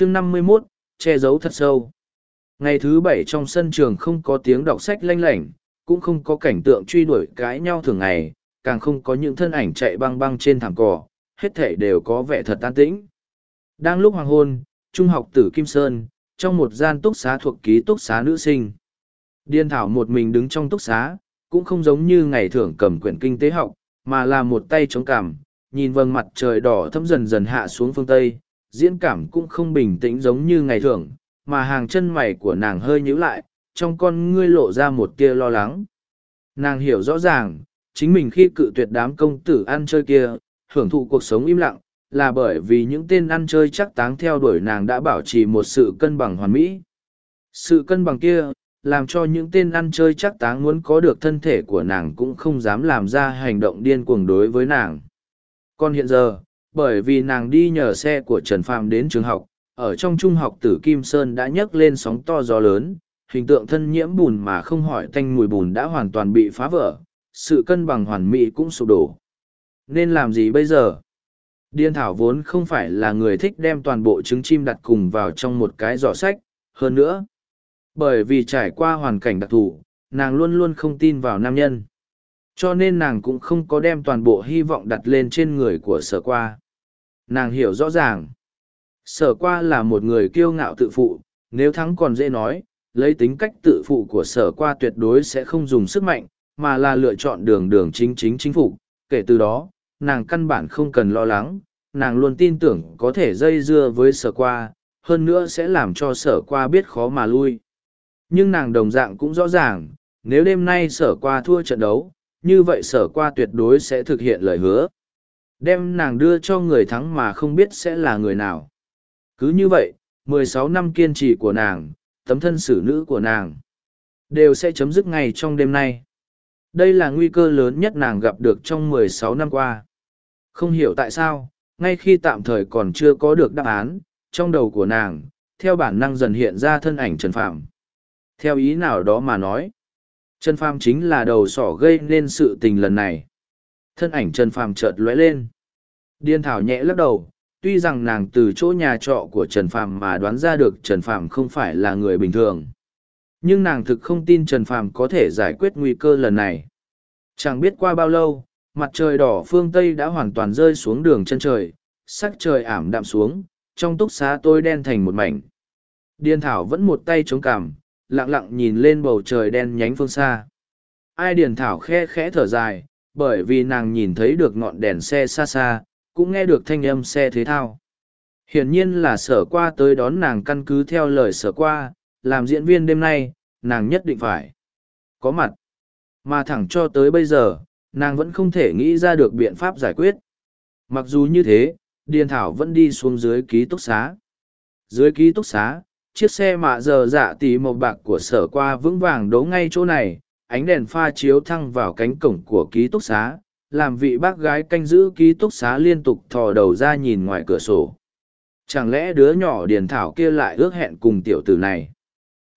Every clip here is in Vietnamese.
chương năm mươi 51, che giấu thật sâu. Ngày thứ bảy trong sân trường không có tiếng đọc sách lanh lảnh, cũng không có cảnh tượng truy đuổi cãi nhau thường ngày, càng không có những thân ảnh chạy băng băng trên thảm cỏ, hết thể đều có vẻ thật an tĩnh. Đang lúc hoàng hôn, trung học tử Kim Sơn, trong một gian túc xá thuộc ký túc xá nữ sinh. Điên thảo một mình đứng trong túc xá, cũng không giống như ngày thường cầm quyển kinh tế học, mà là một tay chống cằm nhìn vầng mặt trời đỏ thấm dần dần hạ xuống phương Tây, diễn cảm cũng không bình tĩnh giống như ngày thường, mà hàng chân mày của nàng hơi nhíu lại, trong con ngươi lộ ra một tia lo lắng. Nàng hiểu rõ ràng, chính mình khi cự tuyệt đám công tử ăn chơi kia, hưởng thụ cuộc sống im lặng, là bởi vì những tên ăn chơi chắc táng theo đuổi nàng đã bảo trì một sự cân bằng hoàn mỹ. Sự cân bằng kia, làm cho những tên ăn chơi chắc táng muốn có được thân thể của nàng cũng không dám làm ra hành động điên cuồng đối với nàng. Còn hiện giờ, bởi vì nàng đi nhờ xe của Trần Phạm đến trường học, ở trong trung học tử Kim Sơn đã nhấc lên sóng to gió lớn, hình tượng thân nhiễm bùn mà không hỏi thanh mùi bùn đã hoàn toàn bị phá vỡ, sự cân bằng hoàn mỹ cũng sụp đổ. Nên làm gì bây giờ? Điên thảo vốn không phải là người thích đem toàn bộ trứng chim đặt cùng vào trong một cái giỏ sách, hơn nữa. Bởi vì trải qua hoàn cảnh đặc thù, nàng luôn luôn không tin vào nam nhân. Cho nên nàng cũng không có đem toàn bộ hy vọng đặt lên trên người của sở qua. Nàng hiểu rõ ràng. Sở qua là một người kiêu ngạo tự phụ, nếu thắng còn dễ nói, lấy tính cách tự phụ của sở qua tuyệt đối sẽ không dùng sức mạnh, mà là lựa chọn đường đường chính chính chính phủ. Kể từ đó, nàng căn bản không cần lo lắng, nàng luôn tin tưởng có thể dây dưa với sở qua, hơn nữa sẽ làm cho sở qua biết khó mà lui. Nhưng nàng đồng dạng cũng rõ ràng, nếu đêm nay sở qua thua trận đấu, như vậy sở qua tuyệt đối sẽ thực hiện lời hứa. Đem nàng đưa cho người thắng mà không biết sẽ là người nào. Cứ như vậy, 16 năm kiên trì của nàng, tấm thân xử nữ của nàng, đều sẽ chấm dứt ngay trong đêm nay. Đây là nguy cơ lớn nhất nàng gặp được trong 16 năm qua. Không hiểu tại sao, ngay khi tạm thời còn chưa có được đáp án, trong đầu của nàng, theo bản năng dần hiện ra thân ảnh Trần Phạm. Theo ý nào đó mà nói, Trần Phàm chính là đầu sỏ gây nên sự tình lần này. Thân ảnh Trần Phàm chợt lóe lên. Điên Thảo nhẹ lắc đầu, tuy rằng nàng từ chỗ nhà trọ của Trần Phàm mà đoán ra được Trần Phàm không phải là người bình thường. Nhưng nàng thực không tin Trần Phàm có thể giải quyết nguy cơ lần này. Chẳng biết qua bao lâu, mặt trời đỏ phương Tây đã hoàn toàn rơi xuống đường chân trời, sắc trời ảm đạm xuống, trong túc xá tôi đen thành một mảnh. Điên Thảo vẫn một tay chống cằm, lặng lặng nhìn lên bầu trời đen nhánh phương xa. Ai điền thảo khe khẽ thở dài, bởi vì nàng nhìn thấy được ngọn đèn xe xa xa, cũng nghe được thanh âm xe thế thao. Hiển nhiên là sở qua tới đón nàng căn cứ theo lời sở qua, làm diễn viên đêm nay, nàng nhất định phải có mặt. Mà thẳng cho tới bây giờ, nàng vẫn không thể nghĩ ra được biện pháp giải quyết. Mặc dù như thế, Điền Thảo vẫn đi xuống dưới ký túc xá. Dưới ký túc xá, chiếc xe mạ giờ dạ tì màu bạc của sở qua vững vàng đố ngay chỗ này ánh đèn pha chiếu thăng vào cánh cổng của ký túc xá, làm vị bác gái canh giữ ký túc xá liên tục thò đầu ra nhìn ngoài cửa sổ. Chẳng lẽ đứa nhỏ điền thảo kia lại ước hẹn cùng tiểu tử này?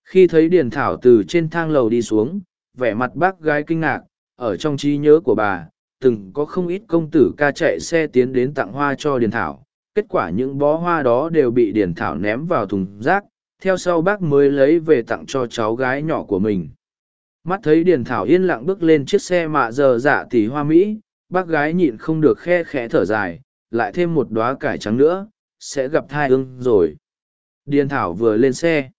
Khi thấy điền thảo từ trên thang lầu đi xuống, vẻ mặt bác gái kinh ngạc, ở trong trí nhớ của bà, từng có không ít công tử ca chạy xe tiến đến tặng hoa cho điền thảo. Kết quả những bó hoa đó đều bị điền thảo ném vào thùng rác, theo sau bác mới lấy về tặng cho cháu gái nhỏ của mình mắt thấy điền thảo yên lặng bước lên chiếc xe mạ giờ dạ tỷ hoa mỹ, bác gái nhịn không được khe khẽ thở dài, lại thêm một đoá cải trắng nữa, sẽ gặp thai ương rồi. Điền thảo vừa lên xe.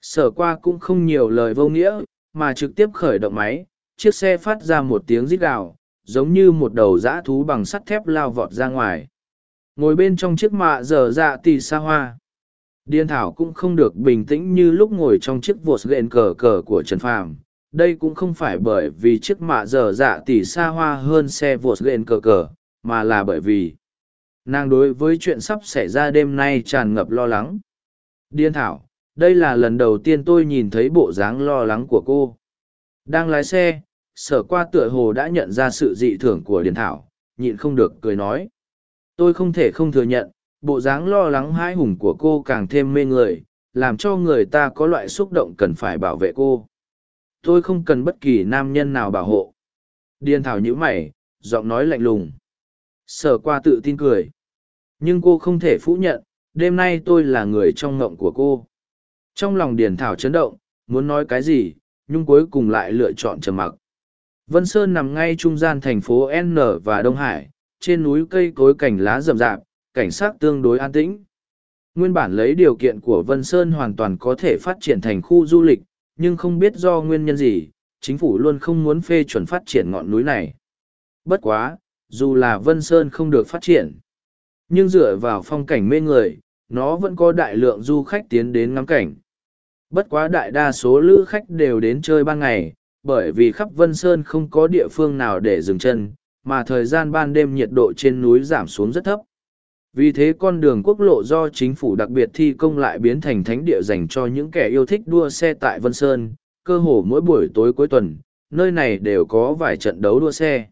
Sở qua cũng không nhiều lời vô nghĩa, mà trực tiếp khởi động máy, chiếc xe phát ra một tiếng rít gào, giống như một đầu dã thú bằng sắt thép lao vọt ra ngoài. Ngồi bên trong chiếc mạ dở dạ tỷ xa hoa. Điên thảo cũng không được bình tĩnh như lúc ngồi trong chiếc vột ghện cờ cờ của Trần Phàm. Đây cũng không phải bởi vì chiếc mạ dở dạ tỷ xa hoa hơn xe vột lên cờ cờ, mà là bởi vì nàng đối với chuyện sắp xảy ra đêm nay tràn ngập lo lắng. Điên thảo, đây là lần đầu tiên tôi nhìn thấy bộ dáng lo lắng của cô. Đang lái xe, sở qua tựa hồ đã nhận ra sự dị thường của điền thảo, nhịn không được cười nói. Tôi không thể không thừa nhận, bộ dáng lo lắng hãi hùng của cô càng thêm mê người làm cho người ta có loại xúc động cần phải bảo vệ cô tôi không cần bất kỳ nam nhân nào bảo hộ. Điên thảo nhữ mày, giọng nói lạnh lùng. Sở qua tự tin cười. Nhưng cô không thể phủ nhận, đêm nay tôi là người trong ngộng của cô. Trong lòng điền thảo chấn động, muốn nói cái gì, nhưng cuối cùng lại lựa chọn trầm mặc. Vân sơn nằm ngay trung gian thành phố n và đông hải, trên núi cây cối cành lá rậm rạp, cảnh sát tương đối an tĩnh. Nguyên bản lấy điều kiện của vân sơn hoàn toàn có thể phát triển thành khu du lịch nhưng không biết do nguyên nhân gì, chính phủ luôn không muốn phê chuẩn phát triển ngọn núi này. Bất quá, dù là vân sơn không được phát triển, nhưng dựa vào phong cảnh mê người, nó vẫn có đại lượng du khách tiến đến ngắm cảnh. Bất quá đại đa số lữ khách đều đến chơi ban ngày, bởi vì khắp vân sơn không có địa phương nào để dừng chân, mà thời gian ban đêm nhiệt độ trên núi giảm xuống rất thấp vì thế con đường quốc lộ do chính phủ đặc biệt thi công lại biến thành thánh địa dành cho những kẻ yêu thích đua xe tại vân sơn, cơ hồ mỗi buổi tối cuối tuần, nơi này đều có vài trận đấu đua xe.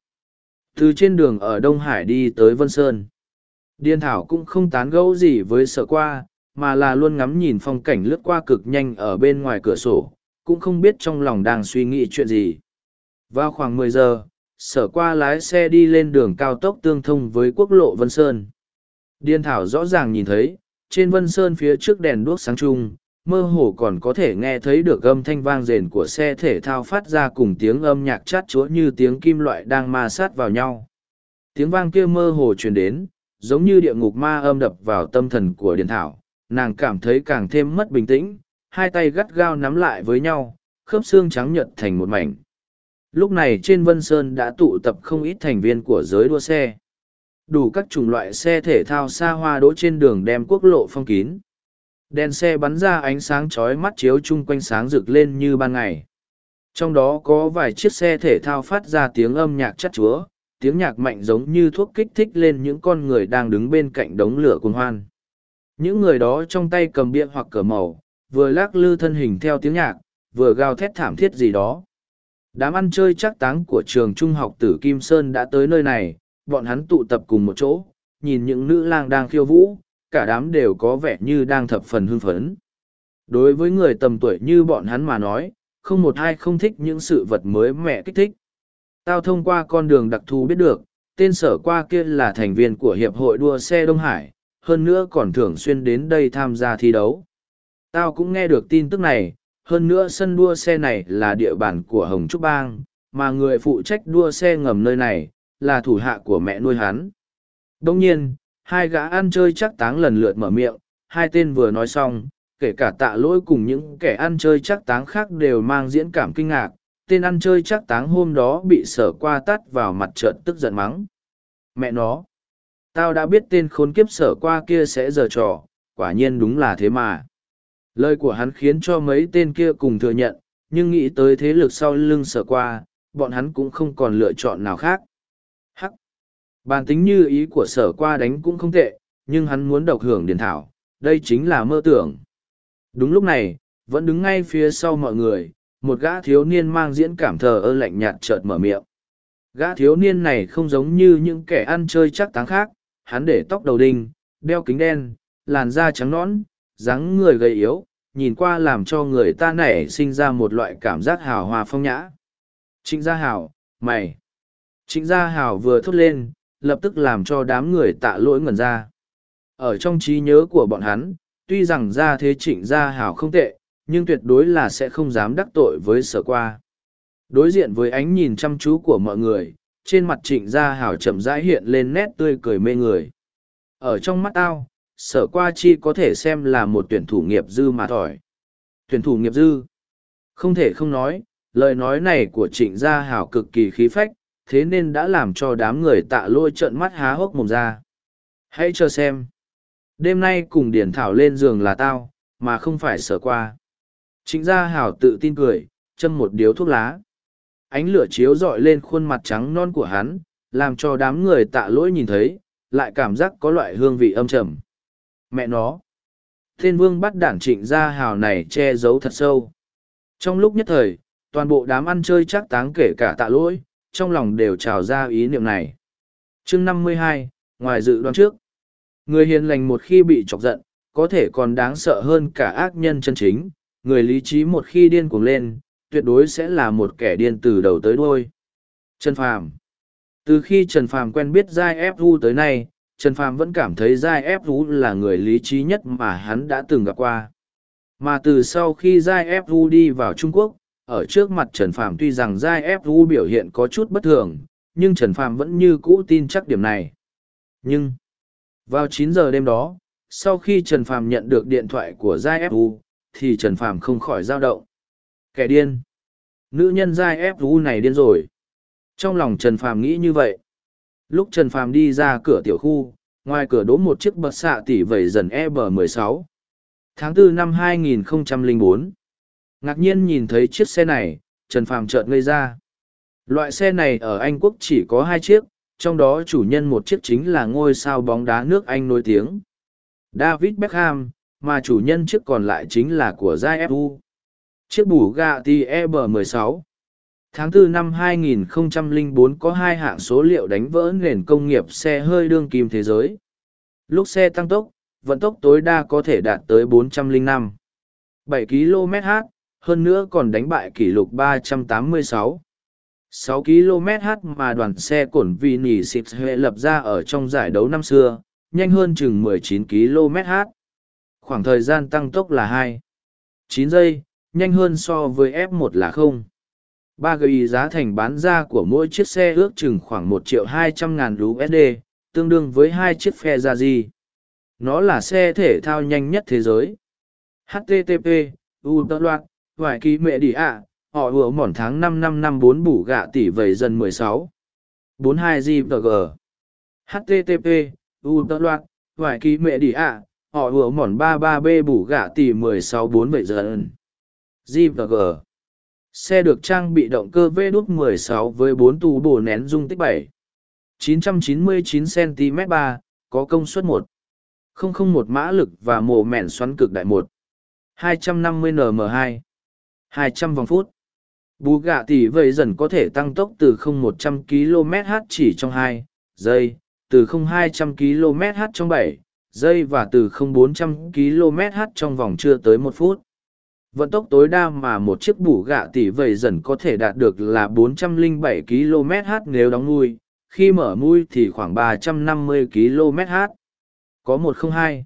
Từ trên đường ở đông hải đi tới vân sơn điên thảo cũng không tán gẫu gì với sợ qua, mà là luôn ngắm nhìn phong cảnh lướt qua cực nhanh ở bên ngoài cửa sổ, cũng không biết trong lòng đang suy nghĩ chuyện gì. Vào khoảng mười giờ sở qua lái xe đi lên đường cao tốc tương thông với quốc lộ vân sơn điên thảo rõ ràng nhìn thấy, trên vân sơn phía trước đèn đuốc sáng chung mơ hồ còn có thể nghe thấy được âm thanh vang rền của xe thể thao phát ra cùng tiếng âm nhạc chát chúa như tiếng kim loại đang ma sát vào nhau. Tiếng vang kia mơ hồ truyền đến, giống như địa ngục ma âm đập vào tâm thần của điền thảo, nàng cảm thấy càng thêm mất bình tĩnh, hai tay gắt gao nắm lại với nhau, khớp xương trắng nhợt thành một mảnh. Lúc này trên vân sơn đã tụ tập không ít thành viên của giới đua xe đủ các chủng loại xe thể thao xa hoa đỗ trên đường đem quốc lộ phong kín. Đèn xe bắn ra ánh sáng chói mắt chiếu chung quanh sáng rực lên như ban ngày. Trong đó có vài chiếc xe thể thao phát ra tiếng âm nhạc chắt chúa, tiếng nhạc mạnh giống như thuốc kích thích lên những con người đang đứng bên cạnh đống lửa cuồng hoan. Những người đó trong tay cầm bia hoặc cờ màu, vừa lắc lư thân hình theo tiếng nhạc, vừa gào thét thảm thiết gì đó. Đám ăn chơi chắc táng của trường trung học tử kim sơn đã tới nơi này bọn hắn tụ tập cùng một chỗ, nhìn những nữ lang đang khiêu vũ, cả đám đều có vẻ như đang thập phần hưng phấn. Đối với người tầm tuổi như bọn hắn mà nói, không một ai không thích những sự vật mới mẻ kích thích. Tao thông qua con đường đặc thù biết được, tên sở qua kia là thành viên của hiệp hội đua xe đông hải, hơn nữa còn thường xuyên đến đây tham gia thi đấu. Tao cũng nghe được tin tức này, hơn nữa sân đua xe này là địa bàn của hồng trúc bang, mà người phụ trách đua xe ngầm nơi này là thủ hạ của mẹ nuôi hắn. Đông nhiên, hai gã ăn chơi chắc táng lần lượt mở miệng, hai tên vừa nói xong, kể cả tạ lỗi cùng những kẻ ăn chơi chắc táng khác đều mang diễn cảm kinh ngạc, tên ăn chơi chắc táng hôm đó bị sở qua tắt vào mặt trợn tức giận mắng. Mẹ nó, tao đã biết tên khốn kiếp sở qua kia sẽ giờ trò, quả nhiên đúng là thế mà. Lời của hắn khiến cho mấy tên kia cùng thừa nhận, nhưng nghĩ tới thế lực sau lưng sở qua, bọn hắn cũng không còn lựa chọn nào khác bàn tính như ý của sở qua đánh cũng không tệ, nhưng hắn muốn độc hưởng điền thảo, đây chính là mơ tưởng. Đúng lúc này, vẫn đứng ngay phía sau mọi người, một gã thiếu niên mang diễn cảm thờ ơ lạnh nhạt chợt mở miệng. Gã thiếu niên này không giống như những kẻ ăn chơi chắc táng khác, hắn để tóc đầu đinh, đeo kính đen, làn da trắng nõn, dáng người gầy yếu, nhìn qua làm cho người ta nảy sinh ra một loại cảm giác hào hòa phong nhã. Trịnh gia hào mày. Trịnh gia hào vừa thốt lên lập tức làm cho đám người tạ lỗi ngẩn ra. Ở trong trí nhớ của bọn hắn, tuy rằng gia thế trịnh gia Hảo không tệ, nhưng tuyệt đối là sẽ không dám đắc tội với sở qua. Đối diện với ánh nhìn chăm chú của mọi người, trên mặt trịnh gia hảo chậm rãi hiện lên nét tươi cười mê người. Ở trong mắt tao, sở qua chi có thể xem là một tuyển thủ nghiệp dư mà thỏi. Tuyển thủ nghiệp dư? Không thể không nói, lời nói này của trịnh gia hảo cực kỳ khí phách thế nên đã làm cho đám người tạ lôi trợn mắt há hốc mồm ra. Hãy chờ xem. Đêm nay cùng điển thảo lên giường là tao, mà không phải sở qua. Trịnh gia hảo tự tin cười, châm một điếu thuốc lá. Ánh lửa chiếu rọi lên khuôn mặt trắng non của hắn, làm cho đám người tạ lỗi nhìn thấy, lại cảm giác có loại hương vị âm trầm. Mẹ nó. Thiên vương bắt đản trịnh gia hào này che giấu thật sâu. Trong lúc nhất thời, toàn bộ đám ăn chơi chắc táng kể cả tạ lỗi trong lòng đều trào ra ý niệm này chương năm mươi hai ngoài dự đoán trước người hiền lành một khi bị chọc giận có thể còn đáng sợ hơn cả ác nhân chân chính người lý trí một khi điên cuồng lên tuyệt đối sẽ là một kẻ điên từ đầu tới đuôi. Trần Phàm Từ khi Trần Phàm quen biết Giai Fu tới nay, Trần Phàm vẫn cảm thấy Giai Ép Vũ là người lý trí nhất mà hắn đã từng gặp qua. Mà từ sau khi Giai Ép Vũ đi vào Trung Quốc, ở trước mặt Trần Phàm tuy rằng Giai FU biểu hiện có chút bất thường, nhưng Trần Phàm vẫn như cũ tin chắc điểm này. Nhưng, vào 9 giờ đêm đó, sau khi Trần Phàm nhận được điện thoại của Giai FU, thì Trần Phàm không khỏi dao động. Kẻ điên. Nữ nhân Giai FU này điên rồi. Trong lòng Trần Phàm nghĩ như vậy. Lúc Trần Phàm đi ra cửa tiểu khu, ngoài cửa đỗ một chiếc bật xạ tỷ vẩy dần EB16. Tháng 4 năm 2004. Ngạc nhiên nhìn thấy chiếc xe này, Trần Phàm chợt ngây ra. Loại xe này ở Anh Quốc chỉ có hai chiếc, trong đó chủ nhân một chiếc chính là ngôi sao bóng đá nước Anh nổi tiếng. David Beckham, mà chủ nhân chiếc còn lại chính là của Giai FU. Chiếc Bugatti EB16. Tháng 4 năm 2004 có hai hạng số liệu đánh vỡ nền công nghiệp xe hơi đương kim thế giới. Lúc xe tăng tốc, vận tốc tối đa có thể đạt tới 405. 7 km/h, hơn nữa còn đánh bại kỷ lục 386. 6 km/h mà đoàn xe cổn vì nỉ xịt huệ lập ra ở trong giải đấu năm xưa, nhanh hơn chừng 19 km/h. Khoảng thời gian tăng tốc là 2. 9 giây, nhanh hơn so với F1 là 0 ba gợi giá thành bán ra của mỗi chiếc xe ước chừng khoảng 1 triệu hai trăm ngàn usd tương đương với hai chiếc phe ra gì. nó là xe thể thao nhanh nhất thế giới http u tơ loạt hoài kỳ mẹ đi ạ họ vừa mỏn tháng 5 năm năm bốn bủ gạ tỷ vầy dần mười sáu bốn hai gvg http u tơ loạt hoài kỳ mẹ đi ạ họ vừa mỏn ba ba b bủ gạ tỷ mười sáu bốn vầy dần gvg Xe được trang bị động cơ V đút 16 với 4 tù bổ nén dung tích 7. 999cm3, có công suất 1. 001 mã lực và mổ mẹn xoắn cực đại 1. 250 nm2. 200 vòng phút. Bù gạ tỷ vậy dần có thể tăng tốc từ 0100 km/h chỉ trong 2 giây, từ 0200 km/h trong 7 giây và từ 0400 km/h trong vòng chưa tới 1 phút. Vận tốc tối đa mà một chiếc bù gạ tỷ vầy dần có thể đạt được là 407 km/h nếu đóng mui, khi mở mui thì khoảng 350 km/h. Có 102.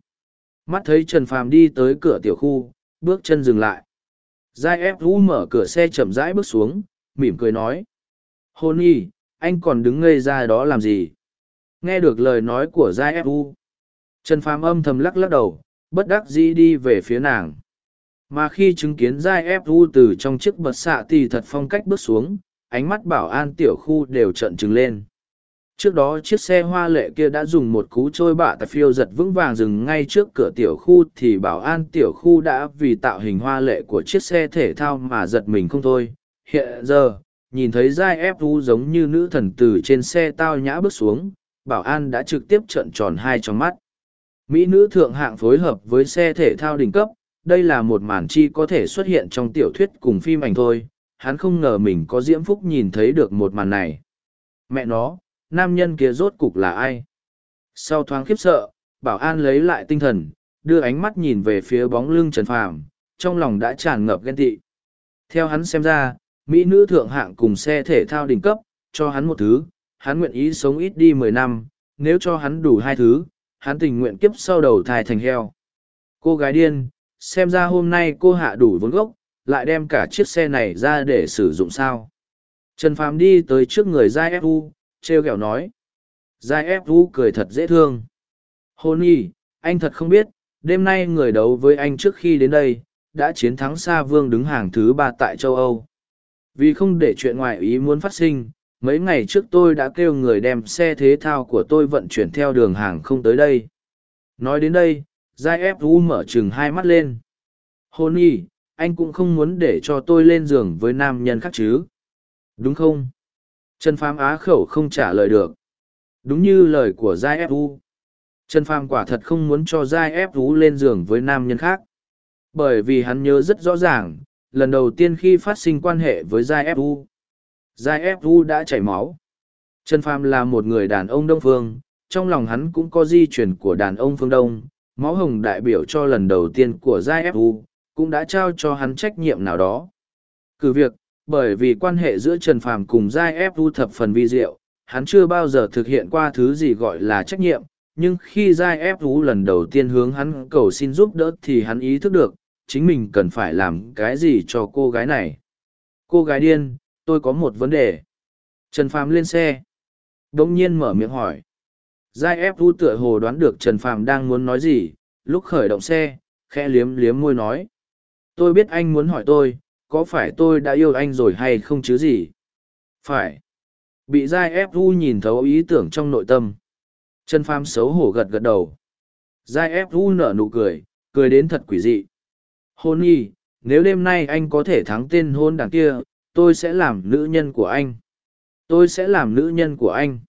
Mắt thấy Trần Phàm đi tới cửa tiểu khu, bước chân dừng lại. Giai ép u mở cửa xe chậm rãi bước xuống, mỉm cười nói. Hôn y, anh còn đứng ngây ra đó làm gì? Nghe được lời nói của Giai ép u. Trần Phàm âm thầm lắc lắc đầu, bất đắc dĩ đi về phía nàng mà khi chứng kiến giai ép u từ trong chiếc bật xạ thì thật phong cách bước xuống ánh mắt bảo an tiểu khu đều trợn trừng lên trước đó chiếc xe hoa lệ kia đã dùng một cú trôi bạ tại phiêu giật vững vàng dừng ngay trước cửa tiểu khu thì bảo an tiểu khu đã vì tạo hình hoa lệ của chiếc xe thể thao mà giật mình không thôi. Hiện giờ, nhìn thấy giai ép u giống như nữ thần từ trên xe tao nhã bước xuống, bảo an đã trực tiếp trợn tròn hai trong mắt. Mỹ nữ thượng hạng phối hợp với xe thể thao đỉnh cấp, đây là một màn chi có thể xuất hiện trong tiểu thuyết cùng phim ảnh thôi. Hắn không ngờ mình có diễm phúc nhìn thấy được một màn này. Mẹ nó nam nhân kia rốt cục là ai? Sau thoáng khiếp sợ, bảo an lấy lại tinh thần, đưa ánh mắt nhìn về phía bóng lưng trần phàm, trong lòng đã tràn ngập ghen tị. Theo hắn xem ra, mỹ nữ thượng hạng cùng xe thể thao đỉnh cấp, cho hắn một thứ, hắn nguyện ý sống ít đi mười năm, nếu cho hắn đủ hai thứ, hắn tình nguyện kiếp sau đầu thai thành heo. Cô gái điên, xem ra hôm nay cô hạ đủ vốn gốc, lại đem cả chiếc xe này ra để sử dụng sao? Trần phàm đi tới trước người giai fu t r e o kẹo nói. Giai fu cười thật dễ thương. Hôn y anh thật không biết, đêm nay người đấu với anh trước khi đến đây, đã chiến thắng xa vương đứng hàng thứ ba tại châu âu. Vì không để chuyện ngoại ý muốn phát sinh, mấy ngày trước tôi đã kêu người đem xe thế thao của tôi vận chuyển theo đường hàng không tới đây. Nói đến đây, giai ép vũ mở chừng hai mắt lên. Hôn y anh cũng không muốn để cho tôi lên giường với nam nhân khác chứ. Đúng không? Trần phàm á khẩu không trả lời được. Đúng như lời của giai ép u trần phàm quả thật không muốn cho giai ép u lên giường với nam nhân khác. Bởi vì hắn nhớ rất rõ ràng, lần đầu tiên khi phát sinh quan hệ với giai ép u giai ép u đã chảy máu. Trần phàm là một người đàn ông đông phương, trong lòng hắn cũng có di chuyển của đàn ông phương đông. Máu hồng đại biểu cho lần đầu tiên của giai fu cũng đã trao cho hắn trách nhiệm nào đó. Cử việc bởi vì quan hệ giữa trần phàm cùng giai fu thập phần vi diệu, hắn chưa bao giờ thực hiện qua thứ gì gọi là trách nhiệm, nhưng khi giai ép u lần đầu tiên hướng hắn cầu xin giúp đỡ thì hắn ý thức được, chính mình cần phải làm cái gì cho cô gái này. Cô gái điên, tôi có một vấn đề. Trần phàm lên xe. Đ ỗ n g nhiên mở miệng hỏi. Giai ép u tựa hồ đoán được trần phàm đang muốn nói gì, lúc khởi động xe, khẽ liếm liếm môi nói. Tôi biết anh muốn hỏi tôi có phải tôi đã yêu anh rồi hay không chứ gì? Phải. Bị giai ép u nhìn thấu ý tưởng trong nội tâm. Trần pham xấu hổ gật gật đầu. Giai ép u nở nụ cười cười đến thật quỷ dị. Hôn y, nếu đêm nay anh có thể thắng tên hôn đảng kia, tôi sẽ làm nữ nhân của anh. Tôi sẽ làm nữ nhân của anh.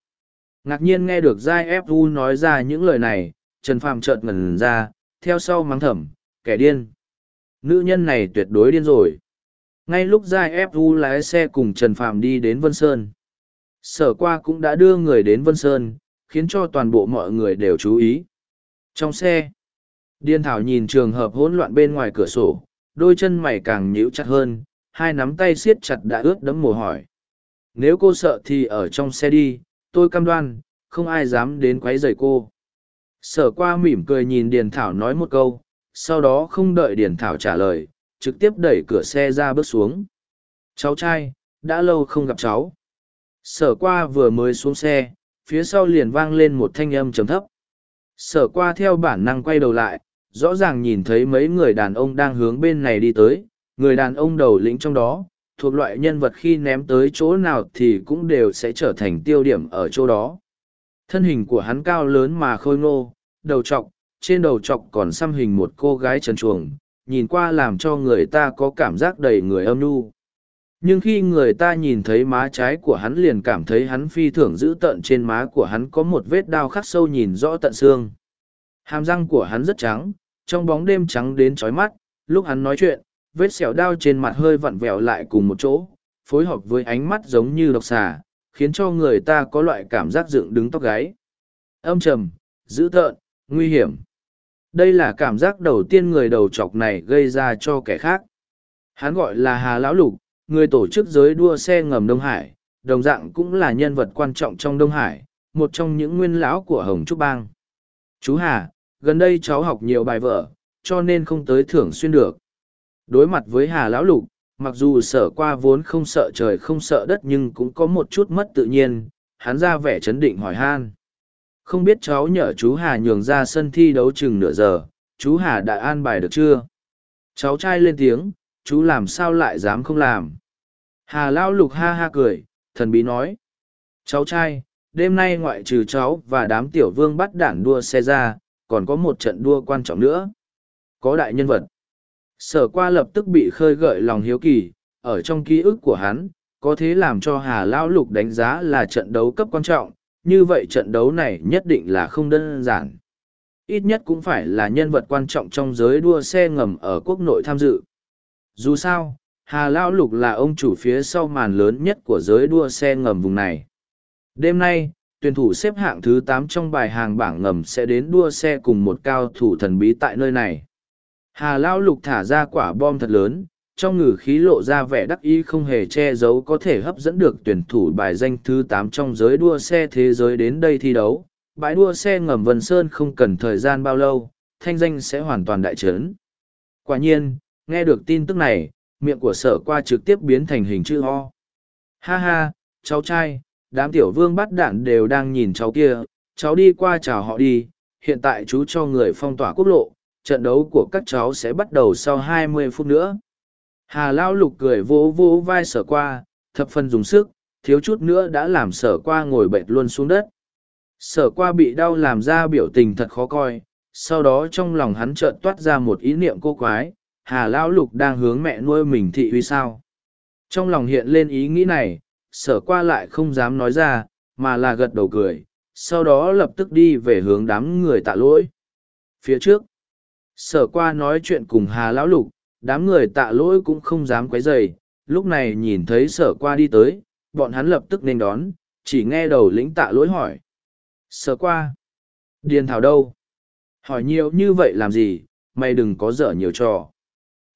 Ngạc nhiên nghe được giai ép u nói ra những lời này, trần phàm trợn ngẩn ra, theo sau mắng thầm, kẻ điên. Nữ nhân này tuyệt đối điên rồi ngay lúc giai ép lái xe cùng trần phàm đi đến vân sơn sở qua cũng đã đưa người đến vân sơn khiến cho toàn bộ mọi người đều chú ý trong xe Điên thảo nhìn trường hợp hỗn loạn bên ngoài cửa sổ, đôi chân mày càng nhíu chặt hơn, hai nắm tay siết chặt đã ướt đẫm mồ hỏi. Nếu cô sợ thì ở trong xe đi, tôi cam đoan, không ai dám đến quấy rầy cô. Sở qua mỉm cười nhìn Điền Thảo nói một câu, sau đó không đợi Điền Thảo trả lời, trực tiếp đẩy cửa xe ra bước xuống. Cháu trai, đã lâu không gặp cháu. Sở qua vừa mới xuống xe, phía sau liền vang lên một thanh âm trầm thấp. Sở qua theo bản năng quay đầu lại, rõ ràng nhìn thấy mấy người đàn ông đang hướng bên này đi tới, người đàn ông đầu lĩnh trong đó, thuộc loại nhân vật khi ném tới chỗ nào thì cũng đều sẽ trở thành tiêu điểm ở chỗ đó. Thân hình của hắn cao lớn mà khôi ngô, đầu trọc, trên đầu trọc còn xăm hình một cô gái trần chuồng, nhìn qua làm cho người ta có cảm giác đầy người âm nhu. Nhưng khi người ta nhìn thấy má trái của hắn liền cảm thấy hắn phi thường giữ tận trên má của hắn có một vết đao khắc sâu nhìn rõ tận xương. Hàm răng của hắn rất trắng, trong bóng đêm trắng đến chói mắt, lúc hắn nói chuyện, vết sẹo đao trên mặt hơi vặn vẹo lại cùng một chỗ, phối hợp với ánh mắt giống như độc xà, khiến cho người ta có loại cảm giác dựng đứng tóc gáy. Âm trầm, dữ tợn, nguy hiểm. Đây là cảm giác đầu tiên người đầu chọc này gây ra cho kẻ khác. Hắn gọi là Hà Lão Lục, người tổ chức giới đua xe ngầm Đông Hải, đồng dạng cũng là nhân vật quan trọng trong Đông Hải, một trong những nguyên lão của Hồng Trúc Bang. Chú Hà, gần đây cháu học nhiều bài vở cho nên không tới thường xuyên được đối mặt với hà lão lục mặc dù sở qua vốn không sợ trời không sợ đất nhưng cũng có một chút mất tự nhiên hắn ra vẻ chấn định hỏi han không biết cháu nhờ chú hà nhường ra sân thi đấu chừng nửa giờ chú hà đã an bài được chưa cháu trai lên tiếng chú làm sao lại dám không làm hà lão lục ha ha cười thần bí nói cháu trai đêm nay ngoại trừ cháu và đám tiểu vương bắt đản đua xe ra còn có một trận đua quan trọng nữa. Có đại nhân vật. Sở qua lập tức bị khơi gợi lòng hiếu kỳ, ở trong ký ức của hắn, có thế làm cho Hà Lão Lục đánh giá là trận đấu cấp quan trọng, như vậy trận đấu này nhất định là không đơn giản. Ít nhất cũng phải là nhân vật quan trọng trong giới đua xe ngầm ở quốc nội tham dự. Dù sao, Hà Lão Lục là ông chủ phía sau màn lớn nhất của giới đua xe ngầm vùng này. Đêm nay, tuyển thủ xếp hạng thứ tám trong bài hàng bảng ngầm sẽ đến đua xe cùng một cao thủ thần bí tại nơi này. Hà Lao Lục thả ra quả bom thật lớn, trong ngử khí lộ ra vẻ đắc ý không hề che giấu có thể hấp dẫn được tuyển thủ bài danh thứ tám trong giới đua xe thế giới đến đây thi đấu. Bãi đua xe ngầm Vân Sơn không cần thời gian bao lâu, thanh danh sẽ hoàn toàn đại trấn. Quả nhiên, nghe được tin tức này, miệng của sở qua trực tiếp biến thành hình chữ O. Ha ha, cháu trai, đám tiểu vương bắt đạn đều đang nhìn cháu kia cháu đi qua chào họ đi hiện tại chú cho người phong tỏa quốc lộ trận đấu của các cháu sẽ bắt đầu sau 20 phút nữa hà lao lục cười vỗ vỗ vai sở qua thập phần dùng sức thiếu chút nữa đã làm sở qua ngồi bệt luôn xuống đất sở qua bị đau làm ra biểu tình thật khó coi sau đó trong lòng hắn chợt toát ra một ý niệm cô quái hà lão lục đang hướng mẹ nuôi mình thị uy sao trong lòng hiện lên ý nghĩ này sở qua lại không dám nói ra, mà là gật đầu cười, sau đó lập tức đi về hướng đám người tạ lỗi. Phía trước, sở qua nói chuyện cùng Hà Lão Lục, đám người tạ lỗi cũng không dám quấy rầy. lúc này nhìn thấy sở qua đi tới, bọn hắn lập tức nên đón, chỉ nghe đầu lĩnh tạ lỗi hỏi. Sở qua, điền thảo đâu? Hỏi nhiều như vậy làm gì, mày đừng có dở nhiều trò.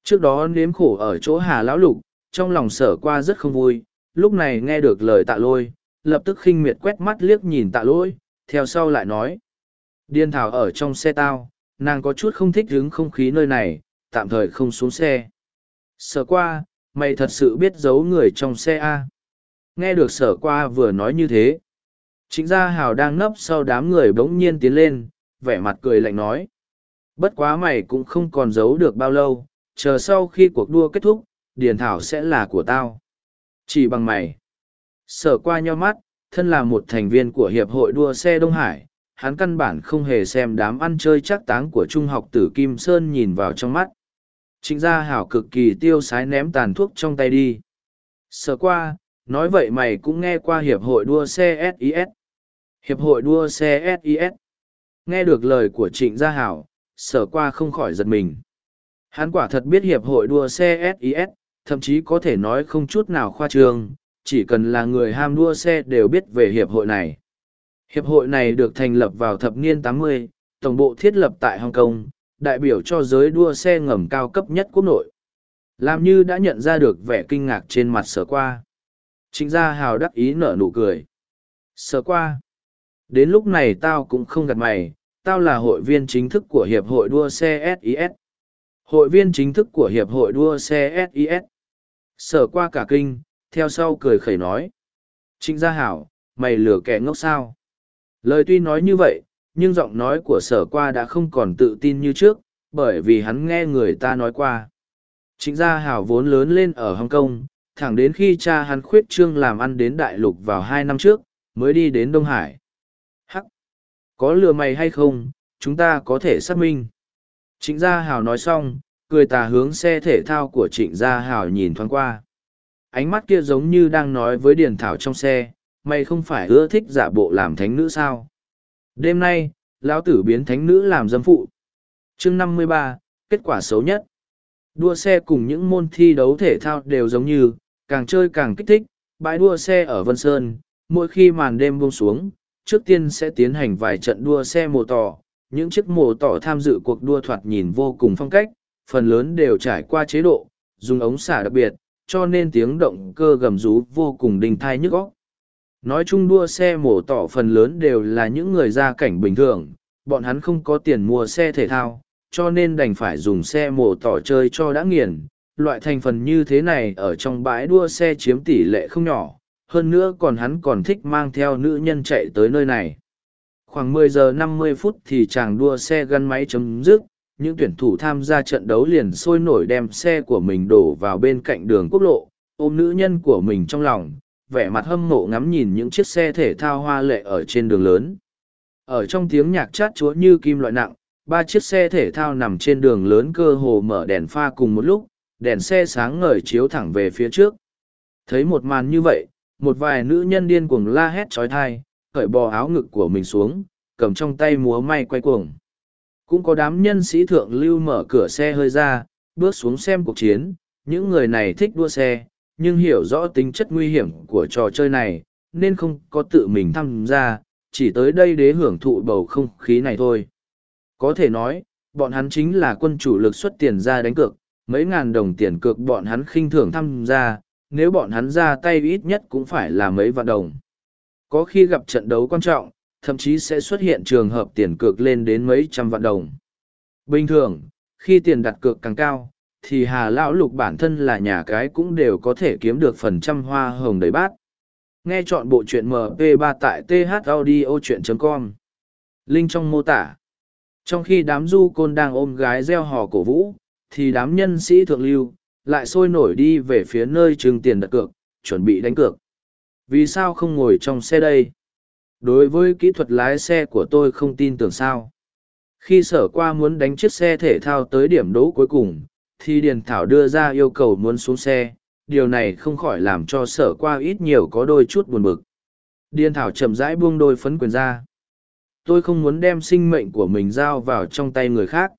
Trước đó nếm khổ ở chỗ Hà Lão Lục, trong lòng sở qua rất không vui, lúc này nghe được lời tạ lôi, lập tức khinh miệt quét mắt liếc nhìn tạ lỗi, theo sau lại nói. Điên thảo ở trong xe tao, nàng có chút không thích đứng không khí nơi này, tạm thời không xuống xe. Sở qua, mày thật sự biết giấu người trong xe A. Nghe được sở qua vừa nói như thế. Chính gia hào đang nấp sau đám người bỗng nhiên tiến lên, vẻ mặt cười lạnh nói. Bất quá mày cũng không còn giấu được bao lâu, chờ sau khi cuộc đua kết thúc, điền thảo sẽ là của tao. Chỉ bằng mày. Sở qua nho mắt, thân là một thành viên của Hiệp hội đua xe Đông Hải, hắn căn bản không hề xem đám ăn chơi chắc táng của trung học tử Kim Sơn nhìn vào trong mắt. Trịnh gia hảo cực kỳ tiêu sái ném tàn thuốc trong tay đi. Sở qua, nói vậy mày cũng nghe qua Hiệp hội đua xe SIS. Hiệp hội đua xe SIS. Nghe được lời của trịnh gia hảo, sở qua không khỏi giật mình. Hắn quả thật biết Hiệp hội đua xe SIS, thậm chí có thể nói không chút nào khoa trương, chỉ cần là người ham đua xe đều biết về hiệp hội này. Hiệp hội này được thành lập vào thập niên 80, tổng bộ thiết lập tại Hong Kong, đại biểu cho giới đua xe ngầm cao cấp nhất quốc nội. Làm như đã nhận ra được vẻ kinh ngạc trên mặt sở qua. Chính gia hào đắc ý nở nụ cười. Sở qua. Đến lúc này tao cũng không gạt mày, tao là hội viên chính thức của Hiệp hội đua xe SIS. Hội viên chính thức của Hiệp hội đua xe SIS. Sở qua cả kinh, theo sau cười khẩy nói. Trịnh gia hảo, mày lừa kẻ ngốc sao? Lời tuy nói như vậy, nhưng giọng nói của sở qua đã không còn tự tin như trước, bởi vì hắn nghe người ta nói qua. Trịnh gia hảo vốn lớn lên ở Hồng Kông, thẳng đến khi cha hắn khuyết trương làm ăn đến đại lục vào hai năm trước, mới đi đến Đông Hải. Hắc! Có lừa mày hay không, chúng ta có thể xác minh. Trịnh gia hảo nói xong, cười tà hướng xe thể thao của trịnh gia hảo nhìn thoáng qua ánh mắt kia giống như đang nói với điền thảo trong xe mày không phải ưa thích giả bộ làm thánh nữ sao đêm nay, lão tử biến thánh nữ làm dâm phụ. Chương năm mươi ba, kết quả xấu nhất. Đua xe cùng những môn thi đấu thể thao đều giống như, càng chơi càng kích thích, bãi đua xe ở vân sơn, mỗi khi màn đêm buông xuống, trước tiên sẽ tiến hành vài trận đua xe mồ tỏ. Những chiếc mồ tỏ tham dự cuộc đua thoạt nhìn vô cùng phong cách, phần lớn đều trải qua chế độ, dùng ống xả đặc biệt, cho nên tiếng động cơ gầm rú vô cùng đình thai nhức óc. Nói chung đua xe mổ tỏ phần lớn đều là những người gia cảnh bình thường, bọn hắn không có tiền mua xe thể thao, cho nên đành phải dùng xe mổ tỏ chơi cho đã nghiền. Loại thành phần như thế này ở trong bãi đua xe chiếm tỷ lệ không nhỏ, hơn nữa còn hắn còn thích mang theo nữ nhân chạy tới nơi này. Khoảng 10 giờ 50 phút thì chàng đua xe gắn máy chấm dứt, những tuyển thủ tham gia trận đấu liền sôi nổi đem xe của mình đổ vào bên cạnh đường quốc lộ, ôm nữ nhân của mình trong lòng, vẻ mặt hâm mộ ngắm nhìn những chiếc xe thể thao hoa lệ ở trên đường lớn. Ở trong tiếng nhạc chát chúa như kim loại nặng, ba chiếc xe thể thao nằm trên đường lớn cơ hồ mở đèn pha cùng một lúc, đèn xe sáng ngời chiếu thẳng về phía trước. Thấy một màn như vậy, một vài nữ nhân điên cuồng la hét trói thai, cởi bò áo ngực của mình xuống, cầm trong tay múa may quay cuồng. Cũng có đám nhân sĩ thượng lưu mở cửa xe hơi ra, bước xuống xem cuộc chiến, những người này thích đua xe, nhưng hiểu rõ tính chất nguy hiểm của trò chơi này, nên không có tự mình tham gia, chỉ tới đây để hưởng thụ bầu không khí này thôi. Có thể nói, bọn hắn chính là quân chủ lực xuất tiền ra đánh cược, mấy ngàn đồng tiền cược bọn hắn khinh thường tham gia, nếu bọn hắn ra tay ít nhất cũng phải là mấy vạn đồng. Có khi gặp trận đấu quan trọng, thậm chí sẽ xuất hiện trường hợp tiền cược lên đến mấy trăm vạn đồng. Bình thường, khi tiền đặt cược càng cao, thì Hà Lão Lục bản thân là nhà cái cũng đều có thể kiếm được phần trăm hoa hồng đầy bát. Nghe chọn bộ truyện MP3 tại thaudio.com. Link trong mô tả. Trong khi đám du côn đang ôm gái gieo hò cổ vũ, thì đám nhân sĩ thượng lưu, lại sôi nổi đi về phía nơi trừng tiền đặt cược, chuẩn bị đánh cược. Vì sao không ngồi trong xe đây? đối với kỹ thuật lái xe của tôi không tin tưởng sao khi sở qua muốn đánh chiếc xe thể thao tới điểm đỗ cuối cùng thì điền thảo đưa ra yêu cầu muốn xuống xe điều này không khỏi làm cho sở qua ít nhiều có đôi chút buồn bực. Điền thảo chậm rãi buông đôi phấn quyền ra. Tôi không muốn đem sinh mệnh của mình giao vào trong tay người khác.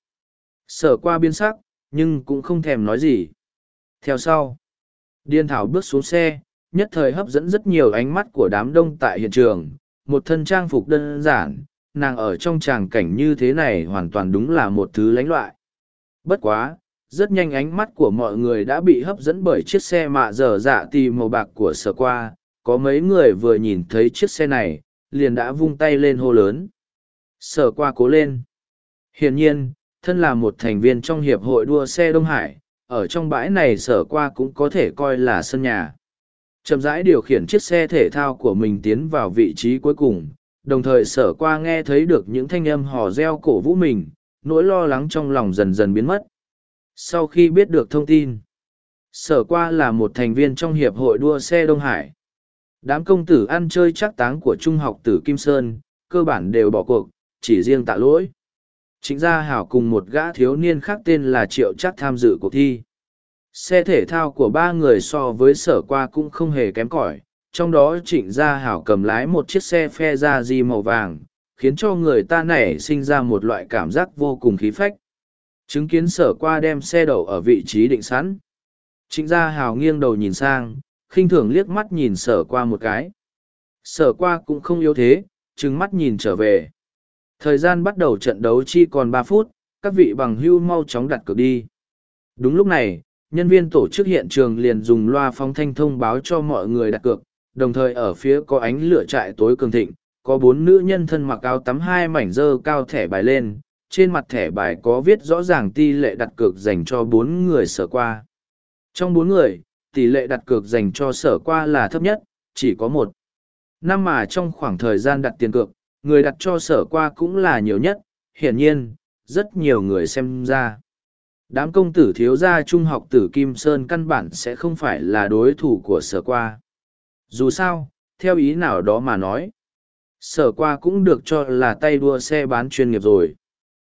Sở qua biên sắc nhưng cũng không thèm nói gì. Theo sau điền thảo bước xuống xe nhất thời hấp dẫn rất nhiều ánh mắt của đám đông tại hiện trường. Một thân trang phục đơn giản, nàng ở trong tràng cảnh như thế này hoàn toàn đúng là một thứ lánh loại. Bất quá, rất nhanh ánh mắt của mọi người đã bị hấp dẫn bởi chiếc xe mạ dở dạ tì màu bạc của sở qua, có mấy người vừa nhìn thấy chiếc xe này, liền đã vung tay lên hô lớn. Sở qua cố lên. Hiển nhiên, thân là một thành viên trong hiệp hội đua xe Đông Hải, ở trong bãi này sở qua cũng có thể coi là sân nhà. Chậm rãi điều khiển chiếc xe thể thao của mình tiến vào vị trí cuối cùng, đồng thời sở qua nghe thấy được những thanh âm hò reo cổ vũ mình, nỗi lo lắng trong lòng dần dần biến mất. Sau khi biết được thông tin, sở qua là một thành viên trong hiệp hội đua xe Đông Hải. Đám công tử ăn chơi trác táng của Trung học tử Kim Sơn, cơ bản đều bỏ cuộc, chỉ riêng tạ lỗi. Chính gia hảo cùng một gã thiếu niên khác tên là Triệu Trác tham dự cuộc thi. Xe thể thao của ba người so với sở qua cũng không hề kém cỏi, trong đó trịnh gia hảo cầm lái một chiếc xe phe da di màu vàng, khiến cho người ta nảy sinh ra một loại cảm giác vô cùng khí phách. Chứng kiến sở qua đem xe đậu ở vị trí định sẵn. Trịnh gia Hào nghiêng đầu nhìn sang, khinh thường liếc mắt nhìn sở qua một cái. Sở qua cũng không yếu thế, trừng mắt nhìn trở về. Thời gian bắt đầu trận đấu chi còn ba phút, các vị bằng hưu mau chóng đặt cược đi. Đúng lúc này, nhân viên tổ chức hiện trường liền dùng loa phóng thanh thông báo cho mọi người đặt cược, đồng thời ở phía có ánh lửa trại tối cường thịnh, có bốn nữ nhân thân mặc áo tắm hai mảnh dơ cao thẻ bài lên, trên mặt thẻ bài có viết rõ ràng tỷ lệ đặt cược dành cho bốn người sở qua. Trong bốn người, tỷ lệ đặt cược dành cho sở qua là thấp nhất, chỉ có một. Năm mà trong khoảng thời gian đặt tiền cược, người đặt cho sở qua cũng là nhiều nhất, hiển nhiên, rất nhiều người xem ra. Đám công tử thiếu gia trung học tử Kim Sơn căn bản sẽ không phải là đối thủ của sở qua. Dù sao, theo ý nào đó mà nói, sở qua cũng được cho là tay đua xe bán chuyên nghiệp rồi.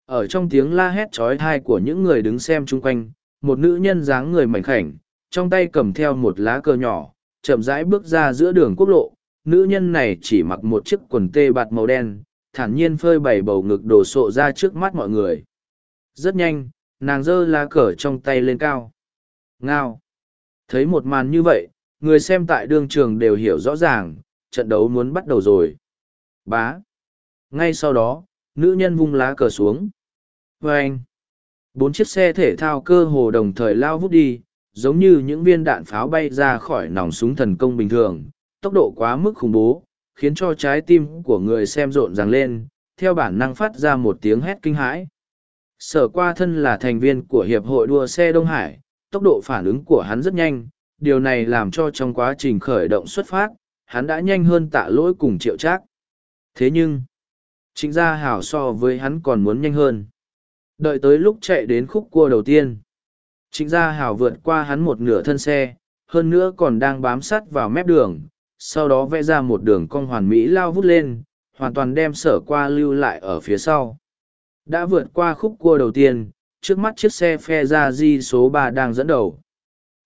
Ở trong tiếng la hét trói thai của những người đứng xem chung quanh, một nữ nhân dáng người mảnh khảnh, trong tay cầm theo một lá cờ nhỏ, chậm rãi bước ra giữa đường quốc lộ. Nữ nhân này chỉ mặc một chiếc quần tê bạt màu đen, thản nhiên phơi bày bầu ngực đồ sộ ra trước mắt mọi người. Rất nhanh, nàng giơ lá cờ trong tay lên cao. Ngao! Thấy một màn như vậy, người xem tại đương trường đều hiểu rõ ràng, trận đấu muốn bắt đầu rồi. Bá! Ngay sau đó, nữ nhân vung lá cờ xuống. Vâng! Bốn chiếc xe thể thao cơ hồ đồng thời lao vút đi, giống như những viên đạn pháo bay ra khỏi nòng súng thần công bình thường, tốc độ quá mức khủng bố, khiến cho trái tim của người xem rộn ràng lên, theo bản năng phát ra một tiếng hét kinh hãi. Sở qua thân là thành viên của Hiệp hội đua xe Đông Hải, tốc độ phản ứng của hắn rất nhanh, điều này làm cho trong quá trình khởi động xuất phát, hắn đã nhanh hơn tạ lỗi cùng triệu trác. Thế nhưng, Trịnh gia hảo so với hắn còn muốn nhanh hơn. Đợi tới lúc chạy đến khúc cua đầu tiên, Trịnh Gia Hảo vượt qua hắn một nửa thân xe, hơn nữa còn đang bám sát vào mép đường, sau đó vẽ ra một đường cong hoàn mỹ lao vút lên, hoàn toàn đem sở qua lưu lại ở phía sau. Đã vượt qua khúc cua đầu tiên, trước mắt chiếc xe phe ra di số ba đang dẫn đầu.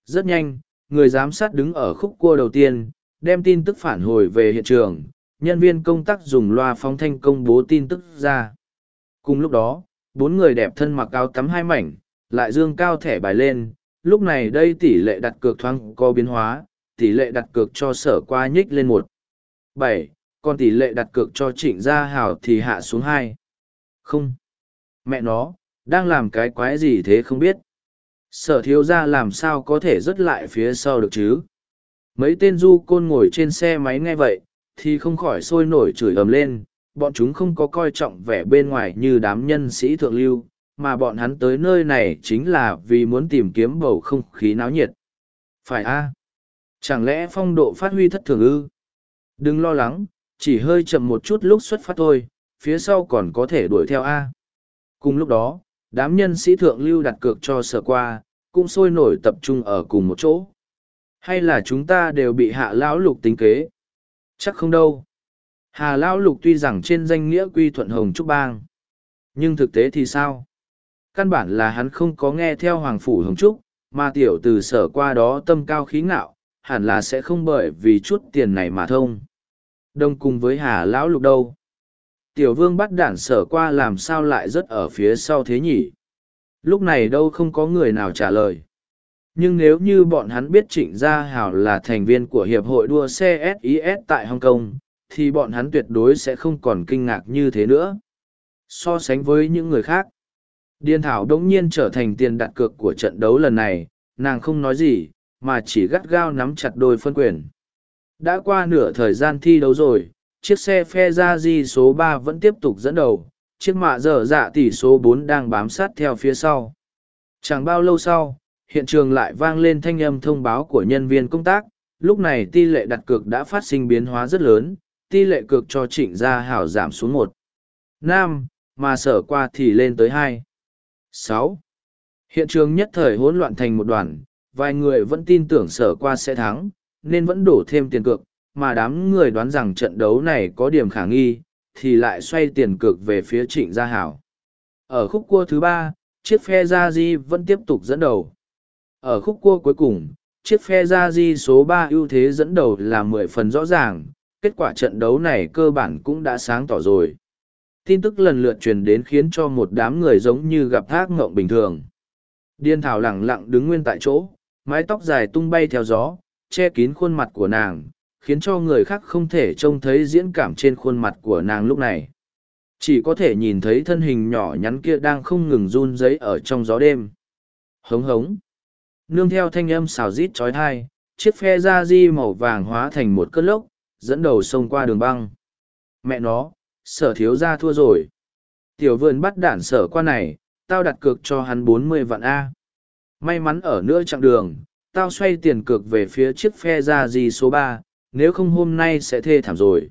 Rất nhanh, người giám sát đứng ở khúc cua đầu tiên, đem tin tức phản hồi về hiện trường, nhân viên công tác dùng loa phóng thanh công bố tin tức ra. Cùng lúc đó, bốn người đẹp thân mặc áo tắm hai mảnh, lại dương cao thẻ bài lên, lúc này đây tỷ lệ đặt cược thoáng có biến hóa, tỷ lệ đặt cược cho sở qua nhích lên một. Bảy còn tỷ lệ đặt cược cho trịnh gia hào thì hạ xuống hai. Không. Mẹ nó đang làm cái quái gì thế không biết. Sở thiếu gia làm sao có thể rớt lại phía sau được chứ? Mấy tên du côn ngồi trên xe máy nghe vậy thì không khỏi sôi nổi chửi ầm lên bọn chúng không có coi trọng vẻ bên ngoài như đám nhân sĩ thượng lưu mà bọn hắn tới nơi này chính là vì muốn tìm kiếm bầu không khí náo nhiệt. Phải a? Chẳng lẽ phong độ phát huy thất thường ư? Đừng lo lắng, chỉ hơi chậm một chút lúc xuất phát thôi, phía sau còn có thể đuổi theo a. Cùng lúc đó, đám nhân sĩ thượng lưu đặt cược cho sở qua, cũng sôi nổi tập trung ở cùng một chỗ. Hay là chúng ta đều bị hạ lão lục tính kế? Chắc không đâu. Hà lão lục tuy rằng trên danh nghĩa quy thuận hồng trúc bang. Nhưng thực tế thì sao? căn bản là hắn không có nghe theo hoàng phủ hồng trúc, mà tiểu từ sở qua đó tâm cao khí ngạo, hẳn là sẽ không bởi vì chút tiền này mà thông đông cùng với hà lão lục đâu tiểu vương bắt đản sở qua làm sao lại rất ở phía sau thế nhỉ lúc này đâu không có người nào trả lời nhưng nếu như bọn hắn biết trịnh gia hảo là thành viên của hiệp hội đua xe sis tại hong kong thì bọn hắn tuyệt đối sẽ không còn kinh ngạc như thế nữa. So sánh với những người khác Điên Thảo đống nhiên trở thành tiền đặt cược của trận đấu lần này, nàng không nói gì, mà chỉ gắt gao nắm chặt đôi phân quyền. Đã qua nửa thời gian thi đấu rồi, chiếc xe phe ra di số ba vẫn tiếp tục dẫn đầu. Chiếc mạ dở dạ tỷ số bốn đang bám sát theo phía sau. Chẳng bao lâu sau hiện trường lại vang lên thanh âm thông báo của nhân viên công tác. Lúc này tỷ lệ đặt cược đã phát sinh biến hóa rất lớn tỷ lệ cược cho trịnh gia hảo giảm xuống một. Năm, mà sở qua thì lên tới hai. Sáu, hiện trường nhất thời hỗn loạn thành một đoàn, vài người vẫn tin tưởng sở qua sẽ thắng, nên vẫn đổ thêm tiền cược, mà đám người đoán rằng trận đấu này có điểm khả nghi, thì lại xoay tiền cược về phía trịnh gia hảo. Ở khúc cua thứ ba, chiếc phe gia di vẫn tiếp tục dẫn đầu ở khúc cua cuối cùng, chiếc phe ra di số ba ưu thế dẫn đầu là mười phần rõ ràng, kết quả trận đấu này cơ bản cũng đã sáng tỏ rồi. Tin tức lần lượt truyền đến khiến cho một đám người giống như gặp thác ngộng bình thường. Điên thảo lẳng lặng đứng nguyên tại chỗ, mái tóc dài tung bay theo gió, che kín khuôn mặt của nàng, khiến cho người khác không thể trông thấy diễn cảm trên khuôn mặt của nàng lúc này. Chỉ có thể nhìn thấy thân hình nhỏ nhắn kia đang không ngừng run rẩy ở trong gió đêm. Hống hống nương theo thanh âm xào rít trói thai chiếc phe da di màu vàng hóa thành một cơn lốc, dẫn đầu sông qua đường băng. Mẹ nó, sở thiếu ra thua rồi. Tiểu vườn bắt đản sở qua này, tao đặt cược cho hắn bốn mươi vạn a. May mắn ở nữa chặng đường, tao xoay tiền cược về phía chiếc phe da di số ba, nếu không hôm nay sẽ thê thảm rồi.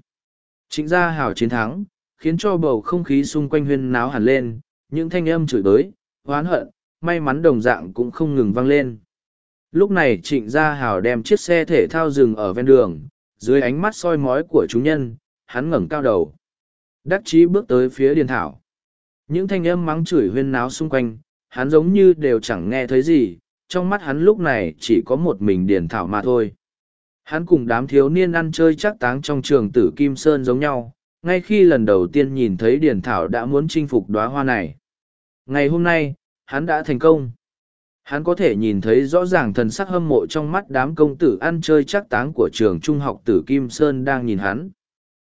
Chính gia hào chiến thắng, khiến cho bầu không khí xung quanh huyên náo hẳn lên, những thanh âm chửi bới, oán hận, may mắn đồng dạng cũng không ngừng vang lên lúc này trịnh gia hào đem chiếc xe thể thao dừng ở ven đường, dưới ánh mắt soi mói của chúng nhân, hắn ngẩng cao đầu. Đắc chí bước tới phía điền thảo. Những thanh âm mắng chửi huyên náo xung quanh, hắn giống như đều chẳng nghe thấy gì, trong mắt hắn lúc này chỉ có một mình điền thảo mà thôi. Hắn cùng đám thiếu niên ăn chơi chắc táng trong trường tử kim sơn giống nhau, ngay khi lần đầu tiên nhìn thấy điền thảo đã muốn chinh phục đoá hoa này. Ngày hôm nay, hắn đã thành công hắn có thể nhìn thấy rõ ràng thần sắc hâm mộ trong mắt đám công tử ăn chơi chắc táng của trường trung học tử kim sơn đang nhìn hắn.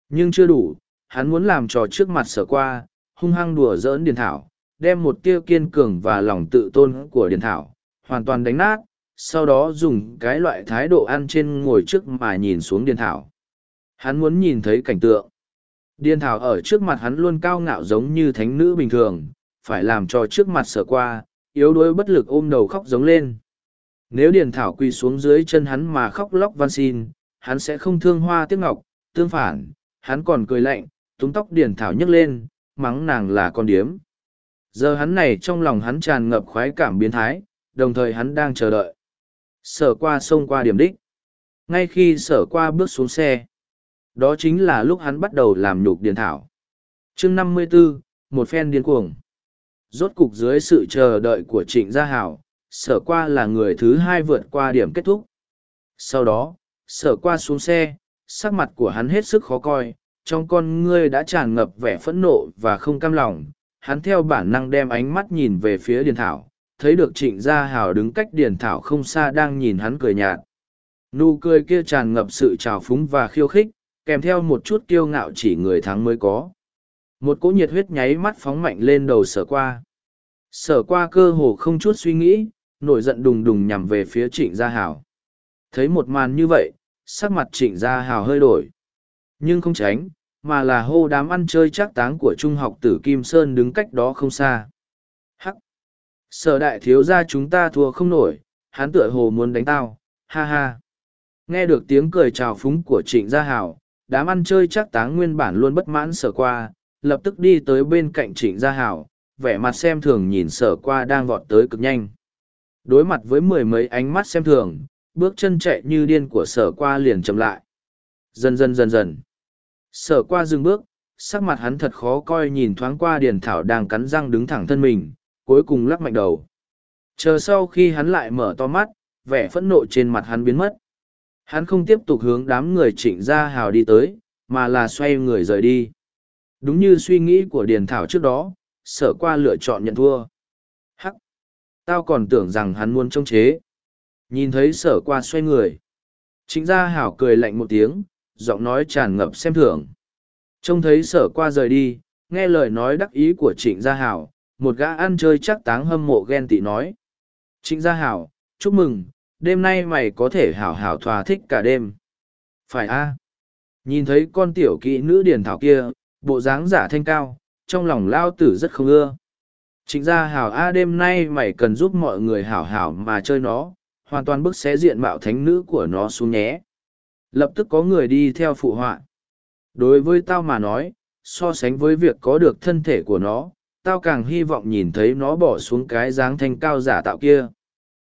Nhưng chưa đủ, hắn muốn làm trò trước mặt sở qua, hung hăng đùa giỡn điền thảo, đem một tia kiên cường và lòng tự tôn của điền thảo, hoàn toàn đánh nát, sau đó dùng cái loại thái độ ăn trên ngồi trước mà nhìn xuống điền thảo. Hắn muốn nhìn thấy cảnh tượng. Điền thảo ở trước mặt hắn luôn cao ngạo giống như thánh nữ bình thường, phải làm cho trước mặt sở qua yếu đuối bất lực ôm đầu khóc giống lên. Nếu điền thảo quỳ xuống dưới chân hắn mà khóc lóc van xin hắn sẽ không thương hoa tiếc ngọc tương phản hắn còn cười lạnh túng tóc điền thảo nhấc lên mắng nàng là con điếm. Giờ hắn này trong lòng hắn tràn ngập khoái cảm biến thái đồng thời hắn đang chờ đợi. Sở qua sông qua điểm đích. Ngay khi sở qua bước xuống xe đó chính là lúc hắn bắt đầu làm nhục điền thảo. Chương năm mươi 54, một phen điên cuồng rốt cục dưới sự chờ đợi của trịnh gia hảo, sở qua là người thứ hai vượt qua điểm kết thúc. Sau đó, sở qua xuống xe, sắc mặt của hắn hết sức khó coi, trong con ngươi đã tràn ngập vẻ phẫn nộ và không cam lòng. Hắn theo bản năng đem ánh mắt nhìn về phía điền thảo, thấy được trịnh gia hào đứng cách điền thảo không xa đang nhìn hắn cười nhạt. Nụ cười kia tràn ngập sự trào phúng và khiêu khích, kèm theo một chút kiêu ngạo chỉ người thắng mới có. Một cỗ nhiệt huyết nháy mắt phóng mạnh lên đầu sở qua sở qua cơ hồ không chút suy nghĩ, nổi giận đùng đùng nhằm về phía trịnh gia hào thấy một màn như vậy, sắc mặt trịnh gia hào hơi đổi. Nhưng không tránh, mà là hô đám ăn chơi trác táng của trung học tử kim sơn đứng cách đó không xa. Hắc! Sở đại thiếu gia chúng ta thua không nổi, hắn tựa hồ muốn đánh tao. Ha ha! Nghe được tiếng cười trào phúng của trịnh gia hảo, đám ăn chơi trác táng nguyên bản luôn bất mãn sở qua, lập tức đi tới bên cạnh trịnh gia hảo vẻ mặt xem thường nhìn sở qua đang vọt tới cực nhanh. Đối mặt với mười mấy ánh mắt xem thường, bước chân chạy như điên của sở qua liền chậm lại. Dần dần dần dần. Sở qua dừng bước, sắc mặt hắn thật khó coi nhìn thoáng qua điền thảo đang cắn răng đứng thẳng thân mình, cuối cùng lắc mạnh đầu. Chờ sau khi hắn lại mở to mắt, vẻ phẫn nộ trên mặt hắn biến mất. Hắn không tiếp tục hướng đám người trịnh gia hào đi tới, mà là xoay người rời đi. Đúng như suy nghĩ của điền thảo trước đó sở qua lựa chọn nhận thua. Hắc! Tao còn tưởng rằng hắn muốn trông chế. Nhìn thấy sở qua xoay người. Trịnh gia hảo cười lạnh một tiếng giọng nói tràn ngập xem thưởng trông thấy sở qua rời đi nghe lời nói đắc ý của trịnh gia hảo một gã ăn chơi chắc táng hâm mộ ghen tị nói. Trịnh gia hảo chúc mừng đêm nay mày có thể hảo hảo thỏa thích cả đêm. Phải a. Nhìn thấy con tiểu kỹ nữ điển thảo kia, bộ dáng giả thanh cao, trong lòng lao tử rất không ưa. Chính ra hảo A đêm nay mày cần giúp mọi người hảo hảo mà chơi nó, hoàn toàn bức xé diện mạo thánh nữ của nó xuống nhé. Lập tức có người đi theo phụ họa. Đối với tao mà nói, so sánh với việc có được thân thể của nó, tao càng hy vọng nhìn thấy nó bỏ xuống cái dáng thanh cao giả tạo kia.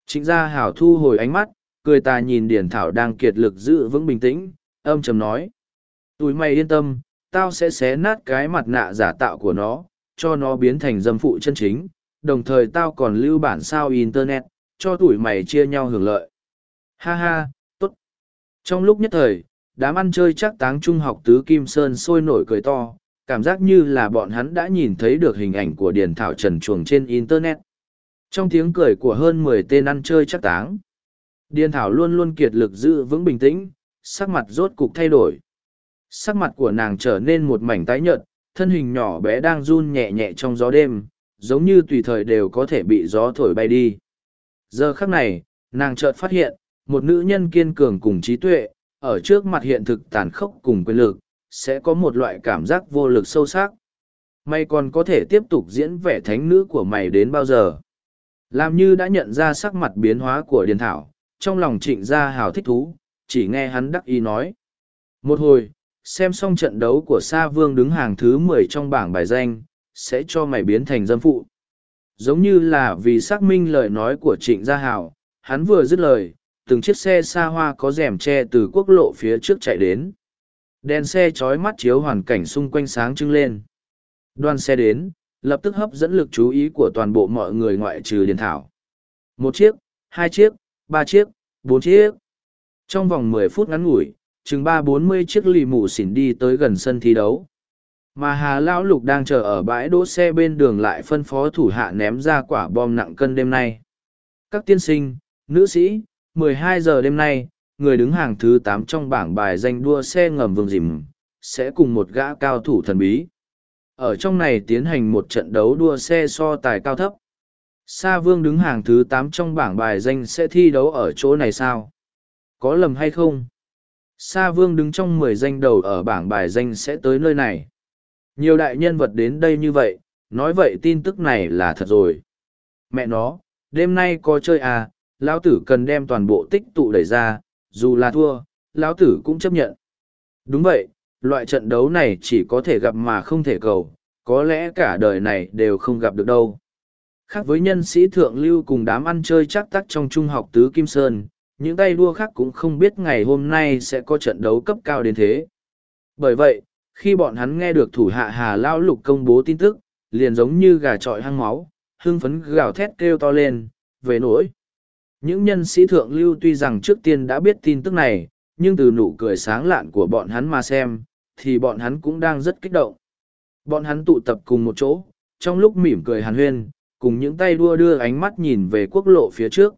Chính ra hảo thu hồi ánh mắt, cười ta nhìn Điển Thảo đang kiệt lực giữ vững bình tĩnh, âm trầm nói. Tụi mày yên tâm, tao sẽ xé nát cái mặt nạ giả tạo của nó, cho nó biến thành dâm phụ chân chính, đồng thời tao còn lưu bản sao Internet, cho tụi mày chia nhau hưởng lợi. Ha ha, tốt. Trong lúc nhất thời, đám ăn chơi chắc táng trung học tứ Kim Sơn sôi nổi cười to, cảm giác như là bọn hắn đã nhìn thấy được hình ảnh của Điền Thảo Trần Chuồng trên Internet. Trong tiếng cười của hơn mười tên ăn chơi chắc táng, Điền Thảo luôn luôn kiệt lực giữ vững bình tĩnh, sắc mặt rốt cục thay đổi. Sắc mặt của nàng trở nên một mảnh tái nhợt, thân hình nhỏ bé đang run nhẹ nhẹ trong gió đêm, giống như tùy thời đều có thể bị gió thổi bay đi. Giờ khắc này, nàng chợt phát hiện, một nữ nhân kiên cường cùng trí tuệ, ở trước mặt hiện thực tàn khốc cùng quyền lực, sẽ có một loại cảm giác vô lực sâu sắc. Mày còn có thể tiếp tục diễn vẻ thánh nữ của mày đến bao giờ? Làm như đã nhận ra sắc mặt biến hóa của Điền Thảo, trong lòng trịnh gia hào thích thú, chỉ nghe hắn đắc ý nói. Một hồi, xem xong trận đấu của Sa Vương đứng hàng thứ mười trong bảng bài danh, sẽ cho mày biến thành dâm phụ. Giống như là vì xác minh lời nói của trịnh gia hào, hắn vừa dứt lời, từng chiếc xe xa hoa có rèm tre từ quốc lộ phía trước chạy đến. Đèn xe chói mắt chiếu hoàn cảnh xung quanh sáng trưng lên. Đoàn xe đến, lập tức hấp dẫn lực chú ý của toàn bộ mọi người ngoại trừ Điền Thảo. Một chiếc, hai chiếc, ba chiếc, bốn chiếc. Trong vòng mười phút ngắn ngủi, chừng ba bốn mươi chiếc lì mù xỉn đi tới gần sân thi đấu. Mà Hà Lão Lục đang chờ ở bãi đỗ xe bên đường lại phân phó thủ hạ ném ra quả bom nặng cân đêm nay. Các tiên sinh, nữ sĩ, 12 giờ đêm nay, người đứng hàng thứ tám trong bảng bài danh đua xe ngầm vương dìm, sẽ cùng một gã cao thủ thần bí. Ở trong này tiến hành một trận đấu đua xe so tài cao thấp. Sa Vương đứng hàng thứ tám trong bảng bài danh sẽ thi đấu ở chỗ này sao? Có lầm hay không? Sa Vương đứng trong 10 danh đầu ở bảng bài danh sẽ tới nơi này. Nhiều đại nhân vật đến đây như vậy, nói vậy tin tức này là thật rồi. Mẹ nó, đêm nay có chơi à, lão tử cần đem toàn bộ tích tụ đẩy ra, dù là thua, lão tử cũng chấp nhận. Đúng vậy, loại trận đấu này chỉ có thể gặp mà không thể cầu, có lẽ cả đời này đều không gặp được đâu. Khác với nhân sĩ thượng lưu cùng đám ăn chơi chắc tắc trong trung học tứ Kim Sơn, những tay đua khác cũng không biết ngày hôm nay sẽ có trận đấu cấp cao đến thế. Bởi vậy, khi bọn hắn nghe được thủ hạ Hà Lao Lục công bố tin tức, liền giống như gà trọi hăng máu, hưng phấn gào thét kêu to lên, về nỗi. Những nhân sĩ thượng lưu tuy rằng trước tiên đã biết tin tức này, nhưng từ nụ cười sáng lạn của bọn hắn mà xem, thì bọn hắn cũng đang rất kích động. Bọn hắn tụ tập cùng một chỗ, trong lúc mỉm cười hàn huyên, cùng những tay đua đưa ánh mắt nhìn về quốc lộ phía trước.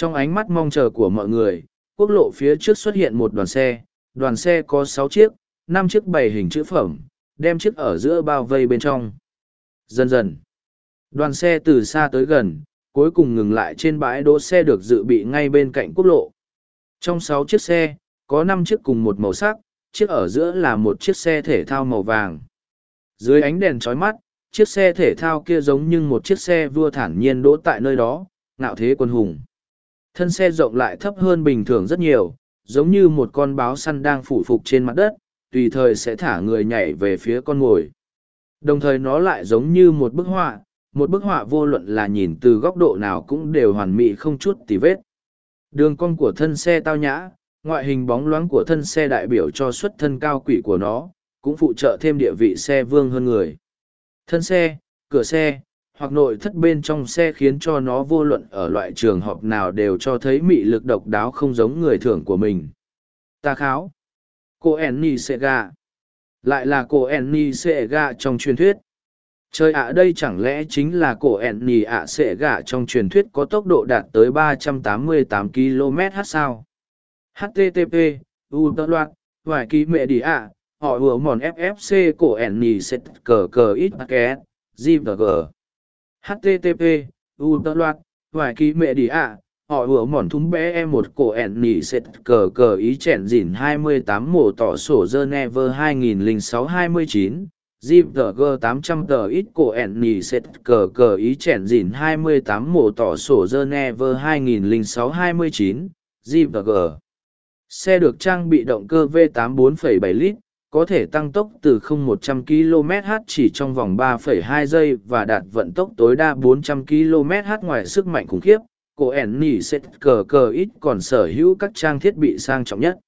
Trong ánh mắt mong chờ của mọi người, quốc lộ phía trước xuất hiện một đoàn xe, đoàn xe có sáu chiếc, năm chiếc bày hình chữ phẩm, đem chiếc ở giữa bao vây bên trong. Dần dần, đoàn xe từ xa tới gần, cuối cùng ngừng lại trên bãi đỗ xe được dự bị ngay bên cạnh quốc lộ. Trong sáu chiếc xe, có năm chiếc cùng một màu sắc, chiếc ở giữa là một chiếc xe thể thao màu vàng. Dưới ánh đèn chói mắt, chiếc xe thể thao kia giống như một chiếc xe vua thản nhiên đỗ tại nơi đó, ngạo thế quân hùng. Thân xe rộng lại thấp hơn bình thường rất nhiều, giống như một con báo săn đang phủ phục trên mặt đất, tùy thời sẽ thả người nhảy về phía con mồi. Đồng thời nó lại giống như một bức họa, một bức họa vô luận là nhìn từ góc độ nào cũng đều hoàn mỹ không chút tì vết. Đường cong của thân xe tao nhã, ngoại hình bóng loáng của thân xe đại biểu cho xuất thân cao quỷ của nó, cũng phụ trợ thêm địa vị xe vương hơn người. Thân xe, cửa xe, hoặc nội thất bên trong xe khiến cho nó vô luận ở loại trường hợp nào đều cho thấy mị lực độc đáo không giống người thường của mình. Ta kháo. Cô Annie Sega. Lại là cô Annie Sega trong truyền thuyết. Trời ạ đây chẳng lẽ chính là cổ Enni ạ Sega trong truyền thuyết có tốc độ đạt tới 388 km/h sao? HTTP, U tơ loạt, vài ký mẹ đi ạ, họ vừa mòn FFC cổ Enni set cờ cờ ít packet, G và HTTP, U tơ loạt, vài ký mẹ đi ạ, họ vừa mòn thúng bé em một cổ ẹn nỉ sệt cờ cờ ý chèn dỉn 28 mổ tỏ sổ Geneva 2006-29, Jeep g 800 tờ ít cổ ẹn nỉ sệt cờ cờ ý chèn dỉn 28 mổ tỏ sổ Geneva 2006-29, Jeep g Xe được trang bị động cơ V8 4,7 lít, có thể tăng tốc từ 0-100 km/h chỉ trong vòng 3,2 giây và đạt vận tốc tối đa 400 km/h ngoài sức mạnh khủng khiếp. Cổ Enni sẽ cờ cờ ít còn sở hữu các trang thiết bị sang trọng nhất.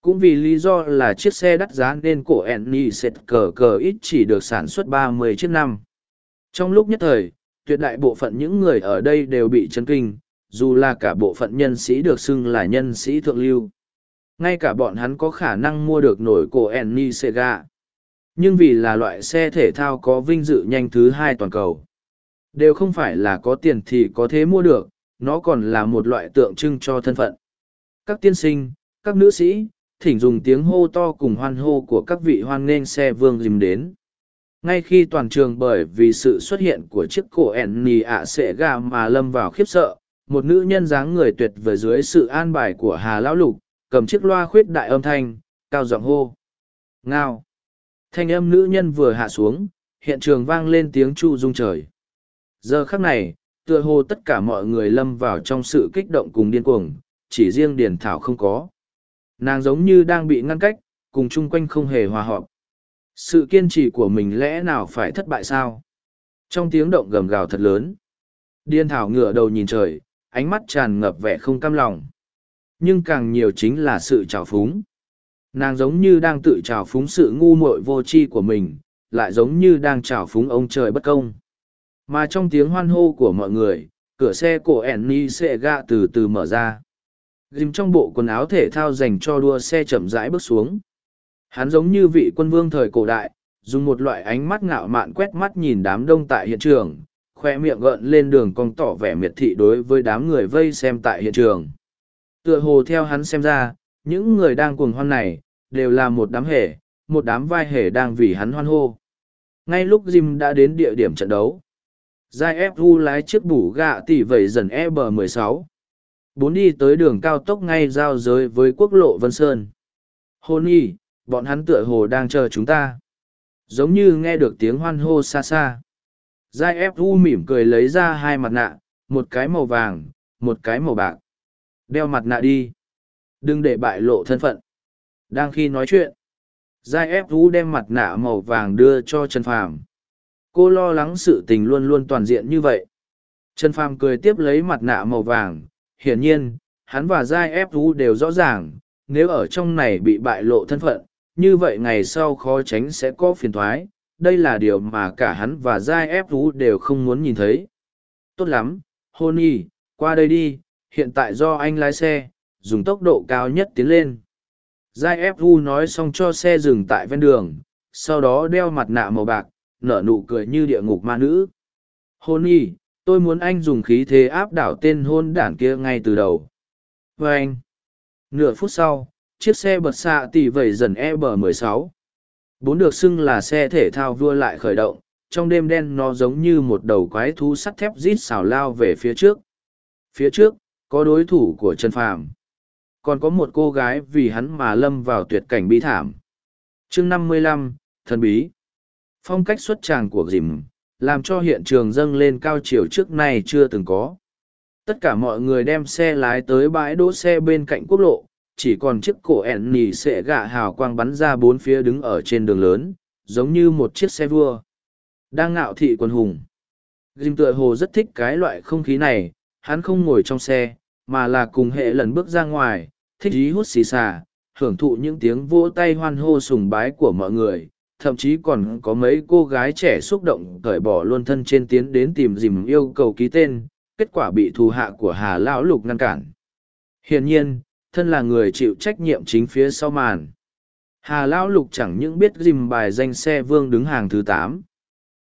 Cũng vì lý do là chiếc xe đắt giá nên cổ Enni sẽ cờ cờ ít chỉ được sản xuất 30 chiếc năm. Trong lúc nhất thời, tuyệt đại bộ phận những người ở đây đều bị chấn kinh, dù là cả bộ phận nhân sĩ được xưng là nhân sĩ thượng lưu ngay cả bọn hắn có khả năng mua được nổi cổ Enni Sega. Nhưng vì là loại xe thể thao có vinh dự nhanh thứ hai toàn cầu. Đều không phải là có tiền thì có thể mua được, nó còn là một loại tượng trưng cho thân phận. Các tiên sinh, các nữ sĩ, thỉnh dùng tiếng hô to cùng hoan hô của các vị hoan nghênh xe vương dìm đến. Ngay khi toàn trường bởi vì sự xuất hiện của chiếc cổ Enni ạ sệ gà mà lâm vào khiếp sợ, một nữ nhân dáng người tuyệt vời dưới sự an bài của Hà Lão Lục, cầm chiếc loa khuyết đại âm thanh, cao giọng hô. Ngao. Thanh âm nữ nhân vừa hạ xuống, hiện trường vang lên tiếng chu rung trời. Giờ khắc này, tựa hồ tất cả mọi người lâm vào trong sự kích động cùng điên cuồng, chỉ riêng Điền Thảo không có. Nàng giống như đang bị ngăn cách, cùng chung quanh không hề hòa hợp. Sự kiên trì của mình lẽ nào phải thất bại sao? Trong tiếng động gầm gào thật lớn, Điền Thảo ngửa đầu nhìn trời, ánh mắt tràn ngập vẻ không cam lòng nhưng càng nhiều chính là sự trào phúng. Nàng giống như đang tự trào phúng sự ngu muội vô tri của mình, lại giống như đang trào phúng ông trời bất công. Mà trong tiếng hoan hô của mọi người, cửa xe của Annie sẽ gạ từ từ mở ra. Dìm trong bộ quần áo thể thao dành cho đua xe chậm rãi bước xuống. Hắn giống như vị quân vương thời cổ đại, dùng một loại ánh mắt ngạo mạn quét mắt nhìn đám đông tại hiện trường, khoe miệng gợn lên đường cong tỏ vẻ miệt thị đối với đám người vây xem tại hiện trường. Tựa hồ theo hắn xem ra, những người đang cuồng hoan này, đều là một đám hề, một đám vai hề đang vì hắn hoan hô. Ngay lúc Jim đã đến địa điểm trận đấu, Giai FU lái chiếc bủ gạ tỷ vẩy dần EB16. Bốn đi tới đường cao tốc ngay giao giới với quốc lộ Vân Sơn. Hôn y, bọn hắn tựa hồ đang chờ chúng ta. Giống như nghe được tiếng hoan hô xa xa. Giai FU mỉm cười lấy ra hai mặt nạ, một cái màu vàng, một cái màu bạc. Đeo mặt nạ đi. Đừng để bại lộ thân phận. Đang khi nói chuyện, Giai ép Vũ đem mặt nạ màu vàng đưa cho Trần Phàm. Cô lo lắng sự tình luôn luôn toàn diện như vậy. Trần Phàm cười tiếp lấy mặt nạ màu vàng. Hiển nhiên, hắn và Giai ép Vũ đều rõ ràng, nếu ở trong này bị bại lộ thân phận, như vậy ngày sau khó tránh sẽ có phiền thoái. Đây là điều mà cả hắn và Giai ép Vũ đều không muốn nhìn thấy. Tốt lắm, hôn y, qua đây đi, hiện tại do anh lái xe, dùng tốc độ cao nhất tiến lên. Giai fu nói xong cho xe dừng tại ven đường, sau đó đeo mặt nạ màu bạc, nở nụ cười như địa ngục ma nữ. Hôn y, tôi muốn anh dùng khí thế áp đảo tên hôn đản kia ngay từ đầu. Vê anh, nửa phút sau, chiếc xe bật xạ tỉ vẩy dần e b 16 bốn được xưng là xe thể thao vua lại khởi động, trong đêm đen nó giống như một đầu quái thú sắt thép rít xào lao về phía trước. Phía trước có đối thủ của Trần Phàm, còn có một cô gái vì hắn mà lâm vào tuyệt cảnh bi thảm. Chương năm mươi lăm, thần bí. Phong cách xuất tràng của dìm, làm cho hiện trường dâng lên cao chiều trước nay chưa từng có. Tất cả mọi người đem xe lái tới bãi đỗ xe bên cạnh quốc lộ, chỉ còn chiếc cổ ẻn nỉ sẽ gạ hào quang bắn ra bốn phía đứng ở trên đường lớn, giống như một chiếc xe vua. Đang ngạo thị quần hùng. Dìm tựa hồ rất thích cái loại không khí này, hắn không ngồi trong xe, mà là cùng hệ lần bước ra ngoài, thích ý hút xì xà, hưởng thụ những tiếng vỗ tay hoan hô sùng bái của mọi người, thậm chí còn có mấy cô gái trẻ xúc động cởi bỏ luôn thân trên tiến đến tìm dìm yêu cầu ký tên, kết quả bị thù hạ của Hà Lão Lục ngăn cản. Hiển nhiên, thân là người chịu trách nhiệm chính phía sau màn. Hà Lão Lục chẳng những biết dìm bài danh xe vương đứng hàng thứ tám,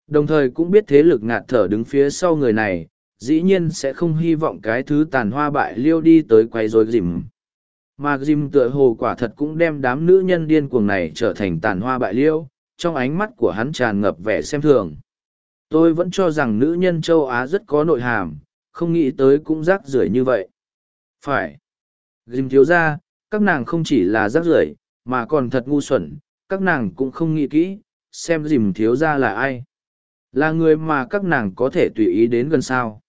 đồng thời cũng biết thế lực ngạt thở đứng phía sau người này, dĩ nhiên sẽ không hy vọng cái thứ tàn hoa bại liêu đi tới quay rối dìm. Mà dìm tựa hồ quả thật cũng đem đám nữ nhân điên cuồng này trở thành tàn hoa bại liêu, trong ánh mắt của hắn tràn ngập vẻ xem thường. Tôi vẫn cho rằng nữ nhân châu Á rất có nội hàm, không nghĩ tới cũng rác rưởi như vậy. Phải. Dìm thiếu ra, các nàng không chỉ là rác rưởi mà còn thật ngu xuẩn, các nàng cũng không nghĩ kỹ, xem dìm thiếu ra là ai. Là người mà các nàng có thể tùy ý đến gần sao.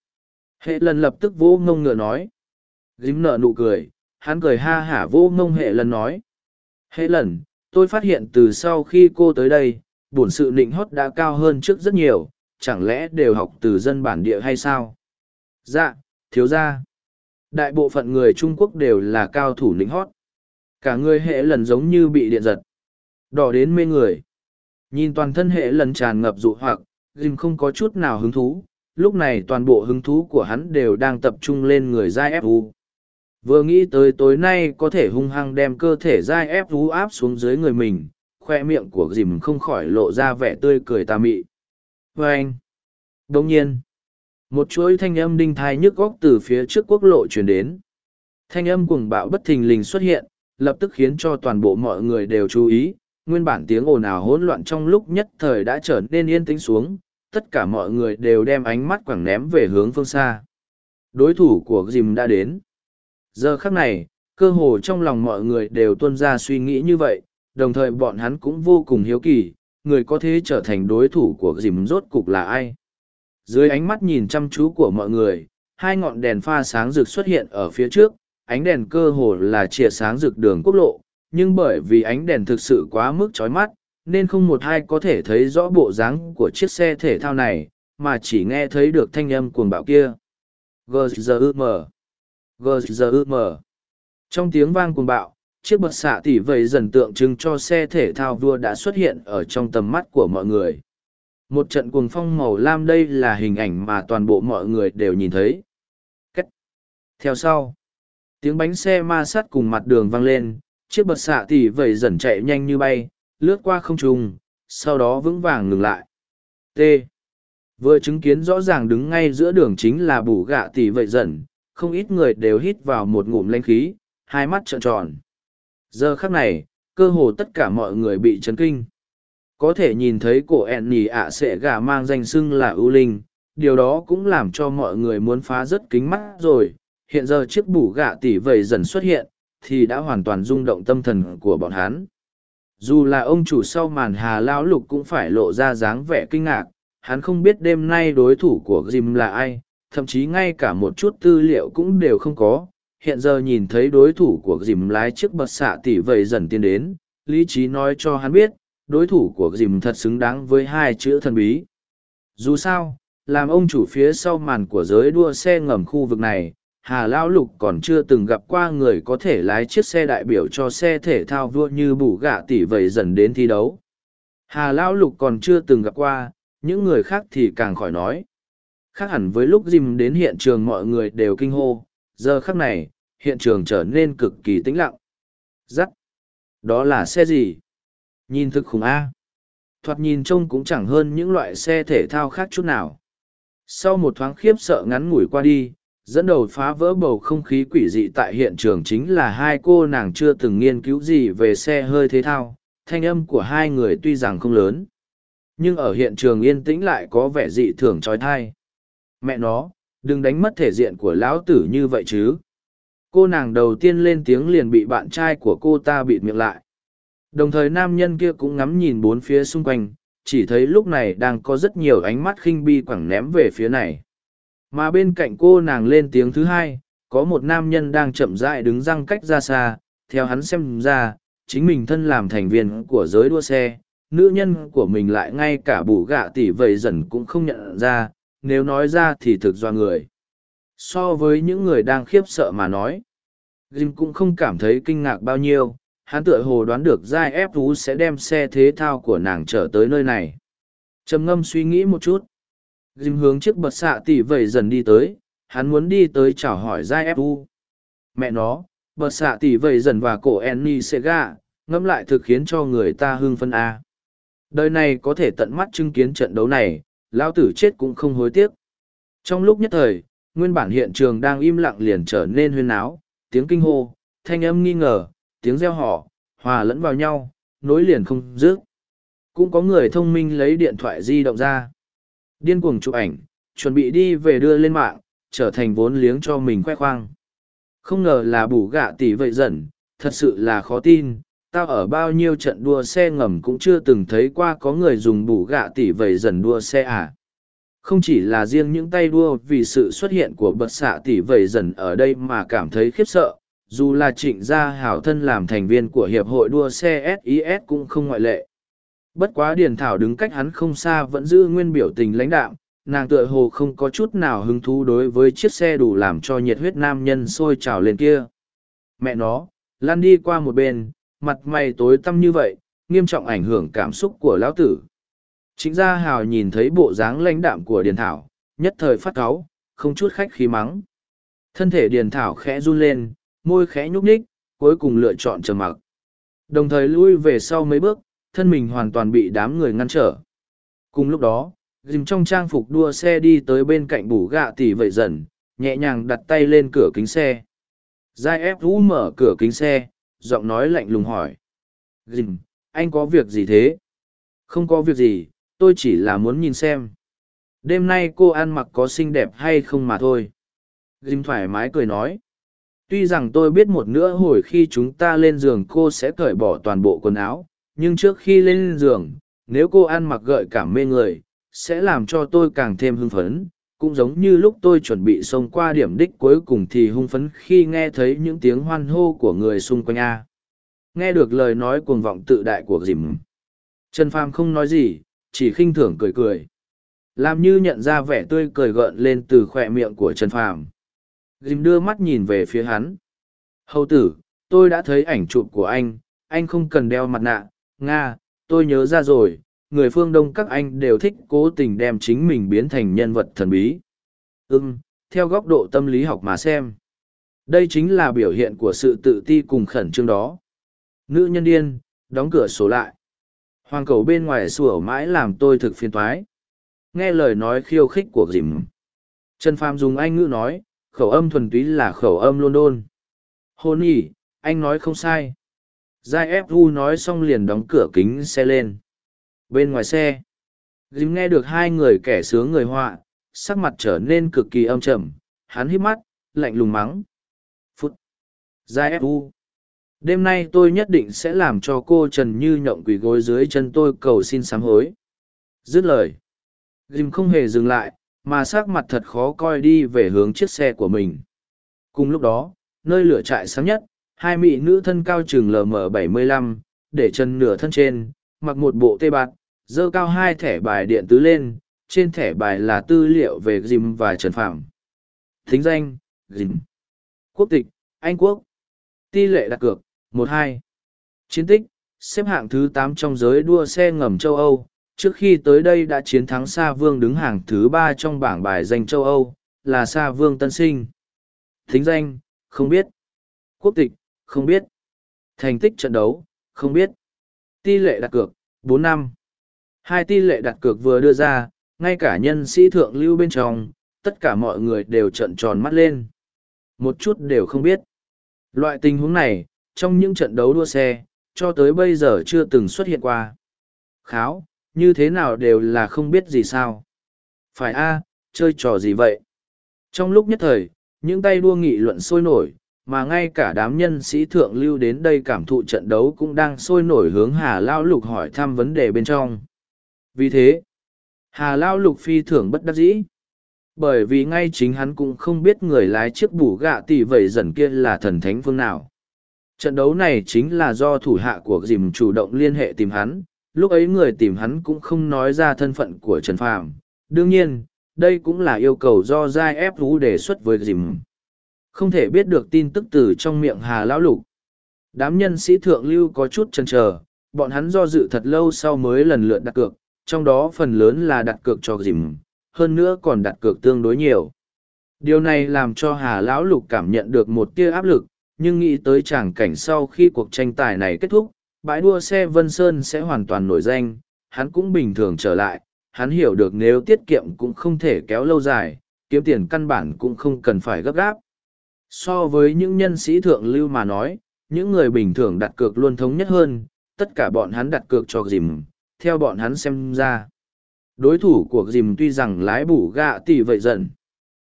Hệ lần lập tức vô ngông ngựa nói. dím nợ nụ cười, hắn cười ha hả vô ngông hệ lần nói. Hệ lần, tôi phát hiện từ sau khi cô tới đây, bổn sự nịnh hót đã cao hơn trước rất nhiều, chẳng lẽ đều học từ dân bản địa hay sao? Dạ, thiếu ra. Đại bộ phận người Trung Quốc đều là cao thủ nịnh hót. Cả người hệ lần giống như bị điện giật. Đỏ đến mê người. Nhìn toàn thân hệ lần tràn ngập dụ hoặc, dìm không có chút nào hứng thú. Lúc này toàn bộ hứng thú của hắn đều đang tập trung lên người Giai Fu. Vừa nghĩ tới tối nay có thể hung hăng đem cơ thể Giai Fu áp xuống dưới người mình, khoe miệng của dìm không khỏi lộ ra vẻ tươi cười tà mị. Và anh, đồng nhiên, một chuỗi thanh âm đinh thai nhức góc từ phía trước quốc lộ chuyển đến. Thanh âm cuồng bạo bất thình lình xuất hiện, lập tức khiến cho toàn bộ mọi người đều chú ý, nguyên bản tiếng ồn ào hỗn loạn trong lúc nhất thời đã trở nên yên tĩnh xuống, tất cả mọi người đều đem ánh mắt quẳng ném về hướng phương xa. Đối thủ của Jim đã đến. Giờ khắc này, cơ hồ trong lòng mọi người đều tuân ra suy nghĩ như vậy, đồng thời bọn hắn cũng vô cùng hiếu kỳ, người có thể trở thành đối thủ của Jim rốt cục là ai. Dưới ánh mắt nhìn chăm chú của mọi người, hai ngọn đèn pha sáng rực xuất hiện ở phía trước, ánh đèn cơ hồ là chìa sáng rực đường quốc lộ, nhưng bởi vì ánh đèn thực sự quá mức chói mắt, nên không một ai có thể thấy rõ bộ dáng của chiếc xe thể thao này, mà chỉ nghe thấy được thanh âm cuồng bạo kia. GZM GZM Trong tiếng vang cuồng bạo, chiếc bật xạ tỉ vầy dần tượng trưng cho xe thể thao vua đã xuất hiện ở trong tầm mắt của mọi người. Một trận cuồng phong màu lam đây là hình ảnh mà toàn bộ mọi người đều nhìn thấy. Cách. Theo sau, tiếng bánh xe ma sát cùng mặt đường vang lên, chiếc bật xạ tỉ vầy dần chạy nhanh như bay, lướt qua không trung, sau đó vững vàng ngừng lại. T. Vừa chứng kiến rõ ràng đứng ngay giữa đường chính là bù gạ tỷ vậy dần, không ít người đều hít vào một ngụm lanh khí, hai mắt trợn tròn. Giờ khắc này, cơ hồ tất cả mọi người bị chấn kinh. Có thể nhìn thấy cổ ẹn nhì ạ sẽ gà mang danh xưng là ưu linh, điều đó cũng làm cho mọi người muốn phá rất kính mắt rồi. Hiện giờ chiếc bù gạ tỷ vầy dần xuất hiện, thì đã hoàn toàn rung động tâm thần của bọn hắn. Dù là ông chủ sau màn hà lão lục cũng phải lộ ra dáng vẻ kinh ngạc, hắn không biết đêm nay đối thủ của Jim là ai, thậm chí ngay cả một chút tư liệu cũng đều không có. Hiện giờ nhìn thấy đối thủ của Jim lái chiếc bật xạ tỷ vầy dần tiến đến, lý trí nói cho hắn biết, đối thủ của Jim thật xứng đáng với hai chữ thần bí. Dù sao, làm ông chủ phía sau màn của giới đua xe ngầm khu vực này, Hà Lão Lục còn chưa từng gặp qua người có thể lái chiếc xe đại biểu cho xe thể thao vua như bù gạ tỷ vậy dần đến thi đấu. Hà Lão Lục còn chưa từng gặp qua, những người khác thì càng khỏi nói. Khác hẳn với lúc Jim đến hiện trường mọi người đều kinh hô, giờ khắc này, hiện trường trở nên cực kỳ tĩnh lặng. Giắt! Đó là xe gì? Nhìn thực khủng A. Thoạt nhìn trông cũng chẳng hơn những loại xe thể thao khác chút nào. Sau một thoáng khiếp sợ ngắn ngủi qua đi, dẫn đầu phá vỡ bầu không khí quỷ dị tại hiện trường chính là hai cô nàng chưa từng nghiên cứu gì về xe hơi thế thao. Thanh âm của hai người tuy rằng không lớn, nhưng ở hiện trường yên tĩnh lại có vẻ dị thường trói thai. Mẹ nó, đừng đánh mất thể diện của lão tử như vậy chứ. Cô nàng đầu tiên lên tiếng liền bị bạn trai của cô ta bịt miệng lại. Đồng thời nam nhân kia cũng ngắm nhìn bốn phía xung quanh, chỉ thấy lúc này đang có rất nhiều ánh mắt khinh bi quẳng ném về phía này mà bên cạnh cô nàng lên tiếng thứ hai, có một nam nhân đang chậm rãi đứng răng cách ra xa, theo hắn xem ra, chính mình thân làm thành viên của giới đua xe, nữ nhân của mình lại ngay cả bù gạ tỷ vầy dần cũng không nhận ra, nếu nói ra thì thực do người. So với những người đang khiếp sợ mà nói, Jim cũng không cảm thấy kinh ngạc bao nhiêu, hắn tựa hồ đoán được giai ép thú sẽ đem xe thế thao của nàng trở tới nơi này. trầm ngâm suy nghĩ một chút Dìm hướng chiếc bật xạ tỷ vẩy dần đi tới, hắn muốn đi tới chào hỏi Giai Fu. Mẹ nó, bật xạ tỷ vẩy dần và cổ sẽ gả, ngẫm lại thực khiến cho người ta hưng phân A. Đời này có thể tận mắt chứng kiến trận đấu này, lao tử chết cũng không hối tiếc. Trong lúc nhất thời, nguyên bản hiện trường đang im lặng liền trở nên huyên náo, tiếng kinh hô, thanh âm nghi ngờ, tiếng reo hò, hòa lẫn vào nhau, nối liền không dứt. Cũng có người thông minh lấy điện thoại di động ra. Điên cuồng chụp ảnh, chuẩn bị đi về đưa lên mạng, trở thành vốn liếng cho mình khoe khoang. Không ngờ là bù gạ tỷ vậy dần, thật sự là khó tin, tao ở bao nhiêu trận đua xe ngầm cũng chưa từng thấy qua có người dùng bù gạ tỷ vậy dần đua xe à. Không chỉ là riêng những tay đua vì sự xuất hiện của bật xạ tỷ vậy dần ở đây mà cảm thấy khiếp sợ, dù là trịnh gia hảo thân làm thành viên của hiệp hội đua xe SIS cũng không ngoại lệ. Bất quá Điền Thảo đứng cách hắn không xa vẫn giữ nguyên biểu tình lãnh đạm, nàng tựa hồ không có chút nào hứng thú đối với chiếc xe đủ làm cho nhiệt huyết nam nhân sôi trào lên kia. Mẹ nó, lăn đi qua một bên, mặt mày tối tăm như vậy, nghiêm trọng ảnh hưởng cảm xúc của lão tử. Chính gia hào nhìn thấy bộ dáng lãnh đạm của Điền Thảo, nhất thời phát cáu, không chút khách khí mắng. Thân thể Điền Thảo khẽ run lên, môi khẽ nhúc nhích, cuối cùng lựa chọn trầm mặc. Đồng thời lui về sau mấy bước, thân mình hoàn toàn bị đám người ngăn trở. Cùng lúc đó, dìm trong trang phục đua xe đi tới bên cạnh bù gạ tỷ vậy dần, nhẹ nhàng đặt tay lên cửa kính xe. Giai ép vũ mở cửa kính xe, giọng nói lạnh lùng hỏi. Dìm, anh có việc gì thế? Không có việc gì, tôi chỉ là muốn nhìn xem. Đêm nay cô ăn mặc có xinh đẹp hay không mà thôi. Dìm thoải mái cười nói. Tuy rằng tôi biết một nửa hồi khi chúng ta lên giường cô sẽ cởi bỏ toàn bộ quần áo, nhưng trước khi lên giường, nếu cô ăn mặc gợi cảm mê người, sẽ làm cho tôi càng thêm hưng phấn. Cũng giống như lúc tôi chuẩn bị xông qua điểm đích cuối cùng thì hưng phấn khi nghe thấy những tiếng hoan hô của người xung quanh A. Nghe được lời nói cuồng vọng tự đại của dìm. Trần Phàm không nói gì, chỉ khinh thưởng cười cười. Làm như nhận ra vẻ tươi cười gợn lên từ khoe miệng của Trần Phàm Dìm đưa mắt nhìn về phía hắn. Hầu tử, tôi đã thấy ảnh chụp của anh, anh không cần đeo mặt nạ. Nga, tôi nhớ ra rồi, người phương Đông các anh đều thích cố tình đem chính mình biến thành nhân vật thần bí. Ừm, theo góc độ tâm lý học mà xem. Đây chính là biểu hiện của sự tự ti cùng khẩn trương đó. Nữ nhân điên, đóng cửa sổ lại. Hoàng cầu bên ngoài sủa mãi làm tôi thực phiền toái. Nghe lời nói khiêu khích của dìm. Trần Phàm dùng anh ngữ nói, khẩu âm thuần túy là khẩu âm London. Hôn nhỉ, anh nói không sai. Giai Fu nói xong liền đóng cửa kính xe lên. Bên ngoài xe, Dìm nghe được hai người kẻ sướng người họa, sắc mặt trở nên cực kỳ âm trầm, hắn hít mắt, lạnh lùng mắng. Phút. Giai Fu. Đêm nay tôi nhất định sẽ làm cho cô Trần Như nhộng quỳ gối dưới chân tôi cầu xin sám hối. Dứt lời. Dìm không hề dừng lại, mà sắc mặt thật khó coi đi về hướng chiếc xe của mình. Cùng lúc đó, nơi lửa trại sáng nhất, hai mỹ nữ thân cao chừng LM75, để chân nửa thân trên, mặc một bộ tê bạt, dơ cao hai thẻ bài điện tứ lên, trên thẻ bài là tư liệu về Dìm và Trần Phạm. Thính danh, Dìm. Quốc tịch, Anh Quốc. Tỷ lệ đặt cược, 1-2. Chiến tích, xếp hạng thứ tám trong giới đua xe ngầm châu Âu, trước khi tới đây đã chiến thắng Sa Vương đứng hàng thứ ba trong bảng bài danh châu Âu, là Sa Vương Tân Sinh. Thính danh, không biết. Quốc tịch, không biết. Thành tích trận đấu, không biết. Tỷ lệ đặt cược, 4 năm. Hai tỷ lệ đặt cược vừa đưa ra, ngay cả nhân sĩ thượng lưu bên trong, tất cả mọi người đều trợn tròn mắt lên. Một chút đều không biết. Loại tình huống này, trong những trận đấu đua xe, cho tới bây giờ chưa từng xuất hiện qua. Kháo, như thế nào đều là không biết gì sao. Phải a chơi trò gì vậy? Trong lúc nhất thời, những tay đua nghị luận sôi nổi, mà ngay cả đám nhân sĩ thượng lưu đến đây cảm thụ trận đấu cũng đang sôi nổi hướng Hà Lao Lục hỏi thăm vấn đề bên trong. Vì thế, Hà Lao Lục phi thường bất đắc dĩ. Bởi vì ngay chính hắn cũng không biết người lái chiếc bù gạ tỷ vẩy dần kia là thần thánh phương nào. Trận đấu này chính là do thủ hạ của dìm chủ động liên hệ tìm hắn, lúc ấy người tìm hắn cũng không nói ra thân phận của Trần Phàm. Đương nhiên, đây cũng là yêu cầu do Giai ép Vũ đề xuất với dìm. Không thể biết được tin tức từ trong miệng Hà Lão Lục. Đám nhân sĩ thượng lưu có chút chần chờ, bọn hắn do dự thật lâu sau mới lần lượt đặt cược, trong đó phần lớn là đặt cược cho dìm, hơn nữa còn đặt cược tương đối nhiều. Điều này làm cho Hà Lão Lục cảm nhận được một tia áp lực, nhưng nghĩ tới tràng cảnh sau khi cuộc tranh tài này kết thúc, bãi đua xe Vân Sơn sẽ hoàn toàn nổi danh, hắn cũng bình thường trở lại, hắn hiểu được nếu tiết kiệm cũng không thể kéo lâu dài, kiếm tiền căn bản cũng không cần phải gấp gáp. So với những nhân sĩ thượng lưu mà nói, những người bình thường đặt cược luôn thống nhất hơn, tất cả bọn hắn đặt cược cho dìm, theo bọn hắn xem ra. Đối thủ của dìm tuy rằng lái bủ gạ tỷ vậy dần,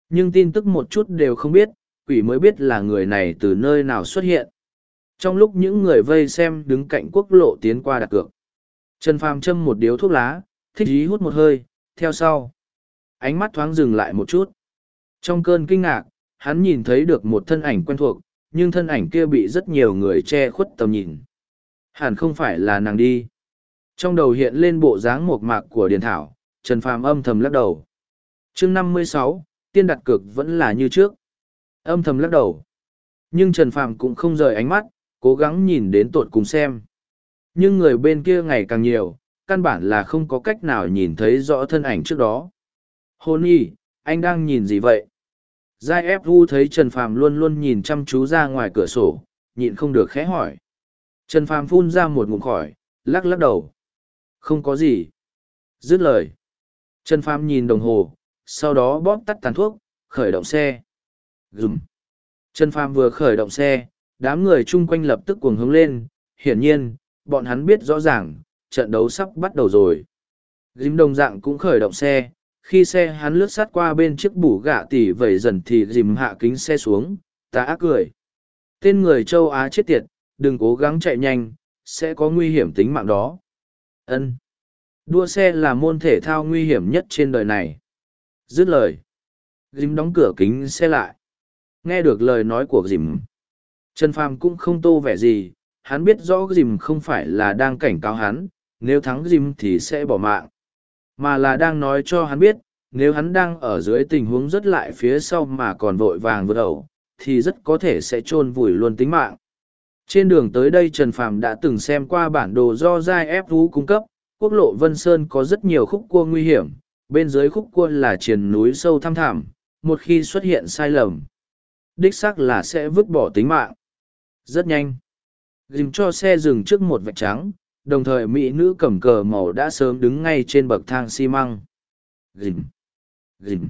nhưng tin tức một chút đều không biết, quỷ mới biết là người này từ nơi nào xuất hiện. Trong lúc những người vây xem đứng cạnh quốc lộ tiến qua đặt cược. Trần Phàm châm một điếu thuốc lá, thích ý hút một hơi, theo sau. Ánh mắt thoáng dừng lại một chút. Trong cơn kinh ngạc, hắn nhìn thấy được một thân ảnh quen thuộc, nhưng thân ảnh kia bị rất nhiều người che khuất tầm nhìn. Hẳn không phải là nàng đi. Trong đầu hiện lên bộ dáng mộc mạc của Điền Thảo, Trần Phàm âm thầm lắc đầu. chương năm mươi sáu, tiên đặt cược vẫn là như trước. Âm thầm lắc đầu. Nhưng Trần Phàm cũng không rời ánh mắt, cố gắng nhìn đến tột cùng xem. Nhưng người bên kia ngày càng nhiều, căn bản là không có cách nào nhìn thấy rõ thân ảnh trước đó. Hôn y, anh đang nhìn gì vậy? Giai ép vu thấy Trần Phàm luôn luôn nhìn chăm chú ra ngoài cửa sổ, nhịn không được khẽ hỏi. Trần Phàm phun ra một ngụm khỏi, lắc lắc đầu. Không có gì. Dứt lời. Trần Phàm nhìn đồng hồ, sau đó bóp tắt tàn thuốc, khởi động xe. Dùm. Trần Phàm vừa khởi động xe, đám người chung quanh lập tức cuồng hướng lên, hiển nhiên, bọn hắn biết rõ ràng, trận đấu sắp bắt đầu rồi. Dìm đồng dạng cũng khởi động xe, khi xe hắn lướt sát qua bên chiếc bủ gạ tỉ vẩy dần thì dìm hạ kính xe xuống, ta ác cười. Tên người châu Á chết tiệt, đừng cố gắng chạy nhanh, sẽ có nguy hiểm tính mạng đó. Ân. Đua xe là môn thể thao nguy hiểm nhất trên đời này. Dứt lời. Dìm đóng cửa kính xe lại. Nghe được lời nói của dìm. Trần Phàm cũng không tô vẻ gì, hắn biết rõ dìm không phải là đang cảnh cáo hắn, nếu thắng dìm thì sẽ bỏ mạng. Mà là đang nói cho hắn biết, nếu hắn đang ở dưới tình huống rất lại phía sau mà còn vội vàng vượt ẩu, thì rất có thể sẽ chôn vùi luôn tính mạng. Trên đường tới đây Trần Phàm đã từng xem qua bản đồ do Giai ép Vũ cung cấp, quốc lộ Vân Sơn có rất nhiều khúc cua nguy hiểm, bên dưới khúc cua là triền núi sâu thăm thẳm, một khi xuất hiện sai lầm, đích xác là sẽ vứt bỏ tính mạng. Rất nhanh. Dìm cho xe dừng trước một vạch trắng, đồng thời mỹ nữ cầm cờ màu đã sớm đứng ngay trên bậc thang xi măng. Dìm. Dìm.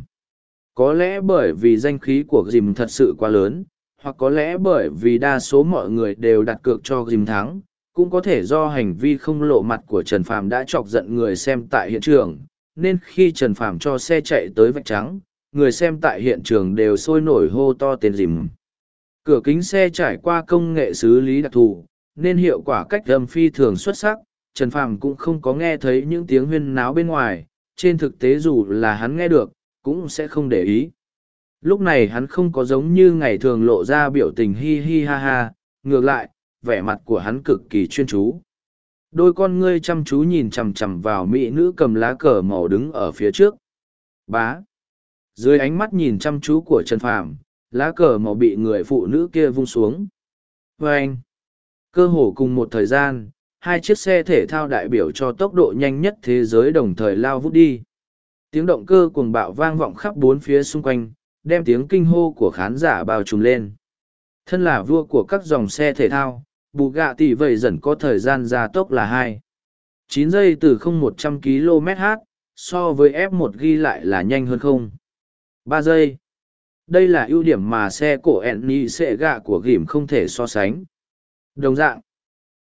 Có lẽ bởi vì danh khí của dìm thật sự quá lớn, hoặc có lẽ bởi vì đa số mọi người đều đặt cược cho dìm thắng, cũng có thể do hành vi không lộ mặt của Trần Phàm đã chọc giận người xem tại hiện trường, nên khi Trần Phàm cho xe chạy tới vạch trắng, người xem tại hiện trường đều sôi nổi hô to tên dìm. Cửa kính xe trải qua công nghệ xử lý đặc thù, nên hiệu quả cách âm phi thường xuất sắc, Trần Phàm cũng không có nghe thấy những tiếng huyên náo bên ngoài, trên thực tế dù là hắn nghe được, cũng sẽ không để ý. Lúc này hắn không có giống như ngày thường lộ ra biểu tình hi hi ha ha, ngược lại, vẻ mặt của hắn cực kỳ chuyên chú. Đôi con ngươi chăm chú nhìn chằm chằm vào mỹ nữ cầm lá cờ màu đứng ở phía trước. Bá. Dưới ánh mắt nhìn chăm chú của Trần Phàm, lá cờ màu bị người phụ nữ kia vung xuống. Và anh. Cơ hồ cùng một thời gian, hai chiếc xe thể thao đại biểu cho tốc độ nhanh nhất thế giới đồng thời lao vút đi. Tiếng động cơ cuồng bạo vang vọng khắp bốn phía xung quanh, đem tiếng kinh hô của khán giả bao trùm lên. Thân là vua của các dòng xe thể thao, bù gạ tỷ vậy dần có thời gian gia tốc là hai chín giây từ không một trăm km h so với f 1 ghi lại là nhanh hơn không ba giây đây là ưu điểm mà xe cổ enni sẽ gạ của gỉm không thể so sánh đồng dạng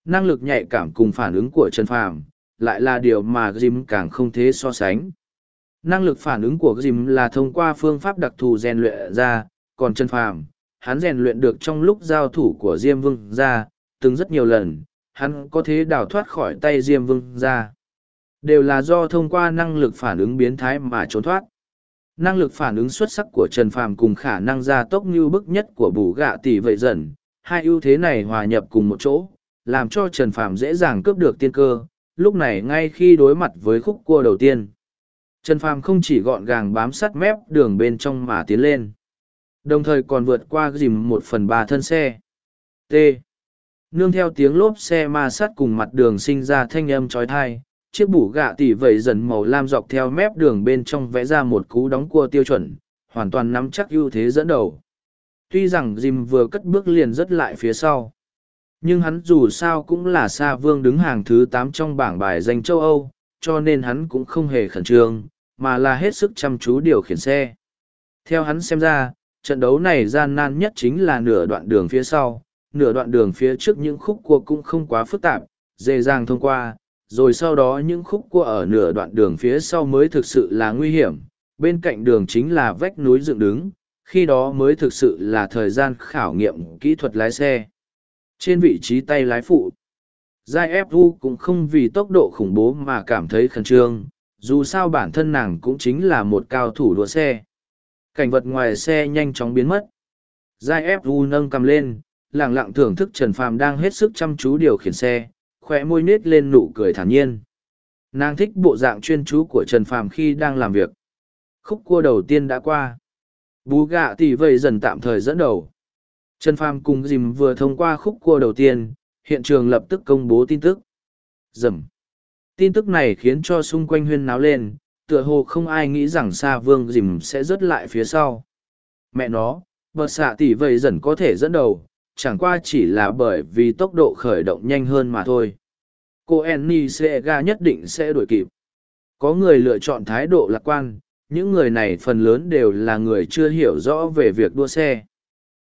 năng lực nhạy cảm cùng phản ứng của trần phàm lại là điều mà gym càng không thể so sánh năng lực phản ứng của gym là thông qua phương pháp đặc thù rèn luyện ra còn trần phàm hắn rèn luyện được trong lúc giao thủ của diêm vương ra từng rất nhiều lần, hắn có thể đào thoát khỏi tay Diêm Vương ra. Đều là do thông qua năng lực phản ứng biến thái mà trốn thoát. Năng lực phản ứng xuất sắc của Trần Phàm cùng khả năng gia tốc như bức nhất của bù gạ tỷ vậy dần, hai ưu thế này hòa nhập cùng một chỗ, làm cho Trần Phàm dễ dàng cướp được tiên cơ, lúc này ngay khi đối mặt với khúc cua đầu tiên. Trần Phàm không chỉ gọn gàng bám sát mép đường bên trong mà tiến lên, đồng thời còn vượt qua dìm một phần ba thân xe. T nương theo tiếng lốp xe ma sát cùng mặt đường sinh ra thanh âm chói tai, chiếc bủ gạ tỉ vẩy dần màu lam dọc theo mép đường bên trong vẽ ra một cú đóng cua tiêu chuẩn hoàn toàn nắm chắc ưu thế dẫn đầu tuy rằng jim vừa cất bước liền rất lại phía sau. Nhưng hắn dù sao cũng là sa vương đứng hàng thứ tám trong bảng bài danh châu âu cho nên hắn cũng không hề khẩn trương mà là hết sức chăm chú điều khiển xe. Theo hắn xem ra trận đấu này gian nan nhất chính là nửa đoạn đường phía sau nửa đoạn đường phía trước những khúc cua cũng không quá phức tạp, dễ dàng thông qua, rồi sau đó những khúc cua ở nửa đoạn đường phía sau mới thực sự là nguy hiểm, bên cạnh đường chính là vách núi dựng đứng, khi đó mới thực sự là thời gian khảo nghiệm kỹ thuật lái xe. Trên vị trí tay lái phụ, Giai Fu cũng không vì tốc độ khủng bố mà cảm thấy khẩn trương, dù sao bản thân nàng cũng chính là một cao thủ đua xe. Cảnh vật ngoài xe nhanh chóng biến mất. Giai Fu nâng cầm lên, lẳng lặng thưởng thức Trần Phàm đang hết sức chăm chú điều khiển xe, khỏe môi nết lên nụ cười thản nhiên. Nàng thích bộ dạng chuyên chú của Trần Phàm khi đang làm việc. Khúc cua đầu tiên đã qua. Bú gạ tỷ vầy dần tạm thời dẫn đầu. Trần Phàm cùng dìm vừa thông qua khúc cua đầu tiên, hiện trường lập tức công bố tin tức. Dầm. Tin tức này khiến cho xung quanh huyên náo lên, tựa hồ không ai nghĩ rằng Sa Vương dìm sẽ rớt lại phía sau. Mẹ nó, bật xạ tỷ vầy dần có thể dẫn đầu, chẳng qua chỉ là bởi vì tốc độ khởi động nhanh hơn mà thôi. Cô Annie Sega nhất định sẽ đuổi kịp. Có người lựa chọn thái độ lạc quan, những người này phần lớn đều là người chưa hiểu rõ về việc đua xe.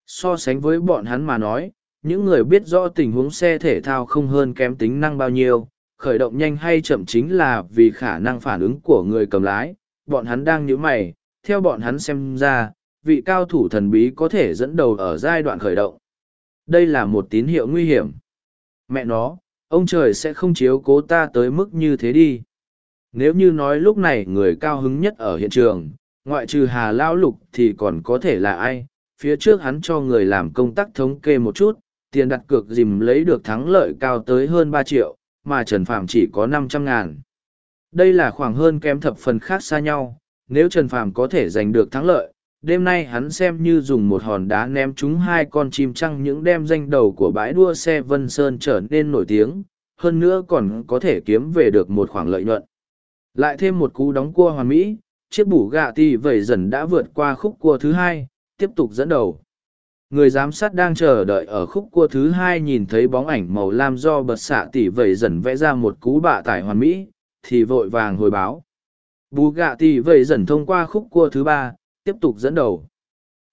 So sánh với bọn hắn mà nói, những người biết rõ tình huống xe thể thao không hơn kém tính năng bao nhiêu, khởi động nhanh hay chậm chính là vì khả năng phản ứng của người cầm lái, bọn hắn đang nhíu mày, theo bọn hắn xem ra, vị cao thủ thần bí có thể dẫn đầu ở giai đoạn khởi động. Đây là một tín hiệu nguy hiểm. Mẹ nó, ông trời sẽ không chiếu cố ta tới mức như thế đi. Nếu như nói lúc này người cao hứng nhất ở hiện trường, ngoại trừ Hà Lao Lục thì còn có thể là ai, phía trước hắn cho người làm công tác thống kê một chút, tiền đặt cược dìm lấy được thắng lợi cao tới hơn ba triệu, mà Trần Phạm chỉ có năm trăm ngàn. Đây là khoảng hơn kém thập phần khác xa nhau, nếu Trần Phạm có thể giành được thắng lợi, đêm nay hắn xem như dùng một hòn đá ném trúng hai con chim trăng những đem danh đầu của bãi đua xe Vân Sơn trở nên nổi tiếng, hơn nữa còn có thể kiếm về được một khoản lợi nhuận. Lại thêm một cú đóng cua hoàn mỹ, chiếc bủ gạ tì vẩy dần đã vượt qua khúc cua thứ hai, tiếp tục dẫn đầu. Người giám sát đang chờ đợi ở khúc cua thứ hai nhìn thấy bóng ảnh màu lam do bật xạ tỉ vẩy dần vẽ ra một cú bạ tải hoàn mỹ, thì vội vàng hồi báo. Bù gạ tỉ vẩy dần thông qua khúc cua thứ ba, tiếp tục dẫn đầu.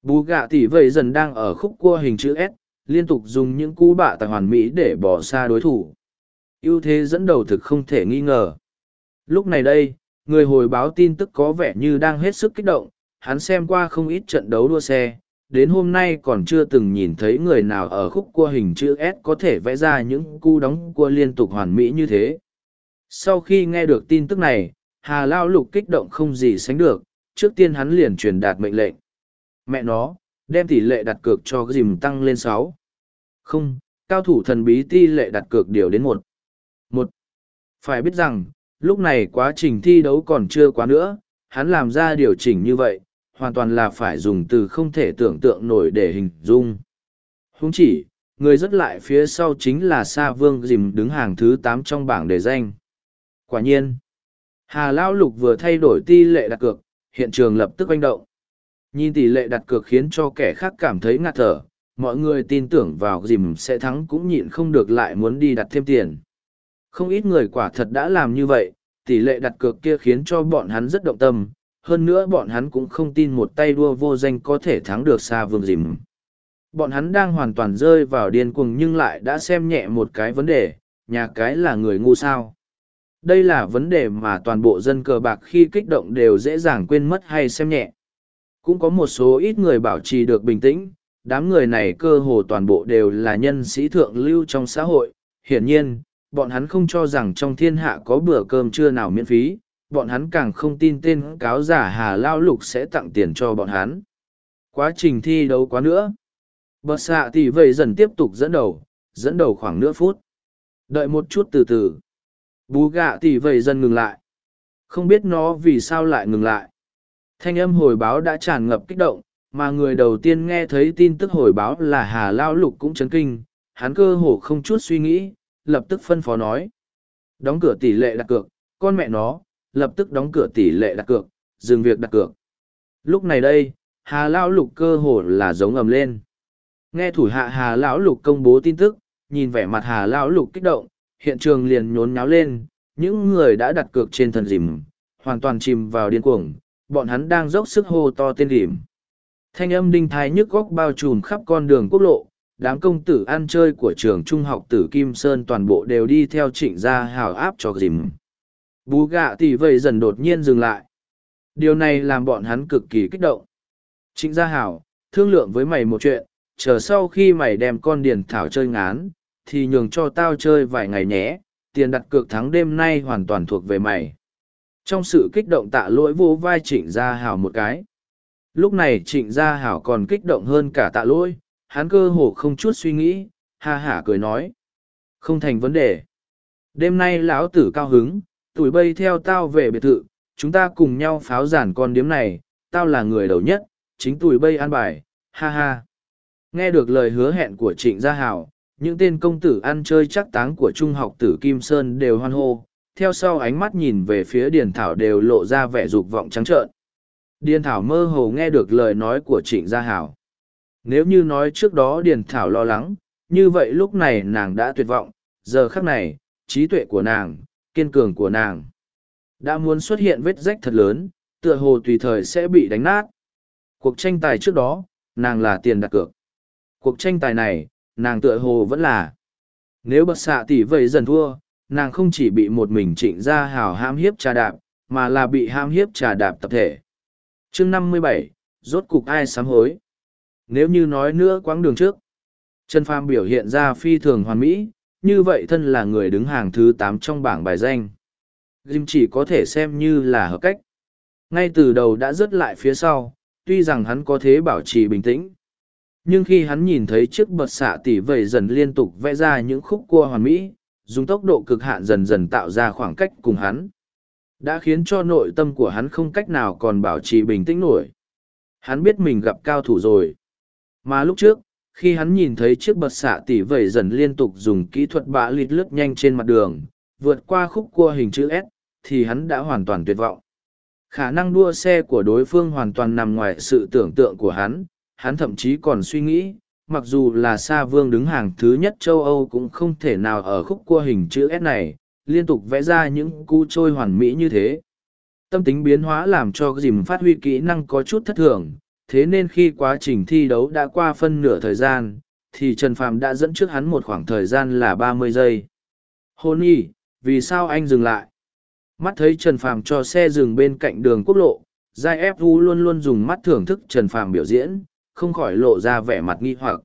Bù gạ tỉ vẩy dần đang ở khúc cua hình chữ S, liên tục dùng những cú bạ tải hoàn mỹ để bỏ xa đối thủ. ưu thế dẫn đầu thực không thể nghi ngờ. Lúc này đây, người hồi báo tin tức có vẻ như đang hết sức kích động, hắn xem qua không ít trận đấu đua xe, đến hôm nay còn chưa từng nhìn thấy người nào ở khúc cua hình chữ S có thể vẽ ra những cu đóng cua liên tục hoàn mỹ như thế. Sau khi nghe được tin tức này, Hà Lao Lục kích động không gì sánh được, trước tiên hắn liền truyền đạt mệnh lệnh. Mẹ nó, đem tỷ lệ đặt cược cho dìm tăng lên sáu Không, cao thủ thần bí tỷ lệ đặt cược điều đến một một Phải biết rằng, lúc này quá trình thi đấu còn chưa quá nữa, hắn làm ra điều chỉnh như vậy, hoàn toàn là phải dùng từ không thể tưởng tượng nổi để hình dung. Húng chỉ, người rất lại phía sau chính là Sa Vương Dìm đứng hàng thứ tám trong bảng đề danh. Quả nhiên, Hà Lão Lục vừa thay đổi tỷ lệ đặt cược, hiện trường lập tức oanh động. Nhìn tỷ lệ đặt cược khiến cho kẻ khác cảm thấy ngạt thở, mọi người tin tưởng vào Dìm sẽ thắng cũng nhịn không được lại muốn đi đặt thêm tiền. Không ít người quả thật đã làm như vậy, tỷ lệ đặt cược kia khiến cho bọn hắn rất động tâm, hơn nữa bọn hắn cũng không tin một tay đua vô danh có thể thắng được xa vương dìm. Bọn hắn đang hoàn toàn rơi vào điên cuồng nhưng lại đã xem nhẹ một cái vấn đề, nhà cái là người ngu sao. Đây là vấn đề mà toàn bộ dân cờ bạc khi kích động đều dễ dàng quên mất hay xem nhẹ. Cũng có một số ít người bảo trì được bình tĩnh, đám người này cơ hồ toàn bộ đều là nhân sĩ thượng lưu trong xã hội. Hiển nhiên, bọn hắn không cho rằng trong thiên hạ có bữa cơm trưa nào miễn phí, bọn hắn càng không tin tên cáo giả Hà Lao Lục sẽ tặng tiền cho bọn hắn. Quá trình thi đấu quá nữa. Bật xạ thì vậy dần tiếp tục dẫn đầu, dẫn đầu khoảng nửa phút. Đợi một chút từ từ. Bú gạ thì vậy dần ngừng lại. Không biết nó vì sao lại ngừng lại. Thanh âm hồi báo đã tràn ngập kích động, mà người đầu tiên nghe thấy tin tức hồi báo là Hà Lao Lục cũng chấn kinh. Hắn cơ hồ không chút suy nghĩ, lập tức phân phó nói. Đóng cửa tỷ lệ đặt cược, con mẹ nó, lập tức đóng cửa tỷ lệ đặt cược, dừng việc đặt cược. Lúc này đây, Hà Lão Lục cơ hồ là giống ầm lên. Nghe thủ hạ Hà Lão Lục công bố tin tức, nhìn vẻ mặt Hà Lão Lục kích động, hiện trường liền nhốn nháo lên, những người đã đặt cược trên thần dìm, hoàn toàn chìm vào điên cuồng, bọn hắn đang dốc sức hô to tên dìm. Thanh âm đinh thái nhức góc bao trùm khắp con đường quốc lộ, đám công tử ăn chơi của trường trung học tử Kim Sơn toàn bộ đều đi theo trịnh gia hào áp cho dìm. Bú gạ tỷ vầy dần đột nhiên dừng lại. Điều này làm bọn hắn cực kỳ kích động. Trịnh Gia Hảo, thương lượng với mày một chuyện, chờ sau khi mày đem con điền thảo chơi ngán, thì nhường cho tao chơi vài ngày nhé, tiền đặt cược thắng đêm nay hoàn toàn thuộc về mày. Trong sự kích động tạ lỗi vô vai trịnh Gia Hảo một cái. Lúc này trịnh Gia Hảo còn kích động hơn cả tạ lỗi, hắn cơ hồ không chút suy nghĩ, ha hả cười nói. Không thành vấn đề. Đêm nay lão tử cao hứng, tuổi bây theo tao về biệt thự, chúng ta cùng nhau pháo giản con điếm này, tao là người đầu nhất, chính tuổi bây an bài, ha ha. Nghe được lời hứa hẹn của trịnh gia hảo, những tên công tử ăn chơi chắc táng của trung học tử Kim Sơn đều hoan hô, theo sau ánh mắt nhìn về phía Điền Thảo đều lộ ra vẻ dục vọng trắng trợn. Điền Thảo mơ hồ nghe được lời nói của trịnh gia hảo. Nếu như nói trước đó Điền Thảo lo lắng, như vậy lúc này nàng đã tuyệt vọng, giờ khắc này, trí tuệ của nàng, kiên cường của nàng. Đã muốn xuất hiện vết rách thật lớn, tựa hồ tùy thời sẽ bị đánh nát. Cuộc tranh tài trước đó, nàng là tiền đặt cược. Cuộc tranh tài này, nàng tựa hồ vẫn là. Nếu bật xạ tỷ vậy dần thua, nàng không chỉ bị một mình trịnh ra hào ham hiếp trà đạp, mà là bị ham hiếp trà đạp tập thể. chương năm mươi bảy, rốt cục ai sám hối. Nếu như nói nữa quãng đường trước, Trần Phàm biểu hiện ra phi thường hoàn mỹ, như vậy thân là người đứng hàng thứ tám trong bảng bài danh. Jim chỉ có thể xem như là hợp cách. Ngay từ đầu đã rớt lại phía sau, tuy rằng hắn có thế bảo trì bình tĩnh. Nhưng khi hắn nhìn thấy chiếc bật xạ tỉ vẩy dần liên tục vẽ ra những khúc cua hoàn mỹ, dùng tốc độ cực hạn dần dần tạo ra khoảng cách cùng hắn. Đã khiến cho nội tâm của hắn không cách nào còn bảo trì bình tĩnh nổi. Hắn biết mình gặp cao thủ rồi. Mà lúc trước, khi hắn nhìn thấy chiếc bật xạ tỉ vẩy dần liên tục dùng kỹ thuật bạ lịt lướt nhanh trên mặt đường, vượt qua khúc cua hình chữ S, thì hắn đã hoàn toàn tuyệt vọng. Khả năng đua xe của đối phương hoàn toàn nằm ngoài sự tưởng tượng của hắn, hắn thậm chí còn suy nghĩ, mặc dù là Sa Vương đứng hàng thứ nhất châu Âu cũng không thể nào ở khúc cua hình chữ S này, liên tục vẽ ra những cú trôi hoàn mỹ như thế. Tâm tính biến hóa làm cho dìm phát huy kỹ năng có chút thất thường, thế nên khi quá trình thi đấu đã qua phân nửa thời gian, thì Trần Phàm đã dẫn trước hắn một khoảng thời gian là ba mươi giây. Hôn y, vì sao anh dừng lại? Mắt thấy Trần Phàm cho xe dừng bên cạnh đường quốc lộ, Giai Fu luôn luôn dùng mắt thưởng thức Trần Phàm biểu diễn, không khỏi lộ ra vẻ mặt nghi hoặc.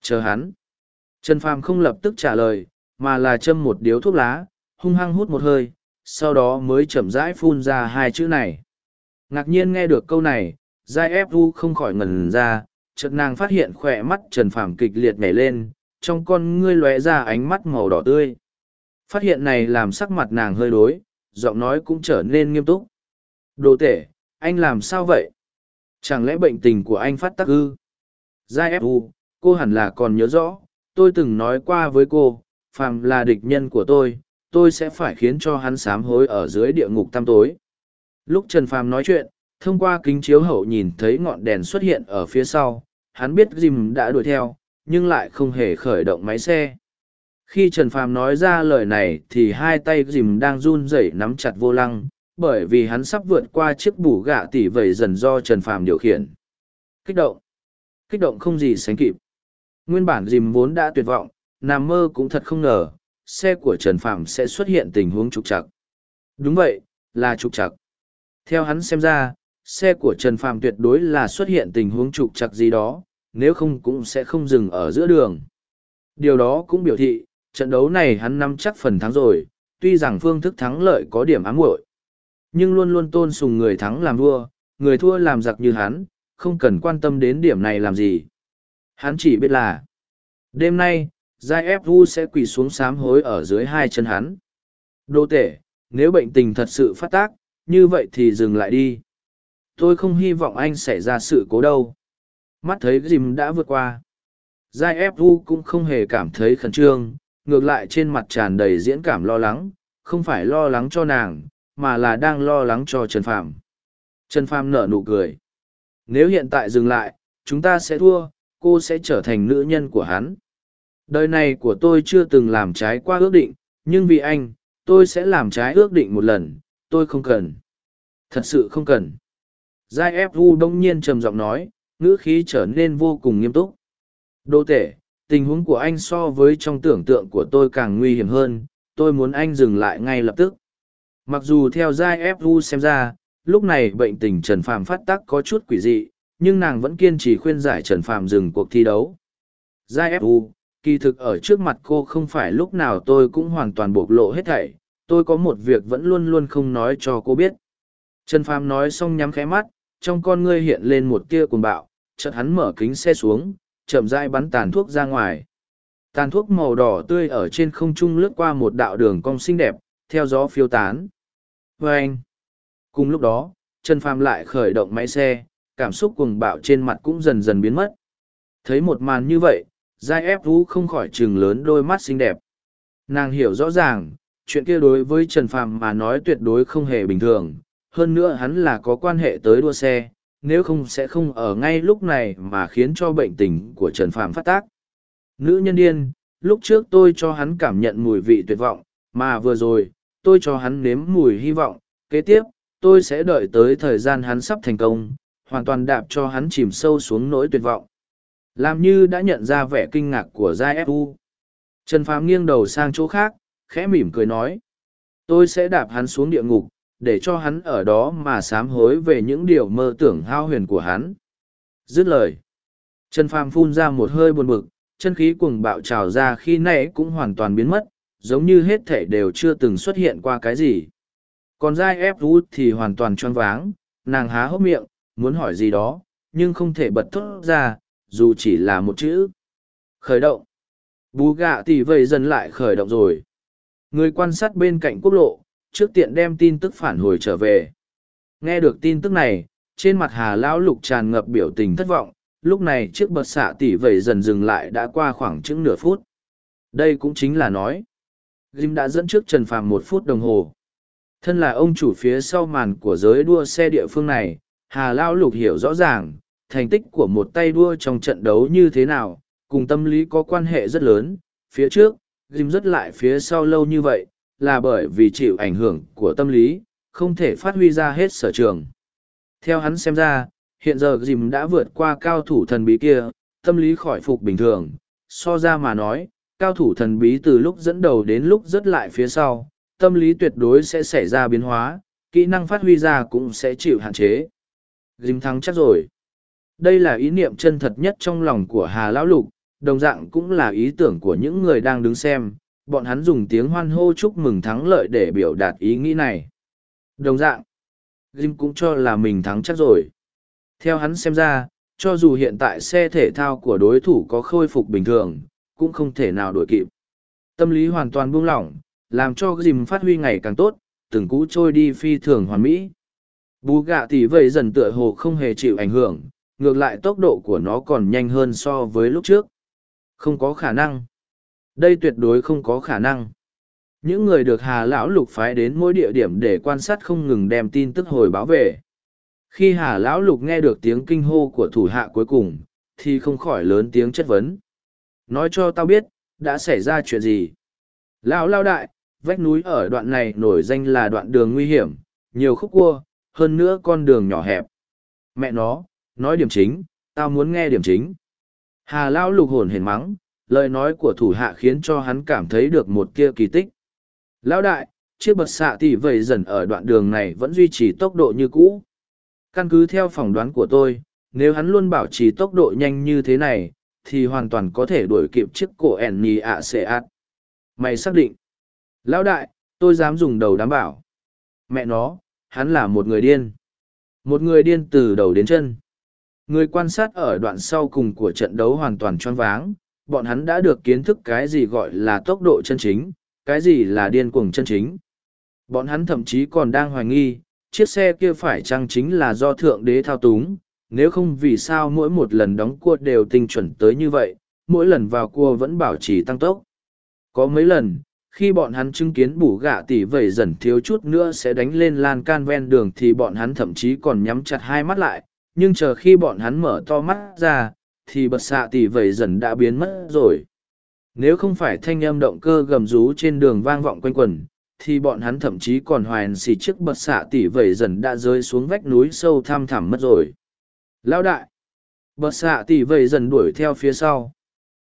Chờ hắn. Trần Phàm không lập tức trả lời, mà là châm một điếu thuốc lá, hung hăng hút một hơi, sau đó mới chậm rãi phun ra hai chữ này. Ngạc nhiên nghe được câu này, Giai Fu không khỏi ngẩn ra, chợt nàng phát hiện khỏe mắt Trần Phàm kịch liệt nhảy lên, trong con ngươi lóe ra ánh mắt màu đỏ tươi. Phát hiện này làm sắc mặt nàng hơi đối, giọng nói cũng trở nên nghiêm túc. Đồ tể, anh làm sao vậy? Chẳng lẽ bệnh tình của anh phát tắc ư? Giai Fu, cô hẳn là còn nhớ rõ, tôi từng nói qua với cô, phàm là địch nhân của tôi, tôi sẽ phải khiến cho hắn sám hối ở dưới địa ngục tăm tối. Lúc Trần Phàm nói chuyện, thông qua kính chiếu hậu nhìn thấy ngọn đèn xuất hiện ở phía sau, hắn biết Jim đã đuổi theo, nhưng lại không hề khởi động máy xe. Khi Trần Phàm nói ra lời này thì hai tay Jim đang run rẩy nắm chặt vô lăng, bởi vì hắn sắp vượt qua chiếc bù gạ tỉ vẩy dần do Trần Phàm điều khiển. Kích động. Kích động không gì sánh kịp. Nguyên bản Jim vốn đã tuyệt vọng, nằm mơ cũng thật không ngờ, xe của Trần Phàm sẽ xuất hiện tình huống trục trặc. Đúng vậy, là trục trặc. Theo hắn xem ra, xe của Trần Phàm tuyệt đối là xuất hiện tình huống trục trặc gì đó, nếu không cũng sẽ không dừng ở giữa đường. Điều đó cũng biểu thị, trận đấu này hắn nắm chắc phần thắng rồi, tuy rằng phương thức thắng lợi có điểm ám muội nhưng luôn luôn tôn sùng người thắng làm vua, người thua làm giặc như hắn, không cần quan tâm đến điểm này làm gì. Hắn chỉ biết là, đêm nay, Giai Ép Vu sẽ quỳ xuống sám hối ở dưới hai chân hắn. Đô tể, nếu bệnh tình thật sự phát tác, như vậy thì dừng lại đi tôi không hy vọng anh xảy ra sự cố đâu. Mắt thấy dìm đã vượt qua. Giai ép u cũng không hề cảm thấy khẩn trương, ngược lại trên mặt tràn đầy diễn cảm lo lắng, không phải lo lắng cho nàng, mà là đang lo lắng cho trần phàm. Trần phàm nở nụ cười. Nếu hiện tại dừng lại, chúng ta sẽ thua, cô sẽ trở thành nữ nhân của hắn. Đời này của tôi chưa từng làm trái qua ước định, nhưng vì anh, tôi sẽ làm trái ước định một lần, tôi không cần. Thật sự không cần. Giai ép vu đông nhiên trầm giọng nói, ngữ khí trở nên vô cùng nghiêm túc. Đô tể, tình huống của anh so với trong tưởng tượng của tôi càng nguy hiểm hơn, tôi muốn anh dừng lại ngay lập tức. Mặc dù theo Giai ép vu xem ra, lúc này bệnh tình Trần Phàm phát tác có chút quỷ dị, nhưng nàng vẫn kiên trì khuyên giải Trần Phàm dừng cuộc thi đấu. Giai fu, kỳ thực ở trước mặt cô không phải lúc nào tôi cũng hoàn toàn bộc lộ hết thảy, tôi có một việc vẫn luôn luôn không nói cho cô biết. Trần Phàm nói xong nhắm khẽ mắt, trong con ngươi hiện lên một tia cuồng bạo, chợt hắn mở kính xe xuống, chậm rãi bắn tàn thuốc ra ngoài. Tàn thuốc màu đỏ tươi ở trên không trung lướt qua một đạo đường cong xinh đẹp, theo gió phiêu tán. Và anh, cùng lúc đó, Trần Phàm lại khởi động máy xe, cảm xúc cuồng bạo trên mặt cũng dần dần biến mất. Thấy một màn như vậy, Giai ép vũ không khỏi trừng lớn đôi mắt xinh đẹp. Nàng hiểu rõ ràng, chuyện kia đối với Trần Phàm mà nói tuyệt đối không hề bình thường, hơn nữa hắn là có quan hệ tới đua xe, nếu không sẽ không ở ngay lúc này mà khiến cho bệnh tình của Trần Phàm phát tác. Nữ nhân điên, lúc trước tôi cho hắn cảm nhận mùi vị tuyệt vọng, mà vừa rồi, tôi cho hắn nếm mùi hy vọng, kế tiếp, tôi sẽ đợi tới thời gian hắn sắp thành công, hoàn toàn đạp cho hắn chìm sâu xuống nỗi tuyệt vọng. Làm như đã nhận ra vẻ kinh ngạc của Giai Fu. Trần Phàm nghiêng đầu sang chỗ khác, khẽ mỉm cười nói. Tôi sẽ đạp hắn xuống địa ngục, để cho hắn ở đó mà sám hối về những điều mơ tưởng hao huyền của hắn. Dứt lời. Trần Phàm phun ra một hơi buồn bực, chân khí cuồng bạo trào ra khi nãy cũng hoàn toàn biến mất, giống như hết thể đều chưa từng xuất hiện qua cái gì. Còn Giai ép rút thì hoàn toàn choáng váng, nàng há hốc miệng, muốn hỏi gì đó, nhưng không thể bật thốt ra, dù chỉ là một chữ. Khởi động. Bú gạ tỷ vây dần lại khởi động rồi. Người quan sát bên cạnh quốc lộ, trước tiện đem tin tức phản hồi trở về. Nghe được tin tức này, trên mặt hà lão lục tràn ngập biểu tình thất vọng, lúc này chiếc bật xạ tỉ vẩy dần dừng lại đã qua khoảng chừng nửa phút. Đây cũng chính là nói. Jim đã dẫn trước Trần Phàm một phút đồng hồ. Thân là ông chủ phía sau màn của giới đua xe địa phương này, Hà Lao Lục hiểu rõ ràng, thành tích của một tay đua trong trận đấu như thế nào, cùng tâm lý có quan hệ rất lớn. Phía trước, Jim rất lại phía sau lâu như vậy, là bởi vì chịu ảnh hưởng của tâm lý, không thể phát huy ra hết sở trường. Theo hắn xem ra, hiện giờ Jim đã vượt qua cao thủ thần bí kia, tâm lý khỏi phục bình thường. So ra mà nói, cao thủ thần bí từ lúc dẫn đầu đến lúc rất lại phía sau, tâm lý tuyệt đối sẽ xảy ra biến hóa, kỹ năng phát huy ra cũng sẽ chịu hạn chế. Jim thắng chắc rồi. Đây là ý niệm chân thật nhất trong lòng của Hà Lão Lục, đồng dạng cũng là ý tưởng của những người đang đứng xem, bọn hắn dùng tiếng hoan hô chúc mừng thắng lợi để biểu đạt ý nghĩ này. Đồng dạng, Jim cũng cho là mình thắng chắc rồi. Theo hắn xem ra, cho dù hiện tại xe thể thao của đối thủ có khôi phục bình thường, cũng không thể nào đuổi kịp. Tâm lý hoàn toàn buông lỏng, làm cho Jim phát huy ngày càng tốt, từng cú trôi đi phi thường hoàn mỹ. Bú gạ tỷ vậy dần tựa hồ không hề chịu ảnh hưởng, ngược lại tốc độ của nó còn nhanh hơn so với lúc trước. Không có khả năng. Đây tuyệt đối không có khả năng. Những người được Hà Lão Lục phái đến mỗi địa điểm để quan sát không ngừng đem tin tức hồi báo về. Khi Hà Lão Lục nghe được tiếng kinh hô của thủ hạ cuối cùng, thì không khỏi lớn tiếng chất vấn. Nói cho tao biết, đã xảy ra chuyện gì? Lão Lao Đại, vách núi ở đoạn này nổi danh là đoạn đường nguy hiểm, nhiều khúc cua, hơn nữa con đường nhỏ hẹp. Mẹ nó, nói điểm chính, tao muốn nghe điểm chính. Hà Lão Lục hồn hển mắng, lời nói của thủ hạ khiến cho hắn cảm thấy được một kia kỳ tích. Lão đại, chiếc bật xạ tỷ vầy dần ở đoạn đường này vẫn duy trì tốc độ như cũ. Căn cứ theo phỏng đoán của tôi, nếu hắn luôn bảo trì tốc độ nhanh như thế này, thì hoàn toàn có thể đuổi kịp chiếc cổ ẻn nhì ạ xệ ạt. Mày xác định. Lão đại, tôi dám dùng đầu đảm bảo. Mẹ nó, hắn là một người điên. Một người điên từ đầu đến chân. Người quan sát ở đoạn sau cùng của trận đấu hoàn toàn choáng váng, bọn hắn đã được kiến thức cái gì gọi là tốc độ chân chính, cái gì là điên cuồng chân chính. Bọn hắn thậm chí còn đang hoài nghi, chiếc xe kia phải chăng chính là do thượng đế thao túng, nếu không vì sao mỗi một lần đóng cua đều tinh chuẩn tới như vậy, mỗi lần vào cua vẫn bảo trì tăng tốc. Có mấy lần, khi bọn hắn chứng kiến bủ gạ tỉ vẩy dần thiếu chút nữa sẽ đánh lên lan can ven đường thì bọn hắn thậm chí còn nhắm chặt hai mắt lại, nhưng chờ khi bọn hắn mở to mắt ra, thì bật xạ tỷ vẩy dần đã biến mất rồi. Nếu không phải thanh âm động cơ gầm rú trên đường vang vọng quanh quần, thì bọn hắn thậm chí còn hoài xì chiếc bật xạ tỷ vẩy dần đã rơi xuống vách núi sâu thăm thẳm mất rồi. Lão đại! Bật xạ tỷ vẩy dần đuổi theo phía sau.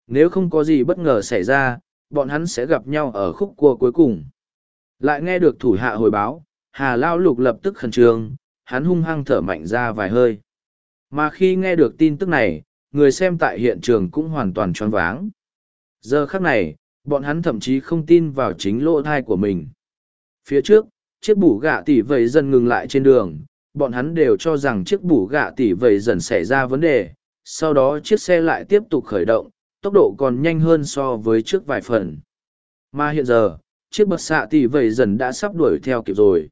Nếu không có gì bất ngờ xảy ra, bọn hắn sẽ gặp nhau ở khúc cua cuối cùng. Lại nghe được thủ hạ hồi báo, Hà Lao Lục lập tức khẩn trương, hắn hung hăng thở mạnh ra vài hơi. Mà khi nghe được tin tức này, người xem tại hiện trường cũng hoàn toàn choáng váng. Giờ khắc này, bọn hắn thậm chí không tin vào chính lỗ thai của mình. Phía trước, chiếc bủ gạ tỷ vầy dần ngừng lại trên đường, bọn hắn đều cho rằng chiếc bủ gạ tỷ vầy dần xảy ra vấn đề, sau đó chiếc xe lại tiếp tục khởi động, tốc độ còn nhanh hơn so với trước vài phần. Mà hiện giờ, chiếc bật xạ tỷ vầy dần đã sắp đuổi theo kịp rồi.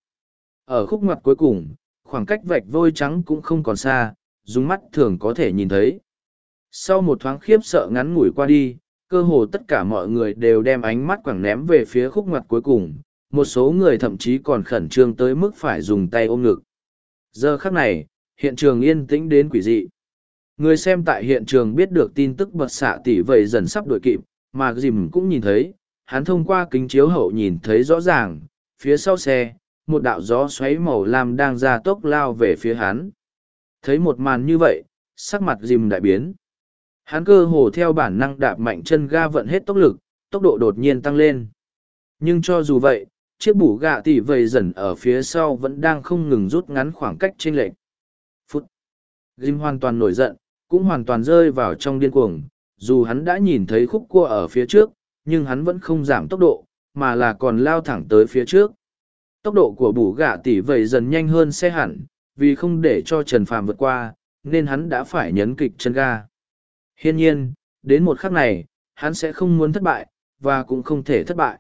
Ở khúc ngoặt cuối cùng, khoảng cách vạch vôi trắng cũng không còn xa, dùng mắt thường có thể nhìn thấy. Sau một thoáng khiếp sợ ngắn ngủi qua đi, cơ hồ tất cả mọi người đều đem ánh mắt quẳng ném về phía khúc ngoặt cuối cùng, một số người thậm chí còn khẩn trương tới mức phải dùng tay ôm ngực. Giờ khắc này, hiện trường yên tĩnh đến quỷ dị. Người xem tại hiện trường biết được tin tức bật xạ tỷ vậy dần sắp đuổi kịp, mà dìm cũng nhìn thấy, hắn thông qua kính chiếu hậu nhìn thấy rõ ràng, phía sau xe, một đạo gió xoáy màu lam đang ra tốc lao về phía hắn. Thấy một màn như vậy, sắc mặt dìm đại biến. Hắn cơ hồ theo bản năng đạp mạnh chân ga vận hết tốc lực, tốc độ đột nhiên tăng lên. Nhưng cho dù vậy, chiếc bủ gạ tỷ vầy dần ở phía sau vẫn đang không ngừng rút ngắn khoảng cách trên lệch. Phút. Jim hoàn toàn nổi giận, cũng hoàn toàn rơi vào trong điên cuồng. Dù hắn đã nhìn thấy khúc cua ở phía trước, nhưng hắn vẫn không giảm tốc độ, mà là còn lao thẳng tới phía trước. Tốc độ của bủ gạ tỷ vầy dần nhanh hơn xe hẳn, vì không để cho Trần Phàm vượt qua, nên hắn đã phải nhấn kịch chân ga. Hiên nhiên, đến một khắc này, hắn sẽ không muốn thất bại, và cũng không thể thất bại.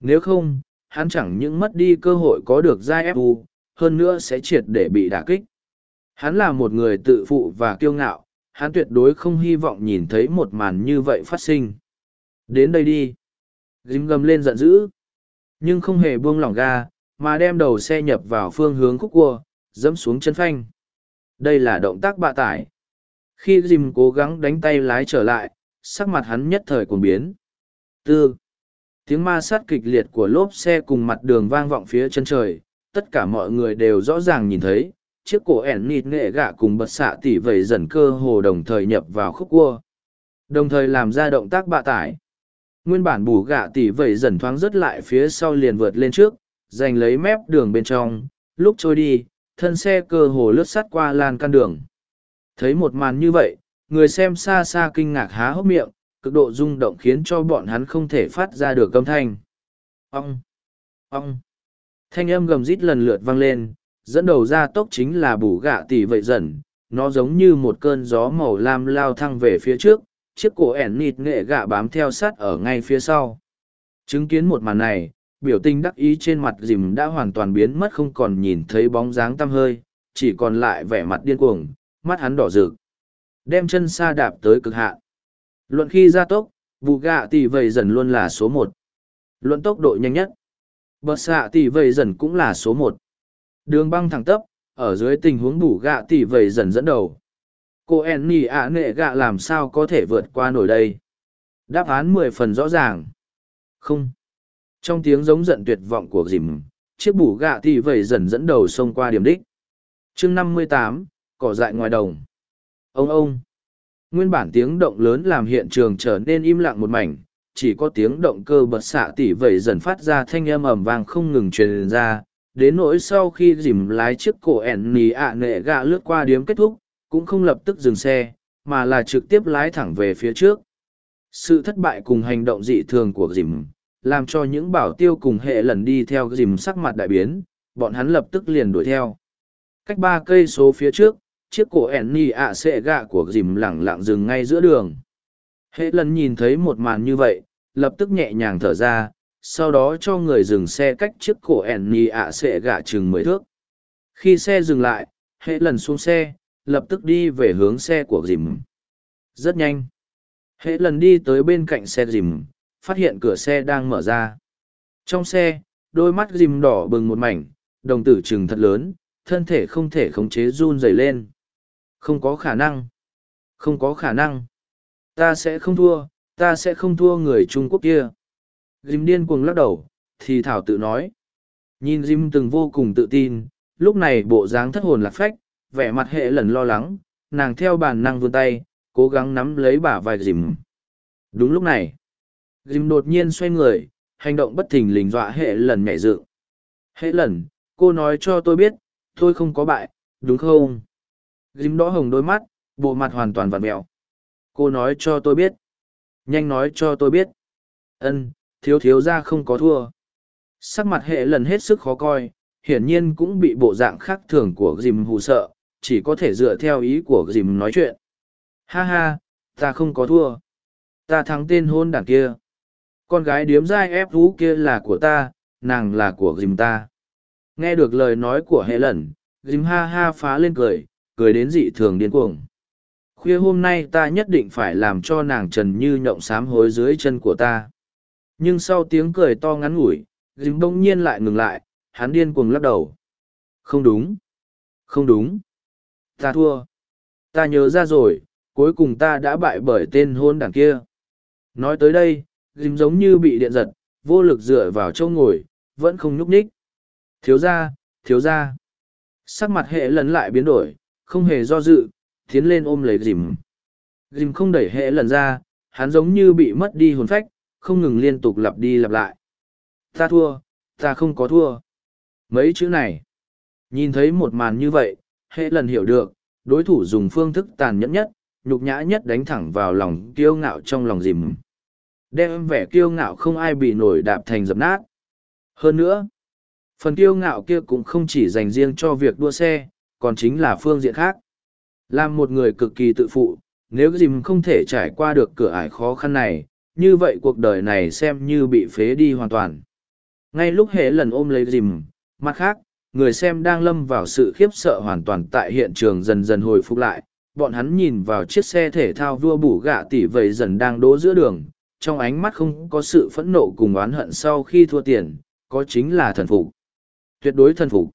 Nếu không, hắn chẳng những mất đi cơ hội có được giai fu, hơn nữa sẽ triệt để bị đả kích. Hắn là một người tự phụ và kiêu ngạo, hắn tuyệt đối không hy vọng nhìn thấy một màn như vậy phát sinh. Đến đây đi. Dìm gầm lên giận dữ. Nhưng không hề buông lỏng ga, mà đem đầu xe nhập vào phương hướng khúc cua, dẫm xuống chân phanh. Đây là động tác bạ tải. Khi Jim cố gắng đánh tay lái trở lại, sắc mặt hắn nhất thời cuồng biến. Tư. Tiếng ma sát kịch liệt của lốp xe cùng mặt đường vang vọng phía chân trời, tất cả mọi người đều rõ ràng nhìn thấy, chiếc cổ ẻn nịt nghệ gạ cùng bật xạ tỉ vẩy dần cơ hồ đồng thời nhập vào khúc cua. Đồng thời làm ra động tác bạ tải. Nguyên bản bù gạ tỉ vẩy dần thoáng rớt lại phía sau liền vượt lên trước, giành lấy mép đường bên trong, lúc trôi đi, thân xe cơ hồ lướt sắt qua lan can đường. Thấy một màn như vậy, người xem xa xa kinh ngạc há hốc miệng, cực độ rung động khiến cho bọn hắn không thể phát ra được âm thanh. Ông! Ông! Thanh âm gầm rít lần lượt vang lên, dẫn đầu ra tốc chính là bù gạ tỷ vậy dần, nó giống như một cơn gió màu lam lao thăng về phía trước, chiếc cổ ẻn nịt nghệ gạ bám theo sát ở ngay phía sau. Chứng kiến một màn này, biểu tình đắc ý trên mặt dìm đã hoàn toàn biến mất không còn nhìn thấy bóng dáng tăm hơi, chỉ còn lại vẻ mặt điên cuồng, mắt hắn đỏ rực. Đem chân xa đạp tới cực hạn. Luận khi ra tốc, vụ gạ tỷ vầy dần luôn là số một. Luận tốc độ nhanh nhất. Bật xạ tỷ vầy dần cũng là số một. Đường băng thẳng tắp, ở dưới tình huống bù gạ tỷ vầy dần dẫn đầu. Cô Enni ạ nệ gạ làm sao có thể vượt qua nổi đây? Đáp án mười phần rõ ràng. Không. Trong tiếng giống giận tuyệt vọng của dìm, chiếc bù gạ tỷ vầy dần dẫn đầu xông qua điểm đích. chương năm mươi tám cỏ dại ngoài đồng. Ông ông! Nguyên bản tiếng động lớn làm hiện trường trở nên im lặng một mảnh, chỉ có tiếng động cơ bật xạ tỉ vẩy dần phát ra thanh âm ầm vang không ngừng truyền ra, đến nỗi sau khi dìm lái chiếc cổ ẻn nì ạ nệ gạ lướt qua điếm kết thúc, cũng không lập tức dừng xe, mà là trực tiếp lái thẳng về phía trước. Sự thất bại cùng hành động dị thường của dìm, làm cho những bảo tiêu cùng hệ lần đi theo dìm sắc mặt đại biến, bọn hắn lập tức liền đuổi theo. Cách ba cây số phía trước, chiếc cổ ẻn ni ạ xệ gạ của dìm lẳng lặng dừng ngay giữa đường. Hệ lần nhìn thấy một màn như vậy, lập tức nhẹ nhàng thở ra, sau đó cho người dừng xe cách chiếc cổ ẻn ni ạ xệ gạ chừng mười thước. Khi xe dừng lại, hệ lần xuống xe, lập tức đi về hướng xe của dìm. Rất nhanh. Hệ lần đi tới bên cạnh xe dìm, phát hiện cửa xe đang mở ra. Trong xe, đôi mắt dìm đỏ bừng một mảnh, đồng tử chừng thật lớn, thân thể không thể khống chế run rẩy lên không có khả năng. Không có khả năng. Ta sẽ không thua, ta sẽ không thua người Trung Quốc kia. Dìm điên cuồng lắc đầu, thì Thảo tự nói. Nhìn Dìm từng vô cùng tự tin, lúc này bộ dáng thất hồn lạc phách, vẻ mặt hệ lần lo lắng, nàng theo bản năng vươn tay, cố gắng nắm lấy bả vai Dìm. Đúng lúc này, Dìm đột nhiên xoay người, hành động bất thình lình dọa hệ lần nhảy dựng. Hệ lần, cô nói cho tôi biết, tôi không có bại, đúng không? Dìm đỏ hồng đôi mắt, bộ mặt hoàn toàn vặn mẹo. Cô nói cho tôi biết. Nhanh nói cho tôi biết. Ân, thiếu thiếu ra không có thua. Sắc mặt hệ lần hết sức khó coi, hiển nhiên cũng bị bộ dạng khác thường của dìm hù sợ, chỉ có thể dựa theo ý của dìm nói chuyện. Ha ha, ta không có thua. Ta thắng tên hôn đảng kia. Con gái điếm dai ép vũ kia là của ta, nàng là của dìm ta. Nghe được lời nói của hệ lần, dìm ha ha phá lên cười, cười đến dị thường điên cuồng. Khuya hôm nay ta nhất định phải làm cho nàng trần như nhộng sám hối dưới chân của ta. Nhưng sau tiếng cười to ngắn ngủi, dìm bỗng nhiên lại ngừng lại, hắn điên cuồng lắc đầu. Không đúng. Không đúng. Ta thua. Ta nhớ ra rồi, cuối cùng ta đã bại bởi tên hôn đảng kia. Nói tới đây, dìm giống như bị điện giật, vô lực dựa vào châu ngồi, vẫn không nhúc nhích. Thiếu ra, thiếu ra. Sắc mặt hệ lần lại biến đổi, không hề do dự, tiến lên ôm lấy dìm. Dìm không đẩy hệ lần ra, hắn giống như bị mất đi hồn phách, không ngừng liên tục lặp đi lặp lại. Ta thua, ta không có thua. Mấy chữ này. Nhìn thấy một màn như vậy, hệ lần hiểu được, đối thủ dùng phương thức tàn nhẫn nhất, nhục nhã nhất đánh thẳng vào lòng kiêu ngạo trong lòng dìm. Đem vẻ kiêu ngạo không ai bị nổi đạp thành dập nát. Hơn nữa, phần kiêu ngạo kia cũng không chỉ dành riêng cho việc đua xe, còn chính là phương diện khác. Làm một người cực kỳ tự phụ, nếu dìm không thể trải qua được cửa ải khó khăn này, như vậy cuộc đời này xem như bị phế đi hoàn toàn. Ngay lúc hệ lần ôm lấy dìm, mặt khác, người xem đang lâm vào sự khiếp sợ hoàn toàn tại hiện trường dần dần hồi phục lại. Bọn hắn nhìn vào chiếc xe thể thao vua bủ gạ tỷ vầy dần đang đỗ giữa đường, trong ánh mắt không có sự phẫn nộ cùng oán hận sau khi thua tiền, có chính là thần phục. Tuyệt đối thần phục.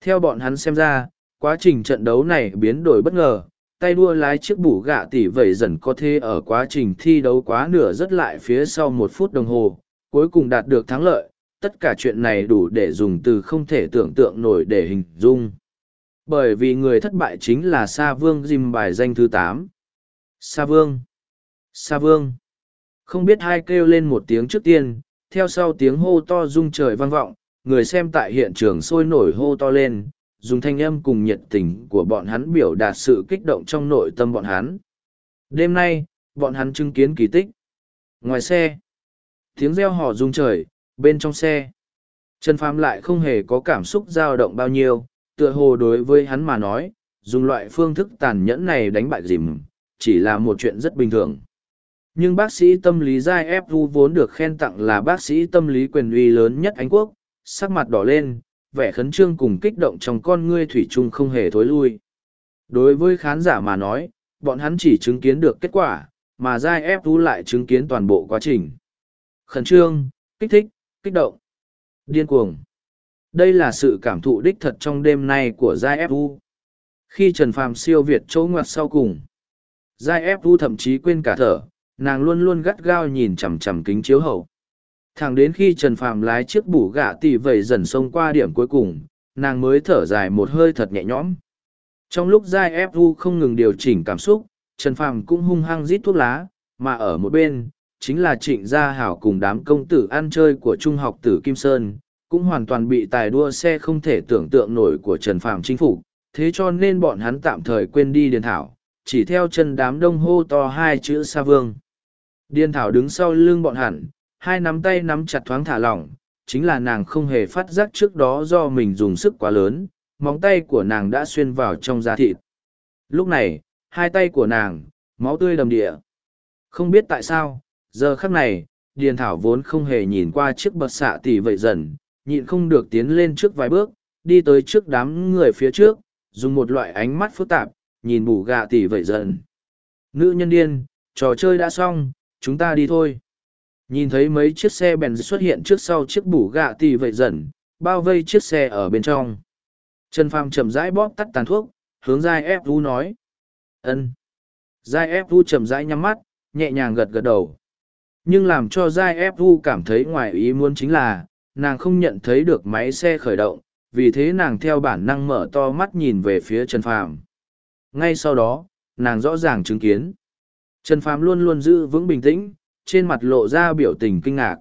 Theo bọn hắn xem ra, quá trình trận đấu này biến đổi bất ngờ, tay đua lái chiếc bủ gạ tỷ vẩy dần có thể ở quá trình thi đấu quá nửa rất lại phía sau một phút đồng hồ, cuối cùng đạt được thắng lợi, tất cả chuyện này đủ để dùng từ không thể tưởng tượng nổi để hình dung. Bởi vì người thất bại chính là Sa Vương Dìm bài danh thứ tám. Sa Vương. Sa Vương. Không biết hai kêu lên một tiếng trước tiên, theo sau tiếng hô to rung trời vang vọng, người xem tại hiện trường sôi nổi hô to lên, dùng thanh âm cùng nhiệt tình của bọn hắn biểu đạt sự kích động trong nội tâm bọn hắn. Đêm nay, bọn hắn chứng kiến kỳ tích. Ngoài xe, tiếng reo hò rung trời, bên trong xe. Trần Phàm lại không hề có cảm xúc dao động bao nhiêu, tựa hồ đối với hắn mà nói, dùng loại phương thức tàn nhẫn này đánh bại dìm, chỉ là một chuyện rất bình thường. Nhưng bác sĩ tâm lý Giai Fu vốn được khen tặng là bác sĩ tâm lý quyền uy lớn nhất Anh Quốc, sắc mặt đỏ lên, vẻ khấn trương cùng kích động trong con ngươi thủy chung không hề thối lui. Đối với khán giả mà nói, bọn hắn chỉ chứng kiến được kết quả, mà Giai Fu lại chứng kiến toàn bộ quá trình. Khẩn trương, kích thích, kích động, điên cuồng. Đây là sự cảm thụ đích thật trong đêm nay của Giai Fu. Khi Trần Phàm siêu Việt chỗ ngoặt sau cùng, Giai Fu thậm chí quên cả thở, nàng luôn luôn gắt gao nhìn chằm chằm kính chiếu hậu thẳng đến khi trần phàm lái chiếc bủ gạ tỉ vẩy dần xông qua điểm cuối cùng, nàng mới thở dài một hơi thật nhẹ nhõm. Trong lúc giai ép u không ngừng điều chỉnh cảm xúc, trần phàm cũng hung hăng rít thuốc lá, mà ở một bên, chính là trịnh gia hảo cùng đám công tử ăn chơi của trung học tử kim sơn, cũng hoàn toàn bị tài đua xe không thể tưởng tượng nổi của trần phàm chính phục, thế cho nên bọn hắn tạm thời quên đi điền thảo, chỉ theo chân đám đông hô to hai chữ sa vương. Điền thảo đứng sau lưng bọn hẳn hai nắm tay nắm chặt thoáng thả lỏng, chính là nàng không hề phát giác trước đó do mình dùng sức quá lớn, móng tay của nàng đã xuyên vào trong da thịt. Lúc này, hai tay của nàng, máu tươi đầm địa. Không biết tại sao, giờ khắc này, Điền Thảo vốn không hề nhìn qua chiếc bật xạ tỷ vậy dần, nhịn không được tiến lên trước vài bước, đi tới trước đám người phía trước, dùng một loại ánh mắt phức tạp, nhìn bù gạ tỷ vậy dần. Nữ nhân điên, trò chơi đã xong, chúng ta đi thôi. Nhìn thấy mấy chiếc xe bèn xuất hiện trước sau chiếc bủ gạ tì vậy dần, bao vây chiếc xe ở bên trong. Trần Phàm chậm rãi bóp tắt tàn thuốc, hướng Giai Ép Vu nói. ân Giai Ép Vu chậm rãi nhắm mắt, nhẹ nhàng gật gật đầu. Nhưng làm cho Giai Ép Vu cảm thấy ngoài ý muốn chính là, nàng không nhận thấy được máy xe khởi động, vì thế nàng theo bản năng mở to mắt nhìn về phía Trần Phàm. Ngay sau đó, nàng rõ ràng chứng kiến. Trần Phàm luôn luôn giữ vững bình tĩnh, trên mặt lộ ra biểu tình kinh ngạc.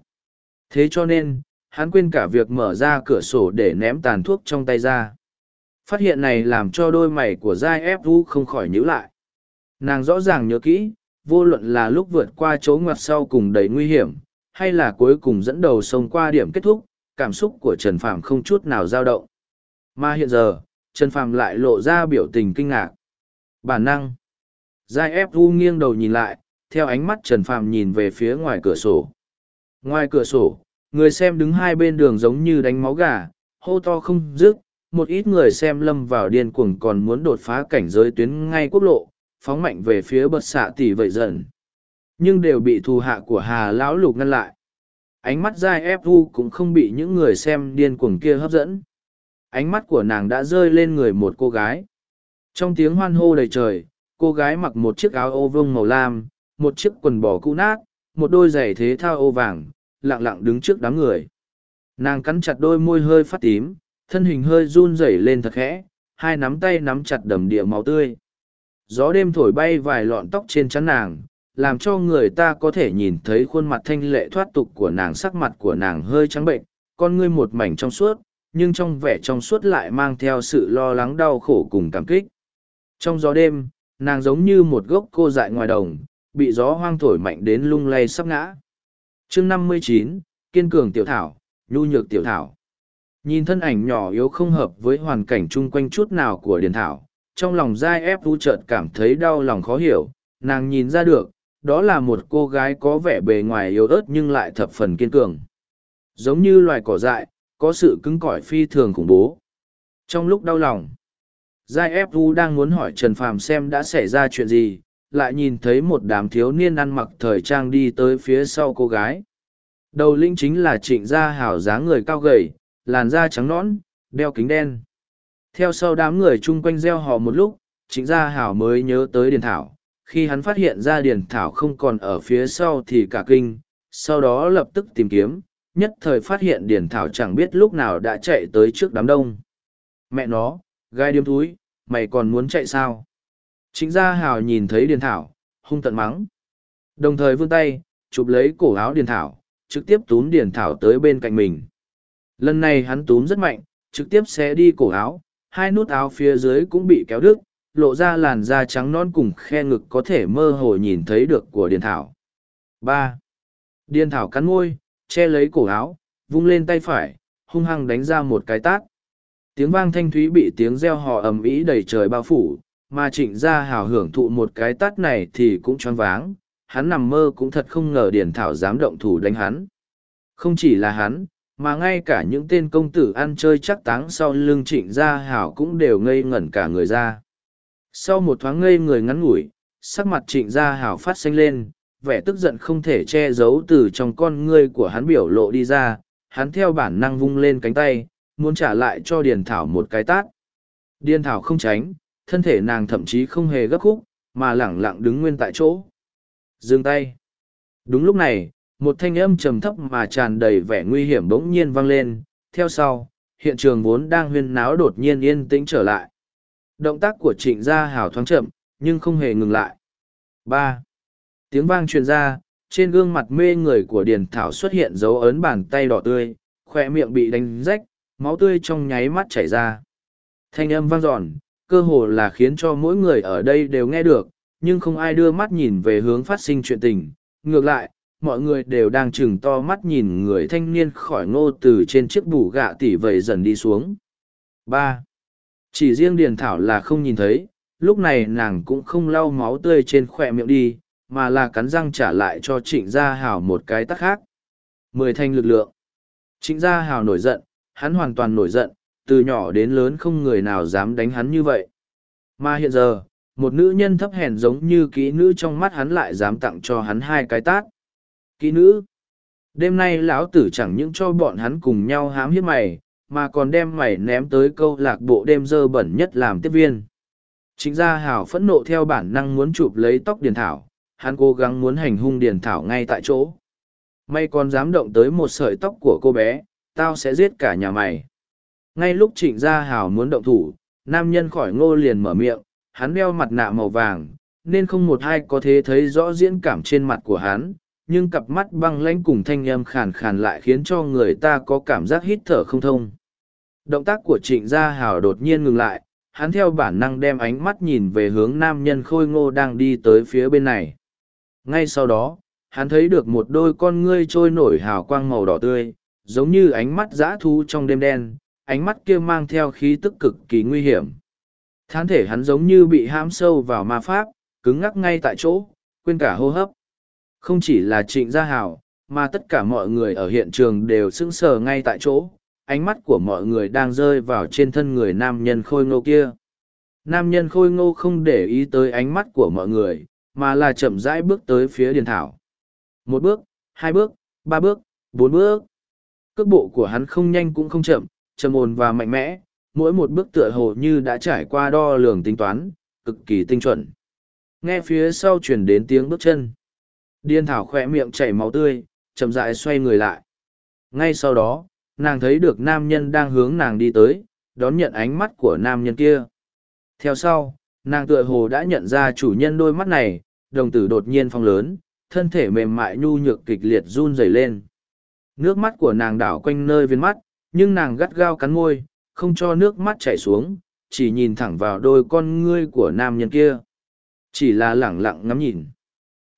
Thế cho nên, hắn quên cả việc mở ra cửa sổ để ném tàn thuốc trong tay ra. Phát hiện này làm cho đôi mày của Giai ép Vũ không khỏi nhíu lại. Nàng rõ ràng nhớ kỹ, vô luận là lúc vượt qua chỗ ngoặt sau cùng đầy nguy hiểm, hay là cuối cùng dẫn đầu sông qua điểm kết thúc, cảm xúc của Trần Phàm không chút nào dao động. Mà hiện giờ, Trần Phàm lại lộ ra biểu tình kinh ngạc. Bản năng. Giai ép Vu nghiêng đầu nhìn lại, theo ánh mắt Trần Phàm nhìn về phía ngoài cửa sổ. Ngoài cửa sổ, người xem đứng hai bên đường giống như đánh máu gà, hô to không dứt, một ít người xem lâm vào điên cuồng còn muốn đột phá cảnh giới tuyến ngay quốc lộ, phóng mạnh về phía bật xạ tỷ vậy dần. Nhưng đều bị thù hạ của Hà Lão Lục ngăn lại. Ánh mắt dai ép u cũng không bị những người xem điên cuồng kia hấp dẫn. Ánh mắt của nàng đã rơi lên người một cô gái. Trong tiếng hoan hô đầy trời, cô gái mặc một chiếc áo ô vương màu lam, một chiếc quần bò cũ nát, một đôi giày thế thao ô vàng, lặng lặng đứng trước đám người. Nàng cắn chặt đôi môi hơi phát tím, thân hình hơi run rẩy lên thật khẽ, hai nắm tay nắm chặt đầm địa máu tươi. Gió đêm thổi bay vài lọn tóc trên chắn nàng, làm cho người ta có thể nhìn thấy khuôn mặt thanh lệ thoát tục của nàng sắc mặt của nàng hơi trắng bệnh, con ngươi một mảnh trong suốt, nhưng trong vẻ trong suốt lại mang theo sự lo lắng đau khổ cùng cảm kích. Trong gió đêm, nàng giống như một gốc cô dại ngoài đồng, bị gió hoang thổi mạnh đến lung lay sắp ngã. chương năm mươi chín kiên cường tiểu thảo, nhu nhược tiểu thảo. Nhìn thân ảnh nhỏ yếu không hợp với hoàn cảnh chung quanh chút nào của điền thảo, trong lòng dai ép vũ chợt cảm thấy đau lòng khó hiểu, nàng nhìn ra được, đó là một cô gái có vẻ bề ngoài yếu ớt nhưng lại thập phần kiên cường. Giống như loài cỏ dại, có sự cứng cỏi phi thường khủng bố. Trong lúc đau lòng, Giai ép u đang muốn hỏi Trần Phàm xem đã xảy ra chuyện gì, lại nhìn thấy một đám thiếu niên ăn mặc thời trang đi tới phía sau cô gái. Đầu linh chính là trịnh gia hảo dáng người cao gầy, làn da trắng nõn, đeo kính đen. Theo sau đám người chung quanh gieo họ một lúc, trịnh gia hảo mới nhớ tới Điền Thảo. Khi hắn phát hiện ra Điền Thảo không còn ở phía sau thì cả kinh, sau đó lập tức tìm kiếm, nhất thời phát hiện Điền Thảo chẳng biết lúc nào đã chạy tới trước đám đông. Mẹ nó, gai điếm túi, mày còn muốn chạy sao? Trịnh gia Hào nhìn thấy Điền Thảo, hung tận mắng. Đồng thời vươn tay, chụp lấy cổ áo Điền Thảo, trực tiếp túm Điền Thảo tới bên cạnh mình. Lần này hắn túm rất mạnh, trực tiếp xé đi cổ áo, hai nút áo phía dưới cũng bị kéo đứt, lộ ra làn da trắng non cùng khe ngực có thể mơ hồ nhìn thấy được của Điền Thảo. ba Điền Thảo cắn môi, che lấy cổ áo, vung lên tay phải, hung hăng đánh ra một cái tát. Tiếng vang thanh thúy bị tiếng reo hò ầm ĩ đầy trời bao phủ, mà trịnh gia hào hưởng thụ một cái tát này thì cũng choáng váng, hắn nằm mơ cũng thật không ngờ Điền Thảo dám động thủ đánh hắn. Không chỉ là hắn, mà ngay cả những tên công tử ăn chơi chắc táng sau lưng trịnh gia hảo cũng đều ngây ngẩn cả người ra sau một thoáng ngây người ngắn ngủi sắc mặt trịnh gia hảo phát xanh lên vẻ tức giận không thể che giấu từ trong con ngươi của hắn biểu lộ đi ra hắn theo bản năng vung lên cánh tay muốn trả lại cho điền thảo một cái tát điền thảo không tránh thân thể nàng thậm chí không hề gấp khúc, mà lẳng lặng đứng nguyên tại chỗ. Dừng tay. Đúng lúc này, một thanh âm trầm thấp mà tràn đầy vẻ nguy hiểm bỗng nhiên vang lên. Theo sau, hiện trường vốn đang huyên náo đột nhiên yên tĩnh trở lại. Động tác của trịnh gia hào thoáng chậm, nhưng không hề ngừng lại. Ba. Tiếng vang truyền ra, trên gương mặt mê người của điền thảo xuất hiện dấu ấn bàn tay đỏ tươi, khoe miệng bị đánh rách, máu tươi trong nháy mắt chảy ra. Thanh âm vang dọn cơ hồ là khiến cho mỗi người ở đây đều nghe được nhưng không ai đưa mắt nhìn về hướng phát sinh chuyện tình ngược lại mọi người đều đang chừng to mắt nhìn người thanh niên khỏi ngô từ trên chiếc bù gạ tỉ vầy dần đi xuống. ba Chỉ riêng Điền Thảo là không nhìn thấy, lúc này nàng cũng không lau máu tươi trên khỏe miệng đi, mà là cắn răng trả lại cho trịnh gia hào một cái tắc khác. Mười thanh lực lượng. Trịnh gia hào nổi giận, hắn hoàn toàn nổi giận, từ nhỏ đến lớn không người nào dám đánh hắn như vậy. Mà hiện giờ, một nữ nhân thấp hèn giống như kỹ nữ trong mắt hắn lại dám tặng cho hắn hai cái tát. Kỹ nữ đêm nay lão tử chẳng những cho bọn hắn cùng nhau hám hiếp mày mà còn đem mày ném tới câu lạc bộ đêm dơ bẩn nhất làm tiếp viên. Chính Ra hảo phẫn nộ theo bản năng muốn chụp lấy tóc điền thảo hắn cố gắng muốn hành hung điền thảo ngay tại chỗ. May còn dám động tới một sợi tóc của cô bé tao sẽ giết cả nhà mày ngay lúc trịnh gia hảo muốn động thủ nam nhân khỏi ngô liền mở miệng hắn đeo mặt nạ màu vàng nên không một ai có thể thấy rõ diễn cảm trên mặt của hắn nhưng cặp mắt băng lãnh cùng thanh âm khàn khàn lại khiến cho người ta có cảm giác hít thở không thông. Động tác của trịnh gia hảo đột nhiên ngừng lại, hắn theo bản năng đem ánh mắt nhìn về hướng nam nhân khôi ngô đang đi tới phía bên này. Ngay sau đó, hắn thấy được một đôi con ngươi trôi nổi hào quang màu đỏ tươi, giống như ánh mắt dã thú trong đêm đen, ánh mắt kia mang theo khí tức cực kỳ nguy hiểm. Thán thể hắn giống như bị hãm sâu vào ma pháp, cứng ngắc ngay tại chỗ, quên cả hô hấp. Không chỉ là trịnh gia hảo, mà tất cả mọi người ở hiện trường đều sững sờ ngay tại chỗ, ánh mắt của mọi người đang rơi vào trên thân người nam nhân khôi ngô kia. Nam nhân khôi ngô không để ý tới ánh mắt của mọi người, mà là chậm rãi bước tới phía điền thảo. Một bước, hai bước, ba bước, bốn bước. Cước bộ của hắn không nhanh cũng không chậm, trầm ồn và mạnh mẽ, mỗi một bước tựa hồ như đã trải qua đo lường tính toán, cực kỳ tinh chuẩn. Nghe phía sau chuyển đến tiếng bước chân. Điên thảo khỏe miệng chảy máu tươi, chậm rãi xoay người lại. Ngay sau đó, nàng thấy được nam nhân đang hướng nàng đi tới, đón nhận ánh mắt của nam nhân kia. Theo sau, nàng tựa hồ đã nhận ra chủ nhân đôi mắt này, đồng tử đột nhiên phong lớn, thân thể mềm mại nhu nhược kịch liệt run rẩy lên. Nước mắt của nàng đảo quanh nơi viên mắt, nhưng nàng gắt gao cắn môi, không cho nước mắt chảy xuống, chỉ nhìn thẳng vào đôi con ngươi của nam nhân kia. Chỉ là lẳng lặng ngắm nhìn.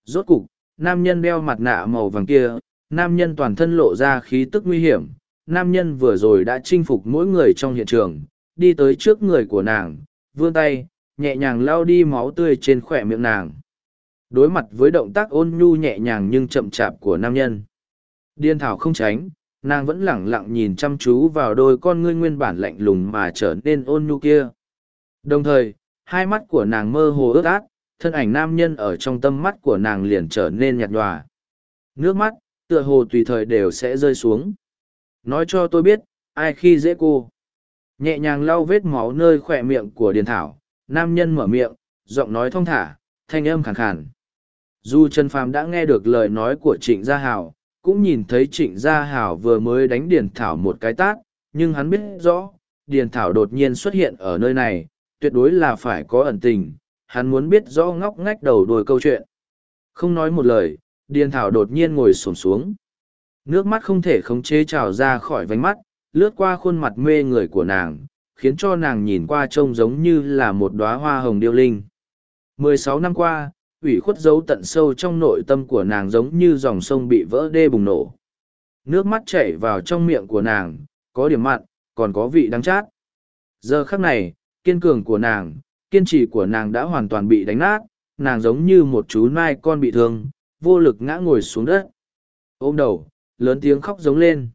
Rốt cục, nam nhân đeo mặt nạ màu vàng kia, nam nhân toàn thân lộ ra khí tức nguy hiểm, nam nhân vừa rồi đã chinh phục mỗi người trong hiện trường, đi tới trước người của nàng, vươn tay, nhẹ nhàng lau đi máu tươi trên khỏe miệng nàng. Đối mặt với động tác ôn nhu nhẹ nhàng nhưng chậm chạp của nam nhân. Điên thảo không tránh, nàng vẫn lẳng lặng nhìn chăm chú vào đôi con ngươi nguyên bản lạnh lùng mà trở nên ôn nhu kia. Đồng thời, hai mắt của nàng mơ hồ ướt át, thân ảnh nam nhân ở trong tâm mắt của nàng liền trở nên nhạt nhòa. Nước mắt, tựa hồ tùy thời đều sẽ rơi xuống. Nói cho tôi biết, ai khi dễ cô. Nhẹ nhàng lau vết máu nơi khỏe miệng của Điền Thảo, nam nhân mở miệng, giọng nói thong thả, thanh âm khàn khàn. Dù Trần Phàm đã nghe được lời nói của Trịnh Gia Hảo, cũng nhìn thấy Trịnh Gia Hảo vừa mới đánh Điền Thảo một cái tát, nhưng hắn biết rõ, Điền Thảo đột nhiên xuất hiện ở nơi này, tuyệt đối là phải có ẩn tình, hắn muốn biết rõ ngóc ngách đầu đuôi câu chuyện. Không nói một lời, Điền Thảo đột nhiên ngồi xổm xuống. Nước mắt không thể khống chế trào ra khỏi vánh mắt, lướt qua khuôn mặt mê người của nàng, khiến cho nàng nhìn qua trông giống như là một đóa hoa hồng điêu linh. Mười sáu năm qua, ủy khuất dấu tận sâu trong nội tâm của nàng giống như dòng sông bị vỡ đê bùng nổ. Nước mắt chảy vào trong miệng của nàng, có điểm mặn, còn có vị đắng chát. Giờ khắc này, kiên cường của nàng, kiên trì của nàng đã hoàn toàn bị đánh nát, nàng giống như một chú nai con bị thương, vô lực ngã ngồi xuống đất. Ôm đầu, lớn tiếng khóc giống lên.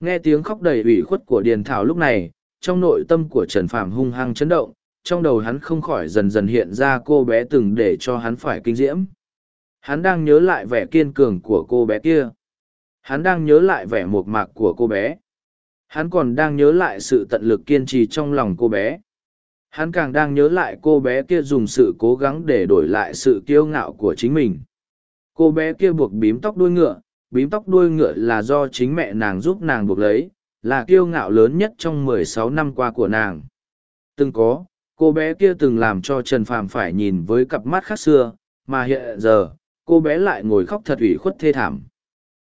Nghe tiếng khóc đầy ủy khuất của Điền Thảo lúc này, trong nội tâm của Trần Phàm hung hăng chấn động, trong đầu hắn không khỏi dần dần hiện ra cô bé từng để cho hắn phải kinh diễm. Hắn đang nhớ lại vẻ kiên cường của cô bé kia. Hắn đang nhớ lại vẻ mộc mạc của cô bé. Hắn còn đang nhớ lại sự tận lực kiên trì trong lòng cô bé. Hắn càng đang nhớ lại cô bé kia dùng sự cố gắng để đổi lại sự kiêu ngạo của chính mình. Cô bé kia buộc bím tóc đuôi ngựa, bím tóc đuôi ngựa là do chính mẹ nàng giúp nàng buộc lấy, là kiêu ngạo lớn nhất trong mười sáu năm qua của nàng. Từng có, cô bé kia từng làm cho Trần Phàm phải nhìn với cặp mắt khác xưa, mà hiện giờ, cô bé lại ngồi khóc thật ủy khuất thê thảm.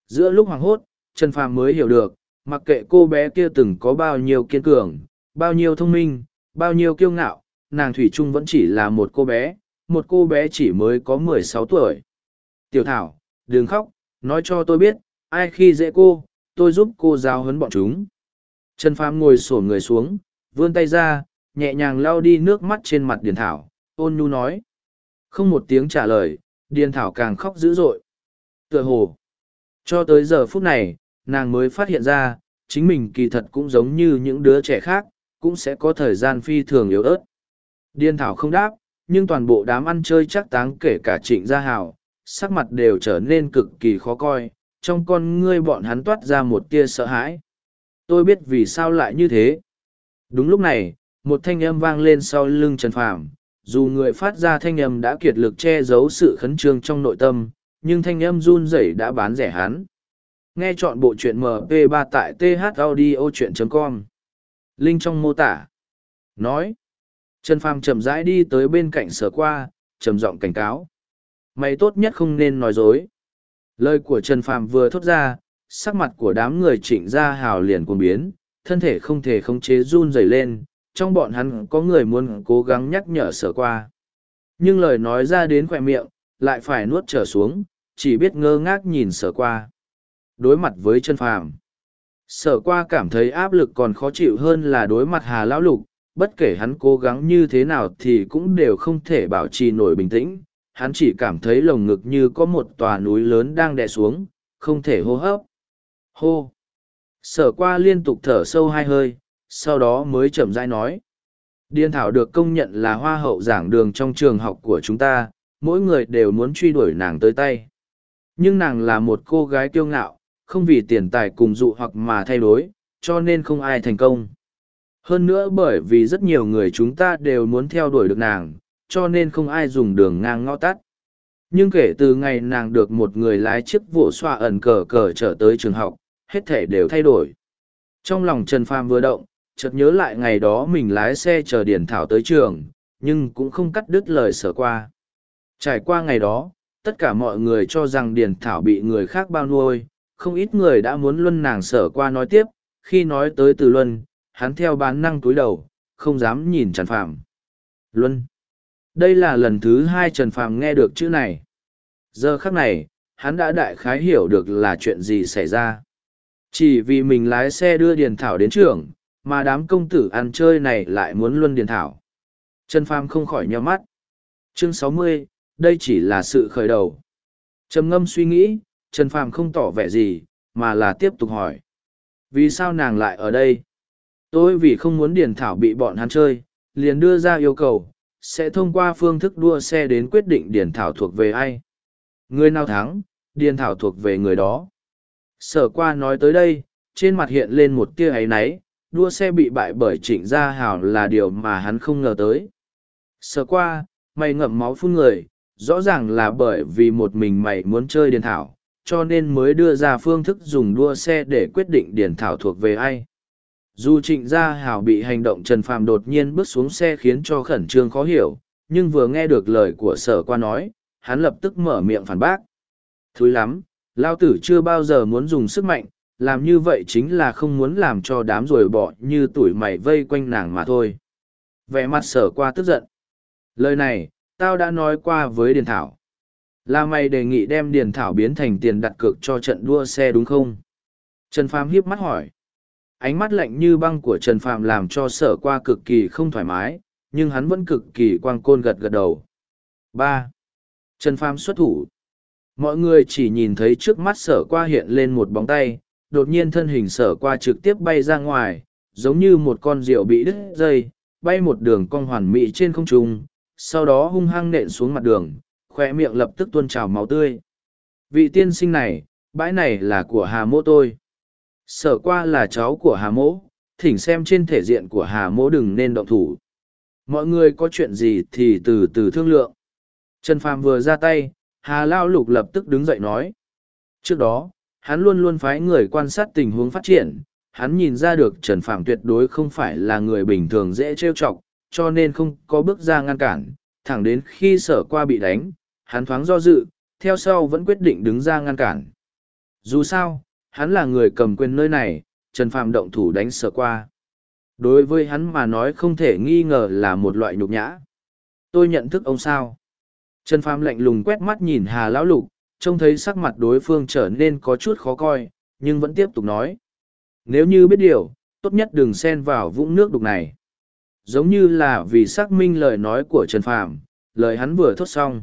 Giữa lúc hoàng hốt, Trần Phàm mới hiểu được, mặc kệ cô bé kia từng có bao nhiêu kiên cường, bao nhiêu thông minh, bao nhiêu kiêu ngạo, nàng Thủy Trung vẫn chỉ là một cô bé, một cô bé chỉ mới có mười sáu tuổi. Tiểu Thảo, đừng khóc, nói cho tôi biết, ai khi dễ cô, tôi giúp cô giáo huấn bọn chúng. Trần Phàm ngồi sổ người xuống, vươn tay ra, nhẹ nhàng lau đi nước mắt trên mặt Điền Thảo, ôn nhu nói. Không một tiếng trả lời, Điền Thảo càng khóc dữ dội. Tựa hồ. Cho tới giờ phút này, nàng mới phát hiện ra, chính mình kỳ thật cũng giống như những đứa trẻ khác, cũng sẽ có thời gian phi thường yếu ớt. Điền Thảo không đáp, nhưng toàn bộ đám ăn chơi chắc táng kể cả trịnh gia hào, sắc mặt đều trở nên cực kỳ khó coi, trong con ngươi bọn hắn toát ra một tia sợ hãi. Tôi biết vì sao lại như thế. Đúng lúc này, một thanh âm vang lên sau lưng Trần Phàm. Dù người phát ra thanh âm đã kiệt lực che giấu sự khấn trương trong nội tâm, nhưng thanh âm run rẩy đã bán rẻ hắn. Nghe chọn bộ truyện MP3 tại thaudio.com. Linh trong mô tả. Nói. Trần Phàm chậm rãi đi tới bên cạnh sở qua, trầm giọng cảnh cáo mày tốt nhất không nên nói dối lời của trần phàm vừa thốt ra sắc mặt của đám người chỉnh ra hào liền cuồng biến thân thể không thể khống chế run rẩy lên, trong bọn hắn có người muốn cố gắng nhắc nhở sở qua. Nhưng lời nói ra đến khỏe miệng, lại phải nuốt trở xuống, chỉ biết ngơ ngác nhìn sở qua. Đối mặt với chân phàm. Sở qua cảm thấy áp lực còn khó chịu hơn là đối mặt hà lão lục, bất kể hắn cố gắng như thế nào thì cũng đều không thể bảo trì nổi bình tĩnh. Hắn chỉ cảm thấy lồng ngực như có một tòa núi lớn đang đè xuống, không thể hô hấp. Hô! Sở qua liên tục thở sâu hai hơi, sau đó mới chậm rãi nói. Điên thảo được công nhận là hoa hậu giảng đường trong trường học của chúng ta, mỗi người đều muốn truy đuổi nàng tới tay. Nhưng nàng là một cô gái kiêu ngạo, không vì tiền tài cùng dụ hoặc mà thay đổi, cho nên không ai thành công. Hơn nữa bởi vì rất nhiều người chúng ta đều muốn theo đuổi được nàng, cho nên không ai dùng đường ngang ngõ tắt. Nhưng kể từ ngày nàng được một người lái chiếc vụ xoa ẩn cờ cờ trở tới trường học, hết thể đều thay đổi. Trong lòng Trần Phàm vừa động, chợt nhớ lại ngày đó mình lái xe chờ Điền Thảo tới trường, nhưng cũng không cắt đứt lời sở qua. Trải qua ngày đó, tất cả mọi người cho rằng Điền Thảo bị người khác bao nuôi, không ít người đã muốn luân nàng sở qua nói tiếp, khi nói tới từ luân, hắn theo bán năng túi đầu, không dám nhìn Trần Phạm. Luân. Đây là lần thứ hai Trần Phạm nghe được chữ này. Giờ khắc này, hắn đã đại khái hiểu được là chuyện gì xảy ra. Chỉ vì mình lái xe đưa Điền Thảo đến trường, mà đám công tử ăn chơi này lại muốn luân Điền Thảo. Trần Phàm không khỏi nhíu mắt. Chương sáu mươi, đây chỉ là sự khởi đầu. Trầm ngâm suy nghĩ, Trần Phàm không tỏ vẻ gì, mà là tiếp tục hỏi. Vì sao nàng lại ở đây? Tôi vì không muốn Điền Thảo bị bọn hắn chơi, liền đưa ra yêu cầu, sẽ thông qua phương thức đua xe đến quyết định Điền Thảo thuộc về ai. Người nào thắng, Điền Thảo thuộc về người đó. Sở qua nói tới đây, trên mặt hiện lên một tia ấy náy, đua xe bị bại bởi trịnh gia hào là điều mà hắn không ngờ tới. Sở qua, mày ngậm máu phun người, rõ ràng là bởi vì một mình mày muốn chơi Điền Thảo, cho nên mới đưa ra phương thức dùng đua xe để quyết định Điền Thảo thuộc về ai. Dù trịnh gia hào bị hành động Trần Phàm đột nhiên bước xuống xe khiến cho khẩn trương khó hiểu, nhưng vừa nghe được lời của sở qua nói, hắn lập tức mở miệng phản bác. Thúi lắm, lao tử chưa bao giờ muốn dùng sức mạnh, làm như vậy chính là không muốn làm cho đám rồi bỏ như tuổi mày vây quanh nàng mà thôi. Vẻ mặt sở qua tức giận. Lời này, tao đã nói qua với Điền Thảo. Là mày đề nghị đem Điền Thảo biến thành tiền đặt cược cho trận đua xe đúng không? Trần Phàm hiếp mắt hỏi ánh mắt lạnh như băng của trần Phàm làm cho sở qua cực kỳ không thoải mái nhưng hắn vẫn cực kỳ quang côn gật gật đầu ba trần Phàm xuất thủ mọi người chỉ nhìn thấy trước mắt sở qua hiện lên một bóng tay đột nhiên thân hình sở qua trực tiếp bay ra ngoài giống như một con rượu bị đứt dây bay một đường cong hoàn mỹ trên không trung sau đó hung hăng nện xuống mặt đường khoe miệng lập tức tuôn trào máu tươi vị tiên sinh này bãi này là của hà mô tôi Sở qua là cháu của Hà Mỗ, thỉnh xem trên thể diện của Hà Mỗ đừng nên động thủ. Mọi người có chuyện gì thì từ từ thương lượng. Trần Phàm vừa ra tay, Hà Lao Lục lập tức đứng dậy nói. Trước đó, hắn luôn luôn phái người quan sát tình huống phát triển, hắn nhìn ra được Trần Phạm tuyệt đối không phải là người bình thường dễ trêu chọc, cho nên không có bước ra ngăn cản, thẳng đến khi sở qua bị đánh, hắn thoáng do dự, theo sau vẫn quyết định đứng ra ngăn cản. Dù sao, hắn là người cầm quyền nơi này, Trần Phạm động thủ đánh sở qua. Đối với hắn mà nói không thể nghi ngờ là một loại nhục nhã. Tôi nhận thức ông sao. Trần Phạm lạnh lùng quét mắt nhìn Hà Lão Lục, trông thấy sắc mặt đối phương trở nên có chút khó coi, nhưng vẫn tiếp tục nói. Nếu như biết điều, tốt nhất đừng xen vào vũng nước đục này. Giống như là vì xác minh lời nói của Trần Phạm, lời hắn vừa thốt xong.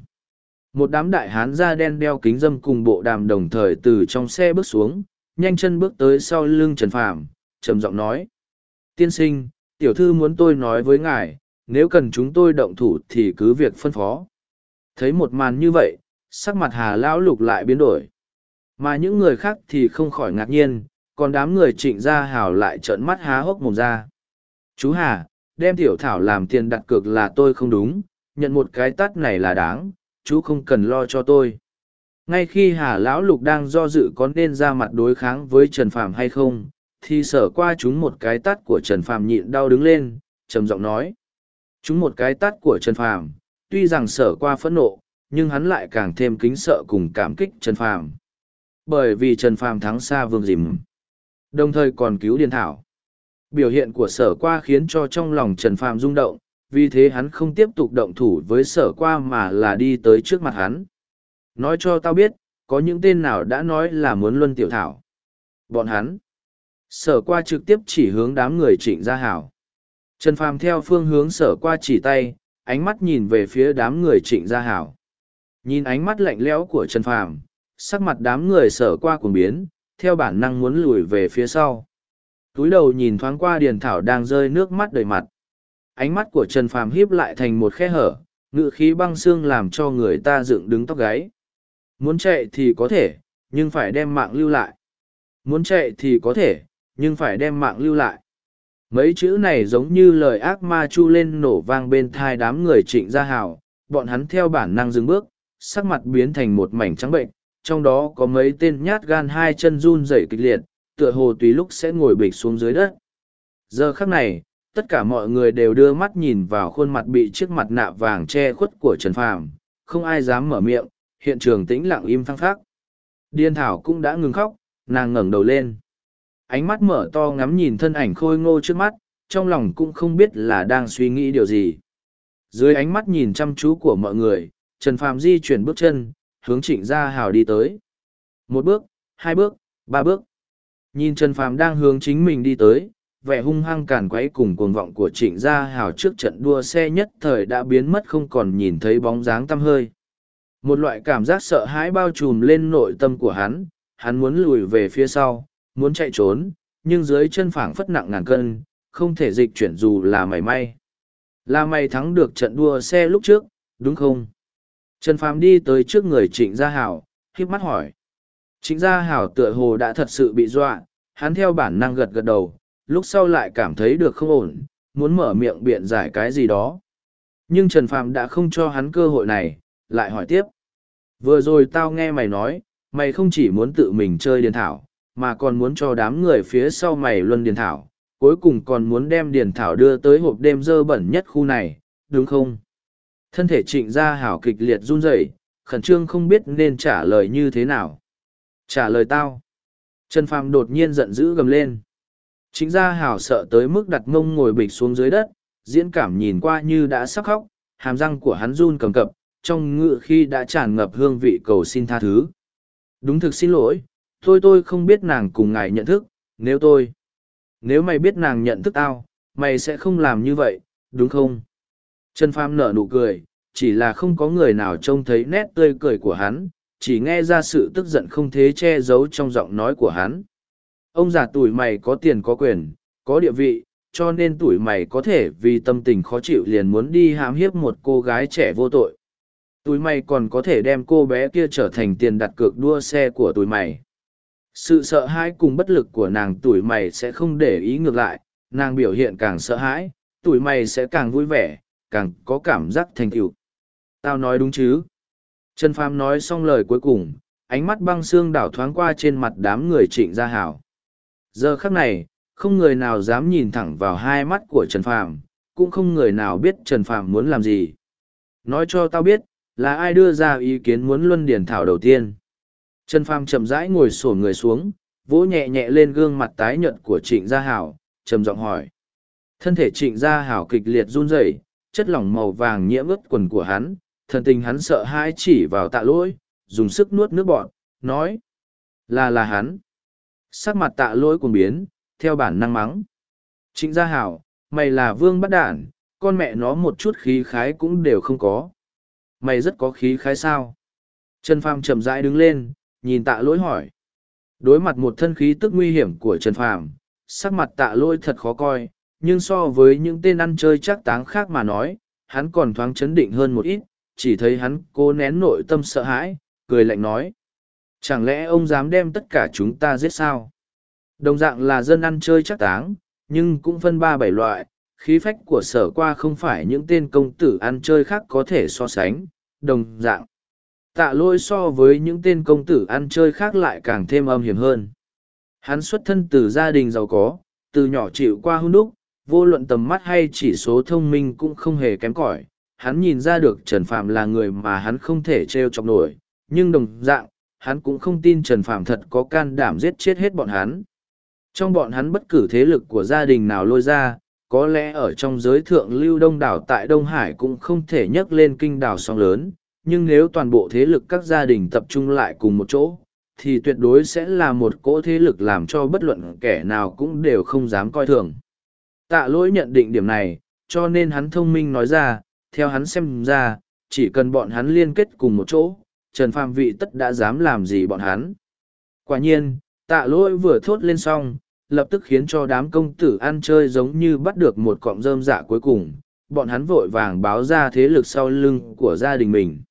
Một đám đại hán da đen đeo kính dâm cùng bộ đàm đồng thời từ trong xe bước xuống, nhanh chân bước tới sau lưng Trần Phàm, trầm giọng nói. Tiên sinh, tiểu thư muốn tôi nói với ngài, nếu cần chúng tôi động thủ thì cứ việc phân phó. Thấy một màn như vậy, sắc mặt Hà Lão Lục lại biến đổi. Mà những người khác thì không khỏi ngạc nhiên, còn đám người trịnh gia hào lại trợn mắt há hốc mồm ra. Chú Hà, đem tiểu thảo làm tiền đặt cược là tôi không đúng, nhận một cái tắt này là đáng, chú không cần lo cho tôi ngay khi hà lão lục đang do dự có nên ra mặt đối kháng với trần phàm hay không thì sở qua chúng một cái tắt của trần phàm nhịn đau đứng lên trầm giọng nói chúng một cái tắt của trần phàm tuy rằng sở qua phẫn nộ nhưng hắn lại càng thêm kính sợ cùng cảm kích trần phàm bởi vì trần phàm thắng xa vương dìm đồng thời còn cứu điền thảo Biểu hiện của sở qua khiến cho trong lòng Trần Phàm rung động, vì thế hắn không tiếp tục động thủ với sở qua mà là đi tới trước mặt hắn. Nói cho tao biết, có những tên nào đã nói là muốn luân tiểu thảo. Bọn hắn. Sở qua trực tiếp chỉ hướng đám người trịnh gia hảo. Trần Phàm theo phương hướng sở qua chỉ tay, ánh mắt nhìn về phía đám người trịnh gia hảo. Nhìn ánh mắt lạnh lẽo của Trần Phàm, sắc mặt đám người sở qua cuồng biến, theo bản năng muốn lùi về phía sau. Túi đầu nhìn thoáng qua Điền Thảo đang rơi nước mắt đầy mặt. Ánh mắt của Trần Phàm híp lại thành một khe hở, ngự khí băng xương làm cho người ta dựng đứng tóc gáy. Muốn chạy thì có thể, nhưng phải đem mạng lưu lại. Muốn chạy thì có thể, nhưng phải đem mạng lưu lại. Mấy chữ này giống như lời ác ma chu lên nổ vang bên thai đám người trịnh gia hào, bọn hắn theo bản năng dừng bước, sắc mặt biến thành một mảnh trắng bệnh, trong đó có mấy tên nhát gan hai chân run rẩy kịch liệt, tựa hồ tùy lúc sẽ ngồi bịch xuống dưới đất. Giờ khắc này, tất cả mọi người đều đưa mắt nhìn vào khuôn mặt bị chiếc mặt nạ vàng che khuất của Trần Phàm, không ai dám mở miệng, hiện trường tĩnh lặng im phăng phắc. Điên Thảo cũng đã ngừng khóc, nàng ngẩng đầu lên. Ánh mắt mở to ngắm nhìn thân ảnh khôi ngô trước mắt, trong lòng cũng không biết là đang suy nghĩ điều gì. Dưới ánh mắt nhìn chăm chú của mọi người, Trần Phàm di chuyển bước chân, hướng trịnh gia hào đi tới. Một bước, hai bước, ba bước. Nhìn Trần Phàm đang hướng chính mình đi tới, vẻ hung hăng càn quấy cùng cuồng vọng của trịnh gia hào trước trận đua xe nhất thời đã biến mất không còn nhìn thấy bóng dáng tăm hơi. Một loại cảm giác sợ hãi bao trùm lên nội tâm của hắn, hắn muốn lùi về phía sau, muốn chạy trốn, nhưng dưới chân phảng phất nặng ngàn cân, không thể dịch chuyển dù là mảy may. Là mày thắng được trận đua xe lúc trước, đúng không? Trần Phàm đi tới trước người Trịnh Gia Hảo, khiếp mắt hỏi. Trịnh Gia Hảo tựa hồ đã thật sự bị dọa, hắn theo bản năng gật gật đầu, lúc sau lại cảm thấy được không ổn, muốn mở miệng biện giải cái gì đó. Nhưng Trần Phàm đã không cho hắn cơ hội này, lại hỏi tiếp. Vừa rồi tao nghe mày nói, mày không chỉ muốn tự mình chơi điền thảo, mà còn muốn cho đám người phía sau mày luân điền thảo, cuối cùng còn muốn đem điền thảo đưa tới hộp đêm dơ bẩn nhất khu này, đúng không? Thân thể trịnh gia hảo kịch liệt run rẩy, khẩn trương không biết nên trả lời như thế nào. Trả lời tao. Trần Phàm đột nhiên giận dữ gầm lên. Trịnh gia hảo sợ tới mức đặt ngông ngồi bịch xuống dưới đất, diễn cảm nhìn qua như đã sắp khóc, hàm răng của hắn run cầm cập, trong ngự khi đã tràn ngập hương vị cầu xin tha thứ. Đúng thực xin lỗi, tôi tôi không biết nàng cùng ngài nhận thức, nếu tôi... Nếu mày biết nàng nhận thức tao, mày sẽ không làm như vậy, đúng không? Trần Phàm nở nụ cười, chỉ là không có người nào trông thấy nét tươi cười của hắn, chỉ nghe ra sự tức giận không thế che giấu trong giọng nói của hắn. Ông già tuổi mày có tiền có quyền, có địa vị, cho nên tuổi mày có thể vì tâm tình khó chịu liền muốn đi hãm hiếp một cô gái trẻ vô tội. Tuổi mày còn có thể đem cô bé kia trở thành tiền đặt cược đua xe của tuổi mày. Sự sợ hãi cùng bất lực của nàng tuổi mày sẽ không để ý ngược lại, nàng biểu hiện càng sợ hãi, tuổi mày sẽ càng vui vẻ, càng có cảm giác thành tựu. Tao nói đúng chứ? Trần Phàm nói xong lời cuối cùng, ánh mắt băng xương đảo thoáng qua trên mặt đám người trịnh gia hảo. Giờ khắc này, không người nào dám nhìn thẳng vào hai mắt của Trần Phàm, cũng không người nào biết Trần Phàm muốn làm gì. Nói cho tao biết, là ai đưa ra ý kiến muốn luân điển thảo đầu tiên. Trần Phàm chậm rãi ngồi xổm người xuống, vỗ nhẹ nhẹ lên gương mặt tái nhợt của Trịnh Gia Hảo, trầm giọng hỏi. Thân thể Trịnh Gia Hảo kịch liệt run rẩy, chất lỏng màu vàng nhiễm ướt quần của hắn, thần tình hắn sợ hãi chỉ vào tạ lỗi, dùng sức nuốt nước bọt, nói. Là là hắn. Sắc mặt tạ lỗi cuồng biến, theo bản năng mắng. Trịnh Gia Hảo, mày là vương bắt đản, con mẹ nó một chút khí khái cũng đều không có. Mày rất có khí khái sao? Trần Phàm chậm rãi đứng lên, nhìn tạ lỗi hỏi. Đối mặt một thân khí tức nguy hiểm của Trần Phàm, sắc mặt tạ lỗi thật khó coi, nhưng so với những tên ăn chơi chắc táng khác mà nói, hắn còn thoáng chấn định hơn một ít, chỉ thấy hắn cố nén nội tâm sợ hãi, cười lạnh nói. Chẳng lẽ ông dám đem tất cả chúng ta giết sao? Đồng dạng là dân ăn chơi chắc táng, nhưng cũng phân ba bảy loại, khí phách của sở qua không phải những tên công tử ăn chơi khác có thể so sánh, đồng dạng. Tạ lôi so với những tên công tử ăn chơi khác lại càng thêm âm hiểm hơn. Hắn xuất thân từ gia đình giàu có, từ nhỏ chịu qua hung đúc, vô luận tầm mắt hay chỉ số thông minh cũng không hề kém cỏi. Hắn nhìn ra được Trần Phạm là người mà hắn không thể trêu chọc nổi, nhưng đồng dạng, hắn cũng không tin Trần Phạm thật có can đảm giết chết hết bọn hắn. Trong bọn hắn bất cử thế lực của gia đình nào lôi ra, có lẽ ở trong giới thượng lưu đông đảo tại Đông Hải cũng không thể nhấc lên kinh đảo song lớn, nhưng nếu toàn bộ thế lực các gia đình tập trung lại cùng một chỗ, thì tuyệt đối sẽ là một cỗ thế lực làm cho bất luận kẻ nào cũng đều không dám coi thường. Tạ lỗi nhận định điểm này, cho nên hắn thông minh nói ra, theo hắn xem ra, chỉ cần bọn hắn liên kết cùng một chỗ, Trần Phàm vị tất đã dám làm gì bọn hắn. Quả nhiên, tạ lỗi vừa thốt lên xong, lập tức khiến cho đám công tử ăn chơi giống như bắt được một cọng rơm dạ cuối cùng, bọn hắn vội vàng báo ra thế lực sau lưng của gia đình mình.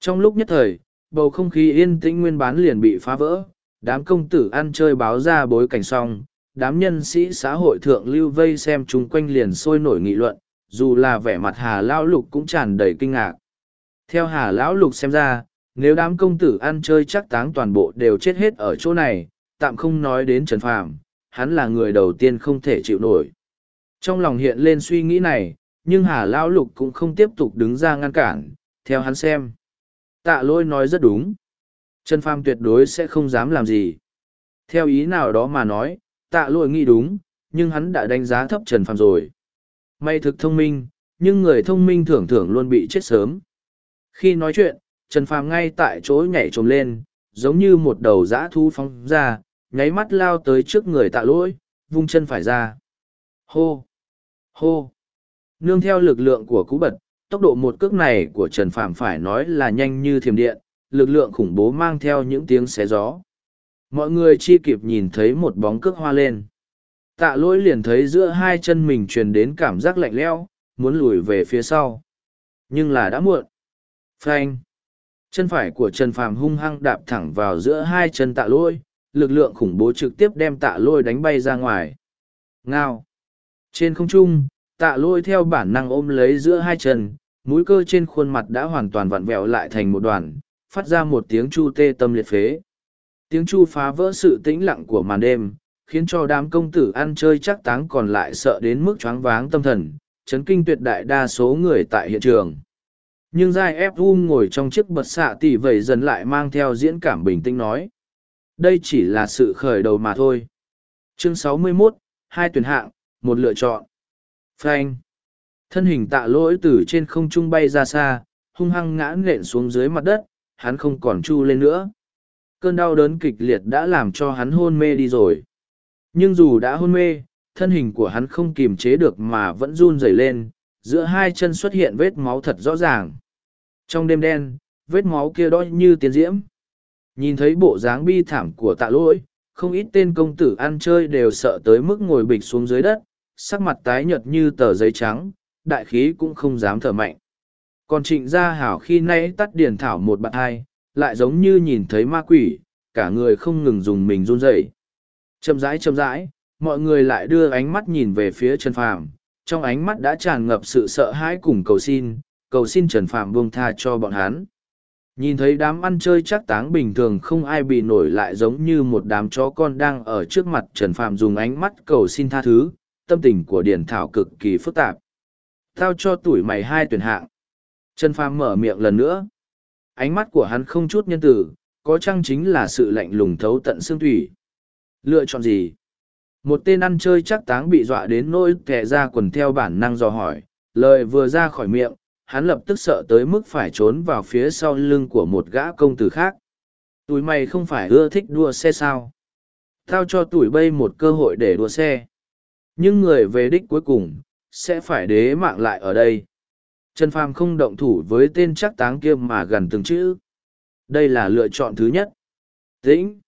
Trong lúc nhất thời, bầu không khí yên tĩnh nguyên bán liền bị phá vỡ, đám công tử ăn chơi báo ra bối cảnh xong, đám nhân sĩ xã hội thượng lưu vây xem chung quanh liền sôi nổi nghị luận, dù là vẻ mặt hà lão lục cũng tràn đầy kinh ngạc. Theo hà lão lục xem ra, nếu đám công tử ăn chơi chắc táng toàn bộ đều chết hết ở chỗ này, tạm không nói đến Trần Phàm, hắn là người đầu tiên không thể chịu nổi. Trong lòng hiện lên suy nghĩ này, nhưng Hà Lão Lục cũng không tiếp tục đứng ra ngăn cản, theo hắn xem. Tạ lôi nói rất đúng. Trần Phàm tuyệt đối sẽ không dám làm gì. Theo ý nào đó mà nói, tạ Lỗi nghĩ đúng, nhưng hắn đã đánh giá thấp Trần Phàm rồi. May thực thông minh, nhưng người thông minh thường thường luôn bị chết sớm. Khi nói chuyện, Trần Phàm ngay tại chỗ nhảy trồm lên, giống như một đầu dã thu phóng ra, nháy mắt lao tới trước người tạ lỗi, vung chân phải ra. Hô! Hô! Nương theo lực lượng của cú bật, tốc độ một cước này của Trần Phàm phải nói là nhanh như thiểm điện, lực lượng khủng bố mang theo những tiếng xé gió. Mọi người chi kịp nhìn thấy một bóng cước hoa lên. Tạ lỗi liền thấy giữa hai chân mình truyền đến cảm giác lạnh lẽo, muốn lùi về phía sau. Nhưng là đã muộn. Phanh! Chân phải của Trần Phàm hung hăng đạp thẳng vào giữa hai chân tạ lỗi, lực lượng khủng bố trực tiếp đem tạ lôi đánh bay ra ngoài. Ngao! Trên không trung, tạ lôi theo bản năng ôm lấy giữa hai chân, mũi cơ trên khuôn mặt đã hoàn toàn vặn vẹo lại thành một đoàn, phát ra một tiếng chu tê tâm liệt phế. Tiếng chu phá vỡ sự tĩnh lặng của màn đêm, khiến cho đám công tử ăn chơi chắc táng còn lại sợ đến mức choáng váng tâm thần, chấn kinh tuyệt đại đa số người tại hiện trường. Nhưng Giai Ép U ngồi trong chiếc bật xạ tỷ vẩy dần lại mang theo diễn cảm bình tĩnh nói đây chỉ là sự khởi đầu mà thôi. Chương 61, hai tuyển hạng một lựa chọn. Frank thân hình tạ lỗi từ trên không trung bay ra xa hung hăng ngã nện xuống dưới mặt đất hắn không còn chu lên nữa cơn đau đớn kịch liệt đã làm cho hắn hôn mê đi rồi. Nhưng dù đã hôn mê thân hình của hắn không kiềm chế được mà vẫn run rẩy lên giữa hai chân xuất hiện vết máu thật rõ ràng. Trong đêm đen vết máu kia đó như tiến diễm. Nhìn thấy bộ dáng bi thảm của tạ lỗi, không ít tên công tử ăn chơi đều sợ tới mức ngồi bịch xuống dưới đất, sắc mặt tái nhợt như tờ giấy trắng, đại khí cũng không dám thở mạnh. Còn trịnh gia hảo khi nay tắt điền thảo một bạn hai, lại giống như nhìn thấy ma quỷ, cả người không ngừng dùng mình run rẩy. Chậm rãi chậm rãi, mọi người lại đưa ánh mắt nhìn về phía Trần Phàm, trong ánh mắt đã tràn ngập sự sợ hãi cùng cầu xin, cầu xin Trần Phàm buông tha cho bọn hắn. Nhìn thấy đám ăn chơi chắc táng bình thường không ai bị nổi lại giống như một đám chó con đang ở trước mặt Trần Phạm dùng ánh mắt cầu xin tha thứ, tâm tình của Điền Thảo cực kỳ phức tạp. Tao cho tuổi mày hai tuyển hạng. Trần Phạm mở miệng lần nữa. Ánh mắt của hắn không chút nhân tử, có chăng chính là sự lạnh lùng thấu tận xương thủy. Lựa chọn gì? Một tên ăn chơi chắc táng bị dọa đến nỗi kẻ ra quần theo bản năng dò hỏi, lời vừa ra khỏi miệng, hắn lập tức sợ tới mức phải trốn vào phía sau lưng của một gã công tử khác. Tụi mày không phải ưa thích đua xe sao? Tao cho tụi bay một cơ hội để đua xe. Nhưng người về đích cuối cùng, sẽ phải đế mạng lại ở đây. Trần Phàm không động thủ với tên chắc táng kia mà gần từng chữ. Đây là lựa chọn thứ nhất. Tĩnh.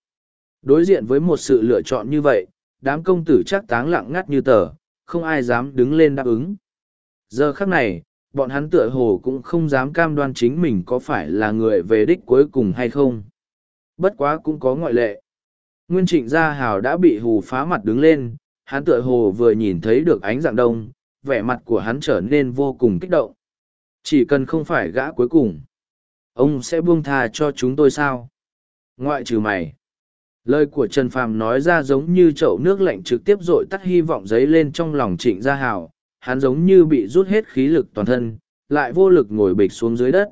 Đối diện với một sự lựa chọn như vậy, đám công tử chắc táng lặng ngắt như tờ, không ai dám đứng lên đáp ứng. Giờ khắc này, bọn hắn tựa hồ cũng không dám cam đoan chính mình có phải là người về đích cuối cùng hay không. Bất quá cũng có ngoại lệ. Nguyên trịnh gia hào đã bị hù phá mặt đứng lên, hắn tựa hồ vừa nhìn thấy được ánh dạng đông, vẻ mặt của hắn trở nên vô cùng kích động. Chỉ cần không phải gã cuối cùng. Ông sẽ buông tha cho chúng tôi sao? Ngoại trừ mày. Lời của Trần Phàm nói ra giống như chậu nước lạnh trực tiếp rội tắt hy vọng giấy lên trong lòng trịnh gia hào, hắn giống như bị rút hết khí lực toàn thân, lại vô lực ngồi bịch xuống dưới đất.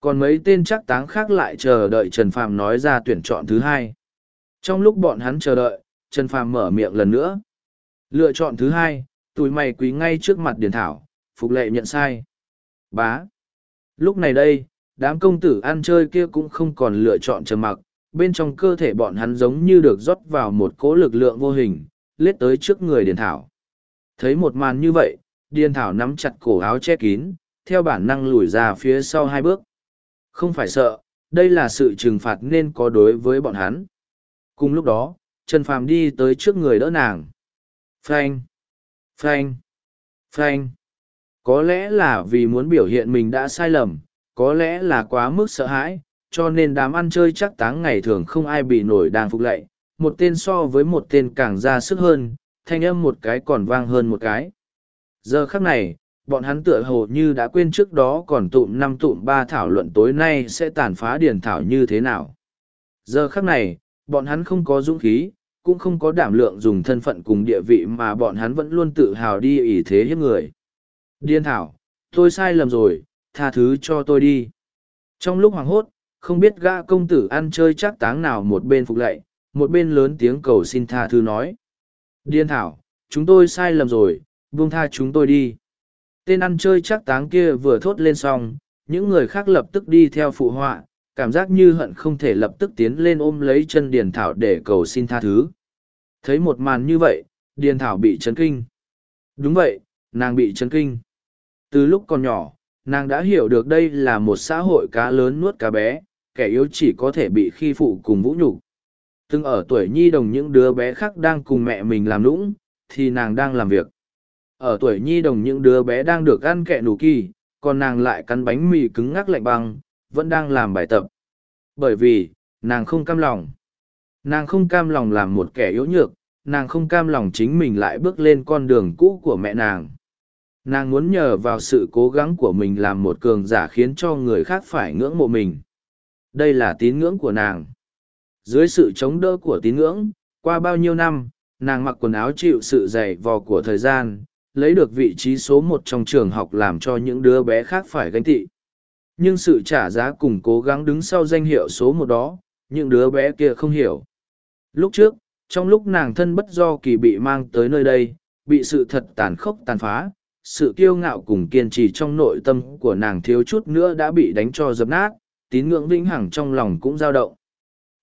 Còn mấy tên chắc táng khác lại chờ đợi Trần Phàm nói ra tuyển chọn thứ hai. Trong lúc bọn hắn chờ đợi, Trần Phàm mở miệng lần nữa. Lựa chọn thứ hai, tụi mày quý ngay trước mặt Điền Thảo, phục lệ nhận sai. Bá. Lúc này đây, đám công tử ăn chơi kia cũng không còn lựa chọn trầm mặc, bên trong cơ thể bọn hắn giống như được rót vào một cỗ lực lượng vô hình, lết tới trước người Điền Thảo. Thấy một màn như vậy, Điền Thảo nắm chặt cổ áo che kín, theo bản năng lùi ra phía sau hai bước. Không phải sợ, đây là sự trừng phạt nên có đối với bọn hắn. Cùng lúc đó, Trần Phàm đi tới trước người đỡ nàng. Frank, Frank, Frank. Có lẽ là vì muốn biểu hiện mình đã sai lầm, có lẽ là quá mức sợ hãi, cho nên đám ăn chơi chắc táng ngày thường không ai bị nổi đang phục lạy, Một tên so với một tên càng ra sức hơn, thanh âm một cái còn vang hơn một cái. Giờ khắc này, bọn hắn tựa hồ như đã quên trước đó còn tụm năm tụm ba thảo luận tối nay sẽ tàn phá điển thảo như thế nào. Giờ khắc này, bọn hắn không có dũng khí, cũng không có đảm lượng dùng thân phận cùng địa vị mà bọn hắn vẫn luôn tự hào đi ỷ thế hiếp người. Điên thảo, tôi sai lầm rồi, tha thứ cho tôi đi. Trong lúc hoàng hốt, không biết gã công tử ăn chơi chắc táng nào một bên phục lệ, một bên lớn tiếng cầu xin tha thứ nói. Điên thảo, chúng tôi sai lầm rồi, buông tha chúng tôi đi. Tên ăn chơi chắc táng kia vừa thốt lên xong, những người khác lập tức đi theo phụ họa, cảm giác như hận không thể lập tức tiến lên ôm lấy chân Điền Thảo để cầu xin tha thứ. Thấy một màn như vậy, Điền Thảo bị chấn kinh. Đúng vậy, nàng bị chấn kinh. Từ lúc còn nhỏ, nàng đã hiểu được đây là một xã hội cá lớn nuốt cá bé, kẻ yếu chỉ có thể bị khi phụ cùng vũ nhục. Từng ở tuổi nhi đồng những đứa bé khác đang cùng mẹ mình làm lũng, thì nàng đang làm việc. Ở tuổi nhi đồng những đứa bé đang được ăn kẹ nù kỳ, còn nàng lại cắn bánh mì cứng ngắc lạnh băng, vẫn đang làm bài tập. Bởi vì, nàng không cam lòng. Nàng không cam lòng làm một kẻ yếu nhược, nàng không cam lòng chính mình lại bước lên con đường cũ của mẹ nàng. Nàng muốn nhờ vào sự cố gắng của mình làm một cường giả khiến cho người khác phải ngưỡng mộ mình. Đây là tín ngưỡng của nàng. Dưới sự chống đỡ của tín ngưỡng, qua bao nhiêu năm, nàng mặc quần áo chịu sự dày vò của thời gian, lấy được vị trí số một trong trường học làm cho những đứa bé khác phải ganh tị. Nhưng sự trả giá cùng cố gắng đứng sau danh hiệu số một đó, những đứa bé kia không hiểu. Lúc trước, trong lúc nàng thân bất do kỳ bị mang tới nơi đây, bị sự thật tàn khốc tàn phá, sự kiêu ngạo cùng kiên trì trong nội tâm của nàng thiếu chút nữa đã bị đánh cho dập nát, tín ngưỡng vĩnh hằng trong lòng cũng dao động.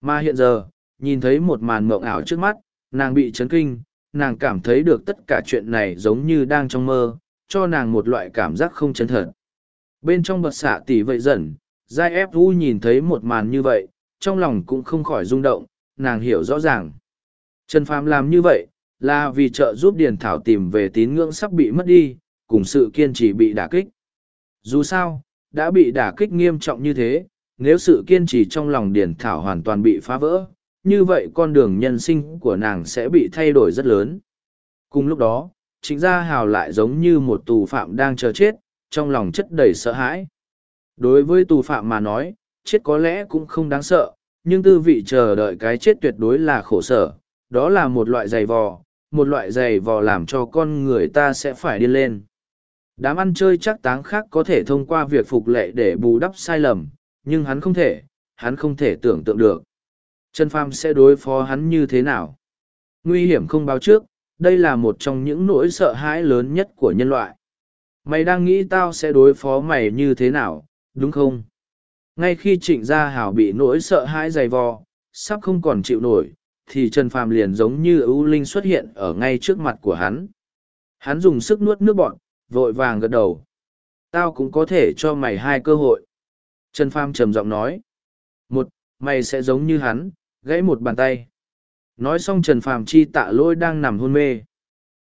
Mà hiện giờ, nhìn thấy một màn mộng ảo trước mắt, nàng bị chấn kinh, nàng cảm thấy được tất cả chuyện này giống như đang trong mơ, cho nàng một loại cảm giác không chân thật. Bên trong bật xạ tỷ vậy dần, Giai ép vu nhìn thấy một màn như vậy, trong lòng cũng không khỏi rung động, nàng hiểu rõ ràng. Trần Phàm làm như vậy, là vì trợ giúp Điền Thảo tìm về tín ngưỡng sắp bị mất đi, cùng sự kiên trì bị đả kích. Dù sao, đã bị đả kích nghiêm trọng như thế, nếu sự kiên trì trong lòng Điền Thảo hoàn toàn bị phá vỡ, như vậy con đường nhân sinh của nàng sẽ bị thay đổi rất lớn. Cùng lúc đó, chính gia hào lại giống như một tù phạm đang chờ chết, trong lòng chất đầy sợ hãi. Đối với tù phạm mà nói, chết có lẽ cũng không đáng sợ, nhưng tư vị chờ đợi cái chết tuyệt đối là khổ sở, đó là một loại giày vò, một loại giày vò làm cho con người ta sẽ phải điên lên. Đám ăn chơi chắc táng khác có thể thông qua việc phục lệ để bù đắp sai lầm, nhưng hắn không thể, hắn không thể tưởng tượng được. Trần Phàm sẽ đối phó hắn như thế nào? Nguy hiểm không báo trước, đây là một trong những nỗi sợ hãi lớn nhất của nhân loại. Mày đang nghĩ tao sẽ đối phó mày như thế nào, đúng không? Ngay khi trịnh gia hảo bị nỗi sợ hãi dày vò, sắp không còn chịu nổi, thì Trần Phàm liền giống như ưu linh xuất hiện ở ngay trước mặt của hắn. Hắn dùng sức nuốt nước bọn, vội vàng gật đầu. Tao cũng có thể cho mày hai cơ hội. Trần Pham trầm giọng nói. Một, mày sẽ giống như hắn, gãy một bàn tay. Nói xong Trần Phàm chi tạ lôi đang nằm hôn mê.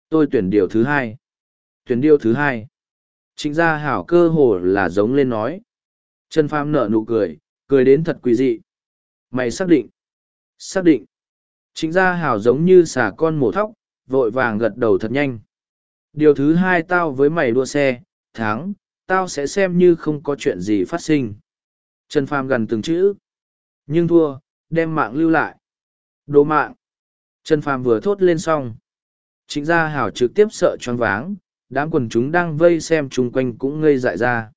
Tôi tuyển điều thứ hai. Tuyển điều thứ hai. Trịnh gia hảo cơ hồ là giống lên nói. Trần Phàm nở nụ cười, cười đến thật quỷ dị. Mày xác định. Xác định. Trịnh gia hảo giống như xà con mổ thóc, vội vàng gật đầu thật nhanh. Điều thứ hai tao với mày đua xe, thắng, tao sẽ xem như không có chuyện gì phát sinh. Trần Phàm gần từng chữ. Nhưng thua, đem mạng lưu lại. Đồ mạng. Trần Phàm vừa thốt lên xong. chính gia hảo trực tiếp sợ choáng váng, đám quần chúng đang vây xem chung quanh cũng ngây dại ra.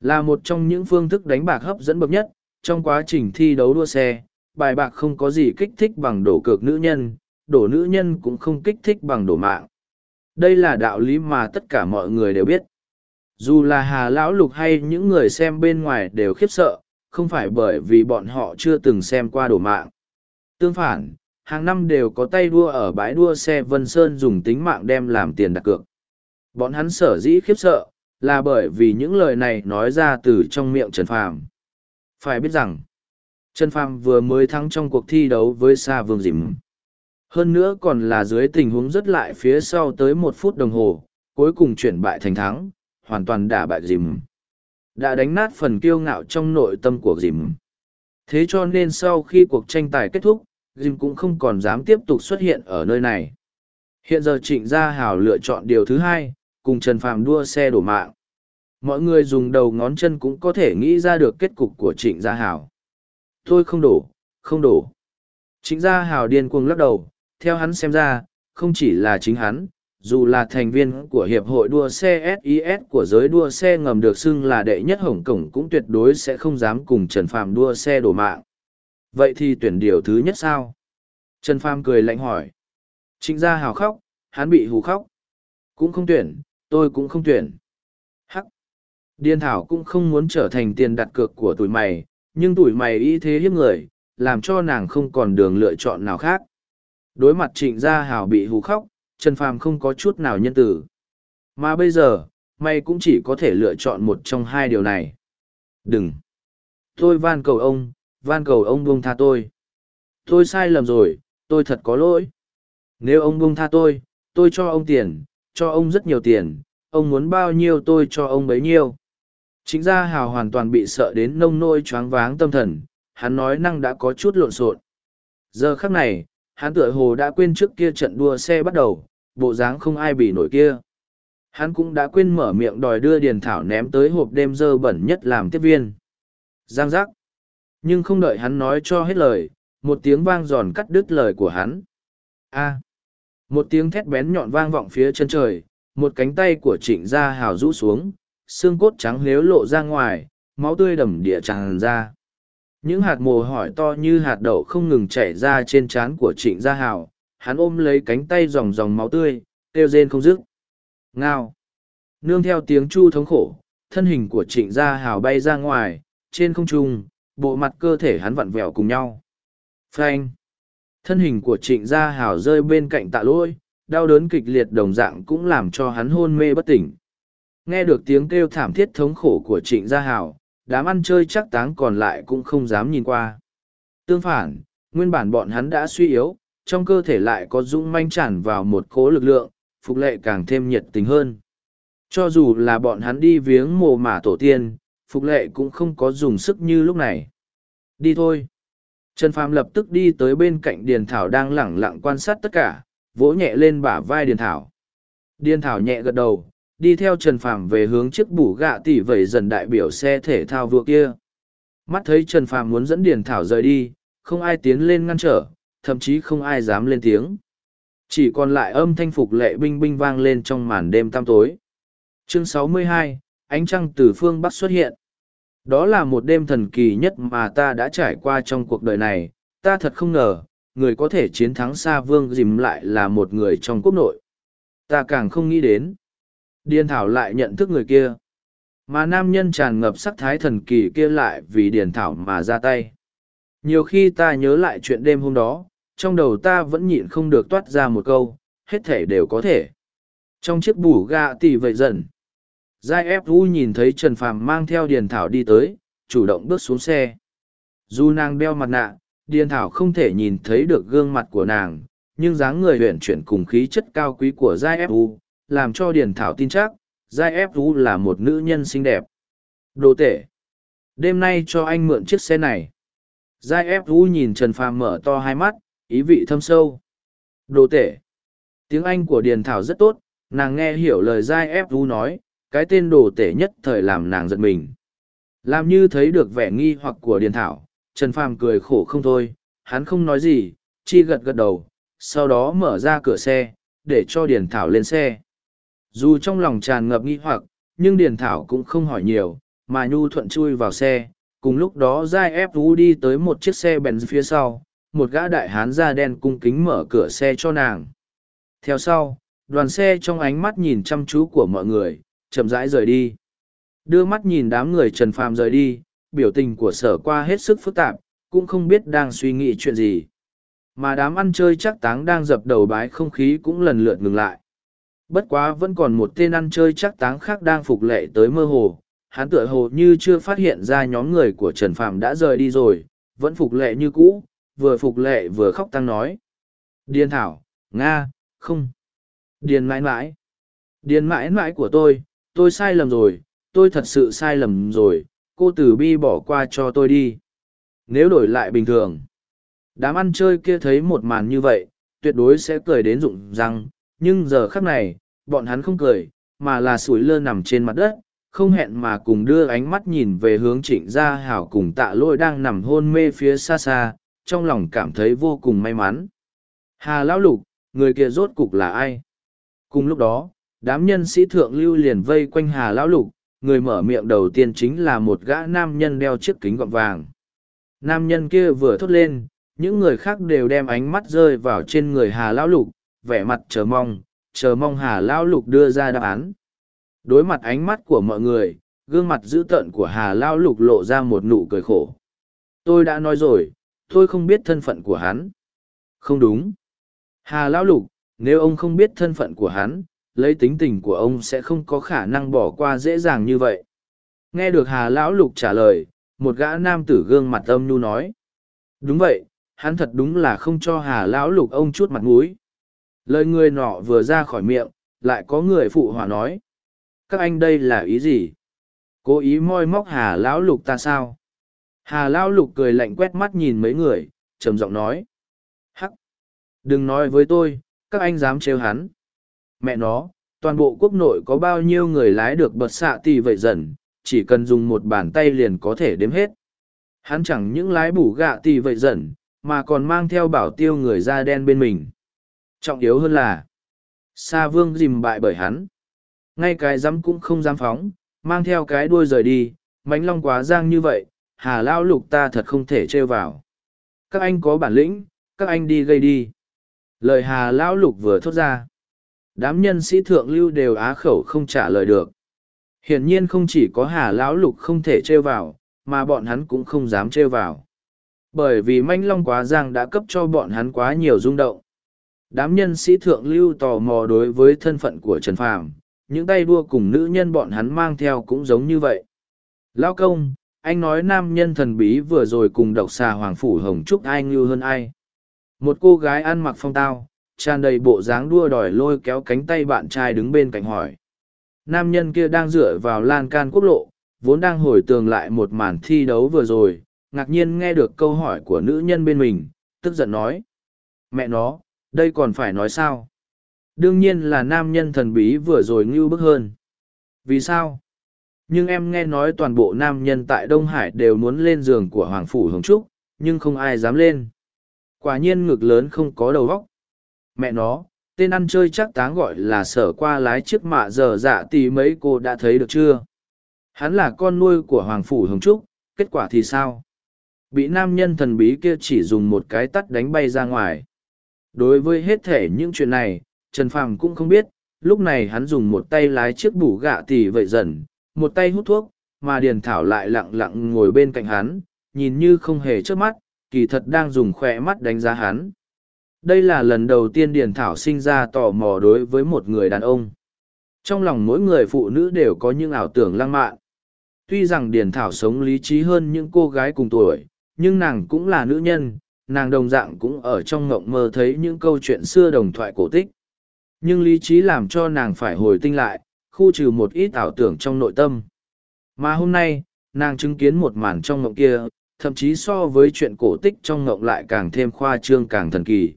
Là một trong những phương thức đánh bạc hấp dẫn bậc nhất, trong quá trình thi đấu đua xe, bài bạc không có gì kích thích bằng đổ cược nữ nhân, đổ nữ nhân cũng không kích thích bằng đổ mạng. Đây là đạo lý mà tất cả mọi người đều biết. Dù là Hà Lão Lục hay những người xem bên ngoài đều khiếp sợ, không phải bởi vì bọn họ chưa từng xem qua đổ mạng. Tương phản, hàng năm đều có tay đua ở bãi đua xe Vân Sơn dùng tính mạng đem làm tiền đặt cược. Bọn hắn sở dĩ khiếp sợ, là bởi vì những lời này nói ra từ trong miệng Trần Phàm. Phải biết rằng, Trần Phàm vừa mới thắng trong cuộc thi đấu với Sa Vương Dìm. Hơn nữa còn là dưới tình huống rất lại phía sau tới một phút đồng hồ, cuối cùng chuyển bại thành thắng, hoàn toàn đả bại Dìm. Đã đánh nát phần kiêu ngạo trong nội tâm của Dìm. Thế cho nên sau khi cuộc tranh tài kết thúc, Dìm cũng không còn dám tiếp tục xuất hiện ở nơi này. Hiện giờ Trịnh Gia Hảo lựa chọn điều thứ hai, cùng Trần Phàm đua xe đổ mạng. Mọi người dùng đầu ngón chân cũng có thể nghĩ ra được kết cục của Trịnh Gia Hảo. Tôi không đổ, không đổ. Trịnh Gia Hảo điên cuồng lắc đầu, theo hắn xem ra, không chỉ là chính hắn, dù là thành viên của Hiệp hội đua xe SIS của giới đua xe ngầm được xưng là đệ nhất Hồng Cổng cũng tuyệt đối sẽ không dám cùng Trần Phàm đua xe đổ mạng. Vậy thì tuyển điều thứ nhất sao? Trần Phàm cười lạnh hỏi. Trịnh gia hào khóc, hắn bị hù khóc. Cũng không tuyển, tôi cũng không tuyển. Hắc. Điên thảo cũng không muốn trở thành tiền đặt cược của tuổi mày, nhưng tuổi mày y thế hiếp người, làm cho nàng không còn đường lựa chọn nào khác. Đối mặt trịnh gia hào bị hù khóc, Trần Phàm không có chút nào nhân tử. Mà bây giờ, mày cũng chỉ có thể lựa chọn một trong hai điều này. Đừng. Tôi van cầu ông, van cầu ông buông tha tôi. Tôi sai lầm rồi, tôi thật có lỗi. Nếu ông buông tha tôi, tôi cho ông tiền, cho ông rất nhiều tiền, ông muốn bao nhiêu tôi cho ông bấy nhiêu. Chính gia hào hoàn toàn bị sợ đến nông nôi choáng váng tâm thần, hắn nói năng đã có chút lộn xộn. Giờ khắc này, hắn tựa hồ đã quên trước kia trận đua xe bắt đầu, bộ dáng không ai bị nổi kia. Hắn cũng đã quên mở miệng đòi đưa Điền Thảo ném tới hộp đêm dơ bẩn nhất làm tiếp viên. Giang giác. Nhưng không đợi hắn nói cho hết lời, một tiếng vang giòn cắt đứt lời của hắn. A. Một tiếng thét bén nhọn vang vọng phía chân trời, một cánh tay của trịnh gia hào rũ xuống, xương cốt trắng nếu lộ ra ngoài, máu tươi đầm địa tràn ra. Những hạt mồ hỏi to như hạt đậu không ngừng chảy ra trên trán của trịnh gia hào, hắn ôm lấy cánh tay dòng dòng máu tươi, kêu rên không dứt. Ngao! Nương theo tiếng chu thống khổ, thân hình của trịnh gia hào bay ra ngoài, trên không trung, bộ mặt cơ thể hắn vặn vẹo cùng nhau. Phanh! Thân hình của trịnh gia hào rơi bên cạnh tạ lôi, đau đớn kịch liệt đồng dạng cũng làm cho hắn hôn mê bất tỉnh. Nghe được tiếng kêu thảm thiết thống khổ của trịnh gia hào, đám ăn chơi chắc táng còn lại cũng không dám nhìn qua. Tương phản, nguyên bản bọn hắn đã suy yếu, trong cơ thể lại có dũng manh tràn vào một cố lực lượng, phục lệ càng thêm nhiệt tình hơn. Cho dù là bọn hắn đi viếng mồ mả tổ tiên, phục lệ cũng không có dùng sức như lúc này. Đi thôi. Trần Phàm lập tức đi tới bên cạnh Điền Thảo đang lẳng lặng quan sát tất cả, vỗ nhẹ lên bả vai Điền Thảo. Điền Thảo nhẹ gật đầu, đi theo Trần Phàm về hướng chiếc bủ gạ tỉ vẩy dần đại biểu xe thể thao vừa kia. Mắt thấy Trần Phàm muốn dẫn Điền Thảo rời đi, không ai tiến lên ngăn trở, thậm chí không ai dám lên tiếng. Chỉ còn lại âm thanh phục lệ binh binh vang lên trong màn đêm tăm tối. Chương 62, ánh trăng từ phương Bắc xuất hiện. Đó là một đêm thần kỳ nhất mà ta đã trải qua trong cuộc đời này, ta thật không ngờ, người có thể chiến thắng Sa Vương dìm lại là một người trong quốc nội. Ta càng không nghĩ đến. Điền Thảo lại nhận thức người kia. Mà nam nhân tràn ngập sắc thái thần kỳ kia lại vì Điền Thảo mà ra tay. Nhiều khi ta nhớ lại chuyện đêm hôm đó, trong đầu ta vẫn nhịn không được toát ra một câu, hết thể đều có thể. Trong chiếc bủ ga tỉ vậy dần. Giai ép vũ nhìn thấy Trần Phàm mang theo Điền Thảo đi tới, chủ động bước xuống xe. Dù nàng đeo mặt nạ, Điền Thảo không thể nhìn thấy được gương mặt của nàng, nhưng dáng người huyền chuyển cùng khí chất cao quý của Giai ép vũ, làm cho Điền Thảo tin chắc, Giai ép vũ là một nữ nhân xinh đẹp. Đồ tể! Đêm nay cho anh mượn chiếc xe này. Giai ép vũ nhìn Trần Phàm mở to hai mắt, ý vị thâm sâu. Đồ tể! Tiếng Anh của Điền Thảo rất tốt, nàng nghe hiểu lời Giai ép vũ nói, cái tên đồ tể nhất thời làm nàng giật mình. Làm như thấy được vẻ nghi hoặc của Điền Thảo, Trần Phàm cười khổ không thôi, hắn không nói gì, chi gật gật đầu, sau đó mở ra cửa xe, để cho Điền Thảo lên xe. Dù trong lòng tràn ngập nghi hoặc, nhưng Điền Thảo cũng không hỏi nhiều, mà nhu thuận chui vào xe, cùng lúc đó Giai ép Vũ đi tới một chiếc xe bèn phía sau, một gã đại hán da đen cung kính mở cửa xe cho nàng. Theo sau, đoàn xe trong ánh mắt nhìn chăm chú của mọi người, chậm rãi rời đi. Đưa mắt nhìn đám người Trần Phàm rời đi, biểu tình của sở qua hết sức phức tạp, cũng không biết đang suy nghĩ chuyện gì. Mà đám ăn chơi chắc táng đang dập đầu bái không khí cũng lần lượt ngừng lại. Bất quá vẫn còn một tên ăn chơi chắc táng khác đang phục lệ tới mơ hồ, hắn tựa hồ như chưa phát hiện ra nhóm người của Trần Phàm đã rời đi rồi, vẫn phục lệ như cũ, vừa phục lệ vừa khóc tăng nói. Điền Thảo, Nga, không. Điền mãi mãi. Điền mãi mãi của tôi, tôi sai lầm rồi, tôi thật sự sai lầm rồi, cô tử bi bỏ qua cho tôi đi. Nếu đổi lại bình thường, đám ăn chơi kia thấy một màn như vậy, tuyệt đối sẽ cười đến rụng răng, nhưng giờ khắc này, bọn hắn không cười, mà là sủi lơ nằm trên mặt đất, không hẹn mà cùng đưa ánh mắt nhìn về hướng trịnh gia hảo cùng tạ lôi đang nằm hôn mê phía xa xa, trong lòng cảm thấy vô cùng may mắn. Hà Lão Lục, người kia rốt cục là ai? Cùng lúc đó, đám nhân sĩ thượng lưu liền vây quanh Hà Lão Lục, người mở miệng đầu tiên chính là một gã nam nhân đeo chiếc kính gọng vàng. Nam nhân kia vừa thốt lên, những người khác đều đem ánh mắt rơi vào trên người Hà Lão Lục, vẻ mặt chờ mong, chờ mong Hà Lão Lục đưa ra đáp án. Đối mặt ánh mắt của mọi người, gương mặt dữ tợn của Hà Lão Lục lộ ra một nụ cười khổ. Tôi đã nói rồi, tôi không biết thân phận của hắn. Không đúng. Hà Lão Lục, nếu ông không biết thân phận của hắn, lấy tính tình của ông sẽ không có khả năng bỏ qua dễ dàng như vậy. Nghe được Hà Lão Lục trả lời, một gã nam tử gương mặt âm nhu nói. Đúng vậy, hắn thật đúng là không cho Hà Lão Lục ông chút mặt mũi. Lời người nọ vừa ra khỏi miệng, lại có người phụ họa nói. Các anh đây là ý gì? Cố ý moi móc Hà Lão Lục ta sao? Hà Lão Lục cười lạnh quét mắt nhìn mấy người, trầm giọng nói. Hắc! Đừng nói với tôi, các anh dám trêu hắn. Mẹ nó, toàn bộ quốc nội có bao nhiêu người lái được bật xạ tì vậy dần, chỉ cần dùng một bàn tay liền có thể đếm hết. Hắn chẳng những lái bủ gạ tì vậy dần, mà còn mang theo bảo tiêu người da đen bên mình. Trọng yếu hơn là, Sa Vương dìm bại bởi hắn. Ngay cái dám cũng không dám phóng, mang theo cái đuôi rời đi, mánh long quá giang như vậy, hà lao lục ta thật không thể trêu vào. Các anh có bản lĩnh, các anh đi gây đi. Lời hà lão lục vừa thốt ra. Đám nhân sĩ thượng lưu đều á khẩu không trả lời được. Hiển nhiên không chỉ có hà lão lục không thể trêu vào, mà bọn hắn cũng không dám trêu vào. Bởi vì manh long quá giang đã cấp cho bọn hắn quá nhiều rung động. Đám nhân sĩ thượng lưu tò mò đối với thân phận của Trần Phàm, những tay đua cùng nữ nhân bọn hắn mang theo cũng giống như vậy. Lão công, anh nói nam nhân thần bí vừa rồi cùng độc xà hoàng phủ hồng trúc ai ngưu hơn ai. Một cô gái ăn mặc phong tao, tràn đầy bộ dáng đua đòi lôi kéo cánh tay bạn trai đứng bên cạnh hỏi. Nam nhân kia đang dựa vào lan can quốc lộ, vốn đang hồi tường lại một màn thi đấu vừa rồi, ngạc nhiên nghe được câu hỏi của nữ nhân bên mình, tức giận nói. Mẹ nó, đây còn phải nói sao? Đương nhiên là nam nhân thần bí vừa rồi ngưu bức hơn. Vì sao? Nhưng em nghe nói toàn bộ nam nhân tại Đông Hải đều muốn lên giường của Hoàng Phủ Hồng Trúc, nhưng không ai dám lên. Quả nhiên ngực lớn không có đầu vóc. Mẹ nó, tên ăn chơi chắc táng gọi là sở qua lái chiếc mạ giờ dạ tì mấy cô đã thấy được chưa? Hắn là con nuôi của Hoàng Phủ Hồng Trúc, kết quả thì sao? Bị nam nhân thần bí kia chỉ dùng một cái tắt đánh bay ra ngoài. Đối với hết thể những chuyện này, Trần Phàm cũng không biết, lúc này hắn dùng một tay lái chiếc bủ gạ tỉ vậy dần, một tay hút thuốc, mà Điền Thảo lại lặng lặng ngồi bên cạnh hắn, nhìn như không hề trước mắt, kỳ thật đang dùng khỏe mắt đánh giá hắn. Đây là lần đầu tiên Điền Thảo sinh ra tò mò đối với một người đàn ông. Trong lòng mỗi người phụ nữ đều có những ảo tưởng lãng mạn. Tuy rằng Điền Thảo sống lý trí hơn những cô gái cùng tuổi, nhưng nàng cũng là nữ nhân, nàng đồng dạng cũng ở trong ngộng mơ thấy những câu chuyện xưa đồng thoại cổ tích. Nhưng lý trí làm cho nàng phải hồi tinh lại, khu trừ một ít ảo tưởng trong nội tâm. Mà hôm nay, nàng chứng kiến một màn trong ngộng kia, thậm chí so với chuyện cổ tích trong ngộng lại càng thêm khoa trương càng thần kỳ.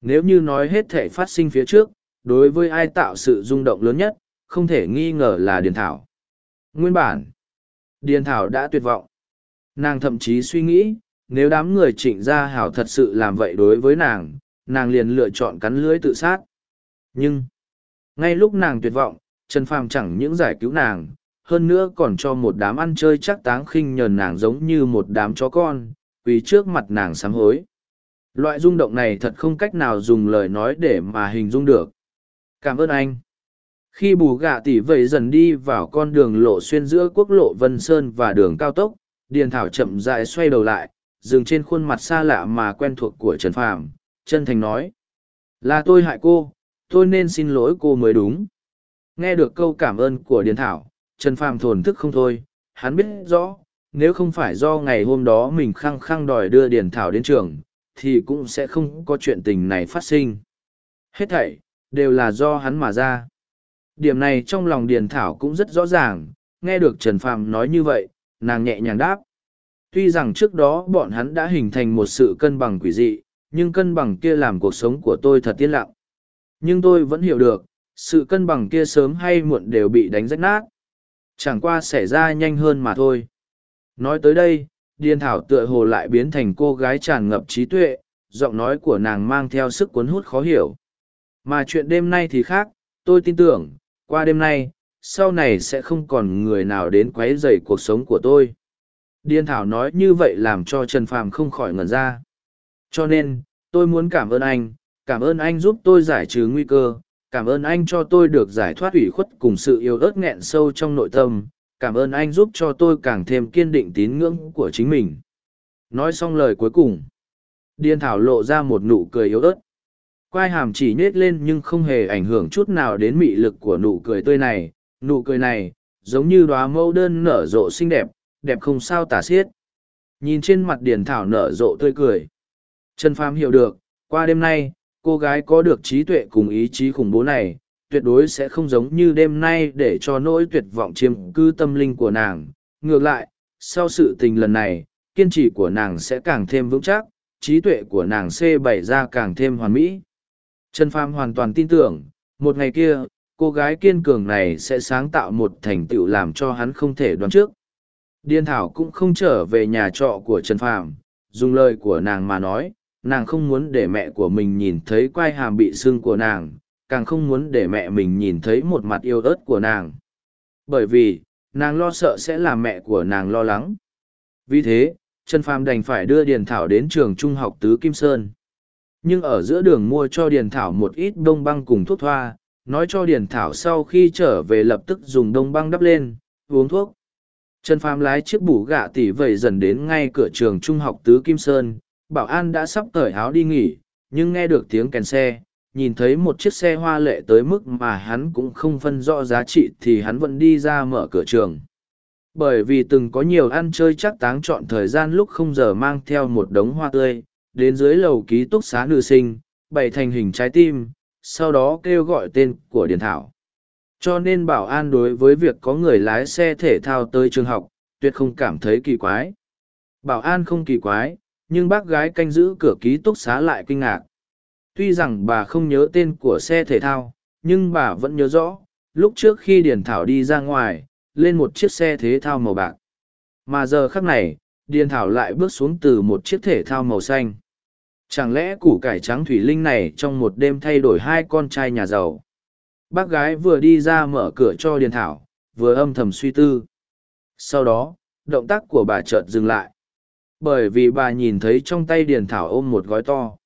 Nếu như nói hết thể phát sinh phía trước, đối với ai tạo sự rung động lớn nhất, không thể nghi ngờ là Điền Thảo. Nguyên bản, Điền Thảo đã tuyệt vọng. Nàng thậm chí suy nghĩ, nếu đám người trịnh gia hảo thật sự làm vậy đối với nàng, nàng liền lựa chọn cắn lưới tự sát. Nhưng, ngay lúc nàng tuyệt vọng, Trần Phàm chẳng những giải cứu nàng, hơn nữa còn cho một đám ăn chơi chắc táng khinh nhờn nàng giống như một đám chó con, vì trước mặt nàng sám hối. Loại rung động này thật không cách nào dùng lời nói để mà hình dung được. Cảm ơn anh. Khi bù gạ tỷ vẩy dần đi vào con đường lộ xuyên giữa quốc lộ Vân Sơn và đường cao tốc, Điền Thảo chậm rãi xoay đầu lại, dừng trên khuôn mặt xa lạ mà quen thuộc của Trần Phàm, chân thành nói. Là tôi hại cô, tôi nên xin lỗi cô mới đúng. Nghe được câu cảm ơn của Điền Thảo, Trần Phàm thổn thức không thôi, hắn biết rõ, nếu không phải do ngày hôm đó mình khăng khăng đòi đưa Điền Thảo đến trường, thì cũng sẽ không có chuyện tình này phát sinh. Hết thảy, đều là do hắn mà ra. Điểm này trong lòng Điền Thảo cũng rất rõ ràng, nghe được Trần Phàm nói như vậy, nàng nhẹ nhàng đáp. Tuy rằng trước đó bọn hắn đã hình thành một sự cân bằng quỷ dị, nhưng cân bằng kia làm cuộc sống của tôi thật yên lặng. Nhưng tôi vẫn hiểu được, sự cân bằng kia sớm hay muộn đều bị đánh rách nát. Chẳng qua xảy ra nhanh hơn mà thôi. Nói tới đây, Điền Thảo tựa hồ lại biến thành cô gái tràn ngập trí tuệ, giọng nói của nàng mang theo sức cuốn hút khó hiểu. Mà chuyện đêm nay thì khác, tôi tin tưởng, qua đêm nay, sau này sẽ không còn người nào đến quấy rầy cuộc sống của tôi. Điên Thảo nói như vậy làm cho Trần Phàm không khỏi ngẩn ra. Cho nên, tôi muốn cảm ơn anh, cảm ơn anh giúp tôi giải trừ nguy cơ, cảm ơn anh cho tôi được giải thoát ủy khuất cùng sự yêu ớt nghẹn sâu trong nội tâm, cảm ơn anh giúp cho tôi càng thêm kiên định tín ngưỡng của chính mình. Nói xong lời cuối cùng, Điên Thảo lộ ra một nụ cười yếu ớt. Quai hàm chỉ nhếch lên nhưng không hề ảnh hưởng chút nào đến mị lực của nụ cười tươi này, nụ cười này, giống như đóa mẫu đơn nở rộ xinh đẹp, đẹp không sao tả xiết. Nhìn trên mặt Điền Thảo nở rộ tươi cười. Trần Phàm hiểu được, qua đêm nay, cô gái có được trí tuệ cùng ý chí khủng bố này, tuyệt đối sẽ không giống như đêm nay để cho nỗi tuyệt vọng chiếm cư tâm linh của nàng. Ngược lại, sau sự tình lần này, kiên trì của nàng sẽ càng thêm vững chắc, trí tuệ của nàng c bày ra càng thêm hoàn mỹ. Trần Phàm hoàn toàn tin tưởng, một ngày kia, cô gái kiên cường này sẽ sáng tạo một thành tựu làm cho hắn không thể đoán trước. Điên Thảo cũng không trở về nhà trọ của Trần Phàm, dùng lời của nàng mà nói, nàng không muốn để mẹ của mình nhìn thấy quai hàm bị sưng của nàng, càng không muốn để mẹ mình nhìn thấy một mặt yêu ớt của nàng. Bởi vì, nàng lo sợ sẽ làm mẹ của nàng lo lắng. Vì thế, Trần Phàm đành phải đưa Điền Thảo đến trường trung học Tứ Kim Sơn. Nhưng ở giữa đường mua cho Điền Thảo một ít đông băng cùng thuốc thoa, nói cho Điền Thảo sau khi trở về lập tức dùng đông băng đắp lên, uống thuốc. Trần Phàm lái chiếc bủ gạ tỉ vẩy dần đến ngay cửa trường trung học Tứ Kim Sơn, bảo an đã sắp cởi áo đi nghỉ, nhưng nghe được tiếng kèn xe, nhìn thấy một chiếc xe hoa lệ tới mức mà hắn cũng không phân rõ giá trị thì hắn vẫn đi ra mở cửa trường. Bởi vì từng có nhiều ăn chơi chắc táng chọn thời gian lúc không giờ mang theo một đống hoa tươi, đến dưới lầu ký túc xá nữ sinh, bày thành hình trái tim, sau đó kêu gọi tên của Điền Thảo. Cho nên bảo an đối với việc có người lái xe thể thao tới trường học, tuyệt không cảm thấy kỳ quái. Bảo an không kỳ quái, nhưng bác gái canh giữ cửa ký túc xá lại kinh ngạc. Tuy rằng bà không nhớ tên của xe thể thao, nhưng bà vẫn nhớ rõ, lúc trước khi Điền Thảo đi ra ngoài, lên một chiếc xe thể thao màu bạc. Mà giờ khắc này, Điền Thảo lại bước xuống từ một chiếc thể thao màu xanh. Chẳng lẽ củ cải trắng thủy linh này trong một đêm thay đổi hai con trai nhà giàu? Bác gái vừa đi ra mở cửa cho Điền Thảo, vừa âm thầm suy tư. Sau đó, động tác của bà chợt dừng lại. Bởi vì bà nhìn thấy trong tay Điền Thảo ôm một gói to.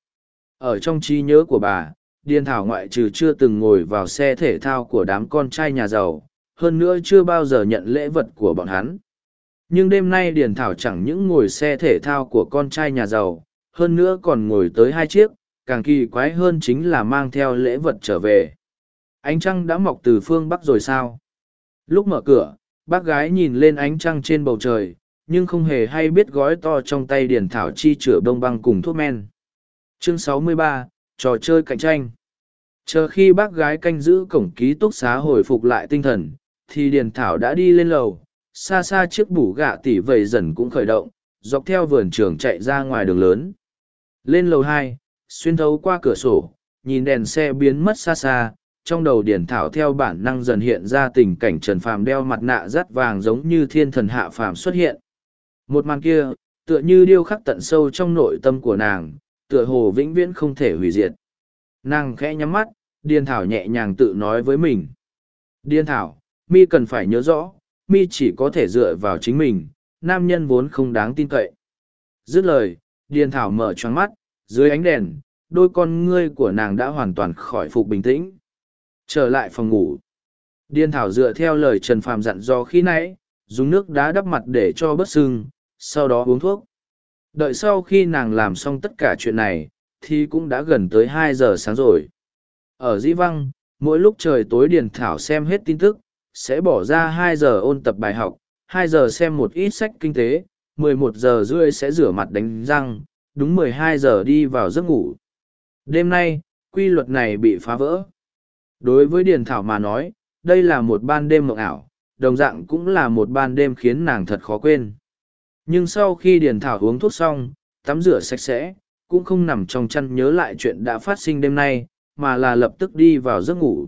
Ở trong trí nhớ của bà, Điền Thảo ngoại trừ chưa từng ngồi vào xe thể thao của đám con trai nhà giàu, hơn nữa chưa bao giờ nhận lễ vật của bọn hắn. Nhưng đêm nay Điền Thảo chẳng những ngồi xe thể thao của con trai nhà giàu, hơn nữa còn ngồi tới hai chiếc, càng kỳ quái hơn chính là mang theo lễ vật trở về. Ánh trăng đã mọc từ phương Bắc rồi sao? Lúc mở cửa, bác gái nhìn lên ánh trăng trên bầu trời, nhưng không hề hay biết gói to trong tay Điền Thảo chi chửa bông băng cùng thuốc men. Chương 63, Trò chơi cạnh tranh Chờ khi bác gái canh giữ cổng ký túc xá hồi phục lại tinh thần, thì Điền Thảo đã đi lên lầu, xa xa chiếc bủ gạ tỉ vầy dần cũng khởi động, dọc theo vườn trường chạy ra ngoài đường lớn. Lên lầu hai, xuyên thấu qua cửa sổ, nhìn đèn xe biến mất xa xa, trong đầu Điền Thảo theo bản năng dần hiện ra tình cảnh Trần Phàm đeo mặt nạ rát vàng giống như thiên thần hạ phàm xuất hiện. Một màn kia, tựa như điêu khắc tận sâu trong nội tâm của nàng, tựa hồ vĩnh viễn không thể hủy diệt. Nàng khẽ nhắm mắt, Điền Thảo nhẹ nhàng tự nói với mình. Điền Thảo, mi cần phải nhớ rõ, mi chỉ có thể dựa vào chính mình, nam nhân vốn không đáng tin cậy. Dứt lời, Điền Thảo mở choáng mắt, dưới ánh đèn đôi con ngươi của nàng đã hoàn toàn khỏi phục bình tĩnh trở lại phòng ngủ. Điên thảo dựa theo lời trần phàm dặn do khi nãy, dùng nước đá đắp mặt để cho bớt sưng, sau đó uống thuốc. Đợi sau khi nàng làm xong tất cả chuyện này, thì cũng đã gần tới hai giờ sáng rồi. Ở dĩ văng mỗi lúc trời tối điền thảo xem hết tin tức, sẽ bỏ ra hai giờ ôn tập bài học, hai giờ xem một ít sách kinh tế, mười một giờ rưỡi sẽ rửa mặt đánh răng, đúng mười hai giờ đi vào giấc ngủ. Đêm nay, quy luật này bị phá vỡ đối với điền thảo mà nói, đây là một ban đêm mộng ảo, đồng dạng cũng là một ban đêm khiến nàng thật khó quên. Nhưng sau khi điền thảo uống thuốc xong, tắm rửa sạch sẽ, cũng không nằm trong chăn nhớ lại chuyện đã phát sinh đêm nay, mà là lập tức đi vào giấc ngủ.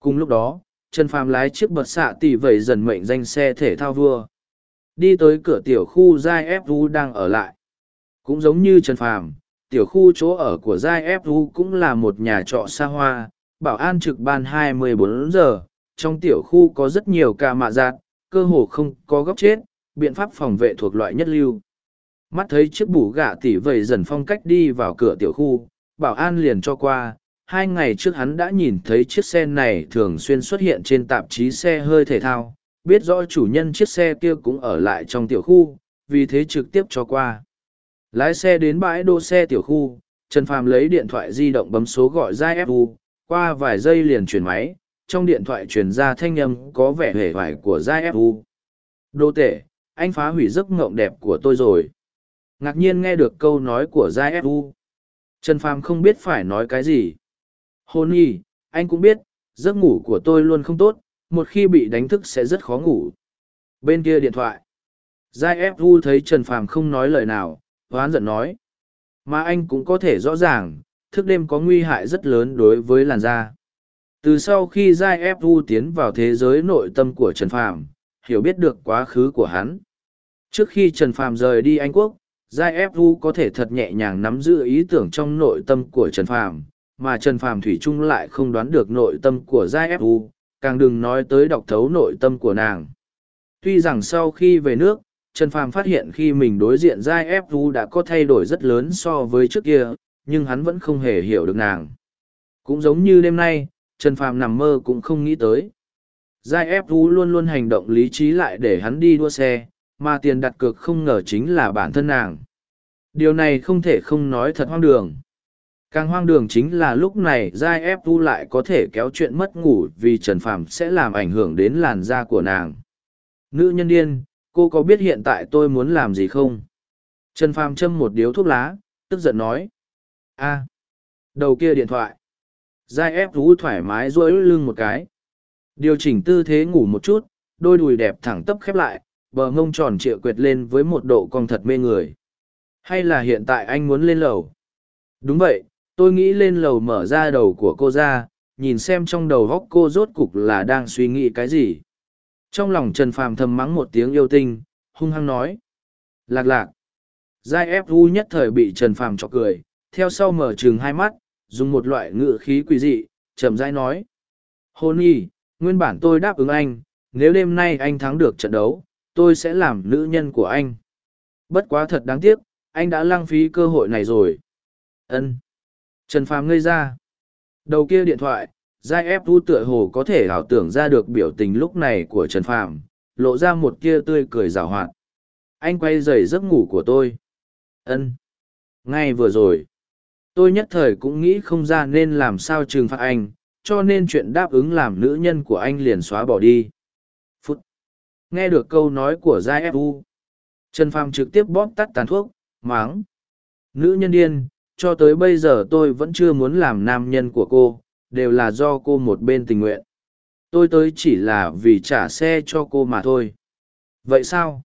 Cùng lúc đó, trần phàm lái chiếc bật xạ tỉ vẩy dần mệnh danh xe thể thao vua. Đi tới cửa tiểu khu giai fu đang ở lại. Cũng giống như trần phàm, tiểu khu chỗ ở của giai fu cũng là một nhà trọ xa hoa bảo an trực ban 24 giờ, trong tiểu khu có rất nhiều ca mạ giạt cơ hồ không có góc chết, biện pháp phòng vệ thuộc loại nhất lưu. Mắt thấy chiếc bù gạ tỉ vầy dần phong cách đi vào cửa tiểu khu, bảo an liền cho qua. Hai ngày trước hắn đã nhìn thấy chiếc xe này thường xuyên xuất hiện trên tạp chí xe hơi thể thao, biết rõ chủ nhân chiếc xe kia cũng ở lại trong tiểu khu, vì thế trực tiếp cho qua. Lái xe đến bãi đỗ xe tiểu khu, trần phàm lấy điện thoại di động bấm số gọi ra fu qua vài giây liền chuyển máy, trong điện thoại truyền ra thanh âm có vẻ hề hoài của giai fu đô tể anh phá hủy giấc ngộng đẹp của tôi rồi. Ngạc nhiên nghe được câu nói của giai fu trần phàm không biết phải nói cái gì. Hôn y anh cũng biết, giấc ngủ của tôi luôn không tốt, một khi bị đánh thức sẽ rất khó ngủ. Bên kia điện thoại. Giai fu thấy trần phàm không nói lời nào, hoán giận nói. Mà anh cũng có thể rõ ràng thức đêm có nguy hại rất lớn đối với làn da. Từ sau khi giai fu tiến vào thế giới nội tâm của trần phàm, hiểu biết được quá khứ của hắn. Trước khi trần phàm rời đi anh quốc, giai fu có thể thật nhẹ nhàng nắm giữ ý tưởng trong nội tâm của trần phàm, mà trần phàm thủy trung lại không đoán được nội tâm của giai fu càng đừng nói tới đọc thấu nội tâm của nàng. Tuy rằng sau khi về nước, trần phàm phát hiện khi mình đối diện giai fu đã có thay đổi rất lớn so với trước kia nhưng hắn vẫn không hề hiểu được nàng. Cũng giống như đêm nay, trần phàm nằm mơ cũng không nghĩ tới. Giai fu luôn luôn hành động lý trí lại để hắn đi đua xe, mà tiền đặt cược không ngờ chính là bản thân nàng. Điều này không thể không nói thật hoang đường. Càng hoang đường chính là lúc này giai fu lại có thể kéo chuyện mất ngủ vì trần phàm sẽ làm ảnh hưởng đến làn da của nàng. Nữ nhân điên, cô có biết hiện tại tôi muốn làm gì không? Trần phàm châm một điếu thuốc lá, tức giận nói a đầu kia điện thoại giai fu thoải mái duỗi lưng một cái điều chỉnh tư thế ngủ một chút đôi đùi đẹp thẳng tấp khép lại bờ ngông tròn trịa quyệt lên với một độ cong thật mê người. Hay là hiện tại anh muốn lên lầu? Đúng vậy, tôi nghĩ lên lầu mở ra đầu của cô ra, nhìn xem trong đầu góc cô rốt cục là đang suy nghĩ cái gì. Trong lòng Trần Phàm thầm mắng một tiếng yêu tinh, hung hăng nói. Lạc lạc. Giai ép u nhất thời bị Trần Phàm chọc cười, theo sau mở chừng hai mắt, dùng một loại ngựa khí quỷ dị, chậm rãi nói. Hôn y, nguyên bản tôi đáp ứng anh, nếu đêm nay anh thắng được trận đấu, tôi sẽ làm nữ nhân của anh. Bất quá thật đáng tiếc anh đã lăng phí cơ hội này rồi. Ân. Trần phàm ngây ra. Đầu kia điện thoại giai ép thu tựa hồ có thể ảo tưởng ra được biểu tình lúc này của trần phàm lộ ra một kia tươi cười rào hoạt. Anh quay dày giấc ngủ của tôi. Ân. Ngay vừa rồi tôi nhất thời cũng nghĩ không ra nên làm sao trừng phạt anh cho nên chuyện đáp ứng làm nữ nhân của anh liền xóa bỏ đi Nghe được câu nói của Giai Fu, Trần Phàm trực tiếp bóp tắt tàn thuốc, máng. Nữ nhân điên, cho tới bây giờ tôi vẫn chưa muốn làm nam nhân của cô, đều là do cô một bên tình nguyện. Tôi tới chỉ là vì trả xe cho cô mà thôi. Vậy sao?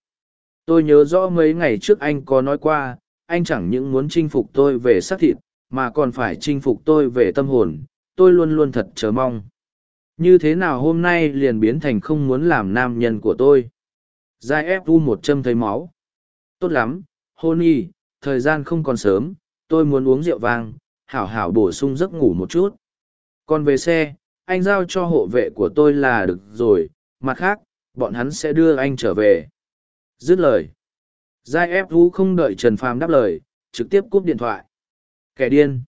Tôi nhớ rõ mấy ngày trước anh có nói qua, anh chẳng những muốn chinh phục tôi về xác thịt, mà còn phải chinh phục tôi về tâm hồn, tôi luôn luôn thật chờ mong. Như thế nào hôm nay liền biến thành không muốn làm nam nhân của tôi? Giai ép u một châm thấy máu. Tốt lắm hôn y thời gian không còn sớm tôi muốn uống rượu vang hảo hảo bổ sung giấc ngủ một chút. Còn về xe anh giao cho hộ vệ của tôi là được rồi mặt khác bọn hắn sẽ đưa anh trở về. Dứt lời. Giai ép u không đợi trần phàm đáp lời trực tiếp cúp điện thoại. Kẻ điên.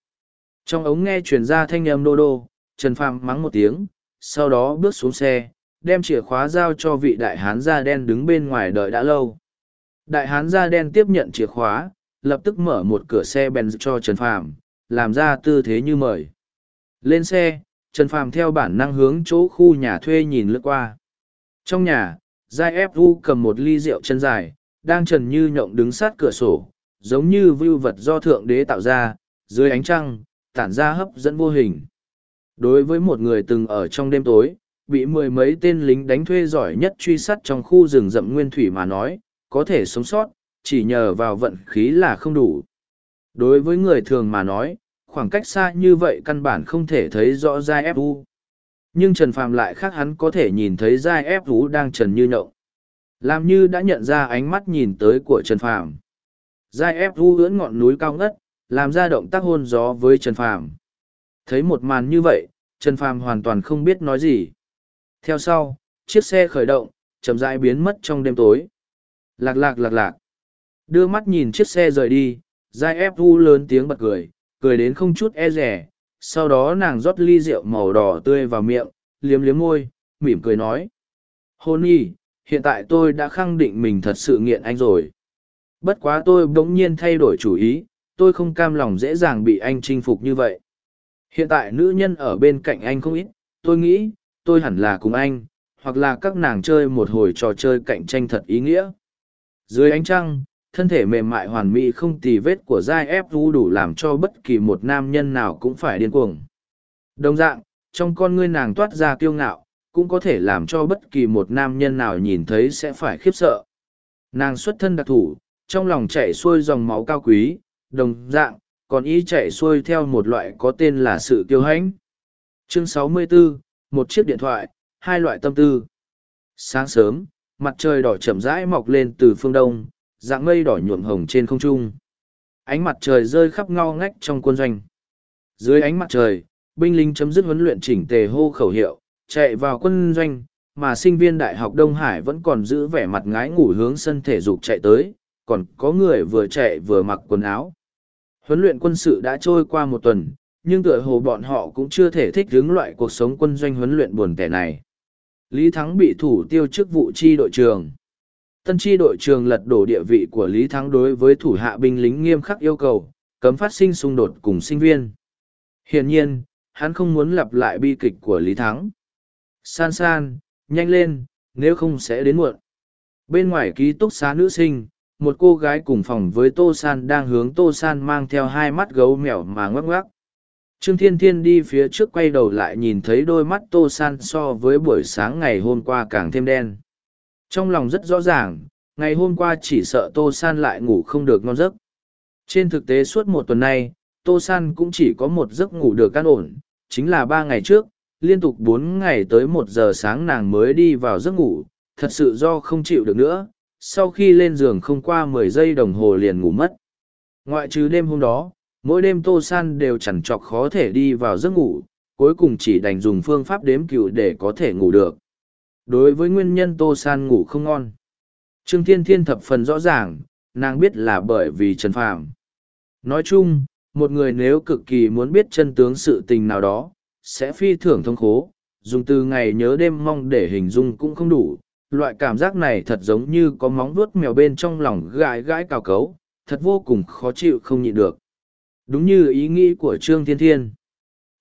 Trong ống nghe truyền ra thanh âm đô đô, Trần Phàm mắng một tiếng, sau đó bước xuống xe, đem chìa khóa giao cho vị đại hán da đen đứng bên ngoài đợi đã lâu. Đại hán da đen tiếp nhận chìa khóa, lập tức mở một cửa xe bèn cho Trần Phàm, làm ra tư thế như mời. Lên xe, Trần Phàm theo bản năng hướng chỗ khu nhà thuê nhìn lướt qua. Trong nhà, Giai ép vu cầm một ly rượu chân dài, đang trần như nhộng đứng sát cửa sổ, giống như vưu vật do thượng đế tạo ra, dưới ánh trăng, tản ra hấp dẫn vô hình. Đối với một người từng ở trong đêm tối, bị mười mấy tên lính đánh thuê giỏi nhất truy sát trong khu rừng rậm nguyên thủy mà nói, có thể sống sót, chỉ nhờ vào vận khí là không đủ. Đối với người thường mà nói, khoảng cách xa như vậy căn bản không thể thấy rõ Giai ép vu nhưng trần phàm lại khác hắn có thể nhìn thấy giai ép vú đang trần như nhậu làm như đã nhận ra ánh mắt nhìn tới của trần phàm giai ép vú ưỡn ngọn núi cao ngất làm ra động tác hôn gió với trần phàm. Thấy một màn như vậy, trần phàm hoàn toàn không biết nói gì. Theo sau, chiếc xe khởi động, chậm rãi biến mất trong đêm tối. Lạc lạc lạc lạc. Đưa mắt nhìn chiếc xe rời đi, giai ép vu lớn tiếng bật cười cười đến không chút e rẻ. Sau đó nàng rót ly rượu màu đỏ tươi vào miệng, liếm liếm môi, mỉm cười nói. Hôn y, hiện tại tôi đã khẳng định mình thật sự nghiện anh rồi. Bất quá tôi bỗng nhiên thay đổi chủ ý tôi không cam lòng dễ dàng bị anh chinh phục như vậy. Hiện tại nữ nhân ở bên cạnh anh không ít, tôi nghĩ, tôi hẳn là cùng anh, hoặc là các nàng chơi một hồi trò chơi cạnh tranh thật ý nghĩa. Dưới ánh trăng, thân thể mềm mại hoàn mỹ không tì vết của giai ép vũ đủ làm cho bất kỳ một nam nhân nào cũng phải điên cuồng. Đồng dạng, trong con ngươi nàng toát ra kiêu ngạo, cũng có thể làm cho bất kỳ một nam nhân nào nhìn thấy sẽ phải khiếp sợ. Nàng xuất thân đặc thù trong lòng chảy xuôi dòng máu cao quý đồng dạng còn ý chạy xuôi theo một loại có tên là sự kiêu hãnh chương 64, một chiếc điện thoại hai loại tâm tư sáng sớm mặt trời đỏ chậm rãi mọc lên từ phương đông dạng mây đỏ nhuộm hồng trên không trung. Ánh mặt trời rơi khắp ngao ngách trong quân doanh. Dưới ánh mặt trời, binh lính chấm dứt huấn luyện chỉnh tề hô khẩu hiệu, chạy vào quân doanh, mà sinh viên Đại học Đông Hải vẫn còn giữ vẻ mặt ngái ngủ hướng sân thể dục chạy tới, còn có người vừa chạy vừa mặc quần áo. Huấn luyện quân sự đã trôi qua một tuần, nhưng tựa hồ bọn họ cũng chưa thể thích hướng loại cuộc sống quân doanh huấn luyện buồn tẻ này. Lý Thắng bị thủ tiêu chức vụ chi đội trưởng tân tri đội trường lật đổ địa vị của Lý Thắng đối với thủ hạ binh lính nghiêm khắc yêu cầu, cấm phát sinh xung đột cùng sinh viên. Hiển nhiên, hắn không muốn lặp lại bi kịch của Lý Thắng. San san, nhanh lên, nếu không sẽ đến muộn. Bên ngoài ký túc xá nữ sinh, một cô gái cùng phòng với Tô San đang hướng Tô San mang theo hai mắt gấu mèo mà ngoắc ngoắc. Trương Thiên Thiên đi phía trước quay đầu lại nhìn thấy đôi mắt Tô San so với buổi sáng ngày hôm qua càng thêm đen. Trong lòng rất rõ ràng, ngày hôm qua chỉ sợ Tô San lại ngủ không được ngon giấc. Trên thực tế suốt một tuần nay, Tô San cũng chỉ có một giấc ngủ được căn ổn, chính là ba ngày trước, liên tục bốn ngày tới một giờ sáng nàng mới đi vào giấc ngủ, thật sự do không chịu được nữa, sau khi lên giường không qua mười giây đồng hồ liền ngủ mất. Ngoại trừ đêm hôm đó, mỗi đêm Tô San đều chẳng chọc khó thể đi vào giấc ngủ, cuối cùng chỉ đành dùng phương pháp đếm cựu để có thể ngủ được đối với nguyên nhân tô san ngủ không ngon trương thiên thiên thập phần rõ ràng nàng biết là bởi vì trần phàm nói chung một người nếu cực kỳ muốn biết chân tướng sự tình nào đó sẽ phi thường thông khố dùng từ ngày nhớ đêm mong để hình dung cũng không đủ loại cảm giác này thật giống như có móng vuốt mèo bên trong lòng gãi gãi cào cấu thật vô cùng khó chịu không nhịn được đúng như ý nghĩ của trương thiên thiên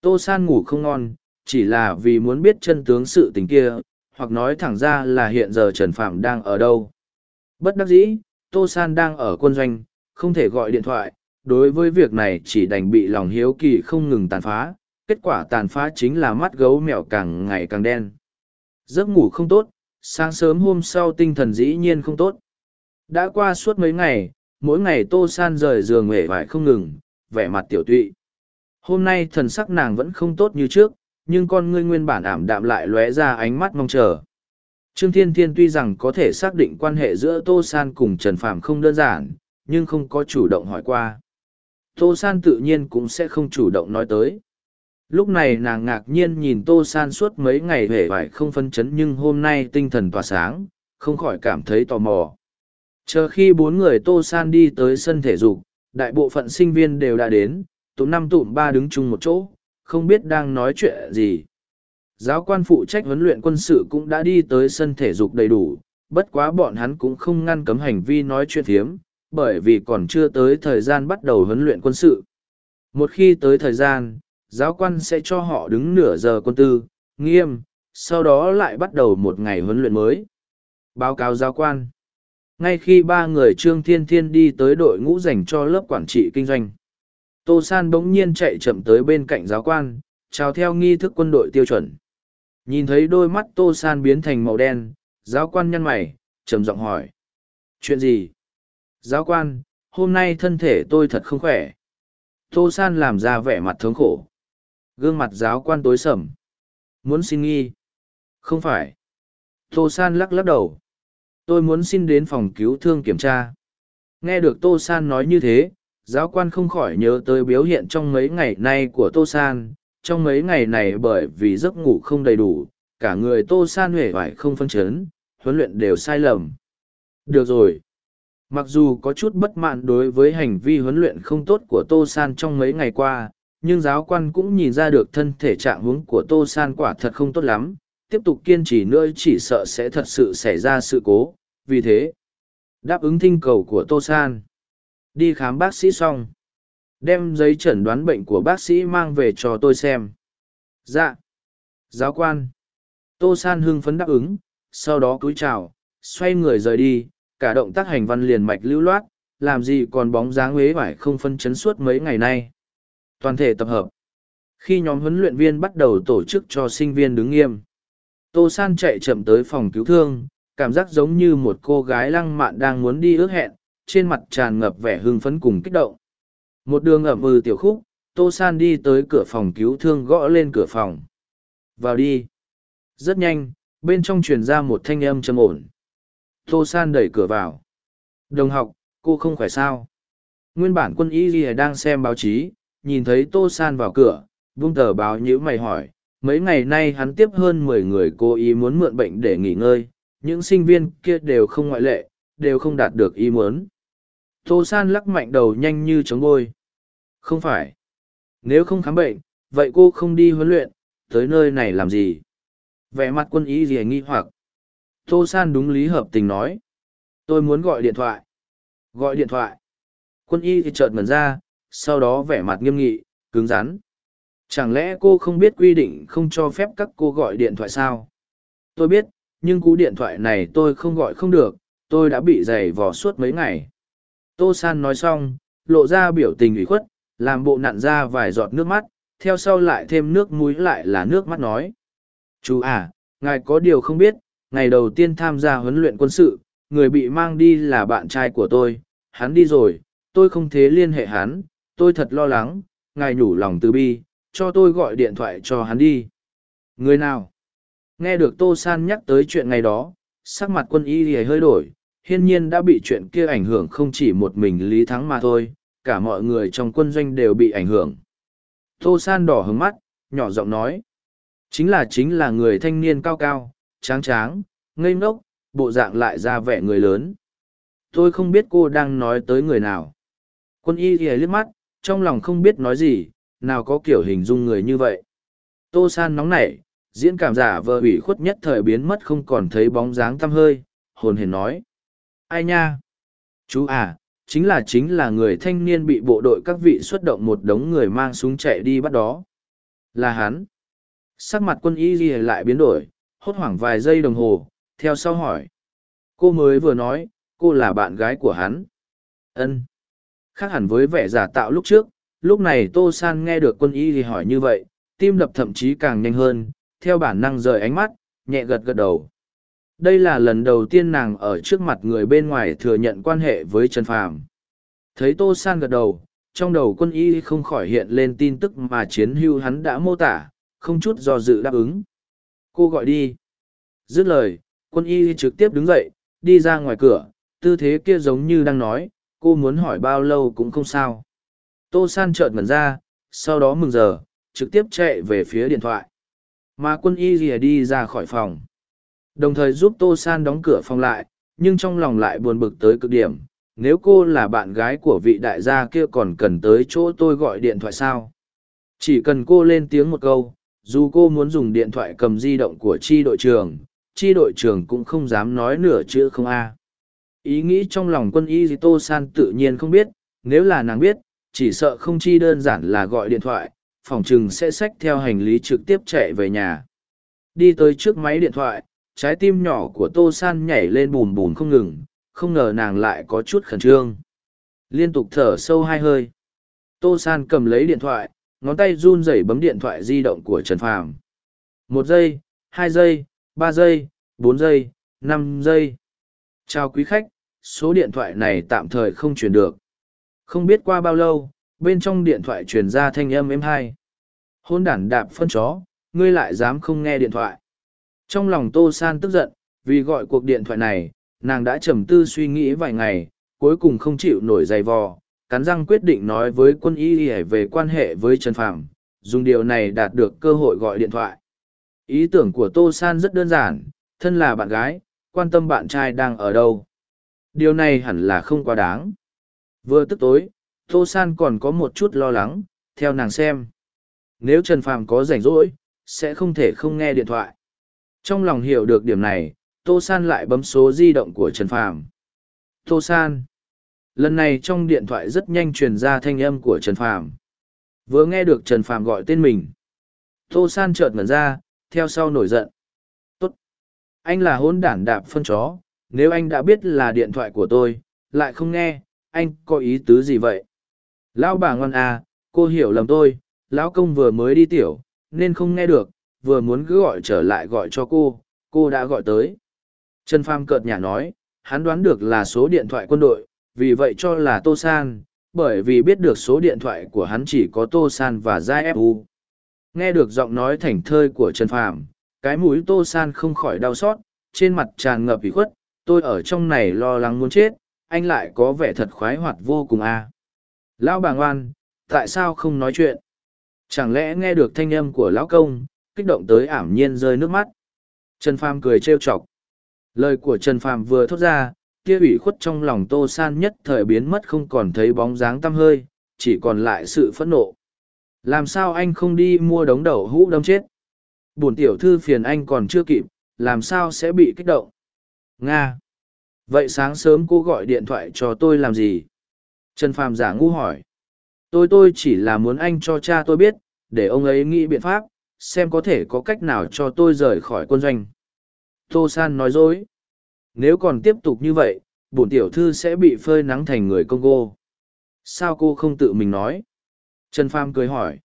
tô san ngủ không ngon chỉ là vì muốn biết chân tướng sự tình kia hoặc nói thẳng ra là hiện giờ Trần Phạm đang ở đâu. Bất đắc dĩ, Tô San đang ở quân doanh, không thể gọi điện thoại, đối với việc này chỉ đành bị lòng hiếu kỳ không ngừng tàn phá, kết quả tàn phá chính là mắt gấu mèo càng ngày càng đen. Giấc ngủ không tốt, sáng sớm hôm sau tinh thần dĩ nhiên không tốt. Đã qua suốt mấy ngày, mỗi ngày Tô San rời giường nghề vải không ngừng, vẻ mặt tiểu tụy. Hôm nay thần sắc nàng vẫn không tốt như trước, nhưng con ngươi nguyên bản ảm đạm lại lóe ra ánh mắt mong chờ. Trương Thiên Thiên tuy rằng có thể xác định quan hệ giữa Tô San cùng Trần Phạm không đơn giản, nhưng không có chủ động hỏi qua. Tô San tự nhiên cũng sẽ không chủ động nói tới. Lúc này nàng ngạc nhiên nhìn Tô San suốt mấy ngày hễ vải không phân chấn nhưng hôm nay tinh thần tỏa sáng, không khỏi cảm thấy tò mò. Chờ khi bốn người Tô San đi tới sân thể dục, đại bộ phận sinh viên đều đã đến, tụm năm tụm ba đứng chung một chỗ, không biết đang nói chuyện gì. Giáo quan phụ trách huấn luyện quân sự cũng đã đi tới sân thể dục đầy đủ, bất quá bọn hắn cũng không ngăn cấm hành vi nói chuyện thiếm, bởi vì còn chưa tới thời gian bắt đầu huấn luyện quân sự. Một khi tới thời gian, giáo quan sẽ cho họ đứng nửa giờ quân tư, nghiêm, sau đó lại bắt đầu một ngày huấn luyện mới. Báo cáo giáo quan. Ngay khi ba người Trương Thiên Thiên đi tới đội ngũ dành cho lớp quản trị kinh doanh, Tô San bỗng nhiên chạy chậm tới bên cạnh giáo quan, chào theo nghi thức quân đội tiêu chuẩn. Nhìn thấy đôi mắt Tô San biến thành màu đen, giáo quan nhăn mày, trầm giọng hỏi. Chuyện gì? Giáo quan, hôm nay thân thể tôi thật không khỏe. Tô San làm ra vẻ mặt thống khổ. Gương mặt giáo quan tối sầm. Muốn xin nghi? Không phải. Tô San lắc lắc đầu. Tôi muốn xin đến phòng cứu thương kiểm tra. Nghe được Tô San nói như thế, giáo quan không khỏi nhớ tới biểu hiện trong mấy ngày nay của Tô San. Trong mấy ngày này bởi vì giấc ngủ không đầy đủ, cả người Tô San huệ vải không phân chấn, huấn luyện đều sai lầm. Được rồi. Mặc dù có chút bất mãn đối với hành vi huấn luyện không tốt của Tô San trong mấy ngày qua, nhưng giáo quan cũng nhìn ra được thân thể trạng huống của Tô San quả thật không tốt lắm, tiếp tục kiên trì nữa chỉ sợ sẽ thật sự xảy ra sự cố, vì thế, đáp ứng thinh cầu của Tô San. Đi khám bác sĩ xong, đem giấy chẩn đoán bệnh của bác sĩ mang về cho tôi xem. Dạ. Giáo quan. Tô San hưng phấn đáp ứng, sau đó cúi chào, xoay người rời đi, cả động tác hành văn liền mạch lưu loát, làm gì còn bóng dáng huế vải không phân chấn suốt mấy ngày nay. Toàn thể tập hợp. Khi nhóm huấn luyện viên bắt đầu tổ chức cho sinh viên đứng nghiêm, Tô San chạy chậm tới phòng cứu thương, cảm giác giống như một cô gái lăng mạn đang muốn đi ước hẹn, trên mặt tràn ngập vẻ hưng phấn cùng kích động. Một đường ẩm ừ tiểu khúc, Tô San đi tới cửa phòng cứu thương gõ lên cửa phòng. Vào đi. Rất nhanh, bên trong truyền ra một thanh âm trầm ổn. Tô San đẩy cửa vào. Đồng học, cô không khỏe sao? Nguyên bản quân y ghi đang xem báo chí, nhìn thấy Tô San vào cửa, vung tờ báo nhữ mày hỏi. Mấy ngày nay hắn tiếp hơn mười người cố ý muốn mượn bệnh để nghỉ ngơi, những sinh viên kia đều không ngoại lệ, đều không đạt được ý muốn. Tô San lắc mạnh đầu nhanh như chống bôi. Không phải. Nếu không khám bệnh, vậy cô không đi huấn luyện, tới nơi này làm gì? Vẻ mặt quân y gì nghi hoặc. Tô San đúng lý hợp tình nói. Tôi muốn gọi điện thoại. Gọi điện thoại. Quân y thì chợt mẩn ra, sau đó vẻ mặt nghiêm nghị, cứng rắn. Chẳng lẽ cô không biết quy định không cho phép các cô gọi điện thoại sao? Tôi biết, nhưng cú điện thoại này tôi không gọi không được, tôi đã bị giày vò suốt mấy ngày. Tô San nói xong, lộ ra biểu tình ủy khuất, làm bộ nặn ra vài giọt nước mắt, theo sau lại thêm nước muối lại là nước mắt nói. Chú à, ngài có điều không biết, ngày đầu tiên tham gia huấn luyện quân sự, người bị mang đi là bạn trai của tôi, hắn đi rồi, tôi không thể liên hệ hắn, tôi thật lo lắng, ngài nhủ lòng từ bi, cho tôi gọi điện thoại cho hắn đi. Người nào? Nghe được Tô San nhắc tới chuyện ngày đó, sắc mặt quân y thì hơi đổi, hiên nhiên đã bị chuyện kia ảnh hưởng không chỉ một mình Lý Thắng mà thôi, cả mọi người trong quân doanh đều bị ảnh hưởng. Tô San đỏ hứng mắt, nhỏ giọng nói. Chính là chính là người thanh niên cao cao, tráng tráng, ngây ngốc, bộ dạng lại ra vẻ người lớn. Tôi không biết cô đang nói tới người nào. Quân y thì liếc mắt, trong lòng không biết nói gì, nào có kiểu hình dung người như vậy. Tô San nóng nảy, diễn cảm giả vờ ủy khuất nhất thời biến mất không còn thấy bóng dáng tăm hơi, hồn hển nói. Ai nha? Chú à, chính là chính là người thanh niên bị bộ đội các vị xuất động một đống người mang súng chạy đi bắt đó. Là hắn. Sắc mặt quân y ghi lại biến đổi, hốt hoảng vài giây đồng hồ, theo sau hỏi. Cô mới vừa nói, cô là bạn gái của hắn. ân Khác hẳn với vẻ giả tạo lúc trước, lúc này Tô San nghe được quân y thì hỏi như vậy, tim đập thậm chí càng nhanh hơn, theo bản năng rời ánh mắt, nhẹ gật gật đầu. Đây là lần đầu tiên nàng ở trước mặt người bên ngoài thừa nhận quan hệ với Trần Phàm. Thấy Tô San gật đầu, trong đầu quân y không khỏi hiện lên tin tức mà chiến hưu hắn đã mô tả, không chút do dự đáp ứng. Cô gọi đi. Dứt lời, quân y trực tiếp đứng dậy, đi ra ngoài cửa, tư thế kia giống như đang nói, cô muốn hỏi bao lâu cũng không sao. Tô San chợt mần ra, sau đó mừng giờ, trực tiếp chạy về phía điện thoại. Mà quân y rìa đi ra khỏi phòng. Đồng thời giúp Tô San đóng cửa phòng lại, nhưng trong lòng lại buồn bực tới cực điểm, nếu cô là bạn gái của vị đại gia kia còn cần tới chỗ tôi gọi điện thoại sao chỉ cần cô lên tiếng một câu dù cô muốn dùng điện thoại cầm di động của chi đội trưởng chi đội trưởng cũng không dám nói nửa chữ không a ý nghĩ trong lòng quân y tô san tự nhiên không biết, nếu là nàng biết, chỉ sợ không chi đơn giản là gọi điện thoại, phòng chừng sẽ xách theo hành lý trực tiếp chạy về nhà. Đi tới trước máy điện thoại, trái tim nhỏ của tô san nhảy lên bùn bùn không ngừng, không ngờ nàng lại có chút khẩn trương. Liên tục thở sâu hai hơi. Tô san cầm lấy điện thoại, ngón tay run rẩy bấm điện thoại di động của trần phàm. Một giây, hai giây, ba giây, bốn giây, năm giây. Chào quý khách số điện thoại này tạm thời không truyền được. Không biết qua bao lâu bên trong điện thoại truyền ra thanh âm êm hai. Hôn đản đạp phân chó ngươi lại dám không nghe điện thoại. Trong lòng tô san tức giận vì gọi cuộc điện thoại này nàng đã trầm tư suy nghĩ vài ngày cuối cùng không chịu nổi dày vò cắn răng quyết định nói với quân y về quan hệ với trần Phạm, dùng điều này đạt được cơ hội gọi điện thoại. Ý tưởng của tô san rất đơn giản thân là bạn gái quan tâm bạn trai đang ở đâu điều này hẳn là không quá đáng. Vừa tức tối, tô san còn có một chút lo lắng, theo nàng xem. Nếu trần phàm có rảnh rỗi, sẽ không thể không nghe điện thoại. Trong lòng hiểu được điểm này, tô san lại bấm số di động của trần phàm. Tô san. Lần này trong điện thoại rất nhanh truyền ra thanh âm của trần phàm. Vừa nghe được trần phàm gọi tên mình, tô san chợt ngẩn ra, theo sau nổi giận. Tốt. Anh là hôn đản đạp phân chó nếu anh đã biết là điện thoại của tôi, lại không nghe, anh có ý tứ gì vậy? Lão bà ngon à cô hiểu lầm tôi, lão công vừa mới đi tiểu, nên không nghe được, vừa muốn cứ gọi trở lại gọi cho cô cô đã gọi tới. Trần pham cợt nhả nói, hắn đoán được là số điện thoại quân đội, vì vậy cho là tô san, bởi vì biết được số điện thoại của hắn chỉ có tô san và giai fu nghe được giọng nói thảnh thơi của trần phàm, cái mũi tô san không khỏi đau xót, trên mặt tràn ngập ủy khuất tôi ở trong này lo lắng muốn chết, anh lại có vẻ thật khoái hoạt vô cùng à. lão bà ngoan, tại sao không nói chuyện? Chẳng lẽ nghe được thanh âm của lão công, kích động tới ảm nhiên rơi nước mắt? Trần phàm cười trêu chọc. Lời của trần phàm vừa thốt ra kia ủy khuất trong lòng tô san nhất thời biến mất không còn thấy bóng dáng tăm hơi, chỉ còn lại sự phẫn nộ. Làm sao anh không đi mua đống đậu hũ đâm chết? Bổn tiểu thư phiền anh còn chưa kịp, làm sao sẽ bị kích động? Nga. Vậy sáng sớm cô gọi điện thoại cho tôi làm gì? Trần phàm giả ngu hỏi. Tôi tôi chỉ là muốn anh cho cha tôi biết, để ông ấy nghĩ biện pháp, xem có thể có cách nào cho tôi rời khỏi quân doanh. Tô san nói dối. Nếu còn tiếp tục như vậy, bổn tiểu thư sẽ bị phơi nắng thành người congo. Sao cô không tự mình nói? Trần phàm cười hỏi.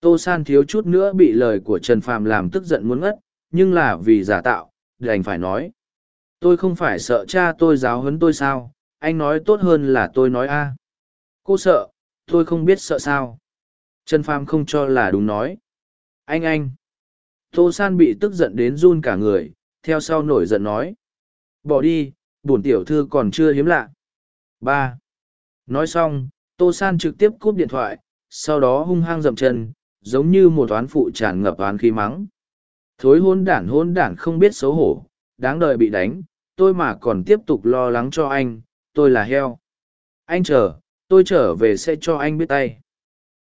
Tô san thiếu chút nữa bị lời của trần phàm làm tức giận muốn ngất, nhưng là vì giả tạo, đành phải nói tôi không phải sợ cha tôi giáo huấn tôi sao? Anh nói tốt hơn là tôi nói a. Cô sợ, tôi không biết sợ sao. Trần pham không cho là đúng nói. Anh anh. Tô san bị tức giận đến run cả người, theo sau nổi giận nói. Bỏ đi, bổn tiểu thư còn chưa hiếm lạ. Ba. Nói xong, tô san trực tiếp cúp điện thoại, sau đó hung hăng dậm chân, giống như một toán phụ tràn ngập oán khí mắng. Thối hôn đản hôn đản không biết xấu hổ đáng đời bị đánh, tôi mà còn tiếp tục lo lắng cho anh, tôi là heo. Anh chờ, tôi trở về sẽ cho anh biết tay.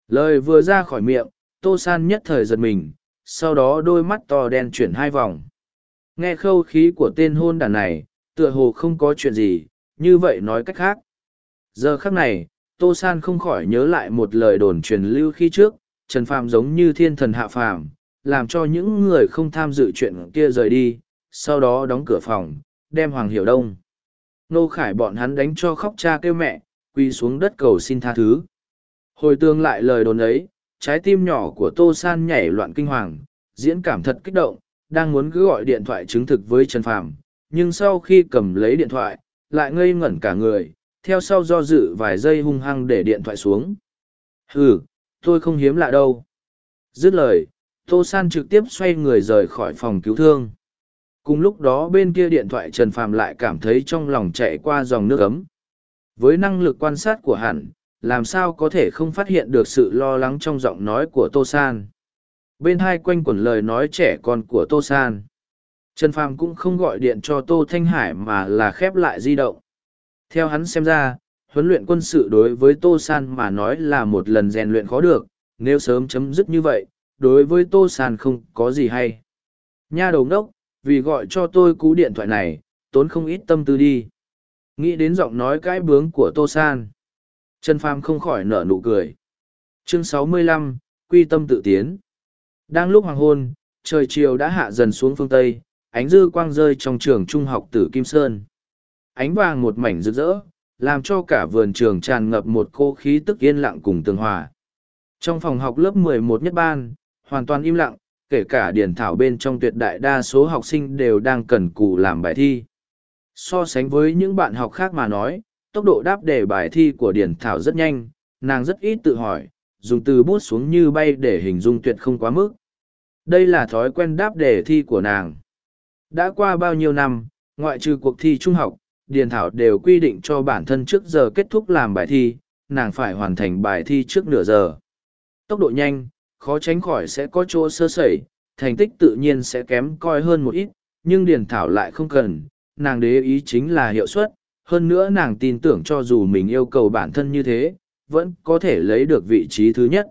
Lời vừa ra khỏi miệng, tô san nhất thời giật mình, sau đó đôi mắt to đen chuyển hai vòng. Nghe khâu khí của tên hôn đản này, tựa hồ không có chuyện gì, như vậy nói cách khác. Giờ khắc này, tô san không khỏi nhớ lại một lời đồn truyền lưu khi trước, trần phàm giống như thiên thần hạ phàm, làm cho những người không tham dự chuyện kia rời đi sau đó đóng cửa phòng, đem hoàng hiểu đông nô khải bọn hắn đánh cho khóc cha kêu mẹ quy xuống đất cầu xin tha thứ. Hồi tương lại lời đồn ấy, trái tim nhỏ của tô san nhảy loạn kinh hoàng, diễn cảm thật kích động, đang muốn cứ gọi điện thoại chứng thực với trần phàm, nhưng sau khi cầm lấy điện thoại, lại ngây ngẩn cả người, theo sau do dự vài giây hung hăng để điện thoại xuống. Ừ tôi không hiếm lạ đâu. Dứt lời, tô san trực tiếp xoay người rời khỏi phòng cứu thương cùng lúc đó bên kia điện thoại trần phàm lại cảm thấy trong lòng chạy qua dòng nước ấm. Với năng lực quan sát của hẳn làm sao có thể không phát hiện được sự lo lắng trong giọng nói của tô san? Bên hai quanh quẩn lời nói trẻ con của tô san. Trần phàm cũng không gọi điện cho tô thanh hải mà là khép lại di động. Theo hắn xem ra, huấn luyện quân sự đối với Tô San mà nói là một lần rèn luyện khó được, nếu sớm chấm dứt như vậy, đối với Tô San không có gì hay. Nha đầu ngốc, vì gọi cho tôi cú điện thoại này, tốn không ít tâm tư đi. Nghĩ đến giọng nói cãi bướng của Tô San. Trần Phàm không khỏi nở nụ cười. Chương 65, Quy tâm tự tiến. Đang lúc hoàng hôn, trời chiều đã hạ dần xuống phương Tây, ánh dư quang rơi trong trường trung học tử Kim Sơn. Ánh vàng một mảnh rực rỡ, làm cho cả vườn trường tràn ngập một cô khí tức yên lặng cùng tường hòa. Trong phòng học lớp 11 nhất ban, hoàn toàn im lặng, kể cả điển thảo bên trong tuyệt đại đa số học sinh đều đang cần cù làm bài thi. So sánh với những bạn học khác mà nói, tốc độ đáp đề bài thi của điển thảo rất nhanh, nàng rất ít tự hỏi, dùng từ bút xuống như bay để hình dung tuyệt không quá mức. Đây là thói quen đáp đề thi của nàng. Đã qua bao nhiêu năm, ngoại trừ cuộc thi trung học, Điền Thảo đều quy định cho bản thân trước giờ kết thúc làm bài thi, nàng phải hoàn thành bài thi trước nửa giờ. Tốc độ nhanh, khó tránh khỏi sẽ có chỗ sơ sẩy, thành tích tự nhiên sẽ kém coi hơn một ít, nhưng Điền Thảo lại không cần, nàng đế ý chính là hiệu suất, hơn nữa nàng tin tưởng cho dù mình yêu cầu bản thân như thế, vẫn có thể lấy được vị trí thứ nhất.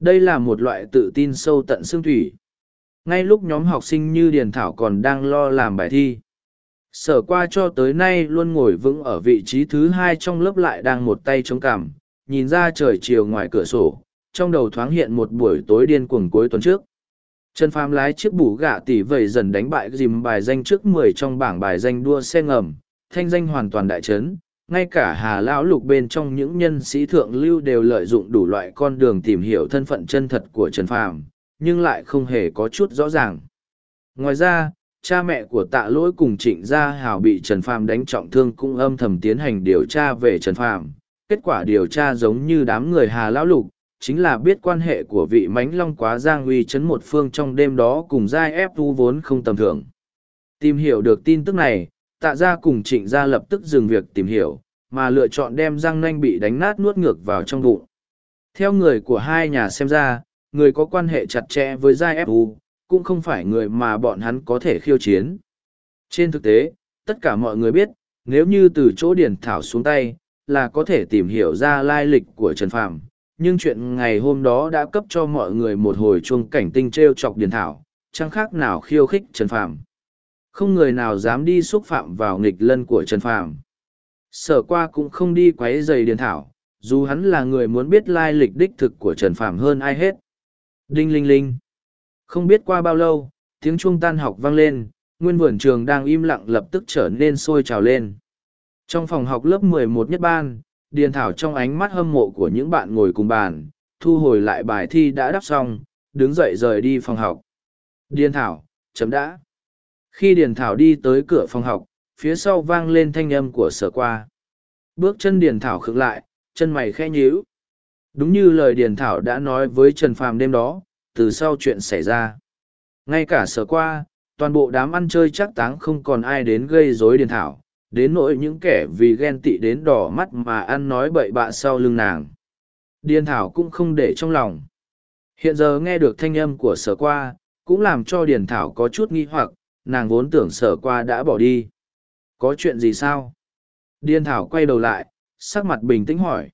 Đây là một loại tự tin sâu tận xương thủy. Ngay lúc nhóm học sinh như Điền Thảo còn đang lo làm bài thi. Sở qua cho tới nay luôn ngồi vững ở vị trí thứ hai trong lớp lại đang một tay chống cằm, nhìn ra trời chiều ngoài cửa sổ, trong đầu thoáng hiện một buổi tối điên cuồng cuối tuần trước. Trần Phàm lái chiếc bù gạ tỷ vẩy dần đánh bại dìm bài danh trước mười trong bảng bài danh đua xe ngầm, thanh danh hoàn toàn đại trấn. Ngay cả Hà Lão Lục bên trong những nhân sĩ thượng lưu đều lợi dụng đủ loại con đường tìm hiểu thân phận chân thật của Trần Phàm, nhưng lại không hề có chút rõ ràng. Ngoài ra, cha mẹ của tạ lỗi cùng trịnh gia hào bị Trần Phàm đánh trọng thương cũng âm thầm tiến hành điều tra về Trần Phàm. Kết quả điều tra giống như đám người Hà Lão Lục, chính là biết quan hệ của vị mánh long quá giang uy chấn một phương trong đêm đó cùng giai ép vu vốn không tầm thường. Tìm hiểu được tin tức này, tạ gia cùng trịnh gia lập tức dừng việc tìm hiểu, mà lựa chọn đem giang nanh bị đánh nát nuốt ngược vào trong bụng. Theo người của hai nhà xem ra, người có quan hệ chặt chẽ với giai ép vu, cũng không phải người mà bọn hắn có thể khiêu chiến. Trên thực tế, tất cả mọi người biết, nếu như từ chỗ điển thảo xuống tay, là có thể tìm hiểu ra lai lịch của Trần Phàm nhưng chuyện ngày hôm đó đã cấp cho mọi người một hồi chuông cảnh tinh t r e o chọc điền thảo, chẳng khác nào khiêu khích trần phàm. Không người nào dám đi xúc phạm vào nghịch lân của trần phàm. Sở qua cũng không đi q u ấ y dày điền thảo, dù hắn là người muốn biết lai lịch đích thực của trần phàm hơn ai hết. Đinh linh linh. Không biết qua bao lâu, tiếng chuông tan học vang lên, nguyên vườn trường đang im lặng lập tức trở nên sôi trào lên. Trong phòng học lớp 11 nhất ban Điền Thảo trong ánh mắt hâm mộ của những bạn ngồi cùng bàn, thu hồi lại bài thi đã đắp xong, đứng dậy rời đi phòng học. Điền Thảo, chấm đã. Khi Điền Thảo đi tới cửa phòng học, phía sau vang lên thanh âm của sở qua. Bước chân Điền Thảo khựng lại, chân mày khẽ nhíu. Đúng như lời Điền Thảo đã nói với Trần Phàm đêm đó, từ sau chuyện xảy ra. Ngay cả sở qua, toàn bộ đám ăn chơi chắc táng không còn ai đến gây rối Điền Thảo, đến nỗi những kẻ vì ghen tị đến đỏ mắt mà ăn nói bậy bạ sau lưng nàng. Điền Thảo cũng không để trong lòng. Hiện giờ nghe được thanh âm của sở qua, cũng làm cho Điền Thảo có chút nghi hoặc, nàng vốn tưởng sở qua đã bỏ đi. Có chuyện gì sao? Điền Thảo quay đầu lại, sắc mặt bình tĩnh hỏi.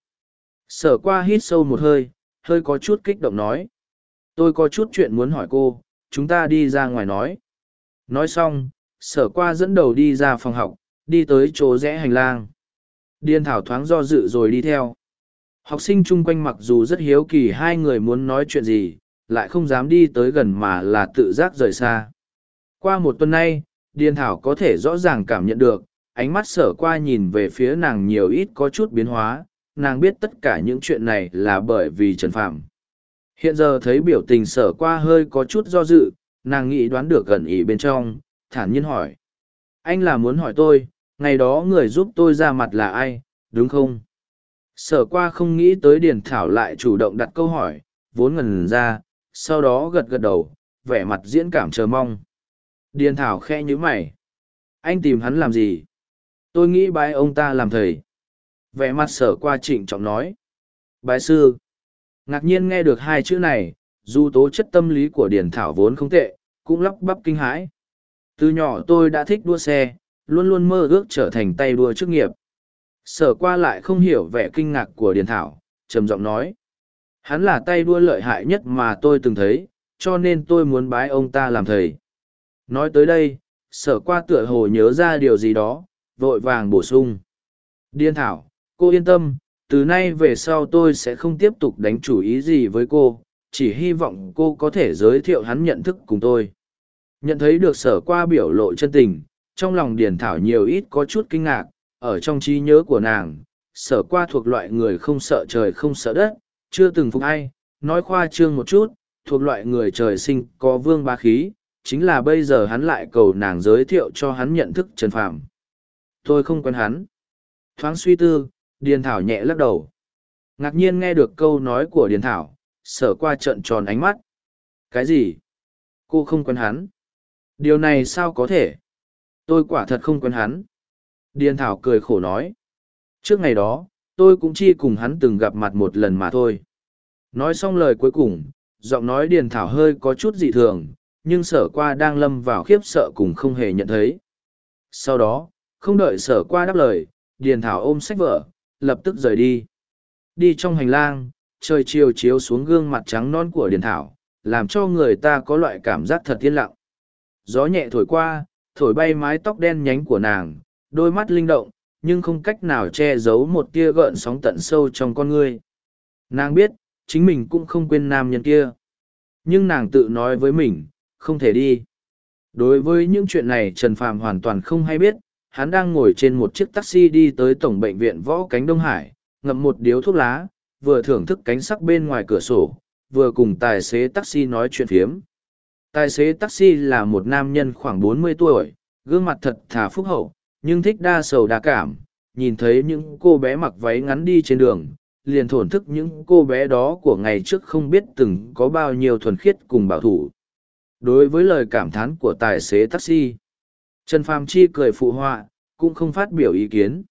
Sở qua hít sâu một hơi, hơi có chút kích động nói. Tôi có chút chuyện muốn hỏi cô, chúng ta đi ra ngoài nói. Nói xong, sở qua dẫn đầu đi ra phòng học, đi tới chỗ rẽ hành lang. Điên thảo thoáng do dự rồi đi theo. Học sinh chung quanh mặc dù rất hiếu kỳ hai người muốn nói chuyện gì, lại không dám đi tới gần mà là tự giác rời xa. Qua một tuần nay, Điên thảo có thể rõ ràng cảm nhận được, ánh mắt sở qua nhìn về phía nàng nhiều ít có chút biến hóa, nàng biết tất cả những chuyện này là bởi vì Trần Phạm. Hiện giờ thấy biểu tình sở qua hơi có chút do dự, nàng nghĩ đoán được gần ý bên trong, thản nhiên hỏi. Anh là muốn hỏi tôi, ngày đó người giúp tôi ra mặt là ai, đúng không? Sở qua không nghĩ tới Điền Thảo lại chủ động đặt câu hỏi, vốn ngần ra, sau đó gật gật đầu, vẻ mặt diễn cảm chờ mong. Điền Thảo khe như mày. Anh tìm hắn làm gì? Tôi nghĩ bái ông ta làm thầy. Vẻ mặt sở qua trịnh trọng nói. Bái sư. Ngạc nhiên nghe được hai chữ này, dù tố chất tâm lý của Điền Thảo vốn không tệ, cũng lắp bắp kinh hãi. Từ nhỏ tôi đã thích đua xe, luôn luôn mơ ước trở thành tay đua chức nghiệp. Sở qua lại không hiểu vẻ kinh ngạc của Điền Thảo, trầm giọng nói. Hắn là tay đua lợi hại nhất mà tôi từng thấy, cho nên tôi muốn bái ông ta làm thầy. Nói tới đây, sở qua tựa hồ nhớ ra điều gì đó, vội vàng bổ sung. Điên Thảo, cô yên tâm, từ nay về sau tôi sẽ không tiếp tục đánh chủ ý gì với cô, chỉ hy vọng cô có thể giới thiệu hắn nhận thức cùng tôi. Nhận thấy được sở qua biểu lộ chân tình, trong lòng Điền Thảo nhiều ít có chút kinh ngạc, ở trong trí nhớ của nàng, sở qua thuộc loại người không sợ trời không sợ đất, chưa từng phục ai, nói khoa trương một chút, thuộc loại người trời sinh có vương ba khí, chính là bây giờ hắn lại cầu nàng giới thiệu cho hắn nhận thức Trần Phạm. Tôi không quen hắn. Thoáng suy tư, Điền Thảo nhẹ lắc đầu. Ngạc nhiên nghe được câu nói của Điền Thảo, sở qua trận tròn ánh mắt. Cái gì? Cô không quen hắn. Điều này sao có thể? Tôi quả thật không quen hắn. Điền Thảo cười khổ nói. Trước ngày đó, tôi cũng chỉ cùng hắn từng gặp mặt một lần mà thôi. Nói xong lời cuối cùng, giọng nói Điền Thảo hơi có chút dị thường, nhưng sở qua đang lâm vào khiếp sợ cùng không hề nhận thấy. Sau đó, không đợi sở qua đáp lời, Điền Thảo ôm sách vở, lập tức rời đi. Đi trong hành lang, trời chiều chiếu xuống gương mặt trắng non của Điền Thảo, làm cho người ta có loại cảm giác thật yên lặng. Gió nhẹ thổi qua, thổi bay mái tóc đen nhánh của nàng, đôi mắt linh động, nhưng không cách nào che giấu một tia gợn sóng tận sâu trong con ngươi. Nàng biết, chính mình cũng không quên nam nhân kia. Nhưng nàng tự nói với mình, không thể đi. Đối với những chuyện này Trần Phàm hoàn toàn không hay biết, hắn đang ngồi trên một chiếc taxi đi tới Tổng Bệnh viện Võ Cánh Đông Hải, ngậm một điếu thuốc lá, vừa thưởng thức cánh sắc bên ngoài cửa sổ, vừa cùng tài xế taxi nói chuyện phiếm. Tài xế taxi là một nam nhân khoảng bốn mươi tuổi, gương mặt thật thà phúc hậu, nhưng thích đa sầu đa cảm, nhìn thấy những cô bé mặc váy ngắn đi trên đường, liền thổn thức những cô bé đó của ngày trước không biết từng có bao nhiêu thuần khiết cùng bảo thủ. Đối với lời cảm thán của tài xế taxi, Trần Phàm Chi cười phụ họa, cũng không phát biểu ý kiến.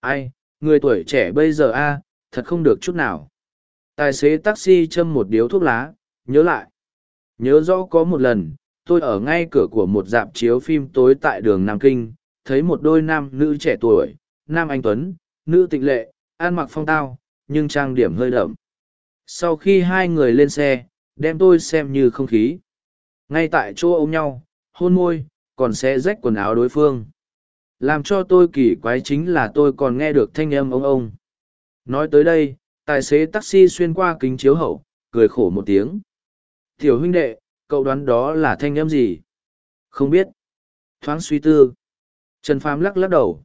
Ai, người tuổi trẻ bây giờ a, thật không được chút nào. Tài xế taxi châm một điếu thuốc lá, nhớ lại. Nhớ rõ có một lần, tôi ở ngay cửa của một dạp chiếu phim tối tại đường Nam Kinh, thấy một đôi nam nữ trẻ tuổi, nam anh Tuấn, nữ tịnh lệ, ăn mặc phong tao, nhưng trang điểm hơi đậm. Sau khi hai người lên xe, đem tôi xem như không khí. Ngay tại chỗ ôm nhau, hôn môi, còn sẽ rách quần áo đối phương. Làm cho tôi kỳ quái chính là tôi còn nghe được thanh âm ông ông. Nói tới đây, tài xế taxi xuyên qua kính chiếu hậu, cười khổ một tiếng. Tiểu huynh đệ, cậu đoán đó là thanh âm gì? Không biết. Thoáng suy tư. Trần Phàm lắc lắc đầu.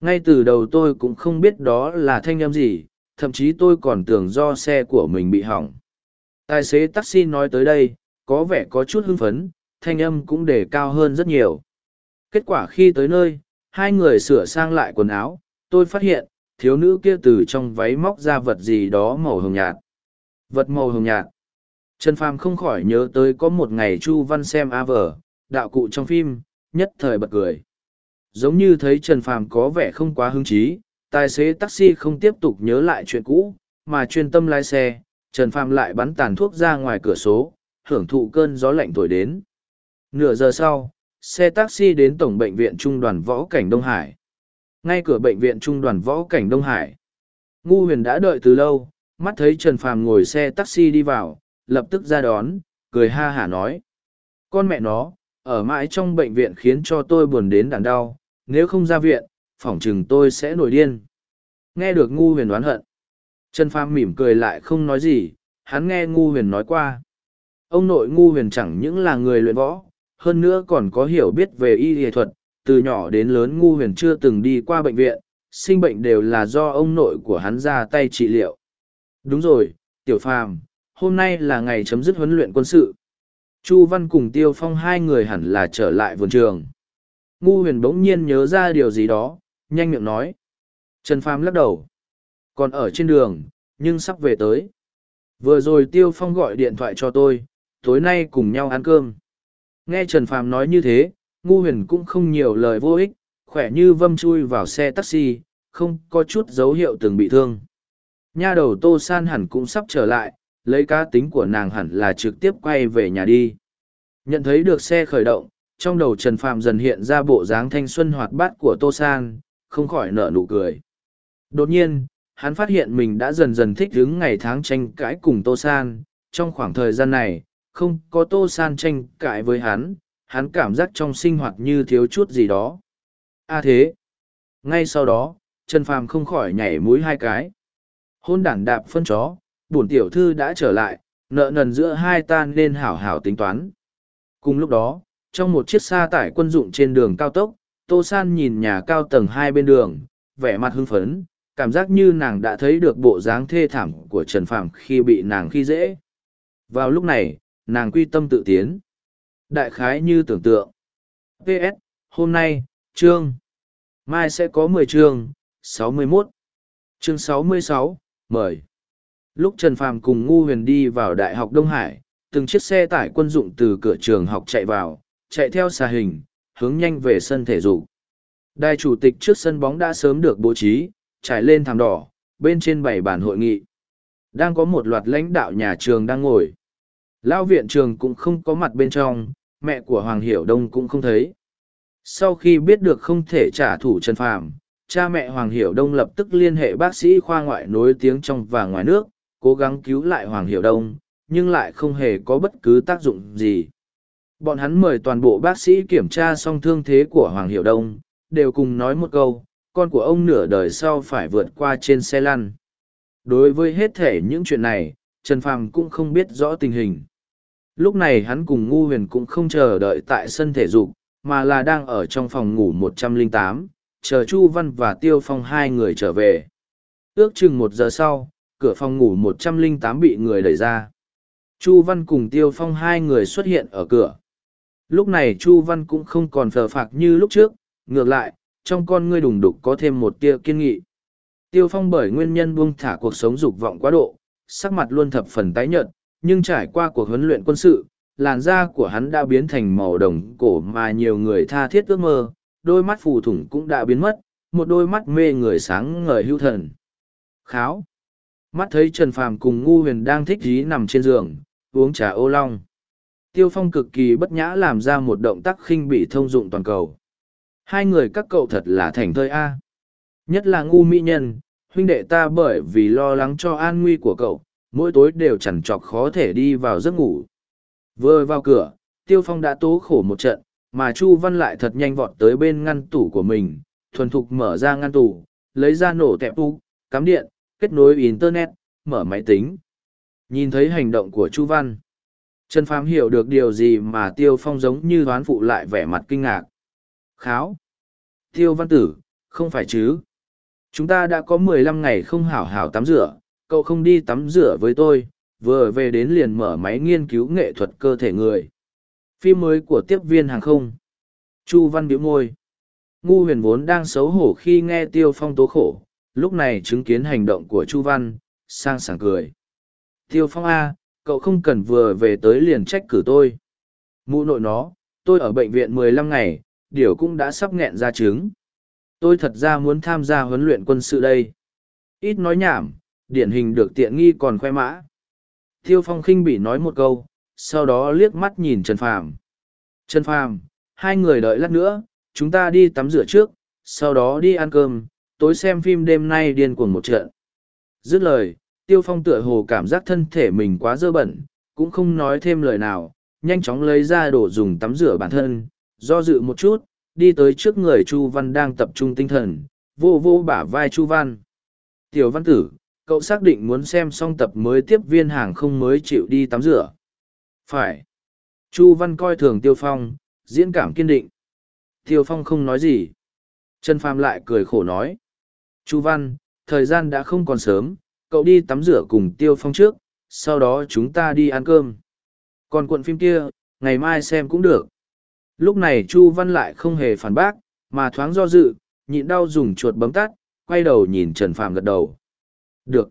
Ngay từ đầu tôi cũng không biết đó là thanh âm gì, thậm chí tôi còn tưởng do xe của mình bị hỏng. Tài xế taxi nói tới đây, có vẻ có chút hưng phấn, thanh âm cũng đề cao hơn rất nhiều. Kết quả khi tới nơi, hai người sửa sang lại quần áo, tôi phát hiện, thiếu nữ kia từ trong váy móc ra vật gì đó màu hồng nhạt. Vật màu hồng nhạt. Trần Phàm không khỏi nhớ tới có một ngày Chu Văn xem A vở, đạo cụ trong phim, nhất thời bật cười. Giống như thấy Trần Phàm có vẻ không quá hứng chí, tài xế taxi không tiếp tục nhớ lại chuyện cũ, mà chuyên tâm lái xe, Trần Phàm lại bắn tàn thuốc ra ngoài cửa số, hưởng thụ cơn gió lạnh thổi đến. Nửa giờ sau, xe taxi đến Tổng Bệnh viện Trung đoàn Võ Cảnh Đông Hải. Ngay cửa Bệnh viện Trung đoàn Võ Cảnh Đông Hải. Ngu huyền đã đợi từ lâu, mắt thấy Trần Phàm ngồi xe taxi đi vào, lập tức ra đón, cười ha hả nói. Con mẹ nó, ở mãi trong bệnh viện khiến cho tôi buồn đến đàn đau, nếu không ra viện, phỏng chừng tôi sẽ nổi điên. Nghe được ngu huyền đoán hận. Trần Phàm mỉm cười lại không nói gì, hắn nghe ngu huyền nói qua. Ông nội ngu huyền chẳng những là người luyện võ, hơn nữa còn có hiểu biết về y y thuật, từ nhỏ đến lớn ngu huyền chưa từng đi qua bệnh viện, sinh bệnh đều là do ông nội của hắn ra tay trị liệu. Đúng rồi, tiểu phàm, hôm nay là ngày chấm dứt huấn luyện quân sự. Chu Văn cùng Tiêu Phong hai người hẳn là trở lại vườn trường. Ngu huyền bỗng nhiên nhớ ra điều gì đó, nhanh miệng nói. Trần Phàm lắc đầu. Còn ở trên đường, nhưng sắp về tới. Vừa rồi Tiêu Phong gọi điện thoại cho tôi, tối nay cùng nhau ăn cơm. Nghe Trần Phàm nói như thế, ngu huyền cũng không nhiều lời vô ích, khỏe như vâm chui vào xe taxi, không có chút dấu hiệu từng bị thương. Nha đầu Tô San hẳn cũng sắp trở lại, lấy cá tính của nàng hẳn là trực tiếp quay về nhà đi. Nhận thấy được xe khởi động, trong đầu Trần Phạm dần hiện ra bộ dáng thanh xuân hoạt bát của Tô San, không khỏi nở nụ cười. Đột nhiên, hắn phát hiện mình đã dần dần thích ứng ngày tháng tranh cãi cùng Tô San. Trong khoảng thời gian này, không có Tô San tranh cãi với hắn, hắn cảm giác trong sinh hoạt như thiếu chút gì đó. a à thế. Ngay sau đó, Trần Phàm không khỏi nhảy mũi hai cái. Hôn đản đạp phân chó, bổn tiểu thư đã trở lại, nợ nần giữa hai ta nên hảo hảo tính toán. Cùng lúc đó, trong một chiếc xa tải quân dụng trên đường cao tốc, Tô San nhìn nhà cao tầng hai bên đường, vẻ mặt hưng phấn, cảm giác như nàng đã thấy được bộ dáng thê thảm của Trần Phạm khi bị nàng khi dễ. Vào lúc này, nàng quy tâm tự tiến. Đại khái như tưởng tượng. PS, hôm nay, chương. Mai sẽ có mười chương, sáu mươi 61. Chương sáu mươi sáu, mời. Lúc Trần Phàm cùng Ngu Huyền đi vào Đại học Đông Hải, từng chiếc xe tải quân dụng từ cửa trường học chạy vào, chạy theo xà hình, hướng nhanh về sân thể dục. Đài chủ tịch trước sân bóng đã sớm được bố trí, trải lên thảm đỏ, bên trên bảy bàn hội nghị. Đang có một loạt lãnh đạo nhà trường đang ngồi. Lão viện trường cũng không có mặt bên trong, mẹ của Hoàng Hiểu Đông cũng không thấy. Sau khi biết được không thể trả thù Trần Phàm, cha mẹ Hoàng Hiểu Đông lập tức liên hệ bác sĩ khoa ngoại nối tiếng trong và ngoài nước, cố gắng cứu lại Hoàng Hiểu Đông, nhưng lại không hề có bất cứ tác dụng gì. Bọn hắn mời toàn bộ bác sĩ kiểm tra xong thương thế của Hoàng Hiểu Đông, đều cùng nói một câu, con của ông nửa đời sau phải vượt qua trên xe lăn. Đối với hết thể những chuyện này, Trần Phàm cũng không biết rõ tình hình. Lúc này hắn cùng Ngu Huyền cũng không chờ đợi tại sân thể dục, mà là đang ở trong phòng ngủ 108, chờ Chu Văn và Tiêu Phong hai người trở về. Ước chừng một giờ sau, cửa phòng ngủ 108 bị người đẩy ra. Chu Văn cùng Tiêu Phong hai người xuất hiện ở cửa. Lúc này Chu Văn cũng không còn phờ phạc như lúc trước, ngược lại, trong con ngươi đùng đục có thêm một tia kiên nghị. Tiêu Phong bởi nguyên nhân buông thả cuộc sống dục vọng quá độ, sắc mặt luôn thập phần tái nhợt, nhưng trải qua cuộc huấn luyện quân sự, làn da của hắn đã biến thành màu đồng cổ mà nhiều người tha thiết ước mơ, đôi mắt phù thủng cũng đã biến mất, một đôi mắt mê người sáng ngời hưu thần. Kháo. Mắt thấy Trần Phàm cùng Ngu Huyền đang thích dí nằm trên giường, uống trà ô long. Tiêu Phong cực kỳ bất nhã làm ra một động tác khinh bị thông dụng toàn cầu. Hai người các cậu thật là thành thơi a. Nhất là ngu mỹ nhân, huynh đệ ta bởi vì lo lắng cho an nguy của cậu, mỗi tối đều chẳng chọc khó thể đi vào giấc ngủ. Vừa vào cửa, Tiêu Phong đã tố khổ một trận, mà Chu Văn lại thật nhanh vọt tới bên ngăn tủ của mình, thuần thục mở ra ngăn tủ, lấy ra nổ tẹp tu, cắm điện, kết nối Internet, mở máy tính. Nhìn thấy hành động của Chu Văn, Trần Phàm hiểu được điều gì mà Tiêu Phong giống như đoán phụ lại vẻ mặt kinh ngạc. Kháo. Tiêu Văn Tử, không phải chứ. Chúng ta đã có mười lăm ngày không hảo hảo tắm rửa, cậu không đi tắm rửa với tôi, vừa về đến liền mở máy nghiên cứu nghệ thuật cơ thể người. Phim mới của tiếp viên hàng không. Chu Văn biểu môi. Ngu huyền vốn đang xấu hổ khi nghe Tiêu Phong tố khổ, lúc này chứng kiến hành động của Chu Văn, sang sảng cười. Tiêu Phong A, cậu không cần vừa về tới liền trách cử tôi. Mụ nội nó, tôi ở bệnh viện mười lăm ngày, điều cũng đã sắp nghẹn ra trứng. Tôi thật ra muốn tham gia huấn luyện quân sự đây. Ít nói nhảm, điển hình được tiện nghi còn khoe mã. Tiêu Phong khinh bị nói một câu, sau đó liếc mắt nhìn Trần Phàm. Trần Phàm, hai người đợi lát nữa, chúng ta đi tắm rửa trước, sau đó đi ăn cơm, tối xem phim đêm nay điên cuồng một trận. Dứt lời, Tiêu Phong tựa hồ cảm giác thân thể mình quá dơ bẩn, cũng không nói thêm lời nào, nhanh chóng lấy ra đồ dùng tắm rửa bản thân, do dự một chút, đi tới trước người Chu Văn đang tập trung tinh thần, vô vô bả vai Chu Văn. Tiểu Văn Tử, cậu xác định muốn xem xong tập mới tiếp viên hàng không mới chịu đi tắm rửa. Phải. Chu Văn coi thường Tiêu Phong, diễn cảm kiên định. Tiêu Phong không nói gì. Trần Phàm lại cười khổ nói. Chu Văn, thời gian đã không còn sớm, cậu đi tắm rửa cùng Tiêu Phong trước, sau đó chúng ta đi ăn cơm. Còn cuộn phim kia, ngày mai xem cũng được. Lúc này Chu Văn lại không hề phản bác, mà thoáng do dự, nhịn đau dùng chuột bấm tắt, quay đầu nhìn Trần Phàm gật đầu. Được.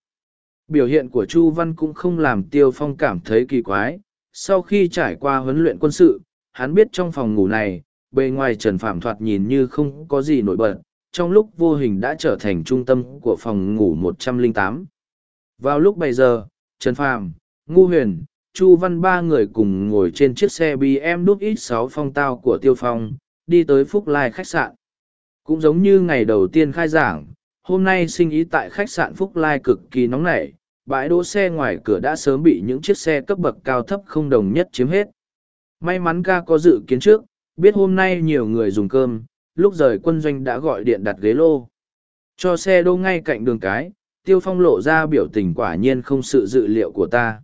Biểu hiện của Chu Văn cũng không làm Tiêu Phong cảm thấy kỳ quái. Sau khi trải qua huấn luyện quân sự, hắn biết trong phòng ngủ này, bề ngoài Trần Phàm thoạt nhìn như không có gì nổi bật, trong lúc vô hình đã trở thành trung tâm của phòng ngủ 108. Vào lúc bây giờ, Trần Phàm, Ngu Huyền, Chu Văn ba người cùng ngồi trên chiếc xe BMW X6 phong tao của Tiêu Phong, đi tới Phúc Lai khách sạn. Cũng giống như ngày đầu tiên khai giảng, Hôm nay sinh ý tại khách sạn Phúc Lai cực kỳ nóng nảy, bãi đỗ xe ngoài cửa đã sớm bị những chiếc xe cấp bậc cao thấp không đồng nhất chiếm hết. May mắn ca có dự kiến trước, biết hôm nay nhiều người dùng cơm, lúc rời quân doanh đã gọi điện đặt ghế lô. Cho xe đô ngay cạnh đường cái, tiêu phong lộ ra biểu tình quả nhiên không sự dự liệu của ta.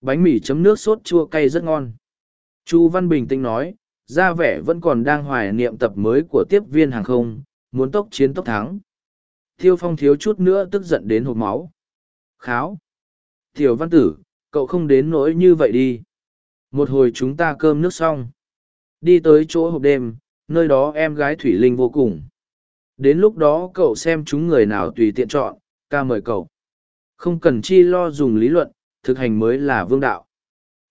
Bánh mì chấm nước sốt chua cay rất ngon. Chu Văn Bình tĩnh nói, ra vẻ vẫn còn đang hoài niệm tập mới của tiếp viên hàng không, muốn tốc chiến tốc thắng. Tiêu phong thiếu chút nữa tức giận đến hộp máu. Kháo. Tiểu văn tử, cậu không đến nỗi như vậy đi. Một hồi chúng ta cơm nước xong. Đi tới chỗ hộp đêm, nơi đó em gái Thủy Linh vô cùng. Đến lúc đó cậu xem chúng người nào tùy tiện chọn, ca mời cậu. Không cần chi lo dùng lý luận, thực hành mới là vương đạo.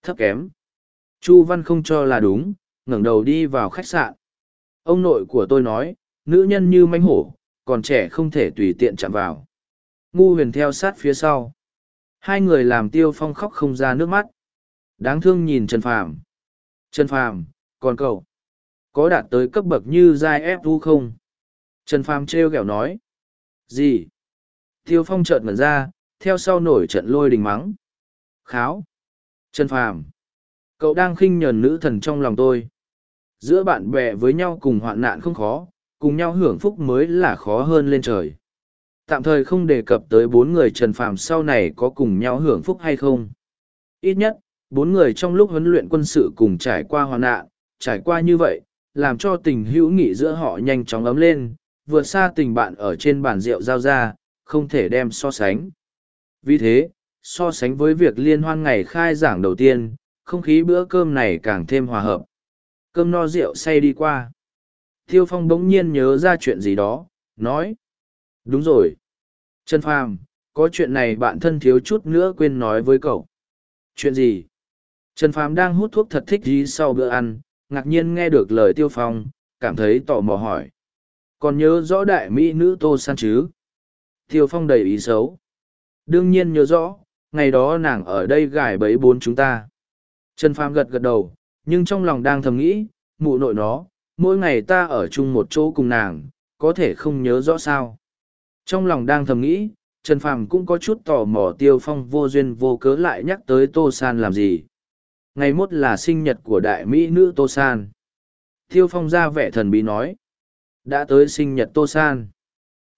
Thấp kém. Chu Văn không cho là đúng, ngẩng đầu đi vào khách sạn. Ông nội của tôi nói, nữ nhân như mánh hổ, còn trẻ không thể tùy tiện chạm vào. Ngu huyền theo sát phía sau. Hai người làm tiêu phong khóc không ra nước mắt. Đáng thương nhìn Trần Phàm. Trần Phàm, còn cậu, có đạt tới cấp bậc như giai ép thu không? Trần Phàm treo ghẹo nói. Gì? Tiêu phong trợn ngẩn ra, theo sau nổi trận lôi đình mắng. Kháo. Trần Phàm, cậu đang khinh nhờn nữ thần trong lòng tôi. Giữa bạn bè với nhau cùng hoạn nạn không khó, cùng nhau hưởng phúc mới là khó hơn lên trời. Tạm thời không đề cập tới bốn người Trần Phàm sau này có cùng nhau hưởng phúc hay không. Ít nhất, bốn người trong lúc huấn luyện quân sự cùng trải qua hoạn nạn, trải qua như vậy, làm cho tình hữu nghị giữa họ nhanh chóng ấm lên, vượt xa tình bạn ở trên bàn rượu giao ra, không thể đem so sánh. Vì thế, so sánh với việc liên hoan ngày khai giảng đầu tiên, không khí bữa cơm này càng thêm hòa hợp. Cơm no rượu say đi qua. Tiêu Phong bỗng nhiên nhớ ra chuyện gì đó, nói. Đúng rồi. Trần Phàm, có chuyện này bạn thân thiếu chút nữa quên nói với cậu. Chuyện gì? Trần Phàm đang hút thuốc thật thích gì sau bữa ăn, ngạc nhiên nghe được lời Tiêu Phong, cảm thấy tò mò hỏi. Còn nhớ rõ đại mỹ nữ Tô San chứ? Tiêu Phong đầy ý xấu. Đương nhiên nhớ rõ, ngày đó nàng ở đây gài bẫy bốn chúng ta. Trần Phàm gật gật đầu, nhưng trong lòng đang thầm nghĩ, mụ nội nó, mỗi ngày ta ở chung một chỗ cùng nàng, có thể không nhớ rõ sao. Trong lòng đang thầm nghĩ, Trần Phàm cũng có chút tò mò Tiêu Phong vô duyên vô cớ lại nhắc tới Tô San làm gì. Ngày mốt là sinh nhật của đại mỹ nữ Tô San. Thiêu Phong ra vẻ thần bí nói. Đã tới sinh nhật Tô San.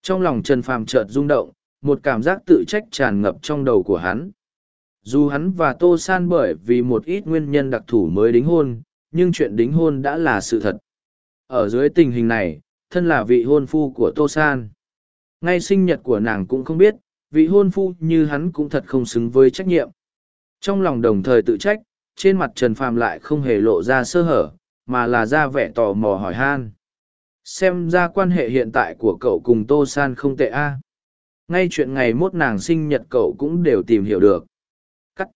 Trong lòng Trần Phàm chợt rung động, một cảm giác tự trách tràn ngập trong đầu của hắn. Dù hắn và Tô San bởi vì một ít nguyên nhân đặc thù mới đính hôn, nhưng chuyện đính hôn đã là sự thật. Ở dưới tình hình này, thân là vị hôn phu của Tô San. Ngay sinh nhật của nàng cũng không biết, vị hôn phu như hắn cũng thật không xứng với trách nhiệm. Trong lòng đồng thời tự trách, trên mặt Trần Phàm lại không hề lộ ra sơ hở, mà là ra vẻ tò mò hỏi han. Xem ra quan hệ hiện tại của cậu cùng Tô San không tệ a. Ngay chuyện ngày mốt nàng sinh nhật cậu cũng đều tìm hiểu được. Cắt.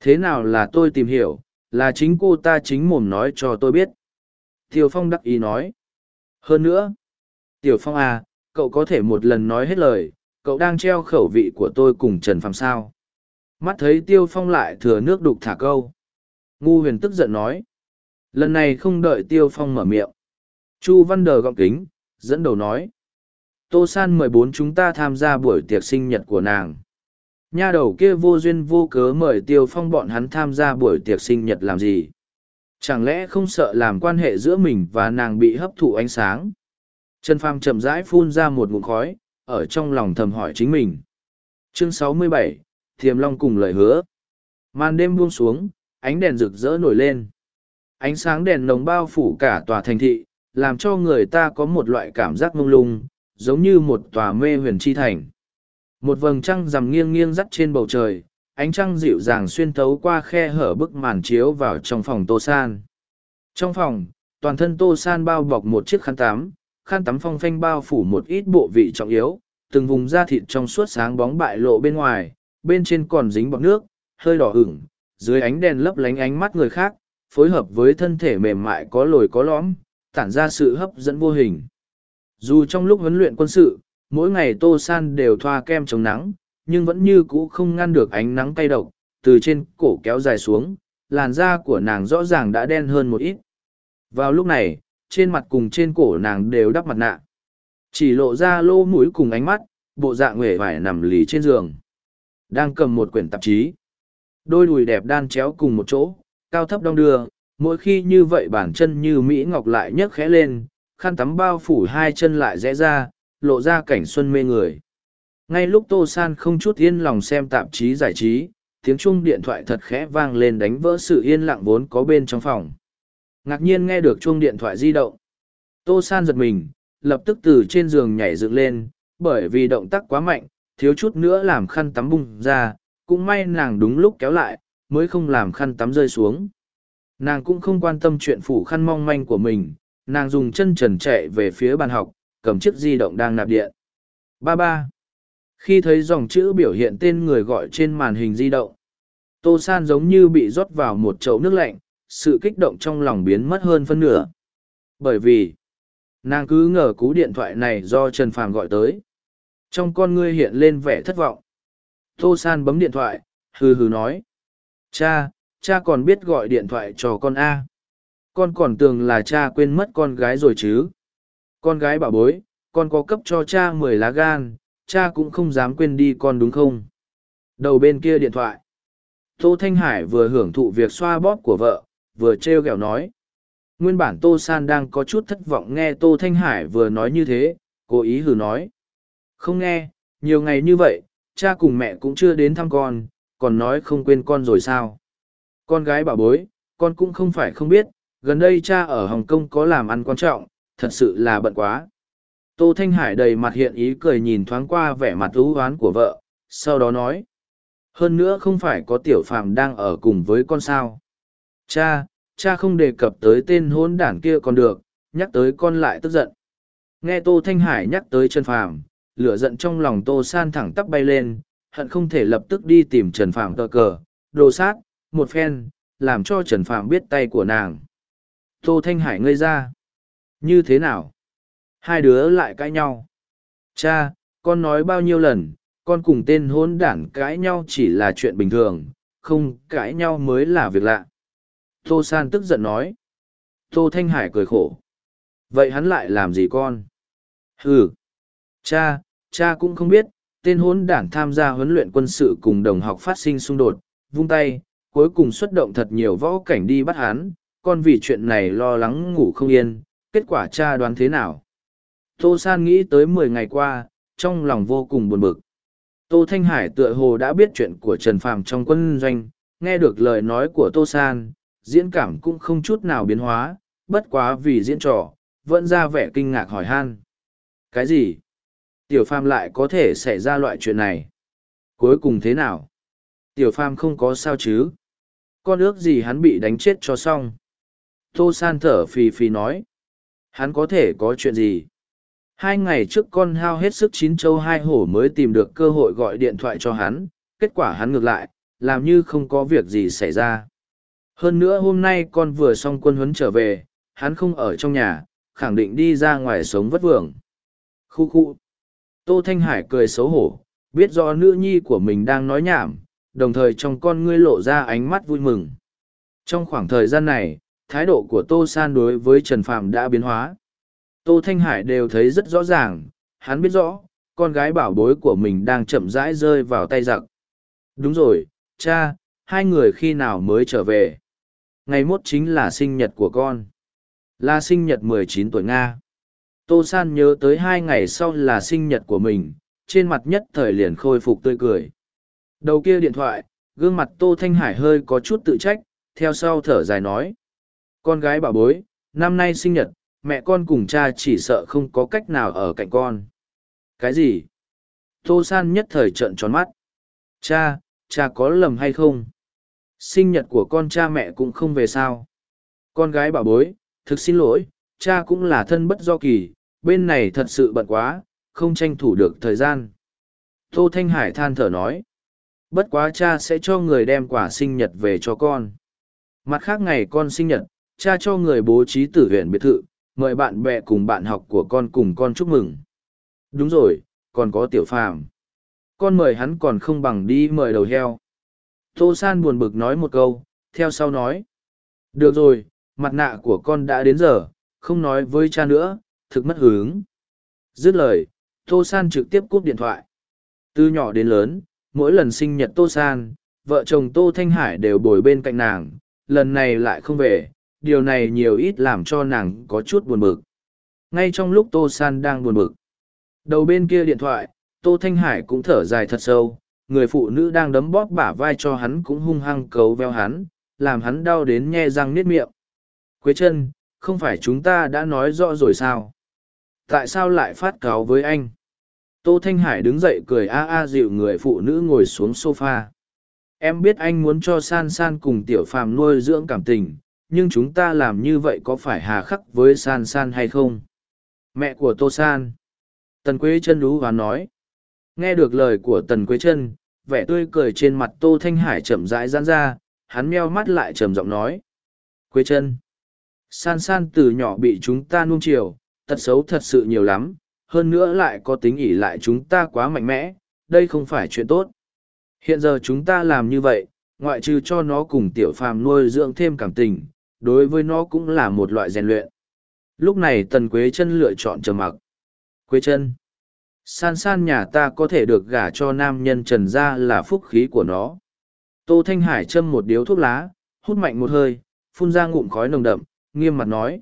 Thế nào là tôi tìm hiểu, là chính cô ta chính mồm nói cho tôi biết. Tiêu Phong đắc ý nói. Hơn nữa. Tiểu Phong à, cậu có thể một lần nói hết lời, cậu đang treo khẩu vị của tôi cùng Trần Phàm sao. Mắt thấy Tiêu Phong lại thừa nước đục thả câu. Ngu huyền tức giận nói. Lần này không đợi Tiêu Phong mở miệng. Chu Văn Đờ gọng kính, dẫn đầu nói. Tô San mời bốn chúng ta tham gia buổi tiệc sinh nhật của nàng. Nha đầu kia vô duyên vô cớ mời Tiêu Phong bọn hắn tham gia buổi tiệc sinh nhật làm gì? Chẳng lẽ không sợ làm quan hệ giữa mình và nàng bị hấp thụ ánh sáng? Trần Phàm chậm rãi phun ra một ngụm khói, ở trong lòng thầm hỏi chính mình. Chương 67, Thiềm Long cùng lời hứa. Màn đêm buông xuống, ánh đèn rực rỡ nổi lên. Ánh sáng đèn nồng bao phủ cả tòa thành thị, làm cho người ta có một loại cảm giác mông lung, giống như một tòa mê huyền chi thành. Một vầng trăng rằm nghiêng nghiêng dắt trên bầu trời, ánh trăng dịu dàng xuyên thấu qua khe hở bức màn chiếu vào trong phòng Tô San. Trong phòng, toàn thân Tô San bao bọc một chiếc khăn tắm, khăn tắm phong phanh bao phủ một ít bộ vị trọng yếu, từng vùng da thịt trong suốt sáng bóng bại lộ bên ngoài, bên trên còn dính bọt nước, hơi đỏ ửng, dưới ánh đèn lấp lánh ánh mắt người khác, phối hợp với thân thể mềm mại có lồi có lõm, tản ra sự hấp dẫn vô hình. Dù trong lúc huấn luyện quân sự, mỗi ngày Tô San đều thoa kem chống nắng, nhưng vẫn như cũ không ngăn được ánh nắng cay độc, từ trên cổ kéo dài xuống, làn da của nàng rõ ràng đã đen hơn một ít. Vào lúc này, trên mặt cùng trên cổ nàng đều đắp mặt nạ. chỉ lộ ra lô mũi cùng ánh mắt bộ dạng uể vải nằm lì trên giường đang cầm một quyển tạp chí đôi đùi đẹp đan chéo cùng một chỗ, cao thấp đong đưa, mỗi khi như vậy bản chân như mỹ ngọc lại nhấc khẽ lên, khăn tắm bao phủ hai chân lại rẽ ra, lộ ra cảnh xuân mê người. Ngay lúc tô san không chút yên lòng xem tạp chí giải trí, tiếng chuông điện thoại thật khẽ vang lên đánh vỡ sự yên lặng vốn có bên trong phòng. Ngạc nhiên nghe được chuông điện thoại di động. Tô san giật mình, lập tức từ trên giường nhảy dựng lên, bởi vì động tác quá mạnh, thiếu chút nữa làm khăn tắm bung ra cũng may nàng đúng lúc kéo lại, mới không làm khăn tắm rơi xuống. Nàng cũng không quan tâm chuyện phủ khăn mong manh của mình, nàng dùng chân trần chạy về phía bàn học, cầm chiếc di động đang nạp điện. Ba ba. Khi thấy dòng chữ biểu hiện tên người gọi trên màn hình di động, tô san giống như bị rót vào một chậu nước lạnh, sự kích động trong lòng biến mất hơn phân nửa. Bởi vì, nàng cứ ngờ cú điện thoại này do trần phàm gọi tới. Trong con ngươi hiện lên vẻ thất vọng tô san bấm điện thoại, hừ hừ nói. Cha cha còn biết gọi điện thoại cho con a. Con còn tưởng là cha quên mất con gái rồi chứ. Con gái bảo bối, con có cấp cho cha mười lá gan, cha cũng không dám quên đi con đúng không? Đầu bên kia điện thoại. Tô thanh hải vừa hưởng thụ việc xoa bóp của vợ, vừa treo kẹo nói. Nguyên bản tô san đang có chút thất vọng nghe tô thanh hải vừa nói như thế, cố ý hừ nói. Không nghe, nhiều ngày như vậy cha cùng mẹ cũng chưa đến thăm con còn nói không quên con rồi sao con gái bảo bối con cũng không phải không biết gần đây cha ở hồng kông có làm ăn quan trọng thật sự là bận quá Tô Thanh Hải đầy mặt hiện ý cười nhìn thoáng qua vẻ mặt ưu oán của vợ, sau đó nói. Hơn nữa không phải có tiểu phàm đang ở cùng với con sao. Cha, cha không đề cập tới tên hôn đản kia còn được, nhắc tới con lại tức giận. Nghe Tô Thanh Hải nhắc tới Trần Phàm, lửa giận trong lòng Tô San thẳng tắp bay lên, hận không thể lập tức đi tìm Trần phạm tờ cờ, đồ sát, một phen, làm cho Trần phạm biết tay của nàng. Tô Thanh Hải ngây ra. Như thế nào? Hai đứa lại cãi nhau. Cha, con nói bao nhiêu lần, con cùng tên hôn đản cãi nhau chỉ là chuyện bình thường, không cãi nhau mới là việc lạ. Tô San tức giận nói. Tô Thanh Hải cười khổ. Vậy hắn lại làm gì con? Ừ. Cha, cha cũng không biết, tên hốn đản tham gia huấn luyện quân sự cùng đồng học phát sinh xung đột, vung tay, cuối cùng xuất động thật nhiều võ cảnh đi bắt hắn, con vì chuyện này lo lắng ngủ không yên, kết quả cha đoán thế nào? Tô San nghĩ tới mười ngày qua, trong lòng vô cùng buồn bực. Tô Thanh Hải tựa hồ đã biết chuyện của Trần Phàm trong quân doanh, nghe được lời nói của Tô San, diễn cảm cũng không chút nào biến hóa, bất quá vì diễn trò, vẫn ra vẻ kinh ngạc hỏi han. Cái gì? Tiểu Phàm lại có thể xảy ra loại chuyện này? Cuối cùng thế nào? Tiểu Phàm không có sao chứ? Con ước gì hắn bị đánh chết cho xong? Tô San thở phì phì nói. Hắn có thể có chuyện gì? Hai ngày trước con hao hết sức chín châu hai hổ mới tìm được cơ hội gọi điện thoại cho hắn, kết quả hắn ngược lại, làm như không có việc gì xảy ra. Hơn nữa hôm nay con vừa xong quân huấn trở về, hắn không ở trong nhà, khẳng định đi ra ngoài sống vất vưởng. Khu khu. Tô Thanh Hải cười xấu hổ, biết do nữ nhi của mình đang nói nhảm, đồng thời trong con ngươi lộ ra ánh mắt vui mừng. Trong khoảng thời gian này, thái độ của Tô San đối với Trần Phạm đã biến hóa. Tô Thanh Hải đều thấy rất rõ ràng, hắn biết rõ, con gái bảo bối của mình đang chậm rãi rơi vào tay giặc. Đúng rồi, cha, hai người khi nào mới trở về? Ngày mốt chính là sinh nhật của con. Là sinh nhật 19 tuổi Nga. Tô San nhớ tới hai ngày sau là sinh nhật của mình, trên mặt nhất thời liền khôi phục tươi cười. Đầu kia điện thoại, gương mặt Tô Thanh Hải hơi có chút tự trách, theo sau thở dài nói. Con gái bảo bối, năm nay sinh nhật, mẹ con cùng cha chỉ sợ không có cách nào ở cạnh con. Cái gì? Tô San nhất thời trợn tròn mắt. Cha, cha có lầm hay không? Sinh nhật của con cha mẹ cũng không về sao. Con gái bảo bối, thực xin lỗi, cha cũng là thân bất do kỳ, bên này thật sự bận quá, không tranh thủ được thời gian. Tô Thanh Hải than thở nói. Bất quá cha sẽ cho người đem quả sinh nhật về cho con. Mặt khác ngày con sinh nhật, cha cho người bố trí tử huyện biệt thự, mời bạn bè cùng bạn học của con cùng con chúc mừng. Đúng rồi, còn có tiểu phàm. Con mời hắn còn không bằng đi mời đầu heo. Tô San buồn bực nói một câu, theo sau nói. Được rồi, mặt nạ của con đã đến giờ, không nói với cha nữa, thực mất hứng. Dứt lời, Tô San trực tiếp cúp điện thoại. Từ nhỏ đến lớn, mỗi lần sinh nhật Tô San, vợ chồng Tô Thanh Hải đều bồi bên cạnh nàng, lần này lại không về, điều này nhiều ít làm cho nàng có chút buồn bực. Ngay trong lúc Tô San đang buồn bực, đầu bên kia điện thoại, Tô Thanh Hải cũng thở dài thật sâu, người phụ nữ đang đấm bóp bả vai cho hắn cũng hung hăng cấu veo hắn, làm hắn đau đến nhe răng niết miệng. Quế chân, không phải chúng ta đã nói rõ rồi sao? Tại sao lại phát cáo với anh? Tô Thanh Hải đứng dậy cười a a dịu người phụ nữ ngồi xuống sofa. Em biết anh muốn cho San San cùng Tiểu Phàm nuôi dưỡng cảm tình, nhưng chúng ta làm như vậy có phải hà khắc với San San hay không? Mẹ của Tô San. Tần Quế chân lú và nói. Nghe được lời của Tần Quế chân, vẻ tươi cười trên mặt Tô Thanh Hải chậm rãi giãn ra, hắn meo mắt lại trầm giọng nói. Quế chân. San San từ nhỏ bị chúng ta nuông chiều, tật xấu thật sự nhiều lắm, hơn nữa lại có tính ỉ lại chúng ta quá mạnh mẽ, đây không phải chuyện tốt. Hiện giờ chúng ta làm như vậy, ngoại trừ cho nó cùng tiểu phàm nuôi dưỡng thêm cảm tình, đối với nó cũng là một loại rèn luyện. Lúc này Tần Quế chân lựa chọn trầm mặc. Quế chân. San san nhà ta có thể được gả cho nam nhân trần gia là phúc khí của nó. Tô Thanh Hải châm một điếu thuốc lá, hút mạnh một hơi, phun ra ngụm khói nồng đậm, nghiêm mặt nói.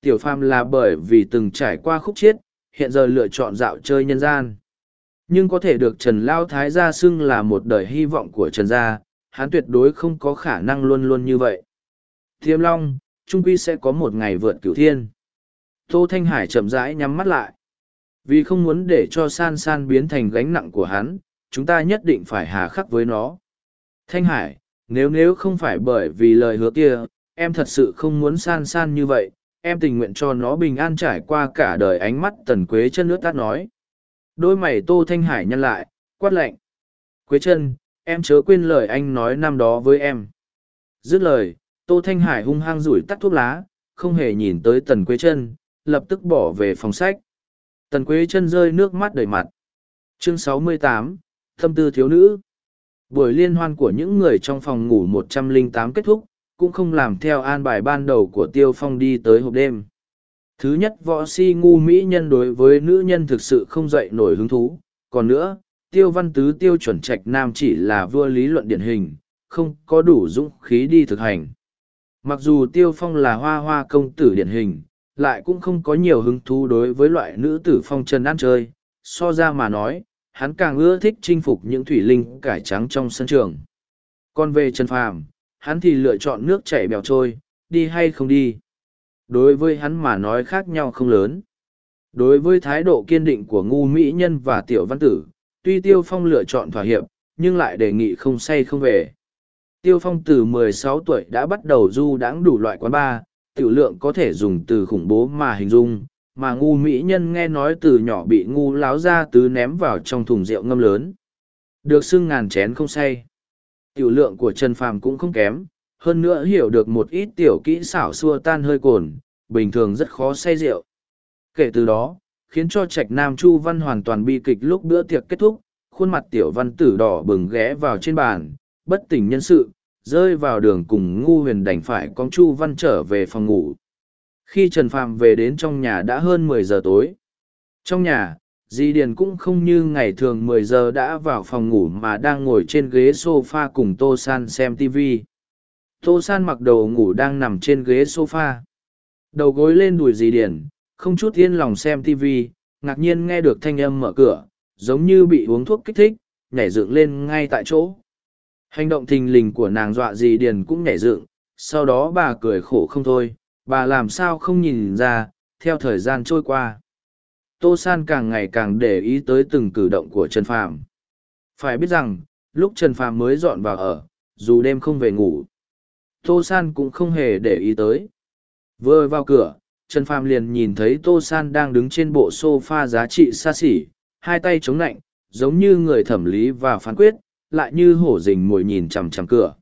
Tiểu phàm là bởi vì từng trải qua khúc chiết, hiện giờ lựa chọn dạo chơi nhân gian. Nhưng có thể được Trần Lao Thái gia xưng là một đời hy vọng của Trần gia, hắn tuyệt đối không có khả năng luôn luôn như vậy. Thiêm Long, Trung Quy sẽ có một ngày vượt cửu thiên. Tô Thanh Hải chậm rãi nhắm mắt lại. Vì không muốn để cho san san biến thành gánh nặng của hắn, chúng ta nhất định phải hà khắc với nó. Thanh Hải, nếu nếu không phải bởi vì lời hứa kia, em thật sự không muốn san san như vậy, em tình nguyện cho nó bình an trải qua cả đời ánh mắt tần quế chân nước tát nói. Đôi mày Tô Thanh Hải nhăn lại, quát lạnh. Quế chân, em chớ quên lời anh nói năm đó với em. Dứt lời, Tô Thanh Hải hung hăng rủi tắt thuốc lá, không hề nhìn tới tần quế chân, lập tức bỏ về phòng sách. Tần Quế chân rơi nước mắt đầy mặt. Chương 68, Thâm tư thiếu nữ. Buổi liên hoan của những người trong phòng ngủ 108 kết thúc, cũng không làm theo an bài ban đầu của Tiêu Phong đi tới hộp đêm. Thứ nhất võ si ngu mỹ nhân đối với nữ nhân thực sự không dậy nổi hứng thú. Còn nữa, Tiêu Văn Tứ Tiêu chuẩn trạch nam chỉ là vua lý luận điển hình, không có đủ dũng khí đi thực hành. Mặc dù Tiêu Phong là hoa hoa công tử điển hình, lại cũng không có nhiều hứng thú đối với loại nữ tử phong trần ăn chơi, so ra mà nói, hắn càng ưa thích chinh phục những thủy linh cải trắng trong sân trường. Còn về Trần Phàm, hắn thì lựa chọn nước chảy bèo trôi, đi hay không đi. Đối với hắn mà nói khác nhau không lớn. Đối với thái độ kiên định của ngu mỹ nhân và tiểu văn tử, tuy Tiêu Phong lựa chọn thỏa hiệp, nhưng lại đề nghị không say không về. Tiêu Phong từ 16 tuổi đã bắt đầu du đãng đủ loại quán bar, tiểu lượng có thể dùng từ khủng bố mà hình dung, mà ngu mỹ nhân nghe nói từ nhỏ bị ngu láo ra tứ ném vào trong thùng rượu ngâm lớn. Được xưng ngàn chén không say. Tiểu lượng của Trần Phàm cũng không kém, hơn nữa hiểu được một ít tiểu kỹ xảo xua tan hơi cồn, bình thường rất khó say rượu. Kể từ đó, khiến cho trạch nam chu văn hoàn toàn bi kịch lúc bữa tiệc kết thúc, khuôn mặt tiểu văn tử đỏ bừng ghé vào trên bàn, bất tỉnh nhân sự, rơi vào đường cùng ngu huyền đành phải con chu văn trở về phòng ngủ khi trần phàm về đến trong nhà đã hơn mười giờ tối trong nhà di điền cũng không như ngày thường mười giờ đã vào phòng ngủ mà đang ngồi trên ghế s o f a cùng tô san xem tv tô san mặc đầu ngủ đang nằm trên ghế s o f a đầu gối lên đùi di điền không chút yên lòng xem tv ngạc nhiên nghe được thanh âm mở cửa giống như bị uống thuốc kích thích nhảy dựng lên ngay tại chỗ. Hành động thình lình của nàng dọa di Điền cũng nhảy dựng, sau đó bà cười khổ không thôi, bà làm sao không nhìn ra, theo thời gian trôi qua. Tô San càng ngày càng để ý tới từng cử động của Trần Phàm. Phải biết rằng, lúc Trần Phàm mới dọn vào ở, dù đêm không về ngủ, Tô San cũng không hề để ý tới. Vừa vào cửa, Trần Phàm liền nhìn thấy Tô San đang đứng trên bộ sofa giá trị xa xỉ, hai tay chống nạnh, giống như người thẩm lý và phán quyết, lại như hổ rình mồi nhìn chằm chằm cửa.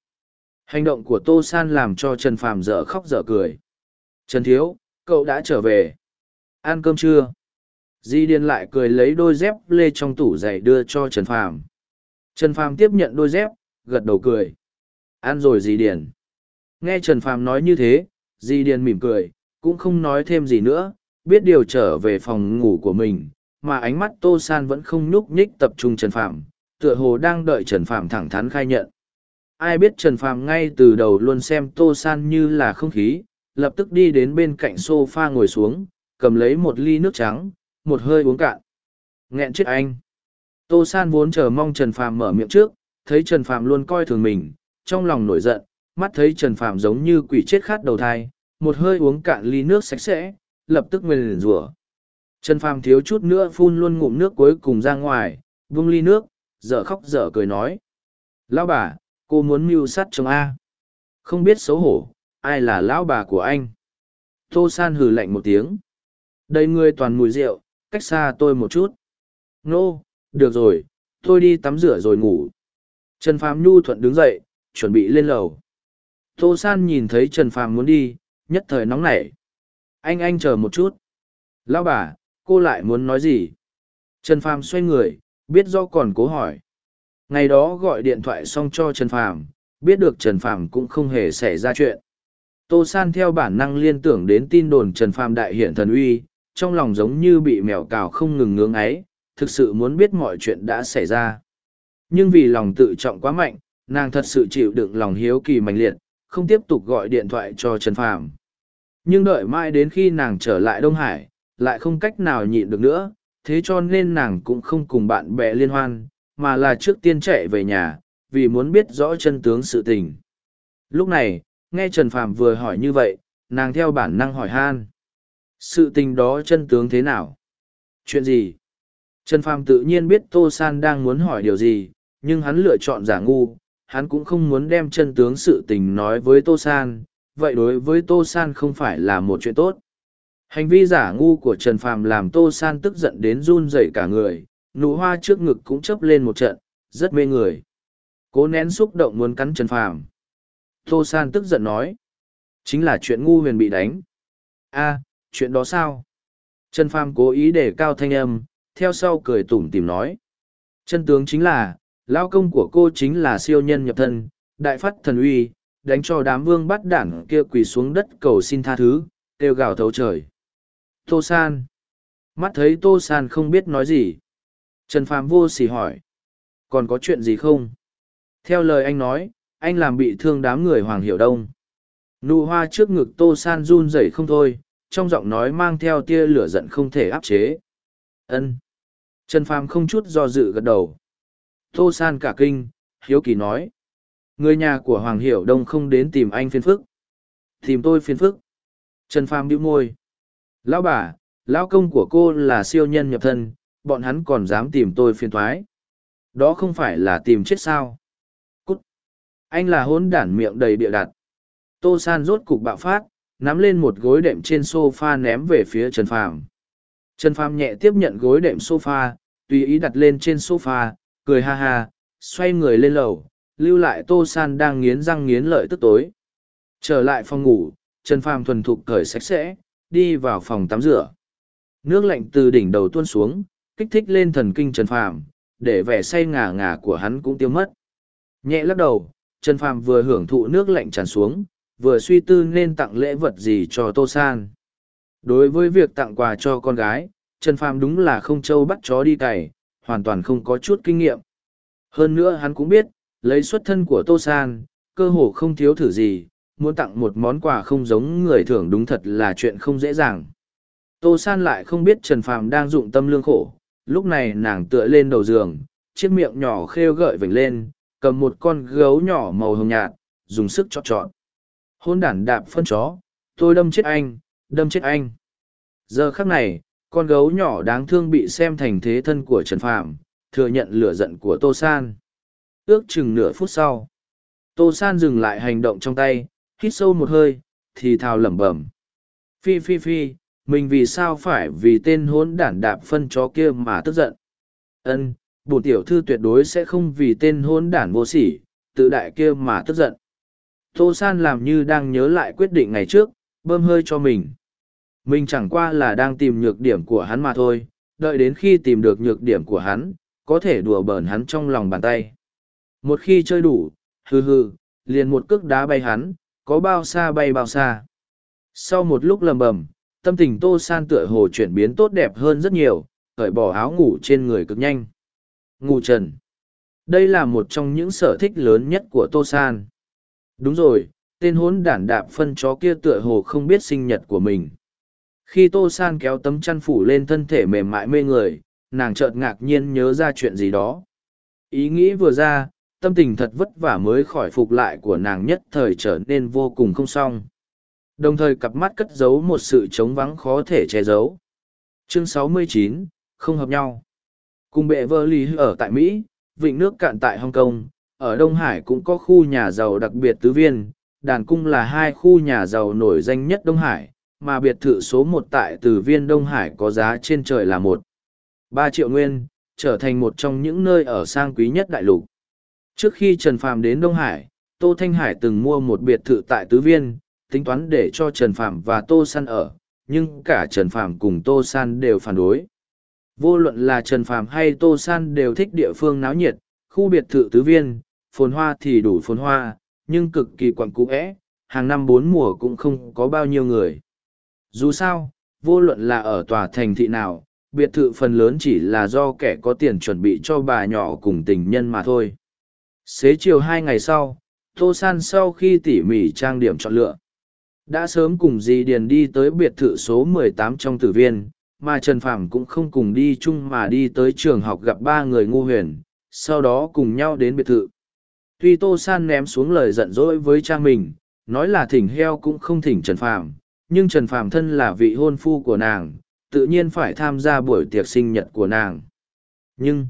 Hành động của Tô San làm cho Trần Phàm dở khóc dở cười. Trần Thiếu, cậu đã trở về. Ăn cơm chưa? Di Điền lại cười lấy đôi dép lê trong tủ giày đưa cho Trần Phàm. Trần Phàm tiếp nhận đôi dép, gật đầu cười. Ăn rồi Di Điền. Nghe Trần Phàm nói như thế, Di Điền mỉm cười, cũng không nói thêm gì nữa, biết điều trở về phòng ngủ của mình, mà ánh mắt tô san vẫn không nhúc nhích tập trung trần Phàm, tựa hồ đang đợi trần Phàm thẳng thắn khai nhận ai biết trần Phàm ngay từ đầu luôn xem tô san như là không khí lập tức đi đến bên cạnh s o f a ngồi xuống cầm lấy một ly nước trắng một hơi uống cạn. Nghẹn chết anh. Tô san vốn chờ mong trần phạm mở miệng trước, thấy trần phạm luôn coi thường mình, trong lòng nổi giận, mắt thấy trần phạm giống như quỷ chết khát đầu thai, một hơi uống cạn ly nước sạch sẽ, lập tức nguyền rủa. Trần phàm thiếu chút nữa phun luôn ngụm nước cuối cùng ra ngoài, vung ly nước, dở khóc dở cười nói. Lão bà, cô muốn mưu sát chồng a. Không biết xấu hổ, ai là lão bà của anh? Tô san hừ lạnh một tiếng. Đầy người toàn mùi rượu cách xa tôi một chút. Nô, được rồi, tôi đi tắm rửa rồi ngủ. Trần phàm nhu thuận đứng dậy, chuẩn bị lên lầu. Tô san nhìn thấy trần phàm muốn đi, nhất thời nóng nảy. Anh anh chờ một chút. Lão bà, cô lại muốn nói gì? Trần phàm xoay người, biết do còn cố hỏi. Ngày đó gọi điện thoại xong cho trần phàm, biết được trần phàm cũng không hề xảy ra chuyện. Tô san theo bản năng liên tưởng đến tin đồn trần phàm đại hiện thần uy trong lòng giống như bị mèo cào không ngừng ngưỡng ấy, thực sự muốn biết mọi chuyện đã xảy ra. Nhưng vì lòng tự trọng quá mạnh, nàng thật sự chịu đựng lòng hiếu kỳ mạnh liệt, không tiếp tục gọi điện thoại cho trần phàm. Nhưng đợi mãi đến khi nàng trở lại đông hải, lại không cách nào nhịn được nữa, thế cho nên nàng cũng không cùng bạn bè liên hoan, mà là trước tiên chạy về nhà, vì muốn biết rõ chân tướng sự tình. Lúc này, nghe trần phàm vừa hỏi như vậy, nàng theo bản năng hỏi han sự tình đó chân tướng thế nào? Chuyện gì? Trần phàm tự nhiên biết tô san đang muốn hỏi điều gì, nhưng hắn lựa chọn giả ngu, hắn cũng không muốn đem chân tướng sự tình nói với tô san, vậy đối với tô san không phải là một chuyện tốt. Hành vi giả ngu của trần phàm làm tô san tức giận đến run rẩy cả người, nụ hoa trước ngực cũng chấp lên một trận, rất mê người. Cố nén xúc động muốn cắn trần phàm. Tô san tức giận nói, chính là chuyện ngu huyền bị đánh. A chuyện đó sao? Trần phàm cố ý để cao thanh âm, theo sau cười tủm tỉm nói. Chân tướng chính là lao công của cô chính là siêu nhân nhập thân, đại phát thần uy, đánh cho đám vương bắt đảng kia quỳ xuống đất cầu xin tha thứ, kêu gào thấu trời. Tô san. Mắt thấy tô san không biết nói gì. Trần phàm vô sỉ hỏi. Còn có chuyện gì không? Theo lời anh nói, anh làm bị thương đám người hoàng hiểu đông. Nụ hoa trước ngực tô san run rẩy không thôi trong giọng nói mang theo tia lửa giận không thể áp chế. Ân. Trần phàm không chút do dự gật đầu. Tô san cả kinh, hiếu kỳ nói. Người nhà của hoàng hiểu đông không đến tìm anh phiền phức. Tìm tôi phiền phức. Trần phàm bĩu môi. Lão bà, lão công của cô là siêu nhân nhập thân, bọn hắn còn dám tìm tôi phiền thoái. Đó không phải là tìm chết sao? Cút. Anh là hỗn đản miệng đầy bịa đặt. Tô san rốt cục bạo phát nắm lên một gối đệm trên sofa ném về phía trần phàm. Trần phàm nhẹ tiếp nhận gối đệm sofa, tùy ý đặt lên trên sofa, cười ha ha xoay người lên lầu lưu lại tô san đang nghiến răng nghiến lợi tức tối. Trở lại phòng ngủ trần phàm thuần thục cởi sạch sẽ đi vào phòng tắm rửa. Nước lạnh từ đỉnh đầu tuôn xuống kích thích lên thần kinh trần phàm để vẻ say ngà ngà của hắn cũng tiêu mất. Nhẹ lắc đầu trần phàm vừa hưởng thụ nước lạnh tràn xuống vừa suy tư nên tặng lễ vật gì cho tô san. Đối với việc tặng quà cho con gái, trần phàm đúng là không trâu bắt chó đi cày, hoàn toàn không có chút kinh nghiệm. Hơn nữa hắn cũng biết, lấy xuất thân của tô san, cơ hồ không thiếu thử gì, muốn tặng một món quà không giống người thường đúng thật là chuyện không dễ dàng. Tô san lại không biết trần phàm đang dụng tâm lương khổ, lúc này nàng tựa lên đầu giường, chiếc miệng nhỏ khêu gợi vểnh lên, cầm một con gấu nhỏ màu hồng nhạt, dùng sức chọt chọt hôn đản đạp phân chó, tôi đâm chết anh, đâm chết anh. Giờ khắc này, con gấu nhỏ đáng thương bị xem thành thế thân của trần phàm, thừa nhận lửa giận của tô san. Ước chừng nửa phút sau, tô san dừng lại hành động trong tay, hít sâu một hơi, thì thào lẩm bẩm. Phi phi phi, mình vì sao phải vì tên hốn đản đạp phân chó kia mà tức giận? Ân, bổn tiểu thư tuyệt đối sẽ không vì tên hôn đản vô sỉ, tự đại kia mà tức giận tô san làm như đang nhớ lại quyết định ngày trước, bơm hơi cho mình mình chẳng qua là đang tìm nhược điểm của hắn mà thôi, đợi đến khi tìm được nhược điểm của hắn, có thể đùa bờn hắn trong lòng bàn tay một khi chơi đủ, hừ hừ, liền một cước đá bay hắn, có bao xa bay bao xa sau một lúc lầm bầm, tâm tình tô san tựa hồ chuyển biến tốt đẹp hơn rất nhiều, cởi bỏ áo ngủ trên người cực nhanh. Ngủ trần. Đây là một trong những sở thích lớn nhất của Tô San. Đúng rồi, tên hốn đản đạp phân chó kia tựa hồ không biết sinh nhật của mình. Khi Tô San kéo tấm chăn phủ lên thân thể mềm mại mê người, nàng chợt ngạc nhiên nhớ ra chuyện gì đó. Ý nghĩ vừa ra, tâm tình thật vất vả mới khỏi phục lại của nàng nhất thời trở nên vô cùng không xong. Đồng thời cặp mắt cất giấu một sự trống vắng khó thể che giấu. Chương 69, không hợp nhau. Cùng bệ vơ lý ở tại Mỹ, vịnh nước cạn tại Hong Kong, ở Đông Hải cũng có khu nhà giàu đặc biệt tứ viên, đàn cung là hai khu nhà giàu nổi danh nhất Đông Hải, mà biệt thự số một tại từ viên Đông Hải có giá trên trời là một ba triệu nguyên, trở thành một trong những nơi ở sang quý nhất đại lục. Trước khi Trần Phàm đến Đông Hải, Tô Thanh Hải từng mua một biệt thự tại Tứ Viên, tính toán để cho Trần Phàm và Tô San ở, nhưng cả Trần Phàm cùng Tô San đều phản đối. Vô luận là Trần Phàm hay Tô San đều thích địa phương náo nhiệt, khu biệt thự Tứ Viên, phồn hoa thì đủ phồn hoa, nhưng cực kỳ quặn cũ é, hàng năm bốn mùa cũng không có bao nhiêu người. Dù sao, vô luận là ở tòa thành thị nào, biệt thự phần lớn chỉ là do kẻ có tiền chuẩn bị cho bà nhỏ cùng tình nhân mà thôi. Xế chiều hai ngày sau, Tô San sau khi tỉ mỉ trang điểm chọn lựa, đã sớm cùng dì Điền đi tới biệt thự số 18 trong tử viên, mà Trần Phàm cũng không cùng đi chung mà đi tới trường học gặp ba người ngu huyền, sau đó cùng nhau đến biệt thự. Tuy Tô San ném xuống lời giận dỗi với cha mình, nói là thỉnh heo cũng không thỉnh Trần Phàm, nhưng Trần Phàm thân là vị hôn phu của nàng, tự nhiên phải tham gia buổi tiệc sinh nhật của nàng. Nhưng,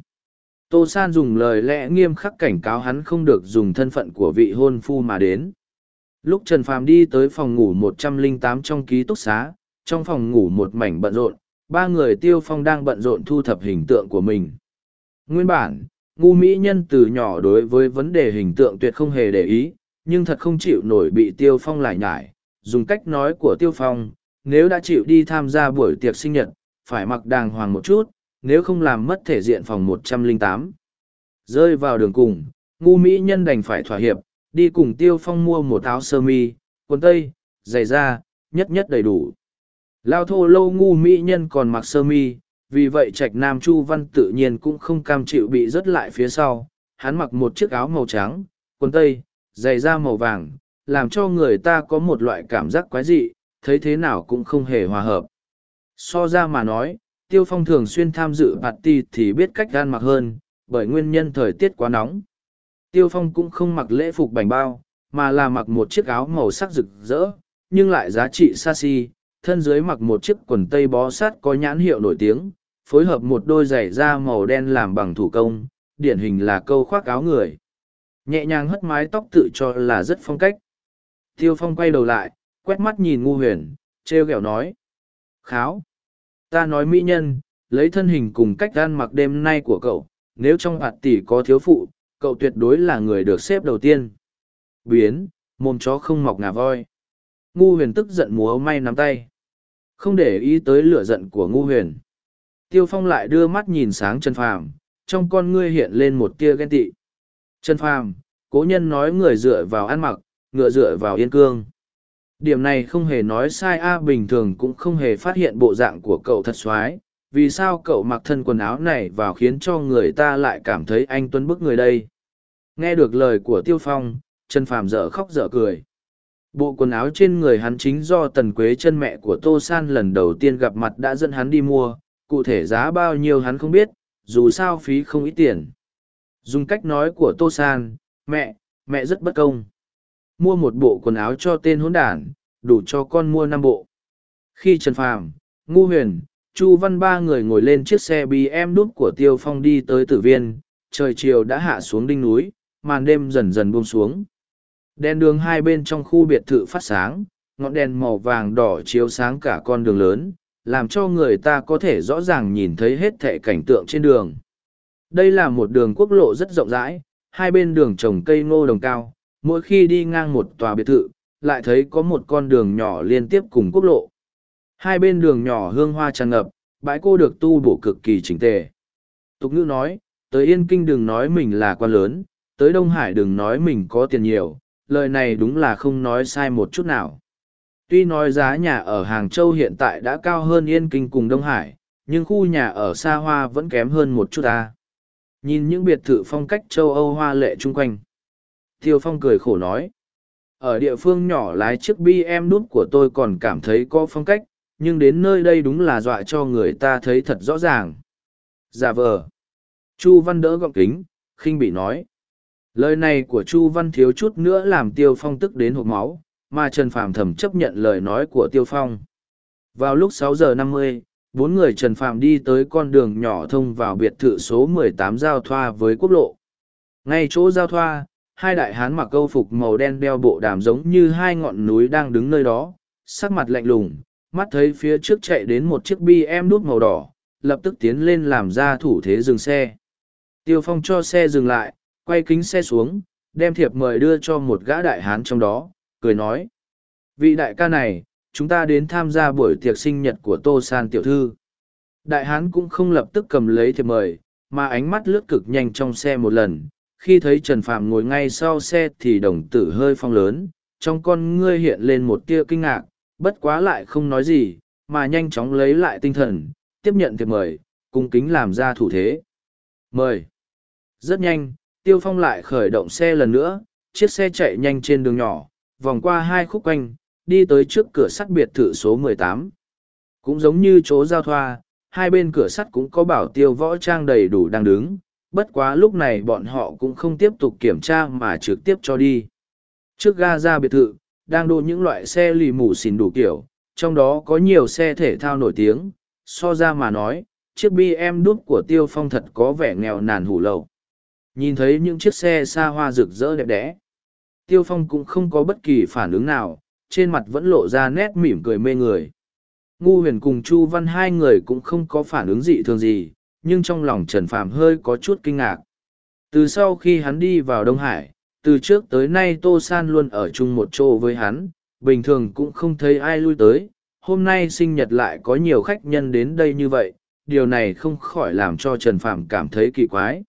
Tô San dùng lời lẽ nghiêm khắc cảnh cáo hắn không được dùng thân phận của vị hôn phu mà đến. Lúc Trần Phàm đi tới phòng ngủ 108 trong ký túc xá, trong phòng ngủ một mảnh bận rộn, ba người tiêu phong đang bận rộn thu thập hình tượng của mình. Nguyên bản, ngu mỹ nhân từ nhỏ đối với vấn đề hình tượng tuyệt không hề để ý, nhưng thật không chịu nổi bị tiêu phong lại nhải. Dùng cách nói của tiêu phong, nếu đã chịu đi tham gia buổi tiệc sinh nhật, phải mặc đàng hoàng một chút, nếu không làm mất thể diện phòng 108. Rơi vào đường cùng, ngu mỹ nhân đành phải thỏa hiệp, đi cùng tiêu phong mua một áo sơ mi, quần tây, giày da, nhất nhất đầy đủ. Lao thô lâu ngu mỹ nhân còn mặc sơ mi, vì vậy trạch nam chu văn tự nhiên cũng không cam chịu bị rớt lại phía sau. Hắn mặc một chiếc áo màu trắng, quần tây, giày da màu vàng, làm cho người ta có một loại cảm giác quái dị, thấy thế nào cũng không hề hòa hợp. So ra mà nói, Tiêu Phong thường xuyên tham dự party thì biết cách gan mặc hơn, bởi nguyên nhân thời tiết quá nóng. Tiêu Phong cũng không mặc lễ phục bành bao, mà là mặc một chiếc áo màu sắc rực rỡ, nhưng lại giá trị xa xỉ, thân dưới mặc một chiếc quần tây bó sát có nhãn hiệu nổi tiếng, phối hợp một đôi giày da màu đen làm bằng thủ công, điển hình là câu khoác áo người. Nhẹ nhàng hất mái tóc tự cho là rất phong cách. Tiêu Phong quay đầu lại, quét mắt nhìn ngu huyền, treo ghẹo nói. Kháo! Ta nói mỹ nhân, lấy thân hình cùng cách gan mặc đêm nay của cậu, nếu trong hạt tỷ có thiếu phụ, cậu tuyệt đối là người được xếp đầu tiên. Biến, mồm chó không mọc ngà voi. Ngu huyền tức giận múa may nắm tay. Không để ý tới lửa giận của ngu huyền. Tiêu phong lại đưa mắt nhìn sáng Trần Phàm, trong con ngươi hiện lên một tia ghen tị. Trần Phàm, cố nhân nói người dựa vào ăn mặc, ngựa dựa vào yên cương. Điểm này không hề nói sai A bình thường cũng không hề phát hiện bộ dạng của cậu thật xoái. Vì sao cậu mặc thân quần áo này vào khiến cho người ta lại cảm thấy anh tuấn bức người đây? Nghe được lời của Tiêu Phong, Trần Phàm dở khóc dở cười. Bộ quần áo trên người hắn chính do Tần Quế chân mẹ của Tô San lần đầu tiên gặp mặt đã dẫn hắn đi mua, cụ thể giá bao nhiêu hắn không biết, dù sao phí không ít tiền. Dùng cách nói của Tô San, mẹ, mẹ rất bất công mua một bộ quần áo cho tên hỗn đản, đủ cho con mua năm bộ. Khi Trần Phàm, Ngu Huyền, Chu Văn ba người ngồi lên chiếc xe BM đút của Tiêu Phong đi tới Tử Viên, trời chiều đã hạ xuống đỉnh núi, màn đêm dần dần buông xuống. Đèn đường hai bên trong khu biệt thự phát sáng, ngọn đèn màu vàng đỏ chiếu sáng cả con đường lớn, làm cho người ta có thể rõ ràng nhìn thấy hết thệ cảnh tượng trên đường. Đây là một đường quốc lộ rất rộng rãi, hai bên đường trồng cây ngô đồng cao, mỗi khi đi ngang một tòa biệt thự lại thấy có một con đường nhỏ liên tiếp cùng quốc lộ. Hai bên đường nhỏ hương hoa tràn ngập bãi cô được tu bổ cực kỳ chỉnh tề. Tục ngữ nói tới yên kinh đừng nói mình là quan lớn tới đông hải đừng nói mình có tiền nhiều lời này đúng là không nói sai một chút nào tuy nói giá nhà ở hàng châu hiện tại đã cao hơn yên kinh cùng đông hải, nhưng khu nhà ở xa hoa vẫn kém hơn một chút ta. Nhìn những biệt thự phong cách châu âu hoa lệ chung quanh. Tiêu phong cười khổ nói, ở địa phương nhỏ lái chiếc bm nút của tôi còn cảm thấy có phong cách, nhưng đến nơi đây đúng là dọa cho người ta thấy thật rõ ràng. Giả vờ, chu văn đỡ gọng kính, khinh bị nói, lời này của chu văn thiếu chút nữa làm tiêu phong tức đến hộp máu mà trần phàm thầm chấp nhận lời nói của tiêu phong. Vào lúc 6 giờ 50, bốn người trần phàm đi tới con đường nhỏ thông vào biệt thự số 18 giao thoa với quốc lộ. Ngay chỗ giao thoa hai đại hán mặc câu phục màu đen đeo bộ đàm giống như hai ngọn núi đang đứng nơi đó sắc mặt lạnh lùng mắt thấy phía trước chạy đến một chiếc bm đút màu đỏ lập tức tiến lên làm ra thủ thế dừng xe. Tiêu phong cho xe dừng lại quay kính xe xuống đem thiệp mời đưa cho một gã đại hán trong đó cười nói, vị đại ca này, chúng ta đến tham gia buổi tiệc sinh nhật của tô san tiểu thư. Đại hán cũng không lập tức cầm lấy thiệp mời, mà ánh mắt lướt cực nhanh trong xe một lần. Khi thấy trần phạm ngồi ngay sau xe thì đồng tử hơi phong lớn, trong con ngươi hiện lên một tia kinh ngạc, bất quá lại không nói gì, mà nhanh chóng lấy lại tinh thần, tiếp nhận thiệp mời, cung kính làm ra thủ thế. Mời. Rất nhanh, tiêu phong lại khởi động xe lần nữa, chiếc xe chạy nhanh trên đường nhỏ vòng qua hai khúc quanh, đi tới trước cửa sắt biệt thự số 18. cũng giống như chỗ giao thoa, hai bên cửa sắt cũng có bảo tiêu võ trang đầy đủ đang đứng, bất quá lúc này bọn họ cũng không tiếp tục kiểm tra mà trực tiếp cho đi trước ga ra biệt thự, đang đỗ những loại xe lì mù xìn đủ kiểu, trong đó có nhiều xe thể thao nổi tiếng, so ra mà nói, chiếc bm của tiêu phong thật có vẻ nghèo nàn hủ lậu nhìn thấy những chiếc xe xa hoa rực rỡ đẹp đẽ tiêu phong cũng không có bất kỳ phản ứng nào, trên mặt vẫn lộ ra nét mỉm cười mê người. Ngu huyền cùng chu văn hai người cũng không có phản ứng dị thường gì, nhưng trong lòng trần phàm hơi có chút kinh ngạc. Từ sau khi hắn đi vào đông hải, từ trước tới nay tô san luôn ở chung một chỗ với hắn, bình thường cũng không thấy ai lui tới, hôm nay sinh nhật lại có nhiều khách nhân đến đây như vậy, điều này không khỏi làm cho trần phàm cảm thấy kỳ quái.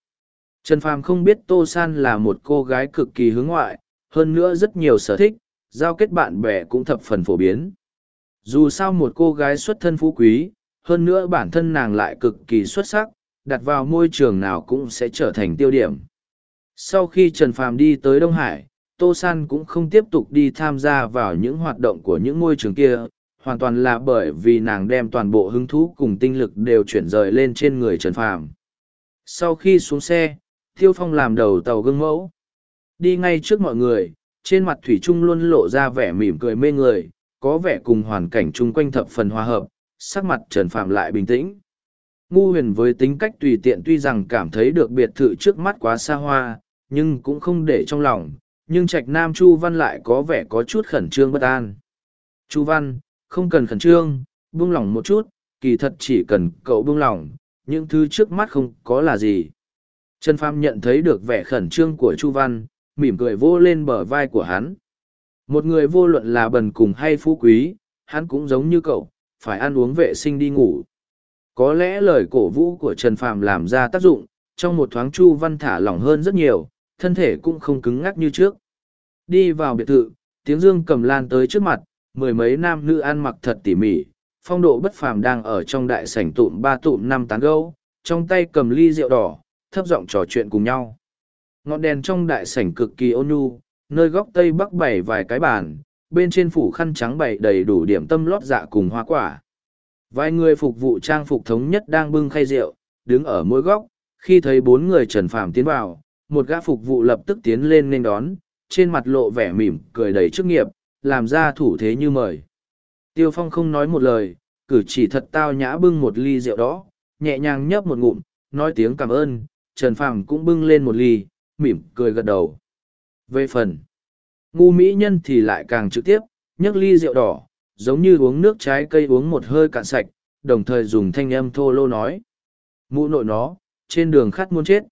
Trần phàm không biết tô san là một cô gái cực kỳ hướng ngoại hơn nữa rất nhiều sở thích, giao kết bạn bè cũng thập phần phổ biến. Dù sao một cô gái xuất thân phú quý, hơn nữa bản thân nàng lại cực kỳ xuất sắc, đặt vào môi trường nào cũng sẽ trở thành tiêu điểm. Sau khi trần phàm đi tới đông hải, tô san cũng không tiếp tục đi tham gia vào những hoạt động của những môi trường kia, hoàn toàn là bởi vì nàng đem toàn bộ hứng thú cùng tinh lực đều chuyển rời lên trên người trần phàm. Sau khi xuống xe, tiêu phong làm đầu tàu gương mẫu đi ngay trước mọi người, trên mặt thủy trung luôn lộ ra vẻ mỉm cười mê người, có vẻ cùng hoàn cảnh chung quanh thập phần hòa hợp, sắc mặt trần phạm lại bình tĩnh. Ngu huyền với tính cách tùy tiện tuy rằng cảm thấy được biệt thự trước mắt quá xa hoa, nhưng cũng không để trong lòng, nhưng trạch nam chu văn lại có vẻ có chút khẩn trương bất an. Chu văn, không cần khẩn trương, buông lỏng một chút, kỳ thật chỉ cần cậu buông lỏng những thứ trước mắt không có là gì. Trần pham nhận thấy được vẻ khẩn trương của chu văn mỉm cười vô lên bờ vai của hắn một người vô luận là bần cùng hay phú quý hắn cũng giống như cậu phải ăn uống vệ sinh đi ngủ. Có lẽ lời cổ vũ của Trần Phàm làm ra tác dụng, trong một thoáng Chu Văn thả lỏng hơn rất nhiều, thân thể cũng không cứng ngắc như trước. Đi vào biệt thự, tiếng dương cầm lan tới trước mặt, mười mấy nam nữ ăn mặc thật tỉ mỉ, phong độ bất phàm đang ở trong đại sảnh tụm ba tụm năm tán gâu, trong tay cầm ly rượu đỏ, thấp giọng trò chuyện cùng nhau. Ngọn đèn trong đại sảnh cực kỳ ôn nhu, nơi góc tây bắc bày vài cái bàn, bên trên phủ khăn trắng bày đầy đủ điểm tâm lót dạ cùng hoa quả. Vài người phục vụ trang phục thống nhất đang bưng khay rượu, đứng ở mỗi góc, khi thấy bốn người trần phàm tiến vào, một gã phục vụ lập tức tiến lên nên đón, trên mặt lộ vẻ mỉm, cười đầy chức nghiệp, làm ra thủ thế như mời. Tiêu Phong không nói một lời, cử chỉ thật tao nhã bưng một ly rượu đó, nhẹ nhàng nhấp một ngụm, nói tiếng cảm ơn, Trần Phàm cũng bưng lên một ly, mỉm cười gật đầu. Về phần Ngu mỹ nhân thì lại càng trực tiếp, nhấc ly rượu đỏ, giống như uống nước trái cây uống một hơi cạn sạch, đồng thời dùng thanh âm thô lô nói. Mụ nội nó, trên đường khát muốn chết.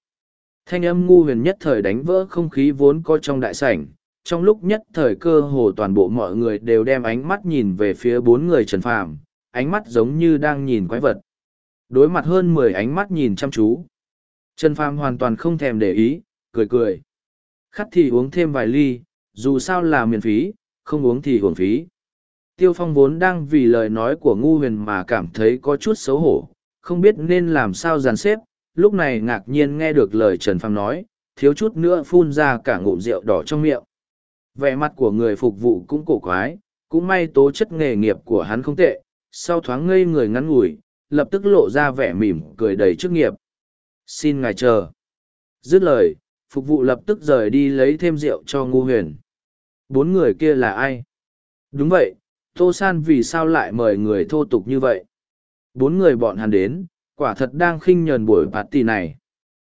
Thanh âm ngu huyền nhất thời đánh vỡ không khí vốn có trong đại sảnh, trong lúc nhất thời cơ hồ toàn bộ mọi người đều đem ánh mắt nhìn về phía bốn người trần phàm, ánh mắt giống như đang nhìn quái vật. Đối mặt hơn mười ánh mắt nhìn chăm chú. Trần phàm hoàn toàn không thèm để ý, cười cười. Khắt thì uống thêm vài ly, dù sao là miễn phí, không uống thì hưởng phí. Tiêu Phong vốn đang vì lời nói của ngu huyền mà cảm thấy có chút xấu hổ, không biết nên làm sao dàn xếp, lúc này ngạc nhiên nghe được lời Trần Phàm nói, thiếu chút nữa phun ra cả ngụm rượu đỏ trong miệng. Vẻ mặt của người phục vụ cũng cổ quái, cũng may tố chất nghề nghiệp của hắn không tệ, sau thoáng ngây người ngắn ngủi, lập tức lộ ra vẻ mỉm cười đầy chức nghiệp. Xin ngài chờ. Dứt lời, phục vụ lập tức rời đi lấy thêm rượu cho ngu huyền. Bốn người kia là ai? Đúng vậy, Tô San vì sao lại mời người thô tục như vậy? Bốn người bọn hắn đến, quả thật đang khinh nhờn buổi party này.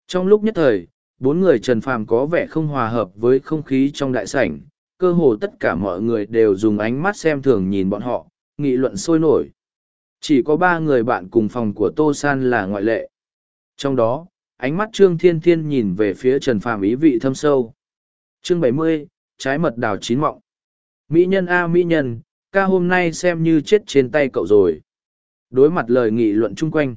Trong lúc nhất thời, bốn người Trần Phàm có vẻ không hòa hợp với không khí trong đại sảnh, cơ hồ tất cả mọi người đều dùng ánh mắt xem thường nhìn bọn họ, nghị luận sôi nổi. Chỉ có ba người bạn cùng phòng của Tô San là ngoại lệ. Trong đó, ánh mắt Trương Thiên Thiên nhìn về phía Trần Phàm ý vị thâm sâu. Chương bảy mươi, trái mật đào chín mọng. Mỹ nhân a Mỹ nhân, ca hôm nay xem như chết trên tay cậu rồi. Đối mặt lời nghị luận chung quanh.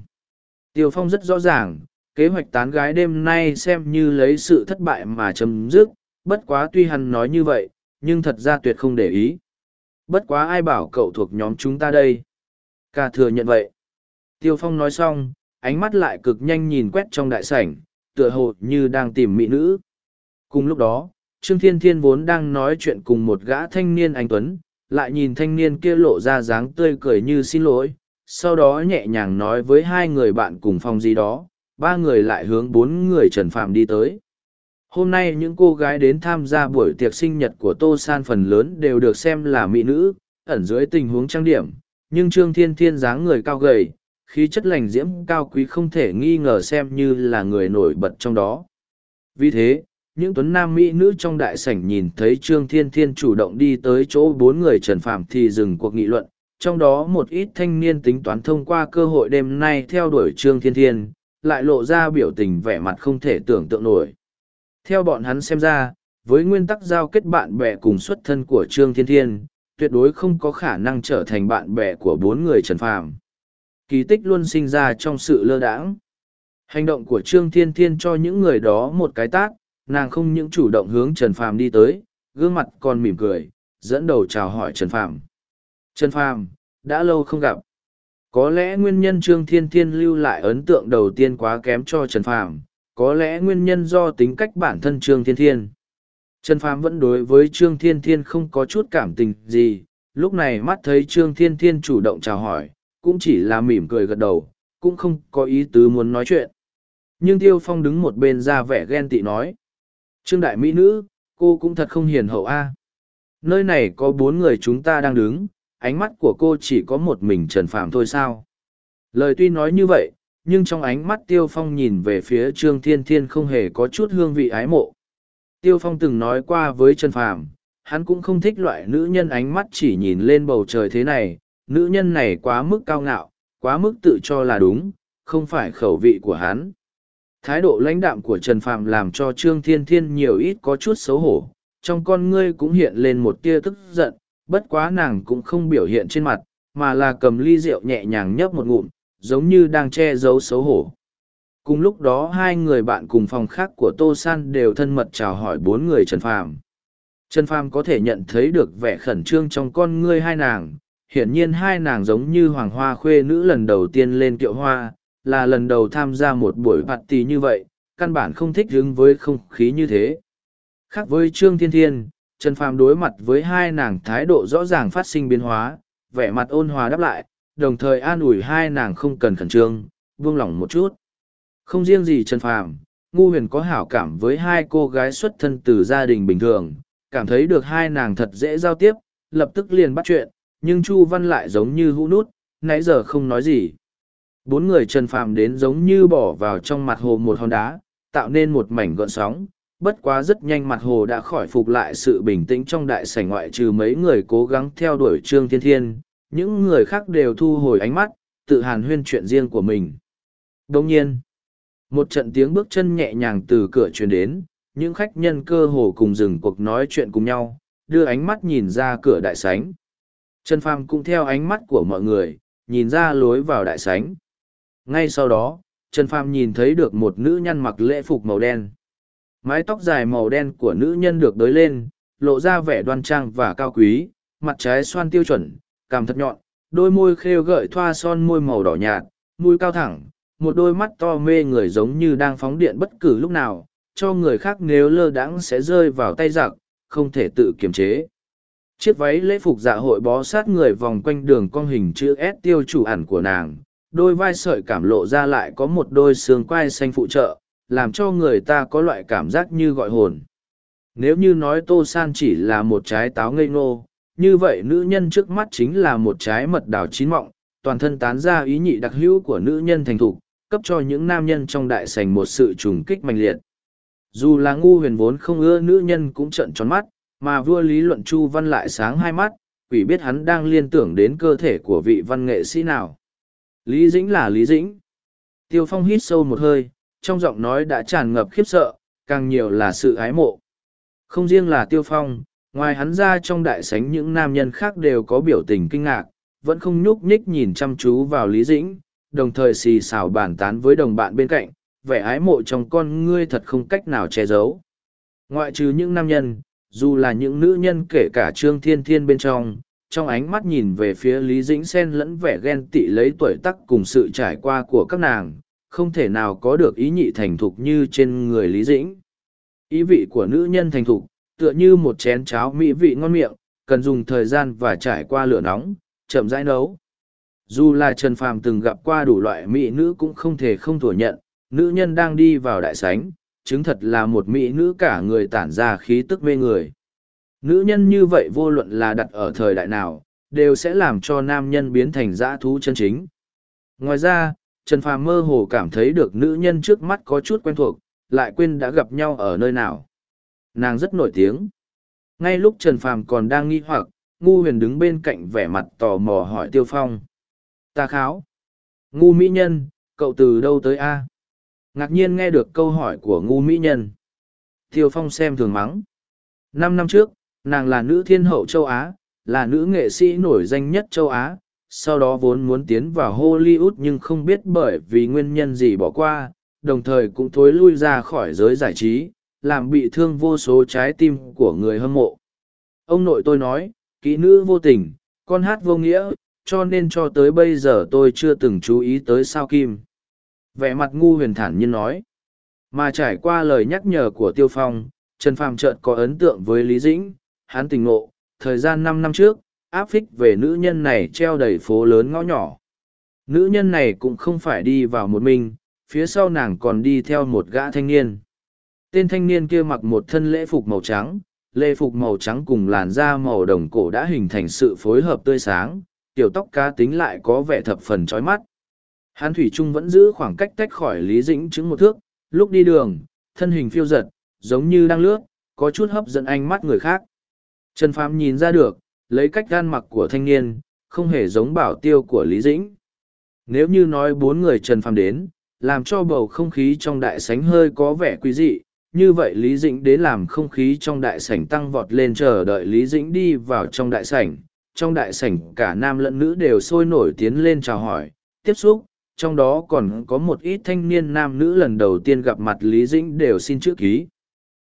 Tiêu Phong rất rõ ràng, kế hoạch tán gái đêm nay xem như lấy sự thất bại mà chấm dứt, bất quá tuy hắn nói như vậy, nhưng thật ra tuyệt không để ý. Bất quá ai bảo cậu thuộc nhóm chúng ta đây. Ca thừa nhận vậy. Tiêu Phong nói xong, ánh mắt lại cực nhanh nhìn quét trong đại sảnh, tựa hồ như đang tìm mỹ nữ. Cùng lúc đó, Trương Thiên Thiên vốn đang nói chuyện cùng một gã thanh niên anh Tuấn, lại nhìn thanh niên kia lộ ra dáng tươi cười như xin lỗi, sau đó nhẹ nhàng nói với hai người bạn cùng phòng gì đó, ba người lại hướng bốn người Trần Phạm đi tới. Hôm nay những cô gái đến tham gia buổi tiệc sinh nhật của Tô San phần lớn đều được xem là mỹ nữ, ẩn dưới tình huống trang điểm, nhưng Trương Thiên Thiên dáng người cao gầy, khí chất lành diễm cao quý không thể nghi ngờ xem như là người nổi bật trong đó. Vì thế, những tuấn nam mỹ nữ trong đại sảnh nhìn thấy Trương Thiên Thiên chủ động đi tới chỗ bốn người Trần Phạm thì dừng cuộc nghị luận, trong đó một ít thanh niên tính toán thông qua cơ hội đêm nay theo đuổi Trương Thiên Thiên, lại lộ ra biểu tình vẻ mặt không thể tưởng tượng nổi. Theo bọn hắn xem ra, với nguyên tắc giao kết bạn bè cùng xuất thân của Trương Thiên Thiên, tuyệt đối không có khả năng trở thành bạn bè của bốn người Trần Phàm. Kỳ tích luôn sinh ra trong sự lơ đãng. Hành động của Trương Thiên Thiên cho những người đó một cái tát, nàng không những chủ động hướng Trần Phàm đi tới, gương mặt còn mỉm cười, dẫn đầu chào hỏi Trần Phàm. Trần Phàm, đã lâu không gặp. Có lẽ nguyên nhân Trương Thiên Thiên lưu lại ấn tượng đầu tiên quá kém cho Trần Phàm, có lẽ nguyên nhân do tính cách bản thân Trương Thiên Thiên. Trần Phàm vẫn đối với Trương Thiên Thiên không có chút cảm tình gì, lúc này mắt thấy Trương Thiên Thiên chủ động chào hỏi, cũng chỉ là mỉm cười gật đầu, cũng không có ý tứ muốn nói chuyện. Nhưng Tiêu Phong đứng một bên ra vẻ ghen tị nói. Trương Đại Mỹ Nữ, cô cũng thật không hiền hậu a. Nơi này có bốn người chúng ta đang đứng, ánh mắt của cô chỉ có một mình Trần Phàm thôi sao? Lời tuy nói như vậy, nhưng trong ánh mắt Tiêu Phong nhìn về phía Trương Thiên Thiên không hề có chút hương vị ái mộ. Tiêu Phong từng nói qua với Trần Phàm, hắn cũng không thích loại nữ nhân ánh mắt chỉ nhìn lên bầu trời thế này, nữ nhân này quá mức cao ngạo, quá mức tự cho là đúng, không phải khẩu vị của hắn. Thái độ lãnh đạm của Trần Phàm làm cho Trương Thiên Thiên nhiều ít có chút xấu hổ, trong con ngươi cũng hiện lên một tia tức giận, bất quá nàng cũng không biểu hiện trên mặt, mà là cầm ly rượu nhẹ nhàng nhấp một ngụm, giống như đang che giấu xấu hổ. Cùng lúc đó hai người bạn cùng phòng khác của Tô San đều thân mật chào hỏi bốn người Trần Phàm. Trần Phàm có thể nhận thấy được vẻ khẩn trương trong con ngươi hai nàng, hiển nhiên hai nàng giống như hoàng hoa khuê nữ lần đầu tiên lên kiệu hoa, là lần đầu tham gia một buổi party như vậy, căn bản không thích đứng với không khí như thế. Khác với Trương Thiên Thiên, Trần Phàm đối mặt với hai nàng thái độ rõ ràng phát sinh biến hóa, vẻ mặt ôn hòa đáp lại, đồng thời an ủi hai nàng không cần khẩn trương, buông lỏng một chút. Không riêng gì Trần Phàm, Ngu Huyền có hảo cảm với hai cô gái xuất thân từ gia đình bình thường, cảm thấy được hai nàng thật dễ giao tiếp, lập tức liền bắt chuyện, nhưng Chu Văn lại giống như hũ nút, nãy giờ không nói gì. Bốn người Trần Phàm đến giống như bỏ vào trong mặt hồ một hòn đá, tạo nên một mảnh gọn sóng, bất quá rất nhanh mặt hồ đã khỏi phục lại sự bình tĩnh trong đại sảnh ngoại trừ mấy người cố gắng theo đuổi Trương Thiên Thiên, những người khác đều thu hồi ánh mắt, tự hàn huyên chuyện riêng của mình. Đồng nhiên, một trận tiếng bước chân nhẹ nhàng từ cửa truyền đến, những khách nhân cơ hồ cùng dừng cuộc nói chuyện cùng nhau, đưa ánh mắt nhìn ra cửa đại sảnh. Trần Phàm cũng theo ánh mắt của mọi người, nhìn ra lối vào đại sảnh. Ngay sau đó, Trần Phàm nhìn thấy được một nữ nhân mặc lễ phục màu đen. Mái tóc dài màu đen của nữ nhân được đới lên, lộ ra vẻ đoan trang và cao quý, mặt trái xoan tiêu chuẩn, cằm thật nhọn, đôi môi khêu gợi thoa son môi màu đỏ nhạt, mũi cao thẳng, một đôi mắt to mê người giống như đang phóng điện bất cứ lúc nào, cho người khác nếu lơ đãng sẽ rơi vào tay giặc, không thể tự kiềm chế. Chiếc váy lễ phục dạ hội bó sát người vòng quanh đường con hình chữ S tiêu chủ ẩn của nàng, đôi vai sợi cảm lộ ra lại có một đôi xương quai xanh phụ trợ, làm cho người ta có loại cảm giác như gọi hồn. Nếu như nói Tô San chỉ là một trái táo ngây ngô, như vậy nữ nhân trước mắt chính là một trái mật đào chín mọng, toàn thân tán ra ý nhị đặc hữu của nữ nhân thành thục, cấp cho những nam nhân trong đại sành một sự trùng kích mạnh liệt. Dù là ngu huyền vốn không ưa nữ nhân cũng trận tròn mắt, mà vua lý luận Chu Văn lại sáng hai mắt, quỷ biết hắn đang liên tưởng đến cơ thể của vị văn nghệ sĩ nào. Lý Dĩnh là Lý Dĩnh. Tiêu Phong hít sâu một hơi, trong giọng nói đã tràn ngập khiếp sợ, càng nhiều là sự ái mộ. Không riêng là Tiêu Phong, ngoài hắn ra trong đại sánh những nam nhân khác đều có biểu tình kinh ngạc, vẫn không nhúc nhích nhìn chăm chú vào Lý Dĩnh, đồng thời xì xào bàn tán với đồng bạn bên cạnh, vẻ ái mộ trong con ngươi thật không cách nào che giấu. Ngoại trừ những nam nhân, dù là những nữ nhân kể cả Trương Thiên Thiên bên trong, trong ánh mắt nhìn về phía Lý Dĩnh Sen lẫn vẻ ghen tị lấy tuổi tắc cùng sự trải qua của các nàng, không thể nào có được ý nhị thành thục như trên người Lý Dĩnh. Ý vị của nữ nhân thành thục, tựa như một chén cháo mỹ vị ngon miệng, cần dùng thời gian và trải qua lửa nóng, chậm rãi nấu. Dù là Trần Phàm từng gặp qua đủ loại mỹ nữ cũng không thể không thừa nhận, nữ nhân đang đi vào đại sánh, chứng thật là một mỹ nữ cả người tản ra khí tức mê người. Nữ nhân như vậy vô luận là đặt ở thời đại nào, đều sẽ làm cho nam nhân biến thành dã thú chân chính. Ngoài ra, Trần Phàm mơ hồ cảm thấy được nữ nhân trước mắt có chút quen thuộc, lại quên đã gặp nhau ở nơi nào. Nàng rất nổi tiếng. Ngay lúc Trần Phàm còn đang nghi hoặc, Ngu huyền đứng bên cạnh vẻ mặt tò mò hỏi Tiêu Phong. Ta kháo. Ngu mỹ nhân, cậu từ đâu tới A? Ngạc nhiên nghe được câu hỏi của ngu mỹ nhân. Tiêu Phong xem thường mắng. Năm năm trước, nàng là nữ thiên hậu châu Á, là nữ nghệ sĩ nổi danh nhất châu Á. Sau đó vốn muốn tiến vào Hollywood nhưng không biết bởi vì nguyên nhân gì bỏ qua, đồng thời cũng thối lui ra khỏi giới giải trí, làm bị thương vô số trái tim của người hâm mộ. Ông nội tôi nói, kỹ nữ vô tình, con hát vô nghĩa, cho nên cho tới bây giờ tôi chưa từng chú ý tới sao kim. Vẻ mặt ngu huyền thản nhiên nói. Mà trải qua lời nhắc nhở của Tiêu Phong, Trần Phàm chợt có ấn tượng với Lý Dĩnh, hắn tình ngộ, thời gian năm năm trước, áp phích về nữ nhân này treo đầy phố lớn ngõ nhỏ. Nữ nhân này cũng không phải đi vào một mình, phía sau nàng còn đi theo một gã thanh niên. Tên thanh niên kia mặc một thân lễ phục màu trắng, lễ phục màu trắng cùng làn da màu đồng cổ đã hình thành sự phối hợp tươi sáng, tiểu tóc cá tính lại có vẻ thập phần chói mắt. Hán Thủy Trung vẫn giữ khoảng cách tách khỏi Lý Dĩnh chứng một thước, lúc đi đường, thân hình phiêu giật, giống như đang lướt, có chút hấp dẫn ánh mắt người khác. Trần Phàm nhìn ra được, lấy cách gan mặc của thanh niên, không hề giống bảo tiêu của Lý Dĩnh. Nếu như nói bốn người Trần Phàm đến, làm cho bầu không khí trong đại sảnh hơi có vẻ quý dị, như vậy Lý Dĩnh đến làm không khí trong đại sảnh tăng vọt lên chờ đợi Lý Dĩnh đi vào trong đại sảnh. Trong đại sảnh cả nam lẫn nữ đều sôi nổi tiến lên chào hỏi, tiếp xúc, trong đó còn có một ít thanh niên nam nữ lần đầu tiên gặp mặt Lý Dĩnh đều xin chữ ký.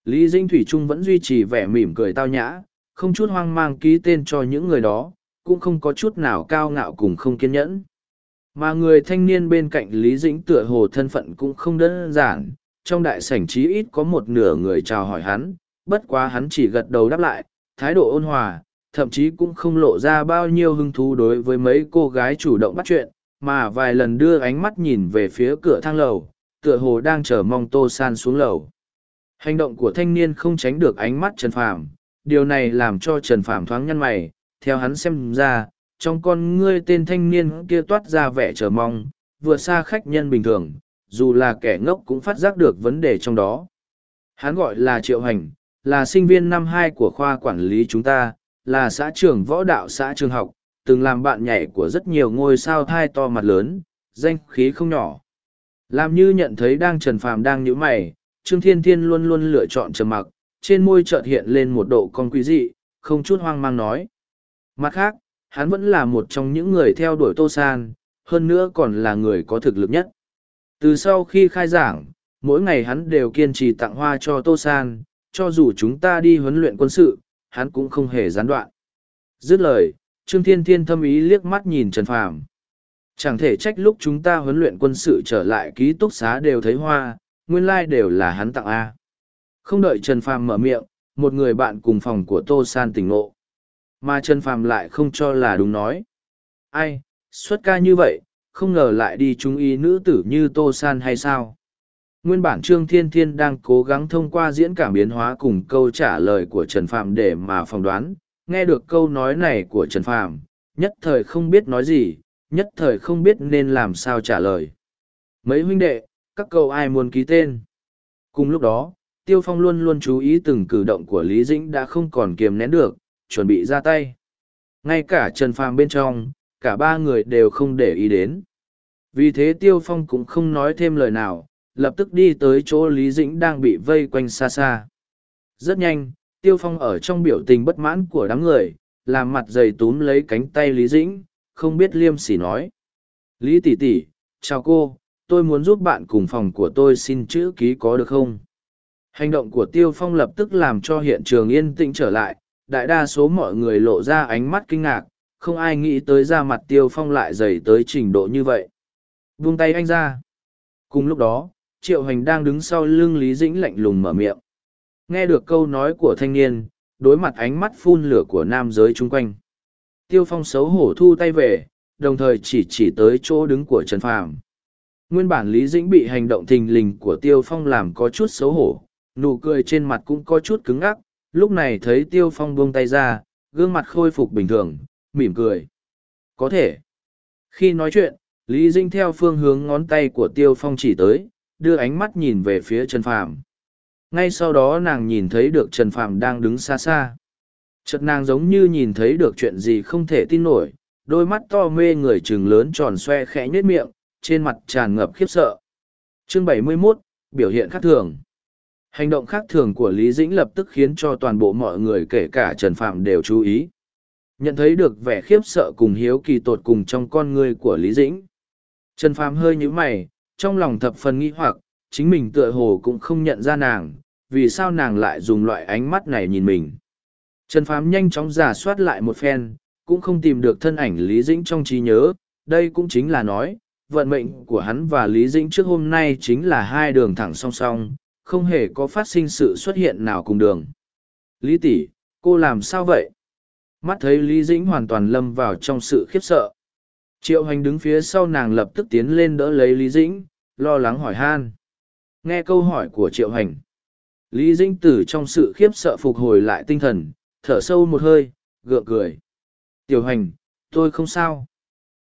Lý Dĩnh Thủy Trung vẫn duy trì vẻ mỉm cười tao nhã, không chút hoang mang ký tên cho những người đó, cũng không có chút nào cao ngạo cùng không kiên nhẫn. Mà người thanh niên bên cạnh Lý Dĩnh tựa hồ thân phận cũng không đơn giản, trong đại sảnh chí ít có một nửa người chào hỏi hắn, bất quá hắn chỉ gật đầu đáp lại, thái độ ôn hòa, thậm chí cũng không lộ ra bao nhiêu hứng thú đối với mấy cô gái chủ động bắt chuyện, mà vài lần đưa ánh mắt nhìn về phía cửa thang lầu, tựa hồ đang chờ mong Tô San xuống lầu. Hành động của thanh niên không tránh được ánh mắt Trần Phàm, điều này làm cho Trần Phàm thoáng nhăn mày, theo hắn xem ra, trong con ngươi tên thanh niên kia toát ra vẻ chờ mong, vượt xa khách nhân bình thường, dù là kẻ ngốc cũng phát giác được vấn đề trong đó. Hắn gọi là Triệu Hành, là sinh viên năm hai của khoa quản lý chúng ta, là xã trưởng võ đạo xã trường học, từng làm bạn nhảy của rất nhiều ngôi sao thai to mặt lớn, danh khí không nhỏ. Làm như nhận thấy đang Trần Phàm đang nhíu mày, Trương Thiên Thiên luôn luôn lựa chọn trầm mặc, trên môi chợt hiện lên một độ con quý dị, không chút hoang mang nói. Mặt khác, hắn vẫn là một trong những người theo đuổi Tô San, hơn nữa còn là người có thực lực nhất. Từ sau khi khai giảng, mỗi ngày hắn đều kiên trì tặng hoa cho Tô San, cho dù chúng ta đi huấn luyện quân sự, hắn cũng không hề gián đoạn. Dứt lời, Trương Thiên Thiên thâm ý liếc mắt nhìn Trần Phàm. Chẳng thể trách lúc chúng ta huấn luyện quân sự trở lại ký túc xá đều thấy hoa, nguyên lai đều là hắn tặng A. Không đợi Trần Phàm mở miệng, một người bạn cùng phòng của Tô San tỉnh ngộ. Mà Trần Phàm lại không cho là đúng nói. Ai, xuất ca như vậy, không ngờ lại đi trung y nữ tử như Tô San hay sao? Nguyên bản Trương Thiên Thiên đang cố gắng thông qua diễn cảm biến hóa cùng câu trả lời của Trần Phàm để mà phỏng đoán, nghe được câu nói này của Trần Phàm, nhất thời không biết nói gì, nhất thời không biết nên làm sao trả lời. Mấy huynh đệ, các cậu ai muốn ký tên? Cùng lúc đó, Tiêu Phong luôn luôn chú ý từng cử động của Lý Dĩnh đã không còn kiềm nén được, chuẩn bị ra tay. Ngay cả Trần Phàm bên trong, cả ba người đều không để ý đến. Vì thế Tiêu Phong cũng không nói thêm lời nào, lập tức đi tới chỗ Lý Dĩnh đang bị vây quanh xa xa. Rất nhanh, Tiêu Phong ở trong biểu tình bất mãn của đám người, làm mặt dày túm lấy cánh tay Lý Dĩnh, không biết liêm sỉ nói. Lý tỷ tỷ, chào cô, tôi muốn giúp bạn cùng phòng của tôi xin chữ ký có được không? Hành động của Tiêu Phong lập tức làm cho hiện trường yên tĩnh trở lại, đại đa số mọi người lộ ra ánh mắt kinh ngạc, không ai nghĩ tới ra mặt Tiêu Phong lại dày tới trình độ như vậy. Buông tay anh ra. Cùng lúc đó, Triệu Hành đang đứng sau lưng Lý Dĩnh lạnh lùng mở miệng. Nghe được câu nói của thanh niên, đối mặt ánh mắt phun lửa của nam giới chung quanh. Tiêu Phong xấu hổ thu tay về, đồng thời chỉ chỉ tới chỗ đứng của Trần Phàm. Nguyên bản Lý Dĩnh bị hành động thình lình của Tiêu Phong làm có chút xấu hổ, nụ cười trên mặt cũng có chút cứng ngắc, lúc này thấy Tiêu Phong buông tay ra, gương mặt khôi phục bình thường, mỉm cười. Có thể. Khi nói chuyện, Lý Dĩnh theo phương hướng ngón tay của Tiêu Phong chỉ tới, đưa ánh mắt nhìn về phía Trần Phàm. Ngay sau đó nàng nhìn thấy được Trần Phàm đang đứng xa xa. Chợt nàng giống như nhìn thấy được chuyện gì không thể tin nổi, đôi mắt to mê người trừng lớn tròn xoe khẽ nhếch miệng, trên mặt tràn ngập khiếp sợ. Chương 71, biểu hiện khác thường. Hành động khác thường của Lý Dĩnh lập tức khiến cho toàn bộ mọi người kể cả Trần Phạm đều chú ý. Nhận thấy được vẻ khiếp sợ cùng hiếu kỳ tột cùng trong con người của Lý Dĩnh. Trần Phạm hơi nhíu mày, trong lòng thập phần nghi hoặc, chính mình tựa hồ cũng không nhận ra nàng, vì sao nàng lại dùng loại ánh mắt này nhìn mình. Trần Phám nhanh chóng giả soát lại một phen, cũng không tìm được thân ảnh Lý Dĩnh trong trí nhớ, đây cũng chính là nói, vận mệnh của hắn và Lý Dĩnh trước hôm nay chính là hai đường thẳng song song, không hề có phát sinh sự xuất hiện nào cùng đường. Lý tỷ, cô làm sao vậy? Mắt thấy Lý Dĩnh hoàn toàn lâm vào trong sự khiếp sợ. Triệu hành đứng phía sau nàng lập tức tiến lên đỡ lấy Lý Dĩnh, lo lắng hỏi han. Nghe câu hỏi của Triệu hành. Lý Dĩnh tử trong sự khiếp sợ phục hồi lại tinh thần, thở sâu một hơi, gượng cười. Tiểu hành, tôi không sao.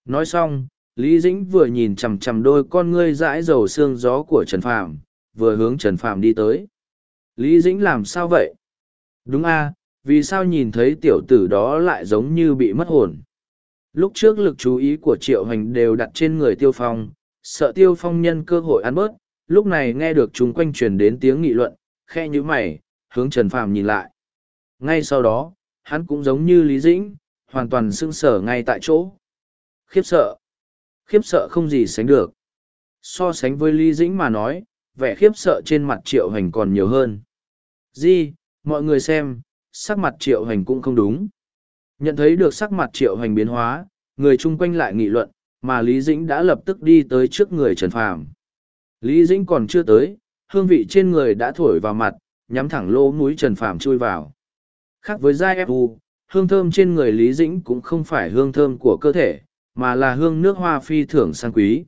Nói xong, Lý Dĩnh vừa nhìn chằm chằm đôi con ngươi dãi dầu xương gió của Trần Phạm, vừa hướng Trần Phạm đi tới. Lý Dĩnh làm sao vậy? Đúng a, vì sao nhìn thấy tiểu tử đó lại giống như bị mất hồn? Lúc trước lực chú ý của Triệu Hành đều đặt trên người Tiêu Phong, sợ Tiêu Phong nhân cơ hội ăn bớt, lúc này nghe được chúng quanh truyền đến tiếng nghị luận, khe như mày, hướng Trần phàm nhìn lại. Ngay sau đó, hắn cũng giống như Lý Dĩnh, hoàn toàn sưng sở ngay tại chỗ. Khiếp sợ. Khiếp sợ không gì sánh được. So sánh với Lý Dĩnh mà nói, vẻ khiếp sợ trên mặt triệu hành còn nhiều hơn. Di, mọi người xem, sắc mặt triệu hành cũng không đúng. Nhận thấy được sắc mặt triệu hành biến hóa, người chung quanh lại nghị luận, mà Lý Dĩnh đã lập tức đi tới trước người Trần Phàm. Lý Dĩnh còn chưa tới, hương vị trên người đã thổi vào mặt, nhắm thẳng lỗ mũi Trần Phàm chui vào. Khác với giai fu, hương thơm trên người Lý Dĩnh cũng không phải hương thơm của cơ thể, mà là hương nước hoa phi thưởng sang quý.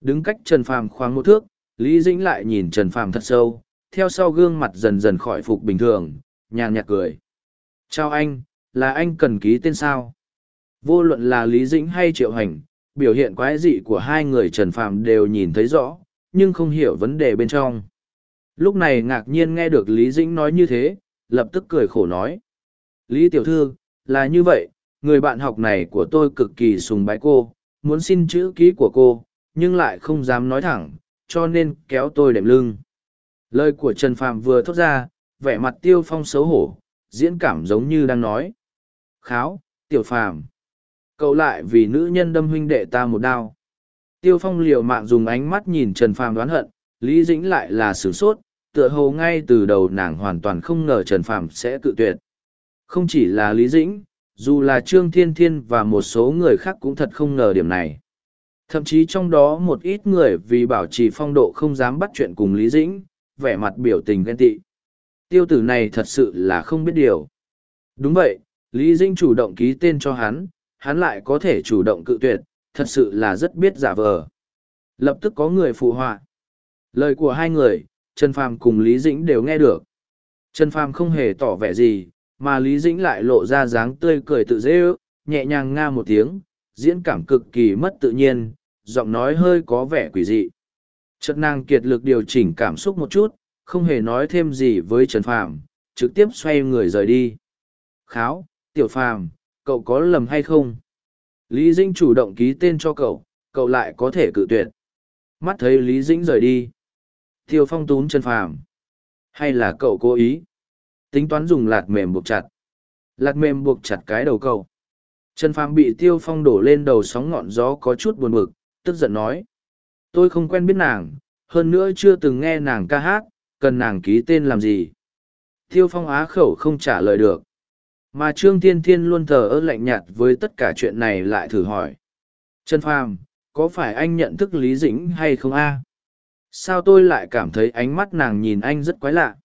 Đứng cách Trần Phàm khoáng một thước, Lý Dĩnh lại nhìn Trần Phàm thật sâu, theo sau gương mặt dần dần khỏi phục bình thường, nhàn nhạt cười. Chào anh, là anh cần ký tên sao? Vô luận là Lý Dĩnh hay Triệu Hành, biểu hiện quái dị của hai người Trần Phàm đều nhìn thấy rõ, nhưng không hiểu vấn đề bên trong. Lúc này ngạc nhiên nghe được Lý Dĩnh nói như thế, lập tức cười khổ nói. Lý Tiểu Thư, là như vậy, người bạn học này của tôi cực kỳ sùng bái cô, muốn xin chữ ký của cô, nhưng lại không dám nói thẳng, cho nên kéo tôi đệm lưng. Lời của Trần Phạm vừa thốt ra, vẻ mặt tiêu phong xấu hổ, diễn cảm giống như đang nói. Kháo, Tiểu Phạm. Cậu lại vì nữ nhân đâm huynh đệ ta một đao. Tiêu phong liều mạng dùng ánh mắt nhìn Trần Phàm đoán hận, Lý Dĩnh lại là sửng sốt, tựa hồ ngay từ đầu nàng hoàn toàn không ngờ Trần Phàm sẽ tự tuyệt. Không chỉ là Lý Dĩnh, dù là Trương Thiên Thiên và một số người khác cũng thật không ngờ điểm này. Thậm chí trong đó một ít người vì bảo trì phong độ không dám bắt chuyện cùng Lý Dĩnh, vẻ mặt biểu tình ghen tị. Tiêu tử này thật sự là không biết điều. Đúng vậy, Lý Dĩnh chủ động ký tên cho hắn, hắn lại có thể chủ động cự tuyệt, thật sự là rất biết giả vờ. Lập tức có người phụ họa. Lời của hai người, Trần Phàm cùng Lý Dĩnh đều nghe được. Trần Phàm không hề tỏ vẻ gì, mà Lý Dĩnh lại lộ ra dáng tươi cười tự dễ ước, nhẹ nhàng nga một tiếng, diễn cảm cực kỳ mất tự nhiên, giọng nói hơi có vẻ quỷ dị. Chợt nàng kiệt lực điều chỉnh cảm xúc một chút, không hề nói thêm gì với Trần Phàm, trực tiếp xoay người rời đi. Kháo, Tiểu Phàm, cậu có lầm hay không? Lý Dĩnh chủ động ký tên cho cậu, cậu lại có thể cự tuyệt. Mắt thấy Lý Dĩnh rời đi. Tiêu Phong túm chân Phàm. Hay là cậu cố ý? Tính toán dùng lạt mềm buộc chặt. Lạt mềm buộc chặt cái đầu cậu. Trần Phàm bị Tiêu Phong đổ lên đầu sóng ngọn gió có chút buồn bực, tức giận nói. Tôi không quen biết nàng, hơn nữa chưa từng nghe nàng ca hát, cần nàng ký tên làm gì. Tiêu Phong á khẩu không trả lời được. Mà Trương Thiên Thiên luôn thờ ơ lạnh nhạt với tất cả chuyện này lại thử hỏi. Trần Phàm, có phải anh nhận thức Lý Dĩnh hay không a? Sao tôi lại cảm thấy ánh mắt nàng nhìn anh rất quái lạ?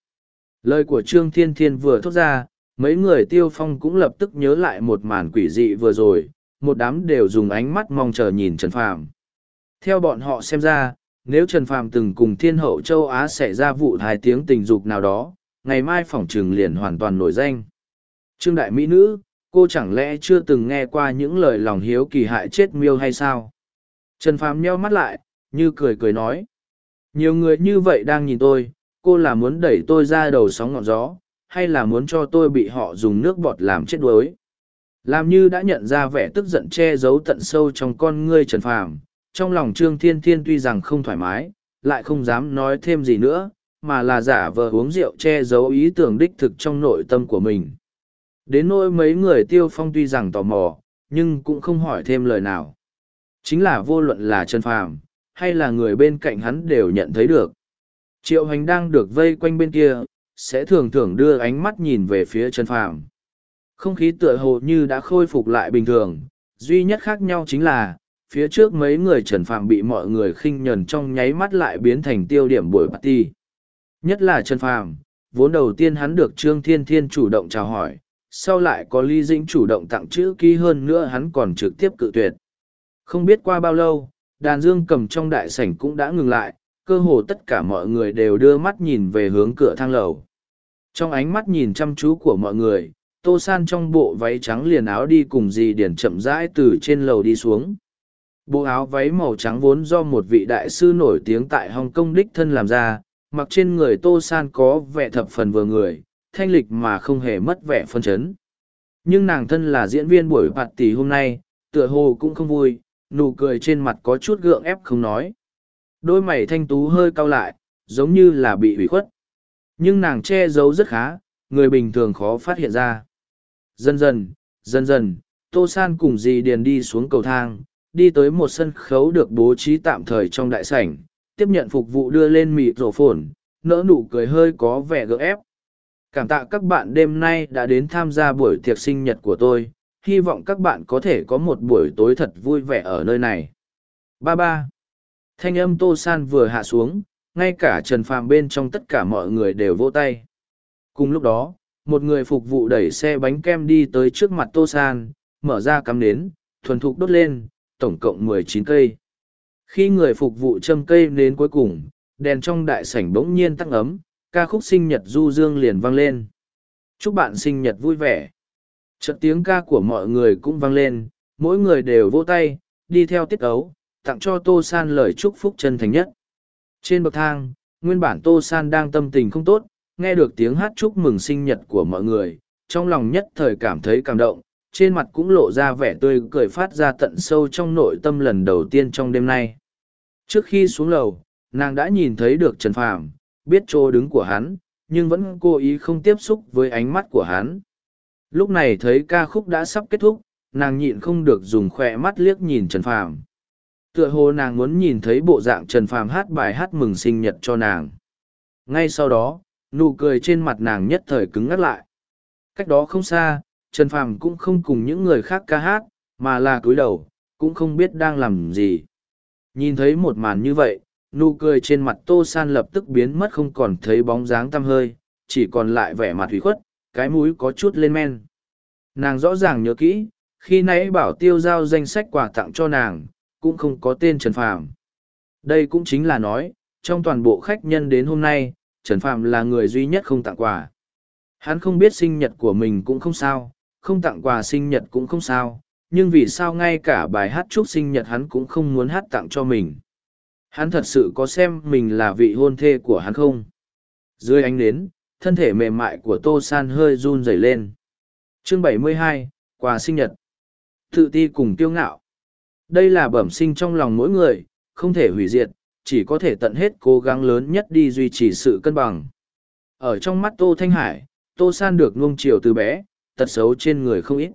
Lời của Trương Thiên Thiên vừa thốt ra, mấy người tiêu phong cũng lập tức nhớ lại một màn quỷ dị vừa rồi, một đám đều dùng ánh mắt mong chờ nhìn Trần Phàm. Theo bọn họ xem ra, nếu Trần Phàm từng cùng Thiên Hậu Châu Á xảy ra vụ hai tiếng tình dục nào đó, ngày mai phỏng trừng liền hoàn toàn nổi danh. Trương Đại Mỹ Nữ, cô chẳng lẽ chưa từng nghe qua những lời lòng hiếu kỳ hại chết miêu hay sao? Trần Phàm nheo mắt lại, như cười cười nói. Nhiều người như vậy đang nhìn tôi, cô là muốn đẩy tôi ra đầu sóng ngọn gió, hay là muốn cho tôi bị họ dùng nước bọt làm chết đuối? Làm như đã nhận ra vẻ tức giận che giấu tận sâu trong con ngươi Trần Phàm, trong lòng Trương Thiên Thiên tuy rằng không thoải mái, lại không dám nói thêm gì nữa, mà là giả vờ uống rượu che giấu ý tưởng đích thực trong nội tâm của mình. Đến nỗi mấy người tiêu phong tuy rằng tò mò, nhưng cũng không hỏi thêm lời nào. Chính là vô luận là Trần Phàm hay là người bên cạnh hắn đều nhận thấy được. Triệu hành đang được vây quanh bên kia, sẽ thường thường đưa ánh mắt nhìn về phía Trần Phàm. Không khí tựa hồ như đã khôi phục lại bình thường, duy nhất khác nhau chính là, phía trước mấy người Trần Phàm bị mọi người khinh nhờn trong nháy mắt lại biến thành tiêu điểm buổi party. Nhất là Trần Phàm, vốn đầu tiên hắn được Trương Thiên Thiên chủ động chào hỏi, sau lại có Lý Dĩnh chủ động tặng chữ ký hơn nữa hắn còn trực tiếp cự tuyệt. Không biết qua bao lâu, đàn dương cầm trong đại sảnh cũng đã ngừng lại, cơ hồ tất cả mọi người đều đưa mắt nhìn về hướng cửa thang lầu. Trong ánh mắt nhìn chăm chú của mọi người, Tô San trong bộ váy trắng liền áo đi cùng dì Điển chậm rãi từ trên lầu đi xuống. Bộ áo váy màu trắng vốn do một vị đại sư nổi tiếng tại Hồng Kông đích thân làm ra, mặc trên người Tô San có vẻ thập phần vừa người, thanh lịch mà không hề mất vẻ phân chấn. Nhưng nàng thân là diễn viên buổi bạt tỷ hôm nay, tựa hồ cũng không vui, nụ cười trên mặt có chút gượng ép không nói. Đôi mày thanh tú hơi cau lại, giống như là bị hủy khuất. Nhưng nàng che giấu rất khá, người bình thường khó phát hiện ra. Dần dần, dần dần, Tô San cùng dì Điền đi xuống cầu thang, đi tới một sân khấu được bố trí tạm thời trong đại sảnh, tiếp nhận phục vụ đưa lên mịt rổ phồn, nỡ nụ cười hơi có vẻ gượng ép. Cảm tạ các bạn đêm nay đã đến tham gia buổi tiệc sinh nhật của tôi, hy vọng các bạn có thể có một buổi tối thật vui vẻ ở nơi này. Ba ba. Thanh âm Tô San vừa hạ xuống, ngay cả Trần Phàm bên trong tất cả mọi người đều vỗ tay. Cùng lúc đó, một người phục vụ đẩy xe bánh kem đi tới trước mặt Tô San, mở ra cắm nến, thuần thục đốt lên, tổng cộng mười chín cây. Khi người phục vụ châm cây đến cuối cùng, đèn trong đại sảnh bỗng nhiên tắt ấm, ca khúc sinh nhật du dương liền vang lên. Chúc bạn sinh nhật vui vẻ. Trận tiếng ca của mọi người cũng vang lên, mỗi người đều vỗ tay, đi theo tiết ấu, tặng cho Tô San lời chúc phúc chân thành nhất. Trên bậc thang, nguyên bản Tô San đang tâm tình không tốt, nghe được tiếng hát chúc mừng sinh nhật của mọi người, trong lòng nhất thời cảm thấy cảm động, trên mặt cũng lộ ra vẻ tươi cười phát ra tận sâu trong nội tâm lần đầu tiên trong đêm nay. Trước khi xuống lầu, nàng đã nhìn thấy được Trần Phàm, biết chỗ đứng của hắn, nhưng vẫn cố ý không tiếp xúc với ánh mắt của hắn. Lúc này thấy ca khúc đã sắp kết thúc, nàng nhịn không được dùng khỏe mắt liếc nhìn Trần Phàm. Tựa hồ nàng muốn nhìn thấy bộ dạng Trần Phàm hát bài hát mừng sinh nhật cho nàng. Ngay sau đó, nụ cười trên mặt nàng nhất thời cứng ngắt lại. Cách đó không xa, Trần Phàm cũng không cùng những người khác ca hát, mà là cúi đầu, cũng không biết đang làm gì. Nhìn thấy một màn như vậy, nụ cười trên mặt Tô San lập tức biến mất không còn thấy bóng dáng tăm hơi, chỉ còn lại vẻ mặt hủy khuất, cái mũi có chút lên men. Nàng rõ ràng nhớ kỹ, khi nãy bảo tiêu giao danh sách quà tặng cho nàng, cũng không có tên Trần Phàm. Đây cũng chính là nói, trong toàn bộ khách nhân đến hôm nay, Trần Phàm là người duy nhất không tặng quà. Hắn không biết sinh nhật của mình cũng không sao, không tặng quà sinh nhật cũng không sao, nhưng vì sao ngay cả bài hát chúc sinh nhật hắn cũng không muốn hát tặng cho mình. Hắn thật sự có xem mình là vị hôn thê của hắn không? Dưới ánh nến, thân thể mềm mại của Tô San hơi run rẩy lên. Chương 72, quà sinh nhật. Tự ti cùng kiêu ngạo. Đây là bẩm sinh trong lòng mỗi người, không thể hủy diệt, chỉ có thể tận hết cố gắng lớn nhất đi duy trì sự cân bằng. Ở trong mắt Tô Thanh Hải, Tô San được nuông chiều từ bé, tật xấu trên người không ít.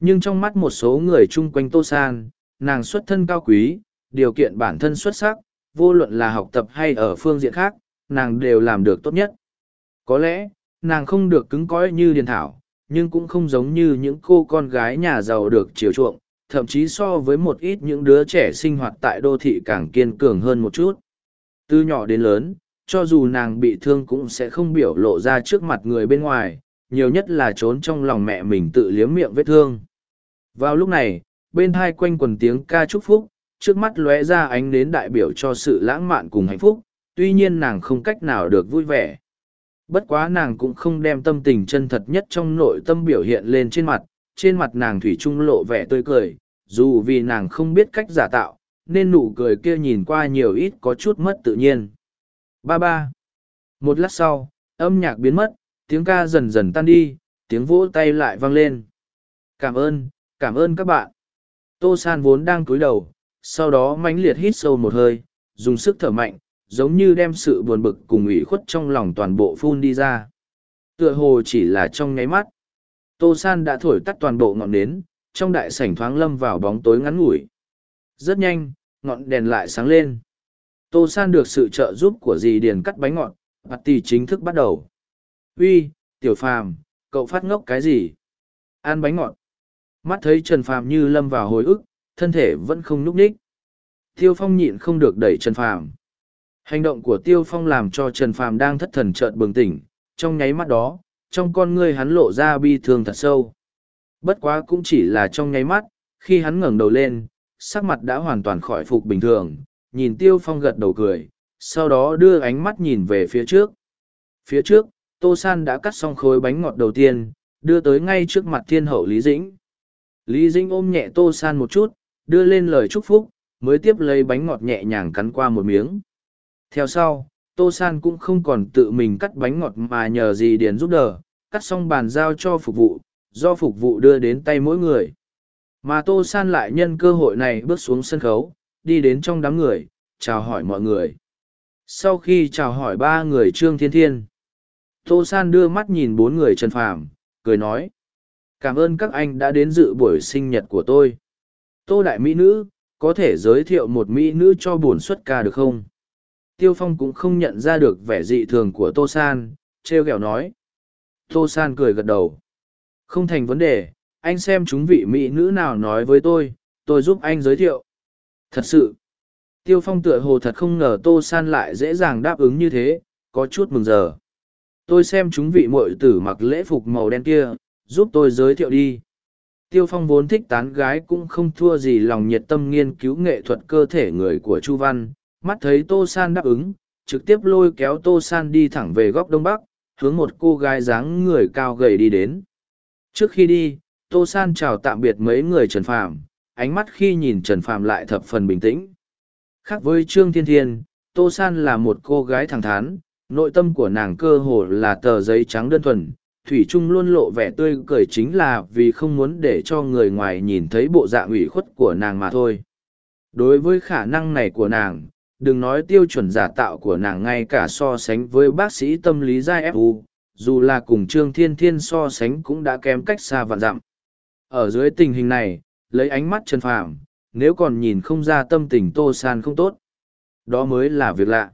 Nhưng trong mắt một số người chung quanh Tô San, nàng xuất thân cao quý, điều kiện bản thân xuất sắc, vô luận là học tập hay ở phương diện khác, nàng đều làm được tốt nhất. Có lẽ, nàng không được cứng cõi như Điền Thảo, nhưng cũng không giống như những cô con gái nhà giàu được chiều chuộng, thậm chí so với một ít những đứa trẻ sinh hoạt tại đô thị càng kiên cường hơn một chút. Từ nhỏ đến lớn, cho dù nàng bị thương cũng sẽ không biểu lộ ra trước mặt người bên ngoài, nhiều nhất là trốn trong lòng mẹ mình tự liếm miệng vết thương. Vào lúc này, bên hai quanh quần tiếng ca chúc phúc, trước mắt lóe ra ánh đến đại biểu cho sự lãng mạn cùng hạnh phúc, tuy nhiên nàng không cách nào được vui vẻ. Bất quá nàng cũng không đem tâm tình chân thật nhất trong nội tâm biểu hiện lên trên mặt, trên mặt nàng thủy trung lộ vẻ tươi cười, dù vì nàng không biết cách giả tạo, nên nụ cười kia nhìn qua nhiều ít có chút mất tự nhiên. Ba ba. Một lát sau, âm nhạc biến mất, tiếng ca dần dần tan đi, tiếng vỗ tay lại vang lên. Cảm ơn, cảm ơn các bạn. Tô San vốn đang cúi đầu, sau đó mãnh liệt hít sâu một hơi, dùng sức thở mạnh, giống như đem sự buồn bực cùng ủy khuất trong lòng toàn bộ phun đi ra. Tựa hồ chỉ là trong nháy mắt. Tô San đã thổi tắt toàn bộ ngọn nến, trong đại sảnh thoáng lâm vào bóng tối ngắn ngủi. Rất nhanh, ngọn đèn lại sáng lên. Tô San được sự trợ giúp của dì Điền cắt bánh ngọt, party chính thức bắt đầu. Uy, Tiểu Phàm, cậu phát ngốc cái gì? Ăn bánh ngọt. Mắt thấy Trần Phàm như lâm vào hồi ức, thân thể vẫn không núp ních. Tiêu Phong nhịn không được đẩy Trần Phàm. Hành động của Tiêu Phong làm cho Trần Phàm đang thất thần chợt bừng tỉnh, trong nháy mắt đó, trong con ngươi hắn lộ ra bi thương thật sâu. Bất quá cũng chỉ là trong nháy mắt, khi hắn ngẩng đầu lên, sắc mặt đã hoàn toàn khỏi phục bình thường, nhìn Tiêu Phong gật đầu cười, sau đó đưa ánh mắt nhìn về phía trước. Phía trước, Tô San đã cắt xong khối bánh ngọt đầu tiên, đưa tới ngay trước mặt thiên hậu Lý Dĩnh. Lý Dĩnh ôm nhẹ Tô San một chút, đưa lên lời chúc phúc, mới tiếp lấy bánh ngọt nhẹ nhàng cắn qua một miếng. Theo sau, Tô San cũng không còn tự mình cắt bánh ngọt mà nhờ gì Điền giúp đỡ, cắt xong bàn giao cho phục vụ, do phục vụ đưa đến tay mỗi người. Mà Tô San lại nhân cơ hội này bước xuống sân khấu, đi đến trong đám người, chào hỏi mọi người. Sau khi chào hỏi ba người Trương Thiên Thiên, Tô San đưa mắt nhìn bốn người Trần Phàm, cười nói. Cảm ơn các anh đã đến dự buổi sinh nhật của tôi. Tô Đại Mỹ Nữ, có thể giới thiệu một Mỹ Nữ cho bổn xuất ca được không? Tiêu Phong cũng không nhận ra được vẻ dị thường của Tô San, treo kẹo nói. Tô San cười gật đầu. Không thành vấn đề, anh xem chúng vị Mỹ Nữ nào nói với tôi, tôi giúp anh giới thiệu. Thật sự, Tiêu Phong tựa hồ thật không ngờ Tô San lại dễ dàng đáp ứng như thế, có chút mừng giờ. Tôi xem chúng vị muội tử mặc lễ phục màu đen kia, giúp tôi giới thiệu đi. Tiêu Phong vốn thích tán gái cũng không thua gì lòng nhiệt tâm nghiên cứu nghệ thuật cơ thể người của Chu Văn, mắt thấy Tô San đáp ứng, trực tiếp lôi kéo Tô San đi thẳng về góc Đông Bắc, hướng một cô gái dáng người cao gầy đi đến. Trước khi đi, Tô San chào tạm biệt mấy người Trần Phàm, ánh mắt khi nhìn Trần Phàm lại thập phần bình tĩnh. Khác với Trương Thiên Thiên, Tô San là một cô gái thẳng thắn, nội tâm của nàng cơ hồ là tờ giấy trắng đơn thuần. Thủy Trung luôn lộ vẻ tươi cười chính là vì không muốn để cho người ngoài nhìn thấy bộ dạng ủy khuất của nàng mà thôi. Đối với khả năng này của nàng, đừng nói tiêu chuẩn giả tạo của nàng ngay cả so sánh với bác sĩ tâm lý giai fu dù là cùng trương thiên thiên so sánh cũng đã kém cách xa vạn dặm ở dưới tình hình này lấy ánh mắt trần phàm nếu còn nhìn không ra tâm tình tô san không tốt đó mới là việc lạ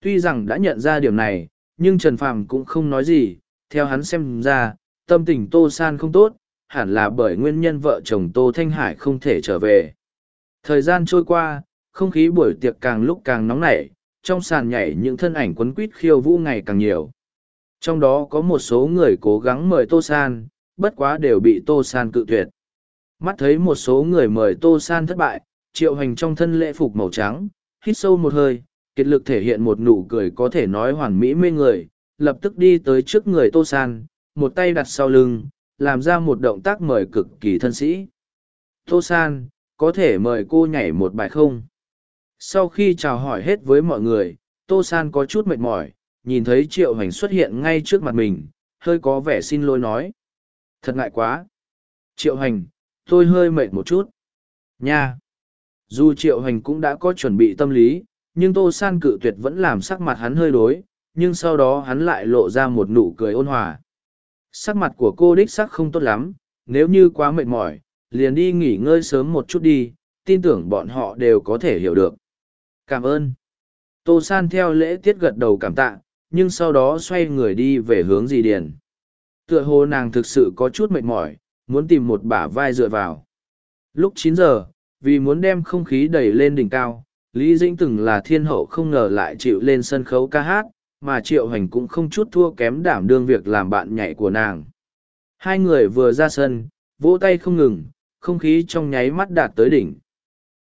tuy rằng đã nhận ra điểm này nhưng trần phàm cũng không nói gì theo hắn xem ra tâm tình tô san không tốt hẳn là bởi nguyên nhân vợ chồng tô thanh hải không thể trở về thời gian trôi qua không khí buổi tiệc càng lúc càng nóng nảy, trong sàn nhảy những thân ảnh quấn quýt khiêu vũ ngày càng nhiều. Trong đó có một số người cố gắng mời Tô San, bất quá đều bị Tô San cự tuyệt. Mắt thấy một số người mời Tô San thất bại, triệu hành trong thân lễ phục màu trắng, hít sâu một hơi, kiệt lực thể hiện một nụ cười có thể nói hoàn mỹ mê người, lập tức đi tới trước người Tô San, một tay đặt sau lưng, làm ra một động tác mời cực kỳ thân sĩ. Tô San, có thể mời cô nhảy một bài không? Sau khi chào hỏi hết với mọi người, Tô San có chút mệt mỏi, nhìn thấy Triệu Hành xuất hiện ngay trước mặt mình, hơi có vẻ xin lỗi nói. Thật ngại quá. Triệu Hành, tôi hơi mệt một chút. Nha! Dù Triệu Hành cũng đã có chuẩn bị tâm lý, nhưng Tô San cự tuyệt vẫn làm sắc mặt hắn hơi đối, nhưng sau đó hắn lại lộ ra một nụ cười ôn hòa. Sắc mặt của cô đích sắc không tốt lắm, nếu như quá mệt mỏi, liền đi nghỉ ngơi sớm một chút đi, tin tưởng bọn họ đều có thể hiểu được. Cảm ơn. Tô San theo lễ tiết gật đầu cảm tạ, nhưng sau đó xoay người đi về hướng dì điền. Tựa hồ nàng thực sự có chút mệt mỏi, muốn tìm một bả vai dựa vào. Lúc chín giờ, vì muốn đem không khí đẩy lên đỉnh cao, Lý Dĩnh từng là thiên hậu không ngờ lại chịu lên sân khấu ca hát, mà Triệu Hành cũng không chút thua kém đảm đương việc làm bạn nhảy của nàng. Hai người vừa ra sân, vỗ tay không ngừng, không khí trong nháy mắt đạt tới đỉnh.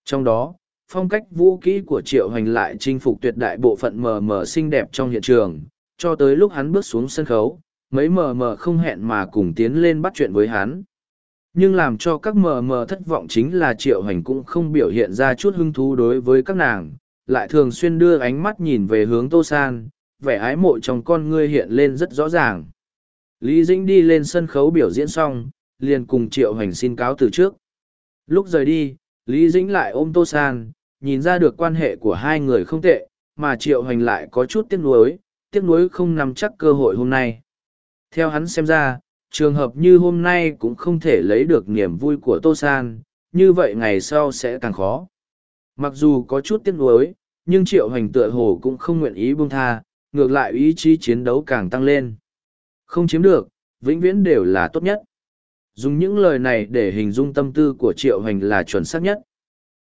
Trong đó, phong cách vũ kỹ của Triệu Hành lại chinh phục tuyệt đại bộ phận mờ mờ xinh đẹp trong hiện trường, cho tới lúc hắn bước xuống sân khấu, mấy mờ mờ không hẹn mà cùng tiến lên bắt chuyện với hắn. Nhưng làm cho các mờ mờ thất vọng chính là Triệu Hành cũng không biểu hiện ra chút hứng thú đối với các nàng, lại thường xuyên đưa ánh mắt nhìn về hướng Tô San, vẻ ái mộ trong con ngươi hiện lên rất rõ ràng. Lý Dĩnh đi lên sân khấu biểu diễn xong, liền cùng Triệu Hành xin cáo từ trước. Lúc rời đi, Lý Dĩnh lại ôm Tô San, nhìn ra được quan hệ của hai người không tệ, mà Triệu Hành lại có chút tiếc nuối, tiếc nuối không nắm chắc cơ hội hôm nay. Theo hắn xem ra, trường hợp như hôm nay cũng không thể lấy được niềm vui của Tô San, như vậy ngày sau sẽ càng khó. Mặc dù có chút tiếc nuối, nhưng Triệu Hành tựa hồ cũng không nguyện ý buông tha, ngược lại ý chí chiến đấu càng tăng lên. Không chiếm được, vĩnh viễn đều là tốt nhất. Dùng những lời này để hình dung tâm tư của Triệu Hành là chuẩn xác nhất.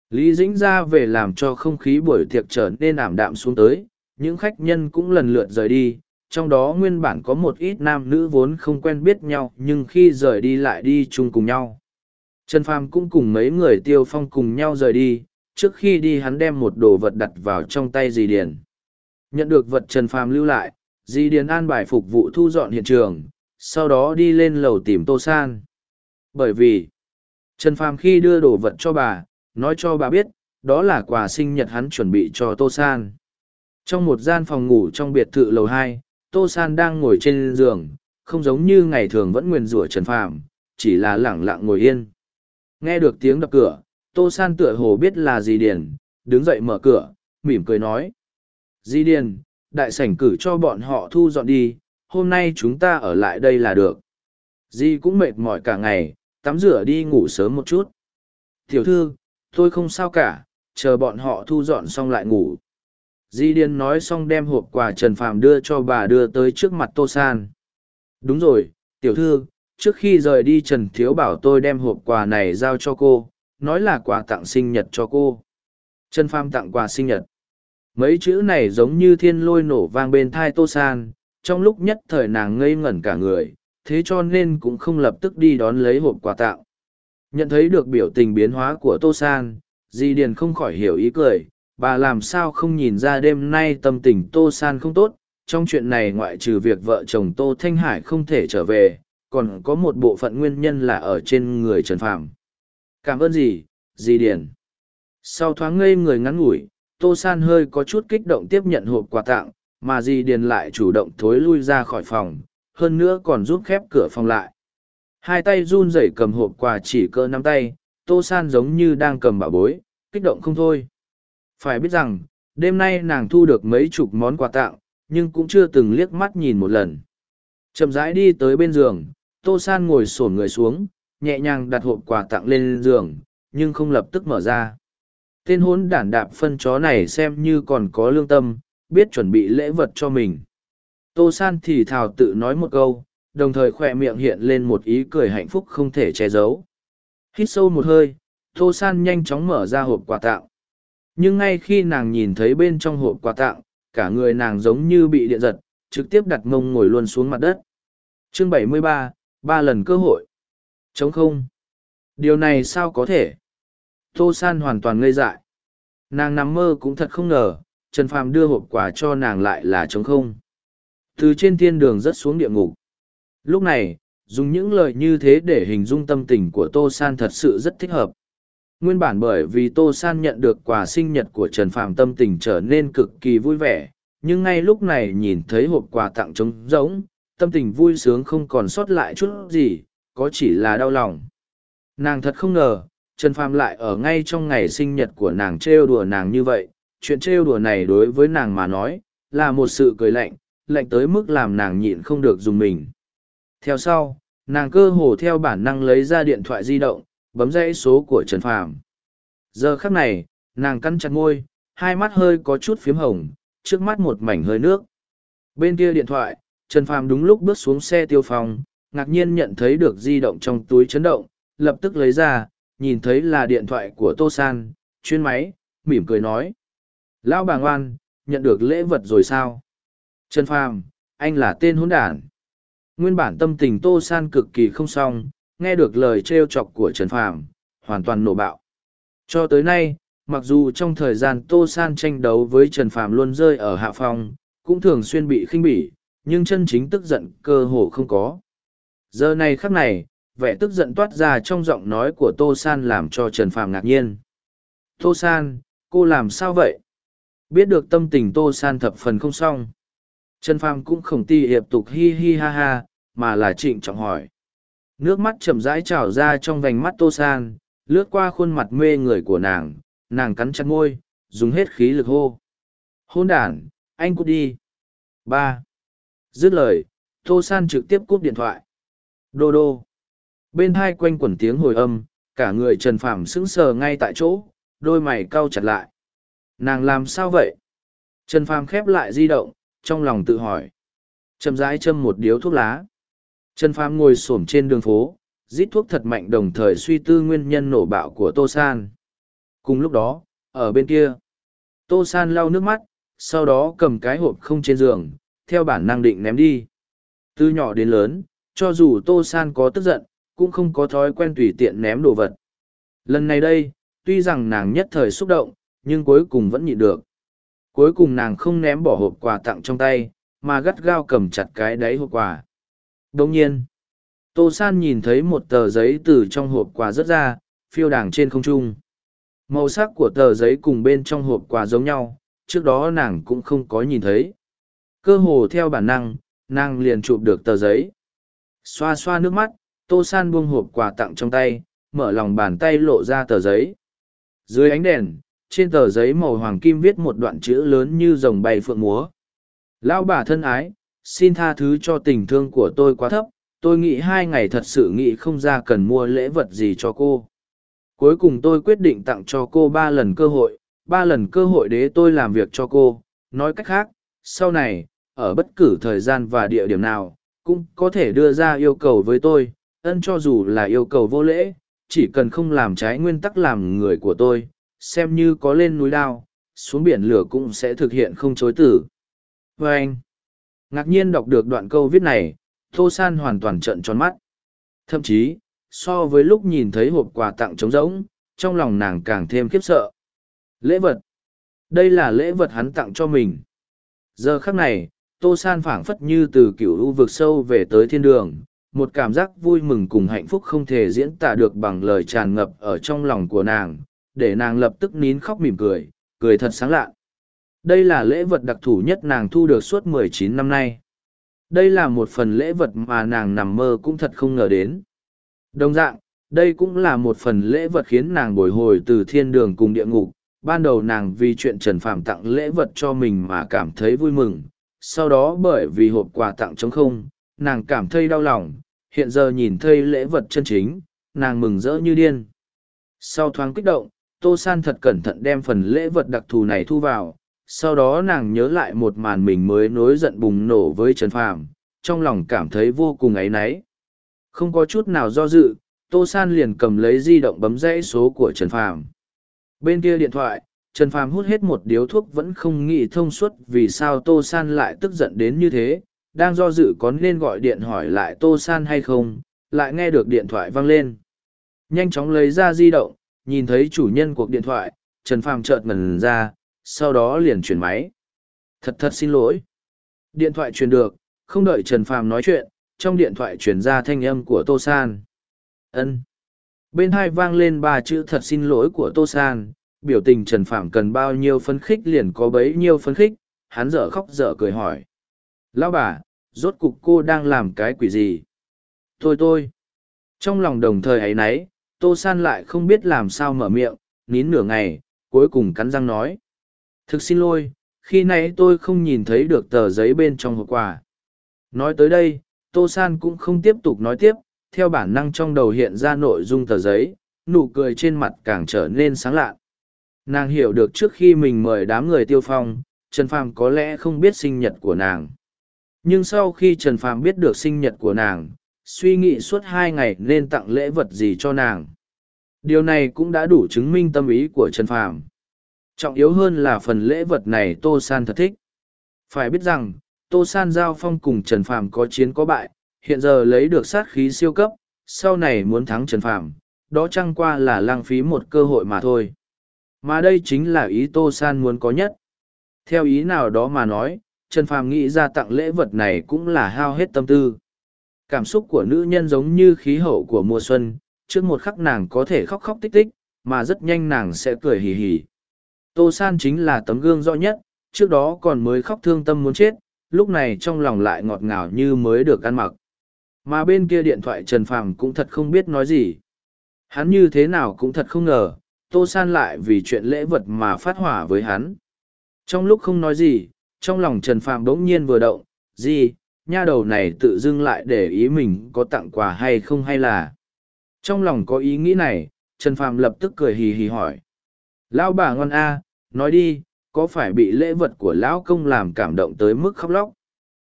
Lý Dĩnh ra về làm cho không khí buổi tiệc trở nên ảm đạm xuống tới, những khách nhân cũng lần lượt rời đi, trong đó nguyên bản có một ít nam nữ vốn không quen biết nhau nhưng khi rời đi lại đi chung cùng nhau. Trần Phàm cũng cùng mấy người tiêu phong cùng nhau rời đi, trước khi đi hắn đem một đồ vật đặt vào trong tay dì Điền. Nhận được vật Trần Phàm lưu lại, Di Điền an bài phục vụ thu dọn hiện trường, sau đó đi lên lầu tìm Tô San. Bởi vì, Trần Phàm khi đưa đồ vật cho bà, nói cho bà biết, đó là quà sinh nhật hắn chuẩn bị cho Tô San. Trong một gian phòng ngủ trong biệt thự lầu hai, Tô San đang ngồi trên giường, không giống như ngày thường vẫn nguyền rủa Trần Phàm, chỉ là lẳng lặng ngồi yên. Nghe được tiếng đập cửa, Tô San tựa hồ biết là gì Điền, đứng dậy mở cửa, mỉm cười nói. Di Điền, đại sảnh cử cho bọn họ thu dọn đi, hôm nay chúng ta ở lại đây là được. Di cũng mệt mỏi cả ngày, tắm rửa đi ngủ sớm một chút. Tiểu thư, tôi không sao cả, chờ bọn họ thu dọn xong lại ngủ. Di Điền nói xong đem hộp quà Trần Phàm đưa cho bà đưa tới trước mặt Tô San. Đúng rồi, tiểu thư, trước khi rời đi Trần Thiếu bảo tôi đem hộp quà này giao cho cô, nói là quà tặng sinh nhật cho cô. Trần Phàm tặng quà sinh nhật. Mấy chữ này giống như thiên lôi nổ vang bên thai Tô San, trong lúc nhất thời nàng ngây ngẩn cả người, thế cho nên cũng không lập tức đi đón lấy hộp quà tặng. Nhận thấy được biểu tình biến hóa của Tô San, Di Điền không khỏi hiểu ý cười, bà làm sao không nhìn ra đêm nay tâm tình Tô San không tốt, trong chuyện này ngoại trừ việc vợ chồng Tô Thanh Hải không thể trở về, còn có một bộ phận nguyên nhân là ở trên người Trần Phàm. Cảm ơn gì, Di Điền. Sau thoáng ngây người ngắn ngủi, Tô San hơi có chút kích động tiếp nhận hộp quà tặng, mà Di Điền lại chủ động thối lui ra khỏi phòng, hơn nữa còn giúp khép cửa phòng lại. Hai tay run rẩy cầm hộp quà chỉ cơ nắm tay, Tô San giống như đang cầm bảo bối, kích động không thôi. Phải biết rằng, đêm nay nàng thu được mấy chục món quà tặng, nhưng cũng chưa từng liếc mắt nhìn một lần. Chậm rãi đi tới bên giường, Tô San ngồi sổn người xuống, nhẹ nhàng đặt hộp quà tặng lên giường, nhưng không lập tức mở ra. Tên hốn đản đạp phân chó này xem như còn có lương tâm, biết chuẩn bị lễ vật cho mình. Tô San thì thào tự nói một câu, đồng thời khỏe miệng hiện lên một ý cười hạnh phúc không thể che giấu. Hít sâu một hơi, Tô San nhanh chóng mở ra hộp quà tặng. nhưng ngay khi nàng nhìn thấy bên trong hộp quà tặng cả người nàng giống như bị điện giật trực tiếp đặt mông ngồi luôn xuống mặt đất chương 73, ba lần cơ hội chống không điều này sao có thể tô san hoàn toàn ngây dại. Nàng nằm mơ cũng thật không ngờ, trần phàm đưa hộp quà cho nàng lại là chống không. Từ trên thiên đường rất xuống địa ngục. Lúc này, dùng những lời như thế để hình dung tâm tình của tô san thật sự rất thích hợp. Nguyên bản bởi vì tô san nhận được quà sinh nhật của trần phàm tâm tình trở nên cực kỳ vui vẻ, nhưng ngay lúc này nhìn thấy hộp quà tặng trống rỗng, tâm tình vui sướng không còn sót lại chút gì, có chỉ là đau lòng. Nàng thật không ngờ trần phàm lại ở ngay trong ngày sinh nhật của nàng trêu đùa nàng như vậy chuyện trêu đùa này đối với nàng mà nói là một sự cười lạnh lạnh tới mức làm nàng nhịn không được dùng mình. Theo sau nàng cơ hồ theo bản năng lấy ra điện thoại di động bấm dãy số của trần phàm. Giờ khắc này nàng cắn chặt môi, hai mắt hơi có chút phím hồng trước mắt một mảnh hơi nước. Bên kia điện thoại trần phàm đúng lúc bước xuống xe tiêu phòng, ngạc nhiên nhận thấy được di động trong túi chấn động lập tức lấy ra nhìn thấy là điện thoại của tô san, chuyên máy, mỉm cười nói. Lão bà ngoan, nhận được lễ vật rồi sao? Trần phàm, anh là tên hôn đản. Nguyên bản tâm tình tô san cực kỳ không xong, nghe được lời trêu chọc của trần phàm, hoàn toàn nổ bạo. Cho tới nay, mặc dù trong thời gian tô san tranh đấu với trần phàm luôn rơi ở hạ phòng cũng thường xuyên bị khinh bỉ, nhưng chân chính tức giận cơ hồ không có. Giờ này khắc này vẻ tức giận toát ra trong giọng nói của tô san làm cho trần phàm ngạc nhiên. Tô san, cô làm sao vậy? Biết được tâm tình tô san thập phần không xong. Trần phàm cũng không ti hiệp tục hi hi ha ha, mà là trịnh trọng hỏi. Nước mắt chậm rãi trào ra trong vành mắt tô san, lướt qua khuôn mặt mê người của nàng nàng cắn chặt môi, dùng hết khí lực hô. Hôn đản anh cút đi. Ba. Dứt lời, tô san trực tiếp cúp điện thoại. Đô đô bên hai quanh quẩn tiếng hồi âm, cả người trần phàm sững sờ ngay tại chỗ, đôi mày cau chặt lại. Nàng làm sao vậy? Trần phàm khép lại di động, trong lòng tự hỏi. Chậm rãi châm một điếu thuốc lá. Trần phàm ngồi s trên đường phố, rít thuốc thật mạnh đồng thời suy tư nguyên nhân nổ bạo của tô san. Cùng lúc đó, ở bên kia, tô san lau nước mắt, sau đó cầm cái hộp không trên giường, theo bản năng định ném đi. Từ nhỏ đến lớn, cho dù tô san có tức giận cũng không có thói quen tùy tiện ném đồ vật. Lần này đây, tuy rằng nàng nhất thời xúc động, nhưng cuối cùng vẫn nhịn được. Cuối cùng nàng không ném bỏ hộp quà tặng trong tay, mà gắt gao cầm chặt cái đáy hộp quà. Đồng nhiên, tô san nhìn thấy một tờ giấy từ trong hộp quà rớt ra, phiêu đàng trên không trung. Màu sắc của tờ giấy cùng bên trong hộp quà giống nhau, trước đó nàng cũng không có nhìn thấy. Cơ hồ theo bản năng, nàng liền chụp được tờ giấy. Xoa xoa nước mắt tô san buông hộp quà tặng trong tay, mở lòng bàn tay lộ ra tờ giấy. Dưới ánh đèn, trên tờ giấy màu hoàng kim viết một đoạn chữ lớn như dòng bay phượng múa. Lão bà thân ái, xin tha thứ cho tình thương của tôi quá thấp, tôi nghĩ hai ngày thật sự nghĩ không ra cần mua lễ vật gì cho cô. Cuối cùng tôi quyết định tặng cho cô ba lần cơ hội, ba lần cơ hội để tôi làm việc cho cô. Nói cách khác, sau này, ở bất cứ thời gian và địa điểm nào, cũng có thể đưa ra yêu cầu với tôi ân cho dù là yêu cầu vô lễ, chỉ cần không làm trái nguyên tắc làm người của tôi, xem như có lên núi đao, xuống biển lửa cũng sẽ thực hiện không chối tử vê anh, ngạc nhiên đọc được đoạn câu viết này, tô san hoàn toàn trợn tròn mắt. Thậm chí, so với lúc nhìn thấy hộp quà tặng trống rỗng, trong lòng nàng càng thêm khiếp sợ. Lễ vật. Đây là lễ vật hắn tặng cho mình. Giờ khắc này, tô san phảng phất như từ cựu u vực sâu về tới thiên đường một cảm giác vui mừng cùng hạnh phúc không thể diễn tả được bằng lời tràn ngập ở trong lòng của nàng, để nàng lập tức nín khóc mỉm cười cười thật sáng lạ đây là lễ vật đặc thù nhất nàng thu được suốt mười chín năm nay. Đây là một phần lễ vật mà nàng nằm mơ cũng thật không ngờ đến. Đồng dạng, đây cũng là một phần lễ vật khiến nàng bồi hồi từ thiên đường cùng địa ngục. Ban đầu nàng vì chuyện trần phạm tặng lễ vật cho mình mà cảm thấy vui mừng, sau đó bởi vì hộp quà tặng trống không nàng cảm thấy đau lòng hiện giờ nhìn thấy lễ vật chân chính nàng mừng rỡ như điên. Sau thoáng kích động tô san thật cẩn thận đem phần lễ vật đặc thù này thu vào sau đó nàng nhớ lại một màn mình mới nối giận bùng nổ với trần phàm trong lòng cảm thấy vô cùng áy náy. Không có chút nào do dự tô san liền cầm lấy di động bấm dãy số của trần phàm. Bên kia điện thoại Trần Phàm hút hết một điếu thuốc vẫn không nghĩ thông suốt vì sao Tô San lại tức giận đến như thế, đang do dự có nên gọi điện hỏi lại Tô San hay không, lại nghe được điện thoại vang lên. Nhanh chóng lấy ra di động, nhìn thấy chủ nhân cuộc điện thoại, Trần Phàm chợt ngần ra, sau đó liền chuyển máy. Thật thật xin lỗi. Điện thoại truyền được, không đợi Trần Phàm nói chuyện, trong điện thoại truyền ra thanh âm của Tô San. Ân. Bên hai vang lên ba chữ thật xin lỗi của Tô San, biểu tình Trần Phàm cần bao nhiêu phấn khích liền có bấy nhiêu phấn khích, hắn dở khóc dở cười hỏi. Lão bà, rốt cục cô đang làm cái quỷ gì? Thôi tôi. Trong lòng đồng thời ấy nấy, Tô San lại không biết làm sao mở miệng, nín nửa ngày, cuối cùng cắn răng nói. Thực xin lỗi, khi nãy tôi không nhìn thấy được tờ giấy bên trong hộp quà. Nói tới đây, Tô San cũng không tiếp tục nói tiếp, theo bản năng trong đầu hiện ra nội dung tờ giấy, nụ cười trên mặt càng trở nên sáng lạ. Nàng hiểu được trước khi mình mời đám người tiêu phong, Trần Phàm có lẽ không biết sinh nhật của nàng. Nhưng sau khi Trần Phàm biết được sinh nhật của nàng, suy nghĩ suốt hai ngày nên tặng lễ vật gì cho nàng. Điều này cũng đã đủ chứng minh tâm ý của Trần Phàm. Trọng yếu hơn là phần lễ vật này Tô San thật thích. Phải biết rằng, Tô San giao phong cùng Trần Phàm có chiến có bại, hiện giờ lấy được sát khí siêu cấp, sau này muốn thắng Trần Phàm, đó chẳng qua là lãng phí một cơ hội mà thôi. Mà đây chính là ý Tô San muốn có nhất. Theo ý nào đó mà nói, Trần Phàm nghĩ ra tặng lễ vật này cũng là hao hết tâm tư. Cảm xúc của nữ nhân giống như khí hậu của mùa xuân, trước một khắc nàng có thể khóc khóc tích tích, mà rất nhanh nàng sẽ cười hì hì. Tô San chính là tấm gương rõ nhất, trước đó còn mới khóc thương tâm muốn chết, lúc này trong lòng lại ngọt ngào như mới được ăn mặc. Mà bên kia điện thoại Trần Phàm cũng thật không biết nói gì. Hắn như thế nào cũng thật không ngờ, Tô San lại vì chuyện lễ vật mà phát hỏa với hắn. Trong lúc không nói gì, trong lòng Trần Phàm bỗng nhiên vừa động, gì, nha đầu này tự dưng lại để ý mình có tặng quà hay không hay là. Trong lòng có ý nghĩ này, Trần Phàm lập tức cười hì hì hỏi. Lão bà ngon a, nói đi, có phải bị lễ vật của lão công làm cảm động tới mức khóc lóc?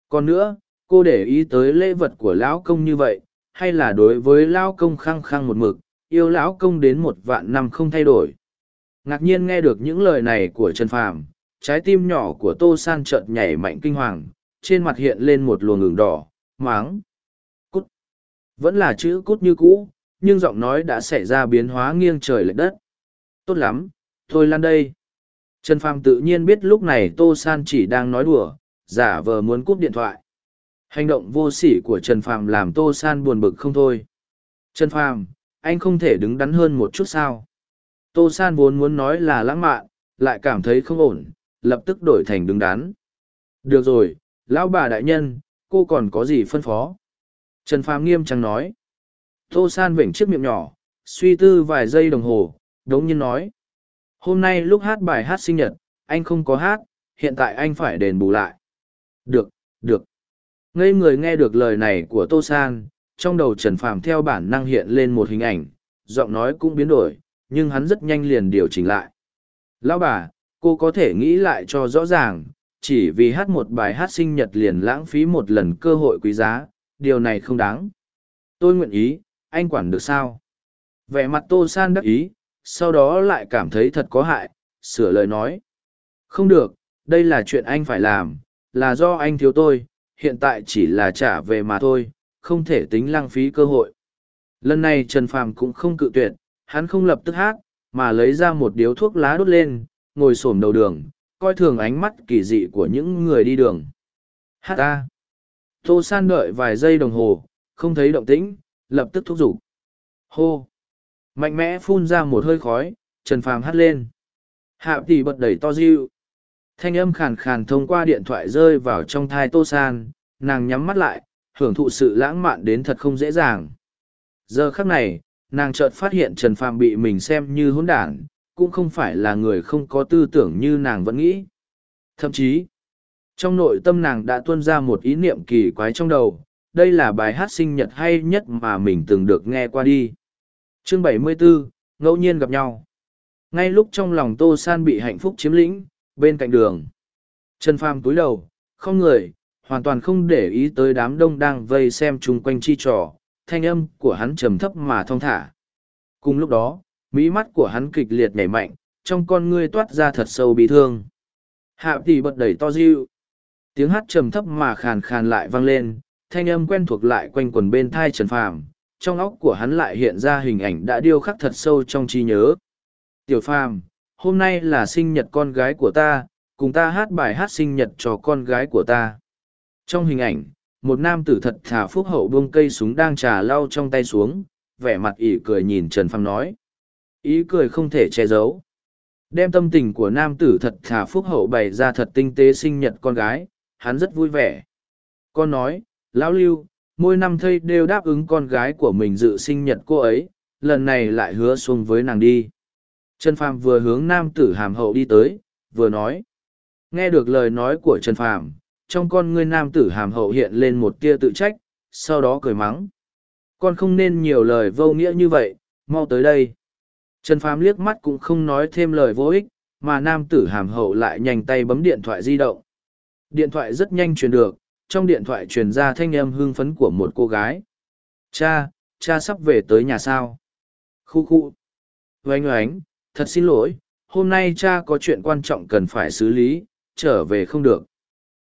Còn nữa, cô để ý tới lễ vật của lão công như vậy, hay là đối với lão công khăng khăng một mực, yêu lão công đến một vạn năm không thay đổi? Ngạc nhiên nghe được những lời này của Trần Phàm, trái tim nhỏ của Tô San chợt nhảy mạnh kinh hoàng, trên mặt hiện lên một luồng ngừng đỏ, máng. Cút. Vẫn là chữ cút như cũ, nhưng giọng nói đã xảy ra biến hóa nghiêng trời lệch đất. Tốt lắm, thôi lan đây. Trần Phàm tự nhiên biết lúc này Tô San chỉ đang nói đùa, giả vờ muốn cúp điện thoại. Hành động vô sỉ của Trần Phàm làm Tô San buồn bực không thôi. Trần Phàm, anh không thể đứng đắn hơn một chút sao? Tô San vốn muốn nói là lãng mạn, lại cảm thấy không ổn, lập tức đổi thành đứng đắn. Được rồi, lão bà đại nhân, cô còn có gì phân phó? Trần Phàm nghiêm trang nói. Tô San vểnh chiếc miệng nhỏ, suy tư vài giây đồng hồ, đống nhiên nói. Hôm nay lúc hát bài hát sinh nhật, anh không có hát, hiện tại anh phải đền bù lại. Được, được. Ngây người nghe được lời này của Tô San, trong đầu Trần Phàm theo bản năng hiện lên một hình ảnh, giọng nói cũng biến đổi, nhưng hắn rất nhanh liền điều chỉnh lại. Lão bà, cô có thể nghĩ lại cho rõ ràng, chỉ vì hát một bài hát sinh nhật liền lãng phí một lần cơ hội quý giá, điều này không đáng. Tôi nguyện ý, anh quản được sao? Vẻ mặt Tô San đắc ý, sau đó lại cảm thấy thật có hại, sửa lời nói. Không được, đây là chuyện anh phải làm, là do anh thiếu tôi, hiện tại chỉ là trả về mà thôi, không thể tính lãng phí cơ hội. Lần này Trần Phàm cũng không cự tuyệt, hắn không lập tức hát, mà lấy ra một điếu thuốc lá đốt lên, ngồi xổm đầu đường, coi thường ánh mắt kỳ dị của những người đi đường. Hát ta! Tô San đợi vài giây đồng hồ, không thấy động tĩnh, lập tức thúc giục. Hô! Mạnh mẽ phun ra một hơi khói, Trần Phàm hắt lên. Hạ tỷ bật đẩy to diêu. Thanh âm khàn khàn thông qua điện thoại rơi vào trong thai Tô San, nàng nhắm mắt lại, hưởng thụ sự lãng mạn đến thật không dễ dàng. Giờ khắc này, nàng chợt phát hiện Trần Phàm bị mình xem như hỗn đản, cũng không phải là người không có tư tưởng như nàng vẫn nghĩ. Thậm chí, trong nội tâm nàng đã tuôn ra một ý niệm kỳ quái trong đầu, đây là bài hát sinh nhật hay nhất mà mình từng được nghe qua đi. Chương 74, ngẫu nhiên gặp nhau. Ngay lúc trong lòng tô san bị hạnh phúc chiếm lĩnh bên cạnh đường. Trần phàm cúi đầu không người hoàn toàn không để ý tới đám đông đang vây xem chung quanh chi trò thanh âm của hắn trầm thấp mà thong thả. Cùng lúc đó Mí mắt của hắn kịch liệt nhảy mạnh trong con ngươi toát ra thật sâu bị thương. Hạ tỷ bật đẩy to diu, Tiếng hát trầm thấp mà khàn khàn lại vang lên, thanh âm quen thuộc lại quanh quần bên thai Trần Phàm, trong óc của hắn lại hiện ra hình ảnh đã điêu khắc thật sâu trong trí nhớ. Tiểu Phàm, hôm nay là sinh nhật con gái của ta, cùng ta hát bài hát sinh nhật cho con gái của ta. Trong hình ảnh, một nam tử thật thà phúc hậu buông cây súng đang trà lau trong tay xuống, vẻ mặt ỉ cười nhìn Trần Phàm nói. Ý cười không thể che giấu. Đem tâm tình của nam tử thật thà phúc hậu bày ra thật tinh tế sinh nhật con gái, hắn rất vui vẻ. Con nói, lão lưu, mỗi năm thây đều đáp ứng con gái của mình dự sinh nhật cô ấy, lần này lại hứa xuống với nàng đi. Trần Phàm vừa hướng nam tử hàm hậu đi tới, vừa nói. Nghe được lời nói của Trần Phàm, trong con ngươi nam tử hàm hậu hiện lên một tia tự trách, sau đó cười mắng. Con không nên nhiều lời vô nghĩa như vậy, mau tới đây. Trần Phàm liếc mắt cũng không nói thêm lời vô ích, mà nam tử hàm hậu lại nhanh tay bấm điện thoại di động. Điện thoại rất nhanh truyền được, trong điện thoại truyền ra thanh âm hưng phấn của một cô gái. Cha, cha sắp về tới nhà sao? Khu khu. Oánh oánh, thật xin lỗi, hôm nay cha có chuyện quan trọng cần phải xử lý, trở về không được.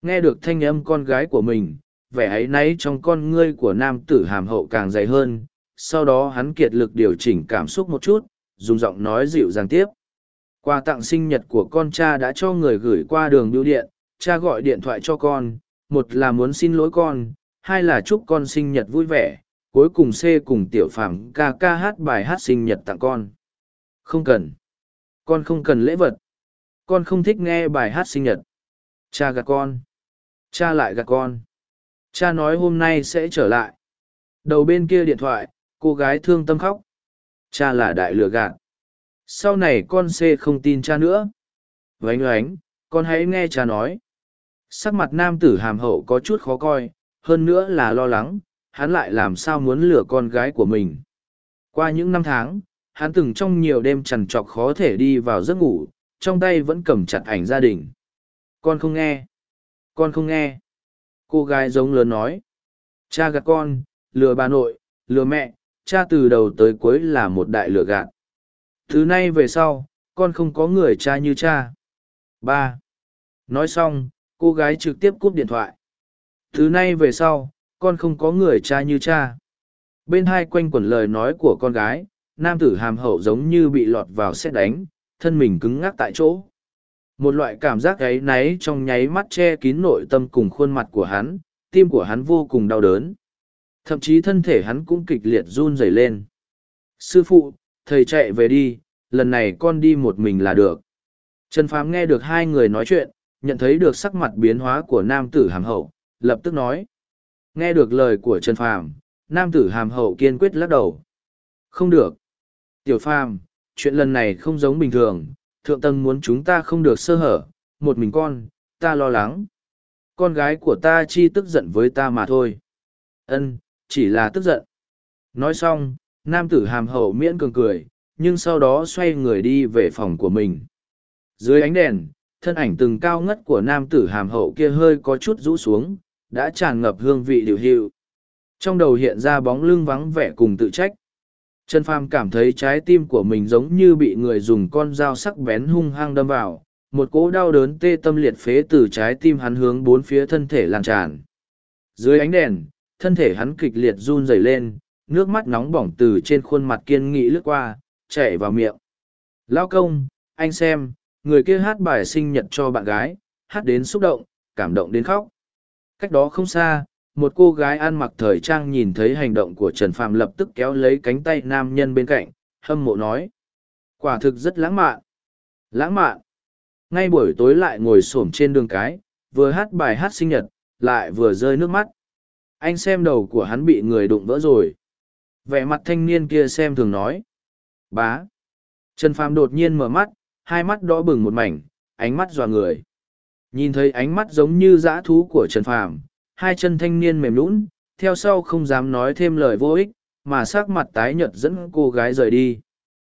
Nghe được thanh âm con gái của mình, vẻ ấy náy trong con ngươi của nam tử hàm hậu càng dày hơn, sau đó hắn kiệt lực điều chỉnh cảm xúc một chút, dùng giọng nói dịu dàng tiếp. Quà tặng sinh nhật của con cha đã cho người gửi qua đường bưu điện, cha gọi điện thoại cho con, một là muốn xin lỗi con, hai là chúc con sinh nhật vui vẻ, cuối cùng C cùng tiểu phàm ca ca hát bài hát sinh nhật tặng con. Không cần. Con không cần lễ vật. Con không thích nghe bài hát sinh nhật. Cha gạt con. Cha lại gạt con. Cha nói hôm nay sẽ trở lại. Đầu bên kia điện thoại, cô gái thương tâm khóc. Cha là đại lừa gạt. Sau này con C không tin cha nữa. Vánh oánh, con hãy nghe cha nói. Sắc mặt nam tử hàm hậu có chút khó coi, hơn nữa là lo lắng, hắn lại làm sao muốn lừa con gái của mình. Qua những năm tháng, hắn từng trong nhiều đêm trằn trọc khó thể đi vào giấc ngủ, trong tay vẫn cầm chặt ảnh gia đình. Con không nghe. Con không nghe. Cô gái giống lớn nói. Cha gạt con, lừa bà nội, lừa mẹ, cha từ đầu tới cuối là một đại lừa gạt. Thứ nay về sau, con không có người cha như cha. ba Nói xong, cô gái trực tiếp cúp điện thoại. Thứ nay về sau, con không có người cha như cha. Bên hai quanh quẩn lời nói của con gái, nam tử hàm hậu giống như bị lọt vào xét đánh, thân mình cứng ngắc tại chỗ. Một loại cảm giác gáy náy trong nháy mắt che kín nội tâm cùng khuôn mặt của hắn, tim của hắn vô cùng đau đớn. Thậm chí thân thể hắn cũng kịch liệt run rẩy lên. Sư phụ, thầy chạy về đi, lần này con đi một mình là được. Trần Phàm nghe được hai người nói chuyện, nhận thấy được sắc mặt biến hóa của nam tử hàm hậu, lập tức nói. Nghe được lời của Trần Phàm, nam tử hàm hậu kiên quyết lắc đầu. Không được. Tiểu Phàm, chuyện lần này không giống bình thường, thượng tầng muốn chúng ta không được sơ hở, một mình con, ta lo lắng. Con gái của ta chi tức giận với ta mà thôi. Ân, chỉ là tức giận. Nói xong, nam tử hàm hậu miễn cường cười, nhưng sau đó xoay người đi về phòng của mình. Dưới ánh đèn, thân ảnh từng cao ngất của nam tử hàm hậu kia hơi có chút rũ xuống, đã tràn ngập hương vị điều hiệu. Trong đầu hiện ra bóng lưng vắng vẻ cùng tự trách. Trần Phàm cảm thấy trái tim của mình giống như bị người dùng con dao sắc bén hung hăng đâm vào, một cỗ đau đớn tê tâm liệt phế từ trái tim hắn hướng bốn phía thân thể lan tràn. Dưới ánh đèn, thân thể hắn kịch liệt run rẩy lên, nước mắt nóng bỏng từ trên khuôn mặt kiên nghị lướt qua, chảy vào miệng. Lao công, anh xem, người kia hát bài sinh nhật cho bạn gái, hát đến xúc động, cảm động đến khóc. Cách đó không xa, một cô gái ăn mặc thời trang nhìn thấy hành động của Trần Phàm lập tức kéo lấy cánh tay nam nhân bên cạnh, hâm mộ nói. Quả thực rất lãng mạn. Lãng mạn. Ngay buổi tối lại ngồi xổm trên đường cái, vừa hát bài hát sinh nhật, lại vừa rơi nước mắt. Anh xem đầu của hắn bị người đụng vỡ rồi. Vẻ mặt thanh niên kia xem thường nói. Bá. Trần Phàm đột nhiên mở mắt, hai mắt đỏ bừng một mảnh, ánh mắt dọa người. Nhìn thấy ánh mắt giống như dã thú của Trần Phàm, hai chân thanh niên mềm lũn theo sau không dám nói thêm lời vô ích, mà sắc mặt tái nhợt dẫn cô gái rời đi.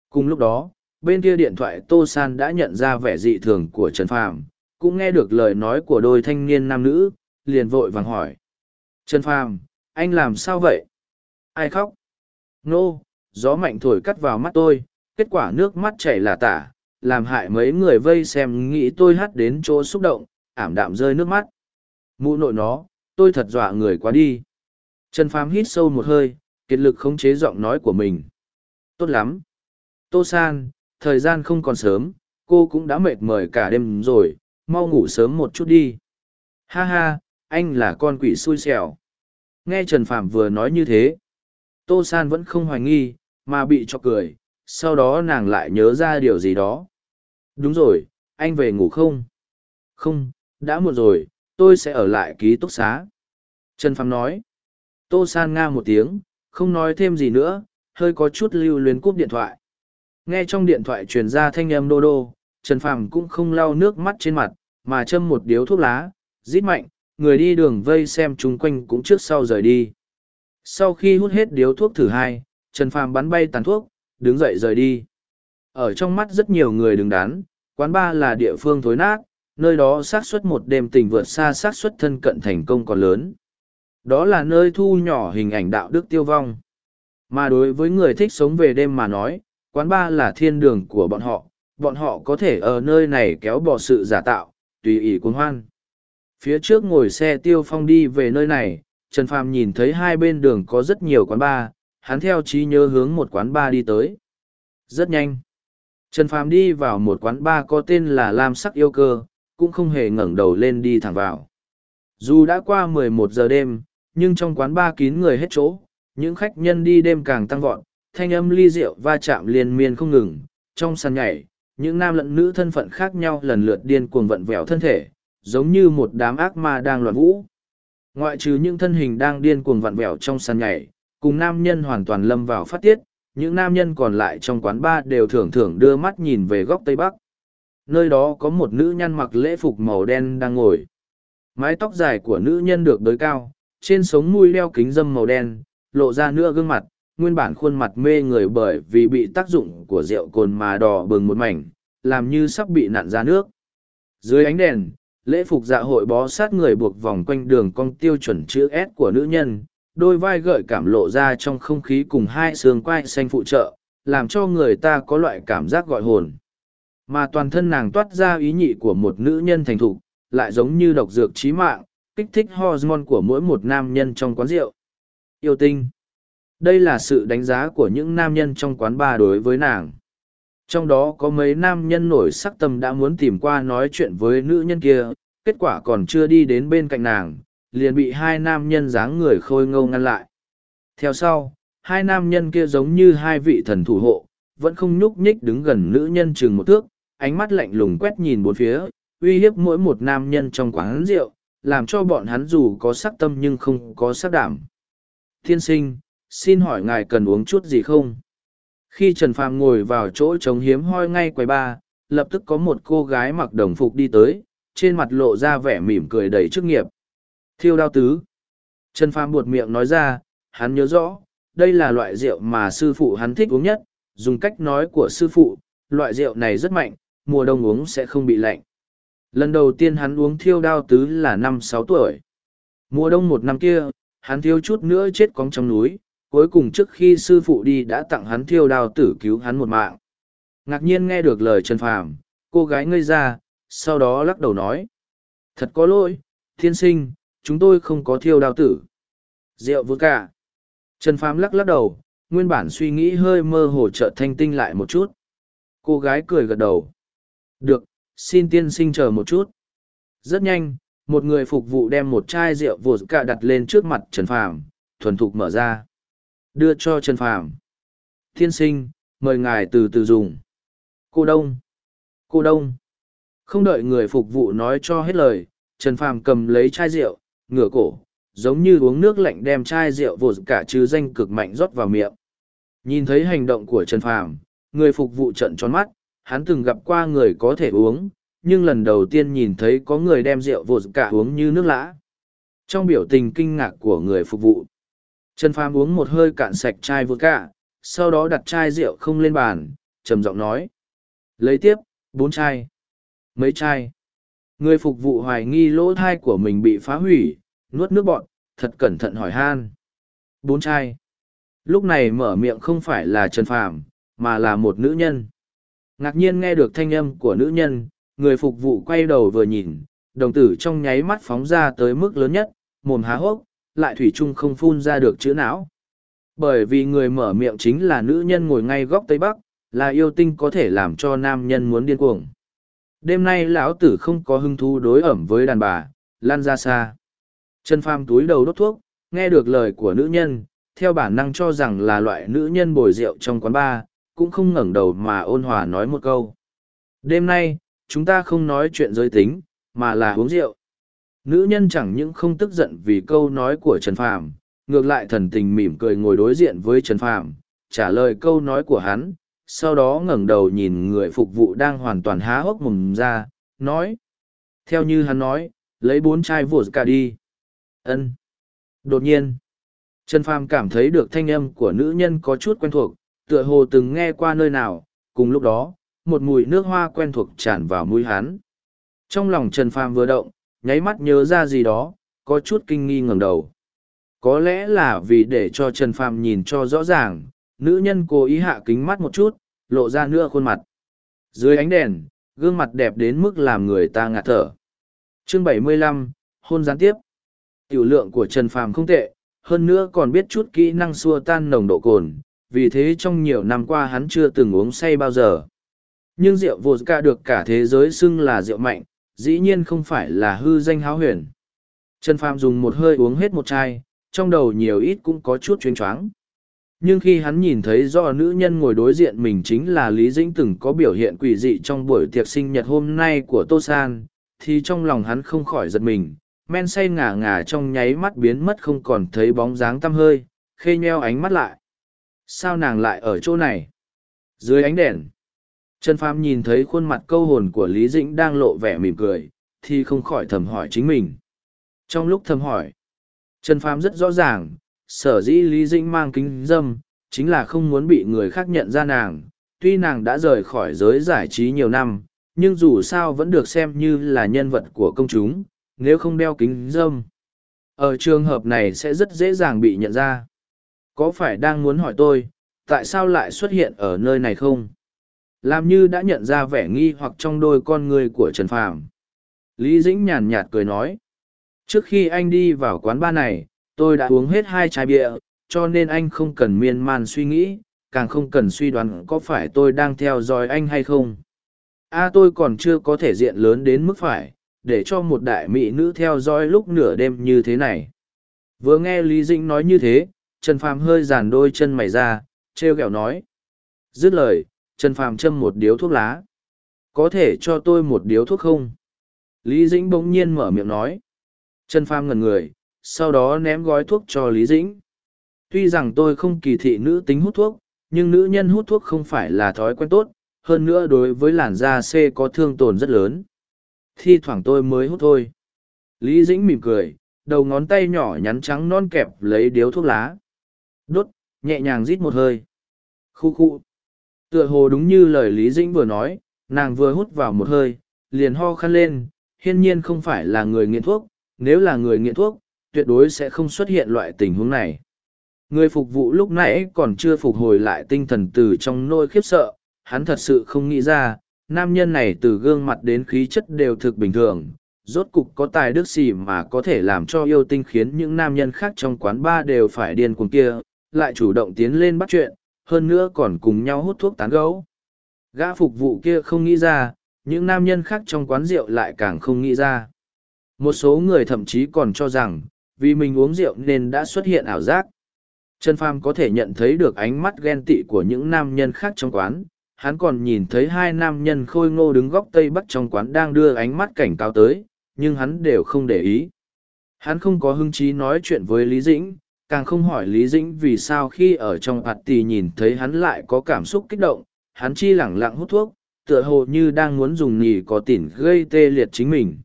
Cùng lúc đó, bên kia điện thoại Tô San đã nhận ra vẻ dị thường của Trần Phàm, cũng nghe được lời nói của đôi thanh niên nam nữ, liền vội vàng hỏi. Trần Phàm, anh làm sao vậy? Ai khóc? Nô, gió mạnh thổi cắt vào mắt tôi, kết quả nước mắt chảy là tả, làm hại mấy người vây xem nghĩ tôi hát đến chỗ xúc động, ảm đạm rơi nước mắt. Mụ nội nó, tôi thật dọa người quá đi. Trần Phàm hít sâu một hơi, kiệt lực khống chế giọng nói của mình. Tốt lắm. Tô San, thời gian không còn sớm, cô cũng đã mệt mỏi cả đêm rồi, mau ngủ sớm một chút đi. Ha ha, anh là con quỷ xui xẻo. Nghe Trần Phạm vừa nói như thế, Tô San vẫn không hoài nghi, mà bị cho cười, sau đó nàng lại nhớ ra điều gì đó. Đúng rồi, anh về ngủ không? Không, đã muộn rồi, tôi sẽ ở lại ký túc xá. Trần Phạm nói. Tô San nga một tiếng, không nói thêm gì nữa, hơi có chút lưu luyến cúp điện thoại. Nghe trong điện thoại truyền ra thanh âm đô đô, Trần Phàm cũng không lau nước mắt trên mặt, mà châm một điếu thuốc lá, rít mạnh, người đi đường vây xem chung quanh cũng trước sau rời đi. Sau khi hút hết điếu thuốc thử hai, Trần Phàm bắn bay tàn thuốc, đứng dậy rời đi. Ở trong mắt rất nhiều người đứng đắn, quán ba là địa phương thối nát, nơi đó xác suất một đêm tình vượt xa xác suất thân cận thành công còn lớn. Đó là nơi thu nhỏ hình ảnh đạo đức tiêu vong. Mà đối với người thích sống về đêm mà nói, quán ba là thiên đường của bọn họ, bọn họ có thể ở nơi này kéo bỏ sự giả tạo, tùy ý cuốn hoan. Phía trước ngồi xe tiêu phong đi về nơi này, Trần Phàm nhìn thấy hai bên đường có rất nhiều quán bar, hắn theo trí nhớ hướng một quán bar đi tới. Rất nhanh. Trần Phàm đi vào một quán bar có tên là Lam Sắc Yêu Cơ, cũng không hề ngẩng đầu lên đi thẳng vào. Dù đã qua 11 giờ đêm, nhưng trong quán bar kín người hết chỗ, những khách nhân đi đêm càng tăng vọt, thanh âm ly rượu va chạm liên miên không ngừng, trong sàn nhảy, những nam lẫn nữ thân phận khác nhau lần lượt điên cuồng vận vẹo thân thể, giống như một đám ác ma đang loạn vũ. Ngoại trừ những thân hình đang điên cuồng vặn vẹo trong sàn nhảy, cùng nam nhân hoàn toàn lâm vào phát tiết, những nam nhân còn lại trong quán bar đều thường thường đưa mắt nhìn về góc tây bắc. Nơi đó có một nữ nhân mặc lễ phục màu đen đang ngồi. Mái tóc dài của nữ nhân được đới cao, trên sống mũi đeo kính dâm màu đen, lộ ra nửa gương mặt, nguyên bản khuôn mặt mê người bởi vì bị tác dụng của rượu cồn mà đỏ bừng một mảnh, làm như sắp bị nặn ra nước. Dưới ánh đèn, lễ phục dạ hội bó sát người buộc vòng quanh đường cong tiêu chuẩn chữ S của nữ nhân, đôi vai gợi cảm lộ ra trong không khí cùng hai xương quai xanh phụ trợ, làm cho người ta có loại cảm giác gọi hồn. Mà toàn thân nàng toát ra ý nhị của một nữ nhân thành thục, lại giống như độc dược trí mạng, kích thích hormone của mỗi một nam nhân trong quán rượu. Yêu tinh. Đây là sự đánh giá của những nam nhân trong quán bar đối với nàng. Trong đó có mấy nam nhân nổi sắc tâm đã muốn tìm qua nói chuyện với nữ nhân kia, kết quả còn chưa đi đến bên cạnh nàng, liền bị hai nam nhân dáng người khôi ngâu ngăn lại. Theo sau, hai nam nhân kia giống như hai vị thần thủ hộ, vẫn không nhúc nhích đứng gần nữ nhân chừng một thước, ánh mắt lạnh lùng quét nhìn bốn phía, uy hiếp mỗi một nam nhân trong quán rượu, làm cho bọn hắn dù có sắc tâm nhưng không có sắc đảm. Thiên sinh, xin hỏi ngài cần uống chút gì không? Khi Trần Phàm ngồi vào chỗ trống hiếm hoi ngay quầy ba, lập tức có một cô gái mặc đồng phục đi tới, trên mặt lộ ra vẻ mỉm cười đầy chức nghiệp. Thiêu đao tứ. Trần Phàm buột miệng nói ra, hắn nhớ rõ, đây là loại rượu mà sư phụ hắn thích uống nhất, dùng cách nói của sư phụ, loại rượu này rất mạnh, mùa đông uống sẽ không bị lạnh. Lần đầu tiên hắn uống thiêu đao tứ là năm sáu tuổi. Mùa đông một năm kia, hắn thiếu chút nữa chết cóng trong núi, cuối cùng trước khi sư phụ đi đã tặng hắn thiêu đao tử cứu hắn một mạng. Ngạc nhiên nghe được lời Trần Phàm, cô gái ngây ra, sau đó lắc đầu nói. Thật có lỗi, thiên sinh, chúng tôi không có thiêu đao tử. Rượu vừa cả. Trần Phàm lắc lắc đầu, nguyên bản suy nghĩ hơi mơ hồ trợ thanh tinh lại một chút. Cô gái cười gật đầu. Được, xin tiên sinh chờ một chút. Rất nhanh, một người phục vụ đem một chai rượu vừa cả đặt lên trước mặt Trần Phàm, thuần thục mở ra. Đưa cho Trần Phàm. thiên sinh, mời ngài từ từ dùng. Cô Đông. Cô Đông. Không đợi người phục vụ nói cho hết lời, Trần Phàm cầm lấy chai rượu, ngửa cổ, giống như uống nước lạnh đem chai rượu vột cả chứ danh cực mạnh rót vào miệng. Nhìn thấy hành động của Trần Phàm, người phục vụ trận tròn mắt, hắn từng gặp qua người có thể uống, nhưng lần đầu tiên nhìn thấy có người đem rượu vột cả uống như nước lã. Trong biểu tình kinh ngạc của người phục vụ, Trần Phàm uống một hơi cạn sạch chai vodka, sau đó đặt chai rượu không lên bàn, trầm giọng nói. Lấy tiếp, bốn chai. Mấy chai. Người phục vụ hoài nghi lỗ thai của mình bị phá hủy, nuốt nước bọn, thật cẩn thận hỏi han. Bốn chai. Lúc này mở miệng không phải là Trần Phàm, mà là một nữ nhân. Ngạc nhiên nghe được thanh âm của nữ nhân, người phục vụ quay đầu vừa nhìn, đồng tử trong nháy mắt phóng ra tới mức lớn nhất, mồm há hốc, lại thủy chung không phun ra được chữ não. Bởi vì người mở miệng chính là nữ nhân ngồi ngay góc Tây Bắc, là yêu tinh có thể làm cho nam nhân muốn điên cuồng. Đêm nay lão tử không có hứng thú đối ẩm với đàn bà, lan ra xa. Trần Phàm túi đầu đốt thuốc, nghe được lời của nữ nhân, theo bản năng cho rằng là loại nữ nhân bồi rượu trong quán bar, cũng không ngẩng đầu mà ôn hòa nói một câu. Đêm nay, chúng ta không nói chuyện giới tính, mà là uống rượu. Nữ nhân chẳng những không tức giận vì câu nói của Trần Phàm, ngược lại thần tình mỉm cười ngồi đối diện với Trần Phàm, trả lời câu nói của hắn, sau đó ngẩng đầu nhìn người phục vụ đang hoàn toàn há hốc mồm ra, nói. Theo như hắn nói, lấy bốn chai vột cả đi. ân Đột nhiên, Trần Phàm cảm thấy được thanh âm của nữ nhân có chút quen thuộc, tựa hồ từng nghe qua nơi nào, cùng lúc đó, một mùi nước hoa quen thuộc tràn vào mũi hắn. Trong lòng Trần Phàm vừa động, nháy mắt nhớ ra gì đó, có chút kinh nghi ngẩng đầu. Có lẽ là vì để cho Trần Phàm nhìn cho rõ ràng, nữ nhân cố ý hạ kính mắt một chút, lộ ra nữa khuôn mặt. Dưới ánh đèn, gương mặt đẹp đến mức làm người ta ngạt thở. Chương 75, hôn gián tiếp. Tiểu lượng của Trần Phàm không tệ, hơn nữa còn biết chút kỹ năng xua tan nồng độ cồn, vì thế trong nhiều năm qua hắn chưa từng uống say bao giờ. Nhưng rượu vodka được cả thế giới xưng là rượu mạnh, dĩ nhiên không phải là hư danh háo huyền. Trần Phàm dùng một hơi uống hết một chai, trong đầu nhiều ít cũng có chút chuyên choáng. Nhưng khi hắn nhìn thấy do nữ nhân ngồi đối diện mình chính là Lý Dĩnh từng có biểu hiện quỷ dị trong buổi tiệc sinh nhật hôm nay của Tô San, thì trong lòng hắn không khỏi giật mình, men say ngả ngả trong nháy mắt biến mất không còn thấy bóng dáng tăm hơi, khê nheo ánh mắt lại. Sao nàng lại ở chỗ này? Dưới ánh đèn, Trần Phàm nhìn thấy khuôn mặt câu hồn của Lý Dĩnh đang lộ vẻ mỉm cười, thì không khỏi thầm hỏi chính mình. Trong lúc thầm hỏi, Trần Phàm rất rõ ràng, sở dĩ Lý Dĩnh mang kính dâm, chính là không muốn bị người khác nhận ra nàng. Tuy nàng đã rời khỏi giới giải trí nhiều năm, nhưng dù sao vẫn được xem như là nhân vật của công chúng, nếu không đeo kính dâm. Ở trường hợp này sẽ rất dễ dàng bị nhận ra. Có phải đang muốn hỏi tôi, tại sao lại xuất hiện ở nơi này không? Làm như đã nhận ra vẻ nghi hoặc trong đôi con người của Trần Phàm. Lý Dĩnh nhàn nhạt cười nói. Trước khi anh đi vào quán bar này, tôi đã uống hết hai chai bia, cho nên anh không cần miên man suy nghĩ, càng không cần suy đoán có phải tôi đang theo dõi anh hay không. A tôi còn chưa có thể diện lớn đến mức phải, để cho một đại mỹ nữ theo dõi lúc nửa đêm như thế này. Vừa nghe Lý Dĩnh nói như thế, Trần Phàm hơi giàn đôi chân mày ra, treo kẹo nói. Dứt lời, Trần Phàm châm một điếu thuốc lá. Có thể cho tôi một điếu thuốc không? Lý Dĩnh bỗng nhiên mở miệng nói. Trần Phàm ngẩn người, sau đó ném gói thuốc cho Lý Dĩnh. Tuy rằng tôi không kỳ thị nữ tính hút thuốc, nhưng nữ nhân hút thuốc không phải là thói quen tốt, hơn nữa đối với làn da C có thương tổn rất lớn. Thi thoảng tôi mới hút thôi. Lý Dĩnh mỉm cười, đầu ngón tay nhỏ nhắn trắng non kẹp lấy điếu thuốc lá. Đốt, nhẹ nhàng rít một hơi. Khu khu. Tựa hồ đúng như lời Lý Dĩnh vừa nói, nàng vừa hút vào một hơi, liền ho khăn lên, hiên nhiên không phải là người nghiện thuốc, nếu là người nghiện thuốc, tuyệt đối sẽ không xuất hiện loại tình huống này. Người phục vụ lúc nãy còn chưa phục hồi lại tinh thần từ trong nôi khiếp sợ, hắn thật sự không nghĩ ra, nam nhân này từ gương mặt đến khí chất đều thực bình thường, rốt cục có tài đức gì mà có thể làm cho yêu tinh khiến những nam nhân khác trong quán bar đều phải điên cuồng kia, lại chủ động tiến lên bắt chuyện, hơn nữa còn cùng nhau hút thuốc tán gấu. Gã phục vụ kia không nghĩ ra, những nam nhân khác trong quán rượu lại càng không nghĩ ra. Một số người thậm chí còn cho rằng, vì mình uống rượu nên đã xuất hiện ảo giác. Trần Phàm có thể nhận thấy được ánh mắt ghen tị của những nam nhân khác trong quán, hắn còn nhìn thấy hai nam nhân khôi ngô đứng góc tây bắc trong quán đang đưa ánh mắt cảnh cáo tới, nhưng hắn đều không để ý. Hắn không có hứng chí nói chuyện với Lý Dĩnh, càng không hỏi Lý Dĩnh vì sao khi ở trong hạt tì nhìn thấy hắn lại có cảm xúc kích động, hắn chi lẳng lặng hút thuốc, tựa hồ như đang muốn dùng nhì có tỉn gây tê liệt chính mình.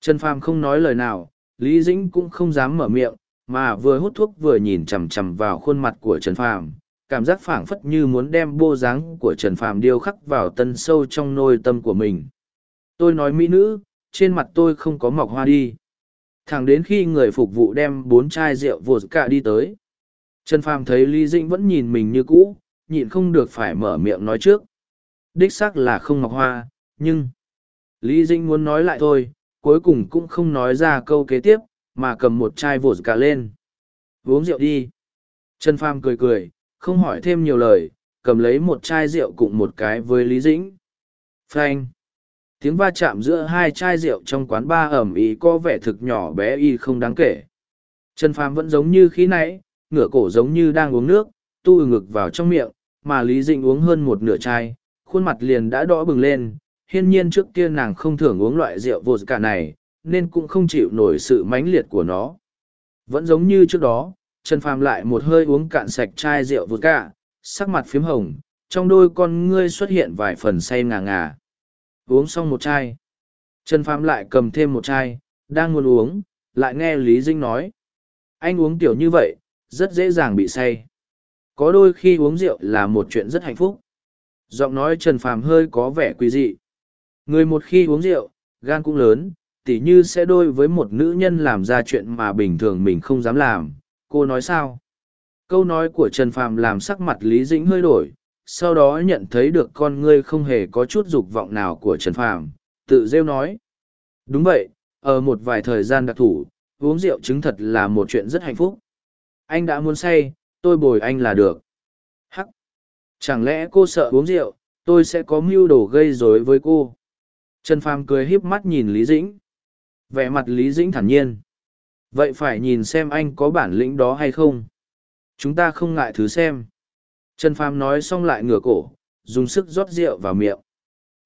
Trần Phàm không nói lời nào, Lý Dĩnh cũng không dám mở miệng, mà vừa hút thuốc vừa nhìn chằm chằm vào khuôn mặt của Trần Phàm, cảm giác phảng phất như muốn đem bô dáng của Trần Phàm điêu khắc vào tân sâu trong nôi tâm của mình. Tôi nói mỹ nữ, trên mặt tôi không có mọc hoa đi. Thẳng đến khi người phục vụ đem bốn chai rượu vột cả đi tới. Trần Phàm thấy Lý Dĩnh vẫn nhìn mình như cũ, nhịn không được phải mở miệng nói trước. đích xác là không ngọc hoa, nhưng... Lý Dĩnh muốn nói lại thôi, cuối cùng cũng không nói ra câu kế tiếp, mà cầm một chai vột cả lên. Uống rượu đi. Trần Phàm cười cười, không hỏi thêm nhiều lời, cầm lấy một chai rượu cùng một cái với Lý Dĩnh. Frank. Tiếng va chạm giữa hai chai rượu trong quán ba ẩm ý có vẻ thực nhỏ bé y không đáng kể. Trần Phàm vẫn giống như khí nãy, ngửa cổ giống như đang uống nước, tu ngực vào trong miệng, mà Lý Dĩnh uống hơn một nửa chai, khuôn mặt liền đã đỏ bừng lên. Hiên nhiên trước kia nàng không thường uống loại rượu vô cả này, nên cũng không chịu nổi sự mãnh liệt của nó. Vẫn giống như trước đó, Trần Phàm lại một hơi uống cạn sạch chai rượu vô cả, sắc mặt phím hồng, trong đôi con ngươi xuất hiện vài phần say ngà ngà. Uống xong một chai. Trần Phàm lại cầm thêm một chai, đang muốn uống, lại nghe Lý Dinh nói. Anh uống tiểu như vậy, rất dễ dàng bị say. Có đôi khi uống rượu là một chuyện rất hạnh phúc. Giọng nói Trần Phàm hơi có vẻ quý dị. Người một khi uống rượu, gan cũng lớn, tỉ như sẽ đôi với một nữ nhân làm ra chuyện mà bình thường mình không dám làm. Cô nói sao? Câu nói của Trần Phàm làm sắc mặt Lý Dĩnh hơi đổi, sau đó nhận thấy được con ngươi không hề có chút dục vọng nào của Trần Phàm, tự rêu nói. Đúng vậy, ở một vài thời gian đặc thủ, uống rượu chứng thật là một chuyện rất hạnh phúc. Anh đã muốn say, tôi bồi anh là được. Hắc! Chẳng lẽ cô sợ uống rượu, tôi sẽ có mưu đồ gây rối với cô? Trần Phàm cười híp mắt nhìn Lý Dĩnh. Vẻ mặt Lý Dĩnh thản nhiên. Vậy phải nhìn xem anh có bản lĩnh đó hay không? Chúng ta không ngại thứ xem. Trần Phàm nói xong lại ngửa cổ, dùng sức rót rượu vào miệng.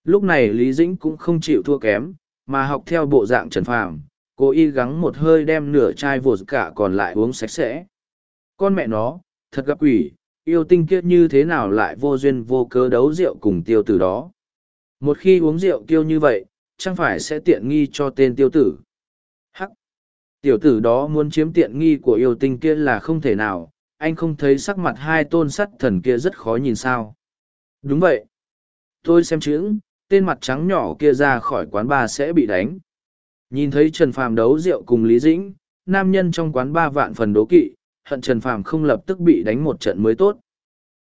Lúc này Lý Dĩnh cũng không chịu thua kém, mà học theo bộ dạng Trần Phàm, cố ý gắng một hơi đem nửa chai vột cả còn lại uống sạch sẽ. Con mẹ nó, thật gặp quỷ, yêu tinh kiết như thế nào lại vô duyên vô cớ đấu rượu cùng tiêu tử đó. Một khi uống rượu tiêu như vậy, chẳng phải sẽ tiện nghi cho tên tiêu tử. Hắc! Tiểu tử đó muốn chiếm tiện nghi của yêu tinh kia là không thể nào, anh không thấy sắc mặt hai tôn sắt thần kia rất khó nhìn sao. Đúng vậy. Tôi xem chữ, tên mặt trắng nhỏ kia ra khỏi quán bar sẽ bị đánh. Nhìn thấy trần phàm đấu rượu cùng lý dĩnh, nam nhân trong quán ba vạn phần đố kỵ, hận trần phàm không lập tức bị đánh một trận mới tốt.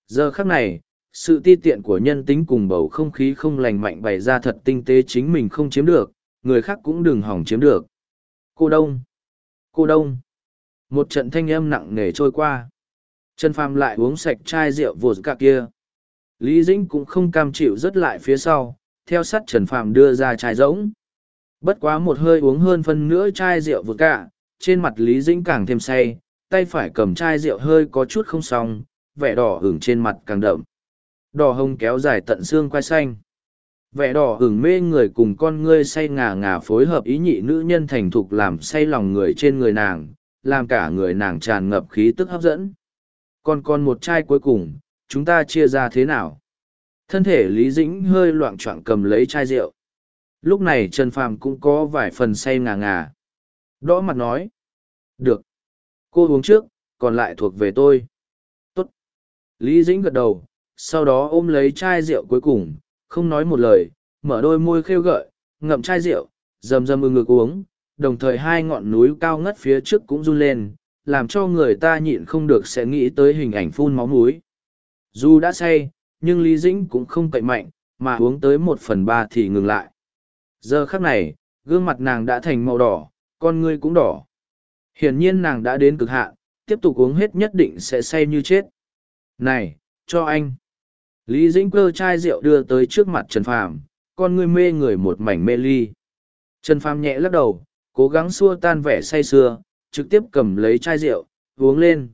Giờ khác này, sự ti tiện của nhân tính cùng bầu không khí không lành mạnh bày ra thật tinh tế chính mình không chiếm được, người khác cũng đừng hỏng chiếm được. Cô đông! Cô đông! Một trận thanh âm nặng nề trôi qua. Trần Phàm lại uống sạch chai rượu vột cả kia. Lý Dĩnh cũng không cam chịu rớt lại phía sau, theo sát Trần Phàm đưa ra chai rỗng. Bất quá một hơi uống hơn phân nửa chai rượu vột cả, trên mặt Lý Dĩnh càng thêm say, tay phải cầm chai rượu hơi có chút không xong, vẻ đỏ hửng trên mặt càng đậm. Đỏ hồng kéo dài tận xương quai xanh. Vẻ đỏ hửng mê người cùng con ngươi say ngà ngà phối hợp ý nhị nữ nhân thành thục làm say lòng người trên người nàng, làm cả người nàng tràn ngập khí tức hấp dẫn còn còn một chai cuối cùng, chúng ta chia ra thế nào? Thân thể lý dĩnh hơi loạng t r n g cầm lấy chai rượu. Lúc này trần phàm cũng có vài phần say ngà ngà. Đõ mặt nói, được, cô uống trước, còn lại thuộc về tôi. Tốt. Lý dĩnh gật đầu, sau đó ôm lấy chai rượu cuối cùng, không nói một lời, mở đôi môi khêu gợi, ngậm chai rượu, rầm rầm ưng ngực uống, đồng thời hai ngọn núi cao ngất phía trước cũng run lên làm cho người ta nhịn không được sẽ nghĩ tới hình ảnh phun máu múi. Dù đã say, nhưng Lý Dĩnh cũng không cậy mạnh, mà uống tới một phần ba thì ngừng lại. Giờ khắc này, gương mặt nàng đã thành màu đỏ, con ngươi cũng đỏ. Hiển nhiên nàng đã đến cực hạn, tiếp tục uống hết nhất định sẽ say như chết. Này, cho anh. Lý Dĩnh cơ chai rượu đưa tới trước mặt Trần Phàm, con ngươi mê người một mảnh mê ly. Trần Phàm nhẹ lắc đầu, cố gắng xua tan vẻ say sưa, trực tiếp cầm lấy chai rượu, uống lên.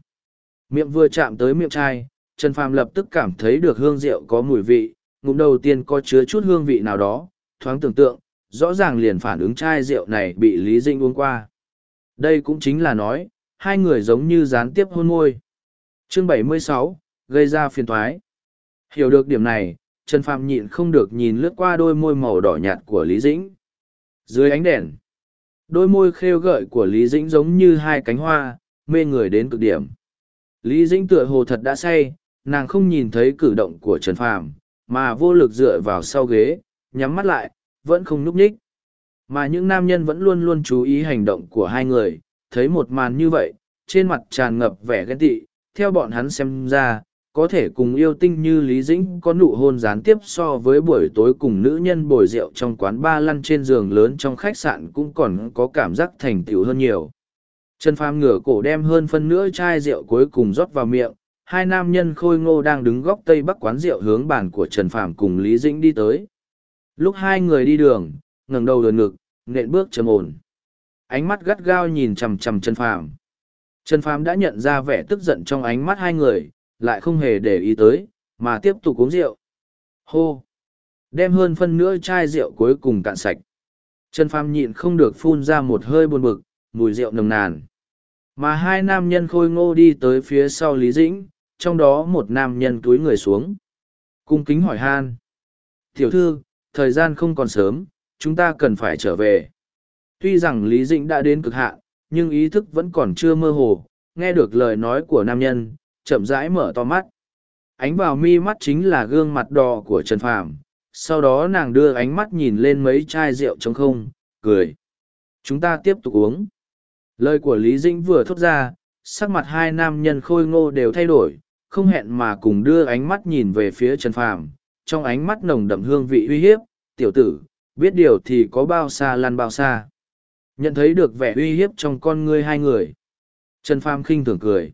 Miệng vừa chạm tới miệng chai, Trần Phàm lập tức cảm thấy được hương rượu có mùi vị, ngụm đầu tiên có chứa chút hương vị nào đó, thoáng tưởng tượng, rõ ràng liền phản ứng chai rượu này bị Lý Dinh uống qua. Đây cũng chính là nói, hai người giống như gián tiếp hôn môi. Chương 76, gây ra phiền toái. Hiểu được điểm này, Trần Phàm nhịn không được nhìn lướt qua đôi môi màu đỏ nhạt của Lý Dĩnh. Dưới ánh đèn, Đôi môi khêu gợi của Lý Dĩnh giống như hai cánh hoa, mê người đến cực điểm. Lý Dĩnh tựa hồ thật đã say, nàng không nhìn thấy cử động của Trần Phàm, mà vô lực dựa vào sau ghế, nhắm mắt lại, vẫn không núp nhích. Mà những nam nhân vẫn luôn luôn chú ý hành động của hai người, thấy một màn như vậy, trên mặt tràn ngập vẻ ghen tị, theo bọn hắn xem ra, có thể cùng yêu tinh như Lý Dĩnh có nụ hôn gián tiếp so với buổi tối cùng nữ nhân bồi rượu trong quán ba lăn trên giường lớn trong khách sạn cũng còn có cảm giác thành tựu hơn nhiều. Trần Phàm ngửa cổ đem hơn phân nửa chai rượu cuối cùng rót vào miệng, hai nam nhân khôi ngô đang đứng góc tây bắc quán rượu hướng bàn của Trần Phàm cùng Lý Dĩnh đi tới. Lúc hai người đi đường, ngẩng đầu đờn ngực, nện bước trầm ổn. Ánh mắt gắt gao nhìn chằm chằm Trần Phàm. Trần Phàm đã nhận ra vẻ tức giận trong ánh mắt hai người, lại không hề để ý tới, mà tiếp tục uống rượu. Hô! Đem hơn phân nửa chai rượu cuối cùng cạn sạch. Trần Phàm nhịn không được phun ra một hơi buồn bực, mùi rượu nồng nàn. Mà hai nam nhân khôi ngô đi tới phía sau Lý Dĩnh, trong đó một nam nhân túi người xuống. Cung kính hỏi han. Tiểu thư, thời gian không còn sớm, chúng ta cần phải trở về. Tuy rằng Lý Dĩnh đã đến cực hạn, nhưng ý thức vẫn còn chưa mơ hồ, nghe được lời nói của nam nhân, chậm rãi mở to mắt. Ánh vào mi mắt chính là gương mặt đỏ của Trần Phàm. sau đó nàng đưa ánh mắt nhìn lên mấy chai rượu trống không, cười. Chúng ta tiếp tục uống. Lời của Lý Dĩnh vừa thốt ra, sắc mặt hai nam nhân khôi ngô đều thay đổi, không hẹn mà cùng đưa ánh mắt nhìn về phía Trần Phàm, trong ánh mắt nồng đậm hương vị uy hiếp, tiểu tử, biết điều thì có bao xa lăn bao xa. Nhận thấy được vẻ uy hiếp trong con ngươi hai người. Trần Phàm khinh thường cười.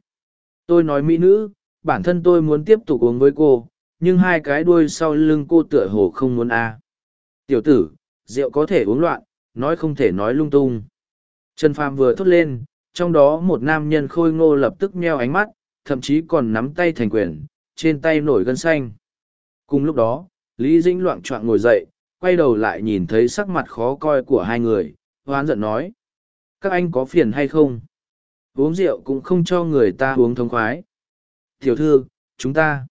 Tôi nói mỹ nữ, bản thân tôi muốn tiếp tục uống với cô, nhưng hai cái đuôi sau lưng cô tựa hồ không muốn a. Tiểu tử, rượu có thể uống loạn, nói không thể nói lung tung. Trần Phàm vừa thốt lên, trong đó một nam nhân khôi ngô lập tức meo ánh mắt, thậm chí còn nắm tay thành quyền, trên tay nổi gân xanh. Cùng lúc đó, Lý Dĩnh loạn trọng ngồi dậy, quay đầu lại nhìn thấy sắc mặt khó coi của hai người, hoán giận nói. Các anh có phiền hay không? Uống rượu cũng không cho người ta uống thông khoái. Tiểu thư, chúng ta.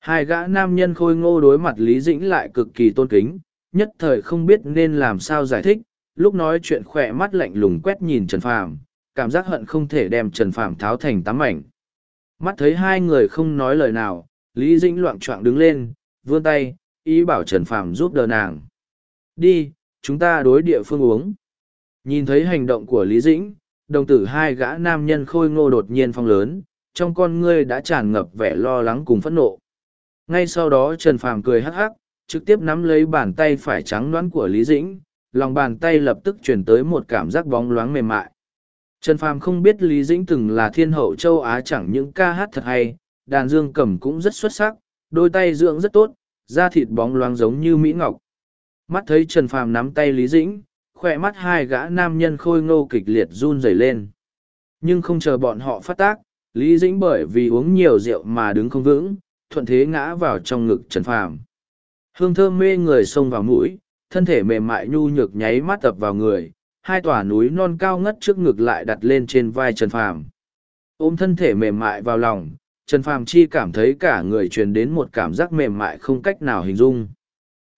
Hai gã nam nhân khôi ngô đối mặt Lý Dĩnh lại cực kỳ tôn kính, nhất thời không biết nên làm sao giải thích, lúc nói chuyện khỏe mắt lạnh lùng quét nhìn Trần Phàm, cảm giác hận không thể đem Trần Phàm tháo thành tám mảnh. Mắt thấy hai người không nói lời nào, Lý Dĩnh loạn trọng đứng lên, vươn tay, ý bảo Trần Phàm giúp đỡ nàng. Đi, chúng ta đối địa phương uống. Nhìn thấy hành động của Lý Dĩnh, đồng tử hai gã nam nhân khôi ngô đột nhiên phong lớn, trong con ngươi đã tràn ngập vẻ lo lắng cùng phẫn nộ. Ngay sau đó Trần Phàm cười hắc hắc, trực tiếp nắm lấy bàn tay phải trắng đoán của Lý Dĩnh, lòng bàn tay lập tức chuyển tới một cảm giác bóng loáng mềm mại. Trần Phàm không biết Lý Dĩnh từng là thiên hậu châu Á chẳng những ca hát thật hay, đàn dương cầm cũng rất xuất sắc, đôi tay dưỡng rất tốt, da thịt bóng loáng giống như Mỹ Ngọc. Mắt thấy Trần Phàm nắm tay Lý Dĩnh, khỏe mắt hai gã nam nhân khôi ngô kịch liệt run rẩy lên. Nhưng không chờ bọn họ phát tác, Lý Dĩnh bởi vì uống nhiều rượu mà đứng không vững, thuận thế ngã vào trong ngực Trần Phàm. Hương thơm mê người xông vào mũi, thân thể mềm mại nhu nhược nháy mắt tập vào người, hai tòa núi non cao ngất trước ngực lại đặt lên trên vai Trần Phàm. Ôm thân thể mềm mại vào lòng, Trần Phàm chi cảm thấy cả người truyền đến một cảm giác mềm mại không cách nào hình dung.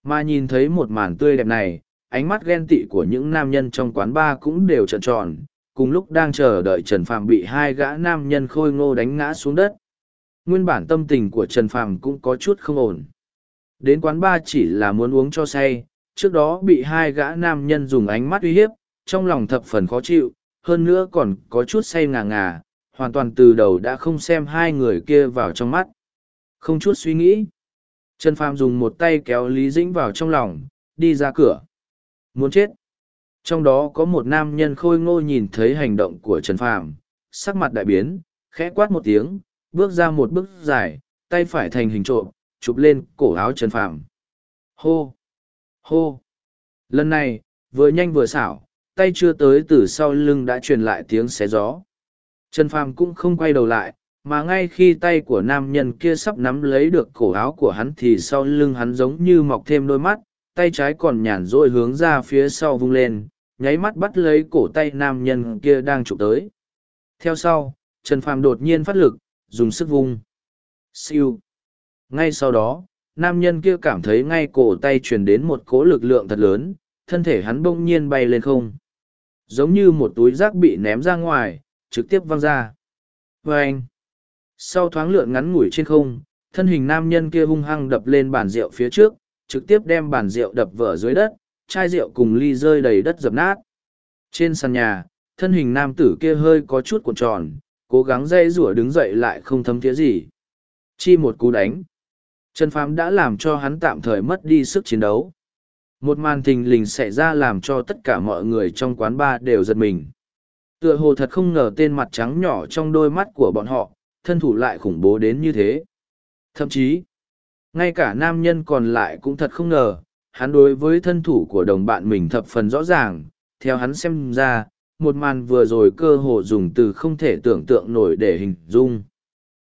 Mà nhìn thấy một màn tươi đẹp này, ánh mắt ghen tị của những nam nhân trong quán bar cũng đều trợn tròn, cùng lúc đang chờ đợi Trần Phàm bị hai gã nam nhân khôi ngô đánh ngã xuống đất. Nguyên bản tâm tình của Trần Phàm cũng có chút không ổn. Đến quán bar chỉ là muốn uống cho say, trước đó bị hai gã nam nhân dùng ánh mắt uy hiếp, trong lòng thập phần khó chịu, hơn nữa còn có chút say ngà ngà, hoàn toàn từ đầu đã không xem hai người kia vào trong mắt. Không chút suy nghĩ. Trần Phàm dùng một tay kéo Lý Dĩnh vào trong lòng, đi ra cửa. Muốn chết. Trong đó có một nam nhân khôi ngô nhìn thấy hành động của Trần Phàm, sắc mặt đại biến, khẽ quát một tiếng, bước ra một bước dài, tay phải thành hình trộm, chụp lên cổ áo Trần Phàm. Hô! Hô! Lần này, vừa nhanh vừa xảo, tay chưa tới từ sau lưng đã truyền lại tiếng xé gió. Trần Phàm cũng không quay đầu lại, mà ngay khi tay của nam nhân kia sắp nắm lấy được cổ áo của hắn thì sau lưng hắn giống như mọc thêm đôi mắt, tay trái còn nhàn rỗi hướng ra phía sau vung lên, nháy mắt bắt lấy cổ tay nam nhân kia đang chụp tới. Theo sau, Trần Phàm đột nhiên phát lực, dùng sức vung. Siêu. Ngay sau đó, nam nhân kia cảm thấy ngay cổ tay truyền đến một cỗ lực lượng thật lớn, thân thể hắn bỗng nhiên bay lên không. Giống như một túi rác bị ném ra ngoài, trực tiếp văng ra. Và anh. Sau thoáng lượn ngắn ngủi trên không, thân hình nam nhân kia hung hăng đập lên bàn rượu phía trước, trực tiếp đem bàn rượu đập vỡ dưới đất, chai rượu cùng ly rơi đầy đất dập nát. Trên sàn nhà, thân hình nam tử kia hơi có chút cuộn tròn, cố gắng dây rủa đứng dậy lại không thấm thía gì. Chi một cú đánh. Trần Phàm đã làm cho hắn tạm thời mất đi sức chiến đấu. Một màn thình lình xảy ra làm cho tất cả mọi người trong quán bar đều giật mình. Tựa hồ thật không ngờ tên mặt trắng nhỏ trong đôi mắt của bọn họ, thân thủ lại khủng bố đến như thế. Thậm chí, ngay cả nam nhân còn lại cũng thật không ngờ, hắn đối với thân thủ của đồng bạn mình thập phần rõ ràng, theo hắn xem ra, một màn vừa rồi cơ hồ dùng từ không thể tưởng tượng nổi để hình dung.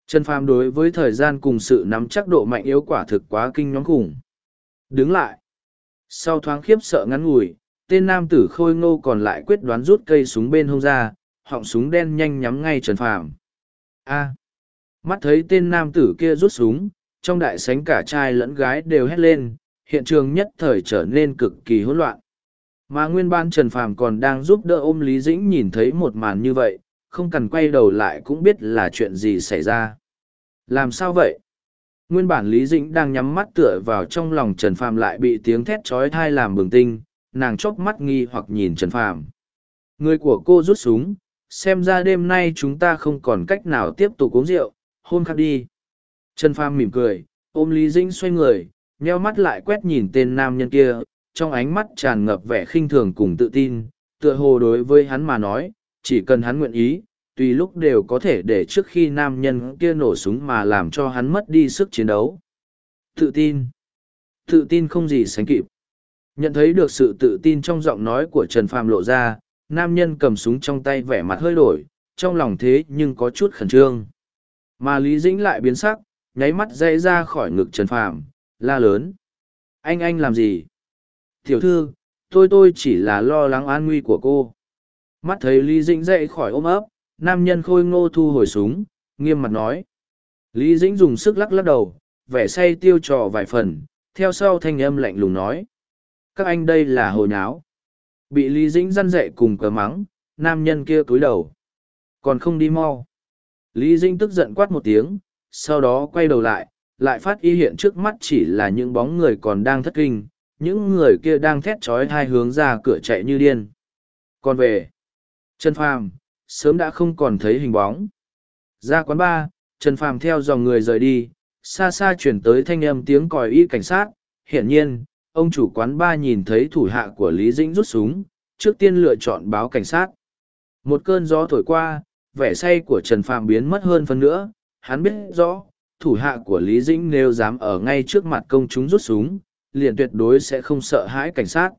Trần Phàm đối với thời gian cùng sự nắm chắc độ mạnh yếu quả thực quá kinh nhóm khủng. Đứng lại. Sau thoáng khiếp sợ ngắn ngủi, tên nam tử khôi ngô còn lại quyết đoán rút cây súng bên hông ra, họng súng đen nhanh nhắm ngay Trần Phàm. A. Mắt thấy tên nam tử kia rút súng, trong đại sánh cả trai lẫn gái đều hét lên, hiện trường nhất thời trở nên cực kỳ hỗn loạn. Mà nguyên ban Trần Phàm còn đang giúp đỡ ôm Lý Dĩnh nhìn thấy một màn như vậy, không cần quay đầu lại cũng biết là chuyện gì xảy ra. Làm sao vậy? Nguyên bản Lý Dĩnh đang nhắm mắt tựa vào trong lòng Trần Phàm lại bị tiếng thét chói tai làm bừng tinh, nàng chốc mắt nghi hoặc nhìn Trần Phàm. Người của cô rút súng, xem ra đêm nay chúng ta không còn cách nào tiếp tục uống rượu, hôm khác đi. Trần Phàm mỉm cười, ôm Lý Dĩnh xoay người, nheo mắt lại quét nhìn tên nam nhân kia, trong ánh mắt tràn ngập vẻ khinh thường cùng tự tin, tựa hồ đối với hắn mà nói, chỉ cần hắn nguyện ý, tùy lúc đều có thể để trước khi nam nhân kia nổ súng mà làm cho hắn mất đi sức chiến đấu. Tự tin. Tự tin không gì sánh kịp. Nhận thấy được sự tự tin trong giọng nói của Trần Phàm lộ ra, nam nhân cầm súng trong tay vẻ mặt hơi đổi, trong lòng thế nhưng có chút khẩn trương. Mà Lý Dĩnh lại biến sắc, nháy mắt dây ra khỏi ngực Trần Phàm, la lớn. Anh anh làm gì? Tiểu thư, tôi tôi chỉ là lo lắng an nguy của cô. Mắt thấy Lý Dĩnh dậy khỏi ôm ấp, nam nhân khôi ngô thu hồi súng, nghiêm mặt nói. Lý Dĩnh dùng sức lắc lắc đầu, vẻ say tiêu trò vài phần, theo sau thanh âm lạnh lùng nói. Các anh đây là hồ nháo. Bị Lý Dĩnh răn dậy cùng cờ mắng, nam nhân kia cúi đầu. Còn không đi mau. Lý Dĩnh tức giận quát một tiếng, sau đó quay đầu lại, lại phát y hiện trước mắt chỉ là những bóng người còn đang thất kinh, những người kia đang thét trói hai hướng ra cửa chạy như điên. Còn về, Trần Phàm, sớm đã không còn thấy hình bóng. Ra quán ba, Trần Phàm theo dòng người rời đi, xa xa chuyển tới thanh âm tiếng còi y cảnh sát. Hiển nhiên, ông chủ quán ba nhìn thấy thủ hạ của Lý Dĩnh rút súng, trước tiên lựa chọn báo cảnh sát. Một cơn gió thổi qua, vẻ say của Trần Phàm biến mất hơn phần nữa, hắn biết rõ, thủ hạ của Lý Dĩnh nếu dám ở ngay trước mặt công chúng rút súng, liền tuyệt đối sẽ không sợ hãi cảnh sát.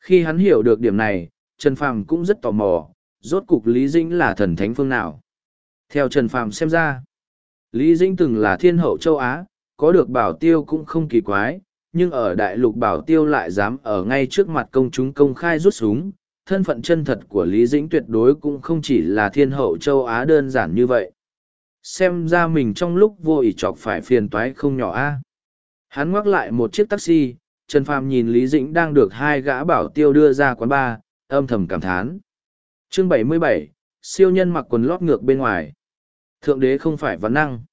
Khi hắn hiểu được điểm này, Trần Phàm cũng rất tò mò, rốt cục Lý Dĩnh là thần thánh phương nào. Theo Trần Phàm xem ra, Lý Dĩnh từng là thiên hậu châu Á, có được bảo tiêu cũng không kỳ quái, nhưng ở đại lục bảo tiêu lại dám ở ngay trước mặt công chúng công khai rút súng. Thân phận chân thật của Lý Dĩnh tuyệt đối cũng không chỉ là thiên hậu châu Á đơn giản như vậy. Xem ra mình trong lúc vô ý chọc phải phiền toái không nhỏ a. Hắn ngoắc lại một chiếc taxi, Trần Phàm nhìn Lý Dĩnh đang được hai gã bảo tiêu đưa ra quán bar, âm thầm cảm thán. Chương 77, siêu nhân mặc quần lót ngược bên ngoài. Thượng đế không phải văn năng.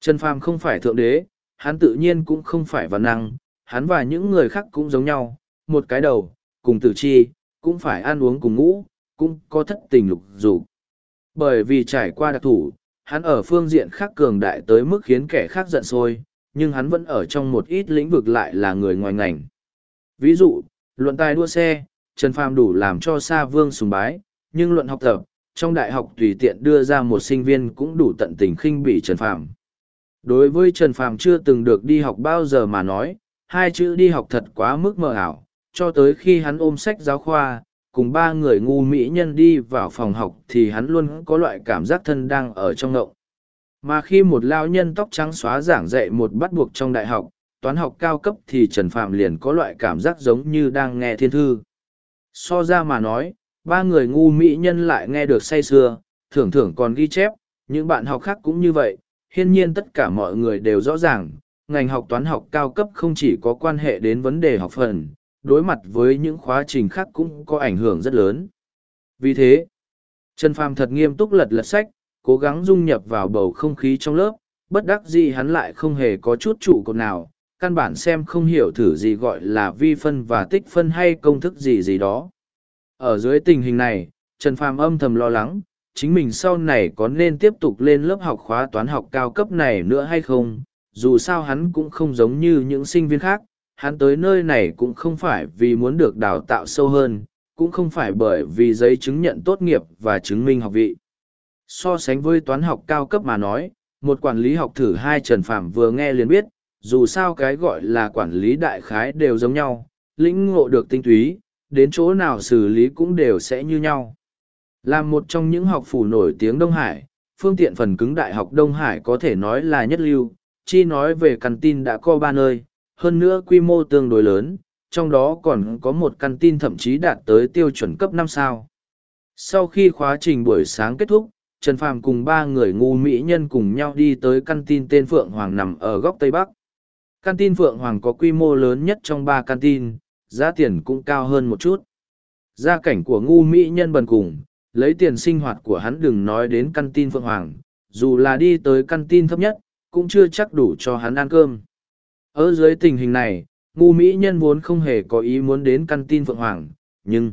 Trần Phàm không phải thượng đế, hắn tự nhiên cũng không phải văn năng, hắn và những người khác cũng giống nhau, một cái đầu, cùng tử chi, cũng phải ăn uống cùng ngủ, cũng có thất tình lục dục. Bởi vì trải qua đặc thủ, hắn ở phương diện khác cường đại tới mức khiến kẻ khác giận sôi nhưng hắn vẫn ở trong một ít lĩnh vực lại là người ngoài ngành. Ví dụ, luận tài đua xe, Trần Phàm đủ làm cho Sa Vương sùng bái, nhưng luận học tập, trong đại học tùy tiện đưa ra một sinh viên cũng đủ tận tình khinh bỉ Trần Phàm. Đối với Trần Phàm chưa từng được đi học bao giờ mà nói, hai chữ đi học thật quá mức mờ ảo, cho tới khi hắn ôm sách giáo khoa, cùng ba người ngu mỹ nhân đi vào phòng học thì hắn luôn có loại cảm giác thân đang ở trong ngộng. Mà khi một lao nhân tóc trắng xóa giảng dạy một bắt buộc trong đại học, toán học cao cấp thì Trần Phạm liền có loại cảm giác giống như đang nghe thiên thư. So ra mà nói, ba người ngu mỹ nhân lại nghe được say sưa, thưởng thưởng còn ghi chép, những bạn học khác cũng như vậy, hiên nhiên tất cả mọi người đều rõ ràng, ngành học toán học cao cấp không chỉ có quan hệ đến vấn đề học phần, đối mặt với những khóa trình khác cũng có ảnh hưởng rất lớn. Vì thế, Trần Phàm thật nghiêm túc lật lật sách, cố gắng dung nhập vào bầu không khí trong lớp, bất đắc dĩ hắn lại không hề có chút trụ cột nào, căn bản xem không hiểu thử gì gọi là vi phân và tích phân hay công thức gì gì đó. Ở dưới tình hình này, Trần Phàm âm thầm lo lắng, chính mình sau này có nên tiếp tục lên lớp học khóa toán học cao cấp này nữa hay không dù sao hắn cũng không giống như những sinh viên khác hắn tới nơi này cũng không phải vì muốn được đào tạo sâu hơn, cũng không phải bởi vì giấy chứng nhận tốt nghiệp và chứng minh học vị. So sánh với toán học cao cấp mà nói, một quản lý học thử hai trần phạm vừa nghe liền biết, dù sao cái gọi là quản lý đại khái đều giống nhau, lĩnh ngộ được tinh túy, đến chỗ nào xử lý cũng đều sẽ như nhau. Làm một trong những học phủ nổi tiếng đông hải, phương tiện phần cứng đại học đông hải có thể nói là nhất lưu, chi nói về căn tin đã có ba nơi hơn nữa quy mô tương đối lớn trong đó còn có một căn tin thậm chí đạt tới tiêu chuẩn cấp năm sao sau khi khóa trình buổi sáng kết thúc Trần Phàm cùng ba người ngu mỹ nhân cùng nhau đi tới căn tin tên Phượng Hoàng nằm ở góc Tây Bắc. Căn tin Phượng Hoàng có quy mô lớn nhất trong ba căn tin, giá tiền cũng cao hơn một chút. Gia cảnh của ngu mỹ nhân bần cùng, lấy tiền sinh hoạt của hắn đừng nói đến căn tin Phượng Hoàng, dù là đi tới căn tin thấp nhất, cũng chưa chắc đủ cho hắn ăn cơm. Ở dưới tình hình này, ngu mỹ nhân vốn không hề có ý muốn đến căn tin Phượng Hoàng, nhưng...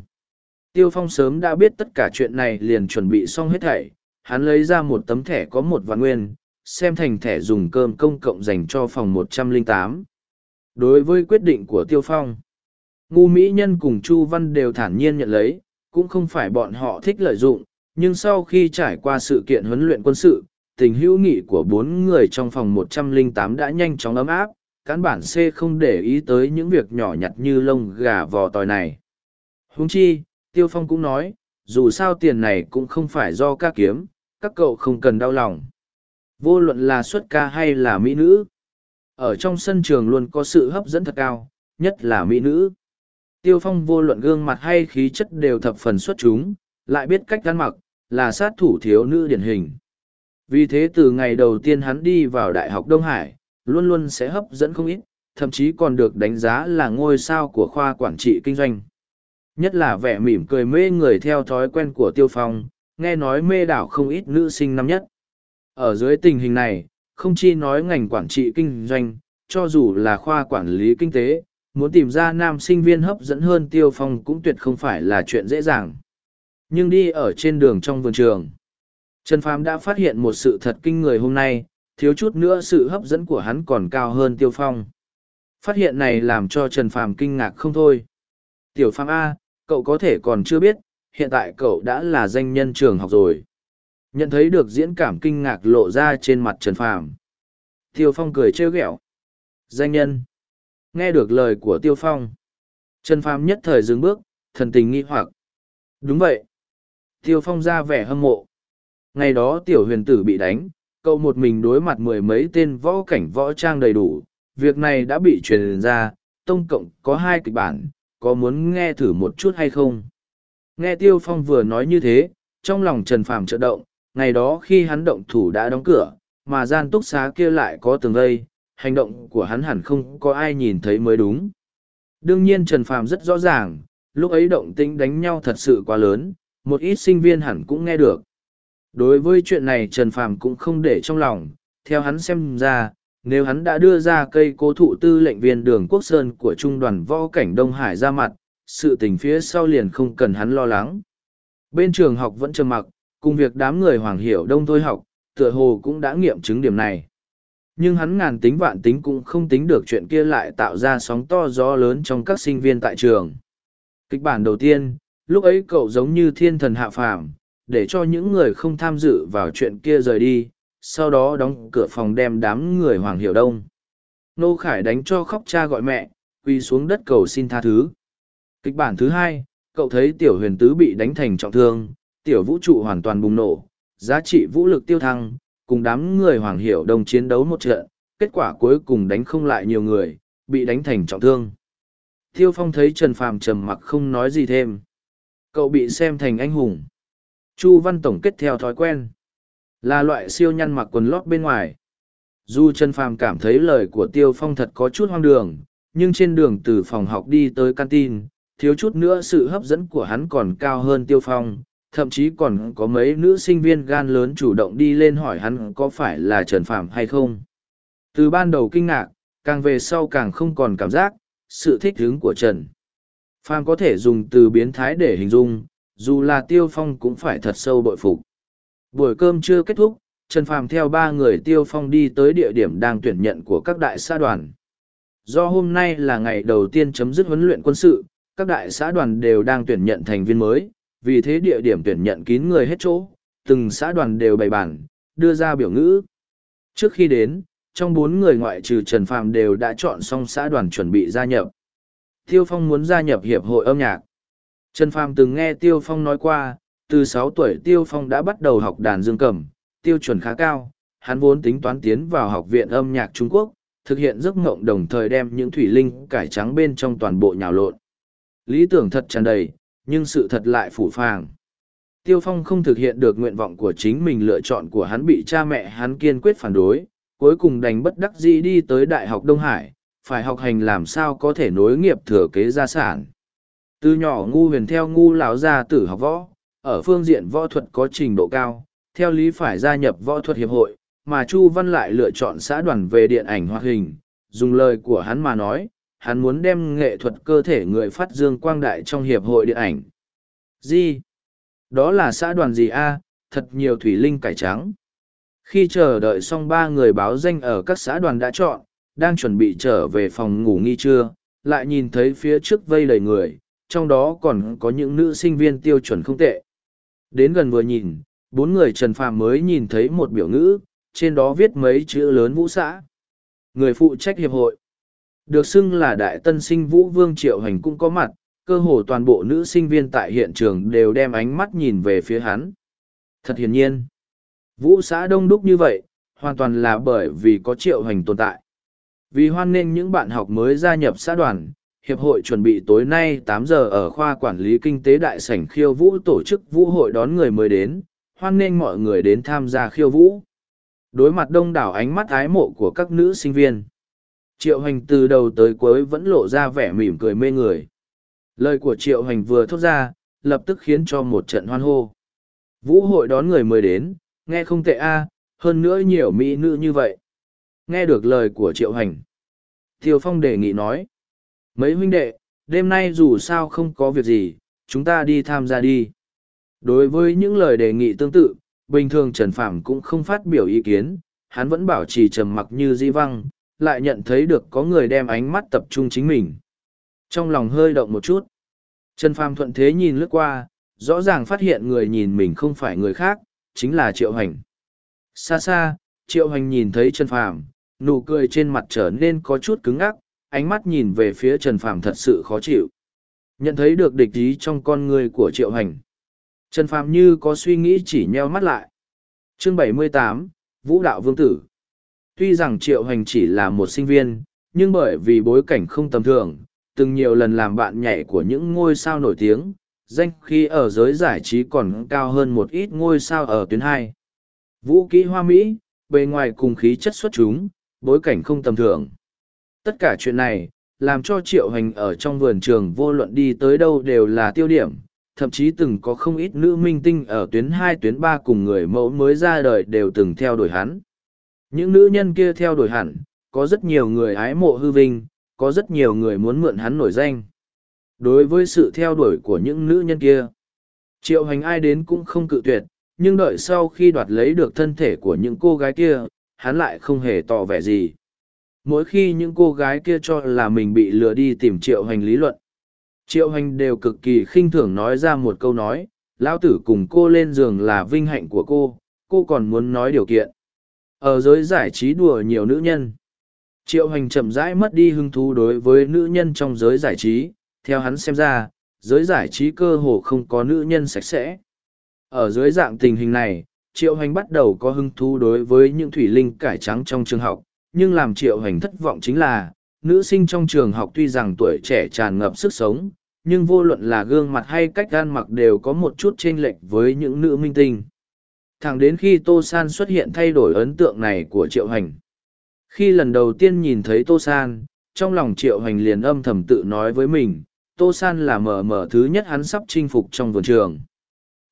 Tiêu Phong sớm đã biết tất cả chuyện này liền chuẩn bị xong hết thảy, hắn lấy ra một tấm thẻ có một vạn nguyên, xem thành thẻ dùng cơm công cộng dành cho phòng 108. Đối với quyết định của Tiêu Phong, Ngu Mỹ Nhân cùng Chu Văn đều thản nhiên nhận lấy, cũng không phải bọn họ thích lợi dụng, nhưng sau khi trải qua sự kiện huấn luyện quân sự, tình hữu nghị của bốn người trong phòng 108 đã nhanh chóng ấm áp, cán bản C không để ý tới những việc nhỏ nhặt như lông gà vò tòi này. Huống chi, Tiêu Phong cũng nói, dù sao tiền này cũng không phải do ca kiếm, các cậu không cần đau lòng. Vô luận là xuất ca hay là mỹ nữ. Ở trong sân trường luôn có sự hấp dẫn thật cao, nhất là mỹ nữ. Tiêu phong vô luận gương mặt hay khí chất đều thập phần xuất chúng, lại biết cách ăn mặc, là sát thủ thiếu nữ điển hình. Vì thế từ ngày đầu tiên hắn đi vào Đại học Đông Hải, luôn luôn sẽ hấp dẫn không ít, thậm chí còn được đánh giá là ngôi sao của khoa quản trị kinh doanh. Nhất là vẻ mỉm cười mê người theo thói quen của Tiêu Phong, nghe nói mê đảo không ít nữ sinh năm nhất. Ở dưới tình hình này, không chi nói ngành quản trị kinh doanh, cho dù là khoa quản lý kinh tế, muốn tìm ra nam sinh viên hấp dẫn hơn tiêu phong cũng tuyệt không phải là chuyện dễ dàng. Nhưng đi ở trên đường trong vườn trường, Trần Phàm đã phát hiện một sự thật kinh người hôm nay, thiếu chút nữa sự hấp dẫn của hắn còn cao hơn tiêu phong. Phát hiện này làm cho Trần Phàm kinh ngạc không thôi. Tiểu Phàm A, cậu có thể còn chưa biết, hiện tại cậu đã là danh nhân trường học rồi. Nhận thấy được diễn cảm kinh ngạc lộ ra trên mặt trần phàm. Tiêu phong cười trêu ghẹo. Danh nhân. Nghe được lời của tiêu phong. Trần phàm nhất thời dừng bước thần tình nghi hoặc. Đúng vậy. Tiêu phong ra vẻ hâm mộ. Ngày đó tiểu huyền tử bị đánh cậu một mình đối mặt mười mấy tên võ cảnh võ trang đầy đủ việc này đã bị truyền ra tông cộng có hai kịch bản có muốn nghe thử một chút hay không Nghe Tiêu Phong vừa nói như thế, trong lòng Trần Phàm chợt động, ngày đó khi hắn động thủ đã đóng cửa, mà gian túc xá kia lại có tường vây, hành động của hắn hẳn không có ai nhìn thấy mới đúng. Đương nhiên Trần Phàm rất rõ ràng, lúc ấy động tĩnh đánh nhau thật sự quá lớn, một ít sinh viên hẳn cũng nghe được. Đối với chuyện này Trần Phàm cũng không để trong lòng, theo hắn xem ra, nếu hắn đã đưa ra cây cố thụ tư lệnh viên đường quốc sơn của trung đoàn võ cảnh Đông Hải ra mặt, sự tình phía sau liền không cần hắn lo lắng. Bên trường học vẫn trầm mặc, cùng việc đám người hoàng hiểu đông thôi học, tựa hồ cũng đã nghiệm chứng điểm này. Nhưng hắn ngàn tính vạn tính cũng không tính được chuyện kia lại tạo ra sóng to gió lớn trong các sinh viên tại trường. Kịch bản đầu tiên, lúc ấy cậu giống như thiên thần hạ phàm, để cho những người không tham dự vào chuyện kia rời đi, sau đó đóng cửa phòng đem đám người Hoàng Hiểu Đông. Nô Khải đánh cho khóc cha gọi mẹ, quỳ xuống đất cầu xin tha thứ. Kịch bản thứ hai, cậu thấy tiểu huyền tứ bị đánh thành trọng thương, tiểu vũ trụ hoàn toàn bùng nổ, giá trị vũ lực tiêu thăng, cùng đám người hoàng hiểu đồng chiến đấu một trận, kết quả cuối cùng đánh không lại nhiều người, bị đánh thành trọng thương. Tiêu Phong thấy Trần Phàm trầm mặc không nói gì thêm. Cậu bị xem thành anh hùng. Chu Văn Tổng kết theo thói quen. Là loại siêu nhăn mặc quần lót bên ngoài. Dù Trần Phàm cảm thấy lời của Tiêu Phong thật có chút hoang đường, nhưng trên đường từ phòng học đi tới canteen, thiếu chút nữa sự hấp dẫn của hắn còn cao hơn tiêu phong thậm chí còn có mấy nữ sinh viên gan lớn chủ động đi lên hỏi hắn có phải là trần Phàm hay không từ ban đầu kinh ngạc càng về sau càng không còn cảm giác sự thích hứng của trần phàm có thể dùng từ biến thái để hình dung dù là tiêu phong cũng phải thật sâu bội phục Buổi cơm chưa kết thúc, Trần Phàm theo ba người tiêu phong đi tới địa điểm đang tuyển nhận của các đại xã đoàn. Do hôm nay là ngày đầu tiên chấm dứt huấn luyện quân sự, các đại xã đoàn đều đang tuyển nhận thành viên mới, vì thế địa điểm tuyển nhận kín người hết chỗ, từng xã đoàn đều bày bản, đưa ra biểu ngữ. Trước khi đến, trong bốn người ngoại trừ Trần Phàm đều đã chọn xong xã đoàn chuẩn bị gia nhập. Tiêu Phong muốn gia nhập hiệp hội âm nhạc. Trần Phàm từng nghe Tiêu Phong nói qua, từ sáu tuổi Tiêu Phong đã bắt đầu học đàn dương cầm, tiêu chuẩn khá cao, hắn vốn tính toán tiến vào học viện âm nhạc Trung Quốc, thực hiện giấc mộng đồng thời đem những thủy linh cải trắng bên trong toàn bộ nhào lộn. Lý tưởng thật tràn đầy, nhưng sự thật lại phủ phàng. Tiêu Phong không thực hiện được nguyện vọng của chính mình lựa chọn của hắn bị cha mẹ hắn kiên quyết phản đối, cuối cùng đành bất đắc dĩ đi tới Đại học Đông Hải, phải học hành làm sao có thể nối nghiệp thừa kế gia sản. Từ nhỏ ngu huyền theo ngu lão gia tử học võ, ở phương diện võ thuật có trình độ cao, theo lý phải gia nhập võ thuật hiệp hội, mà Chu Văn lại lựa chọn xã đoàn về điện ảnh hoạt hình, dùng lời của hắn mà nói, hắn muốn đem nghệ thuật cơ thể người phát dương quang đại trong hiệp hội điện ảnh. Gì? Đó là xã đoàn gì a? thật nhiều thủy linh cải trắng. Khi chờ đợi xong ba người báo danh ở các xã đoàn đã chọn, đang chuẩn bị trở về phòng ngủ nghi trưa, lại nhìn thấy phía trước vây đầy người, trong đó còn có những nữ sinh viên tiêu chuẩn không tệ. Đến gần vừa nhìn, bốn người Trần Phàm mới nhìn thấy một biểu ngữ, trên đó viết mấy chữ lớn vũ xã. Người phụ trách hiệp hội. Được xưng là đại tân sinh Vũ Vương Triệu Hành cũng có mặt, cơ hồ toàn bộ nữ sinh viên tại hiện trường đều đem ánh mắt nhìn về phía hắn. Thật hiển nhiên, Vũ xã đông đúc như vậy, hoàn toàn là bởi vì có Triệu Hành tồn tại. Vì hoan nghênh những bạn học mới gia nhập xã đoàn, Hiệp hội chuẩn bị tối nay 8 giờ ở khoa quản lý kinh tế đại sảnh khiêu vũ tổ chức vũ hội đón người mới đến, hoan nghênh mọi người đến tham gia khiêu vũ. Đối mặt đông đảo ánh mắt ái mộ của các nữ sinh viên. Triệu hành từ đầu tới cuối vẫn lộ ra vẻ mỉm cười mê người. Lời của triệu hành vừa thốt ra, lập tức khiến cho một trận hoan hô. Vũ hội đón người mới đến, nghe không tệ a hơn nữa nhiều mỹ nữ như vậy. Nghe được lời của triệu hành. Tiêu Phong đề nghị nói. Mấy huynh đệ, đêm nay dù sao không có việc gì, chúng ta đi tham gia đi. Đối với những lời đề nghị tương tự, bình thường Trần Phạm cũng không phát biểu ý kiến, hắn vẫn bảo trì trầm mặc như di văng, lại nhận thấy được có người đem ánh mắt tập trung chính mình. Trong lòng hơi động một chút, Trần Phàm thuận thế nhìn lướt qua, rõ ràng phát hiện người nhìn mình không phải người khác, chính là Triệu Hành. Xa xa, Triệu Hành nhìn thấy Trần Phàm, nụ cười trên mặt trở nên có chút cứng ngắc, ánh mắt nhìn về phía Trần Phàm thật sự khó chịu. Nhận thấy được địch ý trong con người của Triệu Hành. Trần Phàm như có suy nghĩ chỉ nheo mắt lại. Chương 78, Vũ Đạo Vương Tử Tuy rằng Triệu Hành chỉ là một sinh viên, nhưng bởi vì bối cảnh không tầm thường, từng nhiều lần làm bạn nhảy của những ngôi sao nổi tiếng, danh khi ở giới giải trí còn cao hơn một ít ngôi sao ở tuyến hai. Vũ kỹ hoa Mỹ, bề ngoài cùng khí chất xuất chúng, bối cảnh không tầm thường. Tất cả chuyện này, làm cho triệu hành ở trong vườn trường vô luận đi tới đâu đều là tiêu điểm, thậm chí từng có không ít nữ minh tinh ở tuyến hai tuyến ba cùng người mẫu mới ra đời đều từng theo đuổi hắn. Những nữ nhân kia theo đuổi hẳn, có rất nhiều người ái mộ hư vinh, có rất nhiều người muốn mượn hắn nổi danh. Đối với sự theo đuổi của những nữ nhân kia, triệu hành ai đến cũng không cự tuyệt, nhưng đợi sau khi đoạt lấy được thân thể của những cô gái kia, hắn lại không hề tỏ vẻ gì. Mỗi khi những cô gái kia cho là mình bị lừa đi tìm triệu hành lý luận, triệu hành đều cực kỳ khinh thường nói ra một câu nói, lão tử cùng cô lên giường là vinh hạnh của cô, cô còn muốn nói điều kiện. Ở giới giải trí đùa nhiều nữ nhân. Triệu hành chậm rãi mất đi hứng thú đối với nữ nhân trong giới giải trí, theo hắn xem ra, giới giải trí cơ hồ không có nữ nhân sạch sẽ. Ở dưới dạng tình hình này, triệu hành bắt đầu có hứng thú đối với những thủy linh cải trắng trong trường học, nhưng làm triệu hành thất vọng chính là, nữ sinh trong trường học tuy rằng tuổi trẻ tràn ngập sức sống, nhưng vô luận là gương mặt hay cách gan mặc đều có một chút chênh lệch với những nữ minh tinh. Thẳng đến khi Tô San xuất hiện thay đổi ấn tượng này của Triệu Hành. Khi lần đầu tiên nhìn thấy Tô San, trong lòng Triệu Hành liền âm thầm tự nói với mình, Tô San là mở mở thứ nhất hắn sắp chinh phục trong vườn trường.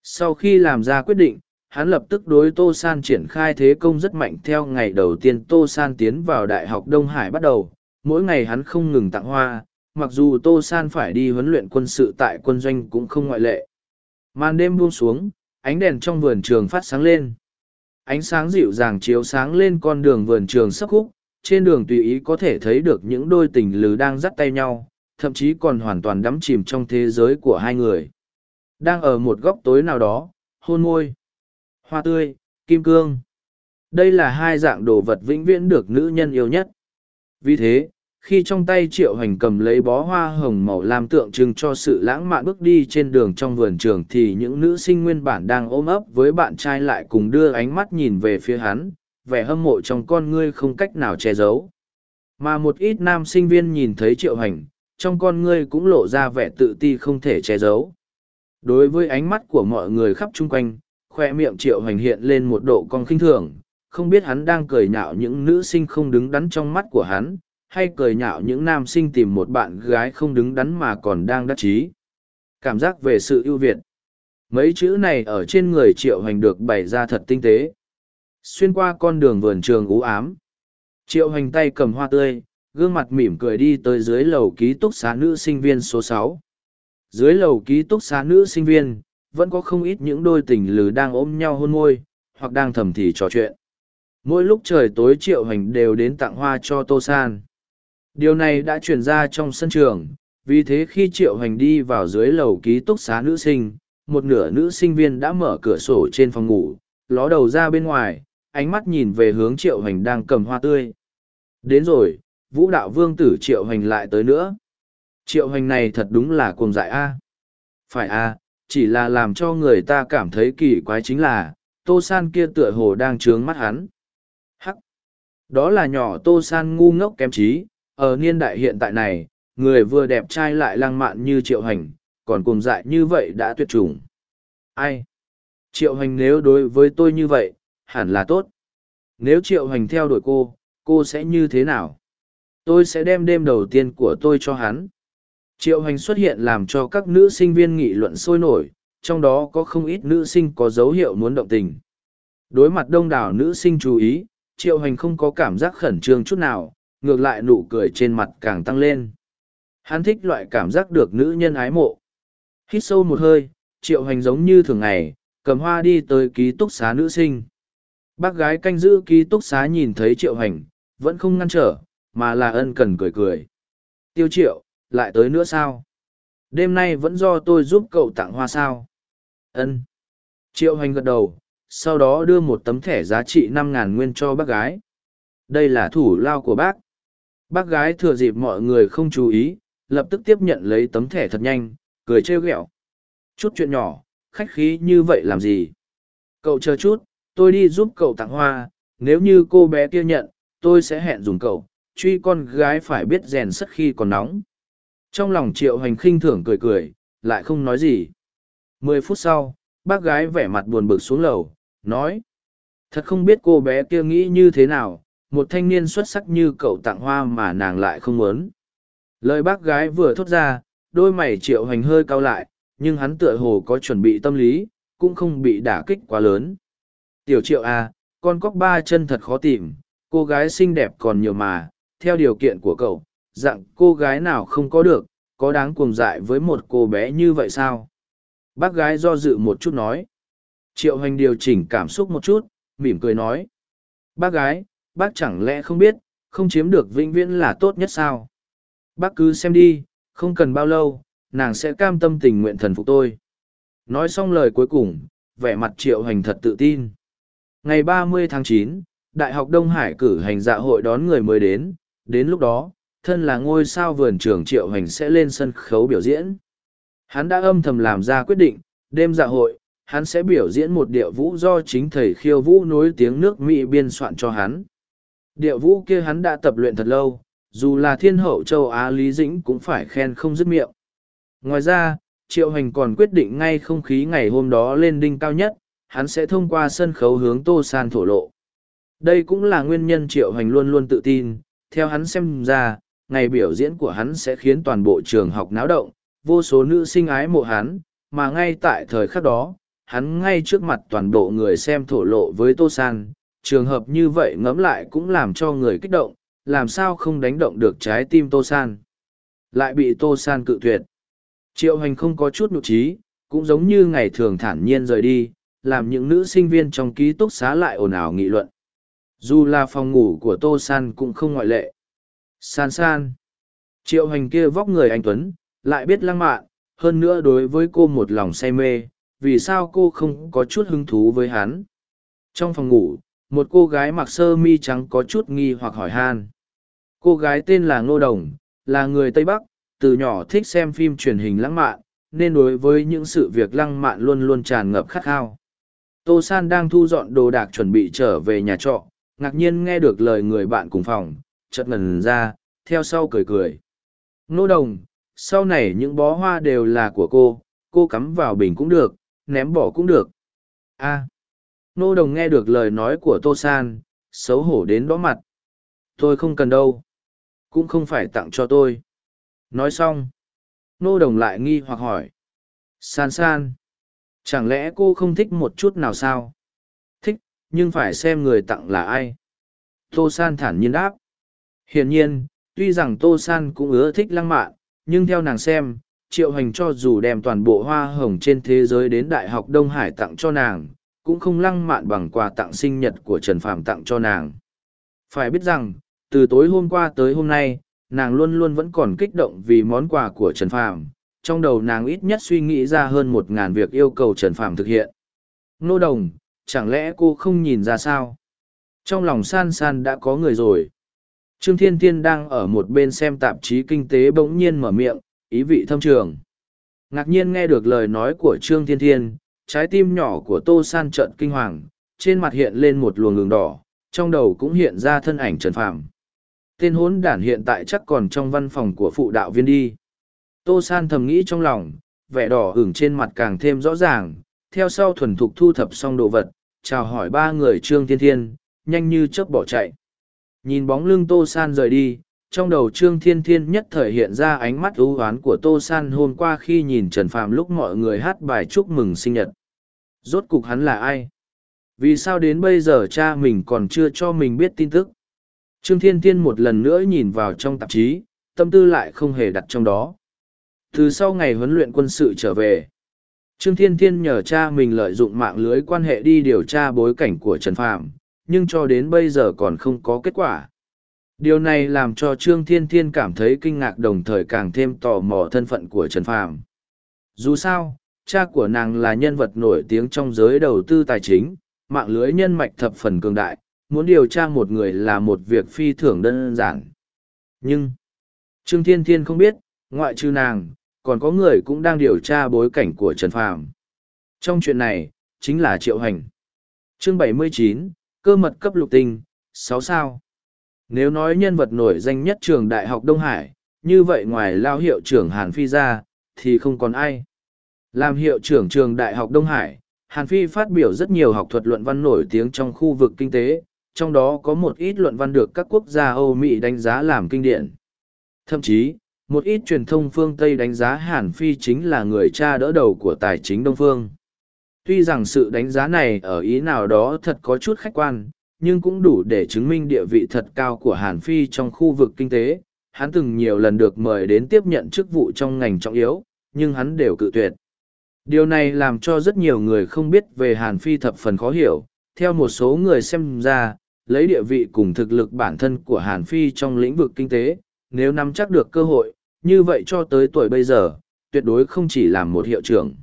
Sau khi làm ra quyết định, hắn lập tức đối Tô San triển khai thế công rất mạnh theo ngày đầu tiên Tô San tiến vào Đại học Đông Hải bắt đầu. Mỗi ngày hắn không ngừng tặng hoa, mặc dù Tô San phải đi huấn luyện quân sự tại quân doanh cũng không ngoại lệ. Màn đêm buông xuống, ánh đèn trong vườn trường phát sáng lên ánh sáng dịu dàng chiếu sáng lên con đường vườn trường sấp khúc trên đường tùy ý có thể thấy được những đôi tình lứ đang dắt tay nhau thậm chí còn hoàn toàn đắm chìm trong thế giới của hai người đang ở một góc tối nào đó hôn môi hoa tươi, kim cương. Đây là hai dạng đồ vật vĩnh viễn được nữ nhân yêu nhất. Vì thế, khi trong tay triệu hành cầm lấy bó hoa hồng màu lam tượng trưng cho sự lãng mạn bước đi trên đường trong vườn trường thì những nữ sinh nguyên bản đang ôm ấp với bạn trai lại cùng đưa ánh mắt nhìn về phía hắn, vẻ hâm mộ trong con ngươi không cách nào che giấu. Mà một ít nam sinh viên nhìn thấy triệu hành trong con ngươi cũng lộ ra vẻ tự ti không thể che giấu. Đối với ánh mắt của mọi người khắp chung quanh khoe miệng triệu hoành hiện lên một độ con khinh thường, không biết hắn đang cười nhạo những nữ sinh không đứng đắn trong mắt của hắn, hay cười nhạo những nam sinh tìm một bạn gái không đứng đắn mà còn đang đắc chí. Cảm giác về sự ưu việt. Mấy chữ này ở trên người triệu hoành được bày ra thật tinh tế. Xuyên qua con đường vườn trường ú ám. Triệu hoành tay cầm hoa tươi, gương mặt mỉm cười đi tới dưới lầu ký túc xá nữ sinh viên số sáu. Dưới lầu ký túc xá nữ sinh viên vẫn có không ít những đôi tình lừ đang ôm nhau hôn môi, hoặc đang thầm thì trò chuyện. Mỗi lúc trời tối triệu hành đều đến tặng hoa cho tô san. Điều này đã truyền ra trong sân trường, vì thế khi triệu hành đi vào dưới lầu ký túc xá nữ sinh, một nửa nữ sinh viên đã mở cửa sổ trên phòng ngủ, ló đầu ra bên ngoài, ánh mắt nhìn về hướng triệu hành đang cầm hoa tươi. Đến rồi, vũ đạo vương tử triệu hành lại tới nữa. Triệu hành này thật đúng là cuồng dại a. Phải a chỉ là làm cho người ta cảm thấy kỳ quái chính là, tô san kia tựa hồ đang trướng mắt hắn. Hắc! Đó là nhỏ tô san ngu ngốc kém trí ở niên đại hiện tại này, người vừa đẹp trai lại lang mạn như triệu hành, còn cùng dại như vậy đã tuyệt chủng. Ai? Triệu hành nếu đối với tôi như vậy, hẳn là tốt. Nếu triệu hành theo đuổi cô cô sẽ như thế nào? Tôi sẽ đem đêm đầu tiên của tôi cho hắn triệu hành xuất hiện làm cho các nữ sinh viên nghị luận sôi nổi trong đó có không ít nữ sinh có dấu hiệu muốn động tình đối mặt đông đảo nữ sinh chú ý triệu hành không có cảm giác khẩn trương chút nào ngược lại nụ cười trên mặt càng tăng lên. Hắn thích loại cảm giác được nữ nhân ái mộ. Hít sâu một hơi, triệu hành giống như thường ngày, cầm hoa đi tới ký túc xá nữ sinh. Bác gái canh giữ ký túc xá nhìn thấy triệu hành, vẫn không ngăn trở, mà là ân cần cười cười. Tiêu triệu, lại tới nữa sao? Đêm nay vẫn do tôi giúp cậu tặng hoa sao? Ân. Triệu hoành gật đầu, sau đó đưa một tấm thẻ giá trị năm ngàn nguyên cho bác gái. Đây là thủ lao của bác. Bác gái thừa dịp mọi người không chú ý, lập tức tiếp nhận lấy tấm thẻ thật nhanh, cười trêu ghẹo. Chút chuyện nhỏ, khách khí như vậy làm gì? Cậu chờ chút, tôi đi giúp cậu tặng hoa, nếu như cô bé kia nhận, tôi sẽ hẹn dùng cậu, truy con gái phải biết rèn sắt khi còn nóng. Trong lòng triệu hành khinh thưởng cười cười, lại không nói gì. Mười phút sau, bác gái vẻ mặt buồn bực xuống lầu, nói. Thật không biết cô bé kia nghĩ như thế nào, một thanh niên xuất sắc như cậu tặng hoa mà nàng lại không muốn lời bác gái vừa thốt ra đôi mày triệu hành hơi cau lại nhưng hắn tựa hồ có chuẩn bị tâm lý cũng không bị đả kích quá lớn tiểu triệu à con cóc ba chân thật khó tìm cô gái xinh đẹp còn nhiều mà theo điều kiện của cậu dạng cô gái nào không có được có đáng cuồng dại với một cô bé như vậy sao bác gái do dự một chút nói triệu hành điều chỉnh cảm xúc một chút mỉm cười nói bác gái bác chẳng lẽ không biết, không chiếm được vĩnh viễn là tốt nhất sao? Bác cứ xem đi, không cần bao lâu, nàng sẽ cam tâm tình nguyện thần phục tôi. Nói xong lời cuối cùng, vẻ mặt triệu hành thật tự tin. Ngày 30 tháng 9, Đại học Đông Hải cử hành dạ hội đón người mới đến, đến lúc đó, thân là ngôi sao vườn trường triệu hành sẽ lên sân khấu biểu diễn. Hắn đã âm thầm làm ra quyết định, đêm dạ hội, hắn sẽ biểu diễn một điệu vũ do chính thầy khiêu vũ nối tiếng nước Mỹ biên soạn cho hắn. Điệu vũ kia hắn đã tập luyện thật lâu, dù là thiên hậu châu Á Lý Dĩnh cũng phải khen không dứt miệng. Ngoài ra, Triệu Hành còn quyết định ngay không khí ngày hôm đó lên đinh cao nhất, hắn sẽ thông qua sân khấu hướng Tô San thổ lộ. Đây cũng là nguyên nhân Triệu Hành luôn luôn tự tin, theo hắn xem ra, ngày biểu diễn của hắn sẽ khiến toàn bộ trường học náo động, vô số nữ sinh ái mộ hắn, mà ngay tại thời khắc đó, hắn ngay trước mặt toàn bộ người xem thổ lộ với Tô San, trường hợp như vậy ngẫm lại cũng làm cho người kích động, làm sao không đánh động được trái tim Tô San. Lại bị Tô San cự tuyệt. Triệu hành không có chút nụ trí, cũng giống như ngày thường thản nhiên rời đi, làm những nữ sinh viên trong ký túc xá lại ồn ào nghị luận. Dù là phòng ngủ của Tô San cũng không ngoại lệ. San San. Triệu hành kia vóc người anh Tuấn, lại biết lãng mạn, hơn nữa đối với cô một lòng say mê, vì sao cô không có chút hứng thú với hắn. Trong phòng ngủ, một cô gái mặc sơ mi trắng có chút nghi hoặc hỏi han. Cô gái tên là Ngô Đồng, là người Tây Bắc, từ nhỏ thích xem phim truyền hình lãng mạn, nên đối với những sự việc lăng mạn luôn luôn tràn ngập khát khao. Tô San đang thu dọn đồ đạc chuẩn bị trở về nhà trọ, ngạc nhiên nghe được lời người bạn cùng phòng, chợt ngần ra, theo sau cười cười. Nô Đồng, sau này những bó hoa đều là của cô, cô cắm vào bình cũng được, ném bỏ cũng được. a à. Nô Đồng nghe được lời nói của Tô San, xấu hổ đến đỏ mặt. Tôi không cần đâu. Cũng không phải tặng cho tôi. Nói xong. Nô Đồng lại nghi hoặc hỏi. San San. Chẳng lẽ cô không thích một chút nào sao? Thích, nhưng phải xem người tặng là ai. Tô San thản nhiên đáp. Hiển nhiên, tuy rằng Tô San cũng ưa thích lăng mạn, nhưng theo nàng xem, Triệu Hành cho dù đem toàn bộ hoa hồng trên thế giới đến Đại học Đông Hải tặng cho nàng, cũng không lăng mạn bằng quà tặng sinh nhật của Trần Phàm tặng cho nàng. Phải biết rằng, từ tối hôm qua tới hôm nay, nàng luôn luôn vẫn còn kích động vì món quà của Trần Phàm. Trong đầu nàng ít nhất suy nghĩ ra hơn một ngàn việc yêu cầu Trần Phàm thực hiện. Nô đồng, chẳng lẽ cô không nhìn ra sao? Trong lòng san san đã có người rồi. Trương Thiên Thiên đang ở một bên xem tạp chí kinh tế bỗng nhiên mở miệng, ý vị thâm trường. Ngạc nhiên nghe được lời nói của Trương Thiên Thiên, trái tim nhỏ của Tô San trận kinh hoàng, trên mặt hiện lên một luồng đường đỏ, trong đầu cũng hiện ra thân ảnh Trần Phàm. Tên hốn đản hiện tại chắc còn trong văn phòng của phụ đạo viên đi. Tô San thầm nghĩ trong lòng, vẻ đỏ ửng trên mặt càng thêm rõ ràng, theo sau thuần thục thu thập xong đồ vật, chào hỏi ba người Trương Thiên Thiên, nhanh như chớp bỏ chạy. Nhìn bóng lưng Tô San rời đi, trong đầu Trương Thiên Thiên nhất thời hiện ra ánh mắt ưu oán của Tô San hôm qua khi nhìn Trần Phàm lúc mọi người hát bài chúc mừng sinh nhật. Rốt cục hắn là ai? Vì sao đến bây giờ cha mình còn chưa cho mình biết tin tức? Trương Thiên Thiên một lần nữa nhìn vào trong tạp chí, tâm tư lại không hề đặt trong đó. Từ sau ngày huấn luyện quân sự trở về, Trương Thiên Thiên nhờ cha mình lợi dụng mạng lưới quan hệ đi điều tra bối cảnh của Trần Phàm, nhưng cho đến bây giờ còn không có kết quả. Điều này làm cho Trương Thiên Thiên cảm thấy kinh ngạc đồng thời càng thêm tò mò thân phận của Trần Phàm. Dù sao, cha của nàng là nhân vật nổi tiếng trong giới đầu tư tài chính, mạng lưới nhân mạch thập phần cường đại, muốn điều tra một người là một việc phi thường đơn giản. Nhưng, Trương Thiên Thiên không biết, ngoại trừ nàng, còn có người cũng đang điều tra bối cảnh của Trần Phàm. Trong chuyện này, chính là Triệu Hành. Chương 79, cơ mật cấp lục tinh, sáu sao. Nếu nói nhân vật nổi danh nhất trường Đại học Đông Hải, như vậy ngoài lao hiệu trưởng Hàn Phi ra, thì không còn ai. Làm hiệu trưởng trường Đại học Đông Hải, Hàn Phi phát biểu rất nhiều học thuật luận văn nổi tiếng trong khu vực kinh tế, trong đó có một ít luận văn được các quốc gia Âu Mỹ đánh giá làm kinh điển. Thậm chí, một ít truyền thông phương Tây đánh giá Hàn Phi chính là người cha đỡ đầu của tài chính Đông Phương. Tuy rằng sự đánh giá này ở ý nào đó thật có chút khách quan, nhưng cũng đủ để chứng minh địa vị thật cao của Hàn Phi trong khu vực kinh tế. Hắn từng nhiều lần được mời đến tiếp nhận chức vụ trong ngành trọng yếu, nhưng hắn đều cự tuyệt. Điều này làm cho rất nhiều người không biết về Hàn Phi thập phần khó hiểu. Theo một số người xem ra, lấy địa vị cùng thực lực bản thân của Hàn Phi trong lĩnh vực kinh tế, nếu nắm chắc được cơ hội, như vậy cho tới tuổi bây giờ, tuyệt đối không chỉ làm một hiệu trưởng.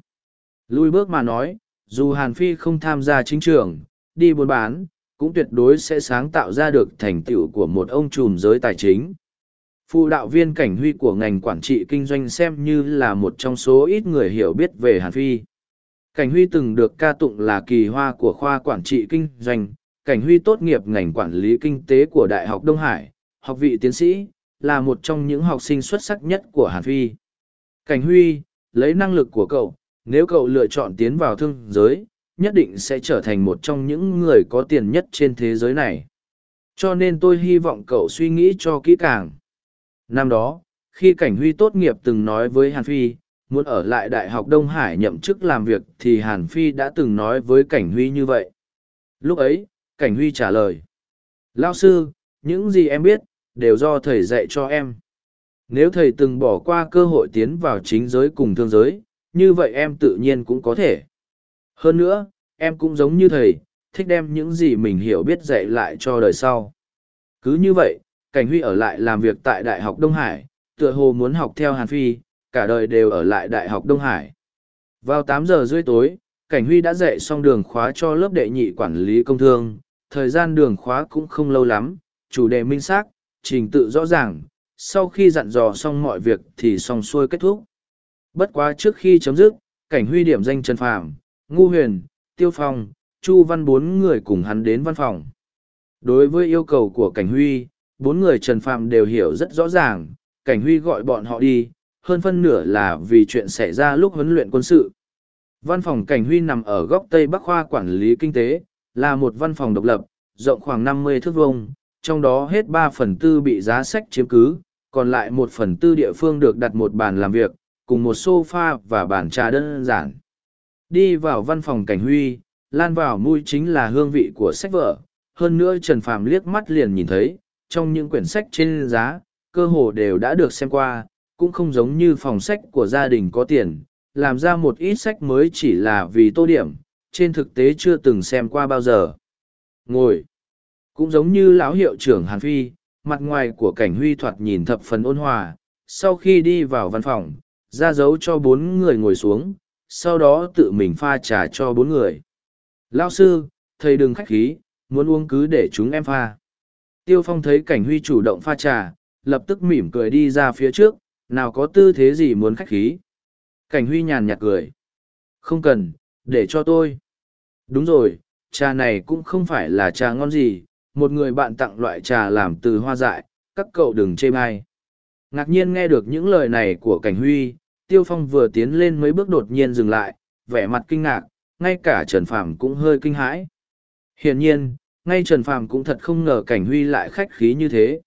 Lui bước mà nói, dù Hàn Phi không tham gia chính trường, đi buôn bán, cũng tuyệt đối sẽ sáng tạo ra được thành tựu của một ông trùm giới tài chính. Phụ đạo viên cảnh huy của ngành quản trị kinh doanh xem như là một trong số ít người hiểu biết về Hàn Phi. Cảnh huy từng được ca tụng là kỳ hoa của khoa quản trị kinh doanh, cảnh huy tốt nghiệp ngành quản lý kinh tế của Đại học Đông Hải, học vị tiến sĩ, là một trong những học sinh xuất sắc nhất của Hàn Phi. Cảnh huy, lấy năng lực của cậu, nếu cậu lựa chọn tiến vào thương giới, nhất định sẽ trở thành một trong những người có tiền nhất trên thế giới này. Cho nên tôi hy vọng cậu suy nghĩ cho kỹ càng. Năm đó, khi Cảnh Huy tốt nghiệp từng nói với Hàn Phi, muốn ở lại Đại học Đông Hải nhậm chức làm việc thì Hàn Phi đã từng nói với Cảnh Huy như vậy. Lúc ấy, Cảnh Huy trả lời. Lao sư, những gì em biết, đều do thầy dạy cho em. Nếu thầy từng bỏ qua cơ hội tiến vào chính giới cùng thương giới, như vậy em tự nhiên cũng có thể. Hơn nữa, em cũng giống như thầy, thích đem những gì mình hiểu biết dạy lại cho đời sau. Cứ như vậy, Cảnh Huy ở lại làm việc tại Đại học Đông Hải, tựa hồ muốn học theo Hàn Phi, cả đời đều ở lại Đại học Đông Hải. Vào tám giờ rưỡi tối, Cảnh Huy đã dạy xong đường khóa cho lớp đệ nhị quản lý công thương, thời gian đường khóa cũng không lâu lắm, chủ đề minh xác, trình tự rõ ràng, sau khi dặn dò xong mọi việc thì xong xuôi kết thúc. Bất quá trước khi chấm dứt, Cảnh Huy điểm danh Trần Phàm, Ngu Huyền, Tiêu Phong, Chu Văn bốn người cùng hắn đến văn phòng. Đối với yêu cầu của Cảnh Huy, bốn người Trần Phàm đều hiểu rất rõ ràng, Cảnh Huy gọi bọn họ đi, hơn phân nửa là vì chuyện xảy ra lúc huấn luyện quân sự. Văn phòng Cảnh Huy nằm ở góc Tây Bắc Khoa Quản lý Kinh tế, là một văn phòng độc lập, rộng khoảng năm mươi thước vuông, trong đó hết ba phần tư bị giá sách chiếm cứ, còn lại một phần tư địa phương được đặt một bàn làm việc, cùng một sofa và bàn trà đơn giản. Đi vào văn phòng Cảnh Huy, lan vào mũi chính là hương vị của sách vở, hơn nữa Trần Phàm liếc mắt liền nhìn thấy, trong những quyển sách trên giá, cơ hồ đều đã được xem qua, cũng không giống như phòng sách của gia đình có tiền, làm ra một ít sách mới chỉ là vì tô điểm, trên thực tế chưa từng xem qua bao giờ. Ngồi. Cũng giống như lão hiệu trưởng Hàn Phi, mặt ngoài của cảnh huy thoạt nhìn thập phần ôn hòa, sau khi đi vào văn phòng, ra dấu cho bốn người ngồi xuống, sau đó tự mình pha trà cho bốn người. Lao sư, thầy đừng khách khí, muốn uống cứ để chúng em pha. Tiêu Phong thấy cảnh huy chủ động pha trà, lập tức mỉm cười đi ra phía trước, nào có tư thế gì muốn khách khí. Cảnh huy nhàn nhạt cười. Không cần, để cho tôi. Đúng rồi, trà này cũng không phải là trà ngon gì, một người bạn tặng loại trà làm từ hoa dại, các cậu đừng chê bai. Ngạc nhiên nghe được những lời này của cảnh huy, Tiêu Phong vừa tiến lên mấy bước đột nhiên dừng lại, vẻ mặt kinh ngạc, ngay cả Trần Phàm cũng hơi kinh hãi. Hiển nhiên, ngay Trần Phàm cũng thật không ngờ cảnh huy lại khách khí như thế.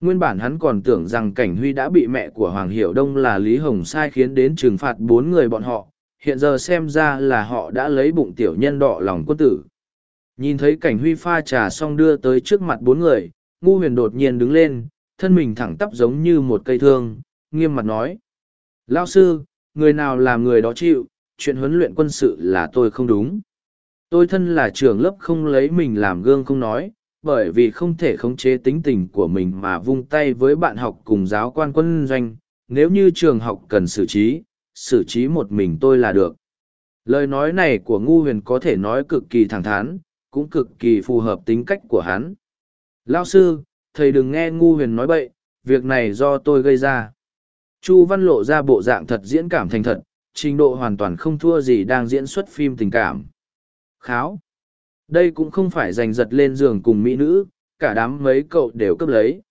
Nguyên bản hắn còn tưởng rằng cảnh huy đã bị mẹ của Hoàng Hiểu Đông là Lý Hồng sai khiến đến trừng phạt bốn người bọn họ, hiện giờ xem ra là họ đã lấy bụng tiểu nhân đọ lòng quân tử. Nhìn thấy cảnh huy pha trà xong đưa tới trước mặt bốn người, ngu huyền đột nhiên đứng lên, thân mình thẳng tắp giống như một cây thương, nghiêm mặt nói. Lao sư, người nào làm người đó chịu, chuyện huấn luyện quân sự là tôi không đúng. Tôi thân là trưởng lớp không lấy mình làm gương không nói, bởi vì không thể khống chế tính tình của mình mà vung tay với bạn học cùng giáo quan quân doanh, nếu như trường học cần xử trí, xử trí một mình tôi là được. Lời nói này của ngu huyền có thể nói cực kỳ thẳng thắn, cũng cực kỳ phù hợp tính cách của hắn. Lao sư, thầy đừng nghe ngu huyền nói bậy, việc này do tôi gây ra. Chu Văn lộ ra bộ dạng thật diễn cảm thành thật, trình độ hoàn toàn không thua gì đang diễn xuất phim tình cảm. Kháo. Đây cũng không phải giành giật lên giường cùng mỹ nữ, cả đám mấy cậu đều cấp lấy.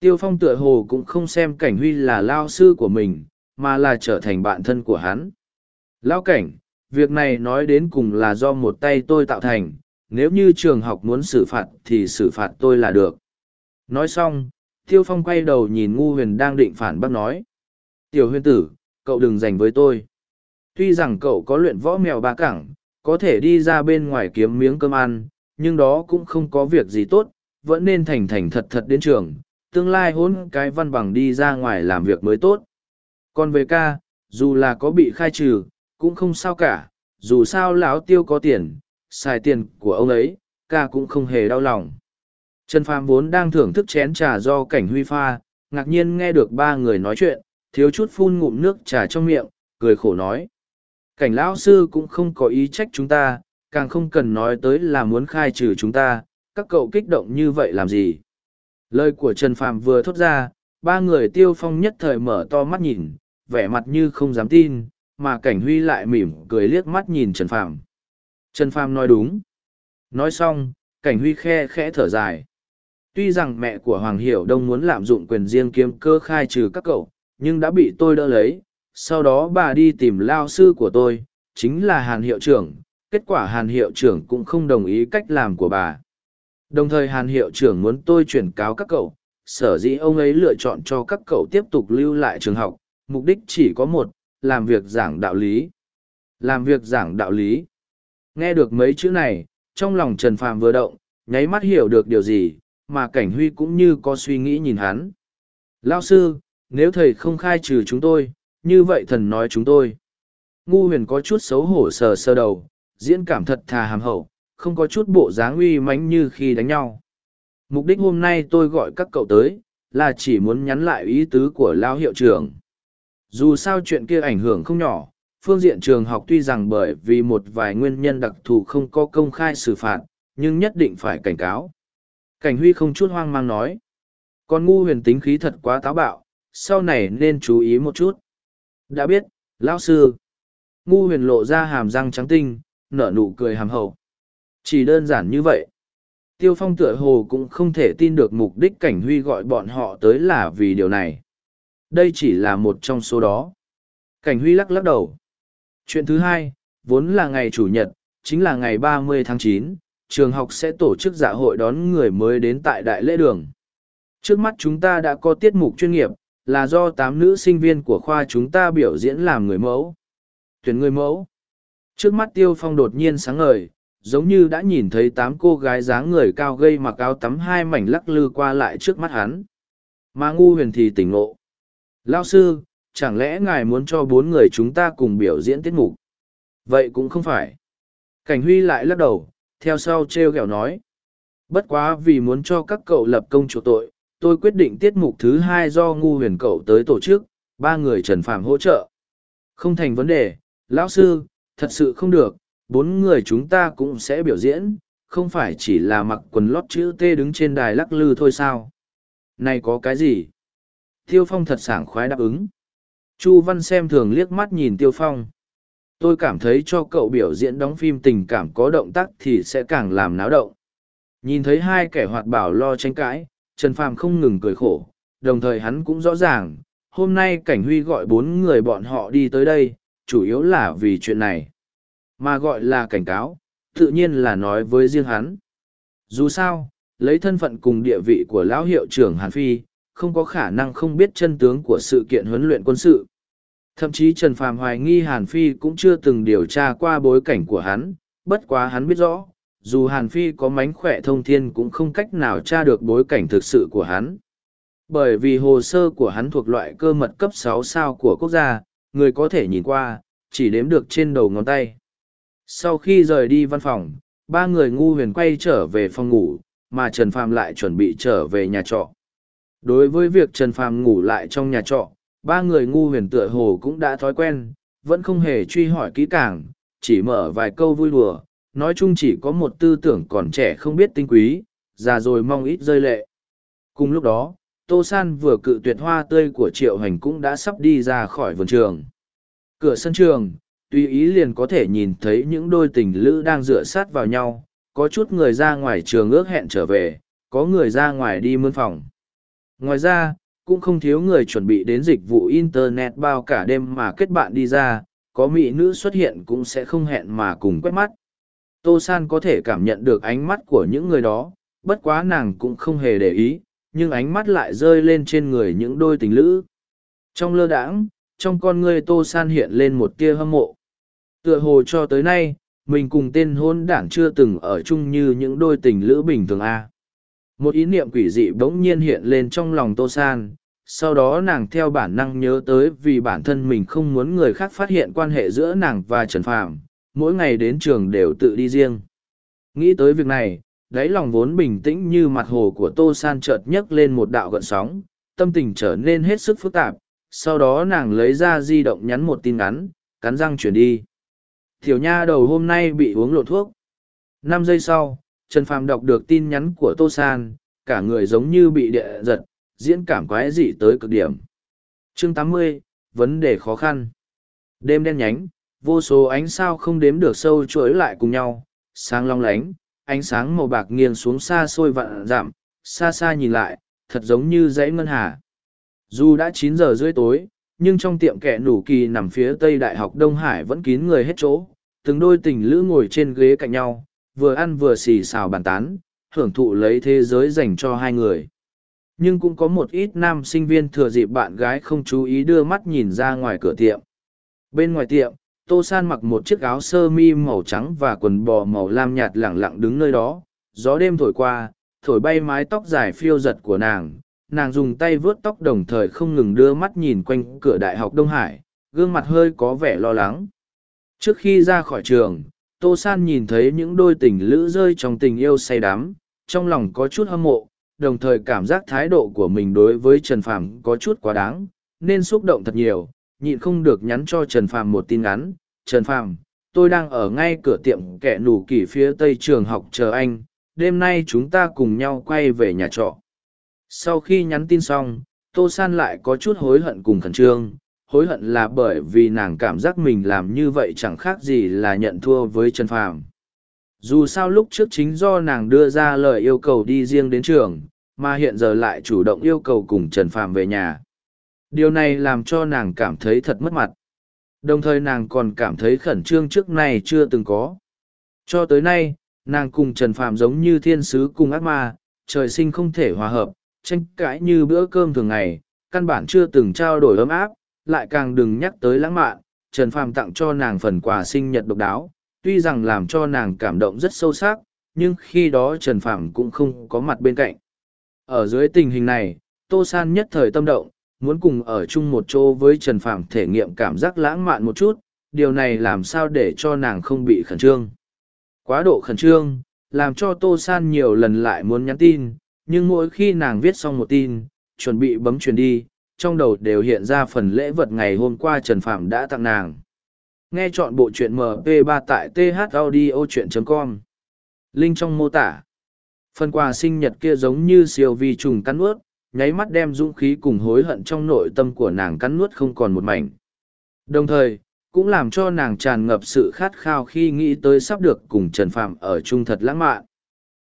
Tiêu Phong tựa hồ cũng không xem cảnh huy là lao sư của mình, mà là trở thành bạn thân của hắn. Lao cảnh, việc này nói đến cùng là do một tay tôi tạo thành, nếu như trường học muốn xử phạt thì xử phạt tôi là được. Nói xong, Tiêu Phong quay đầu nhìn Ngu Huyền đang định phản bác nói. Tiểu huyền tử, cậu đừng giành với tôi. Tuy rằng cậu có luyện võ mèo ba cẳng, có thể đi ra bên ngoài kiếm miếng cơm ăn, nhưng đó cũng không có việc gì tốt, vẫn nên thành thành thật thật đến trường, tương lai hôn cái văn bằng đi ra ngoài làm việc mới tốt. Còn về ca, dù là có bị khai trừ, cũng không sao cả, dù sao lão tiêu có tiền, xài tiền của ông ấy, ca cũng không hề đau lòng. Trần Phàm vốn đang thưởng thức chén trà do cảnh huy pha, ngạc nhiên nghe được ba người nói chuyện, thiếu chút phun ngụm nước trà trong miệng, cười khổ nói. Cảnh lão sư cũng không có ý trách chúng ta, càng không cần nói tới là muốn khai trừ chúng ta, các cậu kích động như vậy làm gì. Lời của Trần Phàm vừa thốt ra, ba người tiêu phong nhất thời mở to mắt nhìn, vẻ mặt như không dám tin, mà cảnh huy lại mỉm cười liếc mắt nhìn Trần Phàm. Trần Phàm nói đúng. Nói xong, cảnh huy khe khẽ thở dài. Tuy rằng mẹ của Hoàng Hiểu Đông muốn lạm dụng quyền riêng kiếm cơ khai trừ các cậu, nhưng đã bị tôi đỡ lấy. Sau đó bà đi tìm lao sư của tôi, chính là Hàn Hiệu trưởng. Kết quả Hàn Hiệu trưởng cũng không đồng ý cách làm của bà. Đồng thời Hàn Hiệu trưởng muốn tôi chuyển cáo các cậu, sở dĩ ông ấy lựa chọn cho các cậu tiếp tục lưu lại trường học, mục đích chỉ có một, làm việc giảng đạo lý. Làm việc giảng đạo lý. Nghe được mấy chữ này, trong lòng Trần Phàm vừa động, nháy mắt hiểu được điều gì, mà Cảnh Huy cũng như có suy nghĩ nhìn hắn. Lao sư, nếu thầy không khai trừ chúng tôi, như vậy thần nói chúng tôi. Ngu huyền có chút xấu hổ sờ sơ đầu, diễn cảm thật thà hàm hậu, không có chút bộ dáng uy mãnh như khi đánh nhau. Mục đích hôm nay tôi gọi các cậu tới, là chỉ muốn nhắn lại ý tứ của Lao hiệu trưởng. Dù sao chuyện kia ảnh hưởng không nhỏ, phương diện trường học tuy rằng bởi vì một vài nguyên nhân đặc thù không có công khai xử phạt, nhưng nhất định phải cảnh cáo. Cảnh huy không chút hoang mang nói. Con ngu huyền tính khí thật quá táo bạo, sau này nên chú ý một chút. Đã biết, lão sư. Ngu huyền lộ ra hàm răng trắng tinh, nở nụ cười hàm hậu. Chỉ đơn giản như vậy. Tiêu phong tựa hồ cũng không thể tin được mục đích cảnh huy gọi bọn họ tới là vì điều này. Đây chỉ là một trong số đó. Cảnh huy lắc lắc đầu. Chuyện thứ hai, vốn là ngày Chủ nhật, chính là ngày 30 tháng 9, trường học sẽ tổ chức dạ hội đón người mới đến tại Đại lễ đường. Trước mắt chúng ta đã có tiết mục chuyên nghiệp, là do tám nữ sinh viên của khoa chúng ta biểu diễn làm người mẫu. Tuyển người mẫu. Trước mắt Tiêu Phong đột nhiên sáng ngời, giống như đã nhìn thấy tám cô gái dáng người cao gây mặc áo tắm hai mảnh lắc lư qua lại trước mắt hắn. Mà ngu huyền thì tỉnh ngộ. Lao sư, chẳng lẽ ngài muốn cho bốn người chúng ta cùng biểu diễn tiết mục? Vậy cũng không phải. Cảnh huy lại lắc đầu, theo sau t r e o kẹo nói. Bất quá vì muốn cho các cậu lập công chủ tội, tôi quyết định tiết mục thứ hai do ngu huyền cậu tới tổ chức, ba người trần phàm hỗ trợ. Không thành vấn đề, lão sư, thật sự không được, bốn người chúng ta cũng sẽ biểu diễn, không phải chỉ là mặc quần lót chữ T đứng trên đài lắc lư thôi sao. Này có cái gì? Tiêu Phong thật sảng khoái đáp ứng. Chu Văn xem thường liếc mắt nhìn Tiêu Phong. Tôi cảm thấy cho cậu biểu diễn đóng phim tình cảm có động tác thì sẽ càng làm náo động. Nhìn thấy hai kẻ hoạt bảo lo tranh cãi, Trần Phàm không ngừng cười khổ, đồng thời hắn cũng rõ ràng, hôm nay Cảnh Huy gọi bốn người bọn họ đi tới đây, chủ yếu là vì chuyện này. Mà gọi là cảnh cáo, tự nhiên là nói với riêng hắn. Dù sao, lấy thân phận cùng địa vị của lão hiệu trưởng Hàn Phi, không có khả năng không biết chân tướng của sự kiện huấn luyện quân sự. Thậm chí Trần Phàm hoài nghi Hàn Phi cũng chưa từng điều tra qua bối cảnh của hắn, bất quá hắn biết rõ, dù Hàn Phi có mánh khỏe thông thiên cũng không cách nào tra được bối cảnh thực sự của hắn. Bởi vì hồ sơ của hắn thuộc loại cơ mật cấp sáu sao của quốc gia, người có thể nhìn qua, chỉ đếm được trên đầu ngón tay. Sau khi rời đi văn phòng, ba người ngu huyền quay trở về phòng ngủ, mà Trần Phàm lại chuẩn bị trở về nhà trọ. Đối với việc Trần Phàm ngủ lại trong nhà trọ, ba người ngu huyền tựa hồ cũng đã thói quen, vẫn không hề truy hỏi kỹ càng, chỉ mở vài câu vui đùa, nói chung chỉ có một tư tưởng còn trẻ không biết tinh quý, già rồi mong ít rơi lệ. Cùng lúc đó, Tô San vừa cự tuyệt hoa tươi của Triệu Hành cũng đã sắp đi ra khỏi vườn trường. Cửa sân trường, tùy ý liền có thể nhìn thấy những đôi tình lữ đang dựa sát vào nhau, có chút người ra ngoài trường ước hẹn trở về, có người ra ngoài đi mươn phòng. Ngoài ra, cũng không thiếu người chuẩn bị đến dịch vụ Internet bao cả đêm mà kết bạn đi ra, có mỹ nữ xuất hiện cũng sẽ không hẹn mà cùng quét mắt. Tô San có thể cảm nhận được ánh mắt của những người đó, bất quá nàng cũng không hề để ý, nhưng ánh mắt lại rơi lên trên người những đôi tình lữ. Trong lơ đãng, trong con người Tô San hiện lên một tia hâm mộ. Tựa hồ cho tới nay, mình cùng tên hôn đảng chưa từng ở chung như những đôi tình lữ bình thường A một ý niệm quỷ dị bỗng nhiên hiện lên trong lòng tô san sau đó nàng theo bản năng nhớ tới vì bản thân mình không muốn người khác phát hiện quan hệ giữa nàng và trần phàm mỗi ngày đến trường đều tự đi riêng. Nghĩ tới việc này đáy lòng vốn bình tĩnh như mặt hồ của tô san chợt nhấc lên một đạo gợn sóng tâm tình trở nên hết sức phức tạp sau đó nàng lấy ra di động nhắn một tin ngắn cắn răng chuyển đi. Thiểu nha đầu hôm nay bị uống lộ thuốc. Năm giây sau Trần Phàm đọc được tin nhắn của Tô San, cả người giống như bị địa giật, diễn cảm quái dị tới cực điểm. Chương 80, vấn đề khó khăn. Đêm đen nhánh, vô số ánh sao không đếm được sâu chuỗi lại cùng nhau, sáng long lánh, ánh sáng màu bạc nghiêng xuống xa xôi vạn giảm, xa xa nhìn lại, thật giống như dãy ngân hà. Dù đã chín giờ rưỡi tối, nhưng trong tiệm kẻ nủ kỳ nằm phía tây đại học Đông Hải vẫn kín người hết chỗ, từng đôi tình lữ ngồi trên ghế cạnh nhau, vừa ăn vừa xì xào bàn tán, hưởng thụ lấy thế giới dành cho hai người. Nhưng cũng có một ít nam sinh viên thừa dịp bạn gái không chú ý đưa mắt nhìn ra ngoài cửa tiệm. Bên ngoài tiệm, Tô San mặc một chiếc áo sơ mi màu trắng và quần bò màu lam nhạt lẳng lặng đứng nơi đó. Gió đêm thổi qua, thổi bay mái tóc dài phiêu giật của nàng. Nàng dùng tay vớt tóc đồng thời không ngừng đưa mắt nhìn quanh cửa đại học Đông Hải, gương mặt hơi có vẻ lo lắng. Trước khi ra khỏi trường, Tô San nhìn thấy những đôi tình lữ rơi trong tình yêu say đắm, trong lòng có chút hâm mộ, đồng thời cảm giác thái độ của mình đối với Trần Phàm có chút quá đáng, nên xúc động thật nhiều, nhịn không được nhắn cho Trần Phàm một tin ngắn. Trần Phàm, tôi đang ở ngay cửa tiệm kẻ nủ kỳ phía tây trường học chờ anh, đêm nay chúng ta cùng nhau quay về nhà trọ. Sau khi nhắn tin xong, Tô San lại có chút hối hận cùng khẩn trương, hối hận là bởi vì nàng cảm giác mình làm như vậy chẳng khác gì là nhận thua với Trần Phàm. Dù sao lúc trước chính do nàng đưa ra lời yêu cầu đi riêng đến trường, mà hiện giờ lại chủ động yêu cầu cùng Trần Phàm về nhà. Điều này làm cho nàng cảm thấy thật mất mặt. Đồng thời nàng còn cảm thấy khẩn trương trước này chưa từng có. Cho tới nay, nàng cùng Trần Phàm giống như thiên sứ cùng ác ma, trời sinh không thể hòa hợp, tranh cãi như bữa cơm thường ngày, căn bản chưa từng trao đổi ấm áp, lại càng đừng nhắc tới lãng mạn. Trần Phàm tặng cho nàng phần quà sinh nhật độc đáo, tuy rằng làm cho nàng cảm động rất sâu sắc, nhưng khi đó Trần Phạm cũng không có mặt bên cạnh. Ở dưới tình hình này, Tô San nhất thời tâm động, muốn cùng ở chung một chỗ với Trần Phạm thể nghiệm cảm giác lãng mạn một chút, điều này làm sao để cho nàng không bị khẩn trương. Quá độ khẩn trương, làm cho Tô San nhiều lần lại muốn nhắn tin, nhưng mỗi khi nàng viết xong một tin, chuẩn bị bấm truyền đi, trong đầu đều hiện ra phần lễ vật ngày hôm qua Trần Phạm đã tặng nàng. Nghe chọn bộ truyện MP3 tại thaudio.com. Link trong mô tả. Phần quà sinh nhật kia giống như siêu vi trùng cắn nuốt, nháy mắt đem dũng khí cùng hối hận trong nội tâm của nàng cắn nuốt không còn một mảnh. Đồng thời, cũng làm cho nàng tràn ngập sự khát khao khi nghĩ tới sắp được cùng Trần Phạm ở chung thật lãng mạn.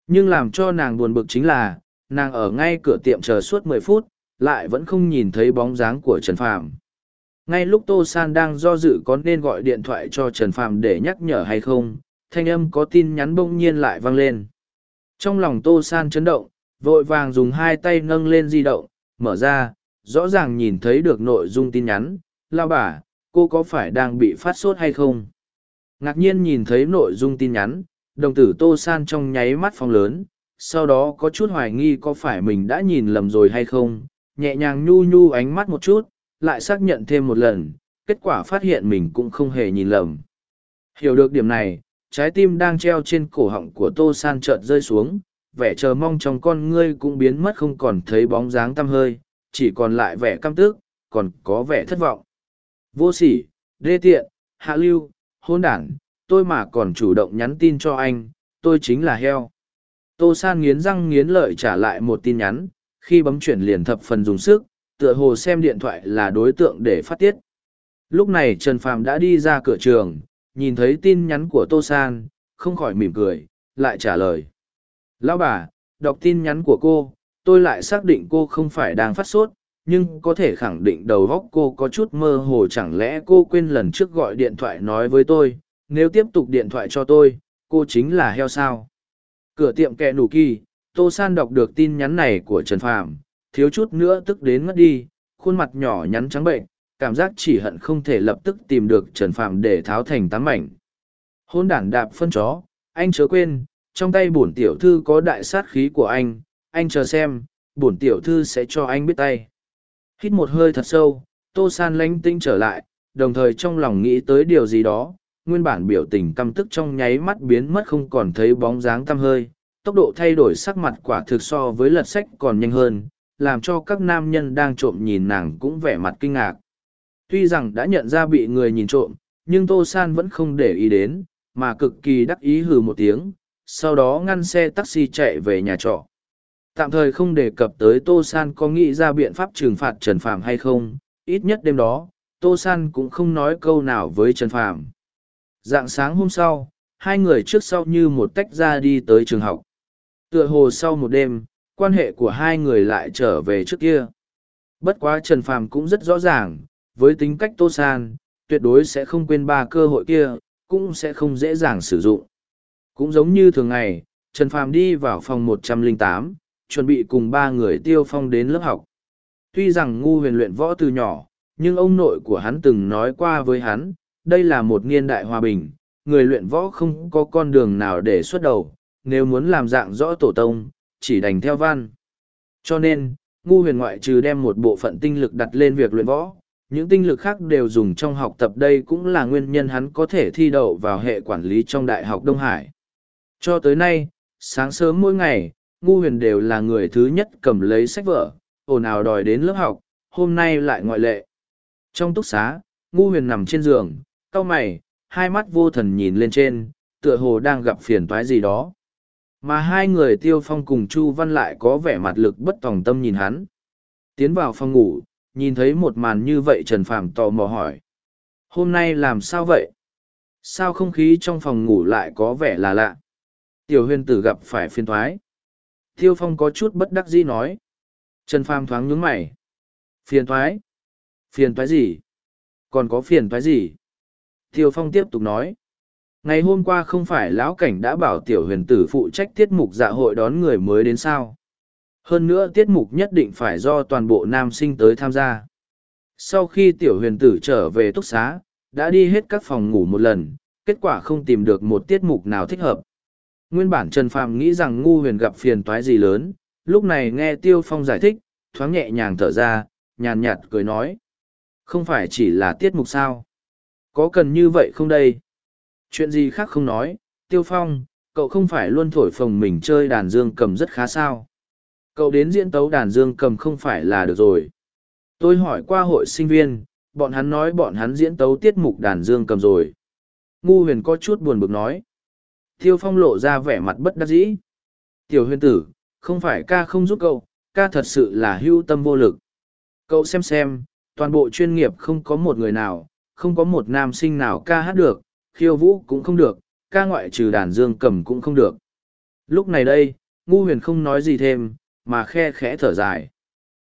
Nhưng làm cho nàng buồn bực chính là, nàng ở ngay cửa tiệm chờ suốt mười phút, lại vẫn không nhìn thấy bóng dáng của Trần Phạm. Ngay lúc Tô San đang do dự có nên gọi điện thoại cho Trần phàm để nhắc nhở hay không, thanh âm có tin nhắn bỗng nhiên lại vang lên. Trong lòng Tô San chấn động, vội vàng dùng hai tay nâng lên di động, mở ra, rõ ràng nhìn thấy được nội dung tin nhắn, lao bà, cô có phải đang bị phát sốt hay không? Ngạc nhiên nhìn thấy nội dung tin nhắn, đồng tử Tô San trong nháy mắt phong lớn, sau đó có chút hoài nghi có phải mình đã nhìn lầm rồi hay không, nhẹ nhàng nhu nhu ánh mắt một chút, lại xác nhận thêm một lần, kết quả phát hiện mình cũng không hề nhìn lầm. Hiểu được điểm này, trái tim đang treo trên cổ họng của Tô San chợt rơi xuống, vẻ chờ mong trong con ngươi cũng biến mất không còn thấy bóng dáng tăm hơi, chỉ còn lại vẻ căm tức, còn có vẻ thất vọng. Vô sỉ, đê tiện, hạ lưu, hôn đản, tôi mà còn chủ động nhắn tin cho anh, tôi chính là heo. Tô San nghiến răng nghiến lợi trả lại một tin nhắn, khi bấm chuyển liền thập phần dùng sức, tựa hồ xem điện thoại là đối tượng để phát tiết. Lúc này Trần Phàm đã đi ra cửa trường, nhìn thấy tin nhắn của Tô San, không khỏi mỉm cười, lại trả lời. Lão bà, đọc tin nhắn của cô, tôi lại xác định cô không phải đang phát sốt, nhưng có thể khẳng định đầu óc cô có chút mơ hồ chẳng lẽ cô quên lần trước gọi điện thoại nói với tôi, nếu tiếp tục điện thoại cho tôi, cô chính là heo sao. Cửa tiệm kẹ nủ kỳ, Tô San đọc được tin nhắn này của Trần Phàm, thiếu chút nữa tức đến ngất đi, khuôn mặt nhỏ nhắn trắng bệnh, cảm giác chỉ hận không thể lập tức tìm được Trần Phàm để tháo thành tám mảnh. Hôn đản đạp phân chó, anh chớ quên, trong tay bổn tiểu thư có đại sát khí của anh, anh chờ xem, bổn tiểu thư sẽ cho anh biết tay. Hít một hơi thật sâu, Tô San lánh tinh trở lại, đồng thời trong lòng nghĩ tới điều gì đó, nguyên bản biểu tình căm tức trong nháy mắt biến mất không còn thấy bóng dáng tăm hơi, tốc độ thay đổi sắc mặt quả thực so với lật sách còn nhanh hơn, làm cho các nam nhân đang trộm nhìn nàng cũng vẻ mặt kinh ngạc. Tuy rằng đã nhận ra bị người nhìn trộm, nhưng Tô San vẫn không để ý đến, mà cực kỳ đắc ý hừ một tiếng, sau đó ngăn xe taxi chạy về nhà trọ. Tạm thời không đề cập tới Tô San có nghĩ ra biện pháp trừng phạt Trần Phạm hay không, ít nhất đêm đó, Tô San cũng không nói câu nào với Trần Phạm. Dạng sáng hôm sau, hai người trước sau như một tách ra đi tới trường học. Tựa hồ sau một đêm, quan hệ của hai người lại trở về trước kia. Bất quá Trần Phàm cũng rất rõ ràng, với tính cách Tô San, tuyệt đối sẽ không quên ba cơ hội kia, cũng sẽ không dễ dàng sử dụng. Cũng giống như thường ngày, Trần Phàm đi vào phòng 108, chuẩn bị cùng ba người tiêu phong đến lớp học. Tuy rằng ngu huyền luyện võ từ nhỏ, nhưng ông nội của hắn từng nói qua với hắn, đây là một niên đại hòa bình, người luyện võ không có con đường nào để xuất đầu, nếu muốn làm dạng rõ tổ tông, chỉ đành theo văn. Cho nên, ngu huyền ngoại trừ đem một bộ phận tinh lực đặt lên việc luyện võ, Những tinh lực khác đều dùng trong học tập đây cũng là nguyên nhân hắn có thể thi đậu vào hệ quản lý trong Đại học Đông Hải. Cho tới nay, sáng sớm mỗi ngày, Ngu Huyền đều là người thứ nhất cầm lấy sách vở, ồn ào đòi đến lớp học, hôm nay lại ngoại lệ. Trong túc xá, Ngu Huyền nằm trên giường, cau mày, hai mắt vô thần nhìn lên trên, tựa hồ đang gặp phiền toái gì đó. Mà hai người Tiêu Phong cùng Chu Văn lại có vẻ mặt lực bất tòng tâm nhìn hắn. Tiến vào phòng ngủ, nhìn thấy một màn như vậy Trần Phàm tò mò hỏi. Hôm nay làm sao vậy? Sao không khí trong phòng ngủ lại có vẻ là lạ? Tiểu huyền tử gặp phải phiền thoái. Tiêu Phong có chút bất đắc dĩ nói. Trần Phàm thoáng nhướng mày. Phiền thoái? Phiền thoái gì? Còn có phiền thoái gì? Tiêu Phong tiếp tục nói. Ngày hôm qua không phải lão cảnh đã bảo tiểu huyền tử phụ trách tiết mục dạ hội đón người mới đến sao? Hơn nữa tiết mục nhất định phải do toàn bộ nam sinh tới tham gia. Sau khi tiểu huyền tử trở về túc xá, đã đi hết các phòng ngủ một lần, kết quả không tìm được một tiết mục nào thích hợp. Nguyên bản Trần Phạm nghĩ rằng ngu huyền gặp phiền toái gì lớn, lúc này nghe Tiêu Phong giải thích, thoáng nhẹ nhàng thở ra, nhàn nhạt cười nói. Không phải chỉ là tiết mục sao? Có cần như vậy không đây? Chuyện gì khác không nói, Tiêu Phong, cậu không phải luôn thổi phồng mình chơi đàn dương cầm rất khá sao? Cậu đến diễn tấu đàn dương cầm không phải là được rồi. Tôi hỏi qua hội sinh viên, bọn hắn nói bọn hắn diễn tấu tiết mục đàn dương cầm rồi. Ngu huyền có chút buồn bực nói. Tiêu phong lộ ra vẻ mặt bất đắc dĩ. Tiểu huyền tử, không phải ca không giúp cậu, ca thật sự là hưu tâm vô lực. Cậu xem xem, toàn bộ chuyên nghiệp không có một người nào, không có một nam sinh nào ca hát được, khiêu vũ cũng không được, ca ngoại trừ đàn dương cầm cũng không được. Lúc này đây, ngu huyền không nói gì thêm, mà khe khẽ thở dài.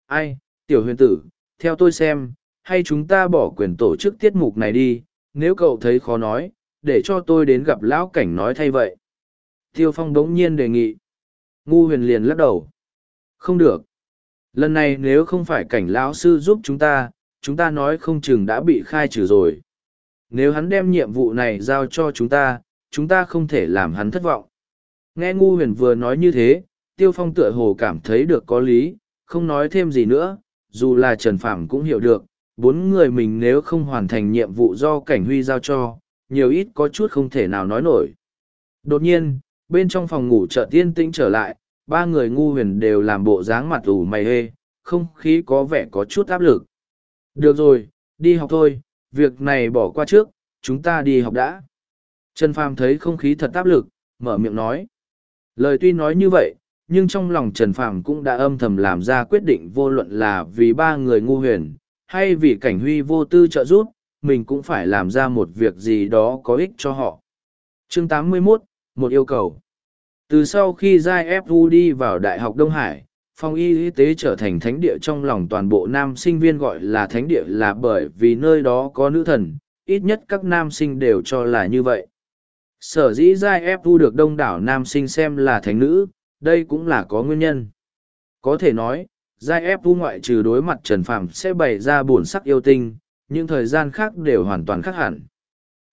Ai, tiểu huyền tử, theo tôi xem, hay chúng ta bỏ quyền tổ chức tiết mục này đi, nếu cậu thấy khó nói, để cho tôi đến gặp lão cảnh nói thay vậy. Tiêu Phong đống nhiên đề nghị. Ngu huyền liền lắc đầu. Không được. Lần này nếu không phải cảnh lão sư giúp chúng ta, chúng ta nói không chừng đã bị khai trừ rồi. Nếu hắn đem nhiệm vụ này giao cho chúng ta, chúng ta không thể làm hắn thất vọng. Nghe ngu huyền vừa nói như thế, tiêu phong tựa hồ cảm thấy được có lý, không nói thêm gì nữa, dù là Trần phảm cũng hiểu được, bốn người mình nếu không hoàn thành nhiệm vụ do cảnh huy giao cho, nhiều ít có chút không thể nào nói nổi. Đột nhiên, bên trong phòng ngủ chợt tiên tĩnh trở lại, ba người ngu huyền đều làm bộ dáng mặt ủ mày hê, không khí có vẻ có chút áp lực. Được rồi, đi học thôi, việc này bỏ qua trước, chúng ta đi học đã. Trần Phàm thấy không khí thật áp lực, mở miệng nói. Lời tuy nói như vậy, nhưng trong lòng Trần Phàm cũng đã âm thầm làm ra quyết định vô luận là vì ba người ngu huyền, hay vì cảnh huy vô tư trợ giúp, mình cũng phải làm ra một việc gì đó có ích cho họ. Chương 81, một yêu cầu. Từ sau khi Giai Fu đi vào Đại học Đông Hải, phòng y y tế trở thành thánh địa trong lòng toàn bộ nam sinh viên gọi là thánh địa là bởi vì nơi đó có nữ thần, ít nhất các nam sinh đều cho là như vậy. Sở dĩ Giai Fu được đông đảo nam sinh xem là thánh nữ, đây cũng là có nguyên nhân. Có thể nói, giai ép vu ngoại trừ đối mặt Trần Phàm sẽ bày ra buồn sắc yêu tinh, nhưng thời gian khác đều hoàn toàn khác hẳn.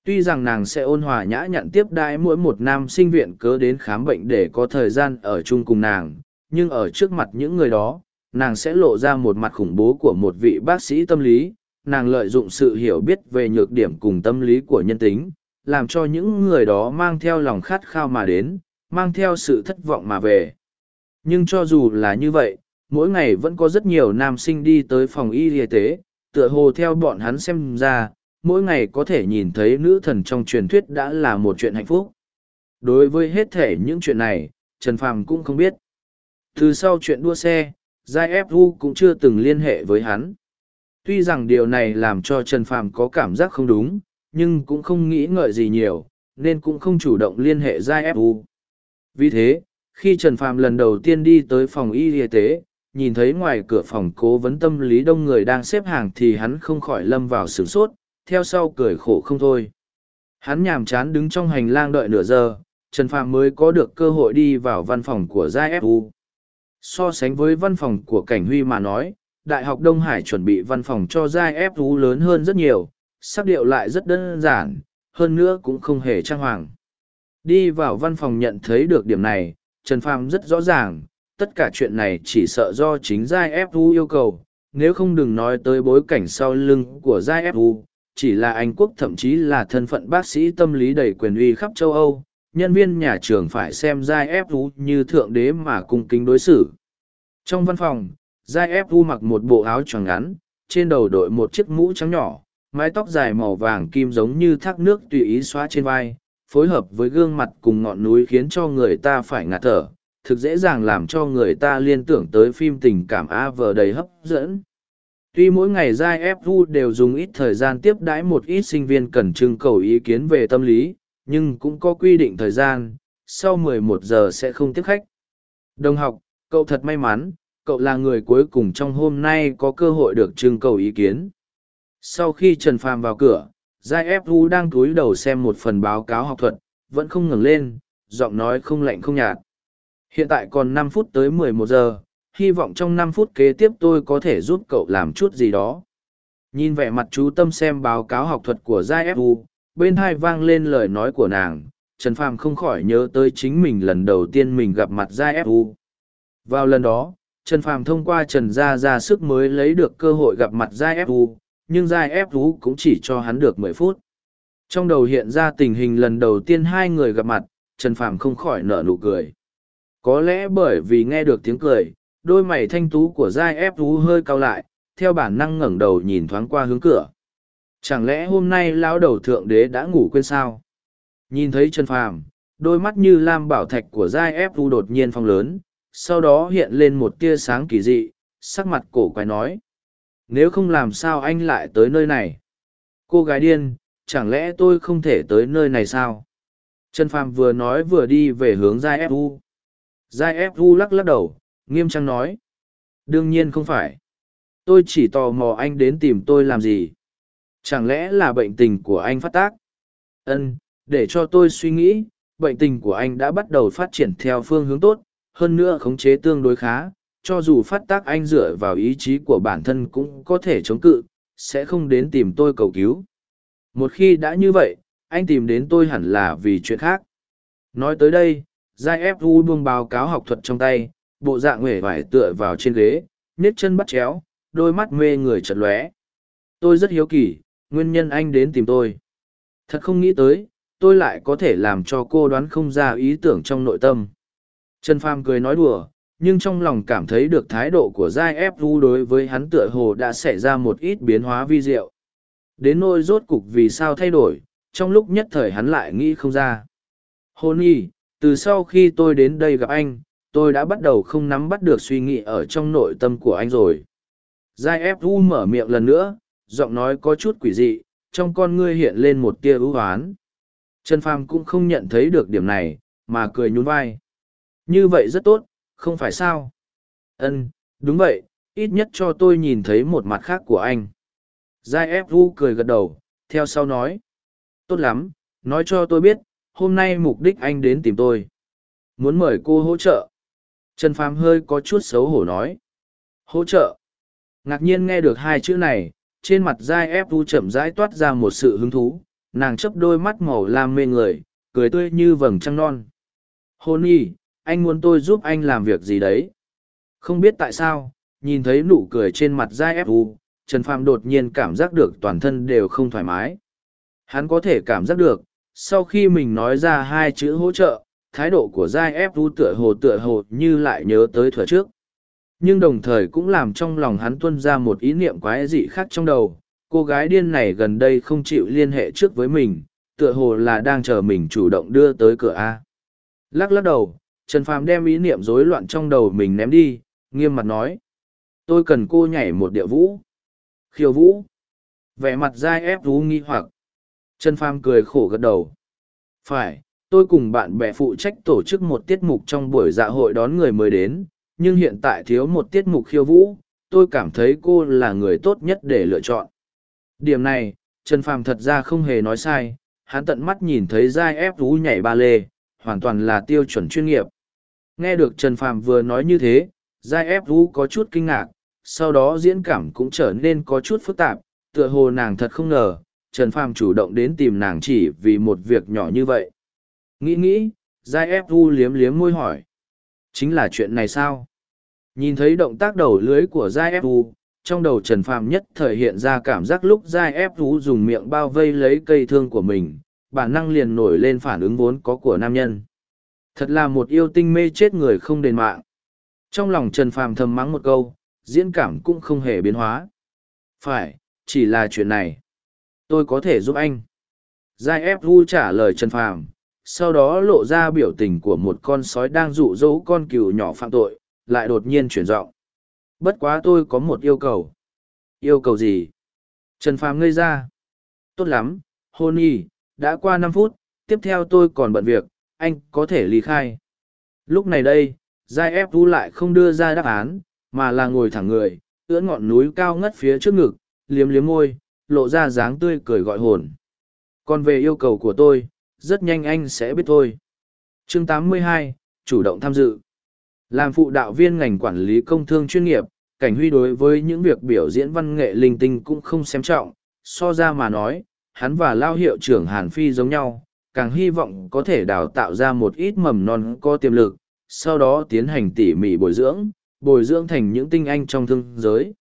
Tuy rằng nàng sẽ ôn hòa nhã nhặn tiếp đãi mỗi một nam sinh viện cớ đến khám bệnh để có thời gian ở chung cùng nàng, nhưng ở trước mặt những người đó, nàng sẽ lộ ra một mặt khủng bố của một vị bác sĩ tâm lý, nàng lợi dụng sự hiểu biết về nhược điểm cùng tâm lý của nhân tính, làm cho những người đó mang theo lòng khát khao mà đến, mang theo sự thất vọng mà về. Nhưng cho dù là như vậy, mỗi ngày vẫn có rất nhiều nam sinh đi tới phòng y y tế, tựa hồ theo bọn hắn xem ra, mỗi ngày có thể nhìn thấy nữ thần trong truyền thuyết đã là một chuyện hạnh phúc. Đối với hết thể những chuyện này, Trần Phàm cũng không biết. Từ sau chuyện đua xe, Giai Fu cũng chưa từng liên hệ với hắn. Tuy rằng điều này làm cho Trần Phàm có cảm giác không đúng, nhưng cũng không nghĩ ngợi gì nhiều, nên cũng không chủ động liên hệ Giai Fu. Vì thế, khi Trần Phàm lần đầu tiên đi tới phòng y y tế, nhìn thấy ngoài cửa phòng cố vấn tâm lý đông người đang xếp hàng thì hắn không khỏi lâm vào sửng sốt, theo sau cười khổ không thôi. Hắn nhàm chán đứng trong hành lang đợi nửa giờ, Trần Phàm mới có được cơ hội đi vào văn phòng của Giai Fu. So sánh với văn phòng của Cảnh Huy mà nói, Đại học Đông Hải chuẩn bị văn phòng cho Giai ép thú lớn hơn rất nhiều, sắc điệu lại rất đơn giản, hơn nữa cũng không hề trang hoàng. Đi vào văn phòng nhận thấy được điểm này, Trần Phàm rất rõ ràng, tất cả chuyện này chỉ sợ do chính giai ép thú yêu cầu, nếu không đừng nói tới bối cảnh sau lưng của giai ép thú chỉ là anh quốc thậm chí là thân phận bác sĩ tâm lý đầy quyền uy khắp châu âu nhân viên nhà trường phải xem giai fu như thượng đế mà cung kính đối xử. Trong văn phòng, giai fu mặc một bộ áo choàng ngắn, trên đầu đội một chiếc mũ trắng nhỏ, mái tóc dài màu vàng kim giống như thác nước tùy ý xóa trên vai, phối hợp với gương mặt cùng ngọn núi khiến cho người ta phải ngạt thở, thực dễ dàng làm cho người ta liên tưởng tới phim tình cảm a vờ đầy hấp dẫn. Tuy mỗi ngày giai fu đều dùng ít thời gian tiếp đãi một ít sinh viên cần trưng cầu ý kiến về tâm lý nhưng cũng có quy định thời gian, sau 11 giờ sẽ không tiếp khách. Đồng học, cậu thật may mắn, cậu là người cuối cùng trong hôm nay có cơ hội được trưng cầu ý kiến. Sau khi trần phàm vào cửa, giai fu đang cúi đầu xem một phần báo cáo học thuật, vẫn không ngừng lên, giọng nói không lạnh không nhạt. Hiện tại còn năm phút tới 11 giờ, hy vọng trong năm phút kế tiếp tôi có thể giúp cậu làm chút gì đó. Nhìn vẻ mặt chú tâm xem báo cáo học thuật của giai fu bên hai vang lên lời nói của nàng, trần phàm không khỏi nhớ tới chính mình lần đầu tiên mình gặp mặt Gia fu vào lần đó, trần phàm thông qua trần gia ra sức mới lấy được cơ hội gặp mặt Gia fu nhưng Gia fu cũng chỉ cho hắn được mười phút. Trong đầu hiện ra tình hình lần đầu tiên hai người gặp mặt, trần phàm không khỏi nở nụ cười. Có lẽ bởi vì nghe được tiếng cười, đôi mày thanh tú của Gia Fu hơi cao lại, theo bản năng ngẩng đầu nhìn thoáng qua hướng cửa chẳng lẽ hôm nay lão đầu thượng đế đã ngủ quên sao? Nhìn thấy trần phàm, đôi mắt như lam bảo thạch của giai ép u đột nhiên phong lớn, sau đó hiện lên một tia sáng kỳ dị, sắc mặt cổ quái nói, nếu không làm sao anh lại tới nơi này? Cô gái điên, chẳng lẽ tôi không thể tới nơi này sao? Trần phàm vừa nói vừa đi về hướng giai ép u. Giai ép u lắc lắc đầu, nghiêm trang nói, đương nhiên không phải. Tôi chỉ tò mò anh đến tìm tôi làm gì chẳng lẽ là bệnh tình của anh phát tác? Ân để cho tôi suy nghĩ bệnh tình của anh đã bắt đầu phát triển theo phương hướng tốt hơn nữa khống chế tương đối khá cho dù phát tác anh dựa vào ý chí của bản thân cũng có thể chống cự sẽ không đến tìm tôi cầu cứu. Một khi đã như vậy anh tìm đến tôi hẳn là vì chuyện khác. Nói tới đây giai ép u buông báo cáo học thuật trong tay bộ dạng nguể vải tựa vào trên ghế, nếp chân bắt chéo, đôi mắt mê người chật lóe. Tôi rất hiếu kỳ, nguyên nhân anh đến tìm tôi. Thật không nghĩ tới, tôi lại có thể làm cho cô đoán không ra ý tưởng trong nội tâm. Trần pham cười nói đùa, nhưng trong lòng cảm thấy được thái độ của Giai Ép u đối với hắn tựa hồ đã xảy ra một ít biến hóa vi diệu. Đến nỗi rốt cục vì sao thay đổi, trong lúc nhất thời hắn lại nghĩ không ra. Hôn y, từ sau khi tôi đến đây gặp anh, tôi đã bắt đầu không nắm bắt được suy nghĩ ở trong nội tâm của anh rồi giai ép u mở miệng lần nữa giọng nói có chút quỷ dị trong con ngươi hiện lên một tia ưu hoán. Trần phàm cũng không nhận thấy được điểm này mà cười nhún vai. Như vậy rất tốt không phải sao? Ân đúng vậy ít nhất cho tôi nhìn thấy một mặt khác của anh. Giai ép vu cười gật đầu theo sau nói. Tốt lắm nói cho tôi biết hôm nay mục đích anh đến tìm tôi. Muốn mời cô hỗ trợ. Trần Phàm hơi có chút xấu hổ nói. Hỗ trợ. Ngạc nhiên nghe được hai chữ này, trên mặt dai ép u chậm rãi toát ra một sự hứng thú, nàng chấp đôi mắt màu lam mê người, cười tươi như vầng trăng non. Hôn y, anh muốn tôi giúp anh làm việc gì đấy? Không biết tại sao, nhìn thấy nụ cười trên mặt dai ép u Trần Phàm đột nhiên cảm giác được toàn thân đều không thoải mái. Hắn có thể cảm giác được, sau khi mình nói ra hai chữ hỗ trợ, thái độ của giai ép vu tựa hồ tựa hồ như lại nhớ tới thuở trước nhưng đồng thời cũng làm trong lòng hắn tuân ra một ý niệm quái dị khác trong đầu. Cô gái điên này gần đây không chịu liên hệ trước với mình, tựa hồ là đang chờ mình chủ động đưa tới cửa a. Lắc lắc đầu, trần phàm đem ý niệm rối loạn trong đầu mình ném đi, nghiêm mặt nói. Tôi cần cô nhảy một địa vũ. Khiêu vũ. Vẻ mặt dai ép vũ nghi hoặc. Trần phàm cười khổ gật đầu. Phải, tôi cùng bạn bè phụ trách tổ chức một tiết mục trong buổi dạ hội đón người mới đến nhưng hiện tại thiếu một tiết mục khiêu vũ tôi cảm thấy cô là người tốt nhất để lựa chọn điểm này trần phàm thật ra không hề nói sai hắn tận mắt nhìn thấy giai ép vũ nhảy ba lê hoàn toàn là tiêu chuẩn chuyên nghiệp nghe được trần phàm vừa nói như thế giai ép vũ có chút kinh ngạc sau đó diễn cảm cũng trở nên có chút phức tạp tựa hồ nàng thật không ngờ trần phàm chủ động đến tìm nàng chỉ vì một việc nhỏ như vậy Nghĩ nghĩ, Giai ép u liếm liếm môi hỏi. Chính là chuyện này sao? Nhìn thấy động tác đầu lưới của Giai ép u, trong đầu Trần Phàm nhất thời hiện ra cảm giác lúc Giai ép U dùng miệng bao vây lấy cây thương của mình, bản năng liền nổi lên phản ứng vốn có của nam nhân. Thật là một yêu tinh mê chết người không đền mạng. Trong lòng Trần Phàm thầm mắng một câu, diễn cảm cũng không hề biến hóa. Phải, chỉ là chuyện này. Tôi có thể giúp anh. Giai ép Vũ trả lời Trần Phàm, sau đó lộ ra biểu tình của một con sói đang dụ dỗ con cừu nhỏ phạm tội, lại đột nhiên chuyển giọng. Bất quá tôi có một yêu cầu. Yêu cầu gì? Trần Phàm ngây ra. Tốt lắm, hôn y, đã qua năm phút, tiếp theo tôi còn bận việc, anh có thể ly khai. Lúc này đây, Giai ép vu lại không đưa ra đáp án, mà là ngồi thẳng người, ưỡn ngọn núi cao ngất phía trước ngực, liếm liếm môi, lộ ra dáng tươi cười gọi hồn. Còn về yêu cầu của tôi, rất nhanh anh sẽ biết thôi. Chương 82, chủ động tham dự. Làm phụ đạo viên ngành quản lý công thương chuyên nghiệp, cảnh huy đối với những việc biểu diễn văn nghệ linh tinh cũng không xem trọng, so ra mà nói, hắn và lao hiệu trưởng Hàn Phi giống nhau, càng hy vọng có thể đào tạo ra một ít mầm non có tiềm lực, sau đó tiến hành tỉ mỉ bồi dưỡng, bồi dưỡng thành những tinh anh trong thương giới.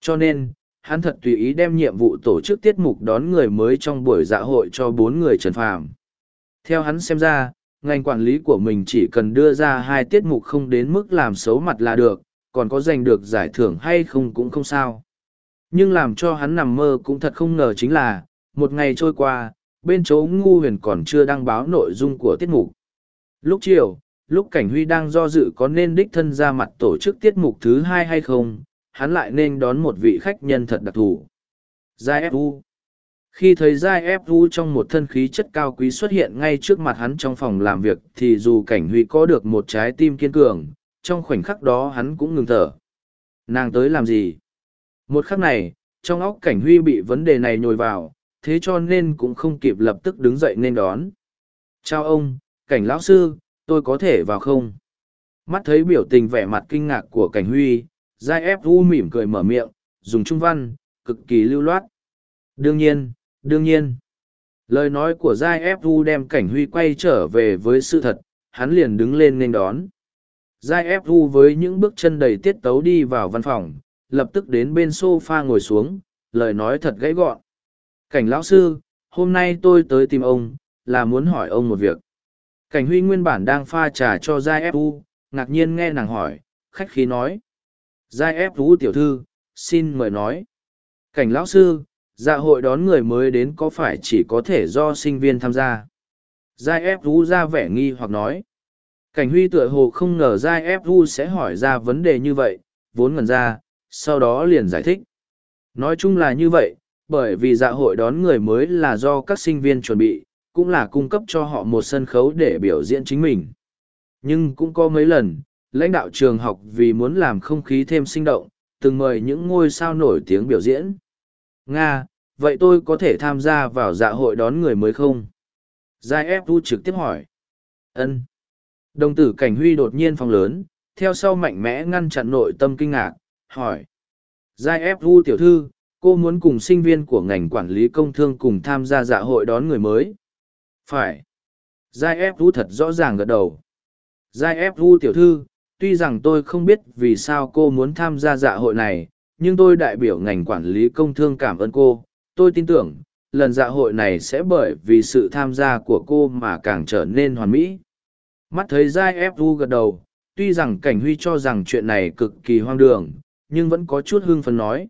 Cho nên, hắn thật tùy ý đem nhiệm vụ tổ chức tiết mục đón người mới trong buổi dạ hội cho bốn người trần phàm. Theo hắn xem ra, ngành quản lý của mình chỉ cần đưa ra hai tiết mục không đến mức làm xấu mặt là được, còn có giành được giải thưởng hay không cũng không sao. Nhưng làm cho hắn nằm mơ cũng thật không ngờ chính là, một ngày trôi qua, bên chỗ ngu huyền còn chưa đăng báo nội dung của tiết mục. Lúc chiều, lúc cảnh huy đang do dự có nên đích thân ra mặt tổ chức tiết mục thứ hai hay không, hắn lại nên đón một vị khách nhân thật đặc thù. Giai Fu khi thấy giai ép vu trong một thân khí chất cao quý xuất hiện ngay trước mặt hắn trong phòng làm việc, thì dù cảnh huy có được một trái tim kiên cường, trong khoảnh khắc đó hắn cũng ngừng thở. Nàng tới làm gì? Một khắc này, trong óc cảnh huy bị vấn đề này nhồi vào, thế cho nên cũng không kịp lập tức đứng dậy nên đón. Chào ông, cảnh lão sư, tôi có thể vào không? Mắt thấy biểu tình vẻ mặt kinh ngạc của cảnh huy, giai ép vu mỉm cười mở miệng, dùng trung văn, cực kỳ lưu loát. Đương nhiên Đương nhiên, lời nói của Giai Fu đem cảnh huy quay trở về với sự thật, hắn liền đứng lên nên đón. Giai Fu với những bước chân đầy tiết tấu đi vào văn phòng, lập tức đến bên sofa ngồi xuống, lời nói thật gãy gọn. Cảnh lão sư, hôm nay tôi tới tìm ông, là muốn hỏi ông một việc. Cảnh huy nguyên bản đang pha trà cho Giai Fu, ngạc nhiên nghe nàng hỏi, khách khí nói. Giai Fu tiểu thư, xin mời nói. Cảnh lão sư, dạ hội đón người mới đến có phải chỉ có thể do sinh viên tham gia? Giai ép u ra vẻ nghi hoặc nói. Cảnh huy tựa hồ không ngờ giai ép u sẽ hỏi ra vấn đề như vậy, vốn ngần ra, sau đó liền giải thích. Nói chung là như vậy, bởi vì dạ hội đón người mới là do các sinh viên chuẩn bị, cũng là cung cấp cho họ một sân khấu để biểu diễn chính mình. Nhưng cũng có mấy lần, lãnh đạo trường học vì muốn làm không khí thêm sinh động, từng mời những ngôi sao nổi tiếng biểu diễn. Nga, vậy tôi có thể tham gia vào dạ hội đón người mới không? Giai ép tu trực tiếp hỏi. ân Đồng tử cảnh huy đột nhiên phong lớn, theo sau mạnh mẽ ngăn chặn nội tâm kinh ngạc, hỏi. Giai ép tu tiểu thư, cô muốn cùng sinh viên của ngành quản lý công thương cùng tham gia dạ hội đón người mới. Phải. Giai ép tu thật rõ ràng gật đầu. Giai ép tu tiểu thư, tuy rằng tôi không biết vì sao cô muốn tham gia dạ hội này, nhưng tôi đại biểu ngành quản lý công thương cảm ơn cô. Tôi tin tưởng, lần dạ hội này sẽ bởi vì sự tham gia của cô mà càng trở nên hoàn mỹ. Mắt thấy giai ép gật đầu, tuy rằng cảnh huy cho rằng chuyện này cực kỳ hoang đường, nhưng vẫn có chút hưng phấn nói.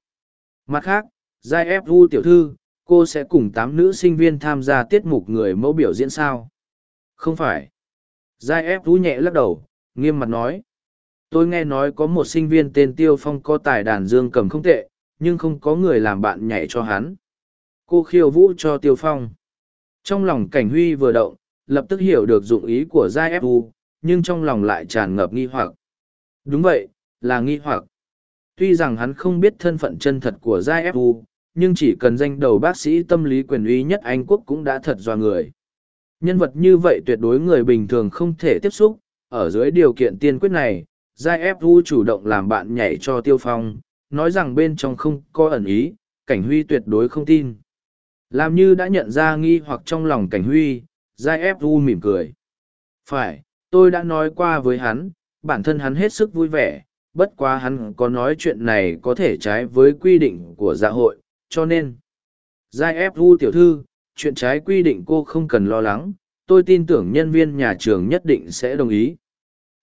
Mặt khác, giai ép tiểu thư, cô sẽ cùng tám nữ sinh viên tham gia tiết mục người mẫu biểu diễn sao? Không phải. Giai ép nhẹ lắc đầu, nghiêm mặt nói tôi nghe nói có một sinh viên tên tiêu phong có tài đàn dương cầm không tệ, nhưng không có người làm bạn nhảy cho hắn. Cô khiêu vũ cho tiêu phong. Trong lòng cảnh huy vừa động, lập tức hiểu được dụng ý của giai fu nhưng trong lòng lại tràn ngập nghi hoặc. Đúng vậy, là nghi hoặc. Tuy rằng hắn không biết thân phận chân thật của giai fu nhưng chỉ cần danh đầu bác sĩ tâm lý quyền uy nhất anh quốc cũng đã thật do người. Nhân vật như vậy tuyệt đối người bình thường không thể tiếp xúc, ở dưới điều kiện tiên quyết này giai ép vu chủ động làm bạn nhảy cho tiêu phong nói rằng bên trong không có ẩn ý cảnh huy tuyệt đối không tin làm như đã nhận ra nghi hoặc trong lòng cảnh huy giai ép vu mỉm cười phải tôi đã nói qua với hắn bản thân hắn hết sức vui vẻ bất quá hắn có nói chuyện này có thể trái với quy định của dạ hội, cho nên. Giai ép vu tiểu thư, chuyện trái quy định cô không cần lo lắng, tôi tin tưởng nhân viên nhà trường nhất định sẽ đồng ý.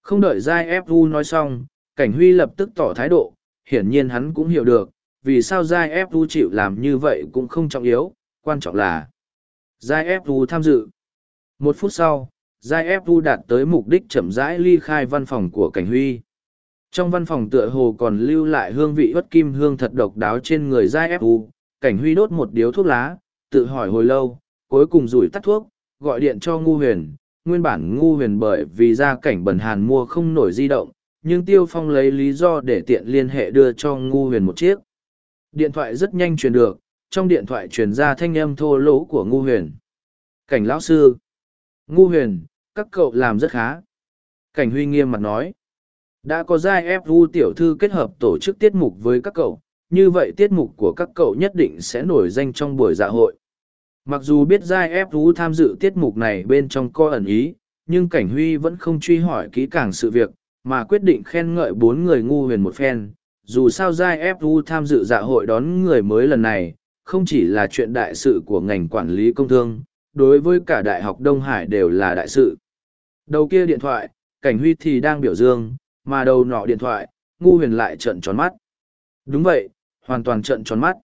Không đợi Giai ép nói xong, Cảnh Huy lập tức tỏ thái độ, hiển nhiên hắn cũng hiểu được, vì sao Giai ép chịu làm như vậy cũng không trọng yếu, quan trọng là Giai ép tham dự. Một phút sau, Giai ép đạt tới mục đích chậm rãi ly khai văn phòng của Cảnh Huy. Trong văn phòng tựa hồ còn lưu lại hương vị bất kim hương thật độc đáo trên người Giai ép Cảnh Huy đốt một điếu thuốc lá, tự hỏi hồi lâu, cuối cùng rủi tắt thuốc, gọi điện cho Ngu Huyền. Nguyên bản Ngu Huyền bởi vì ra cảnh bần hàn mua không nổi di động, nhưng Tiêu Phong lấy lý do để tiện liên hệ đưa cho Ngu Huyền một chiếc. Điện thoại rất nhanh truyền được, trong điện thoại truyền ra thanh âm thô lỗ của Ngu Huyền. Cảnh lão sư. Ngu Huyền, các cậu làm rất khá. Cảnh Huy nghiêm mặt nói. Đã có giai ép vu tiểu thư kết hợp tổ chức tiết mục với các cậu, như vậy tiết mục của các cậu nhất định sẽ nổi danh trong buổi dạ hội. Mặc dù biết Giai ép Vũ tham dự tiết mục này bên trong co ẩn ý, nhưng Cảnh Huy vẫn không truy hỏi kỹ càng sự việc, mà quyết định khen ngợi bốn người ngu huyền một phen. Dù sao Giai ép Vũ tham dự dạ hội đón người mới lần này, không chỉ là chuyện đại sự của ngành quản lý công thương, đối với cả Đại học Đông Hải đều là đại sự. Đầu kia điện thoại, Cảnh Huy thì đang biểu dương, mà đầu nọ điện thoại, ngu huyền lại trợn tròn mắt. Đúng vậy, hoàn toàn trợn tròn mắt.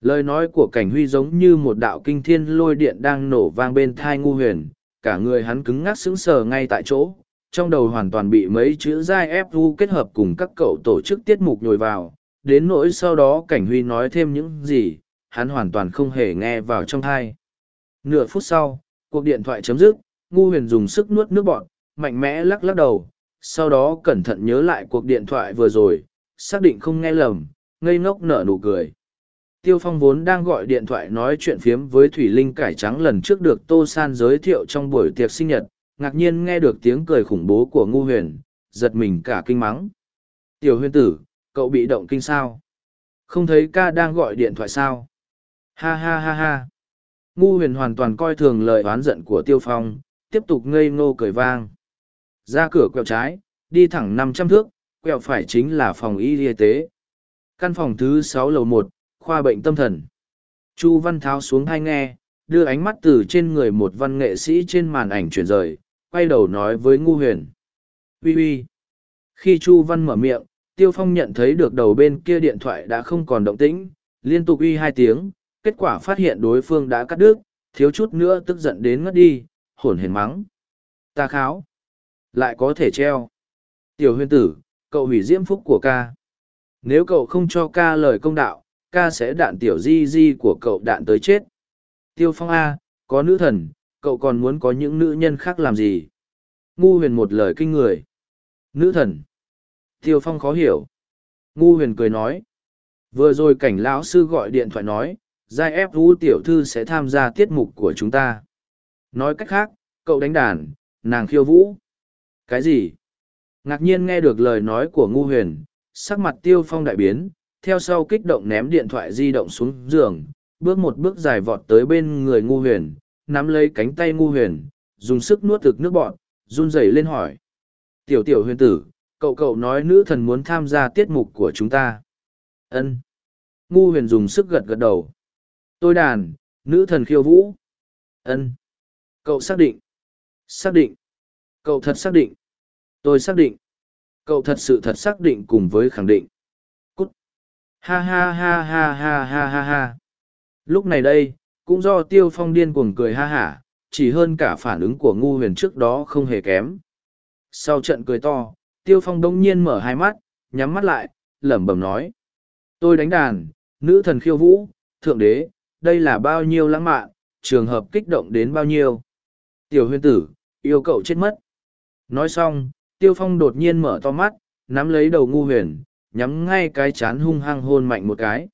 Lời nói của cảnh huy giống như một đạo kinh thiên lôi điện đang nổ vang bên thai ngu huyền, cả người hắn cứng ngắc sững sờ ngay tại chỗ, trong đầu hoàn toàn bị mấy chữ giai ép vu kết hợp cùng các cậu tổ chức tiết mục nhồi vào, đến nỗi sau đó cảnh huy nói thêm những gì, hắn hoàn toàn không hề nghe vào trong thai. Nửa phút sau, cuộc điện thoại chấm dứt, ngu huyền dùng sức nuốt nước bọt, mạnh mẽ lắc lắc đầu, sau đó cẩn thận nhớ lại cuộc điện thoại vừa rồi, xác định không nghe lầm, ngây ngốc nở nụ cười. Tiêu Phong vốn đang gọi điện thoại nói chuyện phiếm với Thủy Linh cải trắng lần trước được Tô San giới thiệu trong buổi tiệc sinh nhật, ngạc nhiên nghe được tiếng cười khủng bố của Ngu Huyền, giật mình cả kinh mắng. Tiểu huyền tử, cậu bị động kinh sao? Không thấy ca đang gọi điện thoại sao? Ha ha ha ha. Ngu huyền hoàn toàn coi thường lời oán giận của Tiêu Phong, tiếp tục ngây ngô cười vang. Ra cửa quẹo trái, đi thẳng năm trăm thước, quẹo phải chính là phòng y y tế. Căn phòng thứ sáu lầu một, khoa bệnh tâm thần. Chu Văn tháo xuống hai nghe, đưa ánh mắt từ trên người một văn nghệ sĩ trên màn ảnh chuyển rời, quay đầu nói với Ngu Huyền. Ui ui. Khi Chu Văn mở miệng, Tiêu Phong nhận thấy được đầu bên kia điện thoại đã không còn động tĩnh, liên tục uy hai tiếng, kết quả phát hiện đối phương đã cắt đứt, thiếu chút nữa tức giận đến ngất đi, hồn hển mắng. Ta kháo. Lại có thể treo. Tiểu huyền tử, cậu hủy diễm phúc của ca. Nếu cậu không cho ca lời công đạo, ca sẽ đạn tiểu di di của cậu đạn tới chết. Tiêu Phong A, có nữ thần, cậu còn muốn có những nữ nhân khác làm gì? Ngu huyền một lời kinh người. Nữ thần. Tiêu Phong khó hiểu. Ngu huyền cười nói. Vừa rồi cảnh lão sư gọi điện thoại nói, giai ép vũ tiểu thư sẽ tham gia tiết mục của chúng ta. Nói cách khác, cậu đánh đàn, nàng khiêu vũ. Cái gì? Ngạc nhiên nghe được lời nói của ngu huyền, sắc mặt tiêu phong đại biến, theo sau kích động ném điện thoại di động xuống giường, bước một bước dài vọt tới bên người ngu huyền, nắm lấy cánh tay ngu huyền, dùng sức nuốt thực nước bọn, run rẩy lên hỏi. Tiểu tiểu huyền tử, cậu cậu nói nữ thần muốn tham gia tiết mục của chúng ta. ân Ngu huyền dùng sức gật gật đầu. Tôi đàn, nữ thần khiêu vũ. ân Cậu xác định. Xác định. Cậu thật xác định. Tôi xác định. Cậu thật sự thật xác định cùng với khẳng định. Ha ha ha ha ha ha ha ha. Lúc này đây, cũng do tiêu phong điên cuồng cười ha hả, chỉ hơn cả phản ứng của ngu huyền trước đó không hề kém. Sau trận cười to, tiêu phong đông nhiên mở hai mắt, nhắm mắt lại, lẩm bẩm nói. Tôi đánh đàn, nữ thần khiêu vũ, thượng đế, đây là bao nhiêu lãng mạn, trường hợp kích động đến bao nhiêu. Tiểu huyền tử, yêu cậu chết mất. Nói xong, Tiêu Phong đột nhiên mở to mắt, nắm lấy đầu ngu huyền, nhắm ngay cái chán hung hăng hôn mạnh một cái.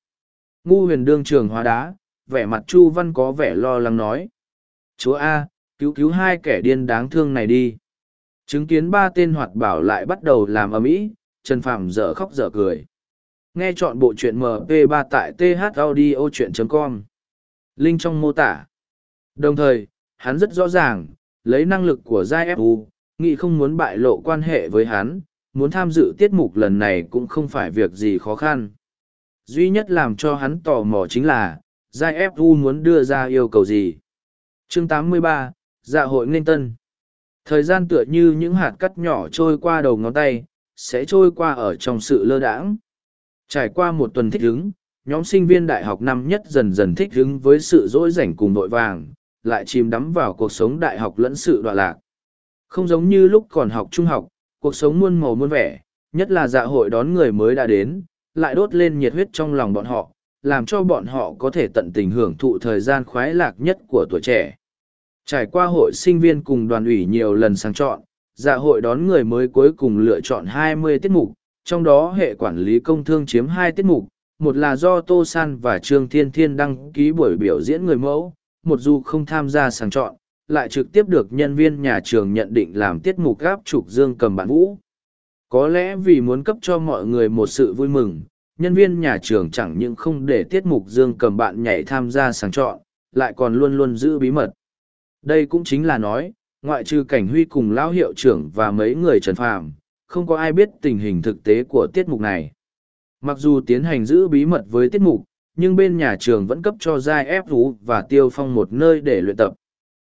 Ngu huyền đương trường hóa đá, vẻ mặt Chu Văn có vẻ lo lắng nói. Chúa A, cứu cứu hai kẻ điên đáng thương này đi. Chứng kiến ba tên hoạt bảo lại bắt đầu làm ầm ĩ, Trần Phạm dở khóc dở cười. Nghe chọn bộ truyện MP3 tại thaudio.com. Link trong mô tả. Đồng thời, hắn rất rõ ràng, lấy năng lực của Giai Fu, nghĩ không muốn bại lộ quan hệ với hắn, muốn tham dự tiết mục lần này cũng không phải việc gì khó khăn. Duy nhất làm cho hắn tò mò chính là, Giai FU muốn đưa ra yêu cầu gì. chương 83, Dạ hội Ninh Tân Thời gian tựa như những hạt cắt nhỏ trôi qua đầu ngón tay, sẽ trôi qua ở trong sự lơ đãng. Trải qua một tuần thích ứng, nhóm sinh viên đại học năm nhất dần dần thích ứng với sự dỗi rảnh cùng nội vàng, lại chìm đắm vào cuộc sống đại học lẫn sự đọa lạc. Không giống như lúc còn học trung học, cuộc sống muôn màu muôn vẻ, nhất là dạ hội đón người mới đã đến, lại đốt lên nhiệt huyết trong lòng bọn họ, làm cho bọn họ có thể tận tình hưởng thụ thời gian khoái lạc nhất của tuổi trẻ. Trải qua hội sinh viên cùng đoàn ủy nhiều lần sang chọn, dạ hội đón người mới cuối cùng lựa chọn 20 tiết mục, trong đó hệ quản lý công thương chiếm hai tiết mục, một là do Tô San và Trương Thiên Thiên đăng ký buổi biểu diễn người mẫu, một dù không tham gia sàng chọn, lại trực tiếp được nhân viên nhà trường nhận định làm tiết mục gáp trục dương cầm bản vũ. Có lẽ vì muốn cấp cho mọi người một sự vui mừng, nhân viên nhà trường chẳng những không để tiết mục dương cầm bạn nhảy tham gia sàng chọn, lại còn luôn luôn giữ bí mật. Đây cũng chính là nói, ngoại trừ cảnh huy cùng lão hiệu trưởng và mấy người trần phàm, không có ai biết tình hình thực tế của tiết mục này. Mặc dù tiến hành giữ bí mật với tiết mục, nhưng bên nhà trường vẫn cấp cho Giai ép Thú và Tiêu Phong một nơi để luyện tập.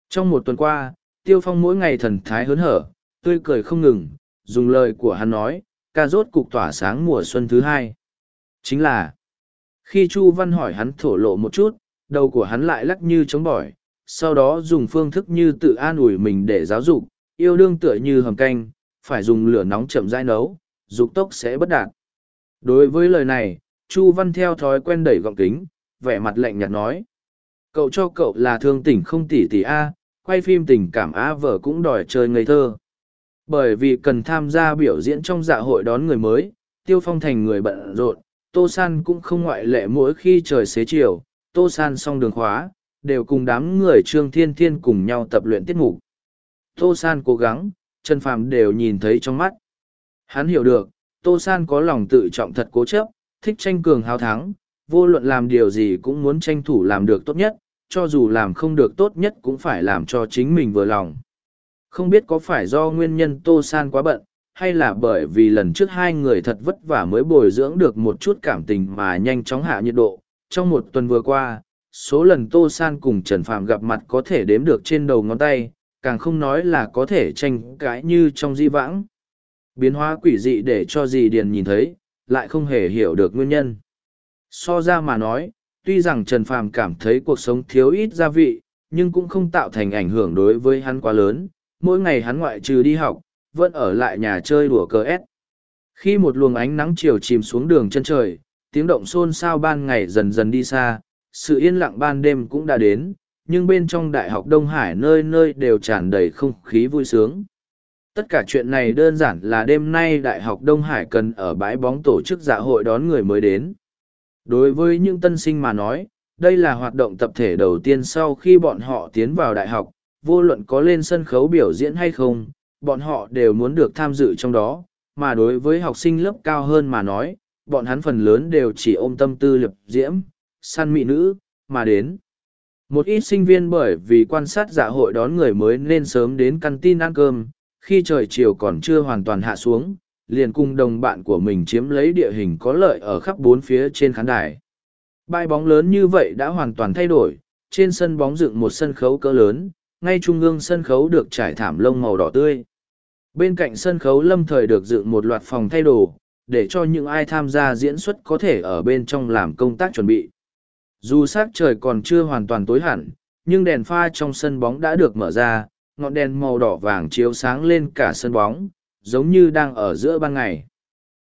Trong một tuần qua, Tiêu Phong mỗi ngày thần thái hớn hở, tươi cười không ngừng, dùng lời của hắn nói, ca rốt cục tỏa sáng mùa xuân thứ hai. Chính là, khi Chu Văn hỏi hắn thổ lộ một chút, đầu của hắn lại lắc như chống bỏi, sau đó dùng phương thức như tự an ủi mình để giáo dục, yêu đương tựa như hầm canh, phải dùng lửa nóng chậm rãi nấu, dục tốc sẽ bất đạt. Đối với lời này, Chu Văn theo thói quen đẩy gọng kính, vẻ mặt lạnh nhạt nói. Cậu cho cậu là thương tỉnh không tỷ tỷ A, quay phim tình cảm á vợ cũng đòi chơi ngây thơ. Bởi vì cần tham gia biểu diễn trong dạ hội đón người mới, Tiêu Phong thành người bận rộn, Tô San cũng không ngoại lệ mỗi khi trời xế chiều, Tô San xong đường khóa, đều cùng đám người Trương Thiên Thiên cùng nhau tập luyện tiết mục. Tô San cố gắng, Trần Phàm đều nhìn thấy trong mắt. Hắn hiểu được, Tô San có lòng tự trọng thật cố chấp, thích tranh cường hào thắng, vô luận làm điều gì cũng muốn tranh thủ làm được tốt nhất, cho dù làm không được tốt nhất cũng phải làm cho chính mình vừa lòng. Không biết có phải do nguyên nhân Tô San quá bận, hay là bởi vì lần trước hai người thật vất vả mới bồi dưỡng được một chút cảm tình mà nhanh chóng hạ nhiệt độ. Trong một tuần vừa qua, số lần Tô San cùng Trần Phạm gặp mặt có thể đếm được trên đầu ngón tay, càng không nói là có thể tranh cãi như trong di vãng. Biến hóa quỷ dị để cho dì Điền nhìn thấy, lại không hề hiểu được nguyên nhân. So ra mà nói, tuy rằng Trần Phàm cảm thấy cuộc sống thiếu ít gia vị, nhưng cũng không tạo thành ảnh hưởng đối với hắn quá lớn. Mỗi ngày hắn ngoại trừ đi học, vẫn ở lại nhà chơi đùa cờ ép. Khi một luồng ánh nắng chiều chìm xuống đường chân trời, tiếng động xôn xao ban ngày dần dần đi xa, sự yên lặng ban đêm cũng đã đến, nhưng bên trong Đại học Đông Hải nơi nơi đều tràn đầy không khí vui sướng. Tất cả chuyện này đơn giản là đêm nay Đại học Đông Hải cần ở bãi bóng tổ chức dạ hội đón người mới đến. Đối với những tân sinh mà nói, đây là hoạt động tập thể đầu tiên sau khi bọn họ tiến vào đại học, vô luận có lên sân khấu biểu diễn hay không, bọn họ đều muốn được tham dự trong đó, mà đối với học sinh lớp cao hơn mà nói, bọn hắn phần lớn đều chỉ ôm tâm tư lập diễm, săn mỹ nữ, mà đến. Một ít sinh viên bởi vì quan sát dạ hội đón người mới nên sớm đến căn tin ăn cơm, khi trời chiều còn chưa hoàn toàn hạ xuống, liền cùng đồng bạn của mình chiếm lấy địa hình có lợi ở khắp bốn phía trên khán đài. Bãi bóng lớn như vậy đã hoàn toàn thay đổi, trên sân bóng dựng một sân khấu cỡ lớn, ngay trung ương sân khấu được trải thảm lông màu đỏ tươi. Bên cạnh sân khấu lâm thời được dựng một loạt phòng thay đồ, để cho những ai tham gia diễn xuất có thể ở bên trong làm công tác chuẩn bị. Dù sắc trời còn chưa hoàn toàn tối hẳn, nhưng đèn pha trong sân bóng đã được mở ra, ngọn đèn màu đỏ vàng chiếu sáng lên cả sân bóng, giống như đang ở giữa ban ngày.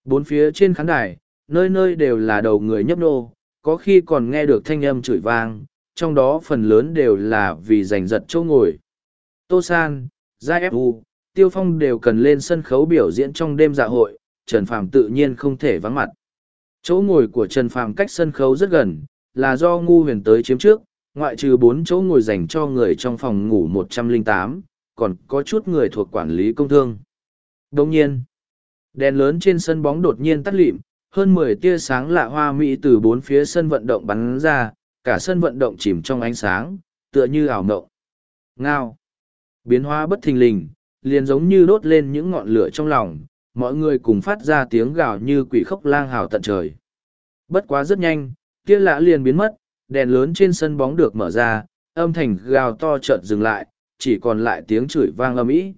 Bốn phía trên khán đài, nơi nơi đều là đầu người nhấp nô, có khi còn nghe được thanh âm chửi vang, trong đó phần lớn đều là vì giành giật chỗ ngồi. Tô San, Giai Fu, Tiêu Phong đều cần lên sân khấu biểu diễn trong đêm dạ hội, Trần Phàm tự nhiên không thể vắng mặt. Chỗ ngồi của Trần Phàm cách sân khấu rất gần, là do ngu huyền tới chiếm trước, ngoại trừ bốn chỗ ngồi dành cho người trong phòng ngủ 108, còn có chút người thuộc quản lý công thương. Đồng nhiên, đèn lớn trên sân bóng đột nhiên tắt lịm, hơn mười tia sáng lạ hoa mỹ từ bốn phía sân vận động bắn ra, cả sân vận động chìm trong ánh sáng, tựa như ảo mộng. Ngao. Biến hóa bất thình lình, liền giống như đốt lên những ngọn lửa trong lòng, mọi người cùng phát ra tiếng gào như quỷ khóc lang hào tận trời. Bất quá rất nhanh, kia lạ liền biến mất, đèn lớn trên sân bóng được mở ra, âm thanh gào to chợt dừng lại, chỉ còn lại tiếng chửi vang âm ĩ.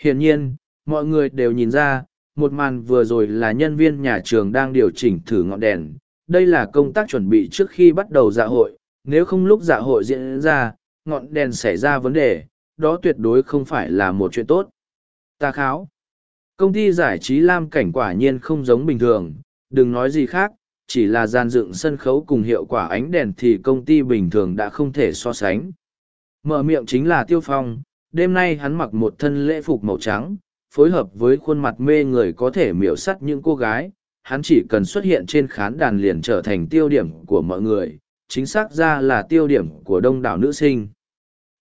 Hiển nhiên, mọi người đều nhìn ra, một màn vừa rồi là nhân viên nhà trường đang điều chỉnh thử ngọn đèn. Đây là công tác chuẩn bị trước khi bắt đầu dạ hội, nếu không lúc dạ hội diễn ra, ngọn đèn xảy ra vấn đề, đó tuyệt đối không phải là một chuyện tốt. Ta kháo. Công ty giải trí Lam cảnh quả nhiên không giống bình thường, đừng nói gì khác, chỉ là gian dựng sân khấu cùng hiệu quả ánh đèn thì công ty bình thường đã không thể so sánh. Mở miệng chính là Tiêu Phong, đêm nay hắn mặc một thân lễ phục màu trắng, phối hợp với khuôn mặt mê người có thể miểu sắt những cô gái, hắn chỉ cần xuất hiện trên khán đàn liền trở thành tiêu điểm của mọi người, chính xác ra là tiêu điểm của đông đảo nữ sinh.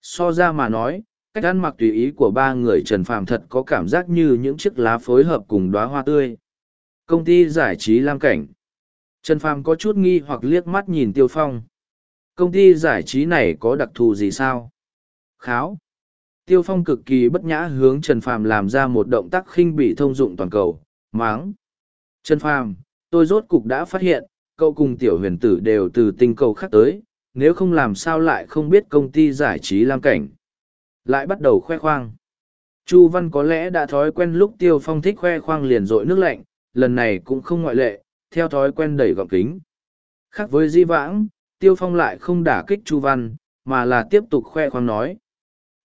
So ra mà nói, cách ăn mặc tùy ý của ba người Trần Phàm thật có cảm giác như những chiếc lá phối hợp cùng đóa hoa tươi. Công ty giải trí Lam Cảnh Trần Phàm có chút nghi hoặc liếc mắt nhìn Tiêu Phong. Công ty giải trí này có đặc thù gì sao? Kháo. Tiêu Phong cực kỳ bất nhã hướng Trần Phàm làm ra một động tác khinh bị thông dụng toàn cầu, máng. Trần Phàm, tôi rốt cục đã phát hiện, cậu cùng tiểu huyền tử đều từ tinh cầu khác tới, nếu không làm sao lại không biết công ty giải trí Lam Cảnh. Lại bắt đầu khoe khoang. Chu Văn có lẽ đã thói quen lúc Tiêu Phong thích khoe khoang liền rội nước lạnh, lần này cũng không ngoại lệ, theo thói quen đẩy gọng kính. Khác với di vãng, Tiêu Phong lại không đả kích Chu Văn, mà là tiếp tục khoe khoang nói.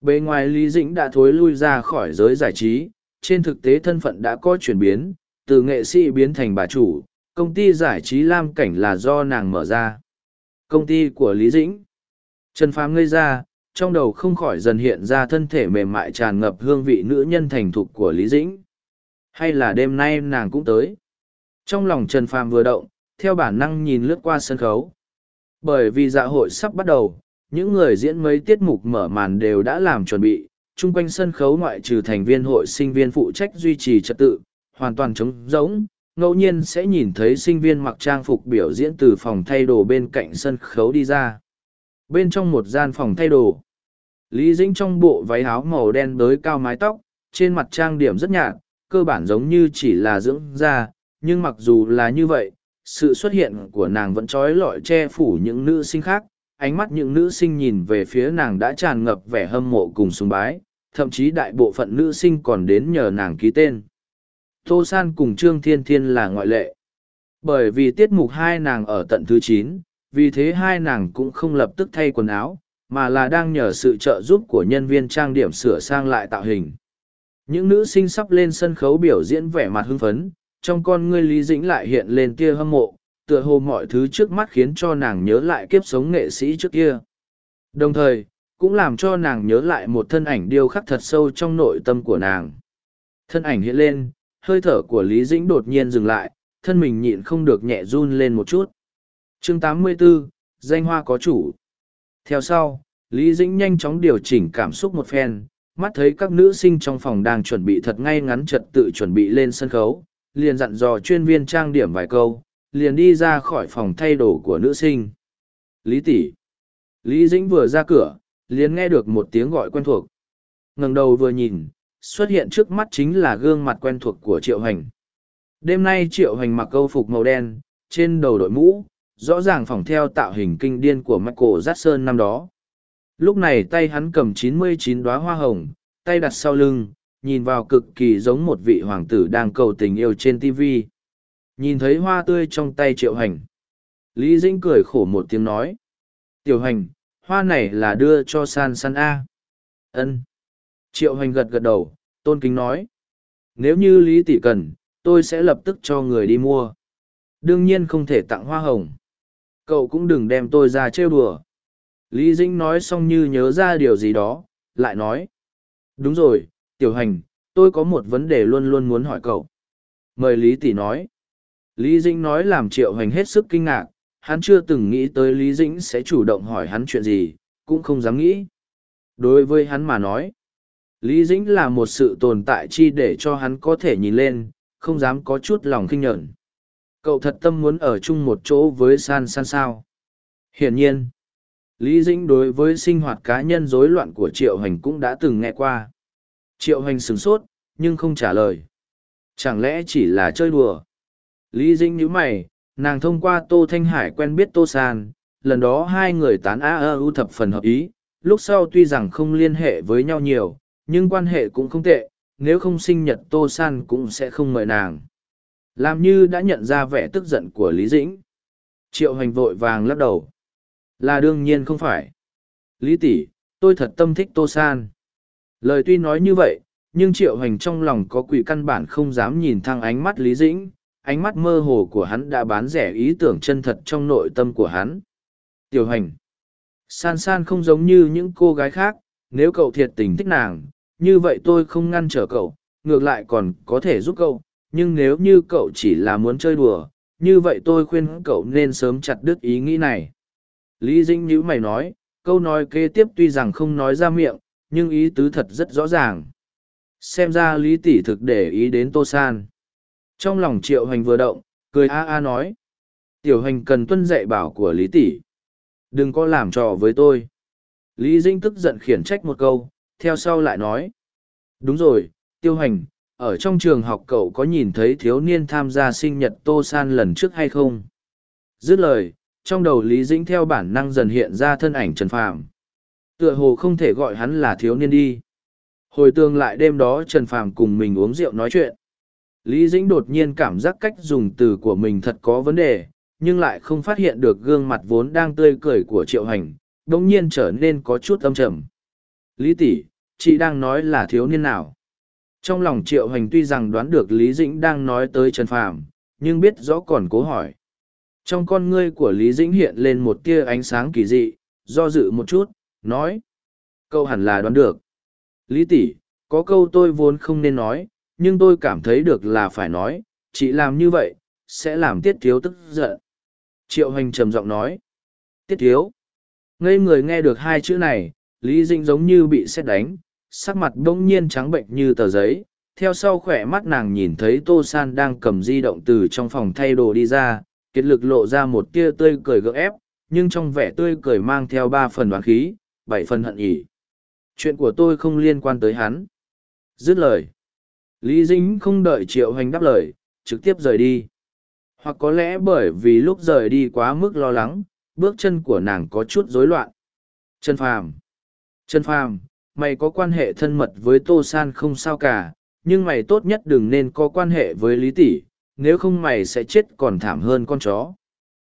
Bề ngoài Lý Dĩnh đã thối lui ra khỏi giới giải trí, trên thực tế thân phận đã có chuyển biến, từ nghệ sĩ biến thành bà chủ, công ty giải trí Lam Cảnh là do nàng mở ra. Công ty của Lý Dĩnh. Trần Phàm ngây ra, trong đầu không khỏi dần hiện ra thân thể mềm mại tràn ngập hương vị nữ nhân thành thục của Lý Dĩnh. Hay là đêm nay nàng cũng tới. Trong lòng Trần Phàm vừa động, theo bản năng nhìn lướt qua sân khấu. Bởi vì dạ hội sắp bắt đầu, những người diễn mấy tiết mục mở màn đều đã làm chuẩn bị, chung quanh sân khấu ngoại trừ thành viên hội sinh viên phụ trách duy trì trật tự, hoàn toàn trống rỗng, ngẫu nhiên sẽ nhìn thấy sinh viên mặc trang phục biểu diễn từ phòng thay đồ bên cạnh sân khấu đi ra. Bên trong một gian phòng thay đồ, Lý Dĩnh trong bộ váy áo màu đen đới cao mái tóc, trên mặt trang điểm rất nhạt, cơ bản giống như chỉ là dưỡng da, nhưng mặc dù là như vậy, sự xuất hiện của nàng vẫn trói lọi che phủ những nữ sinh khác, ánh mắt những nữ sinh nhìn về phía nàng đã tràn ngập vẻ hâm mộ cùng sùng bái, thậm chí đại bộ phận nữ sinh còn đến nhờ nàng ký tên. Tô San cùng Trương Thiên Thiên là ngoại lệ. Bởi vì tiết mục hai nàng ở tận thứ chín, vì thế hai nàng cũng không lập tức thay quần áo, mà là đang nhờ sự trợ giúp của nhân viên trang điểm sửa sang lại tạo hình. Những nữ sinh sắp lên sân khấu biểu diễn vẻ mặt hưng phấn, trong con ngươi Lý Dĩnh lại hiện lên tia hâm mộ, tựa hồ mọi thứ trước mắt khiến cho nàng nhớ lại kiếp sống nghệ sĩ trước kia. Đồng thời, cũng làm cho nàng nhớ lại một thân ảnh điêu khắc thật sâu trong nội tâm của nàng. Thân ảnh hiện lên, hơi thở của Lý Dĩnh đột nhiên dừng lại, thân mình nhịn không được nhẹ run lên một chút. chương 84, danh hoa có chủ. Theo sau, Lý Dĩnh nhanh chóng điều chỉnh cảm xúc một phen, mắt thấy các nữ sinh trong phòng đang chuẩn bị thật ngay ngắn trật tự chuẩn bị lên sân khấu, liền dặn dò chuyên viên trang điểm vài câu, liền đi ra khỏi phòng thay đồ của nữ sinh. Lý tỷ. Lý Dĩnh vừa ra cửa, liền nghe được một tiếng gọi quen thuộc. ngẩng đầu vừa nhìn, xuất hiện trước mắt chính là gương mặt quen thuộc của Triệu Hành. Đêm nay Triệu Hành mặc câu phục màu đen, trên đầu đội mũ, rõ ràng phỏng theo tạo hình kinh điên của Michael Jackson năm đó. Lúc này tay hắn cầm 99 đóa hoa hồng, tay đặt sau lưng, nhìn vào cực kỳ giống một vị hoàng tử đang cầu tình yêu trên TV. Nhìn thấy hoa tươi trong tay triệu hành. Lý Dĩnh cười khổ một tiếng nói. Tiểu hành, hoa này là đưa cho san san A. ân Triệu hành gật gật đầu, tôn kính nói. Nếu như Lý tỷ cần, tôi sẽ lập tức cho người đi mua. Đương nhiên không thể tặng hoa hồng. Cậu cũng đừng đem tôi ra trêu đùa. Lý Dĩnh nói xong như nhớ ra điều gì đó, lại nói. Đúng rồi, tiểu hành, tôi có một vấn đề luôn luôn muốn hỏi cậu. Mời Lý tỷ nói. Lý Dĩnh nói làm triệu Hoành hết sức kinh ngạc, hắn chưa từng nghĩ tới Lý Dĩnh sẽ chủ động hỏi hắn chuyện gì, cũng không dám nghĩ. Đối với hắn mà nói, Lý Dĩnh là một sự tồn tại chi để cho hắn có thể nhìn lên, không dám có chút lòng kinh nhẫn. Cậu thật tâm muốn ở chung một chỗ với san san sao. Hiển nhiên, Lý Dĩnh đối với sinh hoạt cá nhân rối loạn của Triệu Hoành cũng đã từng nghe qua. Triệu Hoành sửng sốt, nhưng không trả lời. Chẳng lẽ chỉ là chơi đùa? Lý Dĩnh nhíu mày, nàng thông qua Tô Thanh Hải quen biết Tô San, lần đó hai người tán a ơ ưu thập phần hợp ý, lúc sau tuy rằng không liên hệ với nhau nhiều, nhưng quan hệ cũng không tệ, nếu không sinh nhật Tô San cũng sẽ không mời nàng. Làm như đã nhận ra vẻ tức giận của Lý Dĩnh. Triệu hành vội vàng lắc đầu. Là đương nhiên không phải. Lý tỷ, tôi thật tâm thích Tô San. Lời tuy nói như vậy, nhưng triệu hành trong lòng có quỷ căn bản không dám nhìn thăng ánh mắt Lý Dĩnh, ánh mắt mơ hồ của hắn đã bán rẻ ý tưởng chân thật trong nội tâm của hắn. Tiểu hành, san san không giống như những cô gái khác, nếu cậu thiệt tình thích nàng, như vậy tôi không ngăn trở cậu, ngược lại còn có thể giúp cậu, nhưng nếu như cậu chỉ là muốn chơi đùa, như vậy tôi khuyên cậu nên sớm chặt đứt ý nghĩ này. Lý Dĩnh nhữ mày nói, câu nói kế tiếp tuy rằng không nói ra miệng, nhưng ý tứ thật rất rõ ràng. Xem ra Lý Tỷ thực để ý đến Tô San. Trong lòng Triệu Hành vừa động, cười a a nói. Tiểu Hành cần tuân dạy bảo của Lý Tỷ. Đừng có làm trò với tôi. Lý Dĩnh tức giận khiển trách một câu, theo sau lại nói. Đúng rồi, Tiêu Hành, ở trong trường học cậu có nhìn thấy thiếu niên tham gia sinh nhật Tô San lần trước hay không? Dứt lời, trong đầu Lý Dĩnh theo bản năng dần hiện ra thân ảnh Trần Phàm. Tựa hồ không thể gọi hắn là thiếu niên đi. Hồi tương lại đêm đó Trần Phàm cùng mình uống rượu nói chuyện. Lý Dĩnh đột nhiên cảm giác cách dùng từ của mình thật có vấn đề, nhưng lại không phát hiện được gương mặt vốn đang tươi cười của Triệu Hành, đồng nhiên trở nên có chút âm trầm. Lý tỷ, chị đang nói là thiếu niên nào? Trong lòng Triệu Hành tuy rằng đoán được Lý Dĩnh đang nói tới Trần Phàm, nhưng biết rõ còn cố hỏi. Trong con ngươi của Lý Dĩnh hiện lên một tia ánh sáng kỳ dị, do dự một chút, nói. Câu hẳn là đoán được. Lý tỷ, có câu tôi vốn không nên nói, nhưng tôi cảm thấy được là phải nói, chị làm như vậy, sẽ làm tiết thiếu tức giận. Triệu Hành trầm giọng nói. Tiết thiếu. Ngây người nghe được hai chữ này, Lý Dĩnh giống như bị xét đánh, sắc mặt bỗng nhiên trắng bệnh như tờ giấy. Theo sau khỏe mắt nàng nhìn thấy Tô San đang cầm di động từ trong phòng thay đồ đi ra, kiệt lực lộ ra một tia tươi cười gượng ép, nhưng trong vẻ tươi cười mang theo ba phần đoán khí, bảy phần hận ỉ. Chuyện của tôi không liên quan tới hắn. Dứt lời. Lý Dĩnh không đợi Triệu Hành đáp lời, trực tiếp rời đi. Hoặc có lẽ bởi vì lúc rời đi quá mức lo lắng, bước chân của nàng có chút rối loạn. Trần Phàm Trần Phàm, mày có quan hệ thân mật với Tô San không sao cả, nhưng mày tốt nhất đừng nên có quan hệ với Lý Tỷ, nếu không mày sẽ chết còn thảm hơn con chó.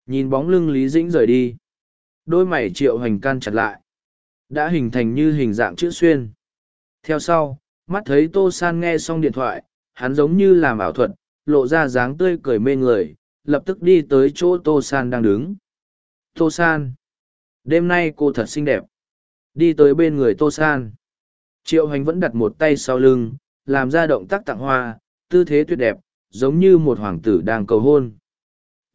Nhìn bóng lưng Lý Dĩnh rời đi. Đôi mày triệu hành can chặt lại. Đã hình thành như hình dạng chữ xuyên. Theo sau, mắt thấy Tô San nghe xong điện thoại, hắn giống như làm ảo thuật, lộ ra dáng tươi cười mê người, lập tức đi tới chỗ Tô San đang đứng. Tô San. Đêm nay cô thật xinh đẹp. Đi tới bên người Tô San. Triệu hành vẫn đặt một tay sau lưng, làm ra động tác tặng hoa, tư thế tuyệt đẹp, giống như một hoàng tử đang cầu hôn.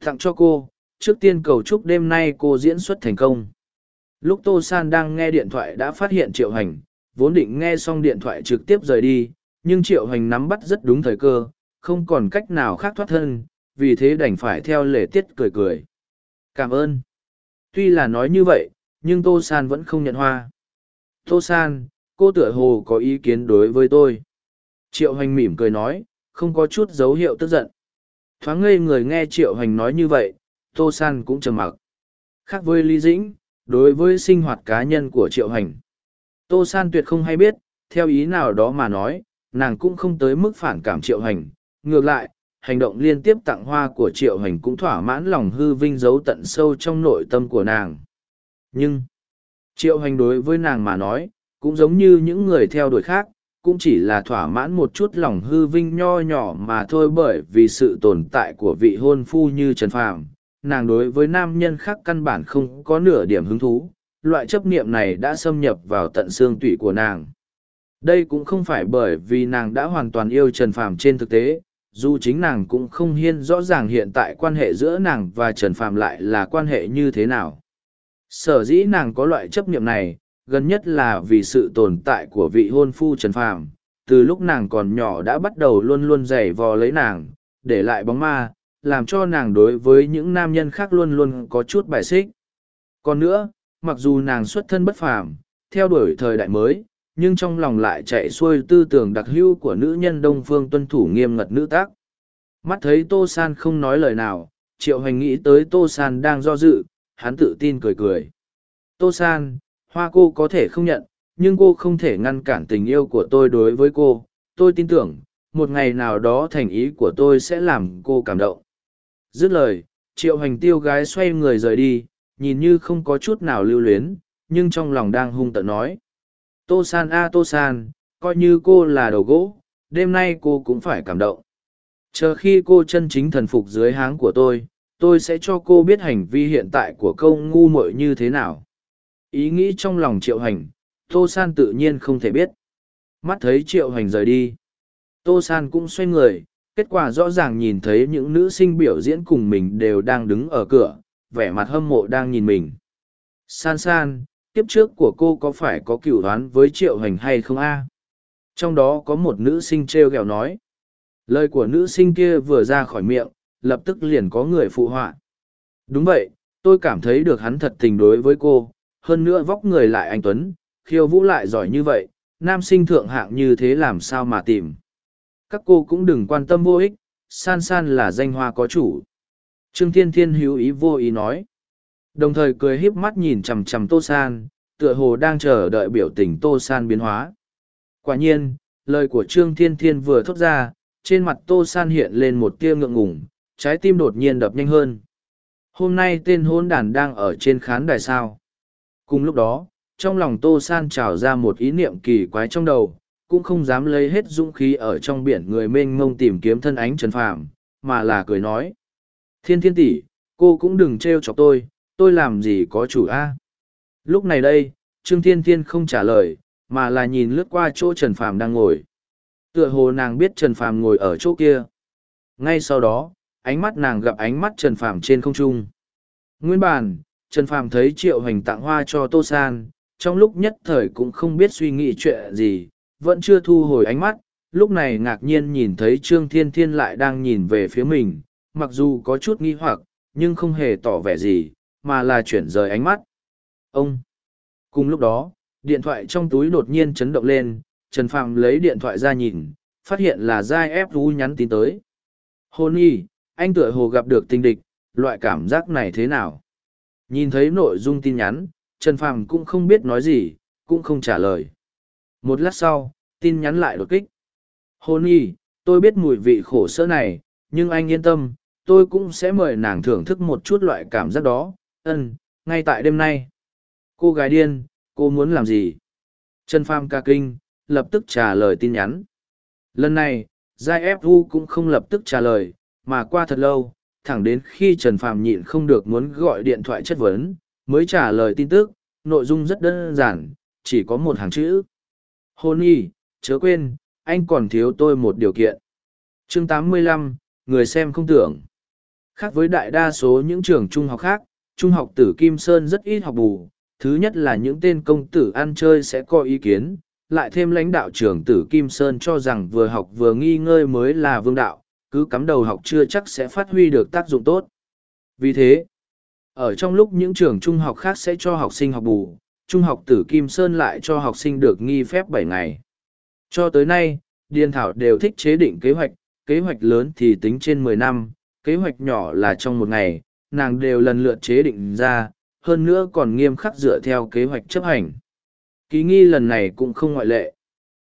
Tặng cho cô, trước tiên cầu chúc đêm nay cô diễn xuất thành công. Lúc Tô San đang nghe điện thoại đã phát hiện Triệu Hành, vốn định nghe xong điện thoại trực tiếp rời đi, nhưng Triệu Hành nắm bắt rất đúng thời cơ, không còn cách nào khác thoát thân, vì thế đành phải theo lễ tiết cười cười. Cảm ơn. Tuy là nói như vậy, nhưng Tô San vẫn không nhận hoa. Tô San, cô tựa hồ có ý kiến đối với tôi. Triệu Hành mỉm cười nói, không có chút dấu hiệu tức giận. Thoáng ngây người nghe Triệu Hành nói như vậy, Tô San cũng trầm mặc. Khác với Lý Dĩnh, đối với sinh hoạt cá nhân của Triệu Hành. Tô San tuyệt không hay biết, theo ý nào đó mà nói, nàng cũng không tới mức phản cảm Triệu Hành. Ngược lại, hành động liên tiếp tặng hoa của Triệu Hành cũng thỏa mãn lòng hư vinh giấu tận sâu trong nội tâm của nàng. Nhưng, Triệu Hành đối với nàng mà nói, cũng giống như những người theo đuổi khác, cũng chỉ là thỏa mãn một chút lòng hư vinh nho nhỏ mà thôi bởi vì sự tồn tại của vị hôn phu như Trần Phàm, nàng đối với nam nhân khác căn bản không có nửa điểm hứng thú, loại chấp niệm này đã xâm nhập vào tận xương tủy của nàng. Đây cũng không phải bởi vì nàng đã hoàn toàn yêu Trần Phàm trên thực tế, dù chính nàng cũng không hiên rõ ràng hiện tại quan hệ giữa nàng và Trần Phàm lại là quan hệ như thế nào. Sở dĩ nàng có loại chấp niệm này, gần nhất là vì sự tồn tại của vị hôn phu Trần Phàm. Từ lúc nàng còn nhỏ đã bắt đầu luôn luôn giày vò lấy nàng, để lại bóng ma, làm cho nàng đối với những nam nhân khác luôn luôn có chút bài xích. Còn nữa, mặc dù nàng xuất thân bất phàm, theo đuổi thời đại mới, nhưng trong lòng lại chạy xuôi tư tưởng đặc hữu của nữ nhân đông phương tuân thủ nghiêm ngặt nữ tác. Mắt thấy tô san không nói lời nào triệu hoành nghĩ tới tô san đang do dự hắn tự tin cười cười. Tô san hoa cô có thể không nhận nhưng cô không thể ngăn cản tình yêu của tôi đối với cô. Tôi tin tưởng một ngày nào đó thành ý của tôi sẽ làm cô cảm động. Dứt lời triệu hoành tiêu gái xoay người rời đi nhìn như không có chút nào lưu luyến, nhưng trong lòng đang hung tợn nói. Tô san a, tô san, coi như cô là đầu gỗ, đêm nay cô cũng phải cảm động. Chờ khi cô chân chính thần phục dưới háng của tôi tôi sẽ cho cô biết hành vi hiện tại của câu ngu muội như thế nào. Ý nghĩ trong lòng triệu hành, tô san tự nhiên không thể biết. Mắt thấy triệu hành rời đi. Tô san cũng xoay người, kết quả rõ ràng nhìn thấy những nữ sinh biểu diễn cùng mình đều đang đứng ở cửa vẻ mặt hâm mộ đang nhìn mình. San san tiếp trước của cô có phải có cựu đoán với triệu hành hay không a? Trong đó có một nữ sinh treo gẹo nói. Lời của nữ sinh kia vừa ra khỏi miệng, lập tức liền có người phụ họa. Đúng vậy, tôi cảm thấy được hắn thật tình đối với cô, hơn nữa vóc người lại anh tuấn, khiêu vũ lại giỏi như vậy, nam sinh thượng hạng như thế làm sao mà tìm. Các cô cũng đừng quan tâm vô ích, san san là danh hoa có chủ trương thiên thiên hữu ý vô ý nói. Đồng thời cười híp mắt nhìn chằm chằm tô san, tựa hồ đang chờ đợi biểu tình tô san biến hóa. Quả nhiên, lời của trương thiên thiên vừa thốt ra, trên mặt tô san hiện lên một tia ngượng ngủng trái tim đột nhiên đập nhanh hơn. Hôm nay tên hôn đàn đang ở trên khán đài sao? Cùng lúc đó, trong lòng tô san trào ra một ý niệm kỳ quái trong đầu, cũng không dám lấy hết dũng khí ở trong biển người mênh mông tìm kiếm thân ánh trần phàm, mà là cười nói thiên thiên tỷ, cô cũng đừng trêu chọc tôi tôi làm gì có chủ a? Lúc này đây, trương thiên thiên không trả lời, mà là nhìn lướt qua chỗ trần phàm đang ngồi. Tựa hồ nàng biết trần phàm ngồi ở chỗ kia. Ngay sau đó, ánh mắt nàng gặp ánh mắt trần phàm trên không trung. Nguyên bản, trần phàm thấy triệu hoành tặng hoa cho tô san, trong lúc nhất thời cũng không biết suy nghĩ chuyện gì, vẫn chưa thu hồi ánh mắt. Lúc này ngạc nhiên nhìn thấy trương thiên thiên lại đang nhìn về phía mình mặc dù có chút nghi hoặc nhưng không hề tỏ vẻ gì mà là chuyển rời ánh mắt. Ông! Cùng lúc đó, điện thoại trong túi đột nhiên chấn động lên, Trần Phạm lấy điện thoại ra nhìn, phát hiện là Giai ép Vũ nhắn tin tới. Hôn y, anh tựa hồ gặp được tình địch, loại cảm giác này thế nào? Nhìn thấy nội dung tin nhắn, Trần Phạm cũng không biết nói gì, cũng không trả lời. Một lát sau, tin nhắn lại đột kích. Hôn y, tôi biết mùi vị khổ sở này, nhưng anh yên tâm, tôi cũng sẽ mời nàng thưởng thức một chút loại cảm giác đó, ân ngay tại đêm nay. Cô gái điên cô muốn làm gì? Trần pham ca kinh lập tức trả lời tin nhắn. Lần này giai ép u cũng không lập tức trả lời mà qua thật lâu thẳng đến khi trần phàm nhịn không được muốn gọi điện thoại chất vấn mới trả lời tin tức. Nội dung rất đơn giản chỉ có một hàng chữ. Hôn y chớ quên anh còn thiếu tôi một điều kiện. Chương 85, người xem không tưởng khác với đại đa số những trường trung học khác trung học tử Kim Sơn rất ít học bù, thứ nhất là những tên công tử ăn chơi sẽ có ý kiến, lại thêm lãnh đạo trưởng tử Kim Sơn cho rằng vừa học vừa nghi ngơi mới là vương đạo, cứ cắm đầu học chưa chắc sẽ phát huy được tác dụng tốt. Vì thế, ở trong lúc những trường trung học khác sẽ cho học sinh học bù, trung học tử Kim Sơn lại cho học sinh được nghi phép bảy ngày. Cho tới nay, Điền Thảo đều thích chế định kế hoạch, kế hoạch lớn thì tính trên mười năm, kế hoạch nhỏ là trong một ngày, nàng đều lần lượt chế định ra, hơn nữa còn nghiêm khắc dựa theo kế hoạch chấp hành. Kỳ nghi lần này cũng không ngoại lệ.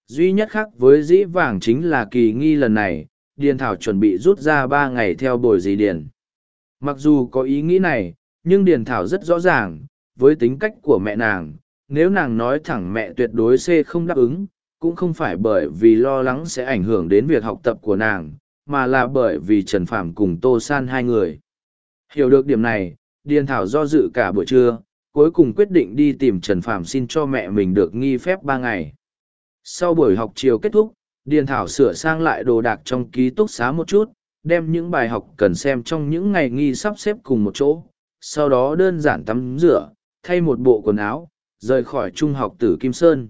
Duy nhất khác với dĩ vàng chính là kỳ nghi lần này, Điền Thảo chuẩn bị rút ra ba ngày theo bồi dì Điền. Mặc dù có ý nghĩ này, nhưng Điền Thảo rất rõ ràng, với tính cách của mẹ nàng, nếu nàng nói thẳng mẹ tuyệt đối C không đáp ứng, cũng không phải bởi vì lo lắng sẽ ảnh hưởng đến việc học tập của nàng, mà là bởi vì Trần Phạm cùng Tô San hai người. Hiểu được điểm này, Điền Thảo do dự cả buổi trưa, cuối cùng quyết định đi tìm Trần Phạm xin cho mẹ mình được nghi phép ba ngày. Sau buổi học chiều kết thúc, Điền Thảo sửa sang lại đồ đạc trong ký túc xá một chút, đem những bài học cần xem trong những ngày nghi sắp xếp cùng một chỗ, sau đó đơn giản tắm rửa, thay một bộ quần áo, rời khỏi trung học tử Kim Sơn.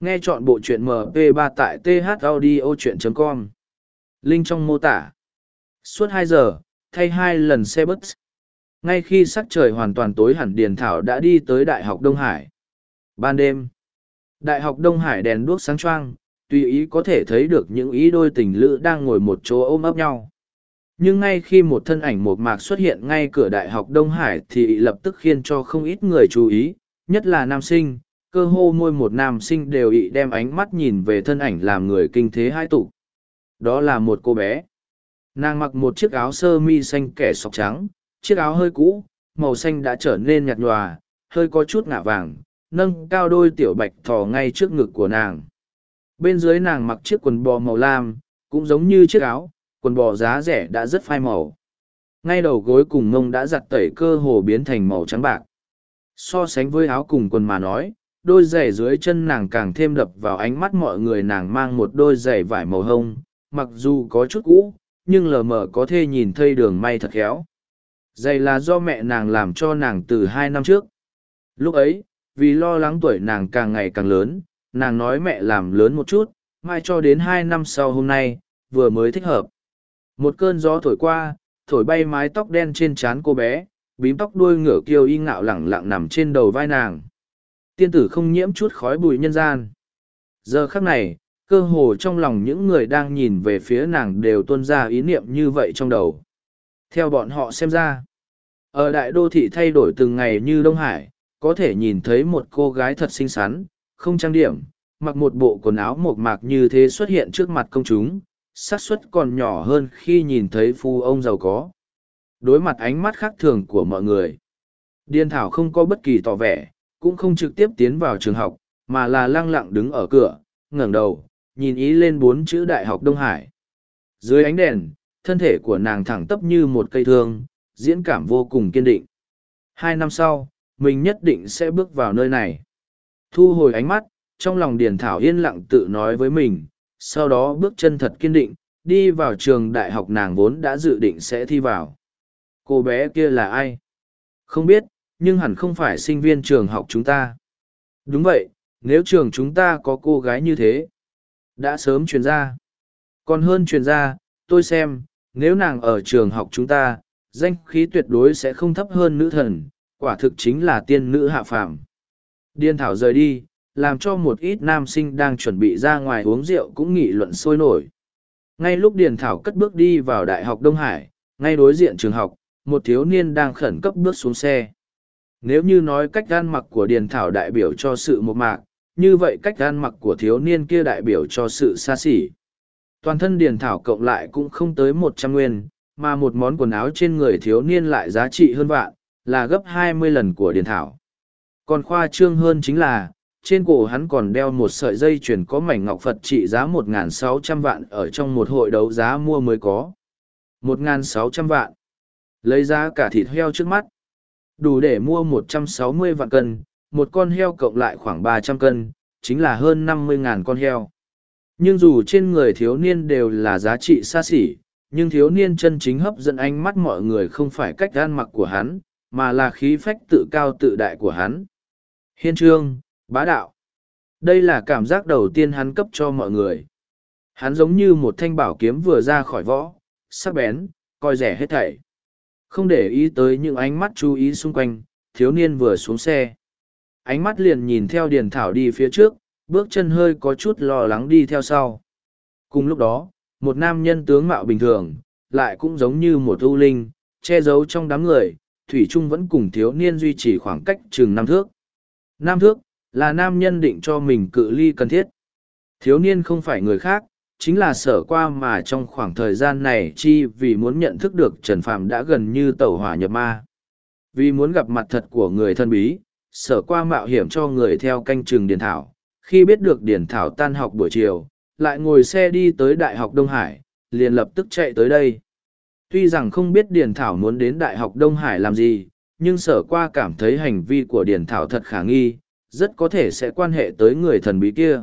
Nghe chọn bộ truyện MP3 tại thaudio.com linh trong mô tả. Suốt hai giờ, thay hai lần xe bus. Ngay khi sắc trời hoàn toàn tối hẳn Điền Thảo đã đi tới Đại học Đông Hải. Ban đêm, Đại học Đông Hải đèn đuốc sáng choang, tùy ý có thể thấy được những ý đôi tình lữ đang ngồi một chỗ ôm ấp nhau. Nhưng ngay khi một thân ảnh một mạc xuất hiện ngay cửa Đại học Đông Hải thì lập tức khiến cho không ít người chú ý, nhất là nam sinh, cơ hô môi một nam sinh đều ị đem ánh mắt nhìn về thân ảnh làm người kinh thế hai tụ. Đó là một cô bé. Nàng mặc một chiếc áo sơ mi xanh kẻ sọc trắng, chiếc áo hơi cũ, màu xanh đã trở nên nhạt nhòa, hơi có chút ngả vàng, nâng cao đôi tiểu bạch thò ngay trước ngực của nàng. Bên dưới nàng mặc chiếc quần bò màu lam, cũng giống như chiếc áo, quần bò giá rẻ đã rất phai màu. Ngay đầu gối cùng mông đã giặt tẩy cơ hồ biến thành màu trắng bạc. So sánh với áo cùng quần mà nói, đôi giày dưới chân nàng càng thêm đập vào ánh mắt mọi người nàng mang một đôi giày vải màu hông, mặc dù có chút cũ, nhưng lờ mờ có thể nhìn thấy đường may thật khéo. Giày là do mẹ nàng làm cho nàng từ hai năm trước. Lúc ấy, vì lo lắng tuổi nàng càng ngày càng lớn, nàng nói mẹ làm lớn một chút, mai cho đến hai năm sau hôm nay, vừa mới thích hợp. Một cơn gió thổi qua, thổi bay mái tóc đen trên trán cô bé, bím tóc đuôi ngựa kiêu y ngạo lẳng lặng nằm trên đầu vai nàng. Tiên tử không nhiễm chút khói bụi nhân gian. Giờ khắc này, cơ hồ trong lòng những người đang nhìn về phía nàng đều tuôn ra ý niệm như vậy trong đầu. Theo bọn họ xem ra, ở đại đô thị thay đổi từng ngày như Đông Hải, có thể nhìn thấy một cô gái thật xinh xắn, không trang điểm, mặc một bộ quần áo mộc mạc như thế xuất hiện trước mặt công chúng, xác suất còn nhỏ hơn khi nhìn thấy phu ông giàu có. Đối mặt ánh mắt khác thường của mọi người, Điên Thảo không có bất kỳ tỏ vẻ, cũng không trực tiếp tiến vào trường học, mà là lăng lặng đứng ở cửa, ngẩng đầu, nhìn ý lên bốn chữ Đại học Đông Hải. Dưới ánh đèn, thân thể của nàng thẳng tắp như một cây thương, diễn cảm vô cùng kiên định. Hai năm sau, mình nhất định sẽ bước vào nơi này. Thu hồi ánh mắt, trong lòng Điền Thảo yên lặng tự nói với mình, sau đó bước chân thật kiên định, đi vào trường đại học nàng vốn đã dự định sẽ thi vào. Cô bé kia là ai? Không biết, nhưng hẳn không phải sinh viên trường học chúng ta. Đúng vậy, nếu trường chúng ta có cô gái như thế, đã sớm truyền ra. Còn hơn truyền ra, tôi xem, nếu nàng ở trường học chúng ta, danh khí tuyệt đối sẽ không thấp hơn nữ thần, quả thực chính là tiên nữ hạ phàm. Điên thảo rời đi, làm cho một ít nam sinh đang chuẩn bị ra ngoài uống rượu cũng nghị luận sôi nổi. Ngay lúc Điền Thảo cất bước đi vào Đại học Đông Hải, ngay đối diện trường học, một thiếu niên đang khẩn cấp bước xuống xe. Nếu như nói cách gan mặc của Điền Thảo đại biểu cho sự một mạc, như vậy cách gan mặc của thiếu niên kia đại biểu cho sự xa xỉ. Toàn thân Điền Thảo cộng lại cũng không tới một trăm nguyên, mà một món quần áo trên người thiếu niên lại giá trị hơn vạn, là gấp hai mươi lần của Điền Thảo. Còn khoa trương hơn chính là, trên cổ hắn còn đeo một sợi dây chuyền có mảnh ngọc Phật trị giá 1.600 vạn ở trong một hội đấu giá mua mới có. 1.600 vạn. Lấy giá cả thịt heo trước mắt. Đủ để mua 160 vạn cân, một con heo cộng lại khoảng 300 cân, chính là hơn 50.000 con heo. Nhưng dù trên người thiếu niên đều là giá trị xa xỉ, nhưng thiếu niên chân chính hấp dẫn ánh mắt mọi người không phải cách gan mặc của hắn, mà là khí phách tự cao tự đại của hắn. Hiên trương, bá đạo. Đây là cảm giác đầu tiên hắn cấp cho mọi người. Hắn giống như một thanh bảo kiếm vừa ra khỏi võ, sắc bén, coi rẻ hết thảy. Không để ý tới những ánh mắt chú ý xung quanh, thiếu niên vừa xuống xe. Ánh mắt liền nhìn theo Điền Thảo đi phía trước, bước chân hơi có chút lo lắng đi theo sau. Cùng lúc đó, một nam nhân tướng mạo bình thường, lại cũng giống như một ưu linh, che giấu trong đám người, Thủy Trung vẫn cùng thiếu niên duy trì khoảng cách chừng năm thước. Nam thước, là nam nhân định cho mình cự ly cần thiết. Thiếu niên không phải người khác, chính là sở qua mà trong khoảng thời gian này chi vì muốn nhận thức được Trần Phạm đã gần như tẩu hỏa nhập ma. Vì muốn gặp mặt thật của người thân bí, sở qua mạo hiểm cho người theo canh trường Điền Thảo. Khi biết được Điền Thảo tan học buổi chiều, lại ngồi xe đi tới Đại học Đông Hải, liền lập tức chạy tới đây. Tuy rằng không biết Điền Thảo muốn đến Đại học Đông Hải làm gì, nhưng sở qua cảm thấy hành vi của Điền Thảo thật khả nghi, rất có thể sẽ quan hệ tới người thần bí kia.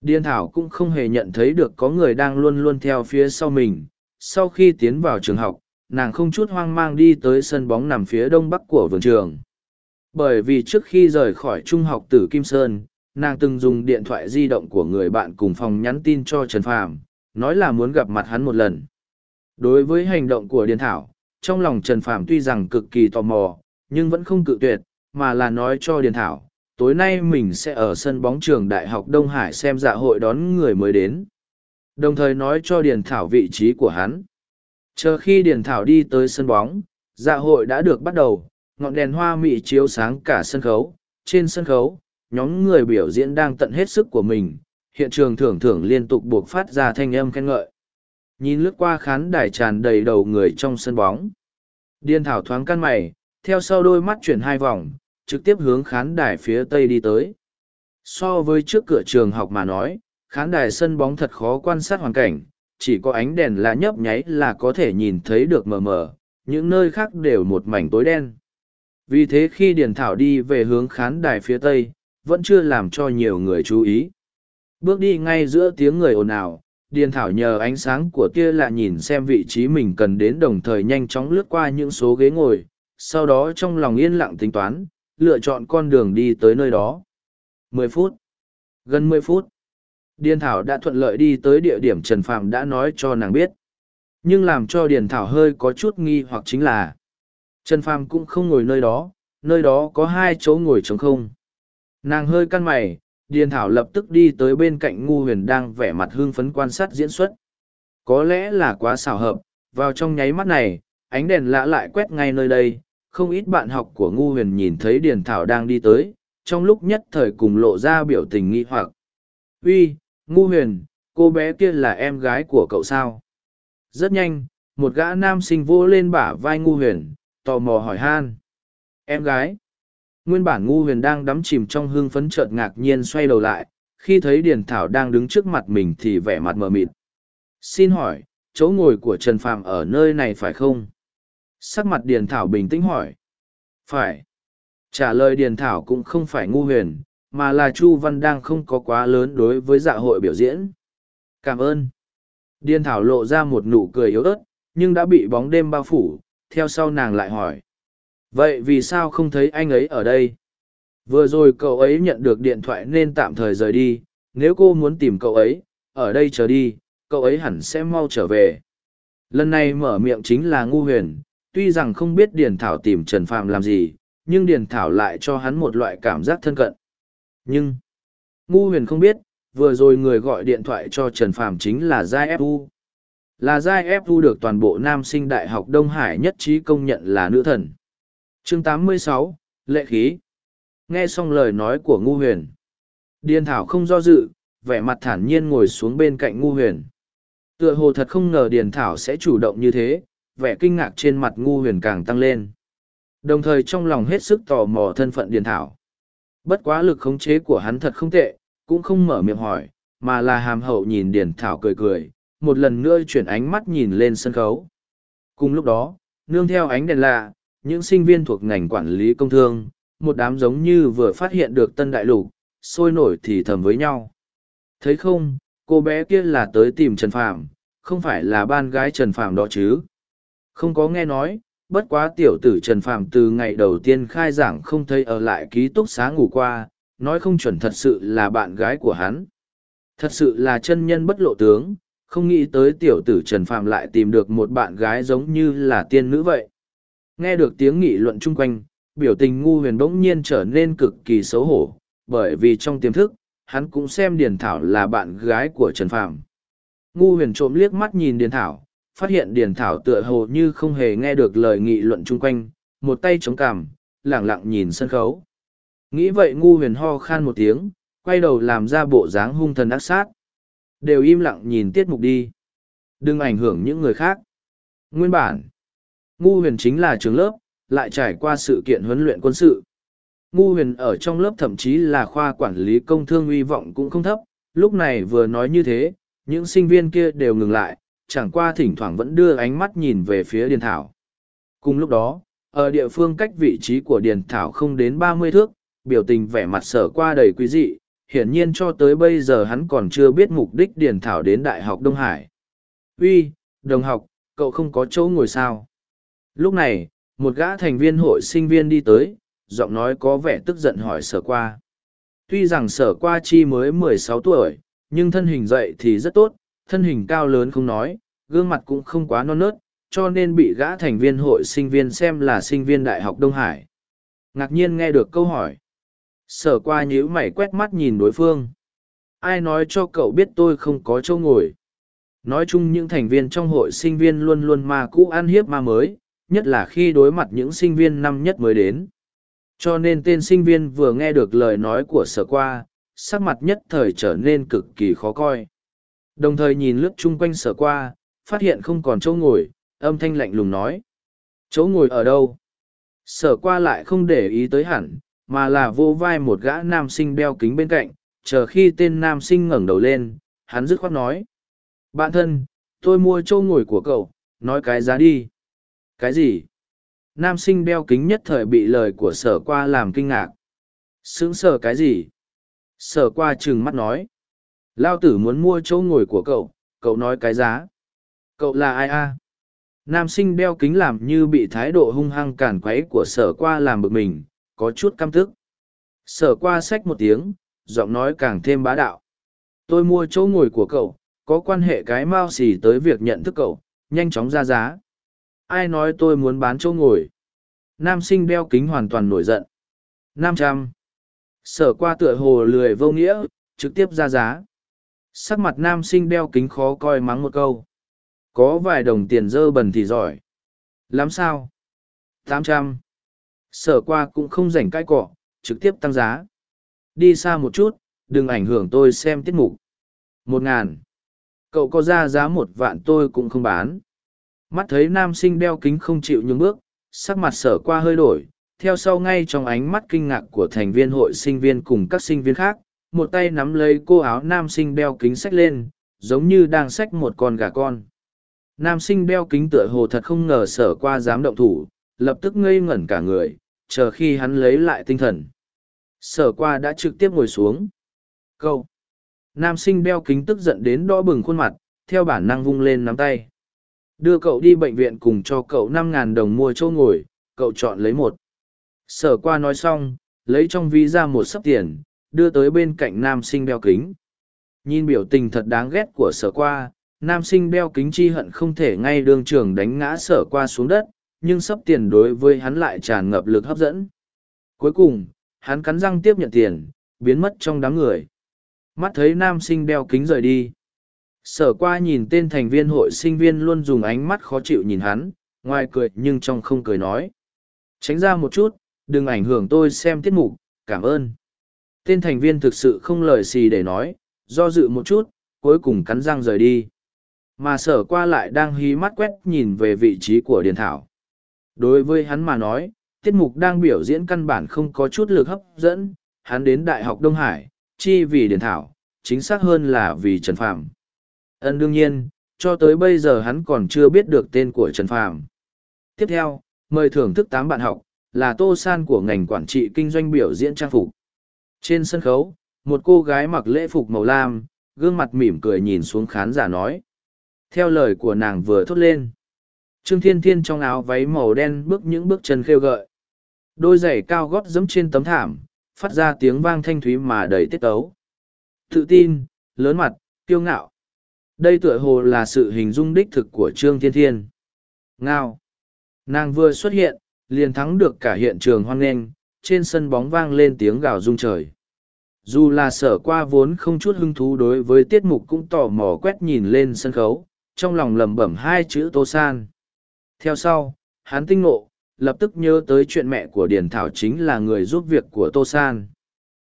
Điền Thảo cũng không hề nhận thấy được có người đang luôn luôn theo phía sau mình. Sau khi tiến vào trường học, nàng không chút hoang mang đi tới sân bóng nằm phía đông bắc của vườn trường. Bởi vì trước khi rời khỏi trung học tử Kim Sơn, nàng từng dùng điện thoại di động của người bạn cùng phòng nhắn tin cho Trần Phàm, nói là muốn gặp mặt hắn một lần. Đối với hành động của Điền Thảo, trong lòng Trần Phàm tuy rằng cực kỳ tò mò, nhưng vẫn không cự tuyệt, mà là nói cho Điền Thảo, tối nay mình sẽ ở sân bóng trường Đại học Đông Hải xem dạ hội đón người mới đến. Đồng thời nói cho Điền Thảo vị trí của hắn. Chờ khi Điền Thảo đi tới sân bóng, dạ hội đã được bắt đầu, ngọn đèn hoa mị chiếu sáng cả sân khấu. Trên sân khấu, nhóm người biểu diễn đang tận hết sức của mình, hiện trường thưởng thưởng liên tục buộc phát ra thanh âm khen ngợi. Nhìn lướt qua khán đài tràn đầy đầu người trong sân bóng. Điền Thảo thoáng căn mày, theo sau đôi mắt chuyển hai vòng, trực tiếp hướng khán đài phía tây đi tới. So với trước cửa trường học mà nói, khán đài sân bóng thật khó quan sát hoàn cảnh, chỉ có ánh đèn là nhấp nháy là có thể nhìn thấy được mờ mờ, những nơi khác đều một mảnh tối đen. Vì thế khi Điền Thảo đi về hướng khán đài phía tây, vẫn chưa làm cho nhiều người chú ý. Bước đi ngay giữa tiếng người ồn ào, Điền Thảo nhờ ánh sáng của tia lạ nhìn xem vị trí mình cần đến đồng thời nhanh chóng lướt qua những số ghế ngồi, sau đó trong lòng yên lặng tính toán, lựa chọn con đường đi tới nơi đó. Mười phút. Gần mười phút. Điền Thảo đã thuận lợi đi tới địa điểm Trần Phạm đã nói cho nàng biết. Nhưng làm cho Điền Thảo hơi có chút nghi hoặc chính là Trần Phàm cũng không ngồi nơi đó, nơi đó có hai chỗ ngồi trống không. Nàng hơi căn mày, Điền Thảo lập tức đi tới bên cạnh Ngu Huyền đang vẻ mặt hưng phấn quan sát diễn xuất. Có lẽ là quá xảo hợp, vào trong nháy mắt này, ánh đèn lạ lại quét ngay nơi đây, không ít bạn học của Ngu Huyền nhìn thấy Điền Thảo đang đi tới, trong lúc nhất thời cùng lộ ra biểu tình nghi hoặc. Uy, Ngu Huyền, cô bé kia là em gái của cậu sao? Rất nhanh, một gã nam sinh vô lên bả vai Ngu Huyền, tò mò hỏi han. Em gái? Nguyên bản ngu huyền đang đắm chìm trong hương phấn chợt ngạc nhiên xoay đầu lại, khi thấy Điền Thảo đang đứng trước mặt mình thì vẻ mặt mờ mịt. Xin hỏi, chỗ ngồi của Trần Phạm ở nơi này phải không? Sắc mặt Điền Thảo bình tĩnh hỏi. Phải. Trả lời Điền Thảo cũng không phải ngu huyền, mà là Chu Văn đang không có quá lớn đối với dạ hội biểu diễn. Cảm ơn. Điền Thảo lộ ra một nụ cười yếu ớt, nhưng đã bị bóng đêm bao phủ, theo sau nàng lại hỏi. Vậy vì sao không thấy anh ấy ở đây? Vừa rồi cậu ấy nhận được điện thoại nên tạm thời rời đi. Nếu cô muốn tìm cậu ấy, ở đây chờ đi, cậu ấy hẳn sẽ mau trở về. Lần này mở miệng chính là ngu huyền. Tuy rằng không biết điền thảo tìm trần phàm làm gì, nhưng điền thảo lại cho hắn một loại cảm giác thân cận. Nhưng, ngu huyền không biết, vừa rồi người gọi điện thoại cho trần phàm chính là giai fu là giai fu được toàn bộ nam sinh đại học đông hải nhất trí công nhận là nữ thần. Chương 86, lệ khí. Nghe xong lời nói của ngu huyền điền thảo không do dự vẻ mặt thản nhiên ngồi xuống bên cạnh ngu huyền. Tựa hồ thật không ngờ điền thảo sẽ chủ động như thế vẻ kinh ngạc trên mặt ngu huyền càng tăng lên. Đồng thời trong lòng hết sức tò mò thân phận điền thảo. Bất quá lực khống chế của hắn thật không tệ cũng không mở miệng hỏi mà là hàm hậu nhìn điền thảo cười cười một lần nữa chuyển ánh mắt nhìn lên sân khấu cùng lúc đó nương theo ánh đèn lạ những sinh viên thuộc ngành quản lý công thương, một đám giống như vừa phát hiện được tân đại lục, sôi nổi thì thầm với nhau. Thấy không, cô bé kia là tới tìm Trần Phạm, không phải là ban gái Trần Phạm đó chứ. Không có nghe nói, bất quá tiểu tử Trần Phạm từ ngày đầu tiên khai giảng không thấy ở lại ký túc xá ngủ qua, nói không chuẩn thật sự là bạn gái của hắn. Thật sự là chân nhân bất lộ tướng, không nghĩ tới tiểu tử Trần Phạm lại tìm được một bạn gái giống như là tiên nữ vậy. Nghe được tiếng nghị luận chung quanh, biểu tình ngu huyền bỗng nhiên trở nên cực kỳ xấu hổ, bởi vì trong tiềm thức, hắn cũng xem Điền Thảo là bạn gái của Trần Phàm. Ngu huyền trộm liếc mắt nhìn Điền Thảo, phát hiện Điền Thảo tựa hồ như không hề nghe được lời nghị luận chung quanh, một tay chống cằm, lẳng lặng nhìn sân khấu. Nghĩ vậy ngu huyền ho khan một tiếng, quay đầu làm ra bộ dáng hung thần ác sát. Đều im lặng nhìn tiết mục đi. Đừng ảnh hưởng những người khác. Nguyên bản, Ngu huyền chính là trường lớp, lại trải qua sự kiện huấn luyện quân sự. Ngu huyền ở trong lớp thậm chí là khoa quản lý công thương uy vọng cũng không thấp, lúc này vừa nói như thế, những sinh viên kia đều ngừng lại, chẳng qua thỉnh thoảng vẫn đưa ánh mắt nhìn về phía Điền Thảo. Cùng lúc đó, ở địa phương cách vị trí của Điền Thảo không đến ba mươi thước, biểu tình vẻ mặt sở qua đầy quý dị, hiển nhiên cho tới bây giờ hắn còn chưa biết mục đích Điền Thảo đến Đại học Đông Hải. Uy, đồng học, cậu không có chỗ ngồi sao? Lúc này, một gã thành viên hội sinh viên đi tới, giọng nói có vẻ tức giận hỏi sở qua. Tuy rằng sở qua chi mới mười sáu tuổi, nhưng thân hình dậy thì rất tốt, thân hình cao lớn không nói, gương mặt cũng không quá non nớt, cho nên bị gã thành viên hội sinh viên xem là sinh viên Đại học Đông Hải. Ngạc nhiên nghe được câu hỏi sở qua nhíu mày quét mắt nhìn đối phương. Ai nói cho cậu biết tôi không có chỗ ngồi? Nói chung những thành viên trong hội sinh viên luôn luôn ma cũ ăn hiếp ma mới, nhất là khi đối mặt những sinh viên năm nhất mới đến. Cho nên tên sinh viên vừa nghe được lời nói của sở qua, sắc mặt nhất thời trở nên cực kỳ khó coi. Đồng thời nhìn lướt chung quanh sở qua, phát hiện không còn chỗ ngồi, âm thanh lạnh lùng nói. Chỗ ngồi ở đâu? Sở qua lại không để ý tới hẳn mà là vô vai một gã nam sinh đeo kính bên cạnh, chờ khi tên nam sinh ngẩng đầu lên, hắn dứt khoát nói, bạn thân, tôi mua chỗ ngồi của cậu, nói cái giá đi. Cái gì? Nam sinh đeo kính nhất thời bị lời của sở qua làm kinh ngạc. Sững sờ cái gì? Sở qua trừng mắt nói, lao tử muốn mua chỗ ngồi của cậu cậu nói cái giá. Cậu là ai a? Nam sinh đeo kính làm như bị thái độ hung hăng cản quấy của sở qua làm bực mình có chút căm tức. Sở qua sách một tiếng, giọng nói càng thêm bá đạo. Tôi mua chỗ ngồi của cậu, có quan hệ cái mao xì tới việc nhận thức cậu, nhanh chóng ra giá. Ai nói tôi muốn bán chỗ ngồi? Nam sinh đeo kính hoàn toàn nổi giận. Năm trăm. Sở qua tựa hồ lười vô nghĩa, trực tiếp ra giá. Sắc mặt nam sinh đeo kính khó coi mắng một câu. Có vài đồng tiền dơ bẩn thì giỏi. Lắm sao? Tám trăm sở qua cũng không rảnh cãi cọ, trực tiếp tăng giá. Đi xa một chút, đừng ảnh hưởng tôi xem tiết mục. Một ngàn. Cậu có ra giá một vạn tôi cũng không bán. Mắt thấy nam sinh đeo kính không chịu nhường bước, sắc mặt sở qua hơi đổi. Theo sau ngay trong ánh mắt kinh ngạc của thành viên hội sinh viên cùng các sinh viên khác, một tay nắm lấy cô áo nam sinh đeo kính xách lên, giống như đang xách một con gà con. Nam sinh đeo kính tựa hồ thật không ngờ sở qua dám động thủ, lập tức ngây ngẩn cả người chờ khi hắn lấy lại tinh thần. Sở qua đã trực tiếp ngồi xuống. Câu. Nam sinh đeo kính tức giận đến đỏ bừng khuôn mặt, theo bản năng vung lên nắm tay. Đưa cậu đi bệnh viện cùng cho cậu năm ngàn đồng mua chỗ ngồi, cậu chọn lấy một. Sở qua nói xong, lấy trong ví ra một sấp tiền, đưa tới bên cạnh nam sinh đeo kính. Nhìn biểu tình thật đáng ghét của sở qua, nam sinh đeo kính chi hận không thể ngay đương trường đánh ngã sở qua xuống đất nhưng sắp tiền đối với hắn lại tràn ngập lực hấp dẫn. Cuối cùng, hắn cắn răng tiếp nhận tiền, biến mất trong đám người. Mắt thấy nam sinh đeo kính rời đi. Sở qua nhìn tên thành viên hội sinh viên luôn dùng ánh mắt khó chịu nhìn hắn, ngoài cười nhưng trong không cười nói. Tránh ra một chút, đừng ảnh hưởng tôi xem tiết mục, cảm ơn. Tên thành viên thực sự không lời xì để nói, do dự một chút, cuối cùng cắn răng rời đi. Mà sở qua lại đang hí mắt quét nhìn về vị trí của điền thảo đối với hắn mà nói, tiết mục đang biểu diễn căn bản không có chút lực hấp dẫn. Hắn đến đại học đông hải, chi vì điền thảo, chính xác hơn là vì trần phạm ân đương nhiên, cho tới bây giờ hắn còn chưa biết được tên của trần phạm tiếp theo, mời thưởng thức tám bạn học, là tô san của ngành quản trị kinh doanh biểu diễn trang phục. Trên sân khấu, một cô gái mặc lễ phục màu lam, gương mặt mỉm cười nhìn xuống khán giả nói. Theo lời của nàng vừa thốt lên trương thiên thiên trong áo váy màu đen bước những bước chân khêu gợi. Đôi giày cao gót giẫm trên tấm thảm, phát ra tiếng vang thanh thúy mà đầy tiết tấu. Tự tin, lớn mặt, kiêu ngạo. Đây tựa hồ là sự hình dung đích thực của trương thiên thiên. Ngao. Nàng vừa xuất hiện, liền thắng được cả hiện trường hoan nghênh, trên sân bóng vang lên tiếng gào rung trời. Dù là sở qua vốn không chút hứng thú đối với tiết mục cũng tò mò quét nhìn lên sân khấu, trong lòng lẩm bẩm hai chữ tô san theo sau, hắn tinh ngộ, lập tức nhớ tới chuyện mẹ của điền thảo chính là người giúp việc của tô san.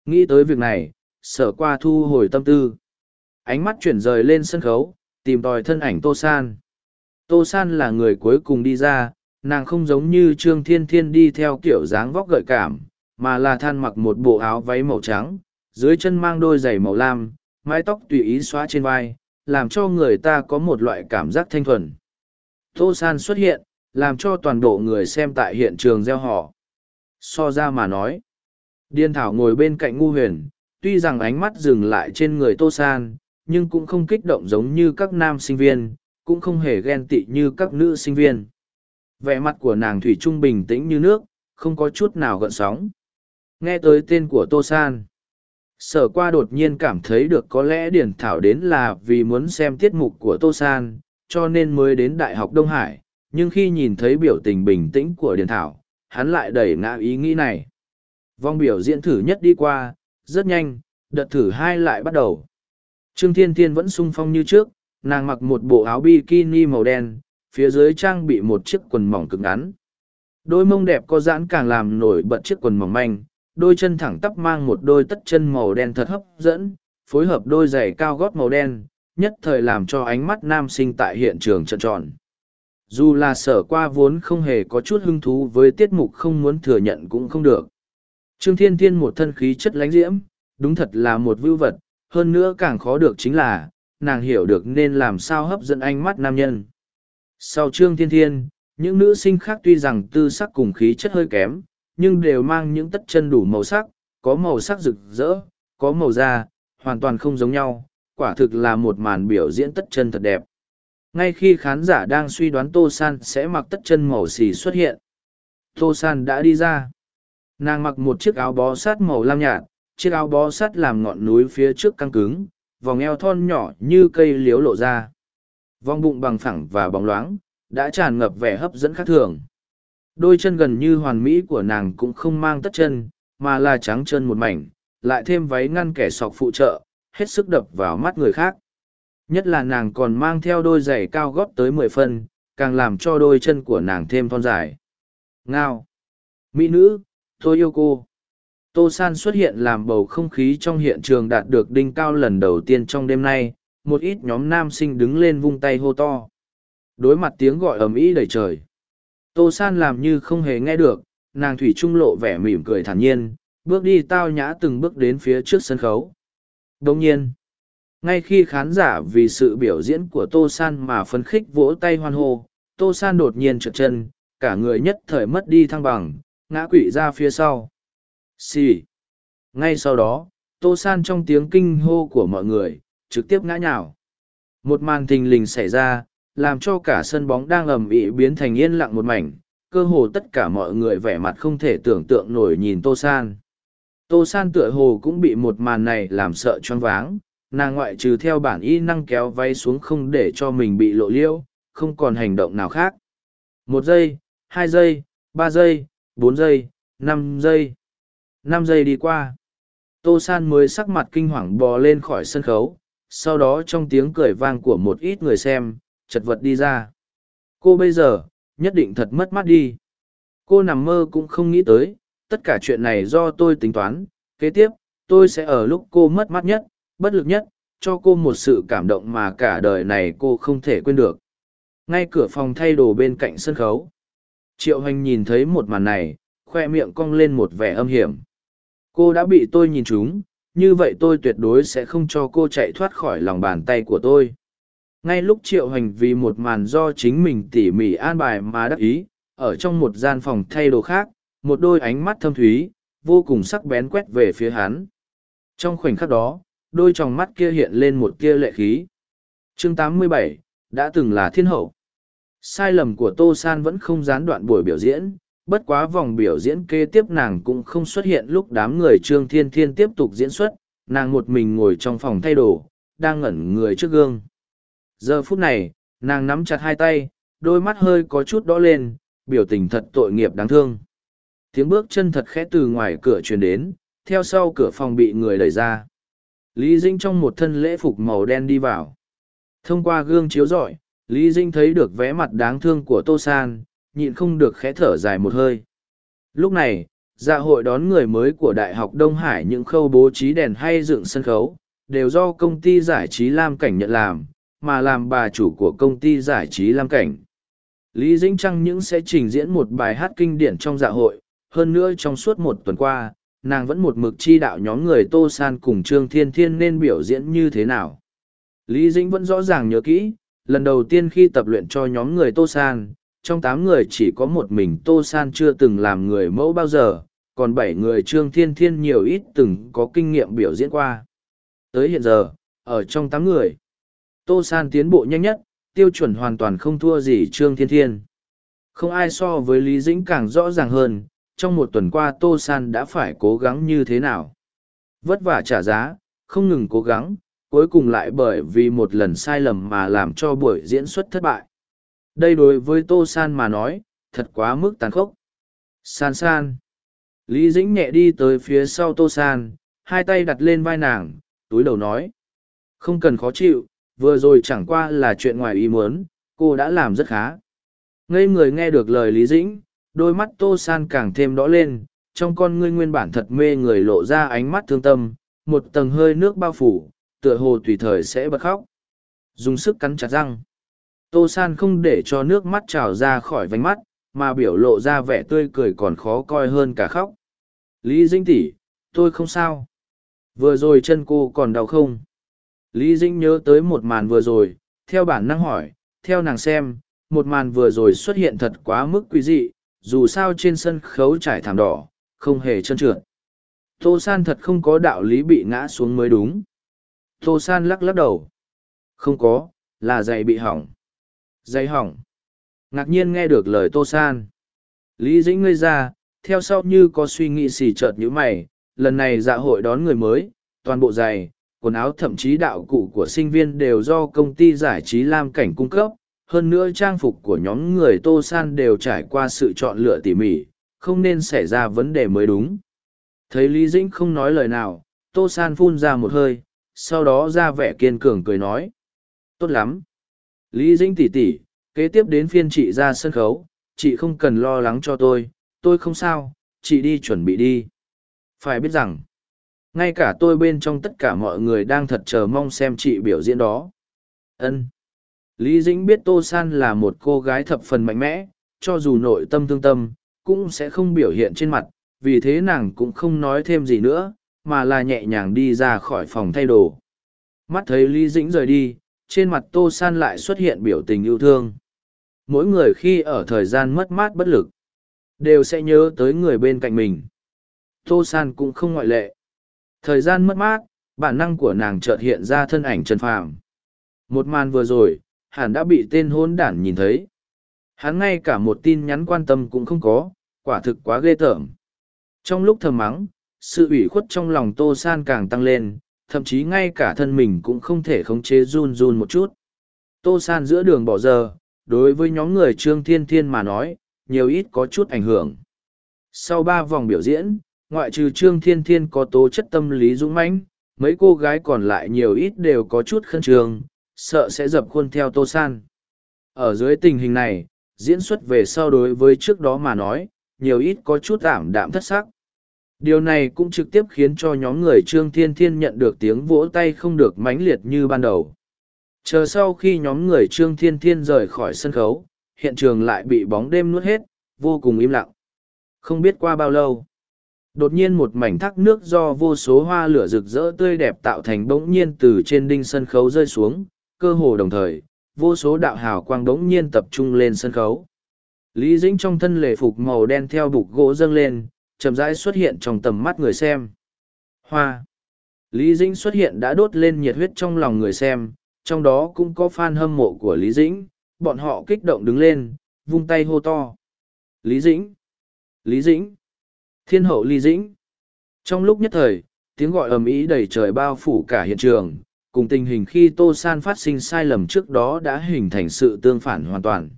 Nghĩ tới việc này, sở qua thu hồi tâm tư. Ánh mắt chuyển rời lên sân khấu, tìm tòi thân ảnh tô san. Tô san là người cuối cùng đi ra, nàng không giống như trương thiên thiên đi theo kiểu dáng vóc gợi cảm, mà là than mặc một bộ áo váy màu trắng, dưới chân mang đôi giày màu lam, mái tóc tùy ý xóa trên vai, làm cho người ta có một loại cảm giác thanh thuần tô san xuất hiện, làm cho toàn bộ người xem tại hiện trường gieo họ. So ra mà nói điên thảo ngồi bên cạnh ngu huyền, tuy rằng ánh mắt dừng lại trên người tô san, nhưng cũng không kích động giống như các nam sinh viên, cũng không hề ghen tị như các nữ sinh viên. Vẻ mặt của nàng thủy trung bình tĩnh như nước, không có chút nào gợn sóng. Nghe tới tên của tô san, sở qua đột nhiên cảm thấy được có lẽ điển thảo đến là vì muốn xem tiết mục của tô san cho nên mới đến đại học đông hải nhưng khi nhìn thấy biểu tình bình tĩnh của Điền thảo hắn lại đẩy ngã ý nghĩ này Vòng biểu diễn thử nhất đi qua, rất nhanh, đợt thử hai lại bắt đầu. Trương Thiên Thiên vẫn sung phong như trước, nàng mặc một bộ áo bikini màu đen, phía dưới trang bị một chiếc quần mỏng cực ngắn. Đôi mông đẹp có giãn càng làm nổi bật chiếc quần mỏng manh, đôi chân thẳng tắp mang một đôi tất chân màu đen thật hấp dẫn, phối hợp đôi giày cao gót màu đen, nhất thời làm cho ánh mắt nam sinh tại hiện trường trận tròn. Dù là sở qua vốn không hề có chút hứng thú với tiết mục không muốn thừa nhận cũng không được. Trương Thiên Thiên một thân khí chất lánh diễm, đúng thật là một vưu vật, hơn nữa càng khó được chính là, nàng hiểu được nên làm sao hấp dẫn ánh mắt nam nhân. Sau Trương Thiên Thiên, những nữ sinh khác tuy rằng tư sắc cùng khí chất hơi kém, nhưng đều mang những tất chân đủ màu sắc, có màu sắc rực rỡ, có màu da, hoàn toàn không giống nhau, quả thực là một màn biểu diễn tất chân thật đẹp. Ngay khi khán giả đang suy đoán Tô San sẽ mặc tất chân màu xì xuất hiện, Tô San đã đi ra. Nàng mặc một chiếc áo bó sát màu lam nhạt, chiếc áo bó sát làm ngọn núi phía trước căng cứng, vòng eo thon nhỏ như cây liếu lộ ra. Vòng bụng bằng phẳng và bóng loáng, đã tràn ngập vẻ hấp dẫn khác thường. Đôi chân gần như hoàn mỹ của nàng cũng không mang tất chân, mà là trắng chân một mảnh, lại thêm váy ngăn kẻ sọc phụ trợ, hết sức đập vào mắt người khác. Nhất là nàng còn mang theo đôi giày cao gót tới mười phân, càng làm cho đôi chân của nàng thêm thon dài. Ngao! Mỹ nữ, tôi yêu cô. Tô San xuất hiện làm bầu không khí trong hiện trường đạt được đinh cao lần đầu tiên trong đêm nay, một ít nhóm nam sinh đứng lên vung tay hô to. Đối mặt tiếng gọi ầm ĩ đầy trời. Tô San làm như không hề nghe được, nàng thủy trung lộ vẻ mỉm cười thản nhiên, bước đi tao nhã từng bước đến phía trước sân khấu. Đồng nhiên, ngay khi khán giả vì sự biểu diễn của Tô San mà phấn khích vỗ tay hoan hô, Tô San đột nhiên trượt chân, cả người nhất thời mất đi thăng bằng, ngã quỵ ra phía sau. Xì. Ngay sau đó, Tô San trong tiếng kinh hô của mọi người, trực tiếp ngã nhào. Một màn thình lình xảy ra, làm cho cả sân bóng đang ầm ĩ biến thành yên lặng một mảnh, cơ hồ tất cả mọi người vẻ mặt không thể tưởng tượng nổi nhìn Tô San. Tô San tựa hồ cũng bị một màn này làm sợ choáng váng, nàng ngoại trừ theo bản y năng kéo váy xuống không để cho mình bị lộ liêu, không còn hành động nào khác. Một giây, hai giây, ba giây, bốn giây, năm giây. năm giây đi qua. Tô San mới sắc mặt kinh hoàng bò lên khỏi sân khấu, sau đó trong tiếng cười vang của một ít người xem, chật vật đi ra. Cô bây giờ, nhất định thật mất mắt đi. Cô nằm mơ cũng không nghĩ tới, tất cả chuyện này do tôi tính toán, kế tiếp, tôi sẽ ở lúc cô mất mắt nhất, bất lực nhất, cho cô một sự cảm động mà cả đời này cô không thể quên được. Ngay cửa phòng thay đồ bên cạnh sân khấu. Triệu Hành nhìn thấy một màn này, khoe miệng cong lên một vẻ âm hiểm. Cô đã bị tôi nhìn trúng, như vậy tôi tuyệt đối sẽ không cho cô chạy thoát khỏi lòng bàn tay của tôi. Ngay lúc Triệu Hành vì một màn do chính mình tỉ mỉ an bài mà đắc ý, ở trong một gian phòng thay đồ khác, một đôi ánh mắt thâm thúy, vô cùng sắc bén quét về phía hắn. Trong khoảnh khắc đó, đôi tròng mắt kia hiện lên một kia lệ khí. chương 87, đã từng là thiên hậu. Sai lầm của Tô San vẫn không gián đoạn buổi biểu diễn, bất quá vòng biểu diễn kế tiếp nàng cũng không xuất hiện lúc đám người Trương Thiên Thiên tiếp tục diễn xuất, nàng một mình ngồi trong phòng thay đồ, đang ngẩn người trước gương. Giờ phút này, nàng nắm chặt hai tay, đôi mắt hơi có chút đỏ lên, biểu tình thật tội nghiệp đáng thương. Tiếng bước chân thật khẽ từ ngoài cửa truyền đến, theo sau cửa phòng bị người đẩy ra. Lý Dinh trong một thân lễ phục màu đen đi vào. Thông qua gương chiếu rọi, Lý Dinh thấy được vẻ mặt đáng thương của Tô San, nhịn không được khẽ thở dài một hơi. Lúc này, dạ hội đón người mới của Đại học Đông Hải những khâu bố trí đèn hay dựng sân khấu, đều do công ty giải trí Lam Cảnh nhận làm, mà làm bà chủ của công ty giải trí Lam Cảnh. Lý Dĩnh Trăng những sẽ trình diễn một bài hát kinh điển trong dạ hội, hơn nữa trong suốt một tuần qua, nàng vẫn một mực chi đạo nhóm người Tô San cùng Trương Thiên Thiên nên biểu diễn như thế nào. Lý Dĩnh vẫn rõ ràng nhớ kỹ, lần đầu tiên khi tập luyện cho nhóm người Tô San, trong tám người chỉ có một mình Tô San chưa từng làm người mẫu bao giờ, còn bảy người Trương Thiên Thiên nhiều ít từng có kinh nghiệm biểu diễn qua. Tới hiện giờ, ở trong tám người, Tô San tiến bộ nhanh nhất, tiêu chuẩn hoàn toàn không thua gì Trương Thiên Thiên. Không ai so với Lý Dĩnh càng rõ ràng hơn, trong một tuần qua Tô San đã phải cố gắng như thế nào. Vất vả trả giá, không ngừng cố gắng, cuối cùng lại bởi vì một lần sai lầm mà làm cho buổi diễn xuất thất bại. Đây đối với Tô San mà nói, thật quá mức tàn khốc. San san. Lý Dĩnh nhẹ đi tới phía sau Tô San, hai tay đặt lên vai nàng, túi đầu nói. Không cần khó chịu, vừa rồi chẳng qua là chuyện ngoài ý muốn, cô đã làm rất khá. Ngây người nghe được lời Lý Dĩnh, đôi mắt Tô San càng thêm đỏ lên, trong con ngươi nguyên bản thật mê người lộ ra ánh mắt thương tâm, một tầng hơi nước bao phủ, tựa hồ tùy thời sẽ bật khóc. Dùng sức cắn chặt răng. Tô San không để cho nước mắt trào ra khỏi vánh mắt, mà biểu lộ ra vẻ tươi cười còn khó coi hơn cả khóc. Lý Dĩnh tỷ, tôi không sao. Vừa rồi chân cô còn đau không? Lý Dĩnh nhớ tới một màn vừa rồi, theo bản năng hỏi, theo nàng xem, một màn vừa rồi xuất hiện thật quá mức quý dị, dù sao trên sân khấu trải thảm đỏ, không hề trơn trượt. Tô San thật không có đạo lý bị ngã xuống mới đúng. Tô San lắc lắc đầu. Không có, là giày bị hỏng. Giày hỏng. Ngạc nhiên nghe được lời Tô San. Lý Dĩnh ngây ra, theo sau như có suy nghĩ xì chợt như mày, lần này dạ hội đón người mới, toàn bộ giày, quần áo thậm chí đạo cụ của sinh viên đều do công ty giải trí Lam Cảnh cung cấp. Hơn nữa trang phục của nhóm người Tô San đều trải qua sự chọn lựa tỉ mỉ, không nên xảy ra vấn đề mới đúng. Thấy Lý Dĩnh không nói lời nào, Tô San phun ra một hơi, sau đó ra vẻ kiên cường cười nói. Tốt lắm. Lý Dĩnh tỉ tỉ, kế tiếp đến phiên chị ra sân khấu, chị không cần lo lắng cho tôi, tôi không sao, chị đi chuẩn bị đi. Phải biết rằng, ngay cả tôi bên trong tất cả mọi người đang thật chờ mong xem chị biểu diễn đó. Ân. Lý Dĩnh biết Tô San là một cô gái thập phần mạnh mẽ, cho dù nội tâm thương tâm, cũng sẽ không biểu hiện trên mặt, vì thế nàng cũng không nói thêm gì nữa, mà là nhẹ nhàng đi ra khỏi phòng thay đồ. Mắt thấy Lý Dĩnh rời đi, trên mặt Tô San lại xuất hiện biểu tình yêu thương. Mỗi người khi ở thời gian mất mát bất lực, đều sẽ nhớ tới người bên cạnh mình. Tô San cũng không ngoại lệ. Thời gian mất mát, bản năng của nàng chợt hiện ra thân ảnh Trần Phàm. Một màn vừa rồi, hẳn đã bị tên hôn đản nhìn thấy. Hắn ngay cả một tin nhắn quan tâm cũng không có, quả thực quá ghê tởm. Trong lúc thầm mắng, sự ủy khuất trong lòng Tô San càng tăng lên, thậm chí ngay cả thân mình cũng không thể khống chế run run một chút. Tô San giữa đường bỏ giờ, đối với nhóm người Trương Thiên Thiên mà nói, nhiều ít có chút ảnh hưởng. Sau ba vòng biểu diễn, ngoại trừ Trương Thiên Thiên có tố chất tâm lý dũng mãnh, mấy cô gái còn lại nhiều ít đều có chút khân trường, sợ sẽ dập khuôn theo Tô San. Ở dưới tình hình này, diễn xuất về sau đối với trước đó mà nói, nhiều ít có chút ảm đạm thất sắc. Điều này cũng trực tiếp khiến cho nhóm người Trương Thiên Thiên nhận được tiếng vỗ tay không được mãnh liệt như ban đầu. Chờ sau khi nhóm người Trương Thiên Thiên rời khỏi sân khấu, hiện trường lại bị bóng đêm nuốt hết, vô cùng im lặng. Không biết qua bao lâu, đột nhiên một mảnh thác nước do vô số hoa lửa rực rỡ tươi đẹp tạo thành bỗng nhiên từ trên đinh sân khấu rơi xuống, cơ hồ đồng thời, vô số đạo hào quang đống nhiên tập trung lên sân khấu. Lý Dĩnh trong thân lề phục màu đen theo bục gỗ dâng lên, chậm rãi xuất hiện trong tầm mắt người xem. Hoa. Lý Dĩnh xuất hiện đã đốt lên nhiệt huyết trong lòng người xem, trong đó cũng có fan hâm mộ của Lý Dĩnh, bọn họ kích động đứng lên, vung tay hô to. Lý Dĩnh! Lý Dĩnh! Thiên hậu Lý Dĩnh! Trong lúc nhất thời, tiếng gọi ầm ĩ đầy trời bao phủ cả hiện trường, cùng tình hình khi Tô San phát sinh sai lầm trước đó đã hình thành sự tương phản hoàn toàn.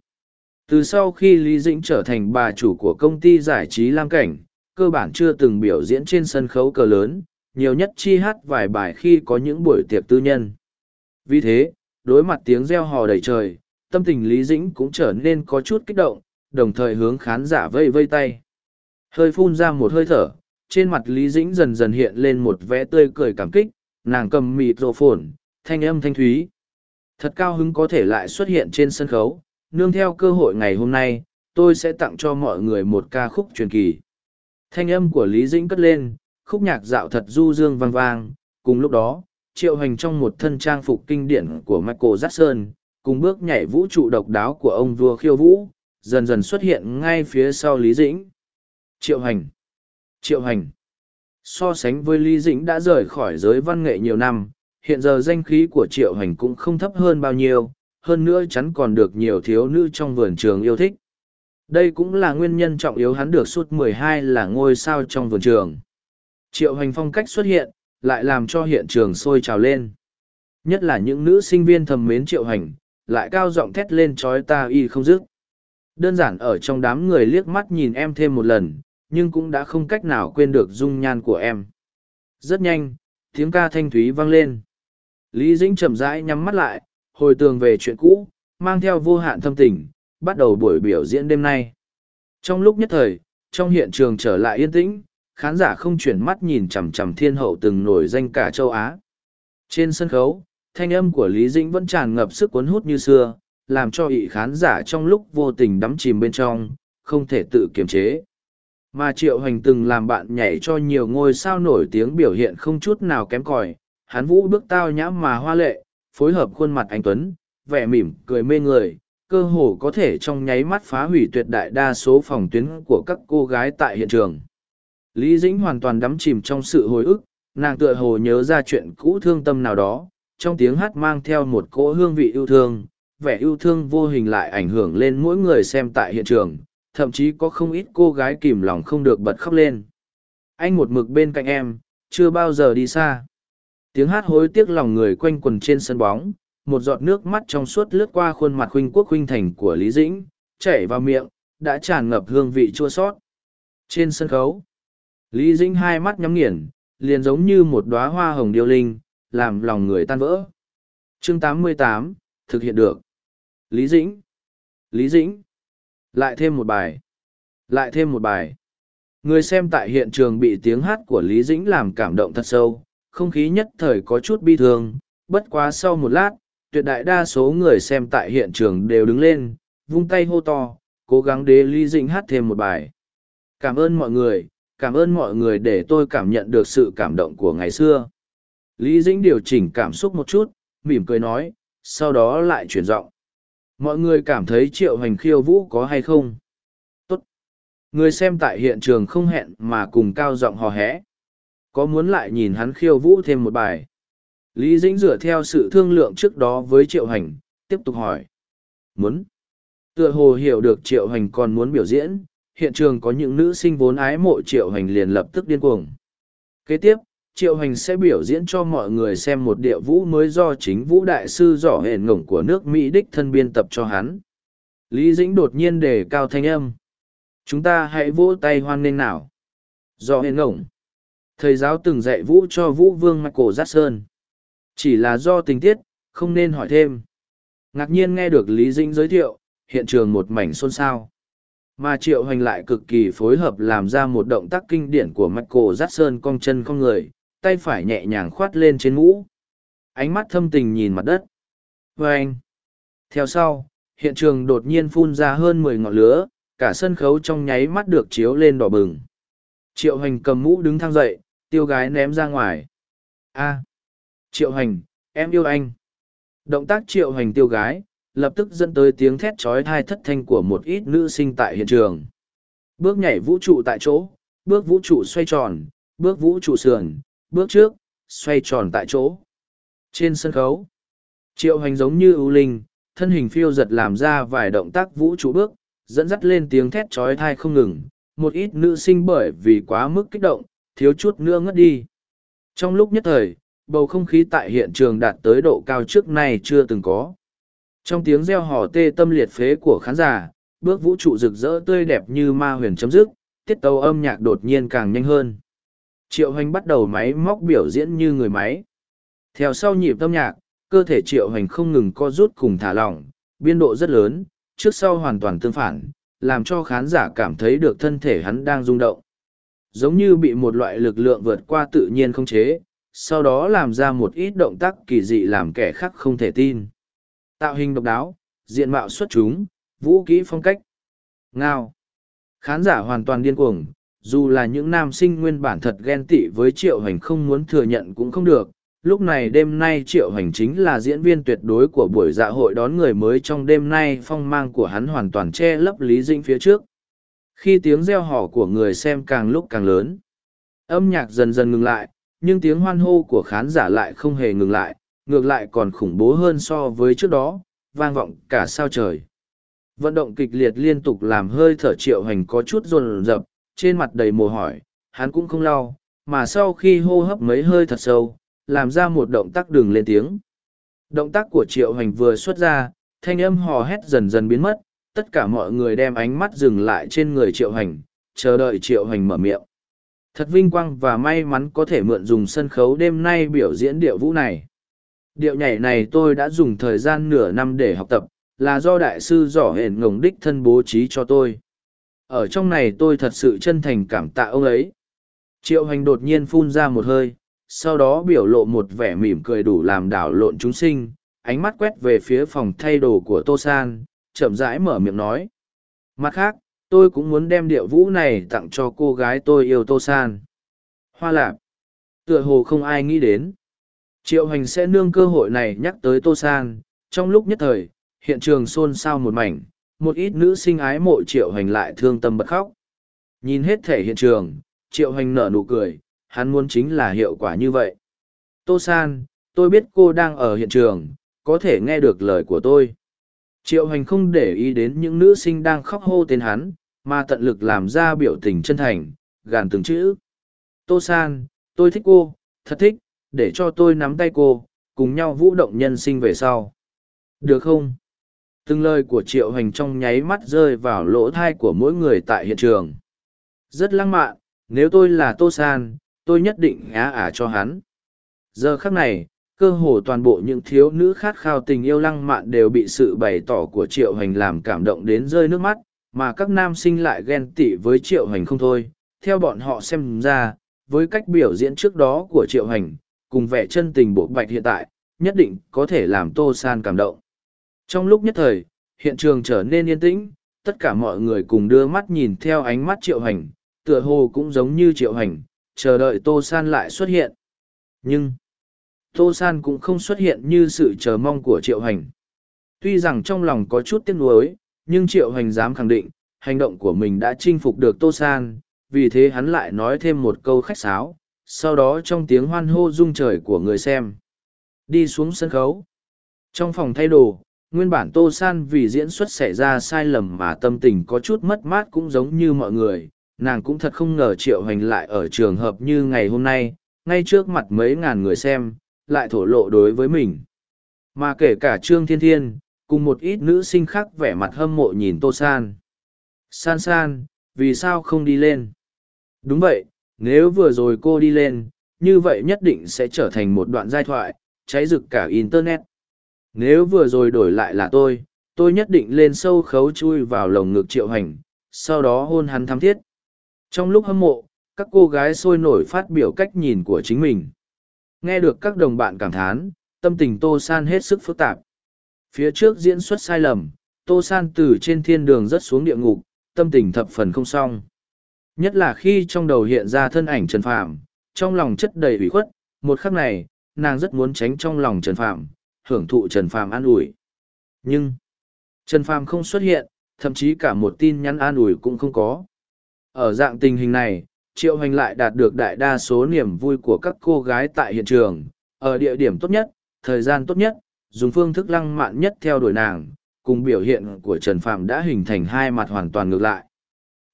Từ sau khi Lý Dĩnh trở thành bà chủ của công ty giải trí Lam Cảnh, cơ bản chưa từng biểu diễn trên sân khấu cờ lớn, nhiều nhất chi hát vài bài khi có những buổi tiệc tư nhân. Vì thế, đối mặt tiếng reo hò đầy trời, tâm tình Lý Dĩnh cũng trở nên có chút kích động, đồng thời hướng khán giả vây vây tay. Hơi phun ra một hơi thở, trên mặt Lý Dĩnh dần dần hiện lên một vẻ tươi cười cảm kích, nàng cầm mịt rộ phồn, thanh âm thanh thúy. Thật cao hứng có thể lại xuất hiện trên sân khấu, nương theo cơ hội ngày hôm nay, tôi sẽ tặng cho mọi người một ca khúc truyền kỳ. Thanh âm của Lý Dĩnh cất lên, khúc nhạc dạo thật du dương vang vang, cùng lúc đó, triệu hành trong một thân trang phục kinh điển của Michael Jackson, cùng bước nhảy vũ trụ độc đáo của ông vua khiêu vũ, dần dần xuất hiện ngay phía sau Lý Dĩnh. Triệu hành. Triệu hành. So sánh với Lý Dĩnh đã rời khỏi giới văn nghệ nhiều năm, hiện giờ danh khí của Triệu hành cũng không thấp hơn bao nhiêu, hơn nữa chắn còn được nhiều thiếu nữ trong vườn trường yêu thích. Đây cũng là nguyên nhân trọng yếu hắn được suốt 12 là ngôi sao trong vườn trường. Triệu hành phong cách xuất hiện, lại làm cho hiện trường sôi trào lên. Nhất là những nữ sinh viên thầm mến triệu hành, lại cao giọng thét lên chói ta y không dứt. Đơn giản ở trong đám người liếc mắt nhìn em thêm một lần, nhưng cũng đã không cách nào quên được dung nhan của em. Rất nhanh, tiếng ca thanh thúy vang lên. Lý Dĩnh chậm rãi nhắm mắt lại, hồi tường về chuyện cũ, mang theo vô hạn thâm tình, bắt đầu buổi biểu diễn đêm nay. Trong lúc nhất thời, trong hiện trường trở lại yên tĩnh, khán giả không chuyển mắt nhìn chằm chằm thiên hậu từng nổi danh cả châu Á. Trên sân khấu, thanh âm của Lý Dĩnh vẫn tràn ngập sức cuốn hút như xưa, làm cho ị khán giả trong lúc vô tình đắm chìm bên trong, không thể tự kiềm chế. Mà Triệu Hành từng làm bạn nhảy cho nhiều ngôi sao nổi tiếng biểu hiện không chút nào kém cỏi, hắn vũ bước tao nhã mà hoa lệ, phối hợp khuôn mặt anh Tuấn, vẻ mỉm, cười mê người, cơ hồ có thể trong nháy mắt phá hủy tuyệt đại đa số phòng tuyến của các cô gái tại hiện trường. Lý Dĩnh hoàn toàn đắm chìm trong sự hồi ức, nàng tựa hồ nhớ ra chuyện cũ thương tâm nào đó, trong tiếng hát mang theo một cỗ hương vị yêu thương, vẻ yêu thương vô hình lại ảnh hưởng lên mỗi người xem tại hiện trường, thậm chí có không ít cô gái kìm lòng không được bật khóc lên. Anh một mực bên cạnh em, chưa bao giờ đi xa. Tiếng hát hối tiếc lòng người quanh quần trên sân bóng, một giọt nước mắt trong suốt lướt qua khuôn mặt huynh quốc huynh thành của Lý Dĩnh, chảy vào miệng, đã tràn ngập hương vị chua sót. Trên sân khấu, Lý Dĩnh hai mắt nhắm nghiền, liền giống như một đóa hoa hồng điêu linh, làm lòng người tan vỡ. Chương 88, thực hiện được. Lý Dĩnh. Lý Dĩnh. Lại thêm một bài. Lại thêm một bài. Người xem tại hiện trường bị tiếng hát của Lý Dĩnh làm cảm động thật sâu, không khí nhất thời có chút bi thương, bất quá sau một lát, tuyệt đại đa số người xem tại hiện trường đều đứng lên, vung tay hô to, cố gắng để Lý Dĩnh hát thêm một bài. Cảm ơn mọi người, cảm ơn mọi người để tôi cảm nhận được sự cảm động của ngày xưa. Lý Dĩnh điều chỉnh cảm xúc một chút, mỉm cười nói, sau đó lại chuyển giọng. Mọi người cảm thấy triệu hành khiêu vũ có hay không? Tốt. Người xem tại hiện trường không hẹn mà cùng cao giọng hò hẽ. Có muốn lại nhìn hắn khiêu vũ thêm một bài? Lý Dĩnh dựa theo sự thương lượng trước đó với triệu hành, tiếp tục hỏi. Muốn. Tựa hồ hiểu được triệu hành còn muốn biểu diễn, hiện trường có những nữ sinh vốn ái mộ triệu hành liền lập tức điên cuồng. Kế tiếp, triệu hành sẽ biểu diễn cho mọi người xem một điệu vũ mới do chính vũ đại sư dõ hển ngổng của nước mỹ đích thân biên tập cho hắn. Lý dĩnh đột nhiên đề cao thanh âm. Chúng ta hãy vỗ tay hoan nghênh nào. Dõ hển ngổng. Thầy giáo từng dạy vũ cho vũ vương michael jackson. Chỉ là do tình tiết, không nên hỏi thêm. Ngạc nhiên nghe được lý dĩnh giới thiệu, hiện trường một mảnh xôn xao. Mà triệu Hoành lại cực kỳ phối hợp làm ra một động tác kinh điển của michael jackson cong chân cong người tay phải nhẹ nhàng khoát lên trên mũ. Ánh mắt thâm tình nhìn mặt đất. Và anh. Theo sau, hiện trường đột nhiên phun ra hơn mười ngọn lửa, cả sân khấu trong nháy mắt được chiếu lên đỏ bừng. Triệu hành cầm mũ đứng thang dậy, tiêu gái ném ra ngoài. a Triệu hành, em yêu anh. Động tác triệu hành tiêu gái, lập tức dẫn tới tiếng thét trói thai thất thanh của một ít nữ sinh tại hiện trường. Bước nhảy vũ trụ tại chỗ, bước vũ trụ xoay tròn, bước vũ trụ sườn, bước trước, xoay tròn tại chỗ. Trên sân khấu, triệu hành giống như ưu linh, thân hình phiêu giật làm ra vài động tác vũ trụ bước, dẫn dắt lên tiếng thét trói thai không ngừng. Một ít nữ sinh bởi vì quá mức kích động, thiếu chút nữa ngất đi. Trong lúc nhất thời, bầu không khí tại hiện trường đạt tới độ cao trước nay chưa từng có. Trong tiếng reo hò tê tâm liệt phế của khán giả, bước vũ trụ rực rỡ tươi đẹp như ma huyền chấm dứt, tiết tấu âm nhạc đột nhiên càng nhanh hơn triệu Hoành bắt đầu máy móc biểu diễn như người máy. Theo sau nhịp âm nhạc, cơ thể triệu Hoành không ngừng co rút cùng thả lỏng, biên độ rất lớn, trước sau hoàn toàn tương phản, làm cho khán giả cảm thấy được thân thể hắn đang rung động. Giống như bị một loại lực lượng vượt qua tự nhiên không chế, sau đó làm ra một ít động tác kỳ dị làm kẻ khác không thể tin. Tạo hình độc đáo, diện mạo xuất chúng, vũ kỹ phong cách. Ngao. Khán giả hoàn toàn điên cuồng dù là những nam sinh nguyên bản thật ghen tị với triệu hành không muốn thừa nhận cũng không được. Lúc này đêm nay triệu hành chính là diễn viên tuyệt đối của buổi dạ hội đón người mới trong đêm nay phong mang của hắn hoàn toàn che lấp lý dĩnh phía trước. Khi tiếng reo hò của người xem càng lúc càng lớn, âm nhạc dần dần ngừng lại, nhưng tiếng hoan hô của khán giả lại không hề ngừng lại, ngược lại còn khủng bố hơn so với trước đó, vang vọng cả sao trời. Vận động kịch liệt liên tục làm hơi thở triệu hành có chút rồn rập trên mặt đầy mồ hỏi, hắn cũng không lau, mà sau khi hô hấp mấy hơi thật sâu, làm ra một động tác đường lên tiếng. Động tác của triệu hành vừa xuất ra, thanh âm hò hét dần dần biến mất, tất cả mọi người đem ánh mắt dừng lại trên người triệu hành, chờ đợi triệu hành mở miệng. Thật vinh quang và may mắn có thể mượn dùng sân khấu đêm nay biểu diễn điệu vũ này. Điệu nhảy này tôi đã dùng thời gian nửa năm để học tập, là do đại sư giỏ hển ngồng đích thân bố trí cho tôi. Ở trong này tôi thật sự chân thành cảm tạ ông ấy. Triệu hành đột nhiên phun ra một hơi, sau đó biểu lộ một vẻ mỉm cười đủ làm đảo lộn chúng sinh, ánh mắt quét về phía phòng thay đồ của Tô San, chậm rãi mở miệng nói. Mặt khác, tôi cũng muốn đem điệu vũ này tặng cho cô gái tôi yêu Tô San. Hoa lạp. Tựa hồ không ai nghĩ đến. Triệu hành sẽ nương cơ hội này nhắc tới Tô San, trong lúc nhất thời, hiện trường xôn xao một mảnh, một ít nữ sinh ái mộ triệu hành lại thương tâm bật khóc. Nhìn hết thể hiện trường, triệu hành nở nụ cười, hắn muốn chính là hiệu quả như vậy. Tô San, tôi biết cô đang ở hiện trường, có thể nghe được lời của tôi. Triệu hành không để ý đến những nữ sinh đang khóc hô tên hắn, mà tận lực làm ra biểu tình chân thành, gàn từng chữ. Tô San, tôi thích cô, thật thích, để cho tôi nắm tay cô, cùng nhau vũ động nhân sinh về sau. Được không? Từng lời của Triệu Hành trong nháy mắt rơi vào lỗ thai của mỗi người tại hiện trường. Rất lãng mạn, nếu tôi là Tô San, tôi nhất định á ả cho hắn. Giờ khắc này, cơ hồ toàn bộ những thiếu nữ khát khao tình yêu lăng mạn đều bị sự bày tỏ của Triệu Hành làm cảm động đến rơi nước mắt, mà các nam sinh lại ghen tị với Triệu Hành không thôi. Theo bọn họ xem ra, với cách biểu diễn trước đó của Triệu Hành, cùng vẻ chân tình bộ bạch hiện tại, nhất định có thể làm Tô San cảm động. Trong lúc nhất thời, hiện trường trở nên yên tĩnh, tất cả mọi người cùng đưa mắt nhìn theo ánh mắt Triệu Hành, tựa hồ cũng giống như Triệu Hành, chờ đợi Tô San lại xuất hiện. Nhưng, Tô San cũng không xuất hiện như sự chờ mong của Triệu Hành. Tuy rằng trong lòng có chút tiếc nuối, nhưng Triệu Hành dám khẳng định, hành động của mình đã chinh phục được Tô San, vì thế hắn lại nói thêm một câu khách sáo, sau đó trong tiếng hoan hô rung trời của người xem. Đi xuống sân khấu. Trong phòng thay đồ, nguyên bản Tô San vì diễn xuất xảy ra sai lầm mà tâm tình có chút mất mát cũng giống như mọi người, nàng cũng thật không ngờ Triệu Hành lại ở trường hợp như ngày hôm nay, ngay trước mặt mấy ngàn người xem, lại thổ lộ đối với mình. Mà kể cả Trương Thiên Thiên, cùng một ít nữ sinh khác vẻ mặt hâm mộ nhìn Tô San. San San, vì sao không đi lên? Đúng vậy, nếu vừa rồi cô đi lên, như vậy nhất định sẽ trở thành một đoạn giai thoại, cháy rực cả Internet. Nếu vừa rồi đổi lại là tôi, tôi nhất định lên sâu khấu chui vào lồng ngực triệu hành, sau đó hôn hắn thắm thiết. Trong lúc hâm mộ, các cô gái sôi nổi phát biểu cách nhìn của chính mình. Nghe được các đồng bạn cảm thán, tâm tình Tô San hết sức phức tạp. Phía trước diễn xuất sai lầm, Tô San từ trên thiên đường rất xuống địa ngục, tâm tình thập phần không xong. Nhất là khi trong đầu hiện ra thân ảnh Trần Phạm, trong lòng chất đầy ủy khuất, một khắc này, nàng rất muốn tránh trong lòng Trần Phạm, hưởng thụ Trần Phạm an ủi. Nhưng, Trần Phạm không xuất hiện, thậm chí cả một tin nhắn an ủi cũng không có. Ở dạng tình hình này, Triệu Hoành lại đạt được đại đa số niềm vui của các cô gái tại hiện trường, ở địa điểm tốt nhất, thời gian tốt nhất, dùng phương thức lăng mạn nhất theo đuổi nàng, cùng biểu hiện của Trần Phạm đã hình thành hai mặt hoàn toàn ngược lại.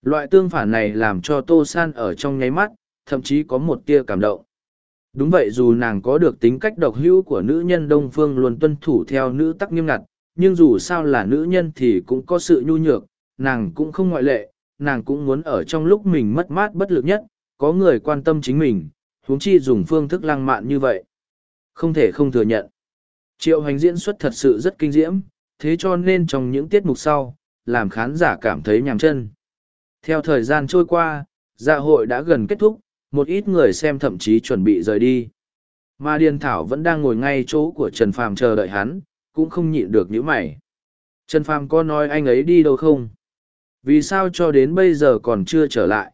Loại tương phản này làm cho Tô San ở trong nháy mắt, thậm chí có một tia cảm động. Đúng vậy dù nàng có được tính cách độc hữu của nữ nhân Đông Phương luôn tuân thủ theo nữ tắc nghiêm ngặt, nhưng dù sao là nữ nhân thì cũng có sự nhu nhược, nàng cũng không ngoại lệ, nàng cũng muốn ở trong lúc mình mất mát bất lực nhất, có người quan tâm chính mình, huống chi dùng phương thức lang mạn như vậy. Không thể không thừa nhận. Triệu hành diễn xuất thật sự rất kinh diễm, thế cho nên trong những tiết mục sau, làm khán giả cảm thấy nhàm chân. Theo thời gian trôi qua, dạ hội đã gần kết thúc, một ít người xem thậm chí chuẩn bị rời đi. Mà Điền Thảo vẫn đang ngồi ngay chỗ của Trần Phàm chờ đợi hắn, cũng không nhịn được những mày. Trần Phàm có nói anh ấy đi đâu không? Vì sao cho đến bây giờ còn chưa trở lại?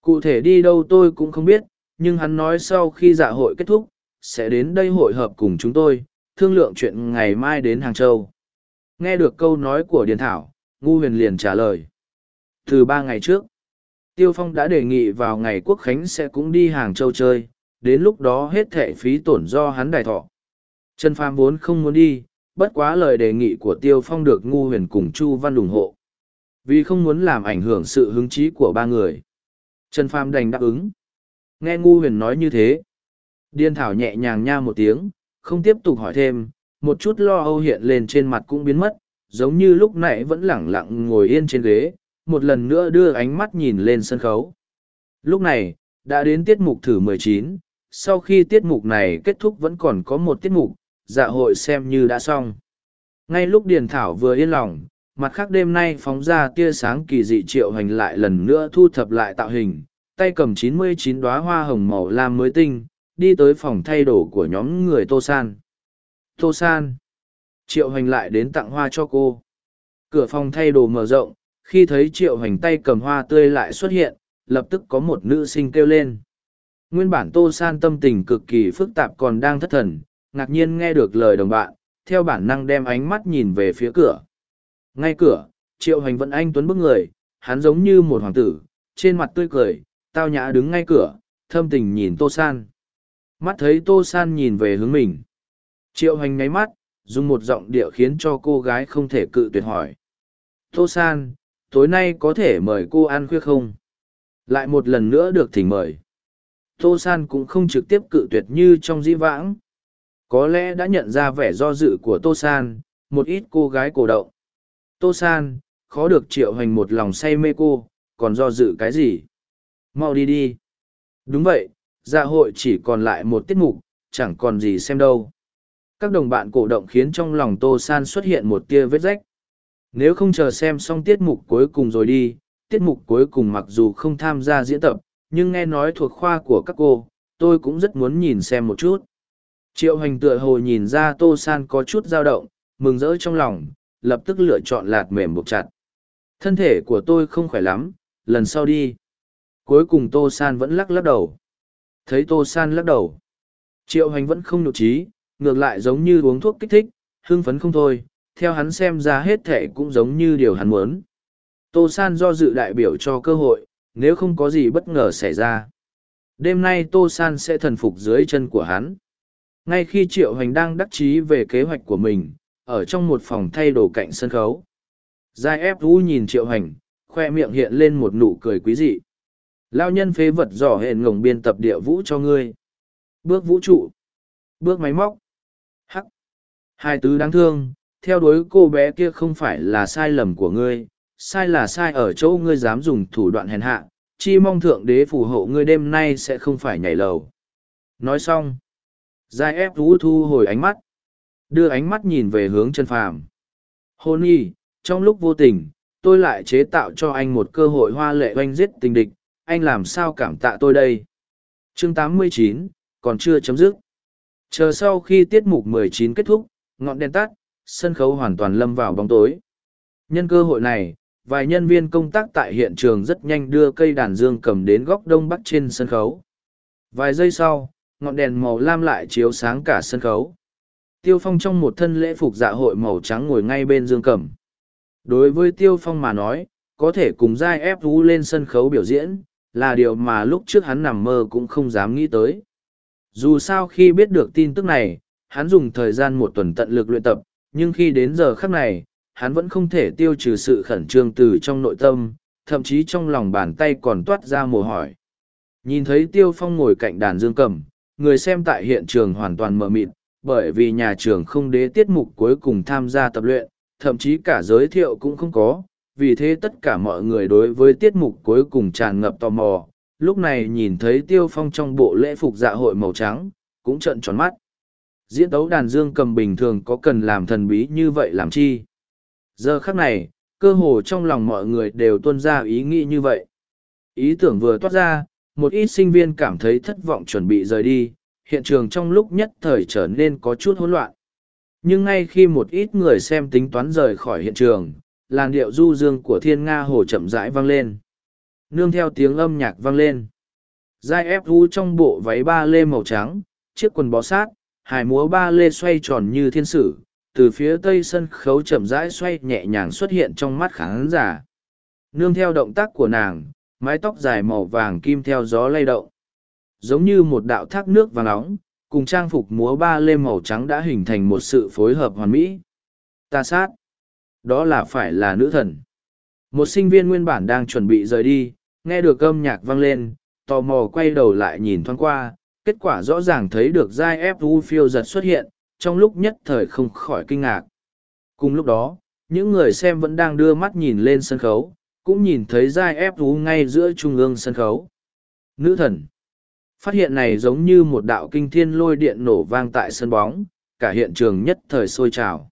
Cụ thể đi đâu tôi cũng không biết, nhưng hắn nói sau khi dạ hội kết thúc, sẽ đến đây hội hợp cùng chúng tôi, thương lượng chuyện ngày mai đến Hàng Châu. Nghe được câu nói của Điền Thảo, Ngu Huyền liền trả lời. Từ ba ngày trước, Tiêu Phong đã đề nghị vào ngày Quốc Khánh sẽ cũng đi Hàng Châu chơi, đến lúc đó hết thẻ phí tổn do hắn đài thọ. Trần Phàm vốn không muốn đi, bất quá lời đề nghị của Tiêu Phong được Ngu Huyền cùng Chu Văn ủng hộ. Vì không muốn làm ảnh hưởng sự hứng chí của ba người. Trần Phàm đành đáp ứng. Nghe Ngu Huyền nói như thế. Điên Thảo nhẹ nhàng nha một tiếng, không tiếp tục hỏi thêm, một chút lo âu hiện lên trên mặt cũng biến mất, giống như lúc nãy vẫn lẳng lặng ngồi yên trên ghế, một lần nữa đưa ánh mắt nhìn lên sân khấu. Lúc này, đã đến tiết mục thử 19, sau khi tiết mục này kết thúc vẫn còn có một tiết mục, dạ hội xem như đã xong. Ngay lúc Điền Thảo vừa yên lòng, mặt khác đêm nay phóng ra tia sáng kỳ dị triệu hành lại lần nữa thu thập lại tạo hình, tay cầm 99 đóa hoa hồng màu lam mới tinh, đi tới phòng thay đồ của nhóm người Tô San. Tô San. Triệu hành lại đến tặng hoa cho cô. Cửa phòng thay đồ mở rộng, khi thấy triệu hành tay cầm hoa tươi lại xuất hiện, lập tức có một nữ sinh kêu lên. Nguyên bản Tô San tâm tình cực kỳ phức tạp còn đang thất thần, ngạc nhiên nghe được lời đồng bạn, theo bản năng đem ánh mắt nhìn về phía cửa. Ngay cửa, triệu hành vẫn anh tuấn bước người, hắn giống như một hoàng tử, trên mặt tươi cười, tao nhã đứng ngay cửa, thâm tình nhìn Tô San. Mắt thấy Tô San nhìn về hướng mình. Triệu hành nháy mắt, dùng một giọng điệu khiến cho cô gái không thể cự tuyệt hỏi. Tô San, tối nay có thể mời cô ăn khuya không? Lại một lần nữa được thỉnh mời. Tô San cũng không trực tiếp cự tuyệt như trong dĩ vãng. Có lẽ đã nhận ra vẻ do dự của Tô San, một ít cô gái cổ động. Tô San, khó được triệu hành một lòng say mê cô, còn do dự cái gì? Mau đi đi. Đúng vậy, dạ hội chỉ còn lại một tiết mục, chẳng còn gì xem đâu. Các đồng bạn cổ động khiến trong lòng Tô San xuất hiện một tia vết rách. Nếu không chờ xem xong tiết mục cuối cùng rồi đi, tiết mục cuối cùng mặc dù không tham gia diễn tập, nhưng nghe nói thuộc khoa của các cô, tôi cũng rất muốn nhìn xem một chút. Triệu hành tựa hồ nhìn ra Tô San có chút dao động, mừng rỡ trong lòng, lập tức lựa chọn lạt mềm buộc chặt. Thân thể của tôi không khỏe lắm, lần sau đi. Cuối cùng Tô San vẫn lắc lắc đầu. Thấy Tô San lắc đầu. Triệu hành vẫn không nhục trí, ngược lại giống như uống thuốc kích thích, hưng phấn không thôi, theo hắn xem ra hết thể cũng giống như điều hắn muốn. Tô San do dự đại biểu cho cơ hội, nếu không có gì bất ngờ xảy ra. Đêm nay Tô San sẽ thần phục dưới chân của hắn. Ngay khi Triệu Hành đang đắc chí về kế hoạch của mình, ở trong một phòng thay đồ cạnh sân khấu. Giai ép vũ nhìn Triệu Hành, khoe miệng hiện lên một nụ cười quý dị. Lao nhân phế vật dò hẹn ngồng biên tập địa vũ cho ngươi. Bước vũ trụ. Bước máy móc. Hắc. Hai tứ đáng thương, theo đuổi cô bé kia không phải là sai lầm của ngươi, sai là sai ở chỗ ngươi dám dùng thủ đoạn hèn hạ, chi mong thượng đế phù hộ ngươi đêm nay sẽ không phải nhảy lầu. Nói xong, Giai ép vũ thu hồi ánh mắt, đưa ánh mắt nhìn về hướng chân phàm. Hôn y, trong lúc vô tình, tôi lại chế tạo cho anh một cơ hội hoa lệ oanh giết tình địch, anh làm sao cảm tạ tôi đây? chương 89, còn chưa chấm dứt. Chờ sau khi tiết mục 19 kết thúc, ngọn đèn tắt, sân khấu hoàn toàn lâm vào bóng tối. Nhân cơ hội này, vài nhân viên công tác tại hiện trường rất nhanh đưa cây đàn dương cầm đến góc đông bắc trên sân khấu. Vài giây sau, ngọn đèn màu lam lại chiếu sáng cả sân khấu. Tiêu Phong trong một thân lễ phục dạ hội màu trắng ngồi ngay bên dương cầm. Đối với Tiêu Phong mà nói, có thể cùng giai ép vũ lên sân khấu biểu diễn, là điều mà lúc trước hắn nằm mơ cũng không dám nghĩ tới. Dù sao khi biết được tin tức này, hắn dùng thời gian một tuần tận lực luyện tập, nhưng khi đến giờ khắc này, hắn vẫn không thể tiêu trừ sự khẩn trương từ trong nội tâm, thậm chí trong lòng bàn tay còn toát ra mồ hỏi. Nhìn thấy Tiêu Phong ngồi cạnh đàn dương cầm, người xem tại hiện trường hoàn toàn mờ mịt, bởi vì nhà trường không đế tiết mục cuối cùng tham gia tập luyện, thậm chí cả giới thiệu cũng không có, vì thế tất cả mọi người đối với tiết mục cuối cùng tràn ngập tò mò. Lúc này nhìn thấy Tiêu Phong trong bộ lễ phục dạ hội màu trắng, cũng trợn tròn mắt. Diễn tấu đàn dương cầm bình thường có cần làm thần bí như vậy làm chi? Giờ khắc này, cơ hồ trong lòng mọi người đều tuân ra ý nghĩ như vậy. Ý tưởng vừa toát ra, một ít sinh viên cảm thấy thất vọng chuẩn bị rời đi, hiện trường trong lúc nhất thời trở nên có chút hỗn loạn. Nhưng ngay khi một ít người xem tính toán rời khỏi hiện trường, làn điệu du dương của thiên nga hồ chậm rãi vang lên. Nương theo tiếng âm nhạc vang lên. Giai ép u trong bộ váy ba lê màu trắng, chiếc quần bó sát, hải múa ba lê xoay tròn như thiên sử, từ phía tây sân khấu chậm rãi xoay nhẹ nhàng xuất hiện trong mắt khán giả. Nương theo động tác của nàng, mái tóc dài màu vàng kim theo gió lay động. Giống như một đạo thác nước vàng nóng, cùng trang phục múa ba lê màu trắng đã hình thành một sự phối hợp hoàn mỹ. Ta sát. Đó là phải là nữ thần. Một sinh viên nguyên bản đang chuẩn bị rời đi, nghe được âm nhạc vang lên, tò mò quay đầu lại nhìn thoáng qua, kết quả rõ ràng thấy được giai ép u phiêu giật xuất hiện, trong lúc nhất thời không khỏi kinh ngạc. Cùng lúc đó, những người xem vẫn đang đưa mắt nhìn lên sân khấu, cũng nhìn thấy giai ép ngay giữa trung ương sân khấu. Nữ thần. Phát hiện này giống như một đạo kinh thiên lôi điện nổ vang tại sân bóng, cả hiện trường nhất thời sôi trào.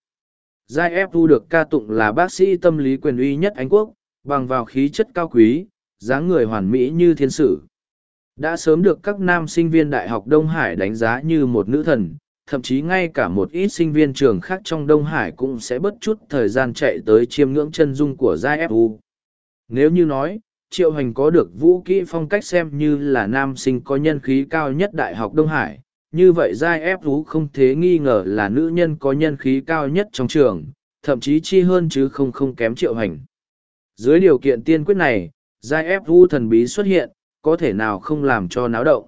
Giai ép được ca tụng là bác sĩ tâm lý quyền uy nhất Anh Quốc, bằng vào khí chất cao quý, dáng người hoàn mỹ như thiên sử. Đã sớm được các nam sinh viên Đại học Đông Hải đánh giá như một nữ thần, thậm chí ngay cả một ít sinh viên trường khác trong Đông Hải cũng sẽ bất chút thời gian chạy tới chiêm ngưỡng chân dung của Giai Fu. Nếu như nói, Triệu Hành có được vũ kỹ phong cách xem như là nam sinh có nhân khí cao nhất Đại học Đông Hải, như vậy Giai Fu không thế nghi ngờ là nữ nhân có nhân khí cao nhất trong trường, thậm chí chi hơn chứ không không kém Triệu Hành. Dưới điều kiện tiên quyết này, Giai Fu thần bí xuất hiện, có thể nào không làm cho náo động.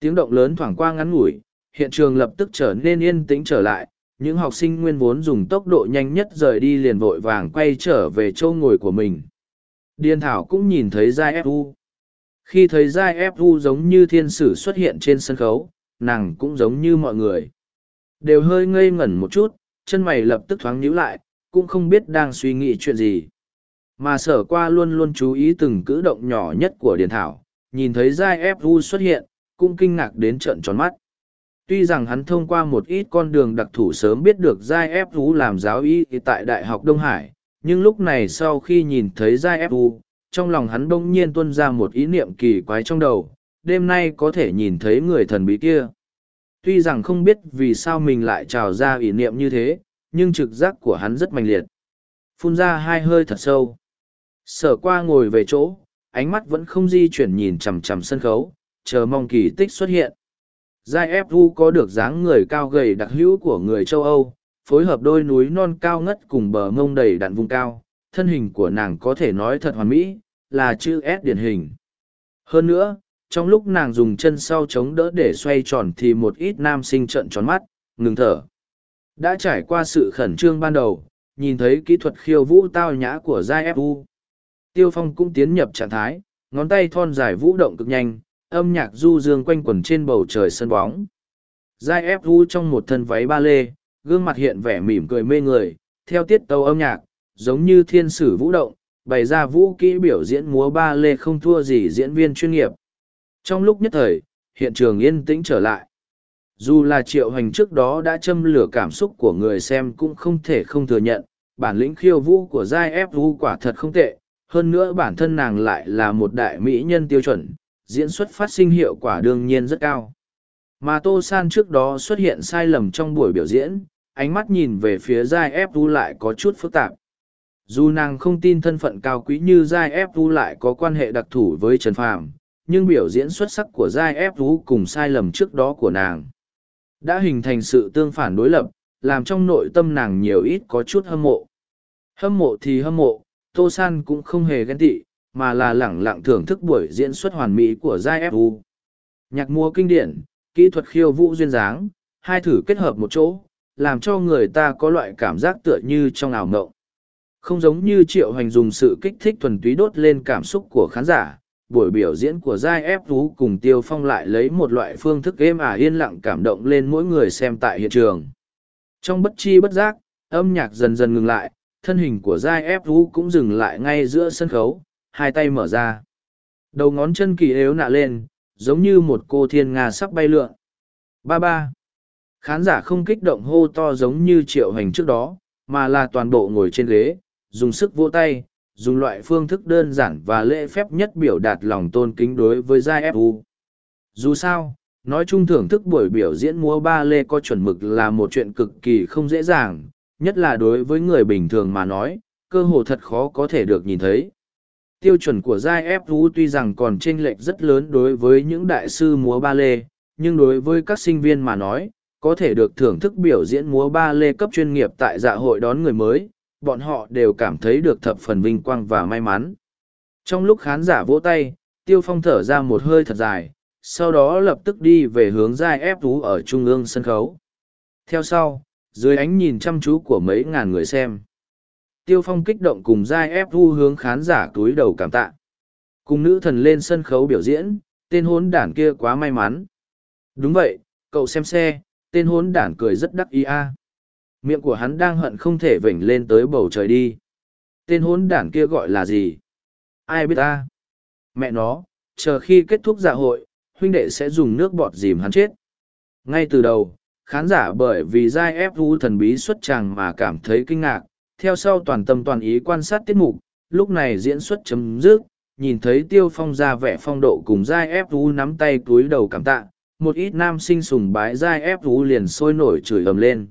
Tiếng động lớn thoảng qua ngắn ngủi, hiện trường lập tức trở nên yên tĩnh trở lại, những học sinh nguyên vốn dùng tốc độ nhanh nhất rời đi liền vội vàng quay trở về chỗ ngồi của mình. Điên Thảo cũng nhìn thấy Giai Fu. Khi thấy Giai Fu giống như thiên sử xuất hiện trên sân khấu, nàng cũng giống như mọi người. Đều hơi ngây ngẩn một chút, chân mày lập tức thoáng nhíu lại, cũng không biết đang suy nghĩ chuyện gì. Mà sở qua luôn luôn chú ý từng cử động nhỏ nhất của Điền Thảo, nhìn thấy Giai Fu xuất hiện, cũng kinh ngạc đến trận tròn mắt. Tuy rằng hắn thông qua một ít con đường đặc thù sớm biết được Giai Fu làm giáo y tại Đại học Đông Hải, nhưng lúc này sau khi nhìn thấy Giai Fu, trong lòng hắn bỗng nhiên tuân ra một ý niệm kỳ quái trong đầu, đêm nay có thể nhìn thấy người thần bí kia. Tuy rằng không biết vì sao mình lại trào ra ý niệm như thế, nhưng trực giác của hắn rất mạnh liệt. Phun ra hai hơi thật sâu. Sở qua ngồi về chỗ, ánh mắt vẫn không di chuyển nhìn chằm chằm sân khấu, chờ mong kỳ tích xuất hiện. Giai Fu có được dáng người cao gầy đặc hữu của người châu Âu, phối hợp đôi núi non cao ngất cùng bờ mông đầy đặn vùng cao, thân hình của nàng có thể nói thật hoàn mỹ, là chữ S điển hình. Hơn nữa, trong lúc nàng dùng chân sau chống đỡ để xoay tròn thì một ít nam sinh trợn tròn mắt, ngừng thở. Đã trải qua sự khẩn trương ban đầu, nhìn thấy kỹ thuật khiêu vũ tao nhã của Giai Fu. Tiêu Phong cũng tiến nhập trạng thái, ngón tay thon dài vũ động cực nhanh, âm nhạc du dương quanh quẩn trên bầu trời sân bóng. Giai ép vu trong một thân váy ba lê, gương mặt hiện vẻ mỉm cười mê người, theo tiết tấu âm nhạc, giống như thiên sử vũ động, bày ra vũ kỹ biểu diễn múa ba lê không thua gì diễn viên chuyên nghiệp. Trong lúc nhất thời, hiện trường yên tĩnh trở lại. Dù là triệu hành trước đó đã châm lửa cảm xúc của người xem cũng không thể không thừa nhận, bản lĩnh khiêu vũ của Giai ép vu quả thật không tệ, hơn nữa bản thân nàng lại là một đại mỹ nhân tiêu chuẩn, diễn xuất phát sinh hiệu quả đương nhiên rất cao. Mà Tô San trước đó xuất hiện sai lầm trong buổi biểu diễn, ánh mắt nhìn về phía Giai Ép Tu lại có chút phức tạp. Dù nàng không tin thân phận cao quý như Giai Ép Tu lại có quan hệ đặc thù với Trần Phàm, nhưng biểu diễn xuất sắc của Giai Ép Tu cùng sai lầm trước đó của nàng đã hình thành sự tương phản đối lập, làm trong nội tâm nàng nhiều ít có chút hâm mộ. Hâm mộ thì hâm mộ, Tô San cũng không hề ghen tị, mà là lẳng lặng thưởng thức buổi diễn xuất hoàn mỹ của Giai Fu. Nhạc múa kinh điển, kỹ thuật khiêu vũ duyên dáng, hai thử kết hợp một chỗ, làm cho người ta có loại cảm giác tựa như trong ảo mộng. Không giống như triệu Hoành dùng sự kích thích thuần túy đốt lên cảm xúc của khán giả, buổi biểu diễn của Giai Ép cùng Tiêu Phong lại lấy một loại phương thức êm ả yên lặng cảm động lên mỗi người xem tại hiện trường. Trong bất chi bất giác, âm nhạc dần dần ngừng lại, thân hình của Giai Ép Vũ cũng dừng lại ngay giữa sân khấu, hai tay mở ra. Đầu ngón chân kỳ yếu nạ lên, giống như một cô thiên nga sắp bay lượn. Ba ba. Khán giả không kích động hô to giống như triệu hành trước đó, mà là toàn bộ ngồi trên ghế, dùng sức vỗ tay, dùng loại phương thức đơn giản và lễ phép nhất biểu đạt lòng tôn kính đối với Giai Fu. Dù sao, nói chung thưởng thức buổi biểu diễn múa ba lê có chuẩn mực là một chuyện cực kỳ không dễ dàng, nhất là đối với người bình thường mà nói, cơ hồ thật khó có thể được nhìn thấy. Tiêu chuẩn của giai ép vũ tuy rằng còn chênh lệch rất lớn đối với những đại sư múa ba lê nhưng đối với các sinh viên mà nói có thể được thưởng thức biểu diễn múa ba lê cấp chuyên nghiệp tại dạ hội đón người mới bọn họ đều cảm thấy được thập phần vinh quang và may mắn. Trong lúc khán giả vỗ tay tiêu phong thở ra một hơi thật dài sau đó lập tức đi về hướng giai ép vũ ở trung ương sân khấu. Theo sau dưới ánh nhìn chăm chú của mấy ngàn người xem Tiêu Phong kích động cùng giai ép vu hướng khán giả túi đầu cảm tạ. Cùng nữ thần lên sân khấu biểu diễn, tên hốn đản kia quá may mắn. Đúng vậy, cậu xem xe, tên hốn đản cười rất đắc ý a. Miệng của hắn đang hận không thể vểnh lên tới bầu trời đi. Tên hốn đản kia gọi là gì? ai biết ta mẹ nó chờ khi kết thúc dạ hội huynh đệ sẽ dùng nước bọt dìm hắn chết ngay từ đầu khán giả bởi vì giai ép vu thần bí xuất tràng mà cảm thấy kinh ngạc. Theo sau toàn tâm toàn ý quan sát tiết mục, lúc này diễn xuất chấm dứt, nhìn thấy tiêu phong ra vẻ phong độ cùng giai ép vu nắm tay túi đầu cảm tạ, một ít nam sinh sùng bái giai ép vu liền sôi nổi chửi ầm lên.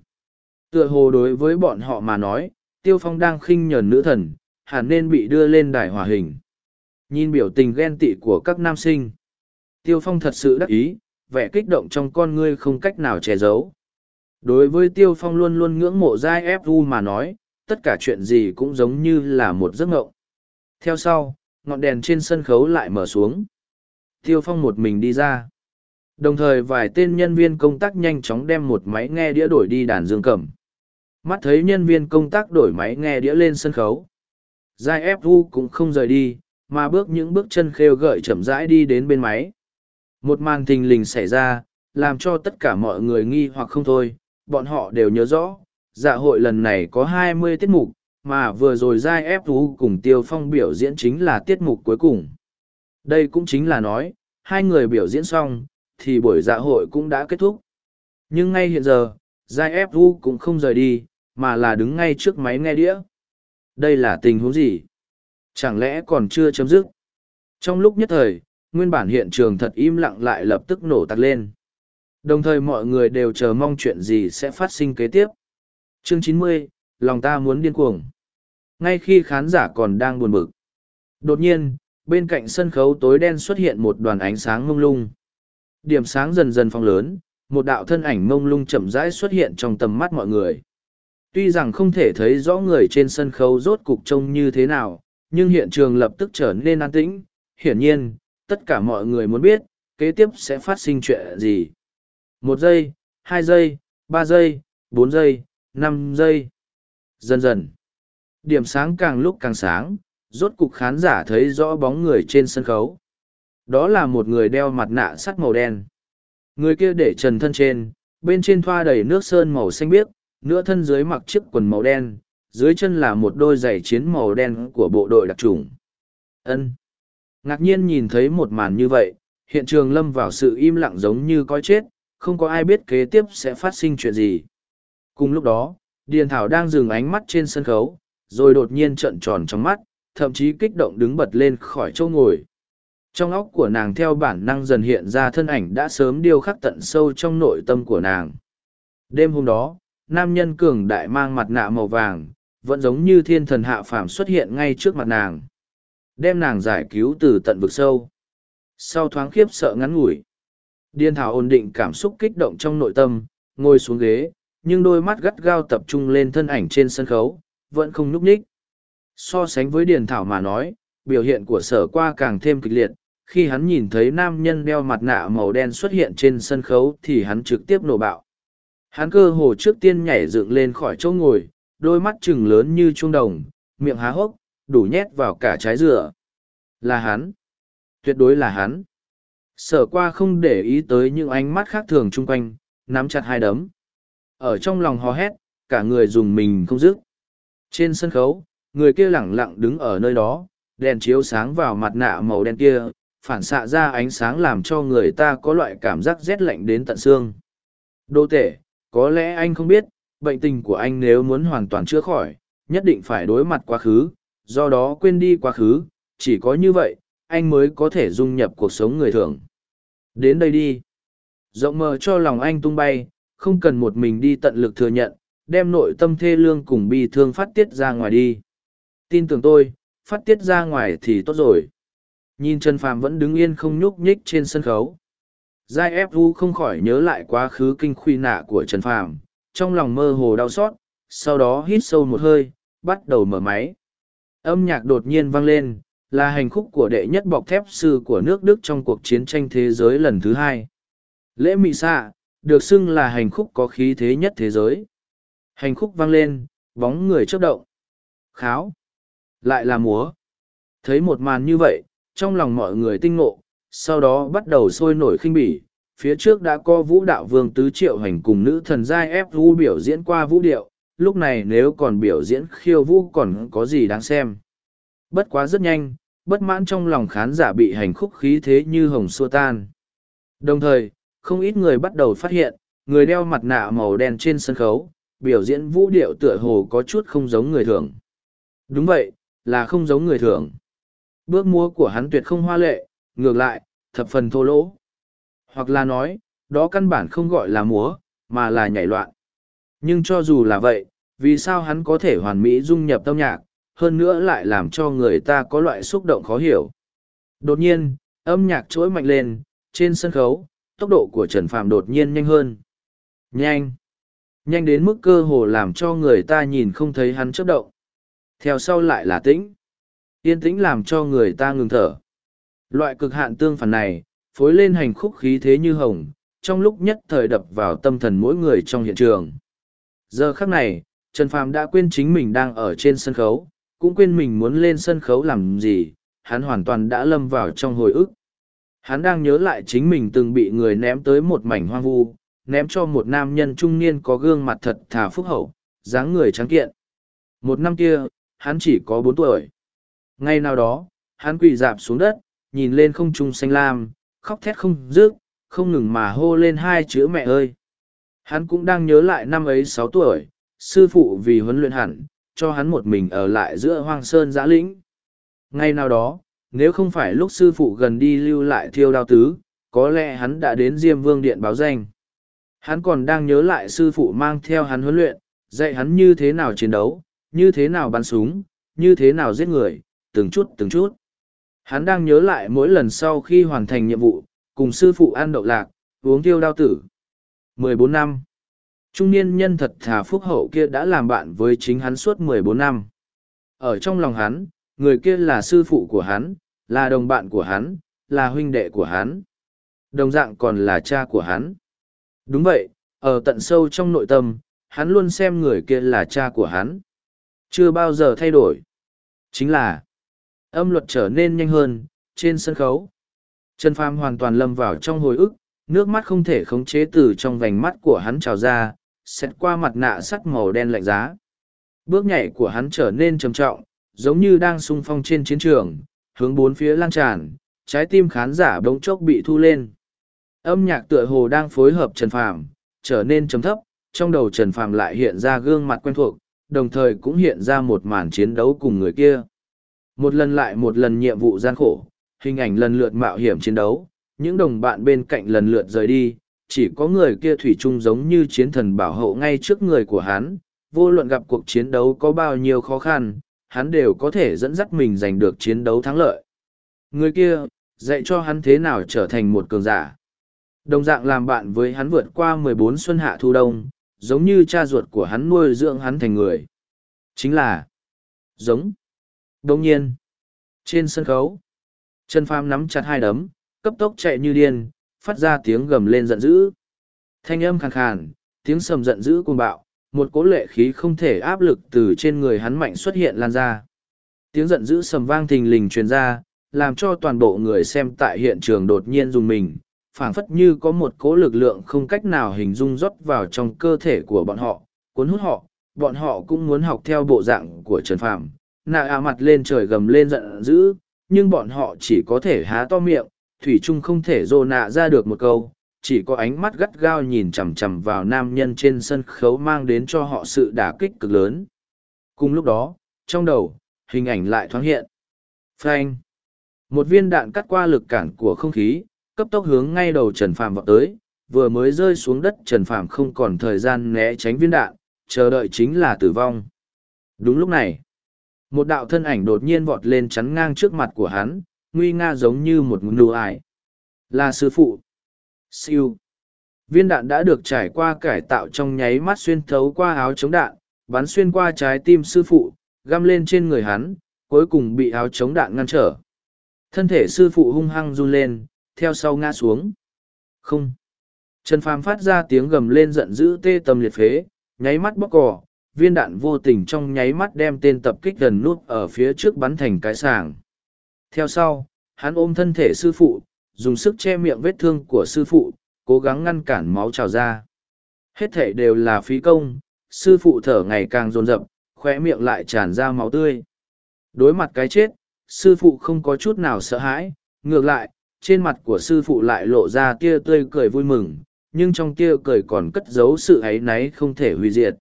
Tựa hồ đối với bọn họ mà nói, tiêu phong đang khinh nhờn nữ thần, hẳn nên bị đưa lên đài hòa hình. Nhìn biểu tình ghen tị của các nam sinh. Tiêu phong thật sự đắc ý vẻ kích động trong con ngươi không cách nào che giấu. Đối với tiêu phong luôn luôn ngưỡng mộ giai ép vu mà nói, tất cả chuyện gì cũng giống như là một giấc ngộng. Theo sau, ngọn đèn trên sân khấu lại mở xuống. Tiêu phong một mình đi ra. Đồng thời vài tên nhân viên công tác nhanh chóng đem một máy nghe đĩa đổi đi đàn dương cầm. Mắt thấy nhân viên công tác đổi máy nghe đĩa lên sân khấu. Giai ép vu cũng không rời đi, mà bước những bước chân khêu gợi chậm rãi đi đến bên máy một màn thình lình xảy ra, làm cho tất cả mọi người nghi hoặc không thôi, bọn họ đều nhớ rõ dạ hội lần này có hai mươi tiết mục, mà vừa rồi giai ép thú cùng tiêu phong biểu diễn chính là tiết mục cuối cùng. Đây cũng chính là nói, hai người biểu diễn xong, thì buổi dạ hội cũng đã kết thúc. Nhưng ngay hiện giờ, giai ép thú cũng không rời đi, mà là đứng ngay trước máy nghe đĩa. Đây là tình huống gì? Chẳng lẽ còn chưa chấm dứt? Trong lúc nhất thời nguyên bản hiện trường thật im lặng lại lập tức nổ tạc lên. Đồng thời mọi người đều chờ mong chuyện gì sẽ phát sinh kế tiếp. Chương chín mươi, lòng ta muốn điên cuồng. Ngay khi khán giả còn đang buồn bực, đột nhiên, bên cạnh sân khấu tối đen xuất hiện một đoàn ánh sáng mông lung. Điểm sáng dần dần phong lớn, một đạo thân ảnh mông lung chậm rãi xuất hiện trong tầm mắt mọi người. Tuy rằng không thể thấy rõ người trên sân khấu rốt cục trông như thế nào, nhưng hiện trường lập tức trở nên an tĩnh. Hiển nhiên tất cả mọi người muốn biết, kế tiếp sẽ phát sinh chuyện gì. Một giây, hai giây, ba giây, bốn giây, năm giây. Dần dần. Điểm sáng càng lúc càng sáng, rốt cục khán giả thấy rõ bóng người trên sân khấu. Đó là một người đeo mặt nạ sắt màu đen. Người kia để trần thân trên, bên trên thoa đầy nước sơn màu xanh biếc, nửa thân dưới mặc chiếc quần màu đen, dưới chân là một đôi giày chiến màu đen của bộ đội đặc trùng. Ân ngạc nhiên nhìn thấy một màn như vậy, hiện trường lâm vào sự im lặng giống như coi chết, không có ai biết kế tiếp sẽ phát sinh chuyện gì. Cùng lúc đó, điền thảo đang dừng ánh mắt trên sân khấu, rồi đột nhiên trợn tròn trong mắt, thậm chí kích động đứng bật lên khỏi chỗ ngồi. Trong óc của nàng theo bản năng dần hiện ra thân ảnh đã sớm điêu khắc tận sâu trong nội tâm của nàng. Đêm hôm đó, nam nhân cường đại mang mặt nạ màu vàng, vẫn giống như thiên thần hạ phàm xuất hiện ngay trước mặt nàng đem nàng giải cứu từ tận vực sâu. Sau thoáng khiếp sợ ngắn ngủi điên thảo ổn định cảm xúc kích động trong nội tâm, ngồi xuống ghế, nhưng đôi mắt gắt gao tập trung lên thân ảnh trên sân khấu, vẫn không nhúc nhích. So sánh với điền thảo mà nói, biểu hiện của sở qua càng thêm kịch liệt, khi hắn nhìn thấy nam nhân đeo mặt nạ màu đen xuất hiện trên sân khấu thì hắn trực tiếp nổ bạo. Hắn cơ hồ trước tiên nhảy dựng lên khỏi chỗ ngồi, đôi mắt chừng lớn như chuông đồng, miệng há hốc đủ nhét vào cả trái dừa. Là hắn. Tuyệt đối là hắn. Sở qua không để ý tới những ánh mắt khác thường chung quanh, nắm chặt hai đấm. Ở trong lòng hò hét, cả người dùng mình không dứt. Trên sân khấu, người kia lẳng lặng đứng ở nơi đó, đèn chiếu sáng vào mặt nạ màu đen kia, phản xạ ra ánh sáng làm cho người ta có loại cảm giác rét lạnh đến tận xương. Đô tể, có lẽ anh không biết, bệnh tình của anh nếu muốn hoàn toàn chữa khỏi, nhất định phải đối mặt quá khứ do đó quên đi quá khứ, chỉ có như vậy, anh mới có thể dung nhập cuộc sống người thường. Đến đây đi. Rộng mờ cho lòng anh tung bay, không cần một mình đi tận lực thừa nhận, đem nội tâm thê lương cùng bi thương phát tiết ra ngoài đi. Tin tưởng tôi, phát tiết ra ngoài thì tốt rồi. Nhìn trần phàm vẫn đứng yên không nhúc nhích trên sân khấu. Giai ép u không khỏi nhớ lại quá khứ kinh khuy nạ của trần phàm, trong lòng mơ hồ đau xót, sau đó hít sâu một hơi, bắt đầu mở máy âm nhạc đột nhiên vang lên, là hành khúc của đệ nhất bọc thép sư của nước đức trong cuộc chiến tranh thế giới lần thứ hai. Lễ mị xạ được xưng là hành khúc có khí thế nhất thế giới. Hành khúc vang lên, bóng người chớp động. Kháo, lại là múa. Thấy một màn như vậy, trong lòng mọi người tinh ngộ, sau đó bắt đầu sôi nổi khinh bỉ. Phía trước đã có vũ đạo vương tứ triệu hành cùng nữ thần giai ép vu biểu diễn qua vũ điệu lúc này nếu còn biểu diễn khiêu vũ còn có gì đáng xem bất quá rất nhanh bất mãn trong lòng khán giả bị hành khúc khí thế như hồng xua tan. Đồng thời, không ít người bắt đầu phát hiện, người đeo mặt nạ màu đen trên sân khấu, biểu diễn vũ điệu tựa hồ có chút không giống người thường. Đúng vậy, là không giống người thường. Bước múa của hắn tuyệt không hoa lệ, ngược lại, thập phần thô lỗ. Hoặc là nói, đó căn bản không gọi là múa, mà là nhảy loạn. Nhưng cho dù là vậy, vì sao hắn có thể hoàn mỹ dung nhập tâm nhạc, hơn nữa lại làm cho người ta có loại xúc động khó hiểu. Đột nhiên, âm nhạc trỗi mạnh lên, trên sân khấu, tốc độ của Trần Phạm đột nhiên nhanh hơn. Nhanh! Nhanh đến mức cơ hồ làm cho người ta nhìn không thấy hắn chấp động. Theo sau lại là tĩnh. Yên tĩnh làm cho người ta ngừng thở. Loại cực hạn tương phản này, phối lên hành khúc khí thế như hồng, trong lúc nhất thời đập vào tâm thần mỗi người trong hiện trường. Giờ khắc này, Trần Phàm đã quên chính mình đang ở trên sân khấu, cũng quên mình muốn lên sân khấu làm gì, hắn hoàn toàn đã lâm vào trong hồi ức. Hắn đang nhớ lại chính mình từng bị người ném tới một mảnh hoang vu, ném cho một nam nhân trung niên có gương mặt thật thà phúc hậu, dáng người trắng kiện. Một năm kia, hắn chỉ có bốn tuổi. Ngay nào đó, hắn quỳ dạp xuống đất, nhìn lên không trung xanh lam, khóc thét không dứt, không ngừng mà hô lên hai chữ mẹ ơi. Hắn cũng đang nhớ lại năm ấy sáu tuổi, sư phụ vì huấn luyện hẳn, cho hắn một mình ở lại giữa hoang sơn giã lĩnh. Ngay nào đó, nếu không phải lúc sư phụ gần đi lưu lại thiêu đao tứ, có lẽ hắn đã đến Diêm Vương Điện báo danh. Hắn còn đang nhớ lại sư phụ mang theo hắn huấn luyện, dạy hắn như thế nào chiến đấu, như thế nào bắn súng, như thế nào giết người, từng chút từng chút. Hắn đang nhớ lại mỗi lần sau khi hoàn thành nhiệm vụ, cùng sư phụ ăn đậu lạc, uống tiêu đao tử. 14 năm. Trung niên nhân thật thà phúc hậu kia đã làm bạn với chính hắn suốt 14 năm. Ở trong lòng hắn, người kia là sư phụ của hắn, là đồng bạn của hắn, là huynh đệ của hắn. Đồng dạng còn là cha của hắn. Đúng vậy, ở tận sâu trong nội tâm, hắn luôn xem người kia là cha của hắn. Chưa bao giờ thay đổi. Chính là, âm luật trở nên nhanh hơn, trên sân khấu. Trần Phàm hoàn toàn lâm vào trong hồi ức, nước mắt không thể khống chế từ trong vành mắt của hắn trào ra, xét qua mặt nạ sắt màu đen lạnh giá. Bước nhảy của hắn trở nên trầm trọng, giống như đang sung phong trên chiến trường, hướng bốn phía lan tràn, trái tim khán giả bỗng chốc bị thu lên. Âm nhạc tựa hồ đang phối hợp Trần Phàm, trở nên trầm thấp, trong đầu Trần Phàm lại hiện ra gương mặt quen thuộc, đồng thời cũng hiện ra một màn chiến đấu cùng người kia. Một lần lại một lần nhiệm vụ gian khổ, hình ảnh lần lượt mạo hiểm chiến đấu, những đồng bạn bên cạnh lần lượt rời đi, chỉ có người kia thủy chung giống như chiến thần bảo hộ ngay trước người của hắn, vô luận gặp cuộc chiến đấu có bao nhiêu khó khăn, hắn đều có thể dẫn dắt mình giành được chiến đấu thắng lợi. Người kia, dạy cho hắn thế nào trở thành một cường giả. Đồng dạng làm bạn với hắn vượt qua mười bốn xuân hạ thu đông, giống như cha ruột của hắn nuôi dưỡng hắn thành người. Chính là giống. Đồng nhiên, trên sân khấu, Trần Phàm nắm chặt hai đấm, cấp tốc chạy như điên, phát ra tiếng gầm lên giận dữ. Thanh âm khàn khàn, tiếng sầm giận dữ cuồng bạo, một cỗ lệ khí không thể áp lực từ trên người hắn mạnh xuất hiện lan ra. Tiếng giận dữ sầm vang thình lình truyền ra, làm cho toàn bộ người xem tại hiện trường đột nhiên dùng mình, phảng phất như có một cỗ lực lượng không cách nào hình dung rót vào trong cơ thể của bọn họ, cuốn hút họ, bọn họ cũng muốn học theo bộ dạng của Trần Phàm. Nạ à mặt lên trời gầm lên giận dữ, nhưng bọn họ chỉ có thể há to miệng, thủy trung không thể dô nạ ra được một câu, chỉ có ánh mắt gắt gao nhìn chằm chằm vào nam nhân trên sân khấu mang đến cho họ sự đả kích cực lớn. Cùng lúc đó, trong đầu, hình ảnh lại thoáng hiện. Phanh! Một viên đạn cắt qua lực cản của không khí, cấp tốc hướng ngay đầu trần phàm vào tới, vừa mới rơi xuống đất trần phàm không còn thời gian né tránh viên đạn, chờ đợi chính là tử vong. Đúng lúc này, một đạo thân ảnh đột nhiên vọt lên chắn ngang trước mặt của hắn nguy nga giống như một ngụ ải. Là sư phụ. Siêu. Viên đạn đã được trải qua cải tạo trong nháy mắt xuyên thấu qua áo chống đạn, bắn xuyên qua trái tim sư phụ, găm lên trên người hắn, cuối cùng bị áo chống đạn ngăn trở. Thân thể sư phụ hung hăng run lên, theo sau ngã xuống. Không. Trần Phàm phát ra tiếng gầm lên giận dữ tê tầm liệt phế, nháy mắt bóc cỏ, viên đạn vô tình trong nháy mắt đem tên tập kích gần nút ở phía trước bắn thành cái sàng. Theo sau, hắn ôm thân thể sư phụ, dùng sức che miệng vết thương của sư phụ, cố gắng ngăn cản máu trào ra. Hết thể đều là phí công, sư phụ thở ngày càng dồn dập, khóe miệng lại tràn ra máu tươi. Đối mặt cái chết, sư phụ không có chút nào sợ hãi, ngược lại, trên mặt của sư phụ lại lộ ra tia tươi cười vui mừng, nhưng trong tia cười còn cất giấu sự áy náy không thể hủy diệt.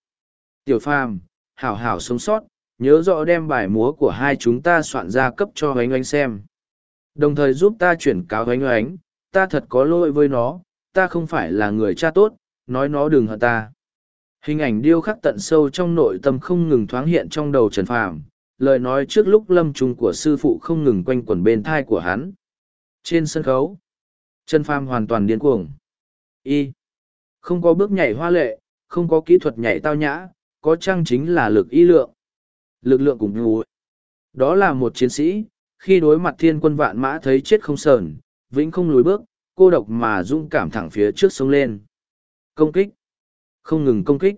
Tiểu phàm, hảo hảo sống sót, nhớ rõ đem bài múa của hai chúng ta soạn ra cấp cho oánh oánh xem. Đồng thời giúp ta chuyển cáo oánh oánh, ta thật có lỗi với nó, ta không phải là người cha tốt, nói nó đừng hận ta. Hình ảnh điêu khắc tận sâu trong nội tâm không ngừng thoáng hiện trong đầu Trần Phàm, lời nói trước lúc lâm trùng của sư phụ không ngừng quanh quẩn bên thai của hắn. Trên sân khấu, Trần Phàm hoàn toàn điên cuồng. Y. Không có bước nhảy hoa lệ, không có kỹ thuật nhảy tao nhã, có trang chính là lực y lượng. Lực lượng cùng ngủ. Đó là một chiến sĩ, khi đối mặt thiên quân vạn mã thấy chết không sờn, vĩnh không lùi bước, cô độc mà dũng cảm thẳng phía trước sông lên. Công kích. Không ngừng công kích.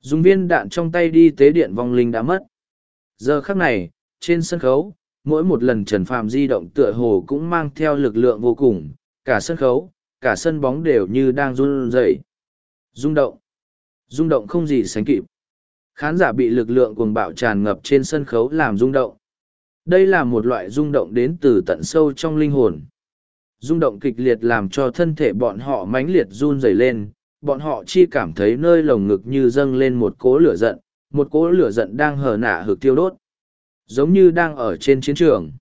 Dùng viên đạn trong tay đi tế điện vong linh đã mất. Giờ khắc này, trên sân khấu, mỗi một lần Trần Phàm di động tựa hồ cũng mang theo lực lượng vô cùng, cả sân khấu, cả sân bóng đều như đang run rẩy. Rung động. Rung động không gì sánh kịp. Khán giả bị lực lượng cuồng bạo tràn ngập trên sân khấu làm rung động. Đây là một loại rung động đến từ tận sâu trong linh hồn. Rung động kịch liệt làm cho thân thể bọn họ mãnh liệt run rẩy lên, bọn họ chi cảm thấy nơi lồng ngực như dâng lên một cỗ lửa giận, một cỗ lửa giận đang hở nả hực tiêu đốt. Giống như đang ở trên chiến trường.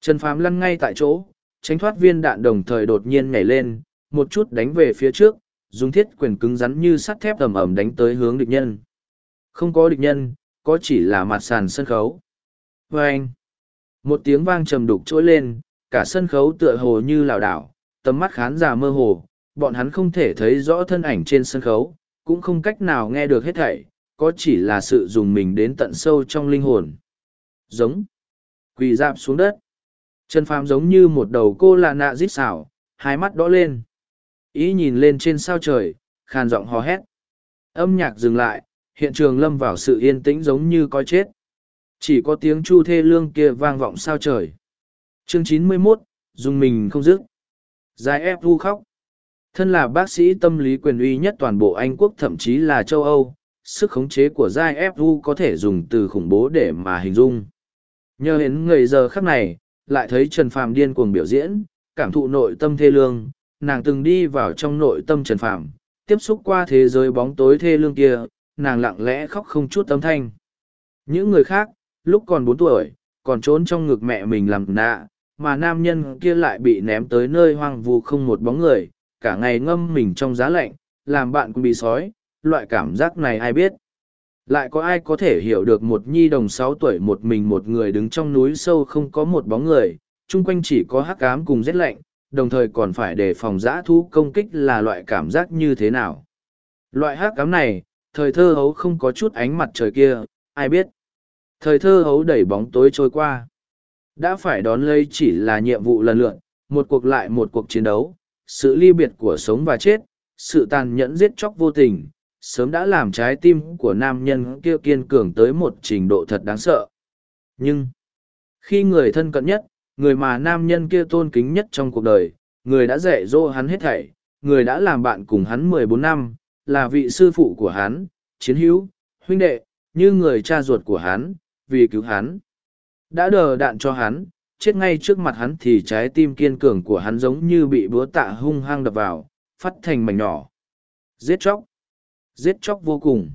Trần Phàm lăn ngay tại chỗ, tránh thoát viên đạn đồng thời đột nhiên nhảy lên, một chút đánh về phía trước, dùng thiết quyền cứng rắn như sắt thép ầm ầm đánh tới hướng địch nhân. Không có địch nhân, có chỉ là mặt sàn sân khấu. Và anh, một tiếng vang trầm đục trỗi lên, cả sân khấu tựa hồ như lảo đảo, tầm mắt khán giả mơ hồ, bọn hắn không thể thấy rõ thân ảnh trên sân khấu, cũng không cách nào nghe được hết thảy, có chỉ là sự dùng mình đến tận sâu trong linh hồn. Giống, quỳ dạp xuống đất. Trần Phàm giống như một đầu cô lạ nạ rít xảo, hai mắt đỏ lên. Ý nhìn lên trên sao trời, khàn giọng hò hét. Âm nhạc dừng lại, hiện trường lâm vào sự yên tĩnh giống như coi chết. Chỉ có tiếng chu thê lương kia vang vọng sao trời. Chương chín mươi 91, dùng mình không dứt. Dài ép vu khóc. Thân là bác sĩ tâm lý quyền uy nhất toàn bộ Anh quốc thậm chí là châu Âu, sức khống chế của Giai FU có thể dùng từ khủng bố để mà hình dung. Nhờ đến người giờ khắc này, lại thấy Trần Phàm điên cuồng biểu diễn, cảm thụ nội tâm thê lương, nàng từng đi vào trong nội tâm Trần Phàm, tiếp xúc qua thế giới bóng tối thê lương kia, nàng lặng lẽ khóc không chút âm thanh. Những người khác, lúc còn bốn tuổi, còn trốn trong ngực mẹ mình làm nạ, mà nam nhân kia lại bị ném tới nơi hoang vu không một bóng người, cả ngày ngâm mình trong giá lạnh, làm bạn cũng bị sói, loại cảm giác này ai biết. Lại có ai có thể hiểu được một nhi đồng sáu tuổi một mình một người đứng trong núi sâu không có một bóng người, chung quanh chỉ có hắc ám cùng rét lạnh, đồng thời còn phải đề phòng giã thú công kích là loại cảm giác như thế nào. Loại hắc ám này, thời thơ hấu không có chút ánh mặt trời kia, ai biết. Thời thơ hấu đẩy bóng tối trôi qua. Đã phải đón lấy chỉ là nhiệm vụ lần lượt, một cuộc lại một cuộc chiến đấu, sự ly biệt của sống và chết, sự tàn nhẫn giết chóc vô tình, sớm đã làm trái tim của nam nhân kia kiên cường tới một trình độ thật đáng sợ. Nhưng, khi người thân cận nhất, người mà nam nhân kia tôn kính nhất trong cuộc đời, người đã dạy dỗ hắn hết thảy, người đã làm bạn cùng hắn mười bốn năm, là vị sư phụ của hắn, chiến hữu, huynh đệ, như người cha ruột của hắn, vì cứu hắn. Đã đờ đạn cho hắn, chết ngay trước mặt hắn thì trái tim kiên cường của hắn giống như bị búa tạ hung hăng đập vào, phát thành mảnh nhỏ. Giết chóc. Giết chóc vô cùng.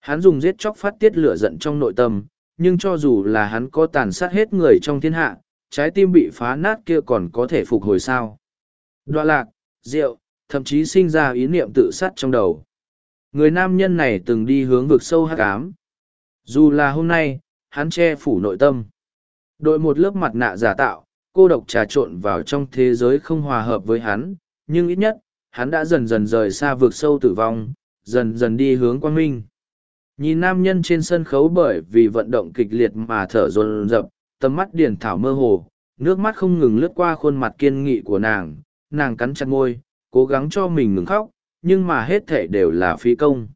Hắn dùng giết chóc phát tiết lửa giận trong nội tâm, nhưng cho dù là hắn có tàn sát hết người trong thiên hạ, trái tim bị phá nát kia còn có thể phục hồi sao. Đoạ lạc, rượu, thậm chí sinh ra ý niệm tự sát trong đầu. Người nam nhân này từng đi hướng vực sâu hắc ám. Dù là hôm nay, hắn che phủ nội tâm. Đội một lớp mặt nạ giả tạo, cô độc trà trộn vào trong thế giới không hòa hợp với hắn, nhưng ít nhất, hắn đã dần dần rời xa vực sâu tử vong, dần dần đi hướng quang minh. Nhìn nam nhân trên sân khấu bởi vì vận động kịch liệt mà thở dồn dập, tầm mắt điển thảo mơ hồ, nước mắt không ngừng lướt qua khuôn mặt kiên nghị của nàng, nàng cắn chặt môi, cố gắng cho mình ngừng khóc, nhưng mà hết thể đều là phí công.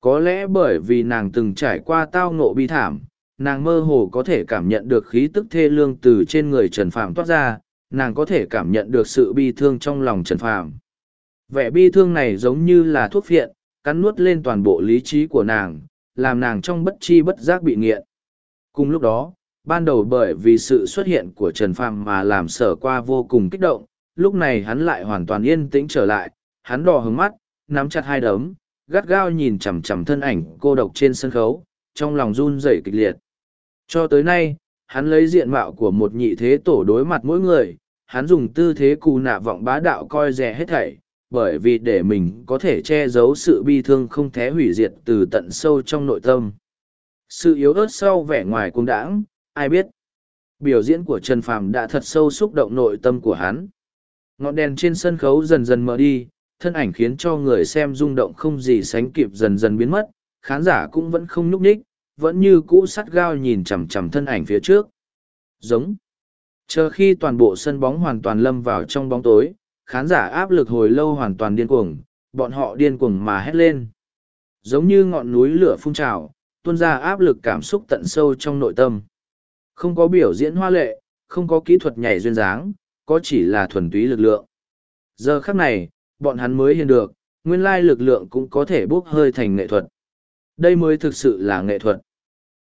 Có lẽ bởi vì nàng từng trải qua tao ngộ bi thảm, nàng mơ hồ có thể cảm nhận được khí tức thê lương từ trên người Trần Phàm toát ra, nàng có thể cảm nhận được sự bi thương trong lòng Trần Phàm. Vẻ bi thương này giống như là thuốc phiện, cắn nuốt lên toàn bộ lý trí của nàng, làm nàng trong bất chi bất giác bị nghiện. Cùng lúc đó, ban đầu bởi vì sự xuất hiện của Trần Phàm mà làm sở qua vô cùng kích động, lúc này hắn lại hoàn toàn yên tĩnh trở lại, hắn đỏ hứng mắt, nắm chặt hai đấm, gắt gao nhìn chằm chằm thân ảnh cô độc trên sân khấu, trong lòng run rẩy kịch liệt. Cho tới nay, hắn lấy diện mạo của một nhị thế tổ đối mặt mỗi người, hắn dùng tư thế cù nạ vọng bá đạo coi rẻ hết thảy, bởi vì để mình có thể che giấu sự bi thương không thể hủy diệt từ tận sâu trong nội tâm. Sự yếu ớt sau vẻ ngoài cung đãng, ai biết. Biểu diễn của Trần Phàm đã thật sâu xúc động nội tâm của hắn. Ngọn đèn trên sân khấu dần dần mở đi, thân ảnh khiến cho người xem rung động không gì sánh kịp dần dần biến mất, khán giả cũng vẫn không nhúc nhích, vẫn như cũ sắt gao nhìn chằm chằm thân ảnh phía trước. Giống. Chờ khi toàn bộ sân bóng hoàn toàn lâm vào trong bóng tối, khán giả áp lực hồi lâu hoàn toàn điên cuồng, bọn họ điên cuồng mà hét lên. Giống như ngọn núi lửa phun trào, tuôn ra áp lực cảm xúc tận sâu trong nội tâm. Không có biểu diễn hoa lệ, không có kỹ thuật nhảy duyên dáng, có chỉ là thuần túy lực lượng. Giờ khắc này, bọn hắn mới hiện được, nguyên lai lực lượng cũng có thể bốc hơi thành nghệ thuật. Đây mới thực sự là nghệ thuật.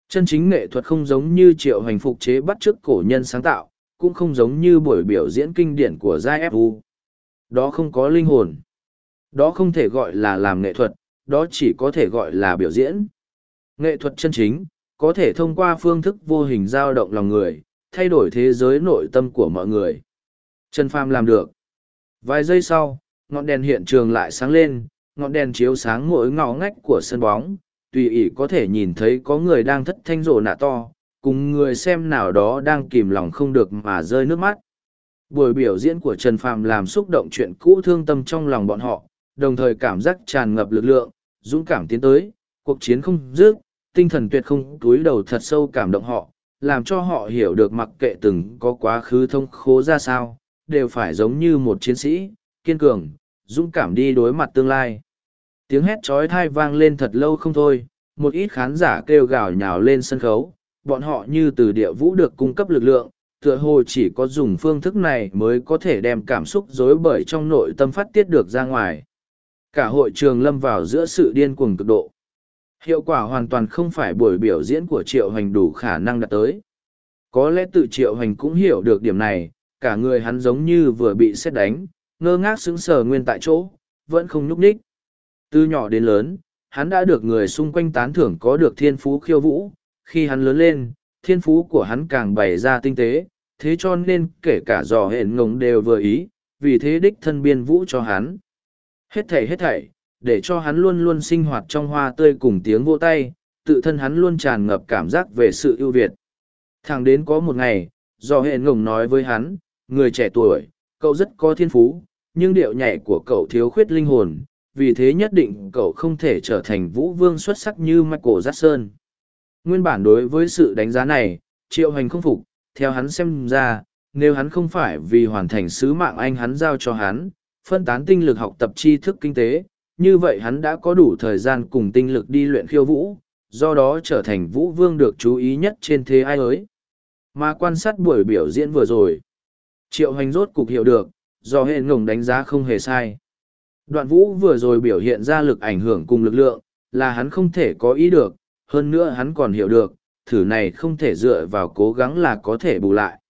Chân chính nghệ thuật không giống như triệu hành phục chế bắt chước cổ nhân sáng tạo, cũng không giống như buổi biểu diễn kinh điển của Giai Fu. Đó không có linh hồn. Đó không thể gọi là làm nghệ thuật, đó chỉ có thể gọi là biểu diễn. Nghệ thuật chân chính, có thể thông qua phương thức vô hình giao động lòng người, thay đổi thế giới nội tâm của mọi người. Trần Phàm làm được. Vài giây sau, ngọn đèn hiện trường lại sáng lên, ngọn đèn chiếu sáng mỗi ngõ ngách của sân bóng, tùy ý có thể nhìn thấy có người đang thất thanh rộ nạ to, cùng người xem nào đó đang kìm lòng không được mà rơi nước mắt. Buổi biểu diễn của Trần Phàm làm xúc động chuyện cũ thương tâm trong lòng bọn họ, đồng thời cảm giác tràn ngập lực lượng, dũng cảm tiến tới, cuộc chiến không dứt, tinh thần tuyệt không túi đầu thật sâu cảm động họ, làm cho họ hiểu được mặc kệ từng có quá khứ thông khố ra sao, đều phải giống như một chiến sĩ, kiên cường, dũng cảm đi đối mặt tương lai. Tiếng hét trói thai vang lên thật lâu không thôi, một ít khán giả kêu gào nhào lên sân khấu, bọn họ như từ địa vũ được cung cấp lực lượng, tựa hồ chỉ có dùng phương thức này mới có thể đem cảm xúc dối bời trong nội tâm phát tiết được ra ngoài. Cả hội trường lâm vào giữa sự điên cuồng cực độ. Hiệu quả hoàn toàn không phải buổi biểu diễn của Triệu Hành đủ khả năng đạt tới. Có lẽ tự Triệu Hành cũng hiểu được điểm này, cả người hắn giống như vừa bị xét đánh, ngơ ngác sững sờ nguyên tại chỗ, vẫn không nhúc nhích. Từ nhỏ đến lớn, hắn đã được người xung quanh tán thưởng có được thiên phú khiêu vũ, khi hắn lớn lên, thiên phú của hắn càng bày ra tinh tế, thế cho nên kể cả dò hẹn ngồng đều vừa ý, vì thế đích thân biên vũ cho hắn. Hết thảy hết thảy, để cho hắn luôn luôn sinh hoạt trong hoa tươi cùng tiếng vỗ tay, tự thân hắn luôn tràn ngập cảm giác về sự ưu việt. Thẳng đến có một ngày, dò hẹn ngồng nói với hắn, người trẻ tuổi, cậu rất có thiên phú, nhưng điệu nhảy của cậu thiếu khuyết linh hồn, vì thế nhất định cậu không thể trở thành vũ vương xuất sắc như Michael Jackson. Nguyên bản đối với sự đánh giá này, triệu hành không phục, theo hắn xem ra, nếu hắn không phải vì hoàn thành sứ mạng anh hắn giao cho hắn, phân tán tinh lực học tập tri thức kinh tế, như vậy hắn đã có đủ thời gian cùng tinh lực đi luyện khiêu vũ, do đó trở thành vũ vương được chú ý nhất trên thế ai ấy. Mà quan sát buổi biểu diễn vừa rồi, triệu hành rốt cục hiểu được, do hệ ngồng đánh giá không hề sai. Đoạn vũ vừa rồi biểu hiện ra lực ảnh hưởng cùng lực lượng, là hắn không thể có ý được, hơn nữa hắn còn hiểu được, thử này không thể dựa vào cố gắng là có thể bù lại.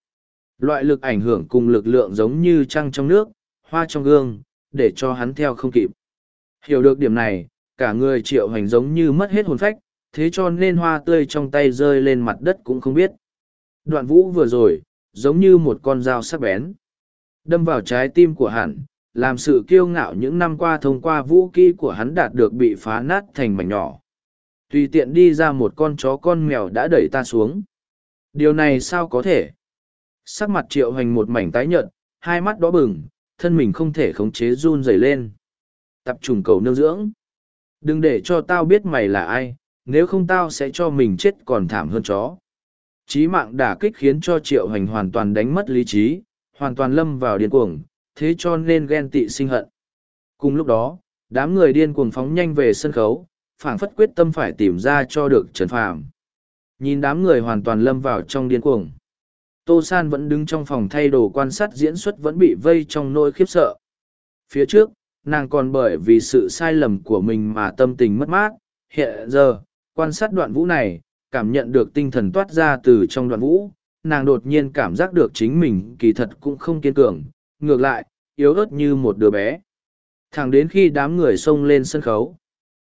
Loại lực ảnh hưởng cùng lực lượng giống như trăng trong nước, hoa trong gương, để cho hắn theo không kịp. Hiểu được điểm này, cả người triệu hành giống như mất hết hồn phách, thế cho nên hoa tươi trong tay rơi lên mặt đất cũng không biết. Đoạn vũ vừa rồi, giống như một con dao sắc bén. Đâm vào trái tim của hắn, làm sự kiêu ngạo những năm qua thông qua vũ kỹ của hắn đạt được bị phá nát thành mảnh nhỏ. Tùy tiện đi ra một con chó con mèo đã đẩy ta xuống. Điều này sao có thể? Sắc mặt triệu hành một mảnh tái nhợt, hai mắt đỏ bừng, thân mình không thể khống chế run rẩy lên. Tập trùng cầu nương dưỡng. Đừng để cho tao biết mày là ai, nếu không tao sẽ cho mình chết còn thảm hơn chó. Chí mạng đả kích khiến cho triệu hành hoàn toàn đánh mất lý trí, hoàn toàn lâm vào điên cuồng, thế cho nên ghen tị sinh hận. Cùng lúc đó, đám người điên cuồng phóng nhanh về sân khấu, phảng phất quyết tâm phải tìm ra cho được Trần Phàm. Nhìn đám người hoàn toàn lâm vào trong điên cuồng. Tô San vẫn đứng trong phòng thay đồ quan sát diễn xuất vẫn bị vây trong nỗi khiếp sợ. Phía trước, nàng còn bởi vì sự sai lầm của mình mà tâm tình mất mát. Hiện giờ, quan sát đoạn vũ này, cảm nhận được tinh thần toát ra từ trong đoạn vũ, nàng đột nhiên cảm giác được chính mình kỳ thật cũng không kiên cường, ngược lại, yếu ớt như một đứa bé. Thẳng đến khi đám người xông lên sân khấu,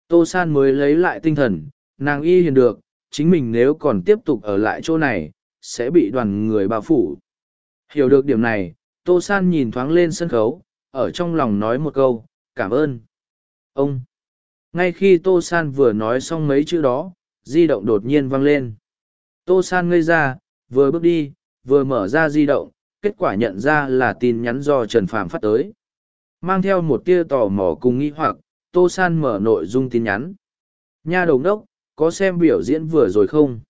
Tô San mới lấy lại tinh thần, nàng y hiền được, chính mình nếu còn tiếp tục ở lại chỗ này, sẽ bị đoàn người bao phủ. Hiểu được điểm này, Tô San nhìn thoáng lên sân khấu, ở trong lòng nói một câu, cảm ơn. Ông! Ngay khi Tô San vừa nói xong mấy chữ đó, di động đột nhiên vang lên. Tô San ngây ra, vừa bước đi, vừa mở ra di động, kết quả nhận ra là tin nhắn do Trần Phàm phát tới. Mang theo một tia tò mò cùng nghi hoặc, Tô San mở nội dung tin nhắn. Nha đồng đốc, có xem biểu diễn vừa rồi không?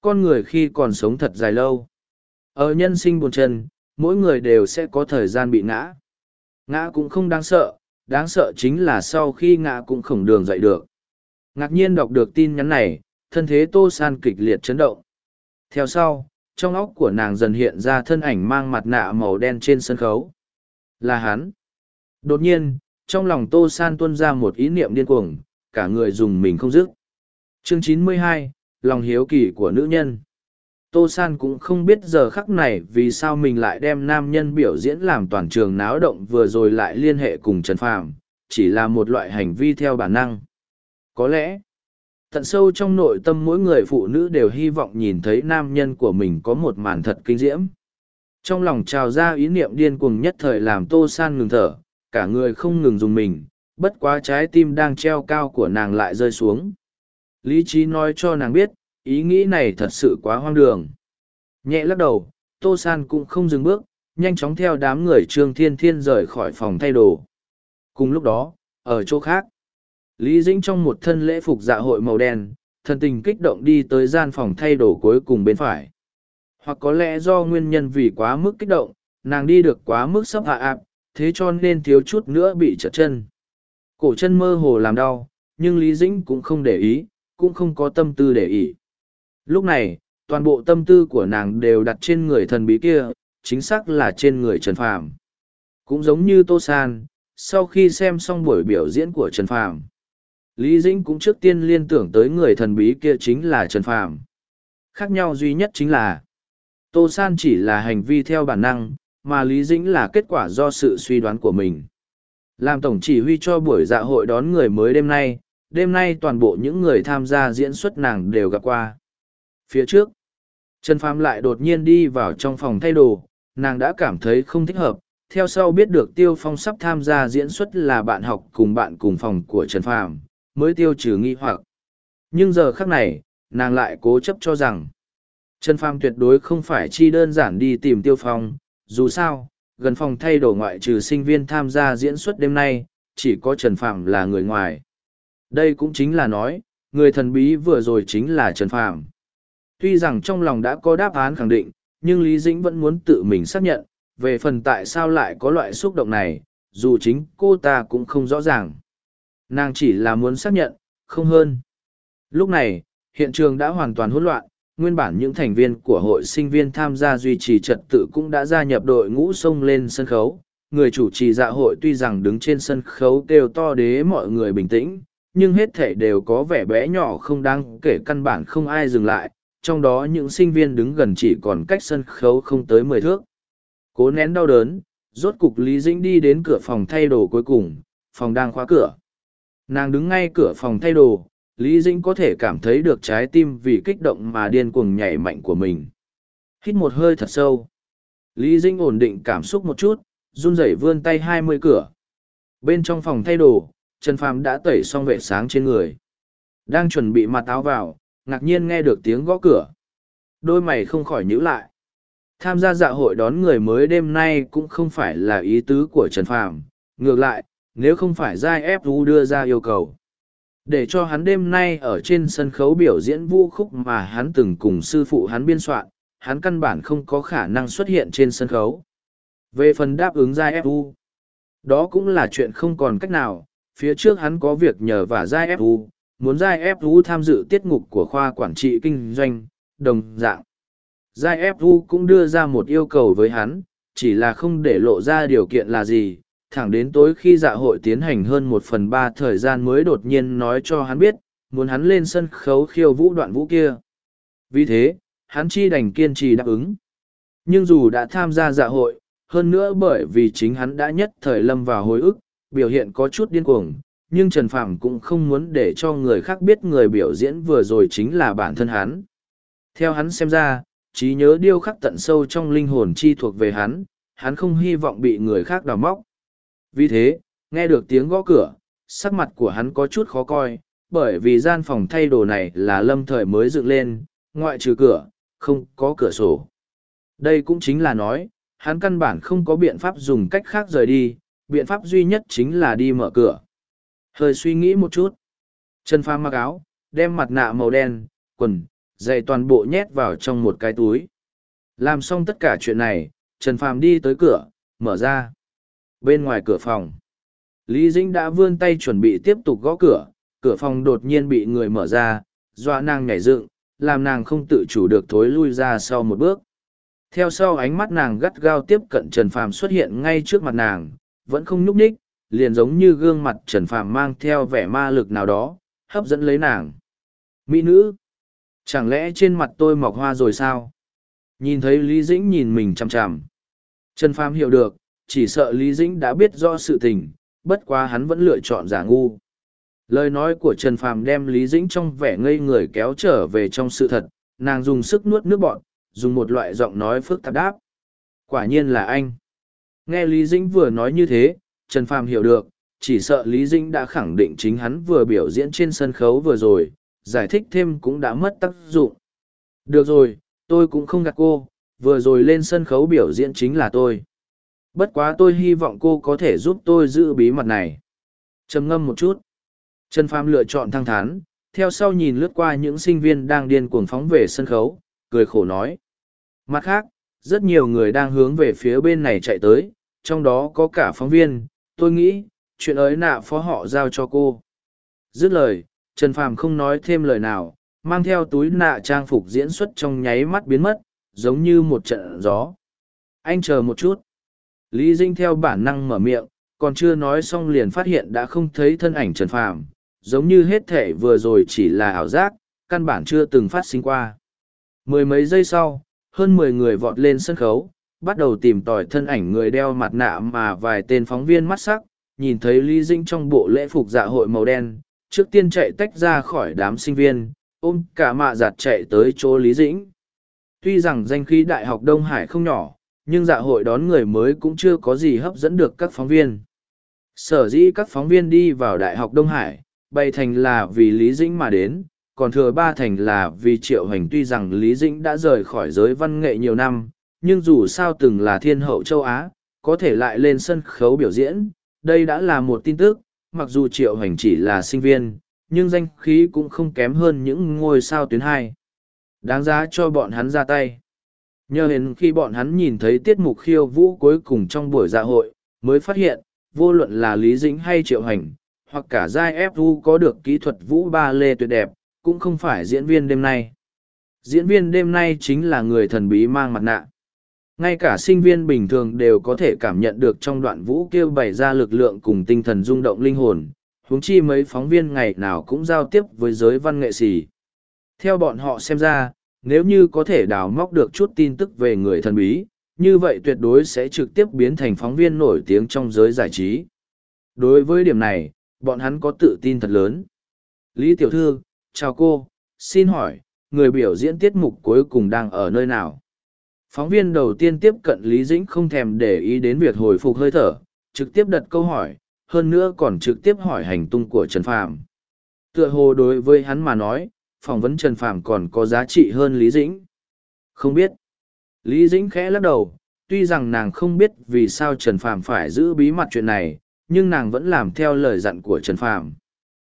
Con người khi còn sống thật dài lâu. Ở nhân sinh buồn chân, mỗi người đều sẽ có thời gian bị ngã. Ngã cũng không đáng sợ, đáng sợ chính là sau khi ngã cũng không đường dậy được. Ngạc nhiên đọc được tin nhắn này, thân thế Tô San kịch liệt chấn động. Theo sau, trong óc của nàng dần hiện ra thân ảnh mang mặt nạ màu đen trên sân khấu. Là hắn. Đột nhiên, trong lòng Tô San tuôn ra một ý niệm điên cuồng, cả người dùng mình không dứt. Chương 92, Lòng hiếu kỳ của nữ nhân. Tô San cũng không biết giờ khắc này vì sao mình lại đem nam nhân biểu diễn làm toàn trường náo động vừa rồi lại liên hệ cùng Trần Phàm, chỉ là một loại hành vi theo bản năng. Có lẽ, tận sâu trong nội tâm mỗi người phụ nữ đều hy vọng nhìn thấy nam nhân của mình có một màn thật kinh diễm. Trong lòng trào ra ý niệm điên cuồng nhất thời làm Tô San ngừng thở, cả người không ngừng dùng mình, bất quá trái tim đang treo cao của nàng lại rơi xuống. Lý trí nói cho nàng biết, ý nghĩ này thật sự quá hoang đường. Nhẹ lắc đầu, Tô San cũng không dừng bước, nhanh chóng theo đám người Trương Thiên Thiên rời khỏi phòng thay đồ. Cùng lúc đó, ở chỗ khác, Lý Dĩnh trong một thân lễ phục dạ hội màu đen, thần tình kích động đi tới gian phòng thay đồ cuối cùng bên phải. Hoặc có lẽ do nguyên nhân vì quá mức kích động, nàng đi được quá mức sấp hạ ạp, thế cho nên thiếu chút nữa bị trật chân. Cổ chân mơ hồ làm đau, nhưng Lý Dĩnh cũng không để ý, cũng không có tâm tư để ý. Lúc này, toàn bộ tâm tư của nàng đều đặt trên người thần bí kia, chính xác là trên người Trần Phàm. Cũng giống như Tô San, sau khi xem xong buổi biểu diễn của Trần Phàm, Lý Dĩnh cũng trước tiên liên tưởng tới người thần bí kia chính là Trần Phàm. Khác nhau duy nhất chính là Tô San chỉ là hành vi theo bản năng, mà Lý Dĩnh là kết quả do sự suy đoán của mình. Làm tổng chỉ huy cho buổi dạ hội đón người mới đêm nay, đêm nay toàn bộ những người tham gia diễn xuất nàng đều gặp qua. Phía trước, Trần Phàm lại đột nhiên đi vào trong phòng thay đồ, nàng đã cảm thấy không thích hợp, theo sau biết được Tiêu Phong sắp tham gia diễn xuất là bạn học cùng bạn cùng phòng của Trần Phàm, mới tiêu trừ nghi hoặc. Nhưng giờ khắc này, nàng lại cố chấp cho rằng, Trần Phàm tuyệt đối không phải chi đơn giản đi tìm Tiêu Phong, dù sao, gần phòng thay đồ ngoại trừ sinh viên tham gia diễn xuất đêm nay, chỉ có Trần Phàm là người ngoài. Đây cũng chính là nói, người thần bí vừa rồi chính là Trần Phàm. Tuy rằng trong lòng đã có đáp án khẳng định, nhưng Lý Dĩnh vẫn muốn tự mình xác nhận, về phần tại sao lại có loại xúc động này, dù chính cô ta cũng không rõ ràng. Nàng chỉ là muốn xác nhận, không hơn. Lúc này, hiện trường đã hoàn toàn hỗn loạn, nguyên bản những thành viên của hội sinh viên tham gia duy trì trật tự cũng đã gia nhập đội ngũ sông lên sân khấu. Người chủ trì dạ hội tuy rằng đứng trên sân khấu kêu to đế mọi người bình tĩnh, nhưng hết thể đều có vẻ bé nhỏ không đáng kể căn bản không ai dừng lại, trong đó những sinh viên đứng gần chỉ còn cách sân khấu không tới mười thước. Cố nén đau đớn, rốt cục Lý Dĩnh đi đến cửa phòng thay đồ cuối cùng, phòng đang khóa cửa. Nàng đứng ngay cửa phòng thay đồ, Lý Dĩnh có thể cảm thấy được trái tim vì kích động mà điên cuồng nhảy mạnh của mình. Hít một hơi thật sâu. Lý Dĩnh ổn định cảm xúc một chút, run rẩy vươn tay hai mươi cửa. Bên trong phòng thay đồ, Trần Phàm đã tẩy xong vệ sáng trên người. Đang chuẩn bị mặt áo vào, ngạc nhiên nghe được tiếng gõ cửa. Đôi mày không khỏi nhíu lại. Tham gia dạ hội đón người mới đêm nay cũng không phải là ý tứ của Trần Phàm, ngược lại, nếu không phải Giai ép đưa ra yêu cầu. Để cho hắn đêm nay ở trên sân khấu biểu diễn vũ khúc mà hắn từng cùng sư phụ hắn biên soạn, hắn căn bản không có khả năng xuất hiện trên sân khấu. Về phần đáp ứng giai fu đó cũng là chuyện không còn cách nào. Phía trước hắn có việc nhờ và giai fu muốn giai fu tham dự tiết mục của khoa quản trị kinh doanh, đồng dạng. Giai fu cũng đưa ra một yêu cầu với hắn, chỉ là không để lộ ra điều kiện là gì thẳng đến tối khi dạ hội tiến hành hơn một phần ba thời gian mới đột nhiên nói cho hắn biết, muốn hắn lên sân khấu khiêu vũ đoạn vũ kia. Vì thế, hắn chi đành kiên trì đáp ứng. Nhưng dù đã tham gia dạ hội, hơn nữa bởi vì chính hắn đã nhất thời lâm vào hồi ức, biểu hiện có chút điên cuồng, nhưng Trần Phạm cũng không muốn để cho người khác biết người biểu diễn vừa rồi chính là bản thân hắn. Theo hắn xem ra, trí nhớ điêu khắc tận sâu trong linh hồn chi thuộc về hắn, hắn không hy vọng bị người khác đào móc. Vì thế, nghe được tiếng gõ cửa, sắc mặt của hắn có chút khó coi, bởi vì gian phòng thay đồ này là lâm thời mới dựng lên, ngoại trừ cửa, không có cửa sổ. Đây cũng chính là nói, hắn căn bản không có biện pháp dùng cách khác rời đi, biện pháp duy nhất chính là đi mở cửa. Hơi suy nghĩ một chút. Trần Phàm mặc áo, đem mặt nạ màu đen, quần, giày toàn bộ nhét vào trong một cái túi. Làm xong tất cả chuyện này, Trần Phàm đi tới cửa, mở ra. Bên ngoài cửa phòng, Lý Dĩnh đã vươn tay chuẩn bị tiếp tục gõ cửa, cửa phòng đột nhiên bị người mở ra, dọa nàng nhảy dựng, làm nàng không tự chủ được thối lui ra sau một bước. Theo sau ánh mắt nàng gắt gao tiếp cận Trần Phàm xuất hiện ngay trước mặt nàng, vẫn không nhúc nhích, liền giống như gương mặt Trần Phàm mang theo vẻ ma lực nào đó, hấp dẫn lấy nàng. Mỹ nữ! Chẳng lẽ trên mặt tôi mọc hoa rồi sao? Nhìn thấy Lý Dĩnh nhìn mình chằm chằm. Trần Phàm hiểu được, chỉ sợ Lý Dĩnh đã biết rõ sự tình, bất quá hắn vẫn lựa chọn giả ngu. Lời nói của Trần Phàm đem Lý Dĩnh trong vẻ ngây người kéo trở về trong sự thật, nàng dùng sức nuốt nước bọt, dùng một loại giọng nói phức tạp đáp. Quả nhiên là anh. Nghe Lý Dĩnh vừa nói như thế, Trần Phàm hiểu được, chỉ sợ Lý Dĩnh đã khẳng định chính hắn vừa biểu diễn trên sân khấu vừa rồi, giải thích thêm cũng đã mất tác dụng. Được rồi, tôi cũng không gạt cô, vừa rồi lên sân khấu biểu diễn chính là tôi. Bất quá tôi hy vọng cô có thể giúp tôi giữ bí mật này. trầm ngâm một chút. Trần Phàm lựa chọn thăng thán, theo sau nhìn lướt qua những sinh viên đang điên cuồng phóng về sân khấu, cười khổ nói. Mặt khác, rất nhiều người đang hướng về phía bên này chạy tới, trong đó có cả phóng viên, tôi nghĩ, chuyện ấy nạ phó họ giao cho cô. Dứt lời, Trần Phàm không nói thêm lời nào, mang theo túi nạ trang phục diễn xuất trong nháy mắt biến mất, giống như một trận gió. Anh chờ một chút. Lý Dinh theo bản năng mở miệng, còn chưa nói xong liền phát hiện đã không thấy thân ảnh Trần Phàm, giống như hết thể vừa rồi chỉ là ảo giác, căn bản chưa từng phát sinh qua. Mười mấy giây sau, hơn mười người vọt lên sân khấu, bắt đầu tìm tòi thân ảnh người đeo mặt nạ mà vài tên phóng viên mắt sắc, nhìn thấy Lý Dĩnh trong bộ lễ phục dạ hội màu đen, trước tiên chạy tách ra khỏi đám sinh viên, ôm cả mạ giặt chạy tới chỗ Lý Dĩnh. Tuy rằng danh khí Đại học Đông Hải không nhỏ, nhưng dạ hội đón người mới cũng chưa có gì hấp dẫn được các phóng viên. Sở dĩ các phóng viên đi vào Đại học Đông Hải, bày thành là vì Lý Dĩnh mà đến, còn thừa ba thành là vì Triệu Hành tuy rằng Lý Dĩnh đã rời khỏi giới văn nghệ nhiều năm, nhưng dù sao từng là thiên hậu châu Á, có thể lại lên sân khấu biểu diễn, đây đã là một tin tức, mặc dù Triệu Hành chỉ là sinh viên, nhưng danh khí cũng không kém hơn những ngôi sao tuyến hai. Đáng giá cho bọn hắn ra tay. Nhờ hiện khi bọn hắn nhìn thấy tiết mục khiêu vũ cuối cùng trong buổi dạ hội, mới phát hiện, vô luận là Lý Dĩnh hay Triệu Hành, hoặc cả giai fu có được kỹ thuật vũ ba lê tuyệt đẹp cũng không phải diễn viên đêm nay. Diễn viên đêm nay chính là người thần bí mang mặt nạ. Ngay cả sinh viên bình thường đều có thể cảm nhận được trong đoạn vũ kêu bày ra lực lượng cùng tinh thần rung động linh hồn huống chi mấy phóng viên ngày nào cũng giao tiếp với giới văn nghệ sĩ. Theo bọn họ xem ra nếu như có thể đào móc được chút tin tức về người thần bí như vậy tuyệt đối sẽ trực tiếp biến thành phóng viên nổi tiếng trong giới giải trí đối với điểm này bọn hắn có tự tin thật lớn. Lý Tiểu Thư, chào cô, xin hỏi, người biểu diễn tiết mục cuối cùng đang ở nơi nào? Phóng viên đầu tiên tiếp cận Lý Dĩnh không thèm để ý đến việc hồi phục hơi thở, trực tiếp đặt câu hỏi, hơn nữa còn trực tiếp hỏi hành tung của Trần Phàm. Tựa hồ đối với hắn mà nói, phỏng vấn Trần Phàm còn có giá trị hơn Lý Dĩnh. Không biết. Lý Dĩnh khẽ lắc đầu, tuy rằng nàng không biết vì sao Trần Phàm phải giữ bí mật chuyện này, nhưng nàng vẫn làm theo lời dặn của Trần Phàm.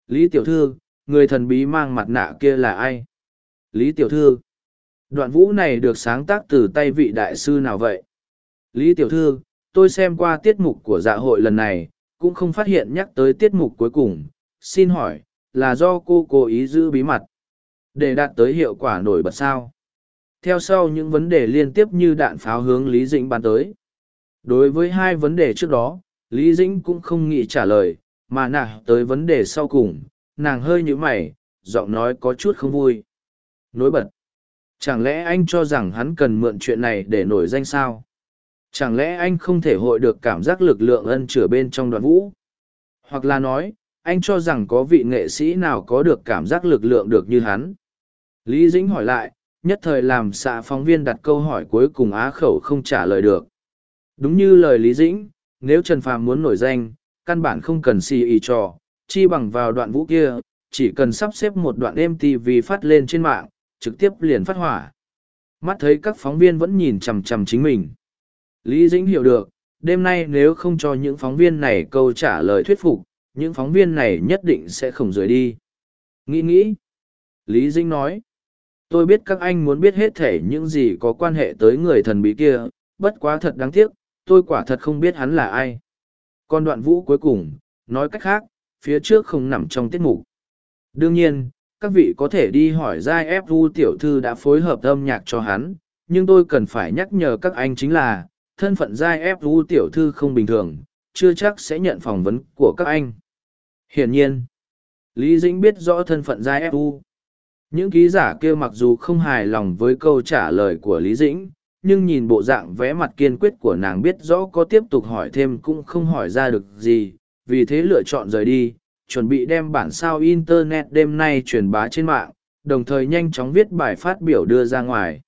Lý Tiểu Thư, người thần bí mang mặt nạ kia là ai? Lý Tiểu Thư, đoạn vũ này được sáng tác từ tay vị đại sư nào vậy? Lý Tiểu Thư, tôi xem qua tiết mục của dạ hội lần này, cũng không phát hiện nhắc tới tiết mục cuối cùng. Xin hỏi, là do cô cố ý giữ bí mật để đạt tới hiệu quả nổi bật sao? Theo sau những vấn đề liên tiếp như đạn pháo hướng Lý Dĩnh bàn tới. Đối với hai vấn đề trước đó, Lý Dĩnh cũng không nghĩ trả lời, mà nạ tới vấn đề sau cùng, nàng hơi nhíu mày, giọng nói có chút không vui. Nối bật. Chẳng lẽ anh cho rằng hắn cần mượn chuyện này để nổi danh sao? Chẳng lẽ anh không thể hội được cảm giác lực lượng ân chửa bên trong đoạn vũ? Hoặc là nói, anh cho rằng có vị nghệ sĩ nào có được cảm giác lực lượng được như hắn? Lý Dĩnh hỏi lại, nhất thời làm xạ phóng viên đặt câu hỏi cuối cùng á khẩu không trả lời được. Đúng như lời Lý Dĩnh, nếu Trần Phàm muốn nổi danh, căn bản không cần xì ý trò, chi bằng vào đoạn vũ kia, chỉ cần sắp xếp một đoạn MTV phát lên trên mạng, trực tiếp liền phát hỏa. Mắt thấy các phóng viên vẫn nhìn chằm chằm chính mình. Lý Dĩnh hiểu được, đêm nay nếu không cho những phóng viên này câu trả lời thuyết phục, những phóng viên này nhất định sẽ không rời đi. Nghĩ nghĩ. Lý Dĩnh nói. Tôi biết các anh muốn biết hết thể những gì có quan hệ tới người thần bí kia, bất quá thật đáng tiếc, tôi quả thật không biết hắn là ai. Còn đoạn vũ cuối cùng, nói cách khác, phía trước không nằm trong tiết mục. Đương nhiên, các vị có thể đi hỏi Giai Fu tiểu thư đã phối hợp âm nhạc cho hắn, nhưng tôi cần phải nhắc nhở các anh chính là, thân phận Giai Fu tiểu thư không bình thường, chưa chắc sẽ nhận phỏng vấn của các anh. Hiển nhiên, Lý Dĩnh biết rõ thân phận Giai Fu. Những ký giả kia mặc dù không hài lòng với câu trả lời của Lý Dĩnh, nhưng nhìn bộ dạng vẽ mặt kiên quyết của nàng biết rõ có tiếp tục hỏi thêm cũng không hỏi ra được gì, vì thế lựa chọn rời đi, chuẩn bị đem bản sao Internet đêm nay truyền bá trên mạng, đồng thời nhanh chóng viết bài phát biểu đưa ra ngoài.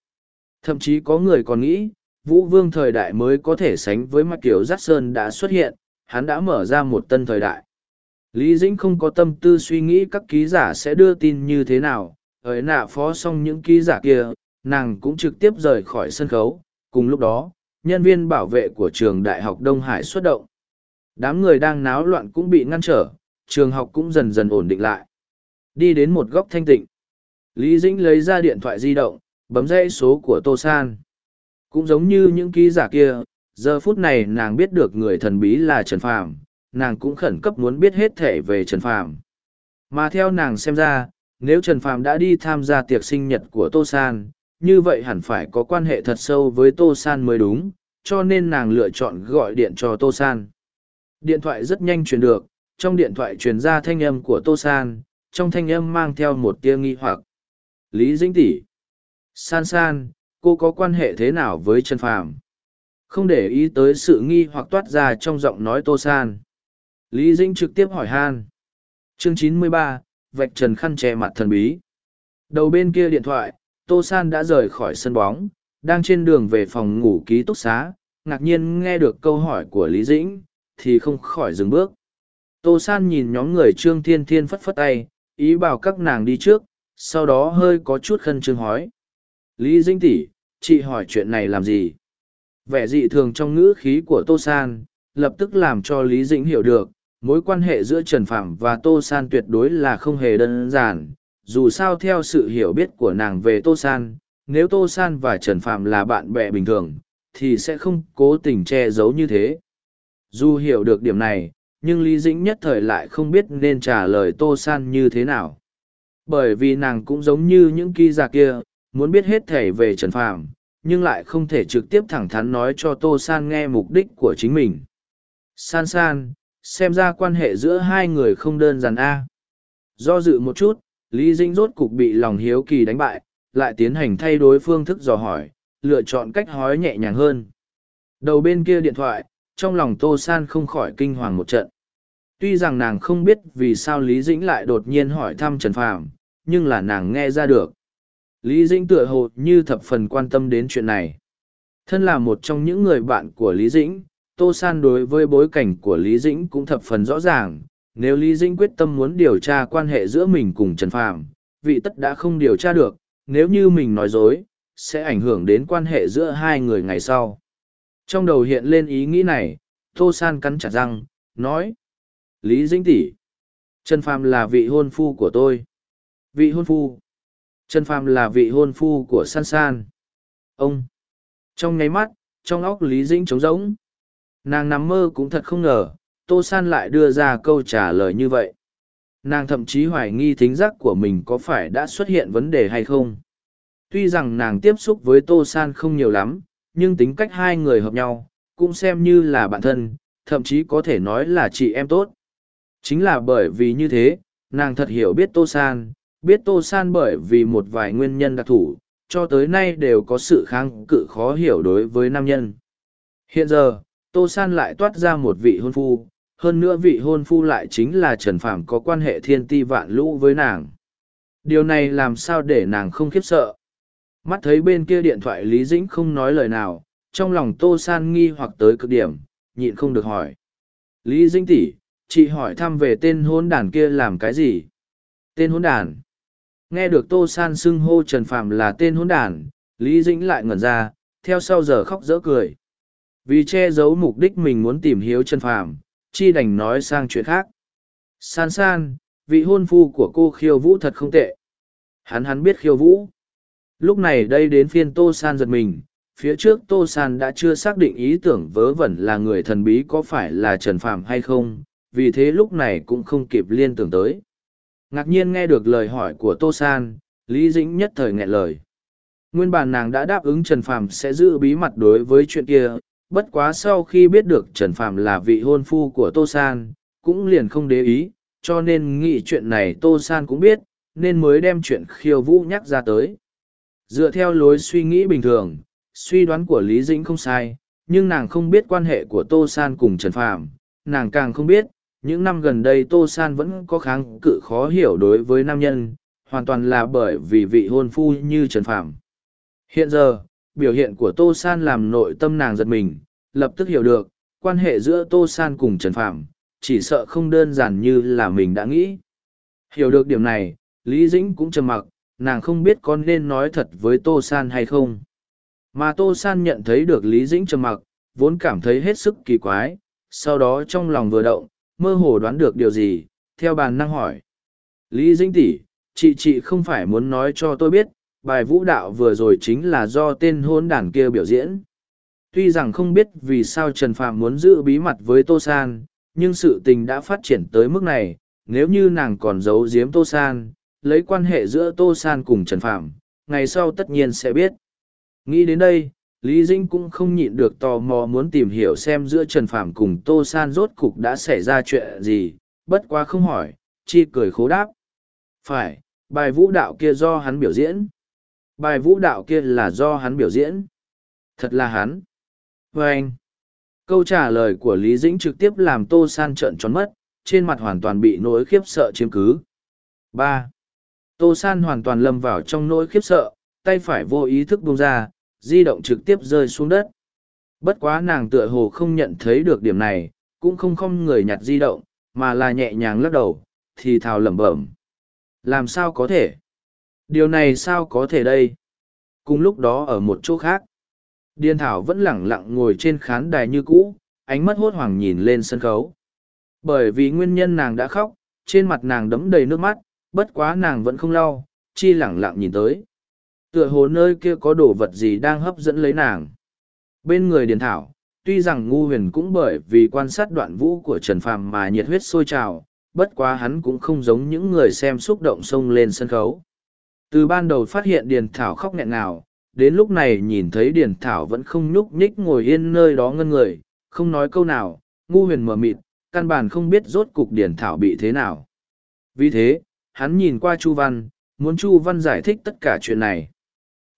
Thậm chí có người còn nghĩ, Vũ Vương thời đại mới có thể sánh với mặt kiểu Giác Sơn đã xuất hiện, hắn đã mở ra một tân thời đại. Lý Dĩnh không có tâm tư suy nghĩ các ký giả sẽ đưa tin như thế nào, ở nạ phó xong những ký giả kia, nàng cũng trực tiếp rời khỏi sân khấu. Cùng lúc đó, nhân viên bảo vệ của trường Đại học Đông Hải xuất động. Đám người đang náo loạn cũng bị ngăn trở, trường học cũng dần dần ổn định lại. Đi đến một góc thanh tịnh. Lý Dĩnh lấy ra điện thoại di động, bấm dãy số của Tô San. Cũng giống như những ký giả kia, giờ phút này nàng biết được người thần bí là Trần Phàm, nàng cũng khẩn cấp muốn biết hết thể về Trần Phàm. Mà theo nàng xem ra, nếu Trần Phàm đã đi tham gia tiệc sinh nhật của Tô San, như vậy hẳn phải có quan hệ thật sâu với Tô San mới đúng, cho nên nàng lựa chọn gọi điện cho Tô San. Điện thoại rất nhanh truyền được, trong điện thoại truyền ra thanh âm của Tô San, trong thanh âm mang theo một tia nghi hoặc. Lý Dĩnh tỷ, San San, cô có quan hệ thế nào với Trần Phàm? Không để ý tới sự nghi hoặc toát ra trong giọng nói Tô San. Lý Dĩnh trực tiếp hỏi han. Chương 93, vạch trần khăn che mặt thần bí. Đầu bên kia điện thoại, Tô San đã rời khỏi sân bóng, đang trên đường về phòng ngủ ký túc xá, ngạc nhiên nghe được câu hỏi của Lý Dĩnh, thì không khỏi dừng bước. Tô San nhìn nhóm người Trương Thiên Thiên phất phất tay, ý bảo các nàng đi trước, sau đó hơi có chút khân trương hói. Lý Dĩnh tỷ, chị hỏi chuyện này làm gì? Vẻ dị thường trong ngữ khí của Tô San, lập tức làm cho Lý Dĩnh hiểu được, mối quan hệ giữa Trần Phạm và Tô San tuyệt đối là không hề đơn giản. Dù sao theo sự hiểu biết của nàng về Tô San, nếu Tô San và Trần Phạm là bạn bè bình thường, thì sẽ không cố tình che giấu như thế. Dù hiểu được điểm này, nhưng Lý Dĩnh nhất thời lại không biết nên trả lời Tô San như thế nào. Bởi vì nàng cũng giống như những ký giả kia, muốn biết hết thể về Trần Phạm, nhưng lại không thể trực tiếp thẳng thắn nói cho Tô San nghe mục đích của chính mình. San San, xem ra quan hệ giữa hai người không đơn giản a. Do dự một chút, lý dĩnh rốt cục bị lòng hiếu kỳ đánh bại, lại tiến hành thay đổi phương thức dò hỏi, lựa chọn cách hói nhẹ nhàng hơn. Đầu bên kia điện thoại, trong lòng tô san không khỏi kinh hoàng một trận. Tuy rằng nàng không biết vì sao lý dĩnh lại đột nhiên hỏi thăm trần phàm, nhưng là nàng nghe ra được. Lý dĩnh tựa hồ như thập phần quan tâm đến chuyện này. Thân là một trong những người bạn của lý dĩnh Tô San đối với bối cảnh của Lý Dĩnh cũng thập phần rõ ràng, nếu Lý Dĩnh quyết tâm muốn điều tra quan hệ giữa mình cùng Trần Phàm, vị tất đã không điều tra được, nếu như mình nói dối, sẽ ảnh hưởng đến quan hệ giữa hai người ngày sau. Trong đầu hiện lên ý nghĩ này, Tô San cắn chặt răng, nói. Lý Dĩnh tỷ, Trần Phàm là vị hôn phu của tôi. Vị hôn phu. Trần Phàm là vị hôn phu của San San. Ông. Trong nháy mắt, trong óc Lý Dĩnh trống rỗng nàng nằm mơ cũng thật không ngờ tô san lại đưa ra câu trả lời như vậy. Nàng thậm chí hoài nghi thính giác của mình có phải đã xuất hiện vấn đề hay không. Tuy rằng nàng tiếp xúc với tô san không nhiều lắm nhưng tính cách hai người hợp nhau cũng xem như là bạn thân thậm chí có thể nói là chị em tốt. Chính là bởi vì như thế nàng thật hiểu biết tô san biết tô san bởi vì một vài nguyên nhân đặc thù cho tới nay đều có sự kháng cự khó hiểu đối với nam nhân. Hiện giờ, Tô San lại toát ra một vị hôn phu, hơn nữa vị hôn phu lại chính là Trần Phạm có quan hệ thiên ti vạn lũ với nàng. Điều này làm sao để nàng không khiếp sợ. Mắt thấy bên kia điện thoại Lý Dĩnh không nói lời nào, trong lòng Tô San nghi hoặc tới cực điểm, nhịn không được hỏi. Lý Dĩnh tỷ, chị hỏi thăm về tên hôn đàn kia làm cái gì? Tên hôn đàn. Nghe được Tô San xưng hô Trần Phạm là tên hôn đàn, Lý Dĩnh lại ngẩn ra, theo sau giờ khóc dỡ cười. Vì che giấu mục đích mình muốn tìm hiếu Trần phàm chi đành nói sang chuyện khác. San san, vị hôn phu của cô khiêu vũ thật không tệ. Hắn hắn biết khiêu vũ. Lúc này đây đến phiên Tô San giật mình, phía trước Tô San đã chưa xác định ý tưởng vớ vẩn là người thần bí có phải là Trần phàm hay không, vì thế lúc này cũng không kịp liên tưởng tới. Ngạc nhiên nghe được lời hỏi của Tô San, Lý Dĩnh nhất thời nghẹn lời. Nguyên bản nàng đã đáp ứng Trần phàm sẽ giữ bí mật đối với chuyện kia, bất quá sau khi biết được Trần Phạm là vị hôn phu của Tô San, cũng liền không để ý, cho nên nghĩ chuyện này Tô San cũng biết, nên mới đem chuyện khiêu vũ nhắc ra tới. Dựa theo lối suy nghĩ bình thường, suy đoán của Lý Dĩnh không sai, nhưng nàng không biết quan hệ của Tô San cùng Trần Phạm, nàng càng không biết, những năm gần đây Tô San vẫn có kháng cự khó hiểu đối với nam nhân, hoàn toàn là bởi vì vị hôn phu như Trần Phạm. Hiện giờ, biểu hiện của Tô San làm nội tâm nàng giật mình, lập tức hiểu được, quan hệ giữa Tô San cùng Trần Phạm, chỉ sợ không đơn giản như là mình đã nghĩ. Hiểu được điểm này, Lý Dĩnh cũng trầm mặc, nàng không biết con nên nói thật với Tô San hay không. Mà Tô San nhận thấy được Lý Dĩnh trầm mặc, vốn cảm thấy hết sức kỳ quái, sau đó trong lòng vừa động, mơ hồ đoán được điều gì, theo bàn năng hỏi. Lý Dĩnh tỷ, chị chị không phải muốn nói cho tôi biết, bài vũ đạo vừa rồi chính là do tên hôn đản kia biểu diễn. Tuy rằng không biết vì sao Trần Phạm muốn giữ bí mật với Tô San, nhưng sự tình đã phát triển tới mức này, nếu như nàng còn giấu giếm Tô San, lấy quan hệ giữa Tô San cùng Trần Phạm, ngày sau tất nhiên sẽ biết. Nghĩ đến đây, Lý Dĩnh cũng không nhịn được tò mò muốn tìm hiểu xem giữa Trần Phạm cùng Tô San rốt cục đã xảy ra chuyện gì, bất quá không hỏi, chi cười khố đáp. Phải, bài vũ đạo kia do hắn biểu diễn. Bài vũ đạo kia là do hắn biểu diễn. Thật là hắn. Và anh. Câu trả lời của Lý Dĩnh trực tiếp làm Tô San trợn tròn mất, trên mặt hoàn toàn bị nỗi khiếp sợ chiếm cứ. ba Tô San hoàn toàn lâm vào trong nỗi khiếp sợ, tay phải vô ý thức buông ra, di động trực tiếp rơi xuống đất. Bất quá nàng tựa hồ không nhận thấy được điểm này, cũng không không người nhặt di động, mà là nhẹ nhàng lắc đầu, thì thào lẩm bẩm. Làm sao có thể? Điều này sao có thể đây? Cùng lúc đó ở một chỗ khác, Điên Thảo vẫn lẳng lặng ngồi trên khán đài như cũ, ánh mắt hốt hoảng nhìn lên sân khấu. Bởi vì nguyên nhân nàng đã khóc, trên mặt nàng đấm đầy nước mắt, bất quá nàng vẫn không lau, chi lẳng lặng nhìn tới. Tựa hồ nơi kia có đồ vật gì đang hấp dẫn lấy nàng. Bên người Điền Thảo, tuy rằng ngu huyền cũng bởi vì quan sát đoạn vũ của Trần Phàm mà nhiệt huyết sôi trào, bất quá hắn cũng không giống những người xem xúc động sông lên sân khấu. Từ ban đầu phát hiện Điền Thảo khóc nghẹn ngào, đến lúc này nhìn thấy Điền Thảo vẫn không nhúc nhích ngồi yên nơi đó ngân người, không nói câu nào, ngu huyền mở mịt, căn bản không biết rốt cục Điền Thảo bị thế nào. Vì thế, hắn nhìn qua Chu Văn, muốn Chu Văn giải thích tất cả chuyện này.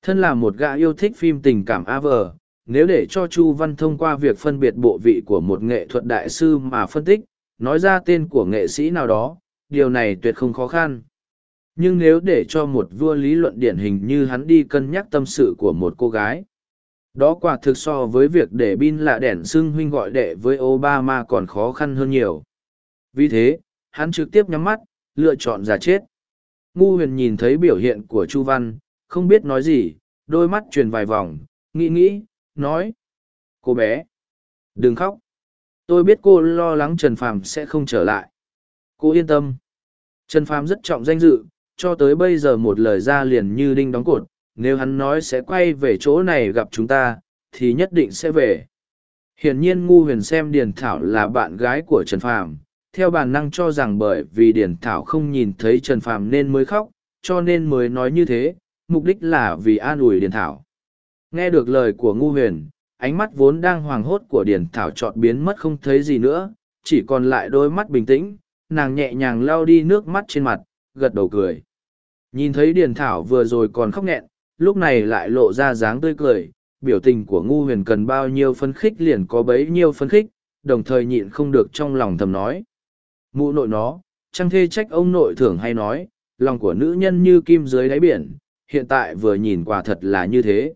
Thân là một gã yêu thích phim tình cảm AV, nếu để cho Chu Văn thông qua việc phân biệt bộ vị của một nghệ thuật đại sư mà phân tích, nói ra tên của nghệ sĩ nào đó, điều này tuyệt không khó khăn. Nhưng nếu để cho một vua lý luận điển hình như hắn đi cân nhắc tâm sự của một cô gái, đó quả thực so với việc để bin lạ đèn xưng huynh gọi đệ với Obama còn khó khăn hơn nhiều. Vì thế, hắn trực tiếp nhắm mắt, lựa chọn giả chết. Ngu huyền nhìn thấy biểu hiện của Chu Văn, không biết nói gì, đôi mắt truyền vài vòng, nghĩ nghĩ, nói. Cô bé, đừng khóc. Tôi biết cô lo lắng Trần Phàm sẽ không trở lại. Cô yên tâm. Trần Phàm rất trọng danh dự, cho tới bây giờ một lời ra liền như đinh đóng cột, nếu hắn nói sẽ quay về chỗ này gặp chúng ta, thì nhất định sẽ về. Hiển nhiên ngu huyền xem Điền Thảo là bạn gái của Trần Phàm, theo bản năng cho rằng bởi vì Điền Thảo không nhìn thấy Trần Phàm nên mới khóc, cho nên mới nói như thế, mục đích là vì an ủi Điền Thảo. Nghe được lời của ngu huyền, ánh mắt vốn đang hoàng hốt của Điền Thảo trọt biến mất không thấy gì nữa, chỉ còn lại đôi mắt bình tĩnh, nàng nhẹ nhàng lau đi nước mắt trên mặt, gật đầu cười. Nhìn thấy Điền Thảo vừa rồi còn khóc nghẹn, lúc này lại lộ ra dáng tươi cười, biểu tình của ngu huyền cần bao nhiêu phấn khích liền có bấy nhiêu phấn khích, đồng thời nhịn không được trong lòng thầm nói. Mụ nội nó, trăng thê trách ông nội thường hay nói, lòng của nữ nhân như kim dưới đáy biển, hiện tại vừa nhìn quả thật là như thế.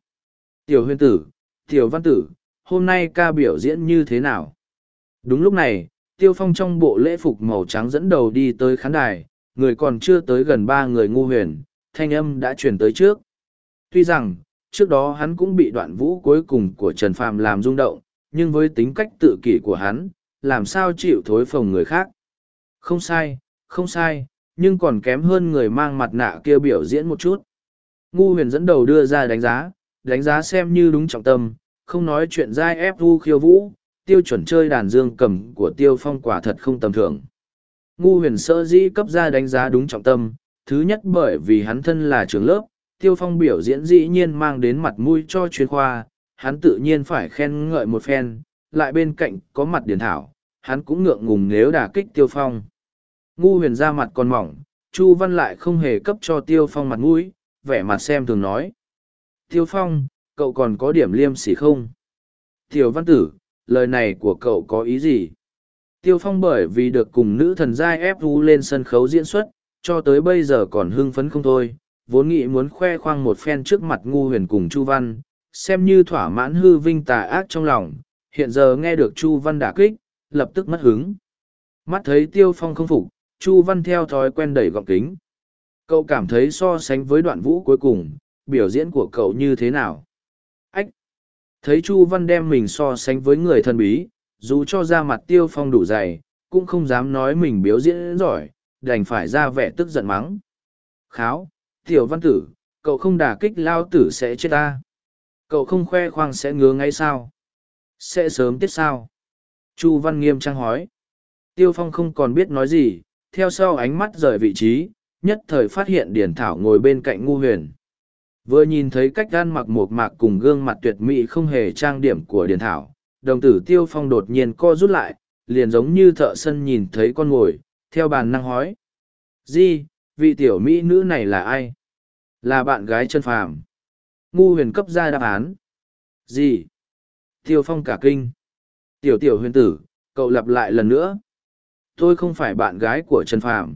Tiểu huyền tử, tiểu văn tử, hôm nay ca biểu diễn như thế nào? Đúng lúc này, tiêu phong trong bộ lễ phục màu trắng dẫn đầu đi tới khán đài, người còn chưa tới gần ba người ngu huyền, thanh âm đã truyền tới trước. Tuy rằng, trước đó hắn cũng bị đoạn vũ cuối cùng của Trần Phàm làm rung động, nhưng với tính cách tự kỷ của hắn, làm sao chịu thối phồng người khác. Không sai, không sai, nhưng còn kém hơn người mang mặt nạ kia biểu diễn một chút. Ngu huyền dẫn đầu đưa ra đánh giá, đánh giá xem như đúng trọng tâm, không nói chuyện giai ép vu khiêu vũ, tiêu chuẩn chơi đàn dương cầm của tiêu phong quả thật không tầm thường. Ngu huyền sơ dĩ cấp ra đánh giá đúng trọng tâm, thứ nhất bởi vì hắn thân là trường lớp, tiêu phong biểu diễn dĩ nhiên mang đến mặt mũi cho chuyên khoa, hắn tự nhiên phải khen ngợi một phen, lại bên cạnh có mặt điển thảo, hắn cũng ngượng ngùng nếu đả kích tiêu phong. Ngu huyền ra mặt còn mỏng, Chu Văn lại không hề cấp cho tiêu phong mặt mũi, vẻ mặt xem thường nói. Tiêu phong, cậu còn có điểm liêm sỉ không? Tiểu văn tử, lời này của cậu có ý gì? Tiêu phong bởi vì được cùng nữ thần giai ép vu lên sân khấu diễn xuất, cho tới bây giờ còn hưng phấn không thôi, vốn nghĩ muốn khoe khoang một phen trước mặt ngu huyền cùng Chu Văn, xem như thỏa mãn hư vinh tà ác trong lòng, hiện giờ nghe được Chu Văn đả kích, lập tức mất hứng. Mắt thấy Tiêu Phong không phục, Chu Văn theo thói quen đẩy gọng kính. Cậu cảm thấy so sánh với đoạn vũ cuối cùng, biểu diễn của cậu như thế nào? Ách! Thấy Chu Văn đem mình so sánh với người thân bí, dù cho ra mặt Tiêu Phong đủ dày, cũng không dám nói mình biểu diễn giỏi, đành phải ra vẻ tức giận mắng. Kháo! Tiểu văn tử, cậu không đả kích lao tử sẽ chết ta. Cậu không khoe khoang sẽ ngứa ngay sao? Sẽ sớm tiết sao? Chu Văn nghiêm trang hói. Tiêu Phong không còn biết nói gì, theo sau ánh mắt rời vị trí, nhất thời phát hiện Điển Thảo ngồi bên cạnh ngu huyền. Vừa nhìn thấy cách gan mặc một mạc cùng gương mặt tuyệt mỹ không hề trang điểm của Điển Thảo, đồng tử Tiêu Phong đột nhiên co rút lại, liền giống như thợ sân nhìn thấy con ngồi, theo bàn năng hói. Di, vị tiểu mỹ nữ này là ai? Là bạn gái chân phàm. Ngu huyền cấp ra đáp án. Gì? Tiêu Phong cả kinh. Tiểu tiểu huyền tử, cậu lặp lại lần nữa. Tôi không phải bạn gái của Trần Phàm.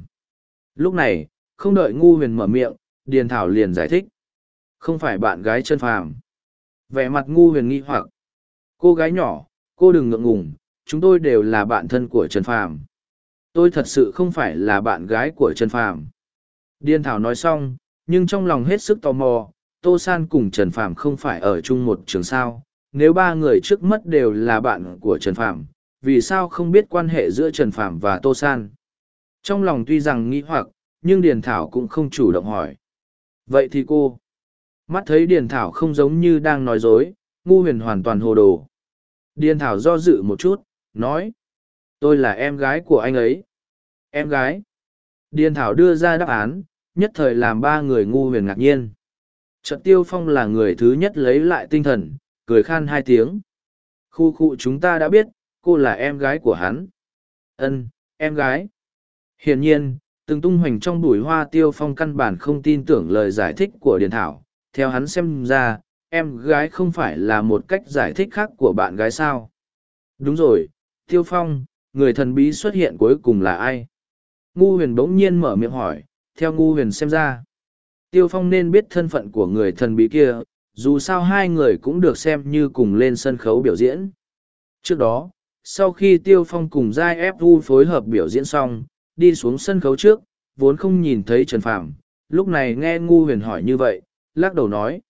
Lúc này, không đợi ngu huyền mở miệng, Điền Thảo liền giải thích. Không phải bạn gái Trần Phàm. Vẻ mặt ngu huyền nghi hoặc. Cô gái nhỏ, cô đừng ngượng ngùng, chúng tôi đều là bạn thân của Trần Phàm. Tôi thật sự không phải là bạn gái của Trần Phàm. Điền Thảo nói xong, nhưng trong lòng hết sức tò mò, Tô San cùng Trần Phàm không phải ở chung một trường sao, nếu ba người trước mắt đều là bạn của Trần Phàm, vì sao không biết quan hệ giữa Trần Phàm và Tô San? Trong lòng tuy rằng nghĩ hoặc, nhưng Điền Thảo cũng không chủ động hỏi. Vậy thì cô? Mắt thấy Điền Thảo không giống như đang nói dối, ngu huyền hoàn toàn hồ đồ. Điền Thảo do dự một chút, nói. Tôi là em gái của anh ấy. Em gái? Điền Thảo đưa ra đáp án, nhất thời làm ba người ngu huyền ngạc nhiên. Trận tiêu phong là người thứ nhất lấy lại tinh thần, cười khan hai tiếng. Khu khu chúng ta đã biết, cô là em gái của hắn. Ân, em gái. Hiển nhiên, từng tung hoành trong bụi hoa tiêu phong căn bản không tin tưởng lời giải thích của Điền Thảo. Theo hắn xem ra, em gái không phải là một cách giải thích khác của bạn gái sao. Đúng rồi, tiêu phong, người thần bí xuất hiện cuối cùng là ai? Ngu huyền bỗng nhiên mở miệng hỏi, theo ngu huyền xem ra. Tiêu phong nên biết thân phận của người thần bí kia, dù sao hai người cũng được xem như cùng lên sân khấu biểu diễn. Trước đó, sau khi Tiêu Phong cùng Giai Vu phối hợp biểu diễn xong, đi xuống sân khấu trước, vốn không nhìn thấy Trần Phàm. lúc này nghe Ngu Huyền hỏi như vậy, lắc đầu nói.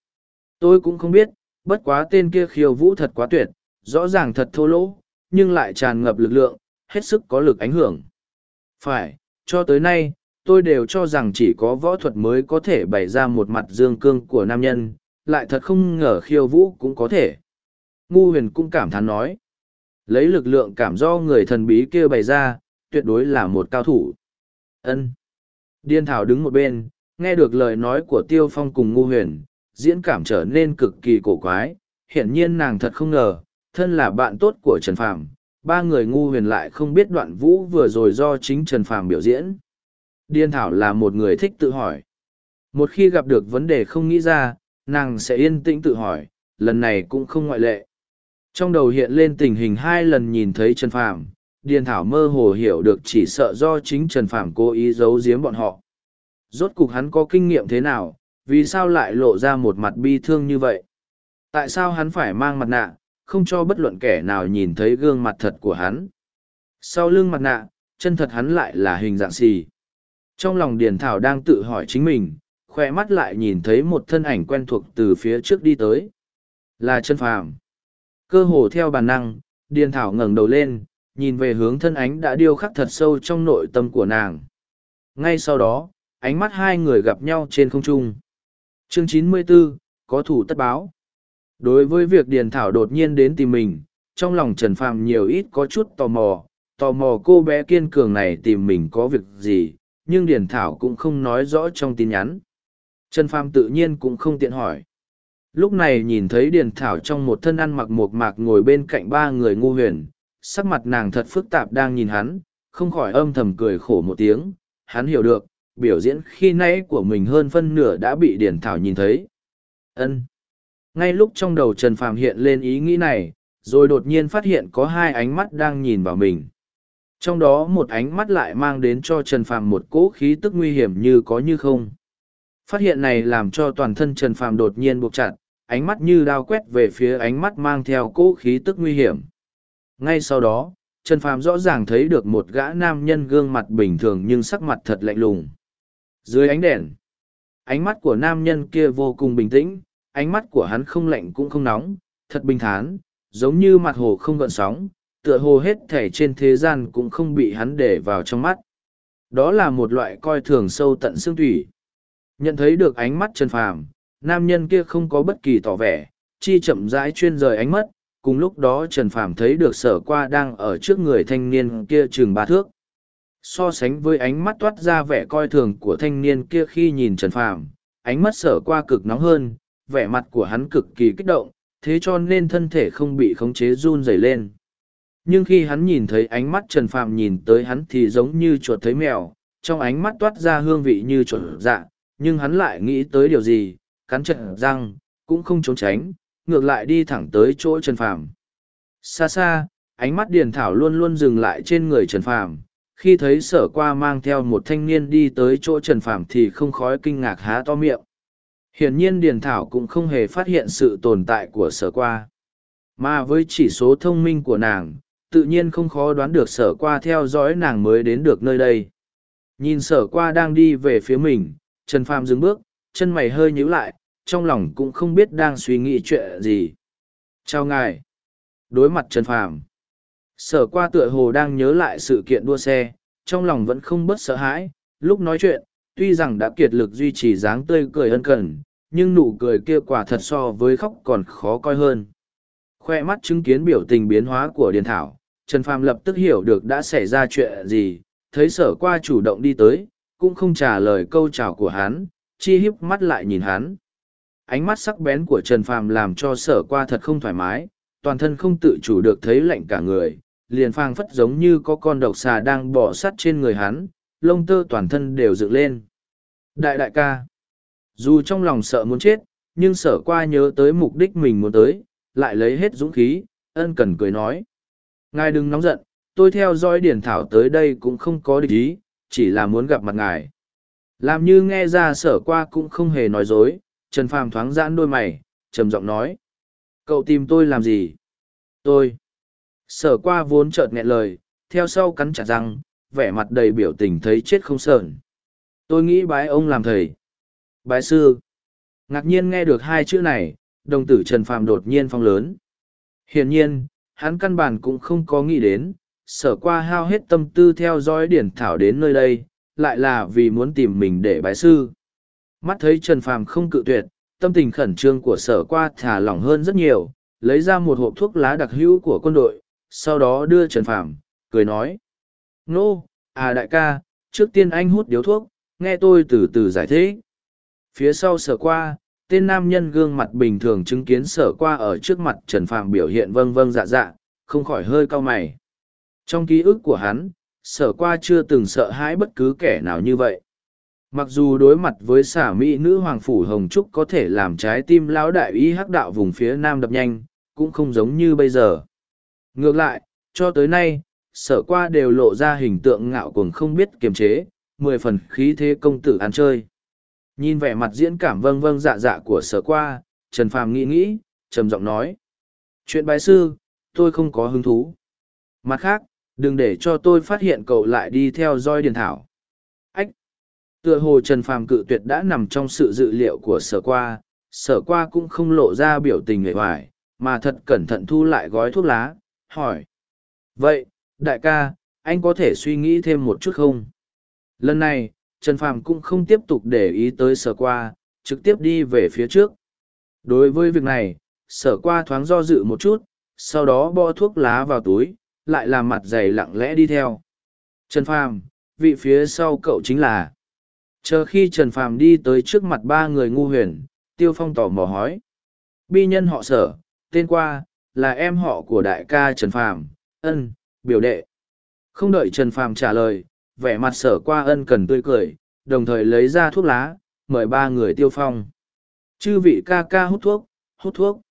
Tôi cũng không biết, bất quá tên kia khiêu vũ thật quá tuyệt, rõ ràng thật thô lỗ, nhưng lại tràn ngập lực lượng, hết sức có lực ảnh hưởng. Phải, cho tới nay, tôi đều cho rằng chỉ có võ thuật mới có thể bày ra một mặt dương cương của nam nhân, lại thật không ngờ khiêu vũ cũng có thể. Ngu huyền cũng cảm thán nói. Lấy lực lượng cảm do người thần bí kia bày ra, tuyệt đối là một cao thủ. ân Điên thảo đứng một bên, nghe được lời nói của tiêu phong cùng ngu huyền, diễn cảm trở nên cực kỳ cổ quái. Hiển nhiên nàng thật không ngờ, thân là bạn tốt của Trần Phàm, ba người ngu huyền lại không biết đoạn vũ vừa rồi do chính Trần Phàm biểu diễn. Điên thảo là một người thích tự hỏi. Một khi gặp được vấn đề không nghĩ ra, nàng sẽ yên tĩnh tự hỏi, lần này cũng không ngoại lệ. Trong đầu hiện lên tình hình hai lần nhìn thấy Trần Phàm, Điền Thảo mơ hồ hiểu được chỉ sợ do chính Trần Phàm cố ý giấu giếm bọn họ. Rốt cục hắn có kinh nghiệm thế nào, vì sao lại lộ ra một mặt bi thương như vậy? Tại sao hắn phải mang mặt nạ, không cho bất luận kẻ nào nhìn thấy gương mặt thật của hắn? Sau lưng mặt nạ, chân thật hắn lại là hình dạng gì? Trong lòng Điền Thảo đang tự hỏi chính mình, khoe mắt lại nhìn thấy một thân ảnh quen thuộc từ phía trước đi tới. Là chân phàm. Cơ hồ theo bản năng, Điền Thảo ngẩng đầu lên, nhìn về hướng thân ánh đã điêu khắc thật sâu trong nội tâm của nàng. Ngay sau đó, ánh mắt hai người gặp nhau trên không trung. Chương 94, có thủ tất báo. Đối với việc Điền Thảo đột nhiên đến tìm mình, trong lòng Trần Phàm nhiều ít có chút tò mò, tò mò cô bé kiên cường này tìm mình có việc gì, nhưng Điền Thảo cũng không nói rõ trong tin nhắn. Trần Phàm tự nhiên cũng không tiện hỏi. Lúc này nhìn thấy Điền Thảo trong một thân ăn mặc mộc mạc ngồi bên cạnh ba người ngu huyền, sắc mặt nàng thật phức tạp đang nhìn hắn, không khỏi âm thầm cười khổ một tiếng, hắn hiểu được, biểu diễn khi nãy của mình hơn phân nửa đã bị Điền Thảo nhìn thấy. Ân. Ngay lúc trong đầu Trần Phàm hiện lên ý nghĩ này, rồi đột nhiên phát hiện có hai ánh mắt đang nhìn vào mình. Trong đó một ánh mắt lại mang đến cho Trần Phàm một cỗ khí tức nguy hiểm như có như không. Phát hiện này làm cho toàn thân Trần Phàm đột nhiên buộc chặt, ánh mắt như đao quét về phía ánh mắt mang theo cỗ khí tức nguy hiểm. Ngay sau đó, Trần Phàm rõ ràng thấy được một gã nam nhân gương mặt bình thường nhưng sắc mặt thật lạnh lùng. Dưới ánh đèn, ánh mắt của nam nhân kia vô cùng bình tĩnh, ánh mắt của hắn không lạnh cũng không nóng, thật bình thản, giống như mặt hồ không gợn sóng, tựa hồ hết thể trên thế gian cũng không bị hắn để vào trong mắt. Đó là một loại coi thường sâu tận xương thủy. Nhận thấy được ánh mắt Trần Phàm, nam nhân kia không có bất kỳ tỏ vẻ, chi chậm rãi chuyên rời ánh mắt, cùng lúc đó Trần Phàm thấy được sở qua đang ở trước người thanh niên kia chừng ba thước. So sánh với ánh mắt toát ra vẻ coi thường của thanh niên kia khi nhìn Trần Phàm, ánh mắt sở qua cực nóng hơn, vẻ mặt của hắn cực kỳ kích động, thế cho nên thân thể không bị khống chế run rẩy lên. Nhưng khi hắn nhìn thấy ánh mắt Trần Phàm nhìn tới hắn thì giống như chuột thấy mèo, trong ánh mắt toát ra hương vị như chuột dạ, nhưng hắn lại nghĩ tới điều gì, cắn chặt răng, cũng không trốn tránh, ngược lại đi thẳng tới chỗ Trần Phàm. Xa xa, ánh mắt Điền Thảo luôn luôn dừng lại trên người Trần Phàm. Khi thấy sở qua mang theo một thanh niên đi tới chỗ Trần Phàm thì không khói kinh ngạc há to miệng. Hiển nhiên Điền Thảo cũng không hề phát hiện sự tồn tại của sở qua. Mà với chỉ số thông minh của nàng, tự nhiên không khó đoán được sở qua theo dõi nàng mới đến được nơi đây. Nhìn sở qua đang đi về phía mình, Trần Phàm dừng bước, chân mày hơi nhíu lại, trong lòng cũng không biết đang suy nghĩ chuyện gì. Chào ngài. Đối mặt Trần Phàm. Sở qua tựa hồ đang nhớ lại sự kiện đua xe, trong lòng vẫn không bớt sợ hãi, lúc nói chuyện, tuy rằng đã kiệt lực duy trì dáng tươi cười ân cần, nhưng nụ cười kia quả thật so với khóc còn khó coi hơn. Khoe mắt chứng kiến biểu tình biến hóa của Điền Thảo, Trần Phàm lập tức hiểu được đã xảy ra chuyện gì, thấy sở qua chủ động đi tới, cũng không trả lời câu chào của hắn, chi Híp mắt lại nhìn hắn. Ánh mắt sắc bén của Trần Phàm làm cho sở qua thật không thoải mái, toàn thân không tự chủ được thấy lạnh cả người, liền phang phất giống như có con độc xà đang bỏ sắt trên người hắn, lông tơ toàn thân đều dựng lên. Đại đại ca, dù trong lòng sợ muốn chết, nhưng sở qua nhớ tới mục đích mình muốn tới, lại lấy hết dũng khí, ân cần cười nói. Ngài đừng nóng giận, tôi theo dõi điển thảo tới đây cũng không có địch ý, chỉ là muốn gặp mặt ngài. Làm như nghe ra sở qua cũng không hề nói dối, Trần Phàm thoáng giãn đôi mày, trầm giọng nói. Cậu tìm tôi làm gì? Tôi. Sở qua vốn chợt nghẹn lời, theo sau cắn chặt răng, vẻ mặt đầy biểu tình thấy chết không sờn. Tôi nghĩ bái ông làm thầy. Bái sư. Ngạc nhiên nghe được hai chữ này, đồng tử Trần Phàm đột nhiên phong lớn. Hiển nhiên, hắn căn bản cũng không có nghĩ đến, sở qua hao hết tâm tư theo dõi điển thảo đến nơi đây, lại là vì muốn tìm mình để bái sư. Mắt thấy Trần Phàm không cự tuyệt, tâm tình khẩn trương của sở qua thả lỏng hơn rất nhiều, lấy ra một hộp thuốc lá đặc hữu của quân đội, sau đó đưa Trần Phàm, cười nói. Nô, à đại ca, trước tiên anh hút điếu thuốc, nghe tôi từ từ giải thích. Phía sau sở qua, tên nam nhân gương mặt bình thường chứng kiến sở qua ở trước mặt Trần Phàm biểu hiện vâng vâng dạ dạ, không khỏi hơi cau mày. Trong ký ức của hắn, sở qua chưa từng sợ hãi bất cứ kẻ nào như vậy. mặc dù đối mặt với xả mỹ nữ hoàng phủ hồng trúc có thể làm trái tim lão đại y hắc đạo vùng phía nam đập nhanh cũng không giống như bây giờ ngược lại, cho tới nay, sở qua đều lộ ra hình tượng ngạo cuồng không biết kiềm chế, mười phần khí thế công tử ăn chơi. Nhìn vẻ mặt diễn cảm vâng vâng dạ dạ của sở qua, trần phàm nghĩ nghĩ, trầm giọng nói. Chuyện bái sư, tôi không có hứng thú. Mặt khác, đừng để cho tôi phát hiện cậu lại đi theo dõi điền thảo. Ách! Tựa hồ trần phàm cự tuyệt đã nằm trong sự dự liệu của sở qua sở qua cũng không lộ ra biểu tình người hoài, mà thật cẩn thận thu lại gói thuốc lá hỏi. Vậy, đại ca, anh có thể suy nghĩ thêm một chút không? Lần này, trần phàm cũng không tiếp tục để ý tới sở qua, trực tiếp đi về phía trước. Đối với việc này, sở qua thoáng do dự một chút, sau đó bỏ thuốc lá vào túi, lại làm mặt dày lặng lẽ đi theo. Trần phàm, vị phía sau cậu chính là? Chờ khi trần phàm đi tới trước mặt ba người ngu huyền, tiêu phong tỏ mò hói bi nhân họ sở, tên qua là em họ của đại ca trần phàm, ân, biểu đệ. Không đợi trần phàm trả lời, vẻ mặt sở qua ân cần tươi cười, đồng thời lấy ra thuốc lá, mời ba người tiêu phong. Chư vị ca ca hút thuốc hút thuốc.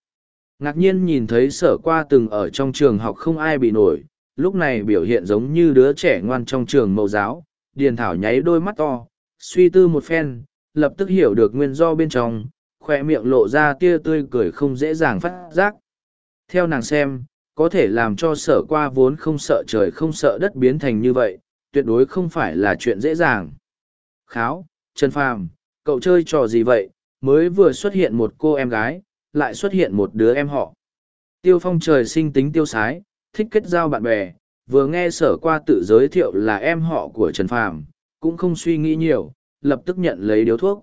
Ngạc nhiên nhìn thấy sở qua từng ở trong trường học không ai bị nổi, lúc này biểu hiện giống như đứa trẻ ngoan trong trường mẫu giáo, điền thảo nháy đôi mắt to, suy tư một phen, lập tức hiểu được nguyên do bên trong, khoe miệng lộ ra tia tươi cười không dễ dàng phát giác theo nàng xem, có thể làm cho sở qua vốn không sợ trời không sợ đất biến thành như vậy, tuyệt đối không phải là chuyện dễ dàng. Kháo, trần phàm, cậu chơi trò gì vậy? Mới vừa xuất hiện một cô em gái, lại xuất hiện một đứa em họ. Tiêu phong trời sinh tính tiêu sái, thích kết giao bạn bè, vừa nghe sở qua tự giới thiệu là em họ của trần phàm, cũng không suy nghĩ nhiều, lập tức nhận lấy điếu thuốc.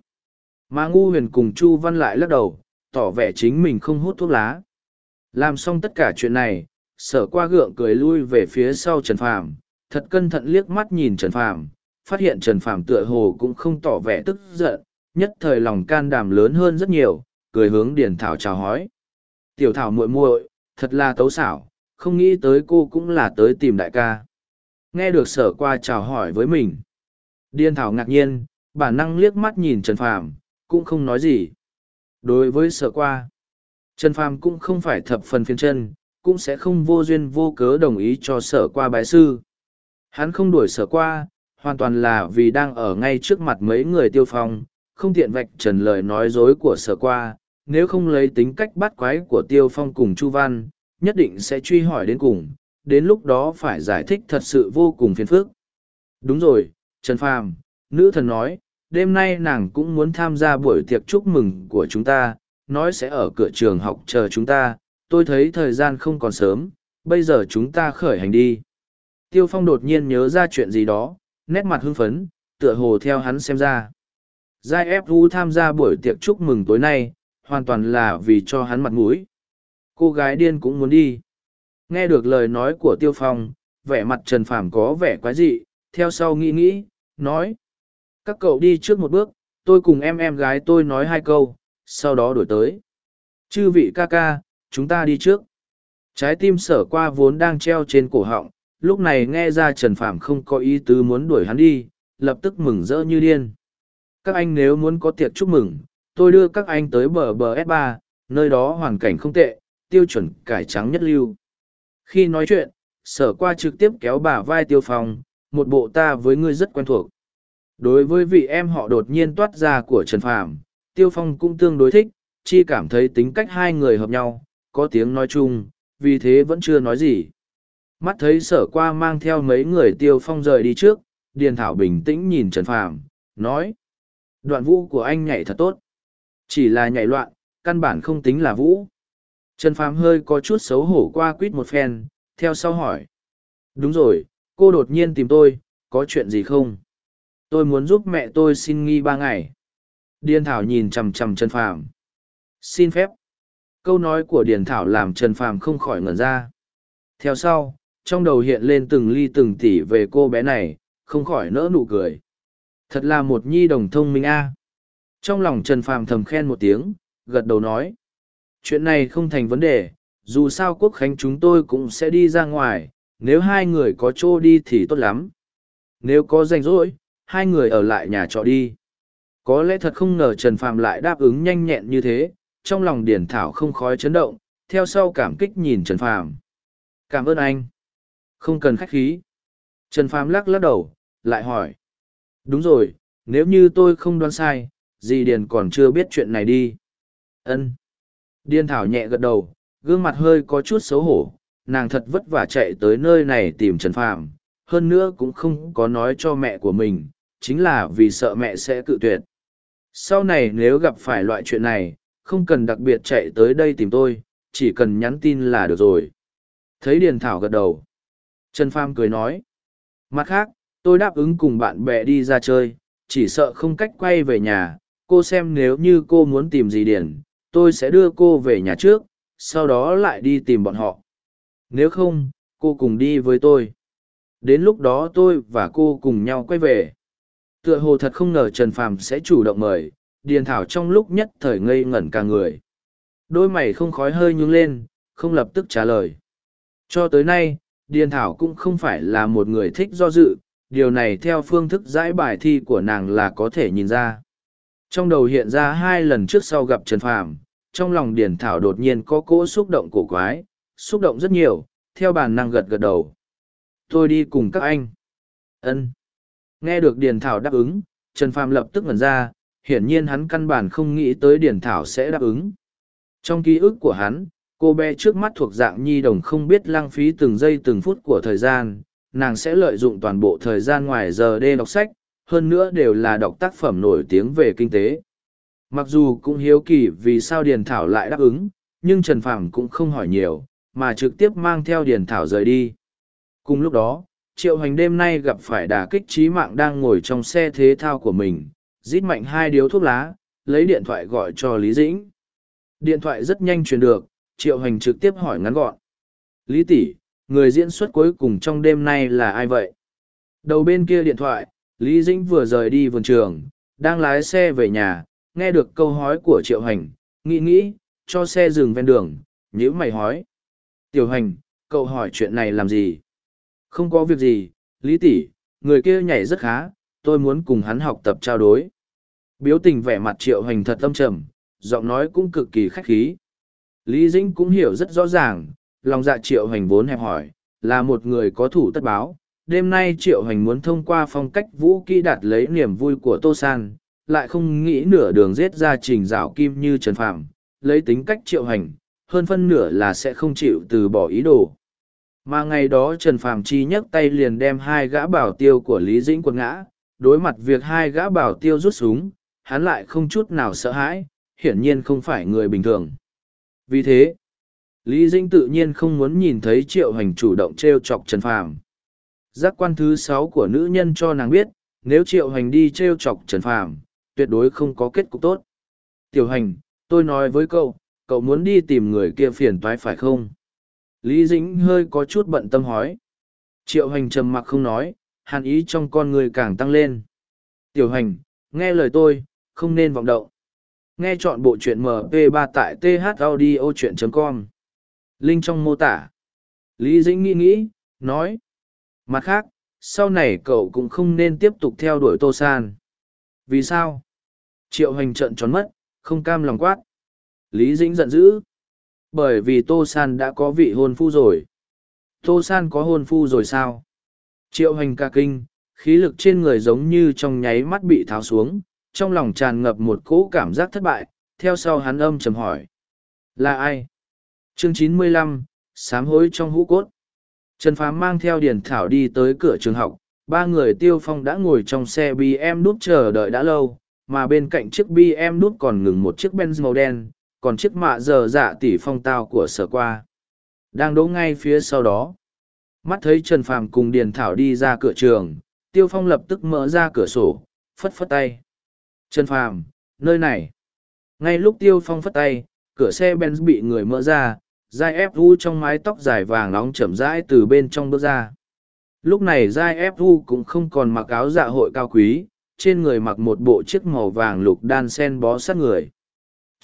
Mà ngu huyền cùng chu văn lại lắc đầu, tỏ vẻ chính mình không hút thuốc lá làm xong tất cả chuyện này, sở qua gượng cười lui về phía sau trần phàm, thật cẩn thận liếc mắt nhìn trần phàm, phát hiện trần phàm tựa hồ cũng không tỏ vẻ tức giận, nhất thời lòng can đảm lớn hơn rất nhiều, cười hướng điền thảo chào hỏi. tiểu thảo muội muội, thật là tấu xảo, không nghĩ tới cô cũng là tới tìm đại ca nghe được sở qua chào hỏi với mình, điền thảo ngạc nhiên, bản năng liếc mắt nhìn trần phàm, cũng không nói gì đối với sở qua trần phàm cũng không phải thập phần phiền chân, cũng sẽ không vô duyên vô cớ đồng ý cho sở qua bái sư. Hắn không đuổi sở qua, hoàn toàn là vì đang ở ngay trước mặt mấy người tiêu phong, không tiện vạch trần lời nói dối của sở qua. Nếu không lấy tính cách bắt quái của tiêu phong cùng chu văn, nhất định sẽ truy hỏi đến cùng, đến lúc đó phải giải thích thật sự vô cùng phiền phức. Đúng rồi, trần phàm, nữ thần nói, đêm nay nàng cũng muốn tham gia buổi tiệc chúc mừng của chúng ta nói sẽ ở cửa trường học chờ chúng ta, tôi thấy thời gian không còn sớm, bây giờ chúng ta khởi hành đi. Tiêu phong đột nhiên nhớ ra chuyện gì đó, nét mặt hưng phấn, tựa hồ theo hắn xem ra. Giai ép U tham gia buổi tiệc chúc mừng tối nay, hoàn toàn là vì cho hắn mặt mũi. Cô gái điên cũng muốn đi. Nghe được lời nói của tiêu phong, vẻ mặt trần phàm có vẻ quái dị, theo sau nghĩ nghĩ, nói, các cậu đi trước một bước, tôi cùng em em gái tôi nói hai câu sau đó đổi tới. Chư vị ca ca chúng ta đi trước. Trái tim sở qua vốn đang treo trên cổ họng lúc này nghe ra trần Phạm không có ý tứ muốn đuổi hắn đi lập tức mừng rỡ như điên. Các anh nếu muốn có tiệc chúc mừng tôi đưa các anh tới bờ bờ s 3 nơi đó hoàn cảnh không tệ tiêu chuẩn cải trắng nhất lưu. Khi nói chuyện sở qua trực tiếp kéo bà vai tiêu Phòng, một bộ ta với ngươi rất quen thuộc. Đối với vị em họ đột nhiên toát ra của trần Phạm tiêu phong cũng tương đối thích, chi cảm thấy tính cách hai người hợp nhau, có tiếng nói chung, vì thế vẫn chưa nói gì. Mắt thấy sở qua mang theo mấy người tiêu phong rời đi trước, điền thảo bình tĩnh nhìn trần phàm, nói, đoạn vũ của anh nhảy thật tốt. Chỉ là nhảy loạn, căn bản không tính là vũ. Trần phàm hơi có chút xấu hổ qua quýt một phen, theo sau hỏi, đúng rồi, cô đột nhiên tìm tôi, có chuyện gì không? Tôi muốn giúp mẹ tôi xin nghi ba ngày điền thảo nhìn chằm chằm trần phàm. Xin phép. Câu nói của điền thảo làm trần phàm không khỏi ngẩn ra. Theo sau, trong đầu hiện lên từng ly từng tỉ về cô bé này, không khỏi nỡ nụ cười. Thật là một nhi đồng thông minh a. À. Trong lòng trần phàm thầm khen một tiếng, gật đầu nói. Chuyện này không thành vấn đề, dù sao quốc khánh chúng tôi cũng sẽ đi ra ngoài, nếu hai người có chỗ đi thì tốt lắm. Nếu có rảnh rỗi, hai người ở lại nhà trọ đi. Có lẽ thật không ngờ Trần Phàm lại đáp ứng nhanh nhẹn như thế, trong lòng Điền Thảo không khói chấn động, theo sau cảm kích nhìn Trần Phàm. Cảm ơn anh. Không cần khách khí. Trần Phàm lắc lắc đầu, lại hỏi. Đúng rồi, nếu như tôi không đoán sai, dì Điền còn chưa biết chuyện này đi. Ân. Điền Thảo nhẹ gật đầu, gương mặt hơi có chút xấu hổ, nàng thật vất vả chạy tới nơi này tìm Trần Phàm, hơn nữa cũng không có nói cho mẹ của mình, chính là vì sợ mẹ sẽ cự tuyệt. Sau này nếu gặp phải loại chuyện này, không cần đặc biệt chạy tới đây tìm tôi, chỉ cần nhắn tin là được rồi. Thấy Điền Thảo gật đầu. Trần Pham cười nói. Mặt khác, tôi đáp ứng cùng bạn bè đi ra chơi, chỉ sợ không cách quay về nhà. Cô xem nếu như cô muốn tìm gì Điền, tôi sẽ đưa cô về nhà trước, sau đó lại đi tìm bọn họ. Nếu không, cô cùng đi với tôi. Đến lúc đó tôi và cô cùng nhau quay về. Tựa hồ thật không ngờ Trần Phàm sẽ chủ động mời, Điền Thảo trong lúc nhất thời ngây ngẩn cả người. Đôi mày không khói hơi nhướng lên, không lập tức trả lời. Cho tới nay, Điền Thảo cũng không phải là một người thích do dự, điều này theo phương thức giải bài thi của nàng là có thể nhìn ra. Trong đầu hiện ra hai lần trước sau gặp Trần Phàm, trong lòng Điền Thảo đột nhiên có cỗ xúc động cổ quái, xúc động rất nhiều, theo bản năng gật gật đầu. Tôi đi cùng các anh. Ân. Nghe được Điền Thảo đáp ứng, Trần Phàm lập tức ngẩn ra, hiển nhiên hắn căn bản không nghĩ tới Điền Thảo sẽ đáp ứng. Trong ký ức của hắn, cô bé trước mắt thuộc dạng nhi đồng không biết lãng phí từng giây từng phút của thời gian, nàng sẽ lợi dụng toàn bộ thời gian ngoài giờ đê đọc sách, hơn nữa đều là đọc tác phẩm nổi tiếng về kinh tế. Mặc dù cũng hiếu kỳ vì sao Điền Thảo lại đáp ứng, nhưng Trần Phàm cũng không hỏi nhiều, mà trực tiếp mang theo Điền Thảo rời đi. Cùng lúc đó, Triệu Hành đêm nay gặp phải đả kích trí mạng đang ngồi trong xe thế thao của mình, rít mạnh hai điếu thuốc lá, lấy điện thoại gọi cho Lý Dĩnh. Điện thoại rất nhanh truyền được, Triệu Hành trực tiếp hỏi ngắn gọn. Lý tỷ, người diễn xuất cuối cùng trong đêm nay là ai vậy? Đầu bên kia điện thoại, Lý Dĩnh vừa rời đi vườn trường, đang lái xe về nhà, nghe được câu hỏi của Triệu Hành, nghĩ nghĩ, cho xe dừng ven đường, nhữ mày hỏi. Tiểu Hành, cậu hỏi chuyện này làm gì? Không có việc gì, Lý tỷ, người kia nhảy rất khá, tôi muốn cùng hắn học tập trao đối. Biếu tình vẻ mặt Triệu Hành thật tâm trầm, giọng nói cũng cực kỳ khách khí. Lý Dĩnh cũng hiểu rất rõ ràng, lòng dạ Triệu Hành vốn hẹp hỏi, là một người có thủ tất báo. Đêm nay Triệu Hành muốn thông qua phong cách vũ kỹ đạt lấy niềm vui của Tô San, lại không nghĩ nửa đường giết ra trình dạo kim như Trần Phạm, lấy tính cách Triệu Hành, hơn phân nửa là sẽ không chịu từ bỏ ý đồ. Mà ngày đó Trần Phàm chi nhấc tay liền đem hai gã bảo tiêu của Lý Dĩnh quật ngã, đối mặt việc hai gã bảo tiêu rút súng, hắn lại không chút nào sợ hãi, hiển nhiên không phải người bình thường. Vì thế, Lý Dĩnh tự nhiên không muốn nhìn thấy triệu hành chủ động treo chọc Trần Phàm. Giác quan thứ sáu của nữ nhân cho nàng biết, nếu triệu hành đi treo chọc Trần Phàm, tuyệt đối không có kết cục tốt. Tiểu hành, tôi nói với cậu, cậu muốn đi tìm người kia phiền toái phải không? Lý Dĩnh hơi có chút bận tâm hỏi. Triệu hành trầm mặc không nói, hàn ý trong con người càng tăng lên. Tiểu hành, nghe lời tôi, không nên vọng động. Nghe chọn bộ truyện MP3 tại thaudio.com. Link trong mô tả. Lý Dĩnh nghĩ nghĩ, nói. Mặt khác, sau này cậu cũng không nên tiếp tục theo đuổi Tô San. Vì sao? Triệu hành trận tròn mất, không cam lòng quát. Lý Dĩnh giận dữ. Bởi vì Tô San đã có vị hôn phu rồi. Tô San có hôn phu rồi sao? Triệu hành ca kinh, khí lực trên người giống như trong nháy mắt bị tháo xuống, trong lòng tràn ngập một cỗ cảm giác thất bại, theo sau hắn âm trầm hỏi. Là ai? Chương chín mươi lăm, sám hối trong hũ cốt. Trần phá mang theo Điền Thảo đi tới cửa trường học, ba người tiêu phong đã ngồi trong xe BM đút chờ đợi đã lâu, mà bên cạnh chiếc BM đút còn ngừng một chiếc Benz màu đen, còn chiếc mạ giờ dạ tỷ phong tao của sở qua. Đang đỗ ngay phía sau đó. Mắt thấy Trần Phàm cùng Điền Thảo đi ra cửa trường, Tiêu Phong lập tức mở ra cửa sổ, phất phất tay. Trần Phàm, nơi này. Ngay lúc Tiêu Phong phất tay, cửa xe Benz bị người mở ra, Giai u trong mái tóc dài vàng nóng chậm rãi từ bên trong bước ra. Lúc này Giai u cũng không còn mặc áo dạ hội cao quý, trên người mặc một bộ chiếc màu vàng lục đan sen bó sát người.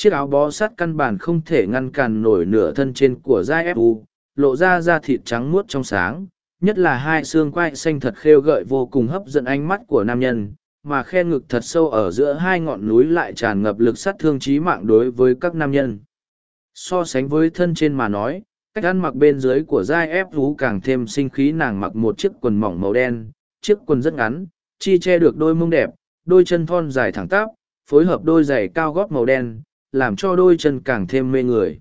Chiếc áo bó sát căn bản không thể ngăn cản nổi nửa thân trên của Giai Fu, lộ ra da thịt trắng muốt trong sáng, nhất là hai xương quai xanh thật khêu gợi vô cùng hấp dẫn ánh mắt của nam nhân, mà khe ngực thật sâu ở giữa hai ngọn núi lại tràn ngập lực sát thương trí mạng đối với các nam nhân. So sánh với thân trên mà nói, cách ăn mặc bên dưới của giai ép vú càng thêm sinh khí nàng mặc một chiếc quần mỏng màu đen, chiếc quần rất ngắn, chi che được đôi mông đẹp, đôi chân thon dài thẳng tắp, phối hợp đôi giày cao gót màu đen, làm cho đôi chân càng thêm mê người.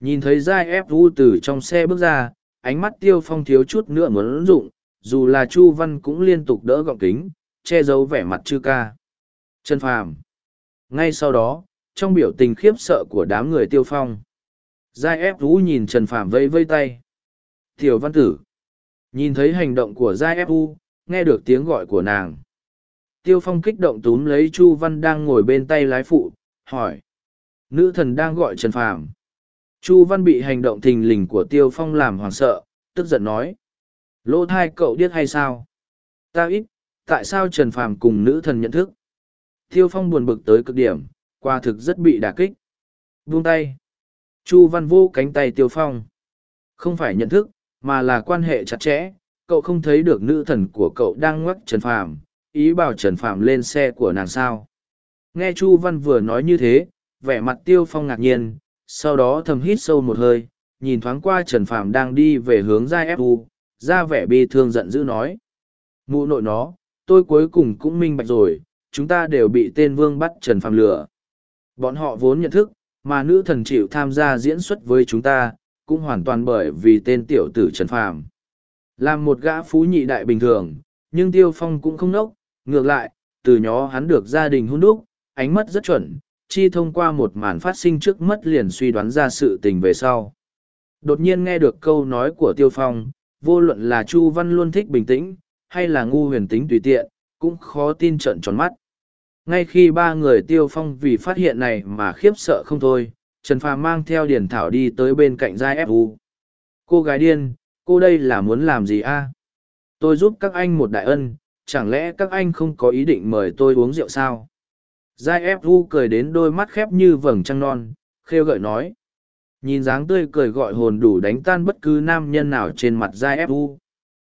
Nhìn thấy giai ép vu từ trong xe bước ra, ánh mắt tiêu phong thiếu chút nữa muốn dụng, dù là Chu Văn cũng liên tục đỡ gọng kính, che giấu vẻ mặt chư ca. Trần Phàm. Ngay sau đó, trong biểu tình khiếp sợ của đám người tiêu phong. Giai ép Vũ nhìn Trần Phàm vây vây tay. Tiểu văn tử. Nhìn thấy hành động của Giai ép Vũ, nghe được tiếng gọi của nàng. Tiêu phong kích động túm lấy Chu Văn đang ngồi bên tay lái phụ, hỏi. Nữ thần đang gọi Trần Phàm. Chu Văn bị hành động thình lình của Tiêu Phong làm hoảng sợ, tức giận nói. Lỗ thai cậu điếc hay sao? Ta ít, tại sao Trần Phàm cùng nữ thần nhận thức? Tiêu Phong buồn bực tới cực điểm, qua thực rất bị đả kích. Buông tay. Chu Văn vô cánh tay Tiêu Phong. Không phải nhận thức, mà là quan hệ chặt chẽ. Cậu không thấy được nữ thần của cậu đang ngoắc Trần Phàm, ý bảo Trần Phàm lên xe của nàng sao. Nghe Chu Văn vừa nói như thế, vẻ mặt Tiêu Phong ngạc nhiên, sau đó thầm hít sâu một hơi, nhìn thoáng qua Trần Phàm đang đi về hướng ra ép u, ra vẻ bi thương giận dữ nói. Mụ nội nó, tôi cuối cùng cũng minh bạch rồi, chúng ta đều bị tên vương bắt Trần Phàm lừa. Bọn họ vốn nhận thức, mà nữ thần chịu tham gia diễn xuất với chúng ta, cũng hoàn toàn bởi vì tên tiểu tử Trần Phàm. Làm một gã phú nhị đại bình thường, nhưng Tiêu Phong cũng không nốc, ngược lại, từ nhỏ hắn được gia đình hôn đúc, ánh mắt rất chuẩn, chi thông qua một màn phát sinh trước mắt liền suy đoán ra sự tình về sau. Đột nhiên nghe được câu nói của Tiêu Phong, vô luận là Chu Văn luôn thích bình tĩnh, hay là ngu huyền tính tùy tiện, cũng khó tin trận tròn mắt. Ngay khi ba người Tiêu Phong vì phát hiện này mà khiếp sợ không thôi, Trần Phàm mang theo Điển Thảo đi tới bên cạnh Giai Fu. Cô gái điên, cô đây là muốn làm gì a? Tôi giúp các anh một đại ân, chẳng lẽ các anh không có ý định mời tôi uống rượu sao? Giai Fu cười đến đôi mắt khép như vầng trăng non, khêu gợi nói. Nhìn dáng tươi cười gọi hồn đủ đánh tan bất cứ nam nhân nào trên mặt Giai Fu.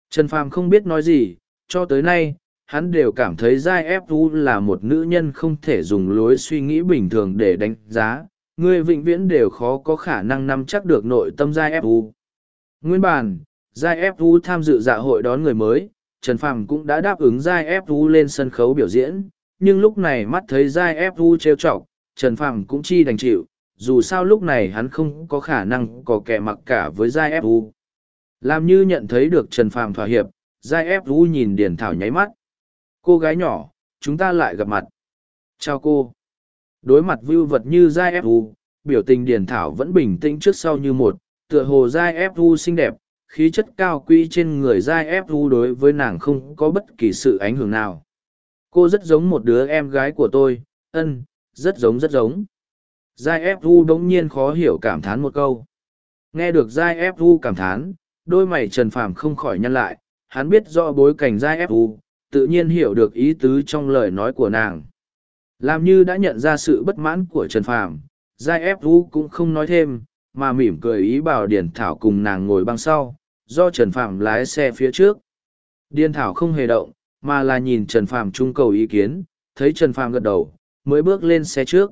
Trần Phàm không biết nói gì, cho tới nay, hắn đều cảm thấy Giai Fu là một nữ nhân không thể dùng lối suy nghĩ bình thường để đánh giá, người vĩnh viễn đều khó có khả năng nắm chắc được nội tâm Giai Fu. Nguyên bản, Giai Fu tham dự dạ hội đón người mới, Trần Phàm cũng đã đáp ứng Giai Fu lên sân khấu biểu diễn, nhưng lúc này mắt thấy Giai Fu trêu chọc, Trần Phàm cũng chi đành chịu, dù sao lúc này hắn không có khả năng có kẻ mặc cả với Giai Fu. Làm như nhận thấy được Trần Phàm thỏa hiệp, Giai Fu nhìn Điền Thảo nháy mắt. Cô gái nhỏ, chúng ta lại gặp mặt. Chào cô. Đối mặt vưu vật như Giai Fu, biểu tình Điền Thảo vẫn bình tĩnh trước sau như một, tựa hồ Giai Fu xinh đẹp, khí chất cao quý trên người Giai Fu đối với nàng không có bất kỳ sự ảnh hưởng nào. Cô rất giống một đứa em gái của tôi, ân, rất giống rất giống. Giai Fu đống nhiên khó hiểu cảm thán một câu. Nghe được Giai Fu cảm thán, đôi mày Trần Phàm không khỏi nhăn lại, hắn biết rõ bối cảnh Giai Fu, tự nhiên hiểu được ý tứ trong lời nói của nàng. Làm như đã nhận ra sự bất mãn của Trần Phàm, Giai Fu cũng không nói thêm, mà mỉm cười ý bảo Điền Thảo cùng nàng ngồi băng sau, do Trần Phàm lái xe phía trước. Điền Thảo không hề động, mà là nhìn Trần Phàm trung cầu ý kiến, thấy Trần Phàm gật đầu, mới bước lên xe trước.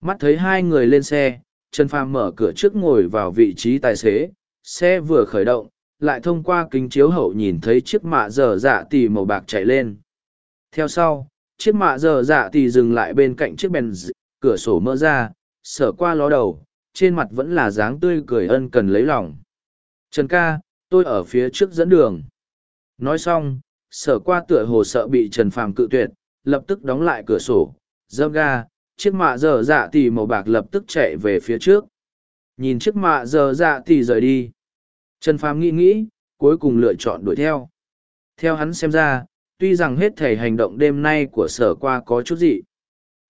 Mắt thấy hai người lên xe, Trần Phàm mở cửa trước ngồi vào vị trí tài xế, xe vừa khởi động, lại thông qua kính chiếu hậu nhìn thấy chiếc mạ dở dạ tì màu bạc chạy lên. Theo sau, chiếc mạ dở dạ tì dừng lại bên cạnh chiếc bèn cửa sổ mở ra, sở qua ló đầu, trên mặt vẫn là dáng tươi cười ân cần lấy lòng. Trần ca, tôi ở phía trước dẫn đường. Nói xong, sở qua tựa hồ sợ bị Trần Phàm cự tuyệt, lập tức đóng lại cửa sổ, dâm ga, chiếc mạ dở dạ tì màu bạc lập tức chạy về phía trước. Nhìn chiếc mạ dở dạ tì rời đi. Trần Phàm nghĩ nghĩ, cuối cùng lựa chọn đuổi theo. Theo hắn xem ra, tuy rằng hết thể hành động đêm nay của sở qua có chút gì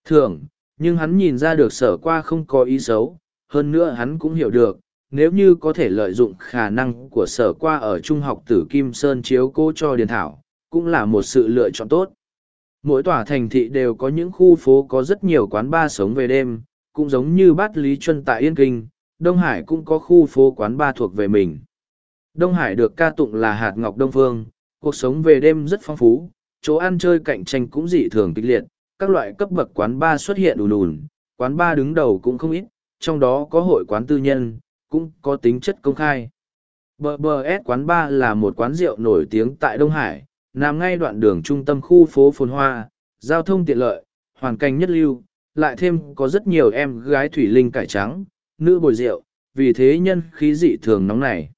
thường, nhưng hắn nhìn ra được sở qua không có ý xấu, hơn nữa hắn cũng hiểu được, nếu như có thể lợi dụng khả năng của sở qua ở trung học tử Kim Sơn chiếu cố cho Điền Thảo, cũng là một sự lựa chọn tốt. Mỗi tòa thành thị đều có những khu phố có rất nhiều quán bar sống về đêm, cũng giống như bát Lý Chuân tại Yên Kinh, Đông Hải cũng có khu phố quán bar thuộc về mình. Đông Hải được ca tụng là hạt ngọc Đông Phương, cuộc sống về đêm rất phong phú, chỗ ăn chơi cạnh tranh cũng dị thường kịch liệt, các loại cấp bậc quán bar xuất hiện ùn ùn, quán bar đứng đầu cũng không ít, trong đó có hội quán tư nhân, cũng có tính chất công khai. BBS quán bar là một quán rượu nổi tiếng tại Đông Hải, nằm ngay đoạn đường trung tâm khu phố phồn hoa, giao thông tiện lợi, hoàn cảnh nhất lưu, lại thêm có rất nhiều em gái thủy linh cải trắng, nữ bồi rượu, vì thế nhân khí dị thường nóng này.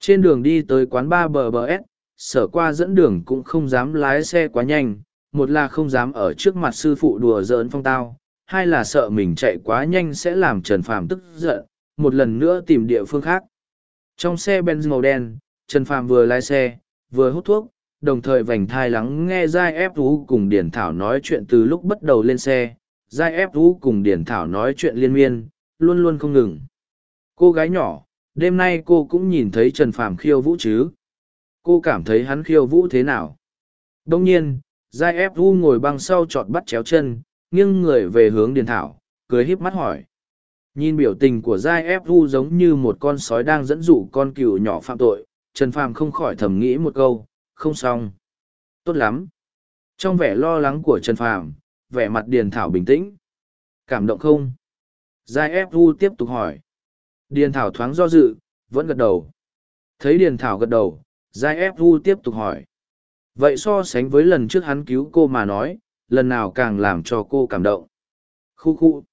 Trên đường đi tới quán ba bờ bờ S, sở qua dẫn đường cũng không dám lái xe quá nhanh, một là không dám ở trước mặt sư phụ đùa giỡn phong tao, hai là sợ mình chạy quá nhanh sẽ làm Trần Phàm tức giận, một lần nữa tìm địa phương khác. Trong xe Benz màu đen, Trần Phàm vừa lái xe, vừa hút thuốc, đồng thời vành thai lắng nghe Giai Ép Vũ cùng Điển Thảo nói chuyện từ lúc bắt đầu lên xe. Giai Ép Vũ cùng Điển Thảo nói chuyện liên miên, luôn luôn không ngừng. Cô gái nhỏ, đêm nay cô cũng nhìn thấy Trần Phàm khiêu vũ chứ. Cô cảm thấy hắn khiêu vũ thế nào? Đông nhiên, Giai Ép Vũ ngồi băng sau chọt bắt chéo chân, nghiêng người về hướng Điền Thảo, cười híp mắt hỏi. Nhìn biểu tình của Giai Ép thú giống như một con sói đang dẫn dụ con cừu nhỏ phạm tội, Trần Phàm không khỏi thầm nghĩ một câu, không xong. Tốt lắm. Trong vẻ lo lắng của Trần Phàm, vẻ mặt Điền Thảo bình tĩnh. Cảm động không? Giai Ép tiếp tục hỏi. Điền Thảo thoáng do dự, vẫn gật đầu. Thấy Điền Thảo gật đầu, Giai Ép tiếp tục hỏi. Vậy so sánh với lần trước hắn cứu cô mà nói, lần nào càng làm cho cô cảm động. Khu khu.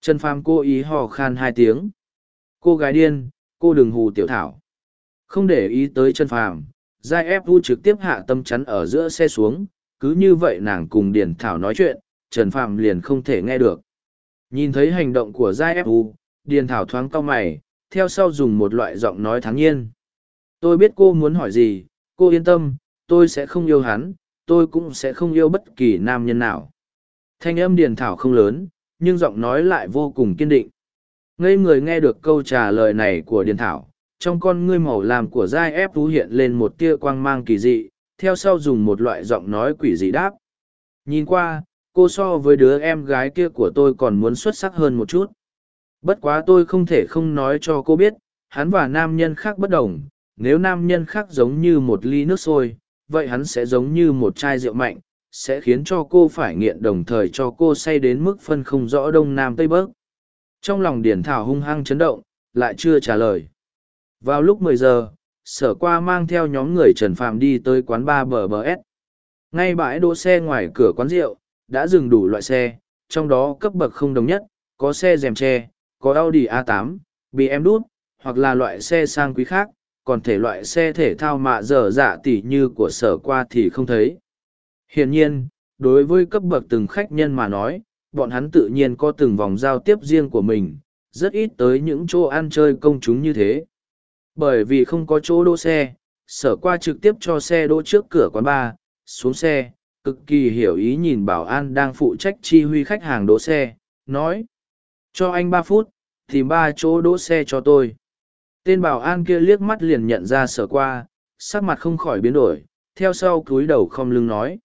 Trần Phàm cô ý hò khan hai tiếng. Cô gái điên, cô đừng hù tiểu thảo. Không để ý tới Trần Phàm, Giai ép vu trực tiếp hạ tâm chắn ở giữa xe xuống, cứ như vậy nàng cùng Điền Thảo nói chuyện, Trần Phàm liền không thể nghe được. Nhìn thấy hành động của Giai ép vu, Điền Thảo thoáng cau mày, theo sau dùng một loại giọng nói thắng nhiên. Tôi biết cô muốn hỏi gì, cô yên tâm, tôi sẽ không yêu hắn, tôi cũng sẽ không yêu bất kỳ nam nhân nào. Thanh âm Điền Thảo không lớn, nhưng giọng nói lại vô cùng kiên định. Ngây người nghe được câu trả lời này của Điền Thảo, trong con ngươi màu làm của Giai ép thú hiện lên một tia quang mang kỳ dị, theo sau dùng một loại giọng nói quỷ dị đáp. Nhìn qua, cô so với đứa em gái kia của tôi còn muốn xuất sắc hơn một chút. Bất quá tôi không thể không nói cho cô biết, hắn và nam nhân khác bất đồng, nếu nam nhân khác giống như một ly nước sôi, vậy hắn sẽ giống như một chai rượu mạnh, sẽ khiến cho cô phải nghiện đồng thời cho cô say đến mức phân không rõ đông nam tây bắc trong lòng điển thảo hung hăng chấn động lại chưa trả lời vào lúc mười giờ sở qua mang theo nhóm người trần phạm đi tới quán ba bờ bờ s ngay bãi đỗ xe ngoài cửa quán rượu đã dừng đủ loại xe trong đó cấp bậc không đồng nhất có xe dèm tre có audi a 8 bm đút hoặc là loại xe sang quý khác còn thể loại xe thể thao mạ dở dạ tỉ như của sở qua thì không thấy Hiển nhiên, đối với cấp bậc từng khách nhân mà nói, bọn hắn tự nhiên có từng vòng giao tiếp riêng của mình, rất ít tới những chỗ ăn chơi công chúng như thế. Bởi vì không có chỗ đỗ xe, sở qua trực tiếp cho xe đỗ trước cửa quán bar, xuống xe, cực kỳ hiểu ý nhìn bảo an đang phụ trách chi huy khách hàng đỗ xe, nói. Cho anh ba phút, tìm ba chỗ đỗ xe cho tôi. Tên bảo an kia liếc mắt liền nhận ra sở qua, sắc mặt không khỏi biến đổi, theo sau cúi đầu không lưng nói.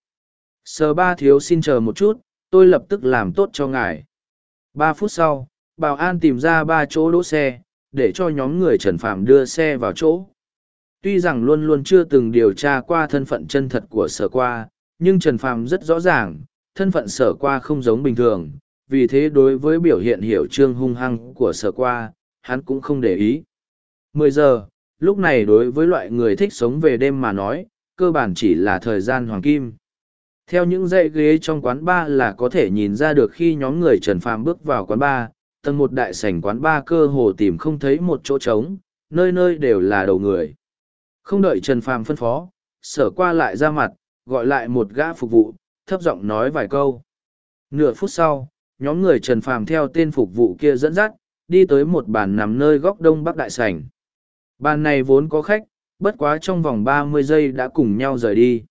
sở ba thiếu xin chờ một chút, tôi lập tức làm tốt cho ngài. Ba phút sau, bảo an tìm ra ba chỗ đỗ xe, để cho nhóm người Trần Phạm đưa xe vào chỗ. Tuy rằng luôn luôn chưa từng điều tra qua thân phận chân thật của sở qua, nhưng Trần Phạm rất rõ ràng, thân phận sở qua không giống bình thường, vì thế đối với biểu hiện hiểu trương hung hăng của sở qua, hắn cũng không để ý. Mười giờ, lúc này đối với loại người thích sống về đêm mà nói, cơ bản chỉ là thời gian hoàng kim. Theo những dãy ghế trong quán bar là có thể nhìn ra được khi nhóm người Trần Phàm bước vào quán bar, tầng một đại sảnh quán ba cơ hồ tìm không thấy một chỗ trống, nơi nơi đều là đầu người. Không đợi Trần Phàm phân phó, sở qua lại ra mặt, gọi lại một gã phục vụ, thấp giọng nói vài câu. Nửa phút sau, nhóm người Trần Phàm theo tên phục vụ kia dẫn dắt, đi tới một bàn nằm nơi góc đông bắc đại sảnh. Bàn này vốn có khách, bất quá trong vòng ba mươi giây đã cùng nhau rời đi.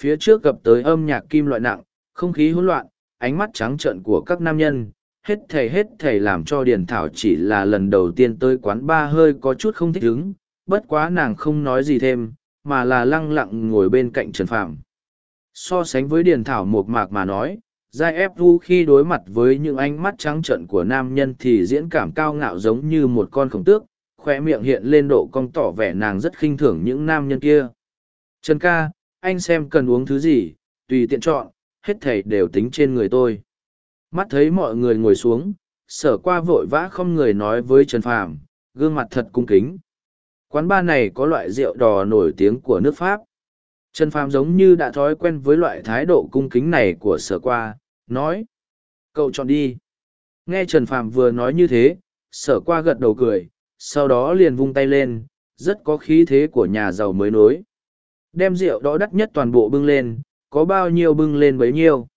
Phía trước gặp tới âm nhạc kim loại nặng, không khí hỗn loạn, ánh mắt trắng trợn của các nam nhân, hết thầy hết thầy làm cho Điền Thảo chỉ là lần đầu tiên tới quán ba hơi có chút không thích ứng, bất quá nàng không nói gì thêm, mà là lăng lặng ngồi bên cạnh Trần Phạm. So sánh với Điền Thảo một mạc mà nói, Giai ép vu khi đối mặt với những ánh mắt trắng trợn của nam nhân thì diễn cảm cao ngạo giống như một con khổng tước, khoe miệng hiện lên độ cong tỏ vẻ nàng rất khinh thường những nam nhân kia. Trần ca, anh xem cần uống thứ gì, tùy tiện chọn, hết thảy đều tính trên người tôi. Mắt thấy mọi người ngồi xuống, sở qua vội vã không người nói với Trần Phàm, gương mặt thật cung kính. Quán bar này có loại rượu đỏ nổi tiếng của nước Pháp. Trần Phàm giống như đã thói quen với loại thái độ cung kính này của sở qua, nói. Cậu chọn đi. Nghe Trần Phàm vừa nói như thế, sở qua gật đầu cười, sau đó liền vung tay lên, rất có khí thế của nhà giàu mới nối. Đem rượu đó đắt nhất toàn bộ bưng lên, có bao nhiêu bưng lên bấy nhiêu.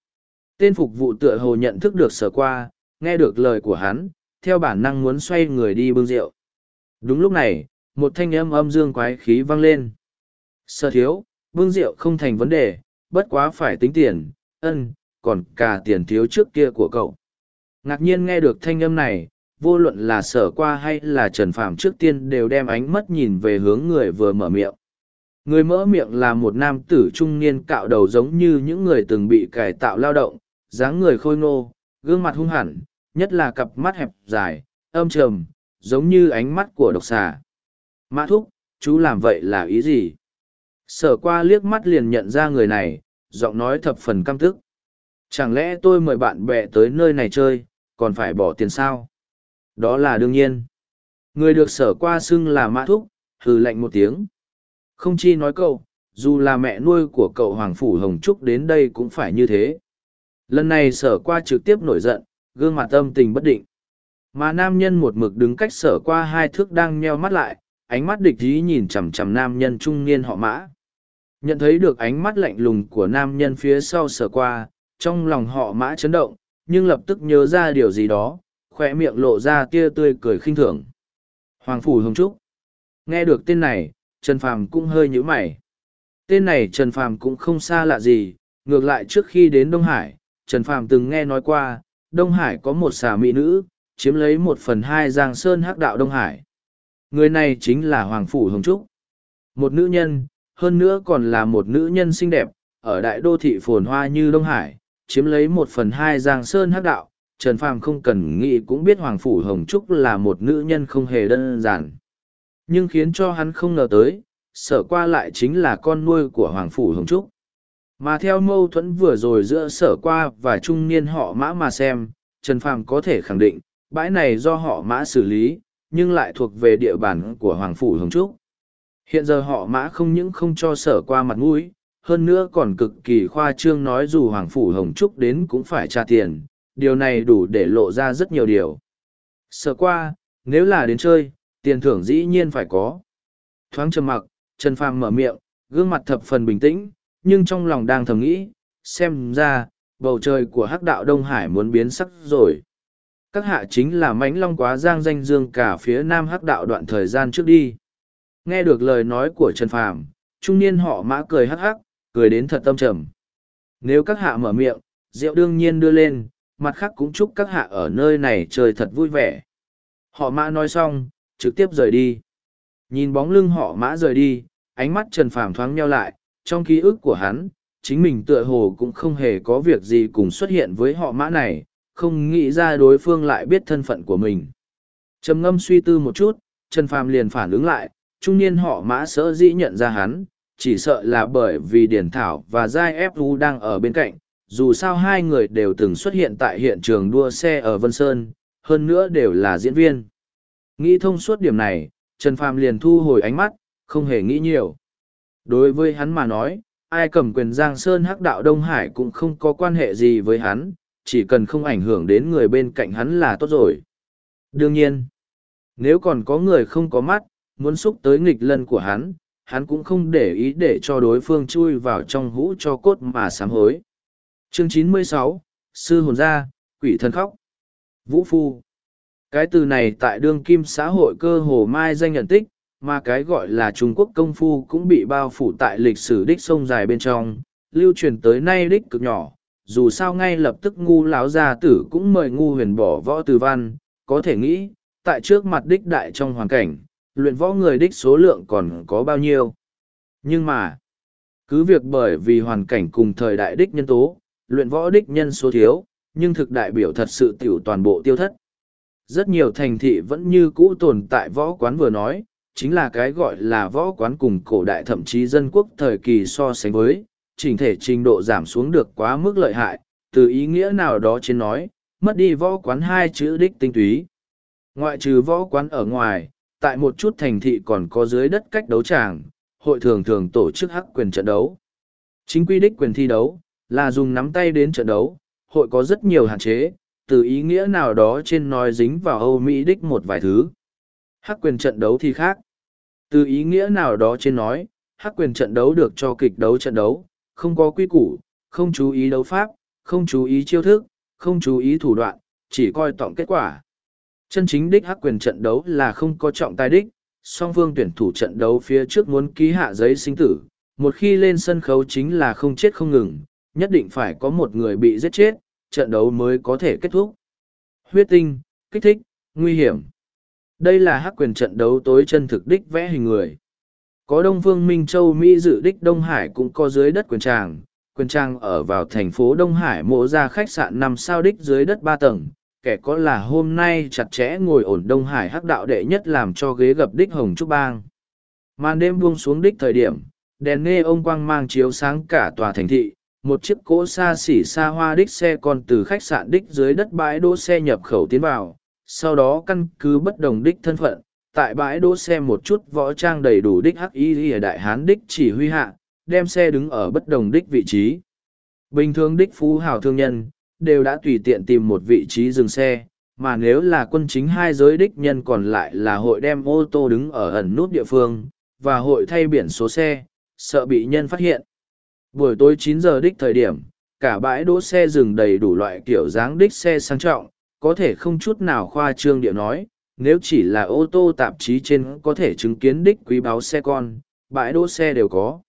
Tên phục vụ tựa hồ nhận thức được sở qua, nghe được lời của hắn, theo bản năng muốn xoay người đi bưng rượu. Đúng lúc này, một thanh âm âm dương quái khí vang lên. Sở thiếu, bưng rượu không thành vấn đề, bất quá phải tính tiền, ân, còn cả tiền thiếu trước kia của cậu. Ngạc nhiên nghe được thanh âm này, vô luận là sở qua hay là trần phàm trước tiên đều đem ánh mắt nhìn về hướng người vừa mở miệng. Người mỡ miệng là một nam tử trung niên cạo đầu giống như những người từng bị cải tạo lao động, dáng người khôi ngô, gương mặt hung hẳn, nhất là cặp mắt hẹp dài, âm trầm, giống như ánh mắt của độc xà. Mã thúc, chú làm vậy là ý gì? Sở qua liếc mắt liền nhận ra người này, giọng nói thập phần căm tức. Chẳng lẽ tôi mời bạn bè tới nơi này chơi, còn phải bỏ tiền sao? Đó là đương nhiên. Người được sở qua xưng là mã thúc, hừ lạnh một tiếng. Không chi nói cậu, dù là mẹ nuôi của cậu Hoàng Phủ Hồng Trúc đến đây cũng phải như thế. Lần này sở qua trực tiếp nổi giận, gương mặt tâm tình bất định. Mà nam nhân một mực đứng cách sở qua hai thước đang nheo mắt lại, ánh mắt địch ý nhìn chằm chằm nam nhân trung niên họ mã. Nhận thấy được ánh mắt lạnh lùng của nam nhân phía sau sở qua, trong lòng họ mã chấn động, nhưng lập tức nhớ ra điều gì đó, khoe miệng lộ ra tia tươi cười khinh thường. Hoàng Phủ Hồng Trúc. Nghe được tên này, Trần Phàm cũng hơi nhíu mày. Tên này Trần Phàm cũng không xa lạ gì, ngược lại trước khi đến Đông Hải, Trần Phàm từng nghe nói qua, Đông Hải có một xà mỹ nữ, chiếm lấy một phần hai Giang Sơn hắc đạo Đông Hải. Người này chính là Hoàng Phủ Hồng Trúc. Một nữ nhân, hơn nữa còn là một nữ nhân xinh đẹp, ở đại đô thị phồn hoa như Đông Hải, chiếm lấy một phần hai Giang Sơn hắc đạo. Trần Phàm không cần nghĩ cũng biết Hoàng Phủ Hồng Trúc là một nữ nhân không hề đơn giản. Nhưng khiến cho hắn không ngờ tới, sở qua lại chính là con nuôi của Hoàng Phủ Hồng Trúc. Mà theo mâu thuẫn vừa rồi giữa sở qua và trung niên họ mã mà xem, Trần Phàm có thể khẳng định, bãi này do họ mã xử lý, nhưng lại thuộc về địa bàn của Hoàng Phủ Hồng Trúc. Hiện giờ họ mã không những không cho sở qua mặt mũi, hơn nữa còn cực kỳ khoa trương nói dù Hoàng Phủ Hồng Trúc đến cũng phải trả tiền, điều này đủ để lộ ra rất nhiều điều. Sở qua, nếu là đến chơi, tiền thưởng dĩ nhiên phải có. Thoáng trầm mặc, Trần Phàm mở miệng, gương mặt thập phần bình tĩnh, nhưng trong lòng đang thầm nghĩ, xem ra, bầu trời của hắc đạo Đông Hải muốn biến sắc rồi. Các hạ chính là mãnh long quá giang danh dương cả phía nam hắc đạo đoạn thời gian trước đi. Nghe được lời nói của Trần Phàm, trung niên họ mã cười hắc hắc, cười đến thật tâm trầm. Nếu các hạ mở miệng, rượu đương nhiên đưa lên, mặt khác cũng chúc các hạ ở nơi này chơi thật vui vẻ. Họ mã nói xong, trực tiếp rời đi. Nhìn bóng lưng họ mã rời đi, ánh mắt Trần Phàm thoáng nheo lại, trong ký ức của hắn, chính mình tựa hồ cũng không hề có việc gì cùng xuất hiện với họ mã này, không nghĩ ra đối phương lại biết thân phận của mình. Trầm ngâm suy tư một chút, Trần Phàm liền phản ứng lại, trung niên họ mã sở dĩ nhận ra hắn, chỉ sợ là bởi vì Điển Thảo và Giai Fu đang ở bên cạnh, dù sao hai người đều từng xuất hiện tại hiện trường đua xe ở Vân Sơn, hơn nữa đều là diễn viên. Nghĩ thông suốt điểm này, Trần Phàm liền thu hồi ánh mắt, không hề nghĩ nhiều. Đối với hắn mà nói, ai cầm quyền Giang Sơn hắc đạo Đông Hải cũng không có quan hệ gì với hắn, chỉ cần không ảnh hưởng đến người bên cạnh hắn là tốt rồi. Đương nhiên, nếu còn có người không có mắt, muốn xúc tới nghịch lân của hắn, hắn cũng không để ý để cho đối phương chui vào trong hũ cho cốt mà sám hối. Chương 96, Sư hồn gia, quỷ thần khóc. Vũ Phu Cái từ này tại đương kim xã hội cơ hồ mai danh nhận tích, mà cái gọi là Trung Quốc công phu cũng bị bao phủ tại lịch sử đích sông dài bên trong, lưu truyền tới nay đích cực nhỏ. Dù sao ngay lập tức ngu lão gia tử cũng mời ngu huyền bỏ võ từ văn, có thể nghĩ, tại trước mặt đích đại trong hoàn cảnh, luyện võ người đích số lượng còn có bao nhiêu. Nhưng mà, cứ việc bởi vì hoàn cảnh cùng thời đại đích nhân tố, luyện võ đích nhân số thiếu, nhưng thực đại biểu thật sự tiểu toàn bộ tiêu thất. Rất nhiều thành thị vẫn như cũ tồn tại võ quán vừa nói, chính là cái gọi là võ quán cùng cổ đại thậm chí dân quốc thời kỳ so sánh với, chỉnh thể trình độ giảm xuống được quá mức lợi hại, từ ý nghĩa nào đó trên nói, mất đi võ quán hai chữ đích tinh túy. Ngoại trừ võ quán ở ngoài, tại một chút thành thị còn có dưới đất cách đấu tràng, hội thường thường tổ chức hắc quyền trận đấu. Chính quy đích quyền thi đấu, là dùng nắm tay đến trận đấu, hội có rất nhiều hạn chế, từ ý nghĩa nào đó trên nói dính vào Âu Mỹ đích một vài thứ. Hắc quyền trận đấu thì khác. Từ ý nghĩa nào đó trên nói, hắc quyền trận đấu được cho kịch đấu trận đấu, không có quy củ, không chú ý đấu pháp, không chú ý chiêu thức, không chú ý thủ đoạn, chỉ coi tổng kết quả. Chân chính đích hắc quyền trận đấu là không có trọng tài đích, song phương tuyển thủ trận đấu phía trước muốn ký hạ giấy sinh tử, một khi lên sân khấu chính là không chết không ngừng, nhất định phải có một người bị giết chết, trận đấu mới có thể kết thúc. Huyết tinh, kích thích, nguy hiểm. Đây là hắc quyền trận đấu tối chân thực đích vẽ hình người. Có Đông Phương Minh Châu Mỹ dự đích Đông Hải cũng có dưới đất quyền tràng, quyền trang ở vào thành phố Đông Hải mộ ra khách sạn nằm sao đích dưới đất ba tầng, kẻ có là hôm nay chặt chẽ ngồi ổn Đông Hải hắc đạo đệ nhất làm cho ghế gập đích Hồng Trúc Bang. Màn đêm buông xuống đích thời điểm, đèn nghe ông quang mang chiếu sáng cả tòa thành thị, một chiếc cỗ xa xỉ xa hoa đích xe còn từ khách sạn đích dưới đất bãi đỗ xe nhập khẩu tiến vào, sau đó căn cứ bất đồng đích thân phận, tại bãi đỗ xe một chút võ trang đầy đủ đích hắc y ở đại hán đích chỉ huy hạ, đem xe đứng ở bất đồng đích vị trí. Bình thường đích phú hào thương nhân, đều đã tùy tiện tìm một vị trí dừng xe, mà nếu là quân chính hai giới đích nhân còn lại là hội đem ô tô đứng ở ẩn nút địa phương, và hội thay biển số xe, sợ bị nhân phát hiện. Buổi tối chín giờ đích thời điểm, cả bãi đỗ xe dừng đầy đủ loại kiểu dáng đích xe sang trọng, có thể không chút nào khoa trương điệu nói, nếu chỉ là ô tô tạp chí trên có thể chứng kiến đích quý báo xe con, bãi đỗ xe đều có.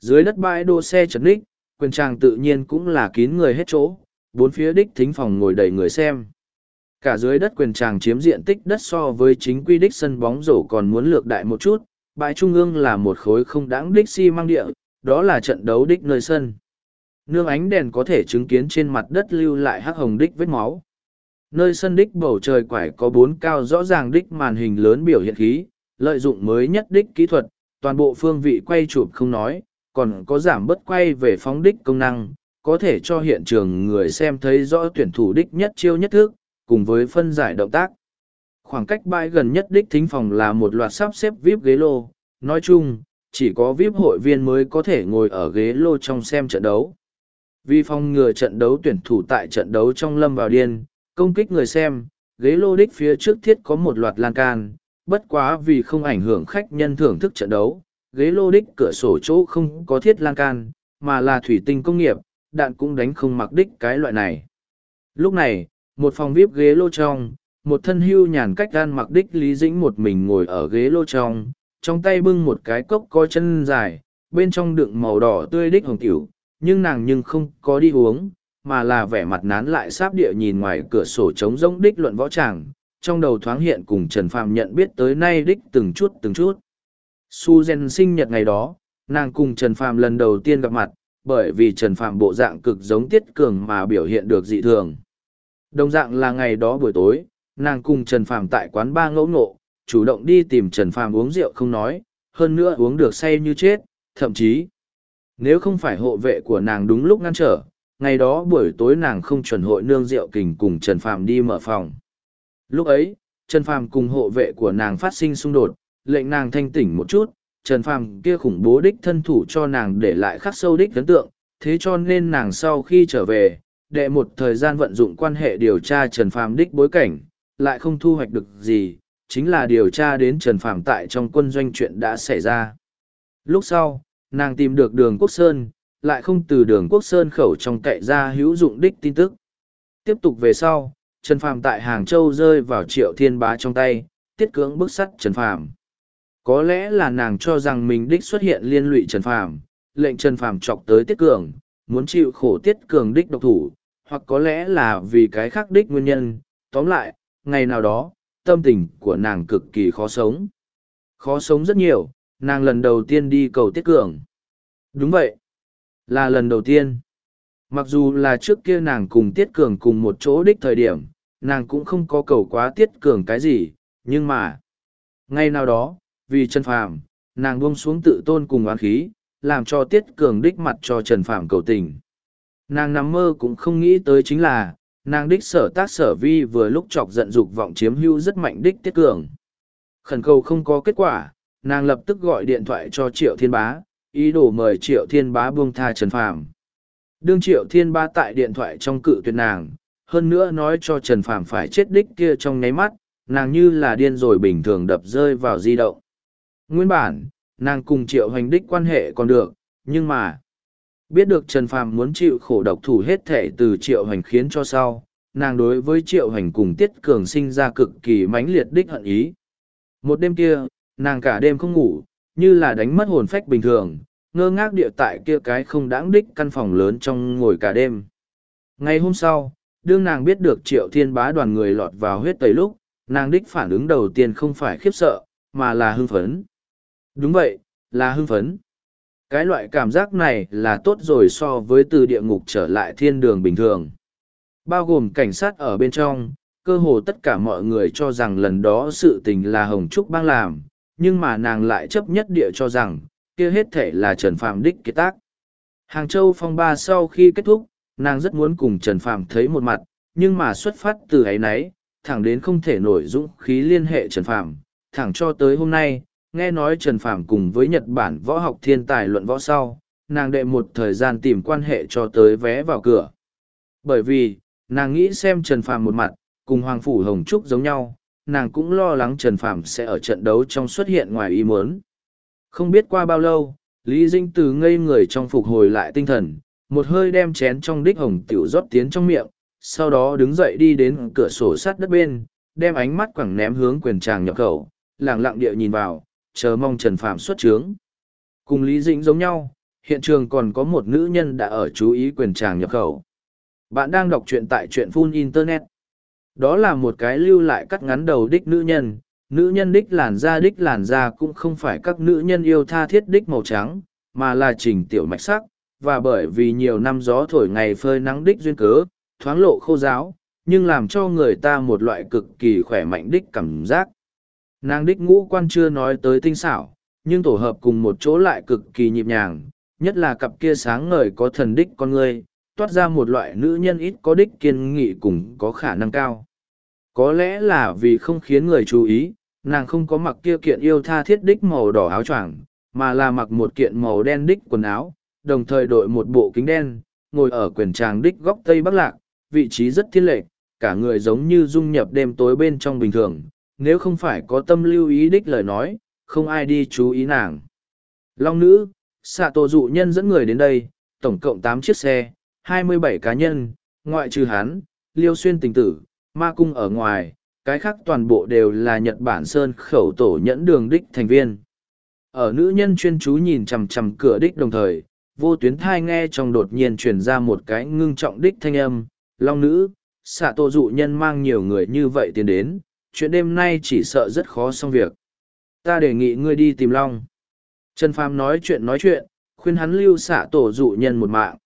Dưới đất bãi đỗ xe chật ních, quyền tràng tự nhiên cũng là kín người hết chỗ, bốn phía đích thính phòng ngồi đầy người xem. Cả dưới đất quyền tràng chiếm diện tích đất so với chính quy đích sân bóng rổ còn muốn lược đại một chút, bãi trung ương là một khối không đáng đích xi si mang địa, đó là trận đấu đích nơi sân. Nương ánh đèn có thể chứng kiến trên mặt đất lưu lại hắc hồng đích vết máu. Nơi sân đích bầu trời quải có bốn cao rõ ràng đích màn hình lớn biểu hiện khí, lợi dụng mới nhất đích kỹ thuật, toàn bộ phương vị quay chụp không nói, còn có giảm bớt quay về phóng đích công năng, có thể cho hiện trường người xem thấy rõ tuyển thủ đích nhất chiêu nhất thức, cùng với phân giải động tác. Khoảng cách bãi gần nhất đích thính phòng là một loạt sắp xếp VIP ghế lô, nói chung, chỉ có VIP hội viên mới có thể ngồi ở ghế lô trong xem trận đấu. Vì phòng ngừa trận đấu tuyển thủ tại trận đấu trong lâm vào điên, công kích người xem, ghế lô đích phía trước thiết có một loạt lan can, bất quá vì không ảnh hưởng khách nhân thưởng thức trận đấu, ghế lô đích cửa sổ chỗ không có thiết lan can, mà là thủy tinh công nghiệp, đạn cũng đánh không mặc đích cái loại này. Lúc này, một phòng vip ghế lô trong, một thân hưu nhàn cách gan mặc đích Lý Dĩnh một mình ngồi ở ghế lô trong, trong tay bưng một cái cốc có chân dài, bên trong đựng màu đỏ tươi đích hồng cửu nhưng nàng nhưng không có đi uống, mà là vẻ mặt nán lại sáp địa nhìn ngoài cửa sổ trống rỗng đích luận võ tràng, trong đầu thoáng hiện cùng Trần Phàm nhận biết tới nay đích từng chút từng chút. Su Gen sinh nhật ngày đó, nàng cùng Trần Phàm lần đầu tiên gặp mặt, bởi vì Trần Phàm bộ dạng cực giống Tiết Cường mà biểu hiện được dị thường. Đồng dạng là ngày đó buổi tối, nàng cùng Trần Phàm tại quán ba ngẫu ngộ, chủ động đi tìm Trần Phàm uống rượu không nói, hơn nữa uống được say như chết, thậm chí, nếu không phải hộ vệ của nàng đúng lúc ngăn trở, ngày đó buổi tối nàng không chuẩn hội nương rượu kình cùng Trần Phàm đi mở phòng. Lúc ấy, Trần Phàm cùng hộ vệ của nàng phát sinh xung đột, lệnh nàng thanh tỉnh một chút, Trần Phàm kia khủng bố đích thân thủ cho nàng để lại khắc sâu đích ấn tượng, thế cho nên nàng sau khi trở về, đệ một thời gian vận dụng quan hệ điều tra Trần Phàm đích bối cảnh, lại không thu hoạch được gì, chính là điều tra đến Trần Phàm tại trong quân doanh chuyện đã xảy ra. Lúc sau, nàng tìm được đường Quốc Sơn, lại không từ đường Quốc Sơn khẩu trong cậy ra hữu dụng đích tin tức. Tiếp tục về sau, Trần Phàm tại Hàng Châu rơi vào triệu thiên bá trong tay, tiết cưỡng bức sắt Trần Phàm có lẽ là nàng cho rằng mình đích xuất hiện liên lụy Trần Phàm, lệnh Trần Phàm chọc tới Tiết Cường, muốn chịu khổ Tiết Cường đích độc thủ, hoặc có lẽ là vì cái khác đích nguyên nhân. Tóm lại, ngày nào đó, tâm tình của nàng cực kỳ khó sống. Khó sống rất nhiều, nàng lần đầu tiên đi cầu Tiết Cường. Đúng vậy, là lần đầu tiên. Mặc dù là trước kia nàng cùng Tiết Cường cùng một chỗ đích thời điểm, nàng cũng không có cầu quá Tiết Cường cái gì, nhưng mà, ngay nào đó, vì Trần Phàm, nàng buông xuống tự tôn cùng oán khí, làm cho Tiết Cường đích mặt cho Trần Phàm cầu tình. Nàng nằm mơ cũng không nghĩ tới chính là, nàng đích sở tác sở vi vừa lúc chọc giận dục vọng chiếm hữu rất mạnh đích Tiết Cường. Khẩn cầu không có kết quả, nàng lập tức gọi điện thoại cho Triệu Thiên Bá, ý đồ mời Triệu Thiên Bá buông tha Trần Phàm. Đương Triệu Thiên Bá tại điện thoại trong cự tuyệt nàng, hơn nữa nói cho Trần Phàm phải chết đích kia trong nháy mắt, nàng như là điên rồi bình thường đập rơi vào di động. Nguyên bản, nàng cùng Triệu Hành đích quan hệ còn được, nhưng mà, biết được Trần Phàm muốn chịu khổ độc thủ hết thể từ Triệu Hành khiến cho sau, nàng đối với Triệu Hành cùng Tiết Cường sinh ra cực kỳ mãnh liệt đích hận ý. Một đêm kia, nàng cả đêm không ngủ, như là đánh mất hồn phách bình thường, ngơ ngác địa tại kia cái không đáng đích căn phòng lớn trong ngồi cả đêm. Ngày hôm sau, đương nàng biết được triệu thiên bá đoàn người lọt vào huyết tẩy lúc, nàng đích phản ứng đầu tiên không phải khiếp sợ, mà là hưng phấn. Đúng vậy, là hưng phấn. Cái loại cảm giác này là tốt rồi so với từ địa ngục trở lại thiên đường bình thường. Bao gồm cảnh sát ở bên trong, cơ hồ tất cả mọi người cho rằng lần đó sự tình là Hồng Trúc bang làm, nhưng mà nàng lại chấp nhất địa cho rằng, kia hết thể là Trần Phàm đích kế tác. Hàng Châu phong ba sau khi kết thúc, nàng rất muốn cùng Trần Phàm thấy một mặt, nhưng mà xuất phát từ ấy nấy, thẳng đến không thể nổi dũng khí liên hệ Trần Phàm thẳng cho tới hôm nay, nghe nói Trần Phàm cùng với Nhật Bản võ học thiên tài luận võ sau, nàng đệ một thời gian tìm quan hệ cho tới vé vào cửa. Bởi vì, nàng nghĩ xem Trần Phàm một mặt, cùng Hoàng Phủ Hồng Trúc giống nhau, nàng cũng lo lắng Trần Phạm sẽ ở trận đấu trong xuất hiện ngoài ý muốn. Không biết qua bao lâu, Lý Dinh từ ngây người trong phục hồi lại tinh thần, một hơi đem chén trong đích hồng tiểu rót tiến trong miệng, sau đó đứng dậy đi đến cửa sổ sát đất bên, đem ánh mắt quẳng ném hướng quyền tràng nhập khẩu, lặng lặng địa nhìn vào, chờ mong Trần Phạm xuất trướng. Cùng Lý Dĩnh giống nhau, hiện trường còn có một nữ nhân đã ở chú ý quyền tràng nhập khẩu. Bạn đang đọc truyện tại truyện Full Internet. Đó là một cái lưu lại cắt ngắn đầu đích nữ nhân, nữ nhân đích làn da đích làn da cũng không phải các nữ nhân yêu tha thiết đích màu trắng, mà là trình tiểu mạch sắc, và bởi vì nhiều năm gió thổi ngày phơi nắng đích duyên cớ, thoáng lộ khô giáo, nhưng làm cho người ta một loại cực kỳ khỏe mạnh đích cảm giác. Nàng đích ngũ quan chưa nói tới tinh xảo, nhưng tổ hợp cùng một chỗ lại cực kỳ nhịp nhàng, nhất là cặp kia sáng ngời có thần đích con người, toát ra một loại nữ nhân ít có đích kiên nghị cùng có khả năng cao. Có lẽ là vì không khiến người chú ý, nàng không có mặc kia kiện yêu tha thiết đích màu đỏ áo choàng, mà là mặc một kiện màu đen đích quần áo, đồng thời đội một bộ kính đen, ngồi ở quyền tràng đích góc tây bắc lạc, vị trí rất thiên lệch, cả người giống như dung nhập đêm tối bên trong bình thường, nếu không phải có tâm lưu ý đích lời nói, không ai đi chú ý nàng. Long nữ, xạ tổ dụ nhân dẫn người đến đây, tổng cộng tám chiếc xe, hai mươi bảy cá nhân, ngoại trừ hắn, liêu xuyên tình tử, ma cung ở ngoài, cái khác toàn bộ đều là Nhật Bản Sơn khẩu tổ nhẫn đường đích thành viên. Ở nữ nhân chuyên chú nhìn chằm chằm cửa đích đồng thời, vô tuyến thai nghe trong đột nhiên truyền ra một cái ngưng trọng đích thanh âm, long nữ, xạ tổ dụ nhân mang nhiều người như vậy tiến đến, chuyện đêm nay chỉ sợ rất khó xong việc. Ta đề nghị ngươi đi tìm long. Trần Phàm nói chuyện nói chuyện, khuyên hắn lưu xạ tổ dụ nhân một mạng.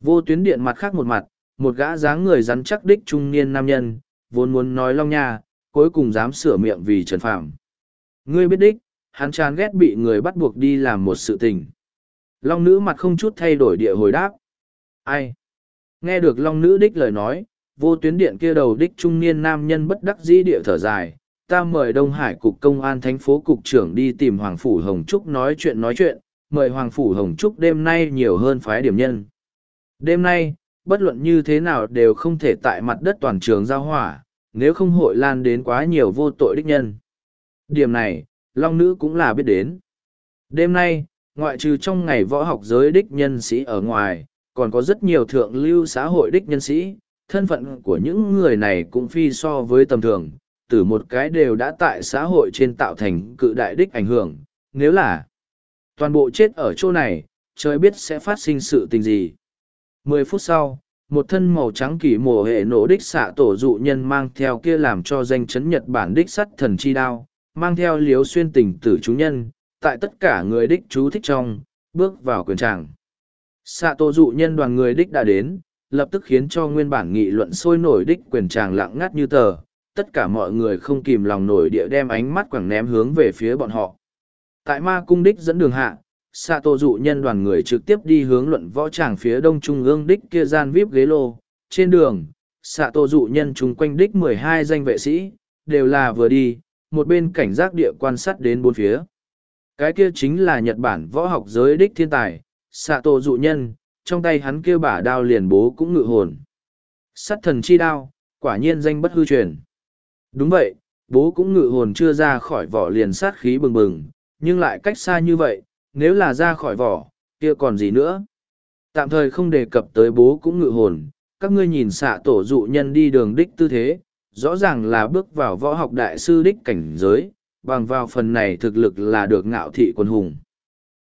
Vô tuyến điện mặt khác một mặt, một gã dáng người rắn chắc đích trung niên nam nhân, vốn muốn nói long nha, cuối cùng dám sửa miệng vì Trần Phạm. Ngươi biết đích, hắn chán ghét bị người bắt buộc đi làm một sự tình. Long nữ mặt không chút thay đổi địa hồi đáp. Ai? Nghe được long nữ đích lời nói, vô tuyến điện kia đầu đích trung niên nam nhân bất đắc dĩ địa thở dài. Ta mời Đông Hải Cục Công an thành phố Cục trưởng đi tìm Hoàng Phủ Hồng Trúc nói chuyện nói chuyện, mời Hoàng Phủ Hồng Trúc đêm nay nhiều hơn phái điểm nhân. Đêm nay, bất luận như thế nào đều không thể tại mặt đất toàn trường giao hỏa, nếu không hội lan đến quá nhiều vô tội đích nhân. Điểm này, Long Nữ cũng là biết đến. Đêm nay, ngoại trừ trong ngày võ học giới đích nhân sĩ ở ngoài, còn có rất nhiều thượng lưu xã hội đích nhân sĩ, thân phận của những người này cũng phi so với tầm thường, từ một cái đều đã tại xã hội trên tạo thành cự đại đích ảnh hưởng, nếu là toàn bộ chết ở chỗ này, trời biết sẽ phát sinh sự tình gì mười phút sau một thân màu trắng kỷ mổ hệ nổ đích xạ tổ dụ nhân mang theo kia làm cho danh chấn nhật bản đích sắt thần chi đao mang theo liếu xuyên tình tử chú nhân tại tất cả người đích chú thích trong bước vào quyền tràng. Xạ tổ dụ nhân đoàn người đích đã đến lập tức khiến cho nguyên bản nghị luận sôi nổi đích quyền tràng lặng ngắt như tờ tất cả mọi người không kìm lòng nổi địa đem ánh mắt quẳng ném hướng về phía bọn họ. Tại ma cung đích dẫn đường hạ, xạ tổ dụ nhân đoàn người trực tiếp đi hướng luận võ tràng phía đông trung ương đích kia gian vip ghế lô. Trên đường, xạ tổ dụ nhân chung quanh đích mười hai danh vệ sĩ, đều là vừa đi, một bên cảnh giác địa quan sát đến bốn phía. Cái kia chính là Nhật Bản võ học giới đích thiên tài, xạ tổ dụ nhân, trong tay hắn kia bả đao liền bố cũng ngự hồn. Sắt thần chi đao, quả nhiên danh bất hư truyền. Đúng vậy, bố cũng ngự hồn chưa ra khỏi vỏ liền sát khí bừng bừng, nhưng lại cách xa như vậy, nếu là ra khỏi vỏ, kia còn gì nữa. Tạm thời không đề cập tới bố cũng ngự hồn, các ngươi nhìn xạ tổ dụ nhân đi đường đích tư thế, rõ ràng là bước vào võ học đại sư đích cảnh giới, bằng vào phần này thực lực là được ngạo thị quân hùng.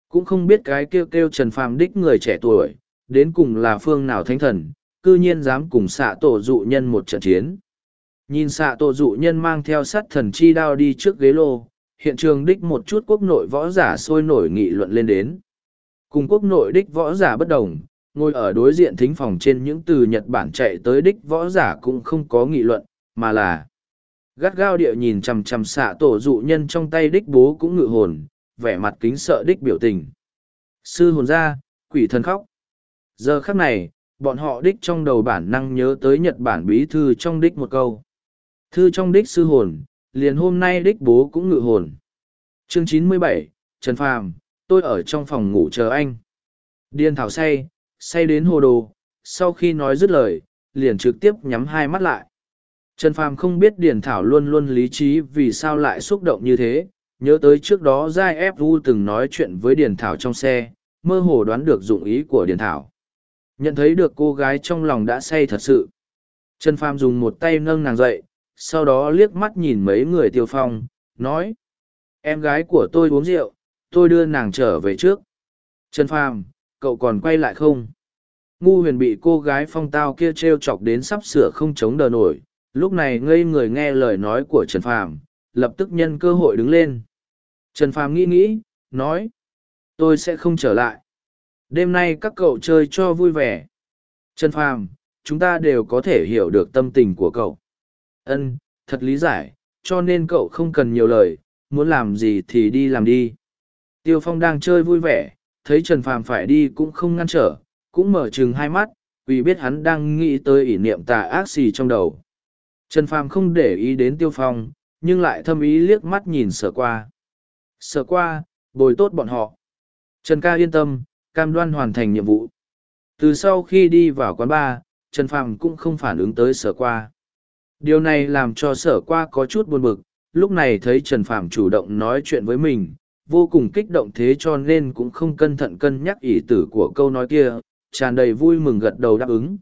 Cũng không biết cái kêu kêu Trần Phàm đích người trẻ tuổi, đến cùng là phương nào thánh thần, cư nhiên dám cùng xạ tổ dụ nhân một trận chiến. Nhìn xạ tổ dụ nhân mang theo sát thần chi đao đi trước ghế lô, hiện trường đích một chút quốc nội võ giả sôi nổi nghị luận lên đến. Cùng quốc nội đích võ giả bất đồng, ngồi ở đối diện thính phòng trên những từ Nhật Bản chạy tới đích võ giả cũng không có nghị luận, mà là gắt gao địa nhìn chằm chằm xạ tổ dụ nhân trong tay đích bố cũng ngự hồn, vẻ mặt kính sợ đích biểu tình. Sư hồn ra, quỷ thần khóc. Giờ khắc này, bọn họ đích trong đầu bản năng nhớ tới Nhật Bản bí thư trong đích một câu. Thư trong đích sư hồn, liền hôm nay đích bố cũng ngự hồn. Chương chín mươi bảy Trần Phàm, tôi ở trong phòng ngủ chờ anh. Điên thảo say, say đến hồ đồ, sau khi nói dứt lời, liền trực tiếp nhắm hai mắt lại. Trần Phàm không biết Điền Thảo luôn luôn lý trí vì sao lại xúc động như thế, nhớ tới trước đó Giai Ép Vu từng nói chuyện với Điền Thảo trong xe, mơ hồ đoán được dụng ý của Điền Thảo. Nhận thấy được cô gái trong lòng đã say thật sự. Trần Phàm dùng một tay nâng nàng dậy, sau đó liếc mắt nhìn mấy người tiêu phong, nói. Em gái của tôi uống rượu, tôi đưa nàng trở về trước. Trần Phàm, cậu còn quay lại không? Ngu huyền bị cô gái phong tao kia trêu chọc đến sắp sửa không chống đỡ nổi, lúc này ngây người nghe lời nói của Trần Phàm, lập tức nhân cơ hội đứng lên. Trần Phàm nghĩ nghĩ, nói, tôi sẽ không trở lại. Đêm nay các cậu chơi cho vui vẻ. Trần Phàm, chúng ta đều có thể hiểu được tâm tình của cậu. Ân, thật lý giải, cho nên cậu không cần nhiều lời, muốn làm gì thì đi làm đi. Tiêu Phong đang chơi vui vẻ, thấy Trần Phàm phải đi cũng không ngăn trở, cũng mở chừng hai mắt, vì biết hắn đang nghĩ tới ỷ niệm tà ác xì trong đầu. Trần Phàm không để ý đến Tiêu Phong, nhưng lại thâm ý liếc mắt nhìn sở qua. Sở qua, bồi tốt bọn họ. Trần ca yên tâm, cam đoan hoàn thành nhiệm vụ. Từ sau khi đi vào quán bar, Trần Phàm cũng không phản ứng tới sở qua. Điều này làm cho sở qua có chút buồn bực, lúc này thấy Trần phạm chủ động nói chuyện với mình, vô cùng kích động thế cho nên cũng không cân thận cân nhắc ý tử của câu nói kia, tràn đầy vui mừng gật đầu đáp ứng.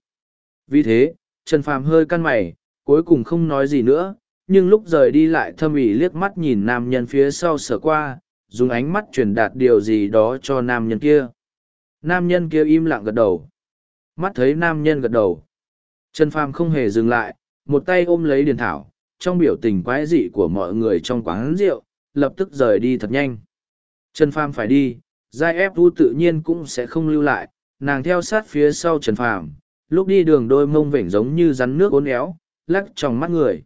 Vì thế, Trần phạm hơi căn mày, cuối cùng không nói gì nữa, nhưng lúc rời đi lại thâm ý liếc mắt nhìn nam nhân phía sau sở qua, dùng ánh mắt truyền đạt điều gì đó cho nam nhân kia. Nam nhân kia im lặng gật đầu. Mắt thấy nam nhân gật đầu. Trần Phàm không hề dừng lại, một tay ôm lấy điền thảo, trong biểu tình quái dị của mọi người trong quán rượu, lập tức rời đi thật nhanh. Trần Phàm phải đi, Giai ép vu tự nhiên cũng sẽ không lưu lại, nàng theo sát phía sau Trần Phàm, lúc đi đường đôi mông vểnh giống như rắn nước uốn éo, lắc trong mắt người.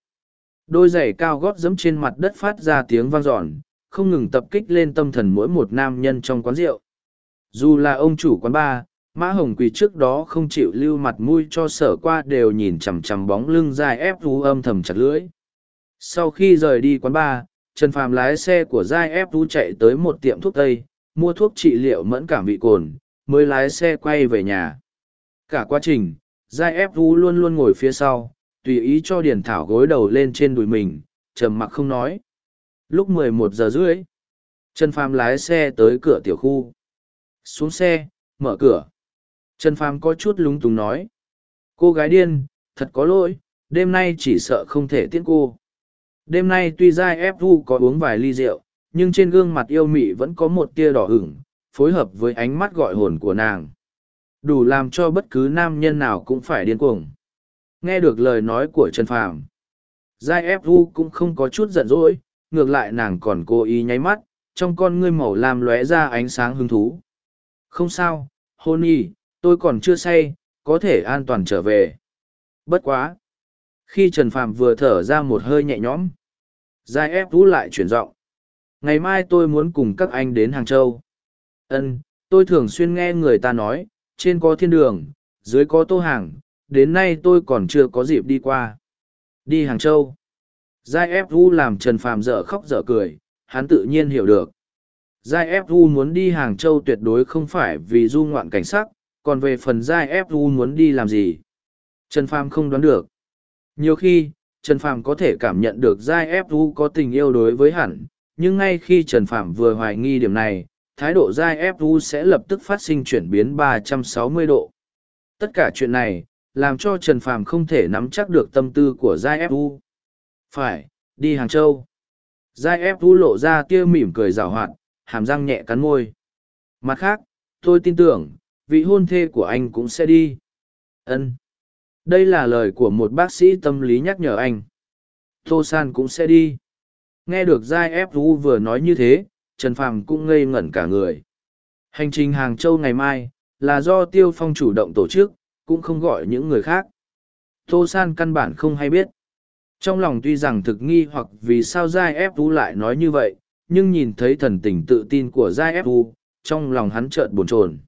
Đôi giày cao gót giẫm trên mặt đất phát ra tiếng vang dọn, không ngừng tập kích lên tâm thần mỗi một nam nhân trong quán rượu. Dù là ông chủ quán bar, Mã Hồng Quỳ trước đó không chịu lưu mặt mũi cho sở qua đều nhìn chằm chằm bóng lưng dài ép vũ âm thầm chặt lưỡi. Sau khi rời đi quán bar, Trần Phàm lái xe của Giai ép vũ chạy tới một tiệm thuốc Tây, mua thuốc trị liệu mẫn cảm vị cồn, mới lái xe quay về nhà. Cả quá trình, Giai ép vũ luôn luôn ngồi phía sau, tùy ý cho Điền Thảo gối đầu lên trên đùi mình, trầm mặc không nói. Lúc mười một giờ rưỡi, Trần Phàm lái xe tới cửa tiểu khu. Xuống xe, mở cửa. Trần Phàm có chút lúng túng nói. Cô gái điên, thật có lỗi, đêm nay chỉ sợ không thể tiễn cô. Đêm nay tuy Giai ép vu có uống vài ly rượu, nhưng trên gương mặt yêu mị vẫn có một tia đỏ ửng, phối hợp với ánh mắt gọi hồn của nàng. Đủ làm cho bất cứ nam nhân nào cũng phải điên cuồng. Nghe được lời nói của Trần Phàm, Giai ép vu cũng không có chút giận dỗi, ngược lại nàng còn cố ý nháy mắt, trong con ngươi màu làm lóe ra ánh sáng hứng thú. Không sao, hôn y, tôi còn chưa say, có thể an toàn trở về. Bất quá. Khi Trần Phàm vừa thở ra một hơi nhẹ nhõm, Giai ép vũ lại chuyển giọng. ngày mai tôi muốn cùng các anh đến hàng châu ân tôi thường xuyên nghe người ta nói trên có thiên đường dưới có tô hàng đến nay tôi còn chưa có dịp đi qua đi hàng châu giai ép vũ làm trần phàm dở khóc dở cười hắn tự nhiên hiểu được giai ép vũ muốn đi hàng châu tuyệt đối không phải vì du ngoạn cảnh sắc còn về phần giai fu muốn đi làm gì? Trần phàm không đoán được. Nhiều khi, trần phàm có thể cảm nhận được giai fu có tình yêu đối với hẳn, nhưng ngay khi trần phàm vừa hoài nghi điểm này, thái độ giai fu sẽ lập tức phát sinh chuyển biến 360 độ. Tất cả chuyện này, làm cho trần phàm không thể nắm chắc được tâm tư của giai fu phải, đi hàng châu. Giai ép lộ ra tia mỉm cười rào hoạt, hàm răng nhẹ cắn môi. Mặt khác, tôi tin tưởng vị hôn thê của anh cũng sẽ đi. Ân. Đây là lời của một bác sĩ tâm lý nhắc nhở anh. Tô san cũng sẽ đi. Nghe được giai ép u vừa nói như thế, trần phàm cũng ngây ngẩn cả người. Hành trình hàng châu ngày mai là do tiêu phong chủ động tổ chức, cũng không gọi những người khác. Tô san căn bản không hay biết. Trong lòng tuy rằng thực nghi hoặc vì sao giai ép u lại nói như vậy, nhưng nhìn thấy thần tình tự tin của giai ép u trong lòng hắn trợn bồn chồn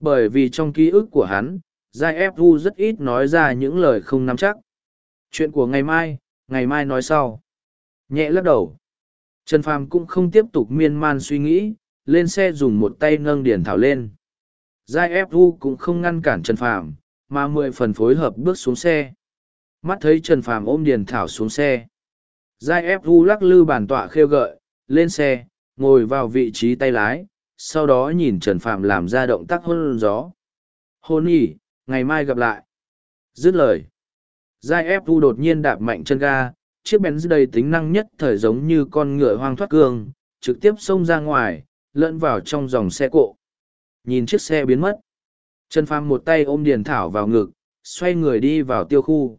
bởi vì trong ký ức của hắn, giai ép u rất ít nói ra những lời không nắm chắc. Chuyện của ngày mai ngày mai nói sau. Nhẹ lắc đầu. Trần phàm cũng không tiếp tục miên man suy nghĩ, lên xe dùng một tay nâng điển thảo lên. Giai ép u cũng không ngăn cản trần phàm, mà mười phần phối hợp bước xuống xe. Mắt thấy trần phàm ôm điền thảo xuống xe. Giai ép u lắc lư bàn tọa khêu gợi, lên xe, ngồi vào vị trí tay lái sau đó nhìn trần Phạm làm ra động tác hôn gió. Hôn nhỉ, ngày mai gặp lại. Dứt lời. Giai ép u đột nhiên đạp mạnh chân ga chiếc bèn đầy tính năng nhất thời giống như con ngựa hoang thoát cương trực tiếp xông ra ngoài lẫn vào trong dòng xe cộ. Nhìn chiếc xe biến mất. Trần phàm một tay ôm điền thảo vào ngực xoay người đi vào tiêu khu.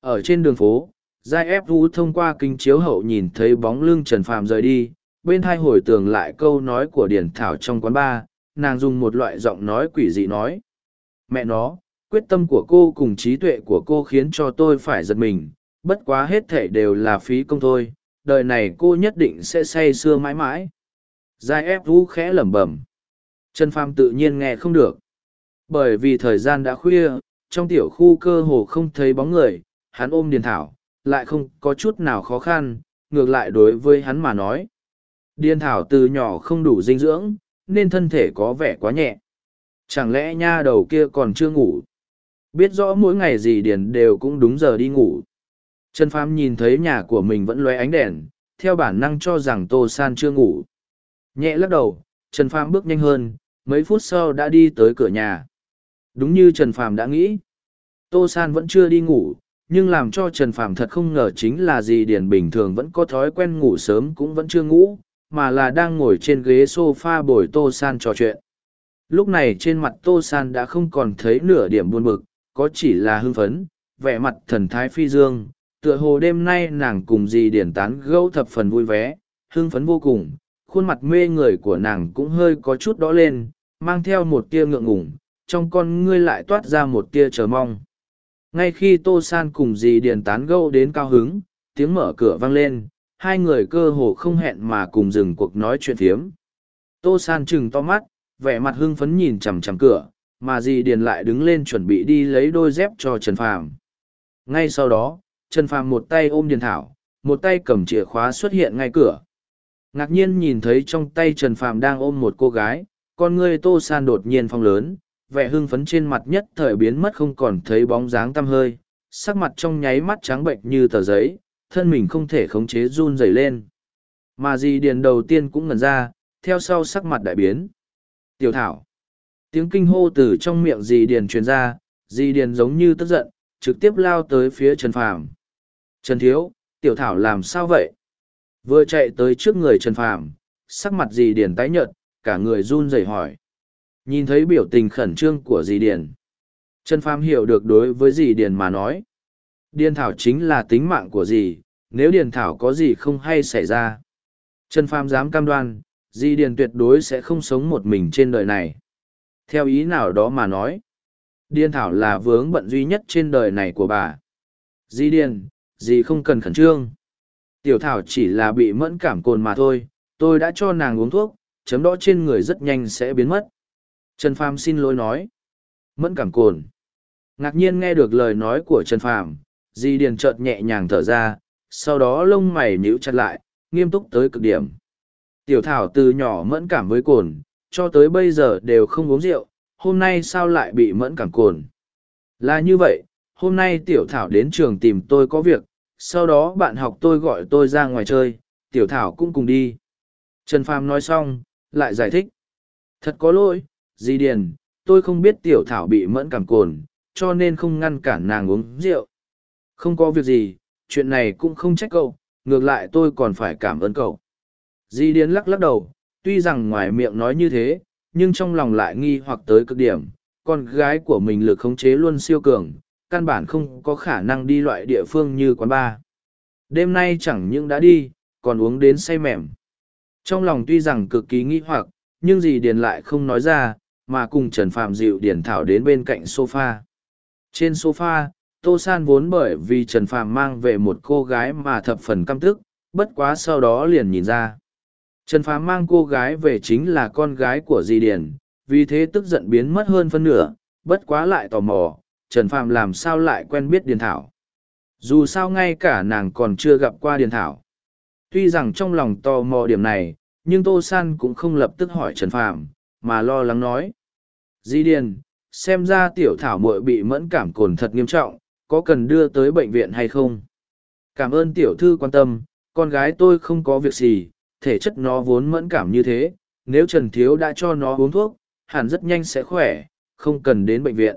Ở trên đường phố giai ép vũ thông qua kính chiếu hậu nhìn thấy bóng lưng trần phàm rời đi bên hai hồi tường lại câu nói của điền thảo trong quán bar, nàng dùng một loại giọng nói quỷ dị nói, mẹ nó, quyết tâm của cô cùng trí tuệ của cô khiến cho tôi phải giật mình, bất quá hết thể đều là phí công thôi, đời này cô nhất định sẽ say sưa mãi mãi. Giai ép vũ khẽ lẩm bẩm. Trần pham tự nhiên nghe không được. Bởi vì thời gian đã khuya, trong tiểu khu cơ hồ không thấy bóng người, hắn ôm điền thảo, lại không có chút nào khó khăn, ngược lại đối với hắn mà nói điền thảo từ nhỏ không đủ dinh dưỡng, nên thân thể có vẻ quá nhẹ. Chẳng lẽ nha đầu kia còn chưa ngủ? Biết rõ mỗi ngày gì điền đều cũng đúng giờ đi ngủ. Trần phàm nhìn thấy nhà của mình vẫn lóe ánh đèn, theo bản năng cho rằng tô san chưa ngủ. Nhẹ lắc đầu, trần phàm bước nhanh hơn, mấy phút sau đã đi tới cửa nhà. Đúng như trần phàm đã nghĩ. Tô san vẫn chưa đi ngủ, nhưng làm cho trần phàm thật không ngờ chính là gì điền bình thường vẫn có thói quen ngủ sớm cũng vẫn chưa ngủ mà là đang ngồi trên ghế s o f a bồi tô san trò chuyện. Lúc này trên mặt tô san đã không còn thấy nửa điểm buồn bực, có chỉ là hưng phấn, vẻ mặt thần thái phi dương, tựa hồ đêm nay nàng cùng dì điển tán gẫu thập phần vui vẻ, hưng phấn vô cùng, khuôn mặt mê người của nàng cũng hơi có chút đỏ lên, mang theo một tia ngượng ngủng trong con ngươi lại toát ra một tia chờ mong. Ngay khi tô san cùng dì điền tán gâu đến cao hứng, tiếng mở cửa vang lên hai người cơ hồ không hẹn mà cùng dừng cuộc nói chuyện thiếm. tô san chừng to mắt, vẻ mặt hưng phấn nhìn chằm chằm cửa, mà dì điền lại đứng lên chuẩn bị đi lấy đôi dép cho trần phàm. Ngay sau đó, trần phàm một tay ôm điền thảo, một tay cầm chìa khóa xuất hiện ngay cửa. Ngạc nhiên nhìn thấy trong tay trần phàm đang ôm một cô gái, con ngươi tô san đột nhiên phong lớn, vẻ hưng phấn trên mặt nhất thời biến mất không còn thấy bóng dáng tăm hơi, sắc mặt trong nháy mắt trắng bệnh như tờ giấy thân mình không thể khống chế run rẩy lên. Mà dì điền đầu tiên cũng ngần ra, theo sau sắc mặt đại biến. Tiểu thảo. Tiếng kinh hô từ trong miệng dì điền truyền ra, dì điền giống như tức giận, trực tiếp lao tới phía trần phàm. Trần thiếu, tiểu thảo làm sao vậy? Vừa chạy tới trước người trần phàm, sắc mặt dì điền tái nhợt, cả người run rẩy hỏi. Nhìn thấy biểu tình khẩn trương của dì Điền. Trần Phàm hiểu được đối với dì Điền mà nói. Điền Thảo chính là tính mạng của dì, nếu Điền Thảo có gì không hay xảy ra. Trần Phàm dám cam đoan, dì Điền tuyệt đối sẽ không sống một mình trên đời này. Theo ý nào đó mà nói, Điền Thảo là vướng bận duy nhất trên đời này của bà. Dì Điền, dì không cần khẩn trương. Tiểu Thảo chỉ là bị mẫn cảm cồn mà thôi, Tôi đã cho nàng uống thuốc, chấm đỏ trên người rất nhanh sẽ biến mất. Trần Phàm xin lỗi nói. Mẫn cảm cồn. Ngạc nhiên nghe được lời nói của Trần Phàm, Di Điền chợt nhẹ nhàng thở ra, sau đó lông mày nhíu chặt lại, nghiêm túc tới cực điểm. Tiểu Thảo từ nhỏ mẫn cảm với cồn, cho tới bây giờ đều không uống rượu, hôm nay sao lại bị mẫn cảm cồn. Là như vậy, hôm nay Tiểu Thảo đến trường tìm tôi có việc, sau đó bạn học tôi gọi tôi ra ngoài chơi, Tiểu Thảo cũng cùng đi. Trần Phàm nói xong, lại giải thích. Thật có lỗi, Di Điền, tôi không biết Tiểu Thảo bị mẫn cảm cồn, cho nên không ngăn cản nàng uống rượu. Không có việc gì, chuyện này cũng không trách cậu, ngược lại tôi còn phải cảm ơn cậu. Di Điền lắc lắc đầu, tuy rằng ngoài miệng nói như thế, nhưng trong lòng lại nghi hoặc tới cực điểm, con gái của mình lực khống chế luôn siêu cường, căn bản không có khả năng đi loại địa phương như quán bar. Đêm nay chẳng những đã đi, còn uống đến say mềm. Trong lòng tuy rằng cực kỳ nghi hoặc, nhưng dì Điền lại không nói ra, mà cùng Trần Phạm dịu Điền Thảo đến bên cạnh sofa. Trên sofa, Tô San vốn bởi vì Trần Phạm mang về một cô gái mà thập phần căm tức, bất quá sau đó liền nhìn ra. Trần Phàm mang cô gái về chính là con gái của Di Điền, vì thế tức giận biến mất hơn phân nửa, bất quá lại tò mò, Trần Phàm làm sao lại quen biết Điền Thảo. Dù sao ngay cả nàng còn chưa gặp qua Điền Thảo. Tuy rằng trong lòng tò mò điểm này, nhưng Tô San cũng không lập tức hỏi Trần Phàm, mà lo lắng nói. Di Điền, xem ra tiểu thảo muội bị mẫn cảm cồn thật nghiêm trọng, có cần đưa tới bệnh viện hay không? Cảm ơn tiểu thư quan tâm, con gái tôi không có việc gì, thể chất nó vốn mẫn cảm như thế, nếu Trần Thiếu đã cho nó uống thuốc, hẳn rất nhanh sẽ khỏe, không cần đến bệnh viện.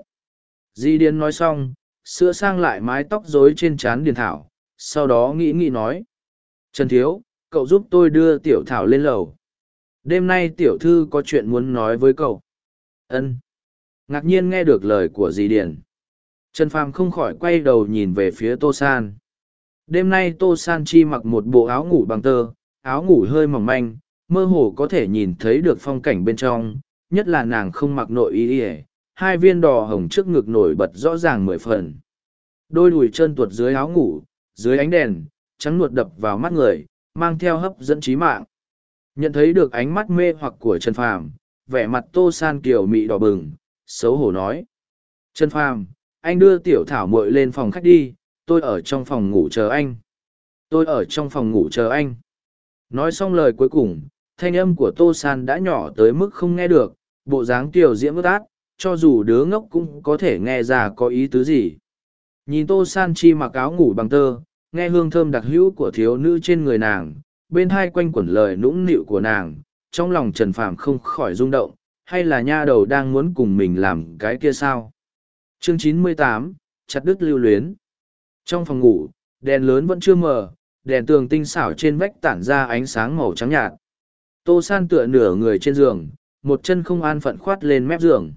Di Điên nói xong, sửa sang lại mái tóc rối trên trán Điền Thảo, sau đó nghĩ nghĩ nói. Trần Thiếu, cậu giúp tôi đưa Tiểu Thảo lên lầu. Đêm nay Tiểu Thư có chuyện muốn nói với cậu. Ân. Ngạc nhiên nghe được lời của Di Điền. Trần Phàm không khỏi quay đầu nhìn về phía Tô San. Đêm nay Tô San chi mặc một bộ áo ngủ bằng tơ, áo ngủ hơi mỏng manh, mơ hồ có thể nhìn thấy được phong cảnh bên trong, nhất là nàng không mặc nội y ỉa hai viên đỏ hồng trước ngực nổi bật rõ ràng mười phần. Đôi đùi chân tuột dưới áo ngủ dưới ánh đèn trắng nuột đập vào mắt người mang theo hấp dẫn trí mạng. Nhận thấy được ánh mắt mê hoặc của trần phàm vẻ mặt tô san kiều mị đỏ bừng xấu hổ nói. Trần phàm anh đưa tiểu thảo muội lên phòng khách đi, tôi ở trong phòng ngủ chờ anh. Tôi ở trong phòng ngủ chờ anh. Nói xong lời cuối cùng, thanh âm của tô san đã nhỏ tới mức không nghe được, bộ dáng tiểu diễm ướt át, cho dù đứa ngốc cũng có thể nghe ra có ý tứ gì. Nhìn tô san chi mặc áo ngủ bằng tơ, nghe hương thơm đặc hữu của thiếu nữ trên người nàng, bên hai quanh quẩn lời nũng nịu của nàng, trong lòng trần phàm không khỏi rung động, hay là nha đầu đang muốn cùng mình làm cái kia sao? Chương chín mươi tám, chặt đứt lưu luyến. Trong phòng ngủ, đèn lớn vẫn chưa mờ đèn tường tinh xảo trên vách tản ra ánh sáng màu trắng nhạt. Tô san tựa nửa người trên giường, một chân không an phận khoát lên mép giường.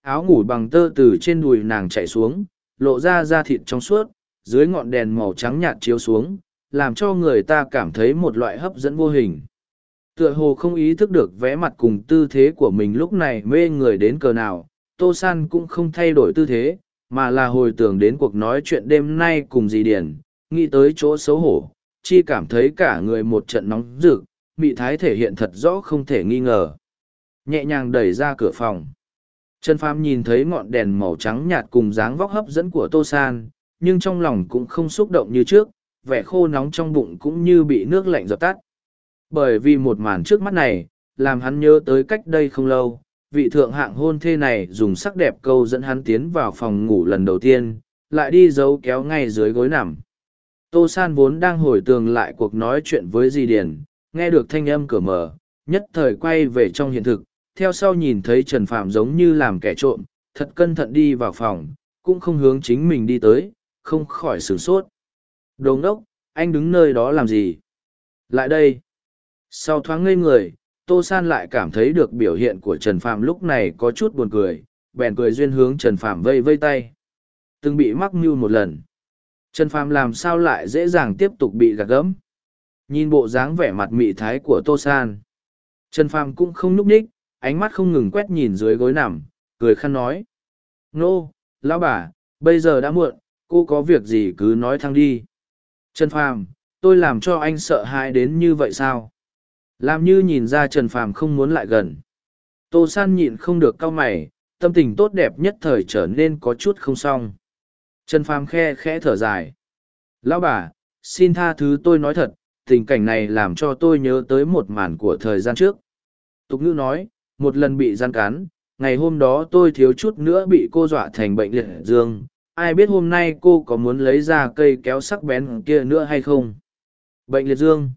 Áo ngủ bằng tơ từ trên đùi nàng chạy xuống, lộ ra da thịt trong suốt, dưới ngọn đèn màu trắng nhạt chiếu xuống, làm cho người ta cảm thấy một loại hấp dẫn vô hình. Tựa hồ không ý thức được vẽ mặt cùng tư thế của mình lúc này mê người đến cờ nào tô san cũng không thay đổi tư thế, mà là hồi tưởng đến cuộc nói chuyện đêm nay cùng dì điển nghĩ tới chỗ xấu hổ, chi cảm thấy cả người một trận nóng rực, mị thái thể hiện thật rõ không thể nghi ngờ. Nhẹ nhàng đẩy ra cửa phòng. Trần phàm nhìn thấy ngọn đèn màu trắng nhạt cùng dáng vóc hấp dẫn của tô san, nhưng trong lòng cũng không xúc động như trước, vẻ khô nóng trong bụng cũng như bị nước lạnh dập tắt. Bởi vì một màn trước mắt này, làm hắn nhớ tới cách đây không lâu vị thượng hạng hôn thê này dùng sắc đẹp câu dẫn hắn tiến vào phòng ngủ lần đầu tiên, lại đi giấu kéo ngay dưới gối nằm. Tô san vốn đang hồi tường lại cuộc nói chuyện với di điền, nghe được thanh âm cửa mở, nhất thời quay về trong hiện thực, theo sau nhìn thấy trần phạm giống như làm kẻ trộm, thật cẩn thận đi vào phòng, cũng không hướng chính mình đi tới, không khỏi sửng sốt. Đồ ngốc, anh đứng nơi đó làm gì? Lại đây. Sau thoáng ngây người tô san lại cảm thấy được biểu hiện của trần phạm lúc này có chút buồn cười, bèn cười duyên hướng trần phạm vây vây tay. Từng bị mắc mưu một lần. Trần phạm làm sao lại dễ dàng tiếp tục bị gạt gẫm? Nhìn bộ dáng vẻ mặt mị thái của tô san. Trần phạm cũng không núp ních, ánh mắt không ngừng quét nhìn dưới gối nằm, cười khăn nói. Nô, lão bà, bây giờ đã muộn, cô có việc gì cứ nói thăng đi. Trần phàm, tôi làm cho anh sợ hãi đến như vậy sao? Làm như nhìn ra Trần Phàm không muốn lại gần. Tô San nhịn không được cau mày, tâm tình tốt đẹp nhất thời trở nên có chút không xong. Trần Phàm khe khẽ thở dài. Lão bà, xin tha thứ tôi nói thật, tình cảnh này làm cho tôi nhớ tới một màn của thời gian trước. Tục ngữ nói, một lần bị gian cán, ngày hôm đó tôi thiếu chút nữa bị cô dọa thành bệnh liệt dương. Ai biết hôm nay cô có muốn lấy ra cây kéo sắc bén kia nữa hay không? Bệnh liệt dương.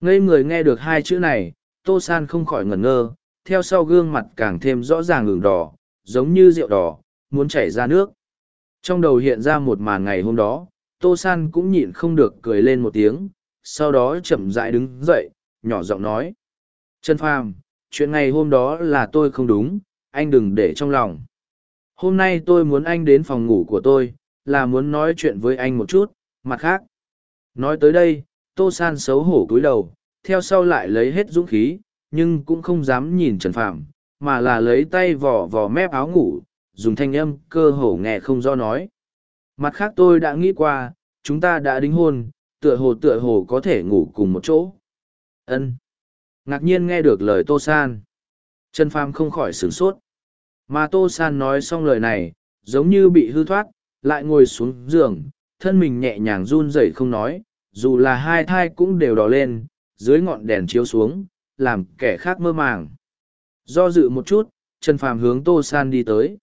Ngây người nghe được hai chữ này, Tô San không khỏi ngẩn ngơ, theo sau gương mặt càng thêm rõ ràng ửng đỏ, giống như rượu đỏ, muốn chảy ra nước. Trong đầu hiện ra một màn ngày hôm đó, Tô San cũng nhịn không được cười lên một tiếng, sau đó chậm rãi đứng dậy, nhỏ giọng nói. Trần Phàm, chuyện ngày hôm đó là tôi không đúng, anh đừng để trong lòng. Hôm nay tôi muốn anh đến phòng ngủ của tôi, là muốn nói chuyện với anh một chút, mặt khác. Nói tới đây, Tô San xấu hổ cúi đầu, theo sau lại lấy hết dũng khí, nhưng cũng không dám nhìn Trần Phàm, mà là lấy tay vò vò mép áo ngủ, dùng thanh âm cơ hồ nghe không do nói. Mặt khác tôi đã nghĩ qua, chúng ta đã đính hôn, tựa hồ tựa hồ có thể ngủ cùng một chỗ. Ân. Ngạc nhiên nghe được lời Tô San. Trần Phàm không khỏi sửng sốt. Mà Tô San nói xong lời này, giống như bị hư thoát, lại ngồi xuống giường, thân mình nhẹ nhàng run rẩy không nói, dù là hai thai cũng đều đỏ lên, dưới ngọn đèn chiếu xuống, làm kẻ khác mơ màng. Do dự một chút, Trần Phàm hướng Tô San đi tới.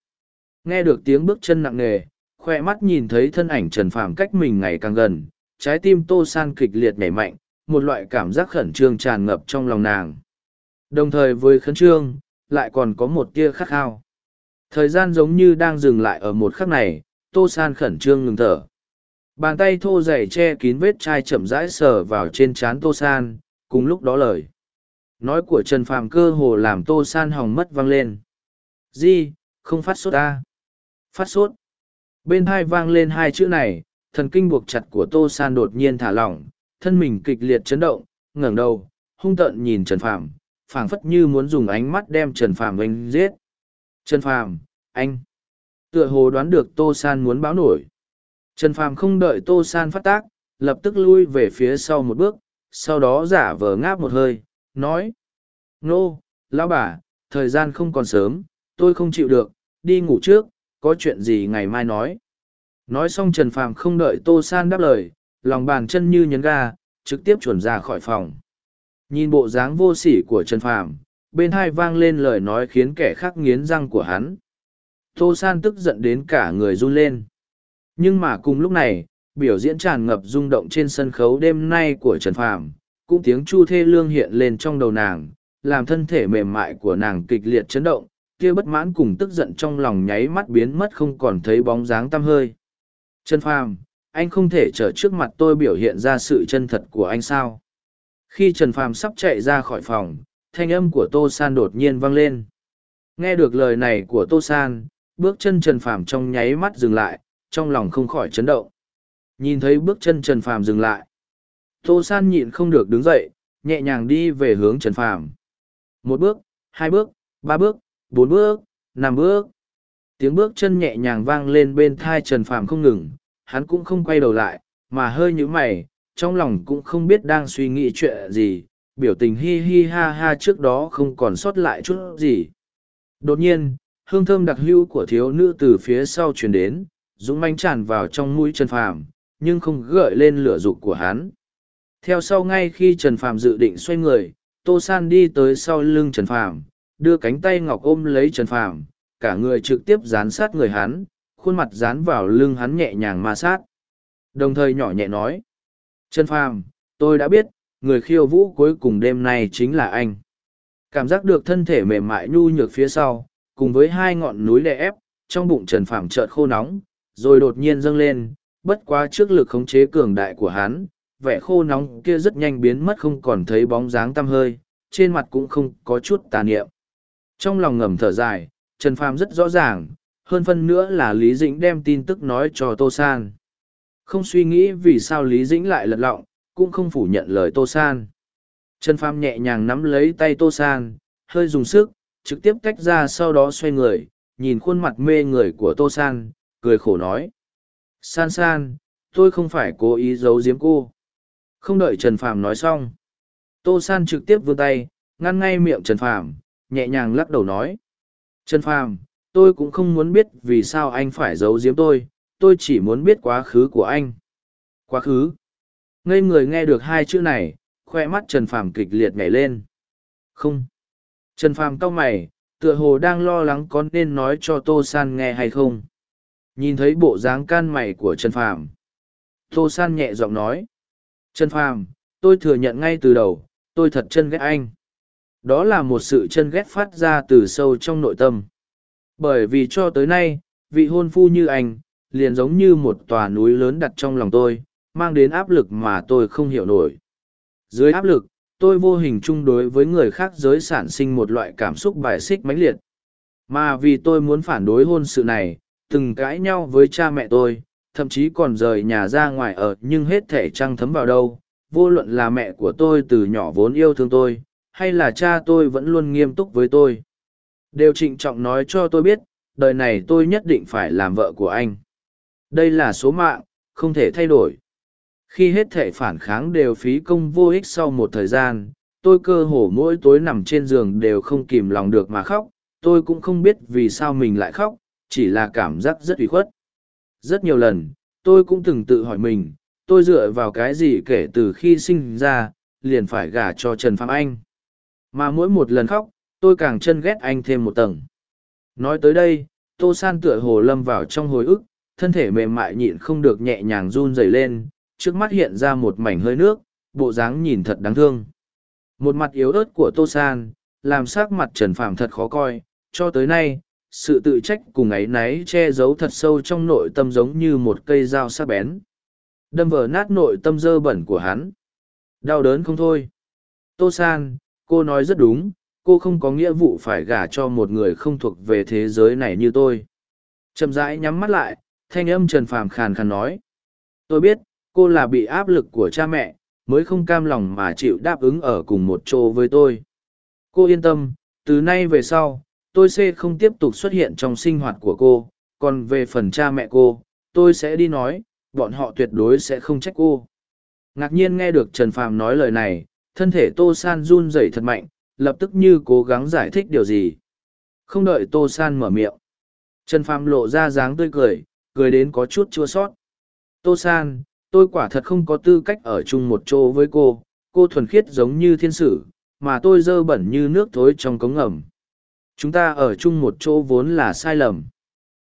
Nghe được tiếng bước chân nặng nề, khoe mắt nhìn thấy thân ảnh Trần Phàm cách mình ngày càng gần, trái tim Tô San kịch liệt nhảy mạnh, một loại cảm giác khẩn trương tràn ngập trong lòng nàng. Đồng thời với khẩn trương, lại còn có một tia khát khao. Thời gian giống như đang dừng lại ở một khắc này, Tô San khẩn trương ngừng thở. Bàn tay thô dày che kín vết chai chậm rãi sờ vào trên trán Tô San, cùng lúc đó lời. Nói của Trần Phàm cơ hồ làm Tô San hòng mất vang lên. Di, không phát sốt ta. Phát sốt. Bên hai vang lên hai chữ này, thần kinh buộc chặt của Tô San đột nhiên thả lỏng, thân mình kịch liệt chấn động, ngẩng đầu, hung tợn nhìn Trần Phàm, phảng phất như muốn dùng ánh mắt đem Trần Phàm đánh giết. Trần Phàm, anh. Tựa hồ đoán được Tô San muốn báo nổi. Trần Phàm không đợi Tô San phát tác, lập tức lui về phía sau một bước, sau đó giả vờ ngáp một hơi, nói. Nô, lão bà, thời gian không còn sớm, tôi không chịu được, đi ngủ trước, có chuyện gì ngày mai nói. Nói xong Trần Phàm không đợi Tô San đáp lời, lòng bàn chân như nhấn ga, trực tiếp chuẩn ra khỏi phòng. Nhìn bộ dáng vô sỉ của Trần Phàm, bên hai vang lên lời nói khiến kẻ khác nghiến răng của hắn. Tô San tức giận đến cả người run lên. Nhưng mà cùng lúc này, biểu diễn tràn ngập rung động trên sân khấu đêm nay của Trần Phàm, cũng tiếng chu thê lương hiện lên trong đầu nàng, làm thân thể mềm mại của nàng kịch liệt chấn động, kia bất mãn cùng tức giận trong lòng nháy mắt biến mất không còn thấy bóng dáng tăm hơi. Trần Phàm, anh không thể trở trước mặt tôi biểu hiện ra sự chân thật của anh sao? Khi Trần Phàm sắp chạy ra khỏi phòng, thanh âm của Tô San đột nhiên vang lên. Nghe được lời này của Tô San, bước chân Trần Phàm trong nháy mắt dừng lại, trong lòng không khỏi chấn động. Nhìn thấy bước chân Trần Phàm dừng lại. Tô San nhịn không được đứng dậy, nhẹ nhàng đi về hướng Trần Phàm. Một bước, hai bước, ba bước, bốn bước, năm bước. Tiếng bước chân nhẹ nhàng vang lên bên thai Trần Phàm không ngừng, hắn cũng không quay đầu lại, mà hơi nhíu mày, trong lòng cũng không biết đang suy nghĩ chuyện gì, biểu tình hi hi ha ha trước đó không còn sót lại chút gì. Đột nhiên, hương thơm đặc hữu của thiếu nữ từ phía sau truyền đến, dũng manh tràn vào trong mũi Trần Phàm, nhưng không gợi lên lửa dục của hắn. Theo sau ngay khi Trần Phàm dự định xoay người, Tô San đi tới sau lưng Trần Phàm, đưa cánh tay ngọc ôm lấy Trần Phàm, cả người trực tiếp dán sát người hắn, khuôn mặt dán vào lưng hắn nhẹ nhàng ma sát. Đồng thời nhỏ nhẹ nói, Trần Phàm, tôi đã biết, người khiêu vũ cuối cùng đêm nay chính là anh. Cảm giác được thân thể mềm mại nhu nhược phía sau, cùng với hai ngọn núi đè ép, trong bụng Trần Phàm chợt khô nóng, rồi đột nhiên dâng lên, bất quá trước lực khống chế cường đại của hắn, vẻ khô nóng kia rất nhanh biến mất không còn thấy bóng dáng tăm hơi, trên mặt cũng không có chút tà niệm. Trong lòng ngầm thở dài, Trần Phàm rất rõ ràng, hơn phân nữa là Lý Dĩnh đem tin tức nói cho Tô San. Không suy nghĩ vì sao Lý Dĩnh lại lật lọng, cũng không phủ nhận lời Tô San. Trần Phàm nhẹ nhàng nắm lấy tay Tô San, hơi dùng sức, trực tiếp tách ra sau đó xoay người, nhìn khuôn mặt mê người của Tô San, cười khổ nói. San San, tôi không phải cố ý giấu giếm cô. Không đợi Trần Phàm nói xong. Tô San trực tiếp vươn tay, ngăn ngay miệng Trần Phàm, nhẹ nhàng lắc đầu nói. Trần Phàm, tôi cũng không muốn biết vì sao anh phải giấu giếm tôi, tôi chỉ muốn biết quá khứ của anh. Quá khứ. Ngây người nghe được hai chữ này, khoe mắt Trần Phàm kịch liệt nhảy lên. Không. Trần Phàm cau mày, tựa hồ đang lo lắng có nên nói cho Tô San nghe hay không. Nhìn thấy bộ dáng can mày của Trần Phàm, Tô San nhẹ giọng nói. Trần Phàm, tôi thừa nhận ngay từ đầu, tôi thật chân ghét anh. Đó là một sự chân ghét phát ra từ sâu trong nội tâm. Bởi vì cho tới nay, vị hôn phu như anh, liền giống như một tòa núi lớn đặt trong lòng tôi, mang đến áp lực mà tôi không hiểu nổi. Dưới áp lực, tôi vô hình chung đối với người khác giới sản sinh một loại cảm xúc bài xích mãnh liệt. Mà vì tôi muốn phản đối hôn sự này, từng cãi nhau với cha mẹ tôi, thậm chí còn rời nhà ra ngoài ở nhưng hết thể trăng thấm vào đâu. Vô luận là mẹ của tôi từ nhỏ vốn yêu thương tôi, hay là cha tôi vẫn luôn nghiêm túc với tôi. Đều trịnh trọng nói cho tôi biết, đời này tôi nhất định phải làm vợ của anh. Đây là số mạng, không thể thay đổi. Khi hết thể phản kháng đều phí công vô ích sau một thời gian, tôi cơ hồ mỗi tối nằm trên giường đều không kìm lòng được mà khóc, tôi cũng không biết vì sao mình lại khóc, chỉ là cảm giác rất ủy khuất. Rất nhiều lần, tôi cũng từng tự hỏi mình, tôi dựa vào cái gì kể từ khi sinh ra, liền phải gả cho Trần Phạm Anh. Mà mỗi một lần khóc, tôi càng chân ghét anh thêm một tầng. Nói tới đây, Tô San tựa hồ lâm vào trong hồi ức, thân thể mềm mại nhịn không được nhẹ nhàng run rẩy lên, trước mắt hiện ra một mảnh hơi nước, bộ dáng nhìn thật đáng thương. Một mặt yếu ớt của Tô San, làm sắc mặt Trần Phàm thật khó coi, cho tới nay, sự tự trách cùng ấy náy che giấu thật sâu trong nội tâm giống như một cây dao sắc bén. Đâm vỡ nát nội tâm dơ bẩn của hắn. Đau đớn không thôi. Tô San, cô nói rất đúng, cô không có nghĩa vụ phải gả cho một người không thuộc về thế giới này như tôi. Chậm rãi nhắm mắt lại, thanh âm Trần Phàm khàn khàn nói. Tôi biết, cô là bị áp lực của cha mẹ, mới không cam lòng mà chịu đáp ứng ở cùng một chỗ với tôi. Cô yên tâm, từ nay về sau, tôi sẽ không tiếp tục xuất hiện trong sinh hoạt của cô, còn về phần cha mẹ cô, tôi sẽ đi nói, bọn họ tuyệt đối sẽ không trách cô. Ngạc nhiên nghe được Trần Phàm nói lời này, thân thể Tô San run rẩy thật mạnh, lập tức như cố gắng giải thích điều gì. Không đợi Tô San mở miệng. Trần Phàm lộ ra dáng tươi cười, cười đến có chút chua sót. Tô San, tôi quả thật không có tư cách ở chung một chỗ với cô, cô thuần khiết giống như thiên sử, mà tôi dơ bẩn như nước thối trong cống ngầm. Chúng ta ở chung một chỗ vốn là sai lầm.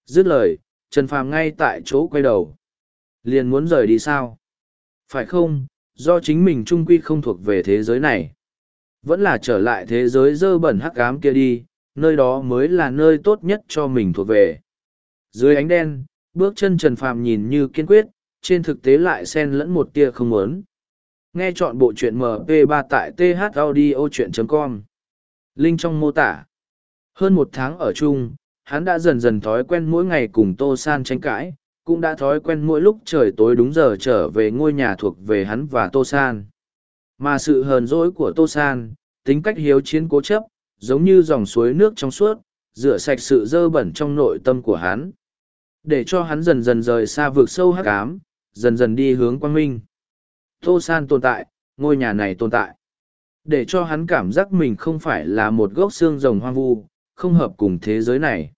Dứt lời, Trần Phàm ngay tại chỗ quay đầu. Liền muốn rời đi sao? Phải không, do chính mình trung quy không thuộc về thế giới này. Vẫn là trở lại thế giới dơ bẩn hắc ám kia đi, nơi đó mới là nơi tốt nhất cho mình thuộc về. Dưới ánh đen, bước chân Trần Phàm nhìn như kiên quyết, trên thực tế lại xen lẫn một tia không muốn. Nghe chọn bộ truyện MP3 tại thaudio.com. Link trong mô tả. Hơn một tháng ở chung, hắn đã dần dần thói quen mỗi ngày cùng Tô San tranh cãi, cũng đã thói quen mỗi lúc trời tối đúng giờ trở về ngôi nhà thuộc về hắn và Tô San. Mà sự hờn dỗi của Tô San, tính cách hiếu chiến cố chấp, giống như dòng suối nước trong suốt, rửa sạch sự dơ bẩn trong nội tâm của hắn. Để cho hắn dần dần rời xa vực sâu hắc ám, dần dần đi hướng quang minh. Tô San tồn tại, ngôi nhà này tồn tại. Để cho hắn cảm giác mình không phải là một gốc xương rồng hoang vu, không hợp cùng thế giới này.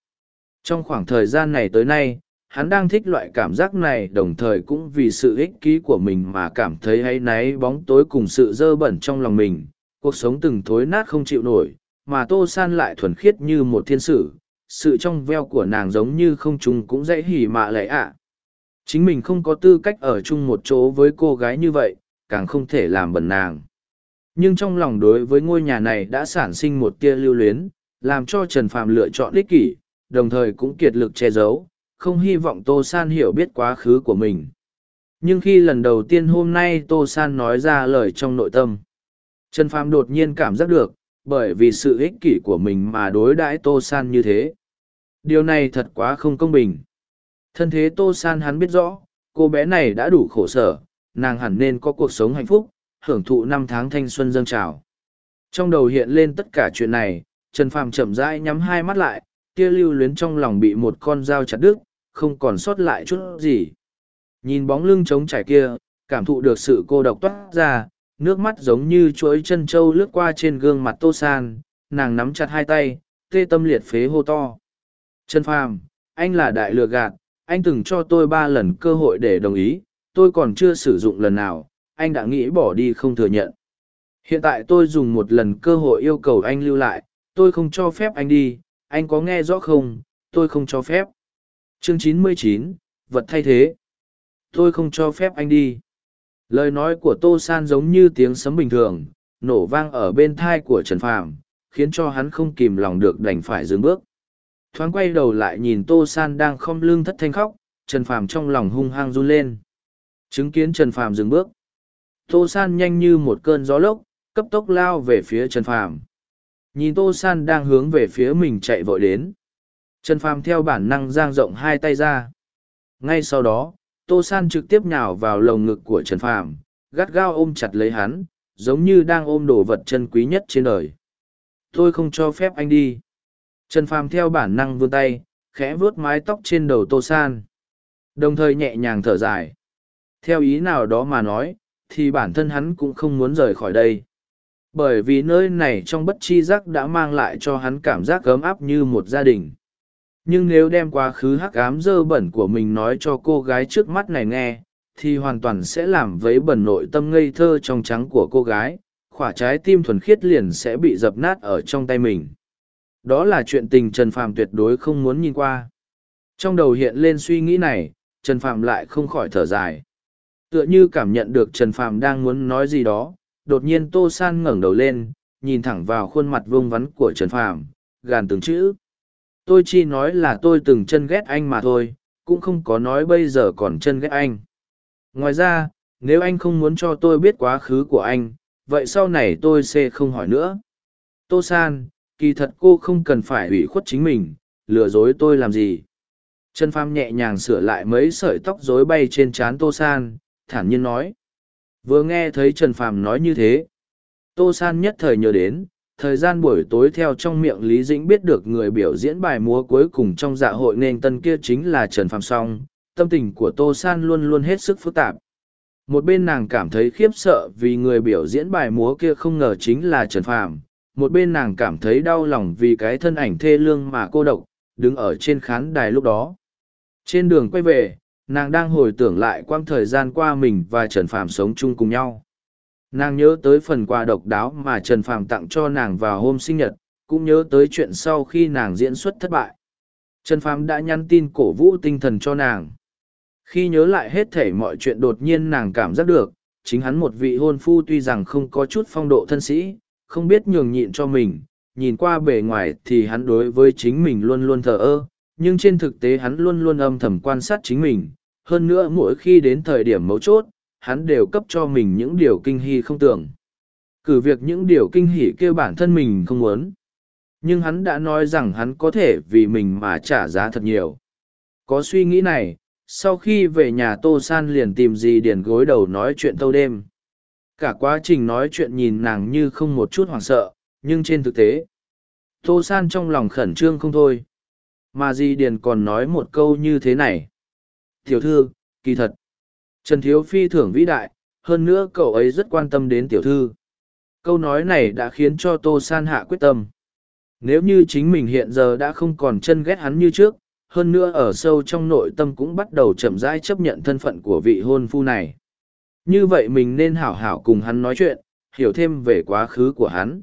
Trong khoảng thời gian này tới nay, hắn đang thích loại cảm giác này đồng thời cũng vì sự ích ký của mình mà cảm thấy hay náy bóng tối cùng sự dơ bẩn trong lòng mình. Cuộc sống từng thối nát không chịu nổi, mà Tô San lại thuần khiết như một thiên sử. Sự trong veo của nàng giống như không trùng cũng dễ hỉ mạ lệ ạ. Chính mình không có tư cách ở chung một chỗ với cô gái như vậy, càng không thể làm bẩn nàng. Nhưng trong lòng đối với ngôi nhà này đã sản sinh một tia lưu luyến, làm cho Trần Phạm lựa chọn ích kỷ, đồng thời cũng kiệt lực che giấu, không hy vọng Tô San hiểu biết quá khứ của mình. Nhưng khi lần đầu tiên hôm nay Tô San nói ra lời trong nội tâm, Trần Phạm đột nhiên cảm giác được, bởi vì sự ích kỷ của mình mà đối đãi Tô San như thế. Điều này thật quá không công bình. Thân thế Tô San hắn biết rõ, cô bé này đã đủ khổ sở, nàng hẳn nên có cuộc sống hạnh phúc, hưởng thụ năm tháng thanh xuân dâng trào. Trong đầu hiện lên tất cả chuyện này, Trần Phàm chậm rãi nhắm hai mắt lại, kia lưu luyến trong lòng bị một con dao chặt đứt, không còn sót lại chút gì. Nhìn bóng lưng trống trải kia, cảm thụ được sự cô độc toát ra, nước mắt giống như chuỗi chân trâu lướt qua trên gương mặt tô san nàng nắm chặt hai tay tê tâm liệt phế hô to trần phàm anh là đại lừa gạt anh từng cho tôi ba lần cơ hội để đồng ý tôi còn chưa sử dụng lần nào anh đã nghĩ bỏ đi không thừa nhận hiện tại tôi dùng một lần cơ hội yêu cầu anh lưu lại tôi không cho phép anh đi anh có nghe rõ không? Tôi không cho phép. Chương 99, vật thay thế. Tôi không cho phép anh đi. Lời nói của tô san giống như tiếng sấm bình thường nổ vang ở bên thai của trần phàm khiến cho hắn không kìm lòng được đành phải dừng bước. Thoáng quay đầu lại nhìn tô san đang khom lưng thất thanh khóc trần phàm trong lòng hung hăng run lên. Chứng kiến trần phàm dừng bước tô san nhanh như một cơn gió lốc cấp tốc lao về phía trần phàm nhìn tô san đang hướng về phía mình chạy vội đến. Trần phàm theo bản năng giang rộng hai tay ra. Ngay sau đó, tô san trực tiếp nhào vào lồng ngực của trần phàm, gắt gao ôm chặt lấy hắn, giống như đang ôm đồ vật chân quý nhất trên đời. Tôi không cho phép anh đi. Trần phàm theo bản năng vươn tay, khẽ vuốt mái tóc trên đầu tô san. Đồng thời nhẹ nhàng thở dài. Theo ý nào đó mà nói, thì bản thân hắn cũng không muốn rời khỏi đây bởi vì nơi này trong bất chi giác đã mang lại cho hắn cảm giác ấm áp như một gia đình. Nhưng nếu đem quá khứ hắc ám dơ bẩn của mình nói cho cô gái trước mắt này nghe, thì hoàn toàn sẽ làm vấy bẩn nội tâm ngây thơ trong trắng của cô gái, khỏa trái tim thuần khiết liền sẽ bị dập nát ở trong tay mình. Đó là chuyện tình trần phàm tuyệt đối không muốn nhìn qua. Trong đầu hiện lên suy nghĩ này, trần phàm lại không khỏi thở dài. Tựa như cảm nhận được trần phàm đang muốn nói gì đó đột nhiên tô san ngẩng đầu lên, nhìn thẳng vào khuôn mặt vương vắn của trần phàm, gàn từng chữ. Tôi chỉ nói là tôi từng chân ghét anh mà thôi, cũng không có nói bây giờ còn chân ghét anh. Ngoài ra, nếu anh không muốn cho tôi biết quá khứ của anh, vậy sau này tôi sẽ không hỏi nữa. Tô san, kỳ thật cô không cần phải ủy khuất chính mình, lừa dối tôi làm gì? Trần phàm nhẹ nhàng sửa lại mấy sợi tóc rối bay trên trán tô san, thản nhiên nói vừa nghe thấy trần phàm nói như thế. Tô san nhất thời nhớ đến, thời gian buổi tối theo trong miệng lý dĩnh biết được người biểu diễn bài múa cuối cùng trong dạ hội nên tân kia chính là trần phàm song tâm tình của tô san luôn luôn hết sức phức tạp. Một bên nàng cảm thấy khiếp sợ vì người biểu diễn bài múa kia không ngờ chính là trần phàm, một bên nàng cảm thấy đau lòng vì cái thân ảnh thê lương mà cô độc, đứng ở trên khán đài lúc đó. Trên đường quay về nàng đang hồi tưởng lại quãng thời gian qua mình và trần phàm sống chung cùng nhau. Nàng nhớ tới phần quà độc đáo mà trần phàm tặng cho nàng vào hôm sinh nhật, cũng nhớ tới chuyện sau khi nàng diễn xuất thất bại. Trần phàm đã nhắn tin cổ vũ tinh thần cho nàng. Khi nhớ lại hết thể mọi chuyện đột nhiên nàng cảm giác được, chính hắn một vị hôn phu tuy rằng không có chút phong độ thân sĩ, không biết nhường nhịn cho mình, nhìn qua bề ngoài thì hắn đối với chính mình luôn luôn thờ ơ nhưng trên thực tế hắn luôn luôn âm thầm quan sát chính mình, hơn nữa mỗi khi đến thời điểm mấu chốt, hắn đều cấp cho mình những điều kinh hy không tưởng. Cử việc những điều kinh hỉ kêu bản thân mình không muốn. Nhưng hắn đã nói rằng hắn có thể vì mình mà trả giá thật nhiều. Có suy nghĩ này, sau khi về nhà tô san liền tìm gì điền gối đầu nói chuyện tâu đêm. Cả quá trình nói chuyện nhìn nàng như không một chút hoảng sợ, nhưng trên thực tế, tô san trong lòng khẩn trương không thôi mà Di điền còn nói một câu như thế này. Tiểu thư, kỳ thật, trần thiếu phi thưởng vĩ đại, hơn nữa cậu ấy rất quan tâm đến tiểu thư. Câu nói này đã khiến cho tô san hạ quyết tâm. Nếu như chính mình hiện giờ đã không còn chân ghét hắn như trước, hơn nữa ở sâu trong nội tâm cũng bắt đầu chậm rãi chấp nhận thân phận của vị hôn phu này. Như vậy mình nên hảo hảo cùng hắn nói chuyện, hiểu thêm về quá khứ của hắn.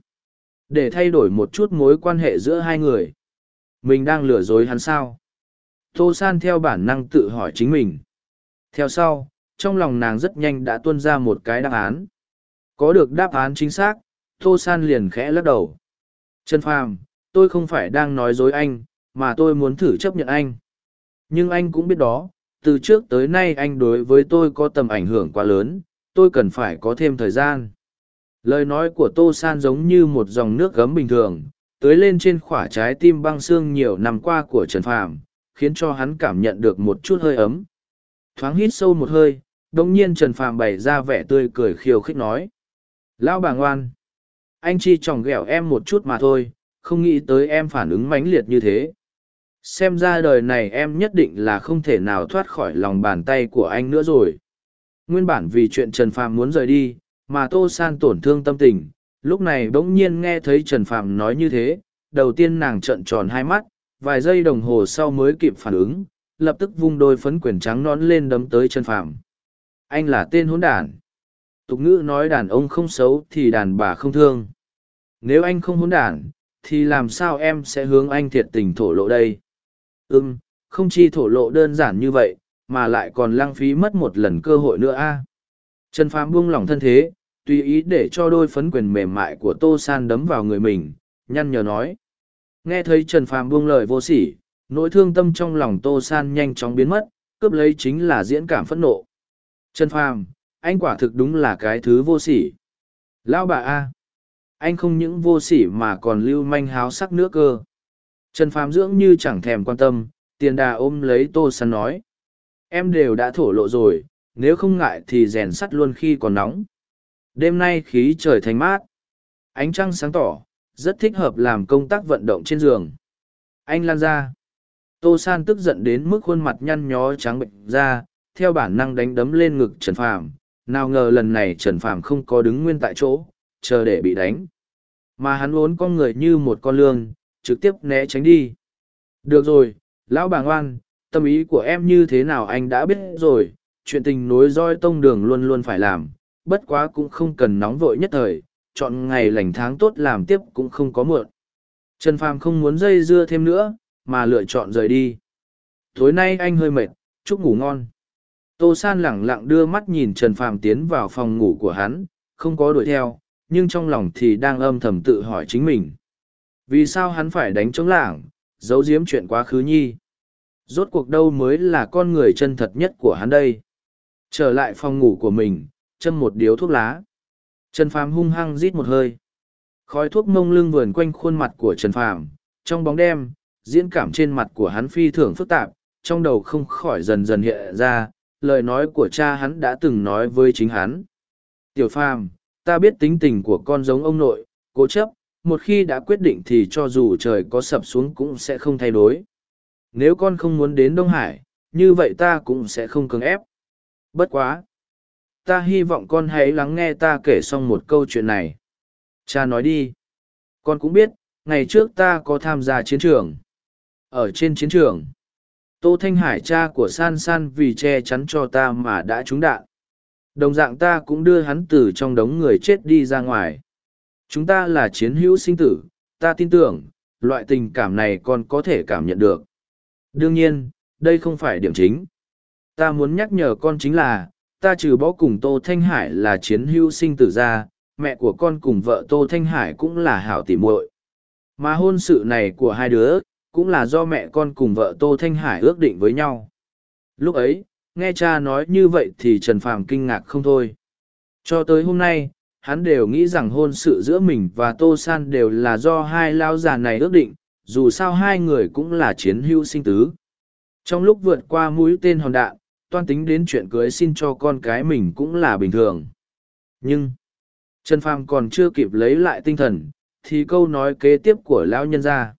Để thay đổi một chút mối quan hệ giữa hai người mình đang lừa dối hắn sao? Tô san theo bản năng tự hỏi chính mình. Theo sau, trong lòng nàng rất nhanh đã tuân ra một cái đáp án. Có được đáp án chính xác, tô san liền khẽ lắc đầu. Trần phàm, tôi không phải đang nói dối anh, mà tôi muốn thử chấp nhận anh. Nhưng anh cũng biết đó, từ trước tới nay anh đối với tôi có tầm ảnh hưởng quá lớn, tôi cần phải có thêm thời gian. Lời nói của tô san giống như một dòng nước gấm bình thường tưới lên trên khỏa trái tim băng xương nhiều năm qua của trần phàm khiến cho hắn cảm nhận được một chút hơi ấm. Thoáng hít sâu một hơi đ ỗ n g nhiên trần phàm bày ra vẻ tươi cười khiêu khích nói lão bà ngoan anh chi tròng ghẹo em một chút mà thôi không nghĩ tới em phản ứng mãnh liệt như thế. Xem ra đời này em nhất định là không thể nào thoát khỏi lòng bàn tay của anh nữa rồi. Nguyên bản vì chuyện trần phàm muốn rời đi mà Tô San tổn thương tâm tình, lúc này bỗng nhiên nghe thấy Trần Phạm nói như thế, đầu tiên nàng trợn tròn hai mắt, vài giây đồng hồ sau mới kịp phản ứng, lập tức vung đôi phấn quyển trắng nón lên đấm tới Trần Phạm. Anh là tên hỗn đản. Tục ngữ nói đàn ông không xấu thì đàn bà không thương. Nếu anh không hỗn đản, thì làm sao em sẽ hướng anh thiệt tình thổ lộ đây? Ừm, không chi thổ lộ đơn giản như vậy, mà lại còn lăng phí mất một lần cơ hội nữa a. Trần phạm buông lỏng thân thế, tùy ý để cho đôi phấn quyền mềm mại của Tô San đấm vào người mình, nhăn nhở nói. Nghe thấy Trần Phàm buông lời vô sỉ, nỗi thương tâm trong lòng Tô San nhanh chóng biến mất, cướp lấy chính là diễn cảm phẫn nộ. Trần Phàm, anh quả thực đúng là cái thứ vô sỉ. Lão bà A. Anh không những vô sỉ mà còn lưu manh háo sắc nữa cơ. Trần Phàm dưỡng như chẳng thèm quan tâm, tiền đà ôm lấy Tô San nói. Em đều đã thổ lộ rồi, nếu không ngại thì rèn sắt luôn khi còn nóng. Đêm nay khí trời thanh mát. Ánh trăng sáng tỏ, rất thích hợp làm công tác vận động trên giường. Anh lan ra. Tô San tức giận đến mức khuôn mặt nhăn nhó trắng bệnh ra, theo bản năng đánh đấm lên ngực Trần Phàm. Nào ngờ lần này Trần Phàm không có đứng nguyên tại chỗ, chờ để bị đánh. Mà hắn vốn con người như một con lương, trực tiếp né tránh đi. Được rồi, lão bà ngoan, tâm ý của em như thế nào anh đã biết rồi, chuyện tình nối roi tông đường luôn luôn phải làm, bất quá cũng không cần nóng vội nhất thời, chọn ngày lành tháng tốt làm tiếp cũng không có mượn. Trần Phàm không muốn dây dưa thêm nữa, mà lựa chọn rời đi. Tối nay anh hơi mệt, chúc ngủ ngon. Tô San lẳng lặng đưa mắt nhìn Trần Phàm tiến vào phòng ngủ của hắn, không có đuổi theo, nhưng trong lòng thì đang âm thầm tự hỏi chính mình. Vì sao hắn phải đánh chống lảng, giấu giếm chuyện quá khứ nhi? Rốt cuộc đâu mới là con người chân thật nhất của hắn đây? Trở lại phòng ngủ của mình, châm một điếu thuốc lá. Trần Phàm hung hăng rít một hơi. Khói thuốc mông lưng vườn quanh khuôn mặt của Trần Phàm, trong bóng đêm, diễn cảm trên mặt của hắn phi thường phức tạp, trong đầu không khỏi dần dần hiện ra, lời nói của cha hắn đã từng nói với chính hắn. Tiểu Phàm, ta biết tính tình của con giống ông nội, cố chấp, một khi đã quyết định thì cho dù trời có sập xuống cũng sẽ không thay đổi. Nếu con không muốn đến Đông Hải, như vậy ta cũng sẽ không cưỡng ép. Bất quá. Ta hy vọng con hãy lắng nghe ta kể xong một câu chuyện này. Cha nói đi. Con cũng biết, ngày trước ta có tham gia chiến trường. Ở trên chiến trường, Tô Thanh Hải cha của San San vì che chắn cho ta mà đã trúng đạn. Đồng dạng ta cũng đưa hắn từ trong đống người chết đi ra ngoài. Chúng ta là chiến hữu sinh tử, ta tin tưởng, loại tình cảm này con có thể cảm nhận được. Đương nhiên, đây không phải điểm chính. Ta muốn nhắc nhở con chính là, ta trừ bỏ cùng Tô Thanh Hải là chiến hữu sinh tử ra, mẹ của con cùng vợ Tô Thanh Hải cũng là hảo tỉ muội. Mà hôn sự này của hai đứa, cũng là do mẹ con cùng vợ Tô Thanh Hải ước định với nhau. Lúc ấy, nghe cha nói như vậy thì Trần Phàm kinh ngạc không thôi. Cho tới hôm nay, hắn đều nghĩ rằng hôn sự giữa mình và Tô San đều là do hai lao già này ước định, dù sao hai người cũng là chiến hữu sinh tứ. Trong lúc vượt qua mũi tên hòn đạn, toan tính đến chuyện cưới xin cho con cái mình cũng là bình thường. Nhưng, Trần Phàm còn chưa kịp lấy lại tinh thần, thì câu nói kế tiếp của lão nhân ra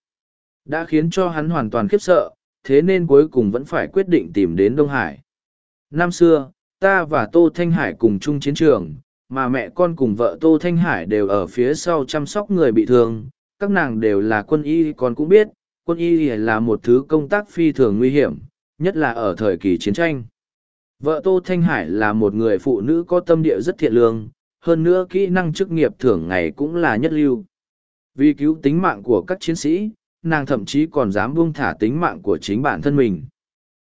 đã khiến cho hắn hoàn toàn khiếp sợ, thế nên cuối cùng vẫn phải quyết định tìm đến Đông Hải. Năm xưa, ta và Tô Thanh Hải cùng chung chiến trường, mà mẹ con cùng vợ Tô Thanh Hải đều ở phía sau chăm sóc người bị thương, các nàng đều là quân y con cũng biết, quân y là một thứ công tác phi thường nguy hiểm, nhất là ở thời kỳ chiến tranh. Vợ Tô Thanh Hải là một người phụ nữ có tâm địa rất thiện lương, hơn nữa kỹ năng chức nghiệp thường ngày cũng là nhất lưu. Vì cứu tính mạng của các chiến sĩ, nàng thậm chí còn dám buông thả tính mạng của chính bản thân mình.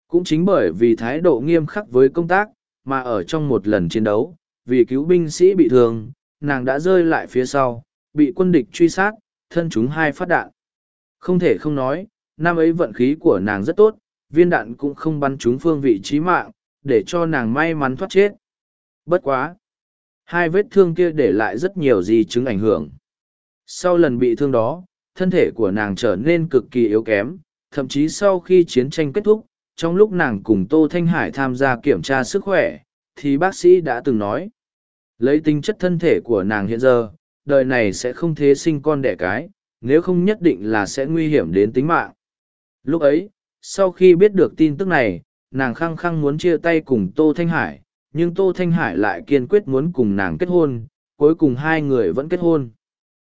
Cũng chính bởi vì thái độ nghiêm khắc với công tác, mà ở trong một lần chiến đấu, vì cứu binh sĩ bị thương, nàng đã rơi lại phía sau, bị quân địch truy sát, thân chúng hai phát đạn. Không thể không nói, năm ấy vận khí của nàng rất tốt, viên đạn cũng không bắn trúng phương vị trí mạng, để cho nàng may mắn thoát chết. Bất quá! Hai vết thương kia để lại rất nhiều di chứng ảnh hưởng. Sau lần bị thương đó, thân thể của nàng trở nên cực kỳ yếu kém, thậm chí sau khi chiến tranh kết thúc, trong lúc nàng cùng Tô Thanh Hải tham gia kiểm tra sức khỏe, thì bác sĩ đã từng nói, lấy tính chất thân thể của nàng hiện giờ, đời này sẽ không thế sinh con đẻ cái, nếu không nhất định là sẽ nguy hiểm đến tính mạng. Lúc ấy, sau khi biết được tin tức này, nàng khăng khăng muốn chia tay cùng Tô Thanh Hải, nhưng Tô Thanh Hải lại kiên quyết muốn cùng nàng kết hôn, cuối cùng hai người vẫn kết hôn.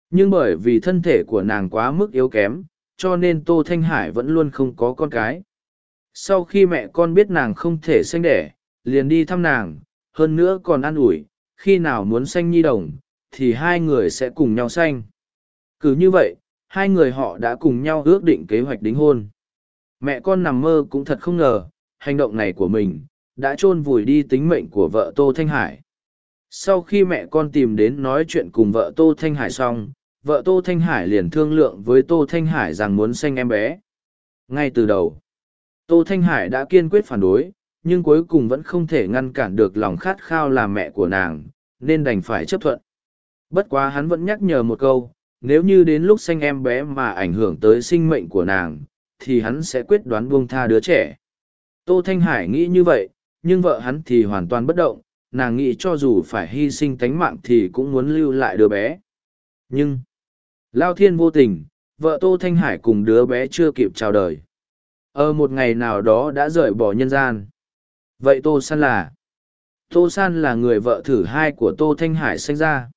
Nhưng bởi vì thân thể của nàng quá mức yếu kém, cho nên Tô Thanh Hải vẫn luôn không có con cái. Sau khi mẹ con biết nàng không thể sinh đẻ, liền đi thăm nàng, hơn nữa còn ăn ủi, khi nào muốn sanh nhi đồng, thì hai người sẽ cùng nhau sanh. Cứ như vậy, hai người họ đã cùng nhau ước định kế hoạch đính hôn. Mẹ con nằm mơ cũng thật không ngờ, hành động này của mình, đã chôn vùi đi tính mệnh của vợ Tô Thanh Hải. Sau khi mẹ con tìm đến nói chuyện cùng vợ Tô Thanh Hải xong, vợ Tô Thanh Hải liền thương lượng với Tô Thanh Hải rằng muốn sinh em bé. Ngay từ đầu, Tô Thanh Hải đã kiên quyết phản đối, nhưng cuối cùng vẫn không thể ngăn cản được lòng khát khao làm mẹ của nàng, nên đành phải chấp thuận. Bất quá hắn vẫn nhắc nhở một câu, nếu như đến lúc sinh em bé mà ảnh hưởng tới sinh mệnh của nàng, thì hắn sẽ quyết đoán buông tha đứa trẻ. Tô Thanh Hải nghĩ như vậy, nhưng vợ hắn thì hoàn toàn bất động, nàng nghĩ cho dù phải hy sinh tánh mạng thì cũng muốn lưu lại đứa bé. Nhưng, Lao Thiên vô tình, vợ Tô Thanh Hải cùng đứa bé chưa kịp chào đời. Ở một ngày nào đó đã rời bỏ nhân gian. Vậy Tô San là? Tô San là người vợ thử hai của Tô Thanh Hải sinh ra.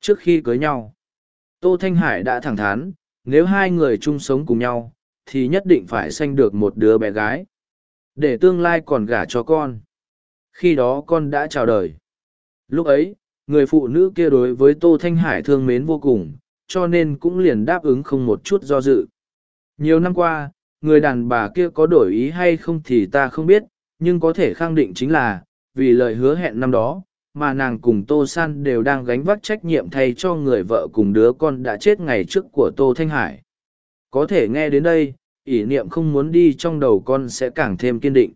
Trước khi cưới nhau, Tô Thanh Hải đã thẳng thắn, nếu hai người chung sống cùng nhau, thì nhất định phải sanh được một đứa bé gái. Để tương lai còn gả cho con. Khi đó con đã chào đời. Lúc ấy, người phụ nữ kia đối với Tô Thanh Hải thương mến vô cùng, cho nên cũng liền đáp ứng không một chút do dự. Nhiều năm qua, người đàn bà kia có đổi ý hay không thì ta không biết, nhưng có thể khẳng định chính là, vì lời hứa hẹn năm đó, mà nàng cùng Tô San đều đang gánh vác trách nhiệm thay cho người vợ cùng đứa con đã chết ngày trước của Tô Thanh Hải. Có thể nghe đến đây, ỷ niệm không muốn đi trong đầu con sẽ càng thêm kiên định.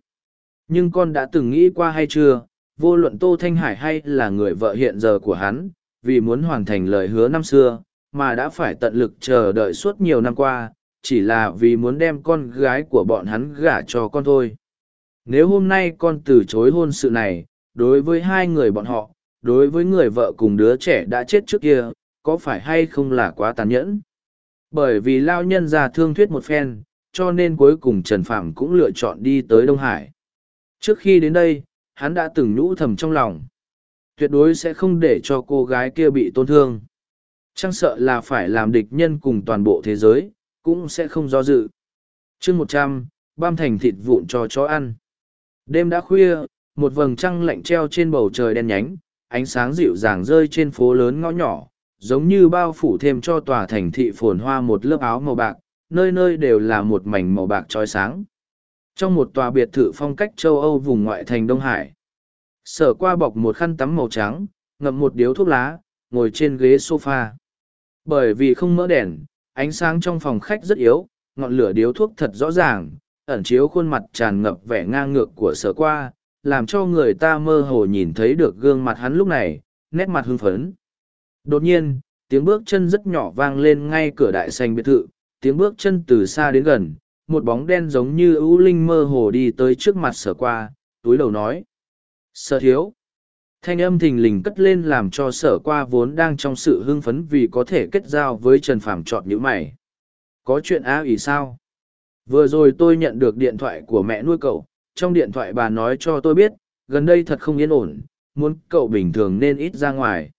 Nhưng con đã từng nghĩ qua hay chưa, vô luận Tô Thanh Hải hay là người vợ hiện giờ của hắn, vì muốn hoàn thành lời hứa năm xưa, mà đã phải tận lực chờ đợi suốt nhiều năm qua, chỉ là vì muốn đem con gái của bọn hắn gả cho con thôi. Nếu hôm nay con từ chối hôn sự này, đối với hai người bọn họ, đối với người vợ cùng đứa trẻ đã chết trước kia, có phải hay không là quá tàn nhẫn? Bởi vì lao nhân ra thương thuyết một phen, cho nên cuối cùng Trần Phạm cũng lựa chọn đi tới Đông Hải. Trước khi đến đây, hắn đã từng nhũ thầm trong lòng. Tuyệt đối sẽ không để cho cô gái kia bị tổn thương. Chẳng sợ là phải làm địch nhân cùng toàn bộ thế giới, cũng sẽ không do dự. chương một trăm băm thành thịt vụn cho chó ăn. Đêm đã khuya, một vầng trăng lạnh treo trên bầu trời đen nhánh, ánh sáng dịu dàng rơi trên phố lớn ngõ nhỏ, giống như bao phủ thêm cho tòa thành thị phồn hoa một lớp áo màu bạc, nơi nơi đều là một mảnh màu bạc trói sáng. Trong một tòa biệt thự phong cách châu Âu vùng ngoại thành Đông Hải, sở qua bọc một khăn tắm màu trắng, ngậm một điếu thuốc lá, ngồi trên ghế sofa. Bởi vì không mỡ đèn, ánh sáng trong phòng khách rất yếu, ngọn lửa điếu thuốc thật rõ ràng, ẩn chiếu khuôn mặt tràn ngập vẻ ngang ngược của sở qua, làm cho người ta mơ hồ nhìn thấy được gương mặt hắn lúc này, nét mặt hưng phấn. Đột nhiên, tiếng bước chân rất nhỏ vang lên ngay cửa đại sành biệt thự, tiếng bước chân từ xa đến gần, một bóng đen giống như ưu linh mơ hồ đi tới trước mặt sở qua, túi đầu nói. Sở thiếu. Thanh âm thình lình cất lên làm cho sở qua vốn đang trong sự hưng phấn vì có thể kết giao với Trần Phàm chọn nhữ mày. Có chuyện á ý sao? Vừa rồi tôi nhận được điện thoại của mẹ nuôi cậu, trong điện thoại bà nói cho tôi biết, gần đây thật không yên ổn, muốn cậu bình thường nên ít ra ngoài.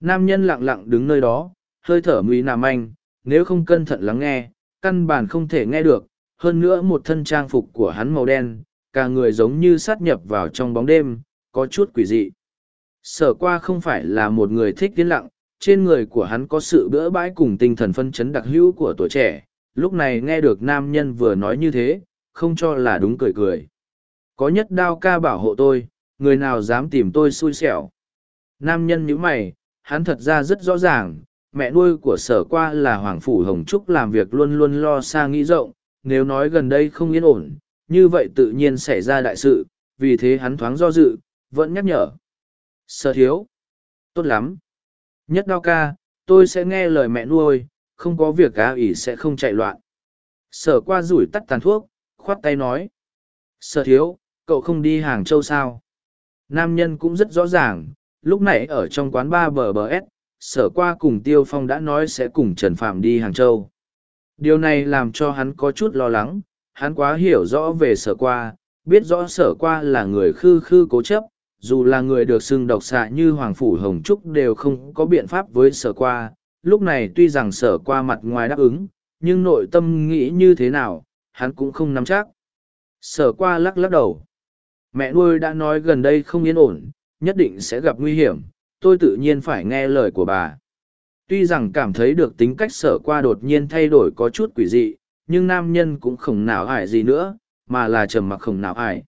Nam nhân lặng lặng đứng nơi đó, hơi thở nguy nàm anh, nếu không cẩn thận lắng nghe, căn bản không thể nghe được, hơn nữa một thân trang phục của hắn màu đen, cả người giống như sát nhập vào trong bóng đêm, có chút quỷ dị. Sở qua không phải là một người thích tiến lặng, trên người của hắn có sự bỡ bãi cùng tinh thần phân chấn đặc hữu của tuổi trẻ, lúc này nghe được nam nhân vừa nói như thế, không cho là đúng cười cười. Có nhất đao ca bảo hộ tôi, người nào dám tìm tôi xui xẻo. Nam nhân như mày, hắn thật ra rất rõ ràng, mẹ nuôi của sở qua là Hoàng Phủ Hồng Trúc làm việc luôn luôn lo xa nghĩ rộng, nếu nói gần đây không yên ổn, như vậy tự nhiên xảy ra đại sự, vì thế hắn thoáng do dự, vẫn nhắc nhở. Sở thiếu. Tốt lắm. Nhất đao ca, tôi sẽ nghe lời mẹ nuôi, không có việc cá ỉ sẽ không chạy loạn. Sở qua rủi tắt tàn thuốc, khoát tay nói. Sở thiếu, cậu không đi Hàng Châu sao? Nam nhân cũng rất rõ ràng, lúc nãy ở trong quán ba bờ bờ S, sở qua cùng Tiêu Phong đã nói sẽ cùng Trần Phạm đi Hàng Châu. Điều này làm cho hắn có chút lo lắng, hắn quá hiểu rõ về sở qua, biết rõ sở qua là người khư khư cố chấp, dù là người được xưng độc xạ như Hoàng Phủ Hồng Trúc đều không có biện pháp với sở qua, lúc này tuy rằng sở qua mặt ngoài đáp ứng, nhưng nội tâm nghĩ như thế nào, hắn cũng không nắm chắc. Sở qua lắc lắc đầu. Mẹ nuôi đã nói gần đây không yên ổn, nhất định sẽ gặp nguy hiểm, tôi tự nhiên phải nghe lời của bà. Tuy rằng cảm thấy được tính cách sở qua đột nhiên thay đổi có chút quỷ dị, nhưng nam nhân cũng không nào ải gì nữa, mà là trầm mặc không nào ải.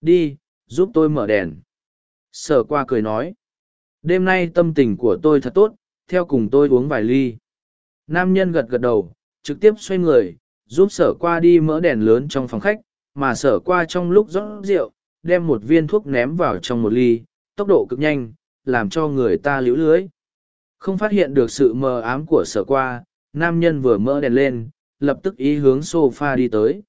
Đi, giúp tôi mở đèn. Sở qua cười nói. Đêm nay tâm tình của tôi thật tốt, theo cùng tôi uống vài ly. Nam nhân gật gật đầu, trực tiếp xoay người, giúp sở qua đi mỡ đèn lớn trong phòng khách, mà sở qua trong lúc rót rượu, đem một viên thuốc ném vào trong một ly, tốc độ cực nhanh, làm cho người ta liễu lưới. Không phát hiện được sự mờ ám của sở qua, nam nhân vừa mỡ đèn lên, lập tức ý hướng sofa đi tới.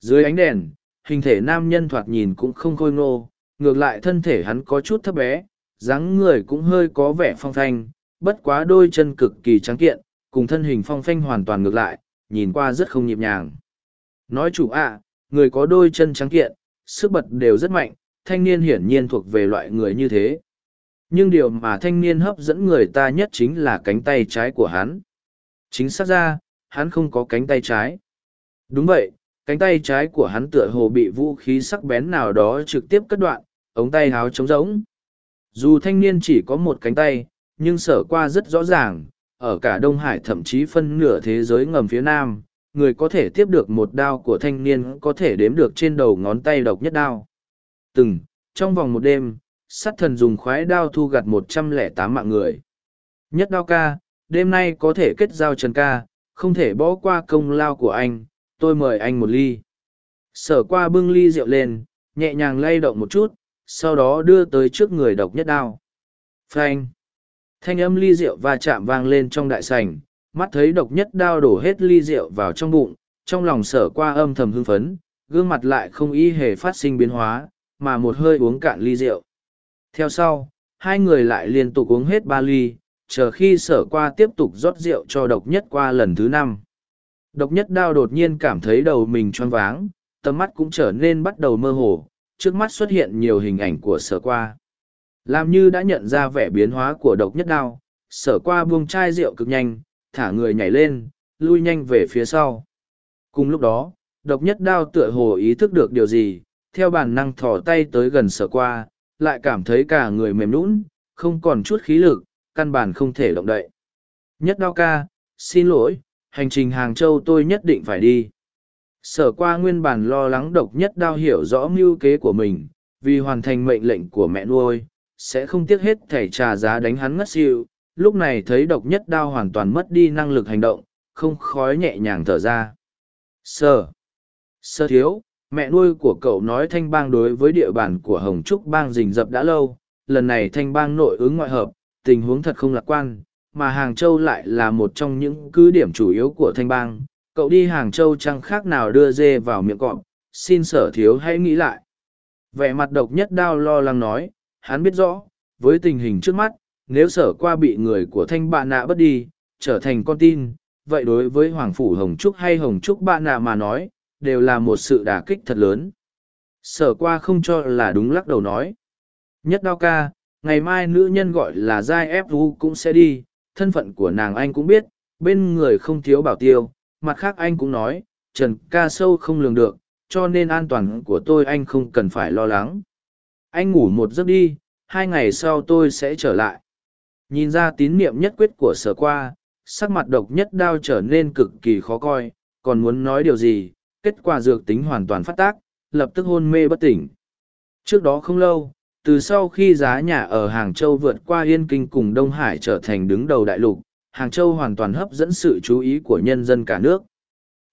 Dưới ánh đèn, hình thể nam nhân thoạt nhìn cũng không khôi ngô, ngược lại thân thể hắn có chút thấp bé, dáng người cũng hơi có vẻ phong phanh, bất quá đôi chân cực kỳ trắng kiện, cùng thân hình phong phanh hoàn toàn ngược lại, nhìn qua rất không nhịp nhàng. Nói chủ ạ, người có đôi chân trắng kiện, sức bật đều rất mạnh, thanh niên hiển nhiên thuộc về loại người như thế. Nhưng điều mà thanh niên hấp dẫn người ta nhất chính là cánh tay trái của hắn. Chính xác ra, hắn không có cánh tay trái. Đúng vậy, cánh tay trái của hắn tựa hồ bị vũ khí sắc bén nào đó trực tiếp cắt đoạn, ống tay háo trống rỗng. Dù thanh niên chỉ có một cánh tay, nhưng sở qua rất rõ ràng, ở cả Đông Hải thậm chí phân nửa thế giới ngầm phía Nam, người có thể tiếp được một đao của thanh niên có thể đếm được trên đầu ngón tay độc nhất đao. Từng, trong vòng một đêm, sát thần dùng khoái đao thu gặt một trăm lẻ tám mạng người. Nhất đao ca, đêm nay có thể kết giao trần ca, không thể bỏ qua công lao của anh, tôi mời anh một ly. Sở qua bưng ly rượu lên, nhẹ nhàng lay động một chút, sau đó đưa tới trước người độc nhất đao. Phanh! Thanh âm ly rượu va chạm vang lên trong đại sảnh, mắt thấy độc nhất đao đổ hết ly rượu vào trong bụng, trong lòng sở qua âm thầm hưng phấn, gương mặt lại không y hề phát sinh biến hóa, mà một hơi uống cạn ly rượu. Theo sau, hai người lại liên tục uống hết ba ly, chờ khi sở qua tiếp tục rót rượu cho độc nhất qua lần thứ năm. Độc nhất đao đột nhiên cảm thấy đầu mình choáng váng, tầm mắt cũng trở nên bắt đầu mơ hồ, trước mắt xuất hiện nhiều hình ảnh của sở qua. Làm như đã nhận ra vẻ biến hóa của độc nhất đao, sở qua buông chai rượu cực nhanh, thả người nhảy lên, lui nhanh về phía sau. Cùng lúc đó, độc nhất đao tựa hồ ý thức được điều gì, theo bản năng thò tay tới gần sở qua, lại cảm thấy cả người mềm nũng, không còn chút khí lực, căn bản không thể động đậy. Nhất đao ca, xin lỗi, hành trình Hàng Châu tôi nhất định phải đi. Sở qua nguyên bản lo lắng độc nhất đao hiểu rõ mưu kế của mình, vì hoàn thành mệnh lệnh của mẹ nuôi, sẽ không tiếc hết thẻ trà giá đánh hắn ngất xỉu. Lúc này thấy độc nhất đao hoàn toàn mất đi năng lực hành động, không khói nhẹ nhàng thở ra. Sở. Sơ thiếu, mẹ nuôi của cậu nói thanh bang đối với địa bàn của Hồng Trúc bang rình rập đã lâu, lần này thanh bang nội ứng ngoại hợp, tình huống thật không lạc quan, mà Hàng Châu lại là một trong những cứ điểm chủ yếu của thanh bang. Cậu đi Hàng Châu chẳng khác nào đưa dê vào miệng cọp, xin sở thiếu hãy nghĩ lại. Vẻ mặt độc nhất đao lo lắng nói, hắn biết rõ, với tình hình trước mắt, nếu sở qua bị người của thanh bạn nạ bất đi, trở thành con tin, vậy đối với Hoàng Phủ Hồng Trúc hay Hồng Trúc bạn nạ mà nói, đều là một sự đả kích thật lớn. Sở qua không cho là đúng lắc đầu nói. Nhất đao ca, ngày mai nữ nhân gọi là Giai Ép Vu cũng sẽ đi, thân phận của nàng anh cũng biết, bên người không thiếu bảo tiêu, mặt khác anh cũng nói, Trần ca sâu không lường được, cho nên an toàn của tôi anh không cần phải lo lắng. Anh ngủ một giấc đi, hai ngày sau tôi sẽ trở lại. Nhìn ra tín niệm nhất quyết của sở qua, sắc mặt độc nhất đao trở nên cực kỳ khó coi, còn muốn nói điều gì, kết quả dược tính hoàn toàn phát tác, lập tức hôn mê bất tỉnh. Trước đó không lâu, từ sau khi giá nhà ở Hàng Châu vượt qua Yên Kinh cùng Đông Hải trở thành đứng đầu đại lục, Hàng Châu hoàn toàn hấp dẫn sự chú ý của nhân dân cả nước.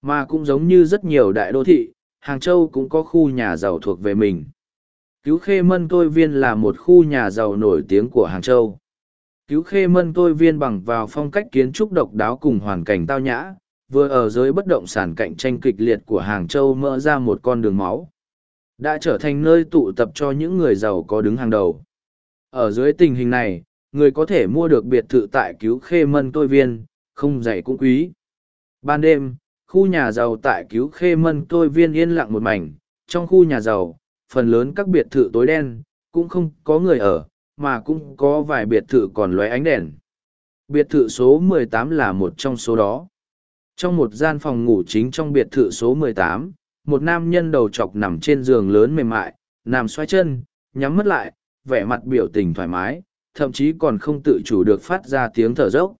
Mà cũng giống như rất nhiều đại đô thị, Hàng Châu cũng có khu nhà giàu thuộc về mình. Cứu Khê Mân Tôi Viên là một khu nhà giàu nổi tiếng của Hàng Châu. Cứu Khê Mân Tôi Viên bằng vào phong cách kiến trúc độc đáo cùng hoàn cảnh tao nhã, vừa ở giới bất động sản cạnh tranh kịch liệt của Hàng Châu mở ra một con đường máu. Đã trở thành nơi tụ tập cho những người giàu có đứng hàng đầu. Ở dưới tình hình này, người có thể mua được biệt thự tại cứu khê mân tôi viên, không dạy cũng quý. Ban đêm, khu nhà giàu tại cứu khê mân tôi viên yên lặng một mảnh, trong khu nhà giàu, phần lớn các biệt thự tối đen, cũng không có người ở, mà cũng có vài biệt thự còn lóe ánh đèn. Biệt thự số 18 là một trong số đó. Trong một gian phòng ngủ chính trong biệt thự số 18, một nam nhân đầu chọc nằm trên giường lớn mềm mại, nằm xoay chân, nhắm mắt lại, vẻ mặt biểu tình thoải mái, thậm chí còn không tự chủ được phát ra tiếng thở dốc.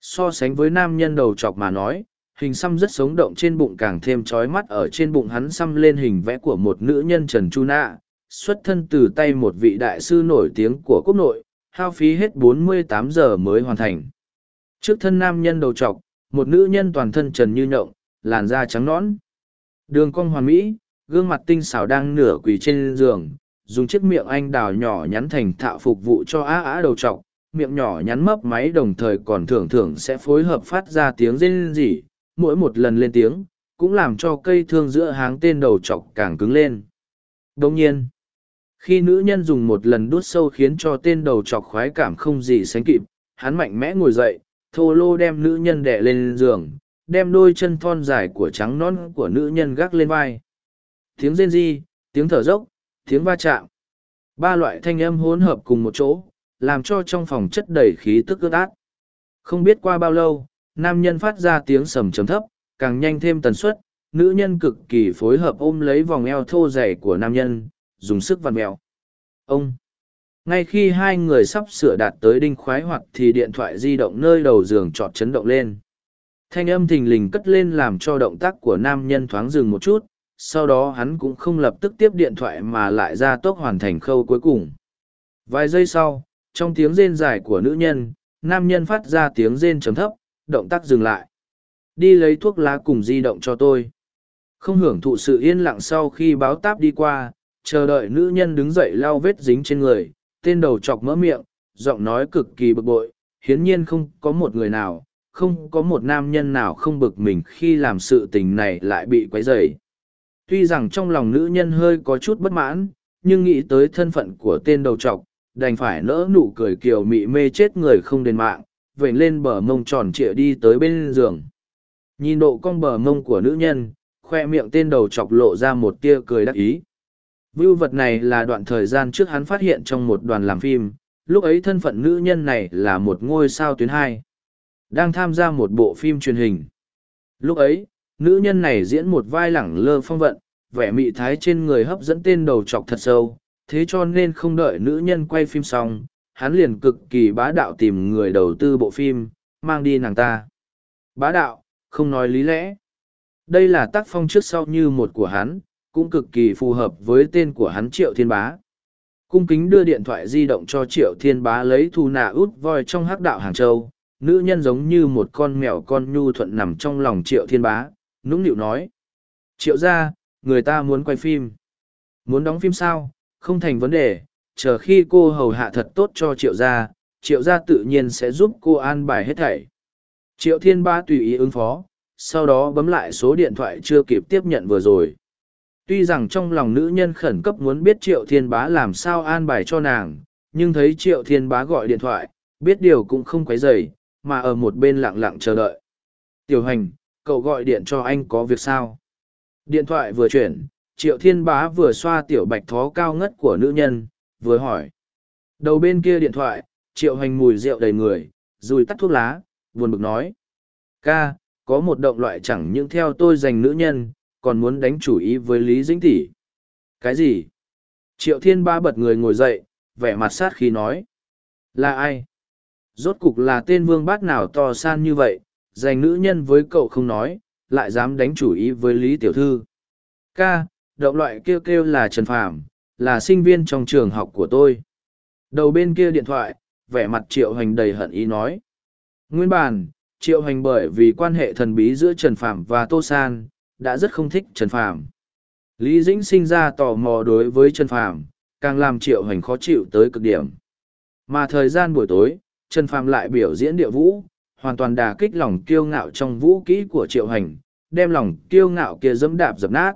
So sánh với nam nhân đầu chọc mà nói, hình xăm rất sống động trên bụng càng thêm trói mắt ở trên bụng hắn xăm lên hình vẽ của một nữ nhân Trần Chu Na, xuất thân từ tay một vị đại sư nổi tiếng của quốc nội, hao phí hết 48 giờ mới hoàn thành. Trước thân nam nhân đầu trọc, một nữ nhân toàn thân trần như nhộng, làn da trắng nõn. Đường cong hoàn mỹ, gương mặt tinh xảo đang nửa quỳ trên giường, dùng chiếc miệng anh đào nhỏ nhắn thành thạo phục vụ cho á á đầu trọc, miệng nhỏ nhắn mấp máy đồng thời còn thường thường sẽ phối hợp phát ra tiếng rên rỉ, mỗi một lần lên tiếng, cũng làm cho cây thương giữa háng tên đầu trọc càng cứng lên. Đồng nhiên, khi nữ nhân dùng một lần đút sâu khiến cho tên đầu chọc khoái cảm không gì sánh kịp hắn mạnh mẽ ngồi dậy thô lô đem nữ nhân đẻ lên giường đem đôi chân thon dài của trắng non của nữ nhân gác lên vai tiếng rên di, tiếng thở dốc tiếng va chạm ba loại thanh âm hỗn hợp cùng một chỗ làm cho trong phòng chất đầy khí tức ướt át không biết qua bao lâu nam nhân phát ra tiếng sầm chấm thấp càng nhanh thêm tần suất nữ nhân cực kỳ phối hợp ôm lấy vòng eo thô dày của nam nhân dùng sức vặn mẹo. Ông! Ngay khi hai người sắp sửa đạt tới đinh khoái hoặc thì điện thoại di động nơi đầu giường trọt chấn động lên. Thanh âm thình lình cất lên làm cho động tác của nam nhân thoáng dừng một chút, sau đó hắn cũng không lập tức tiếp điện thoại mà lại ra tốc hoàn thành khâu cuối cùng. Vài giây sau, trong tiếng rên dài của nữ nhân, nam nhân phát ra tiếng rên chấm thấp, động tác dừng lại. Đi lấy thuốc lá cùng di động cho tôi. Không hưởng thụ sự yên lặng sau khi báo táp đi qua, chờ đợi nữ nhân đứng dậy lau vết dính trên người, tên đầu chọc mỡ miệng, giọng nói cực kỳ bực bội, hiến nhiên không có một người nào, không có một nam nhân nào không bực mình khi làm sự tình này lại bị quấy rầy. Tuy rằng trong lòng nữ nhân hơi có chút bất mãn, nhưng nghĩ tới thân phận của tên đầu trọc, đành phải nỡ nụ cười kiều mị mê chết người không đền mạng, vệnh lên bờ mông tròn trịa đi tới bên giường. Nhìn độ cong bờ mông của nữ nhân, khoe miệng tên đầu chọc lộ ra một tia cười đắc ý. Vưu vật này là đoạn thời gian trước hắn phát hiện trong một đoàn làm phim, lúc ấy thân phận nữ nhân này là một ngôi sao tuyến hai, Đang tham gia một bộ phim truyền hình. Lúc ấy, nữ nhân này diễn một vai lẳng lơ phong vận, vẻ mị thái trên người hấp dẫn tên đầu trọc thật sâu, thế cho nên không đợi nữ nhân quay phim xong, hắn liền cực kỳ bá đạo tìm người đầu tư bộ phim, mang đi nàng ta. Bá đạo, không nói lý lẽ. Đây là tác phong trước sau như một của hắn, cũng cực kỳ phù hợp với tên của hắn Triệu Thiên Bá. Cung kính đưa điện thoại di động cho Triệu Thiên Bá lấy thu nạ út voi trong hắc đạo Hàng Châu, nữ nhân giống như một con mèo con nhu thuận nằm trong lòng Triệu Thiên Bá, nũng nịu nói. Triệu ra, người ta muốn quay phim. Muốn đóng phim sao? Không thành vấn đề, chờ khi cô hầu hạ thật tốt cho Triệu gia, Triệu gia tự nhiên sẽ giúp cô an bài hết thảy. Triệu Thiên Bá tùy ý ứng phó, sau đó bấm lại số điện thoại chưa kịp tiếp nhận vừa rồi. Tuy rằng trong lòng nữ nhân khẩn cấp muốn biết Triệu Thiên Bá làm sao an bài cho nàng, nhưng thấy Triệu Thiên Bá gọi điện thoại, biết điều cũng không quấy rầy, mà ở một bên lặng lặng chờ đợi. Tiểu hành, cậu gọi điện cho anh có việc sao? Điện thoại vừa chuyển, Triệu Thiên Bá vừa xoa tiểu bạch thó cao ngất của nữ nhân, vừa hỏi. Đầu bên kia điện thoại, Triệu hành mùi rượu đầy người, rùi tắt thuốc lá, buồn bực nói. Ca, có một động loại chẳng những theo tôi dành nữ nhân, còn muốn đánh chủ ý với Lý Dĩnh Tỷ. Cái gì? Triệu Thiên Ba bật người ngồi dậy, vẻ mặt sát khí nói. Là ai? Rốt cục là tên vương bát nào to san như vậy, dành nữ nhân với cậu không nói, lại dám đánh chủ ý với Lý Tiểu Thư. Ca, động loại kêu kêu là Trần Phàm, là sinh viên trong trường học của tôi. Đầu bên kia điện thoại, vẻ mặt Triệu Hành đầy hận ý nói. Nguyên bản, Triệu Hành bởi vì quan hệ thần bí giữa Trần Phàm và Tô San, đã rất không thích Trần Phàm. Lý Dĩnh sinh ra tò mò đối với Trần Phàm, càng làm Triệu Hành khó chịu tới cực điểm. Mà thời gian buổi tối, Trần Phàm lại biểu diễn địa vũ, hoàn toàn đà kích lòng kiêu ngạo trong vũ kỹ của Triệu Hành, đem lòng kiêu ngạo kia dẫm đạp dập nát.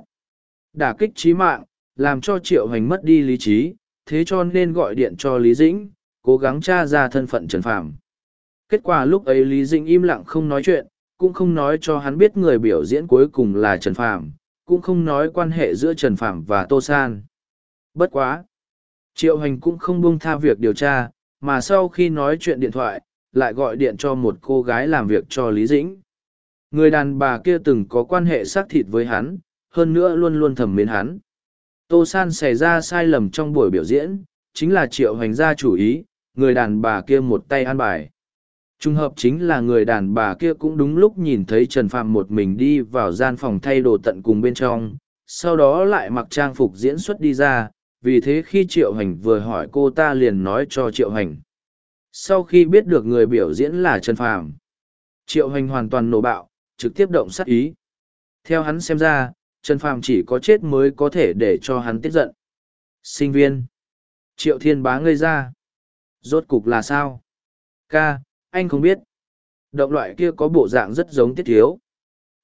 Đà kích trí mạng, làm cho Triệu Hành mất đi lý trí, thế cho nên gọi điện cho Lý Dĩnh, cố gắng tra ra thân phận Trần Phàm. Kết quả lúc ấy Lý Dĩnh im lặng không nói chuyện, cũng không nói cho hắn biết người biểu diễn cuối cùng là Trần Phàm, cũng không nói quan hệ giữa Trần Phàm và Tô San. Bất quá. Triệu hành cũng không buông tha việc điều tra, mà sau khi nói chuyện điện thoại, lại gọi điện cho một cô gái làm việc cho Lý Dĩnh. Người đàn bà kia từng có quan hệ xác thịt với hắn, hơn nữa luôn luôn thầm mến hắn. Tô San xảy ra sai lầm trong buổi biểu diễn, chính là triệu hành ra chủ ý, người đàn bà kia một tay an bài. Trung hợp chính là người đàn bà kia cũng đúng lúc nhìn thấy Trần Phạm một mình đi vào gian phòng thay đồ tận cùng bên trong, sau đó lại mặc trang phục diễn xuất đi ra, vì thế khi Triệu Hành vừa hỏi cô ta liền nói cho Triệu Hành. Sau khi biết được người biểu diễn là Trần Phạm, Triệu Hành hoàn toàn nổ bạo, trực tiếp động sát ý. Theo hắn xem ra, Trần Phạm chỉ có chết mới có thể để cho hắn tiết giận. Sinh viên. Triệu Thiên Bá ngây ra. Rốt cục là sao? Ca, anh không biết. Động loại kia có bộ dạng rất giống tiết thiếu.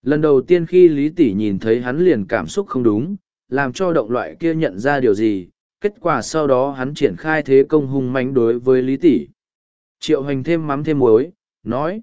Lần đầu tiên khi Lý Tỷ nhìn thấy hắn liền cảm xúc không đúng, làm cho động loại kia nhận ra điều gì, kết quả sau đó hắn triển khai thế công hung mãnh đối với Lý Tỷ. Triệu Hoành thêm mắm thêm muối, nói.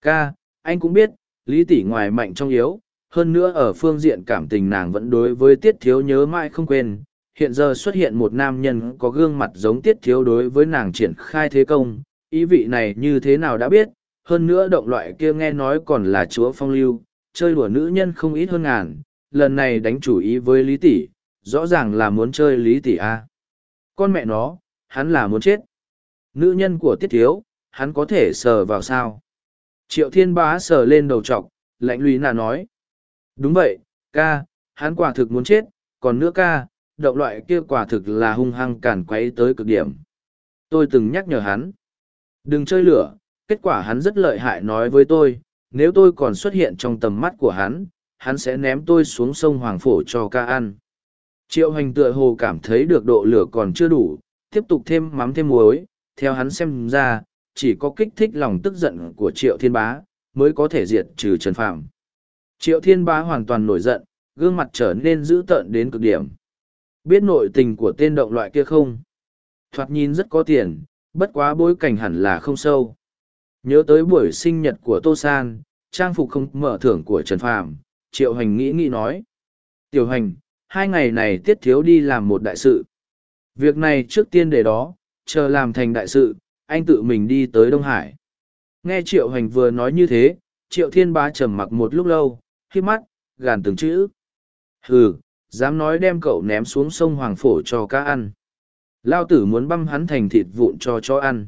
Ca, anh cũng biết, Lý Tỷ ngoài mạnh trong yếu, hơn nữa ở phương diện cảm tình nàng vẫn đối với tiết thiếu nhớ mãi không quên. Hiện giờ xuất hiện một nam nhân có gương mặt giống tiết thiếu đối với nàng triển khai thế công, ý vị này như thế nào đã biết, hơn nữa động loại kia nghe nói còn là chúa phong lưu, chơi đùa nữ nhân không ít hơn ngàn, lần này đánh chủ ý với Lý Tỷ, rõ ràng là muốn chơi Lý Tỷ A. Con mẹ nó, hắn là muốn chết. Nữ nhân của Tiết Thiếu, hắn có thể sờ vào sao? Triệu Thiên Bá sờ lên đầu trọc, lạnh lùi nà nói. Đúng vậy, ca, hắn quả thực muốn chết, còn nữa ca, động loại kia quả thực là hung hăng cản quấy tới cực điểm. Tôi từng nhắc nhở hắn. Đừng chơi lửa, kết quả hắn rất lợi hại nói với tôi, nếu tôi còn xuất hiện trong tầm mắt của hắn, hắn sẽ ném tôi xuống sông Hoàng Phổ cho ca ăn. Triệu hành tựa hồ cảm thấy được độ lửa còn chưa đủ, tiếp tục thêm mắm thêm muối, theo hắn xem ra, chỉ có kích thích lòng tức giận của Triệu Thiên Bá, mới có thể diệt trừ Trần Phạm. Triệu Thiên Bá hoàn toàn nổi giận, gương mặt trở nên dữ tợn đến cực điểm. Biết nội tình của tên động loại kia không? Thoạt nhìn rất có tiền, bất quá bối cảnh hẳn là không sâu. Nhớ tới buổi sinh nhật của Tô San, trang phục không mở thưởng của Trần Phàm, Triệu Hành nghĩ nghĩ nói. Tiểu Hành, hai ngày này tiết thiếu đi làm một đại sự. Việc này trước tiên để đó, chờ làm thành đại sự, anh tự mình đi tới Đông Hải. Nghe Triệu Hành vừa nói như thế, Triệu Thiên Bá trầm mặc một lúc lâu, khi mắt, gàn từng chữ. Hừ, dám nói đem cậu ném xuống sông Hoàng Phổ cho cá ăn. Lao tử muốn băm hắn thành thịt vụn cho chó ăn.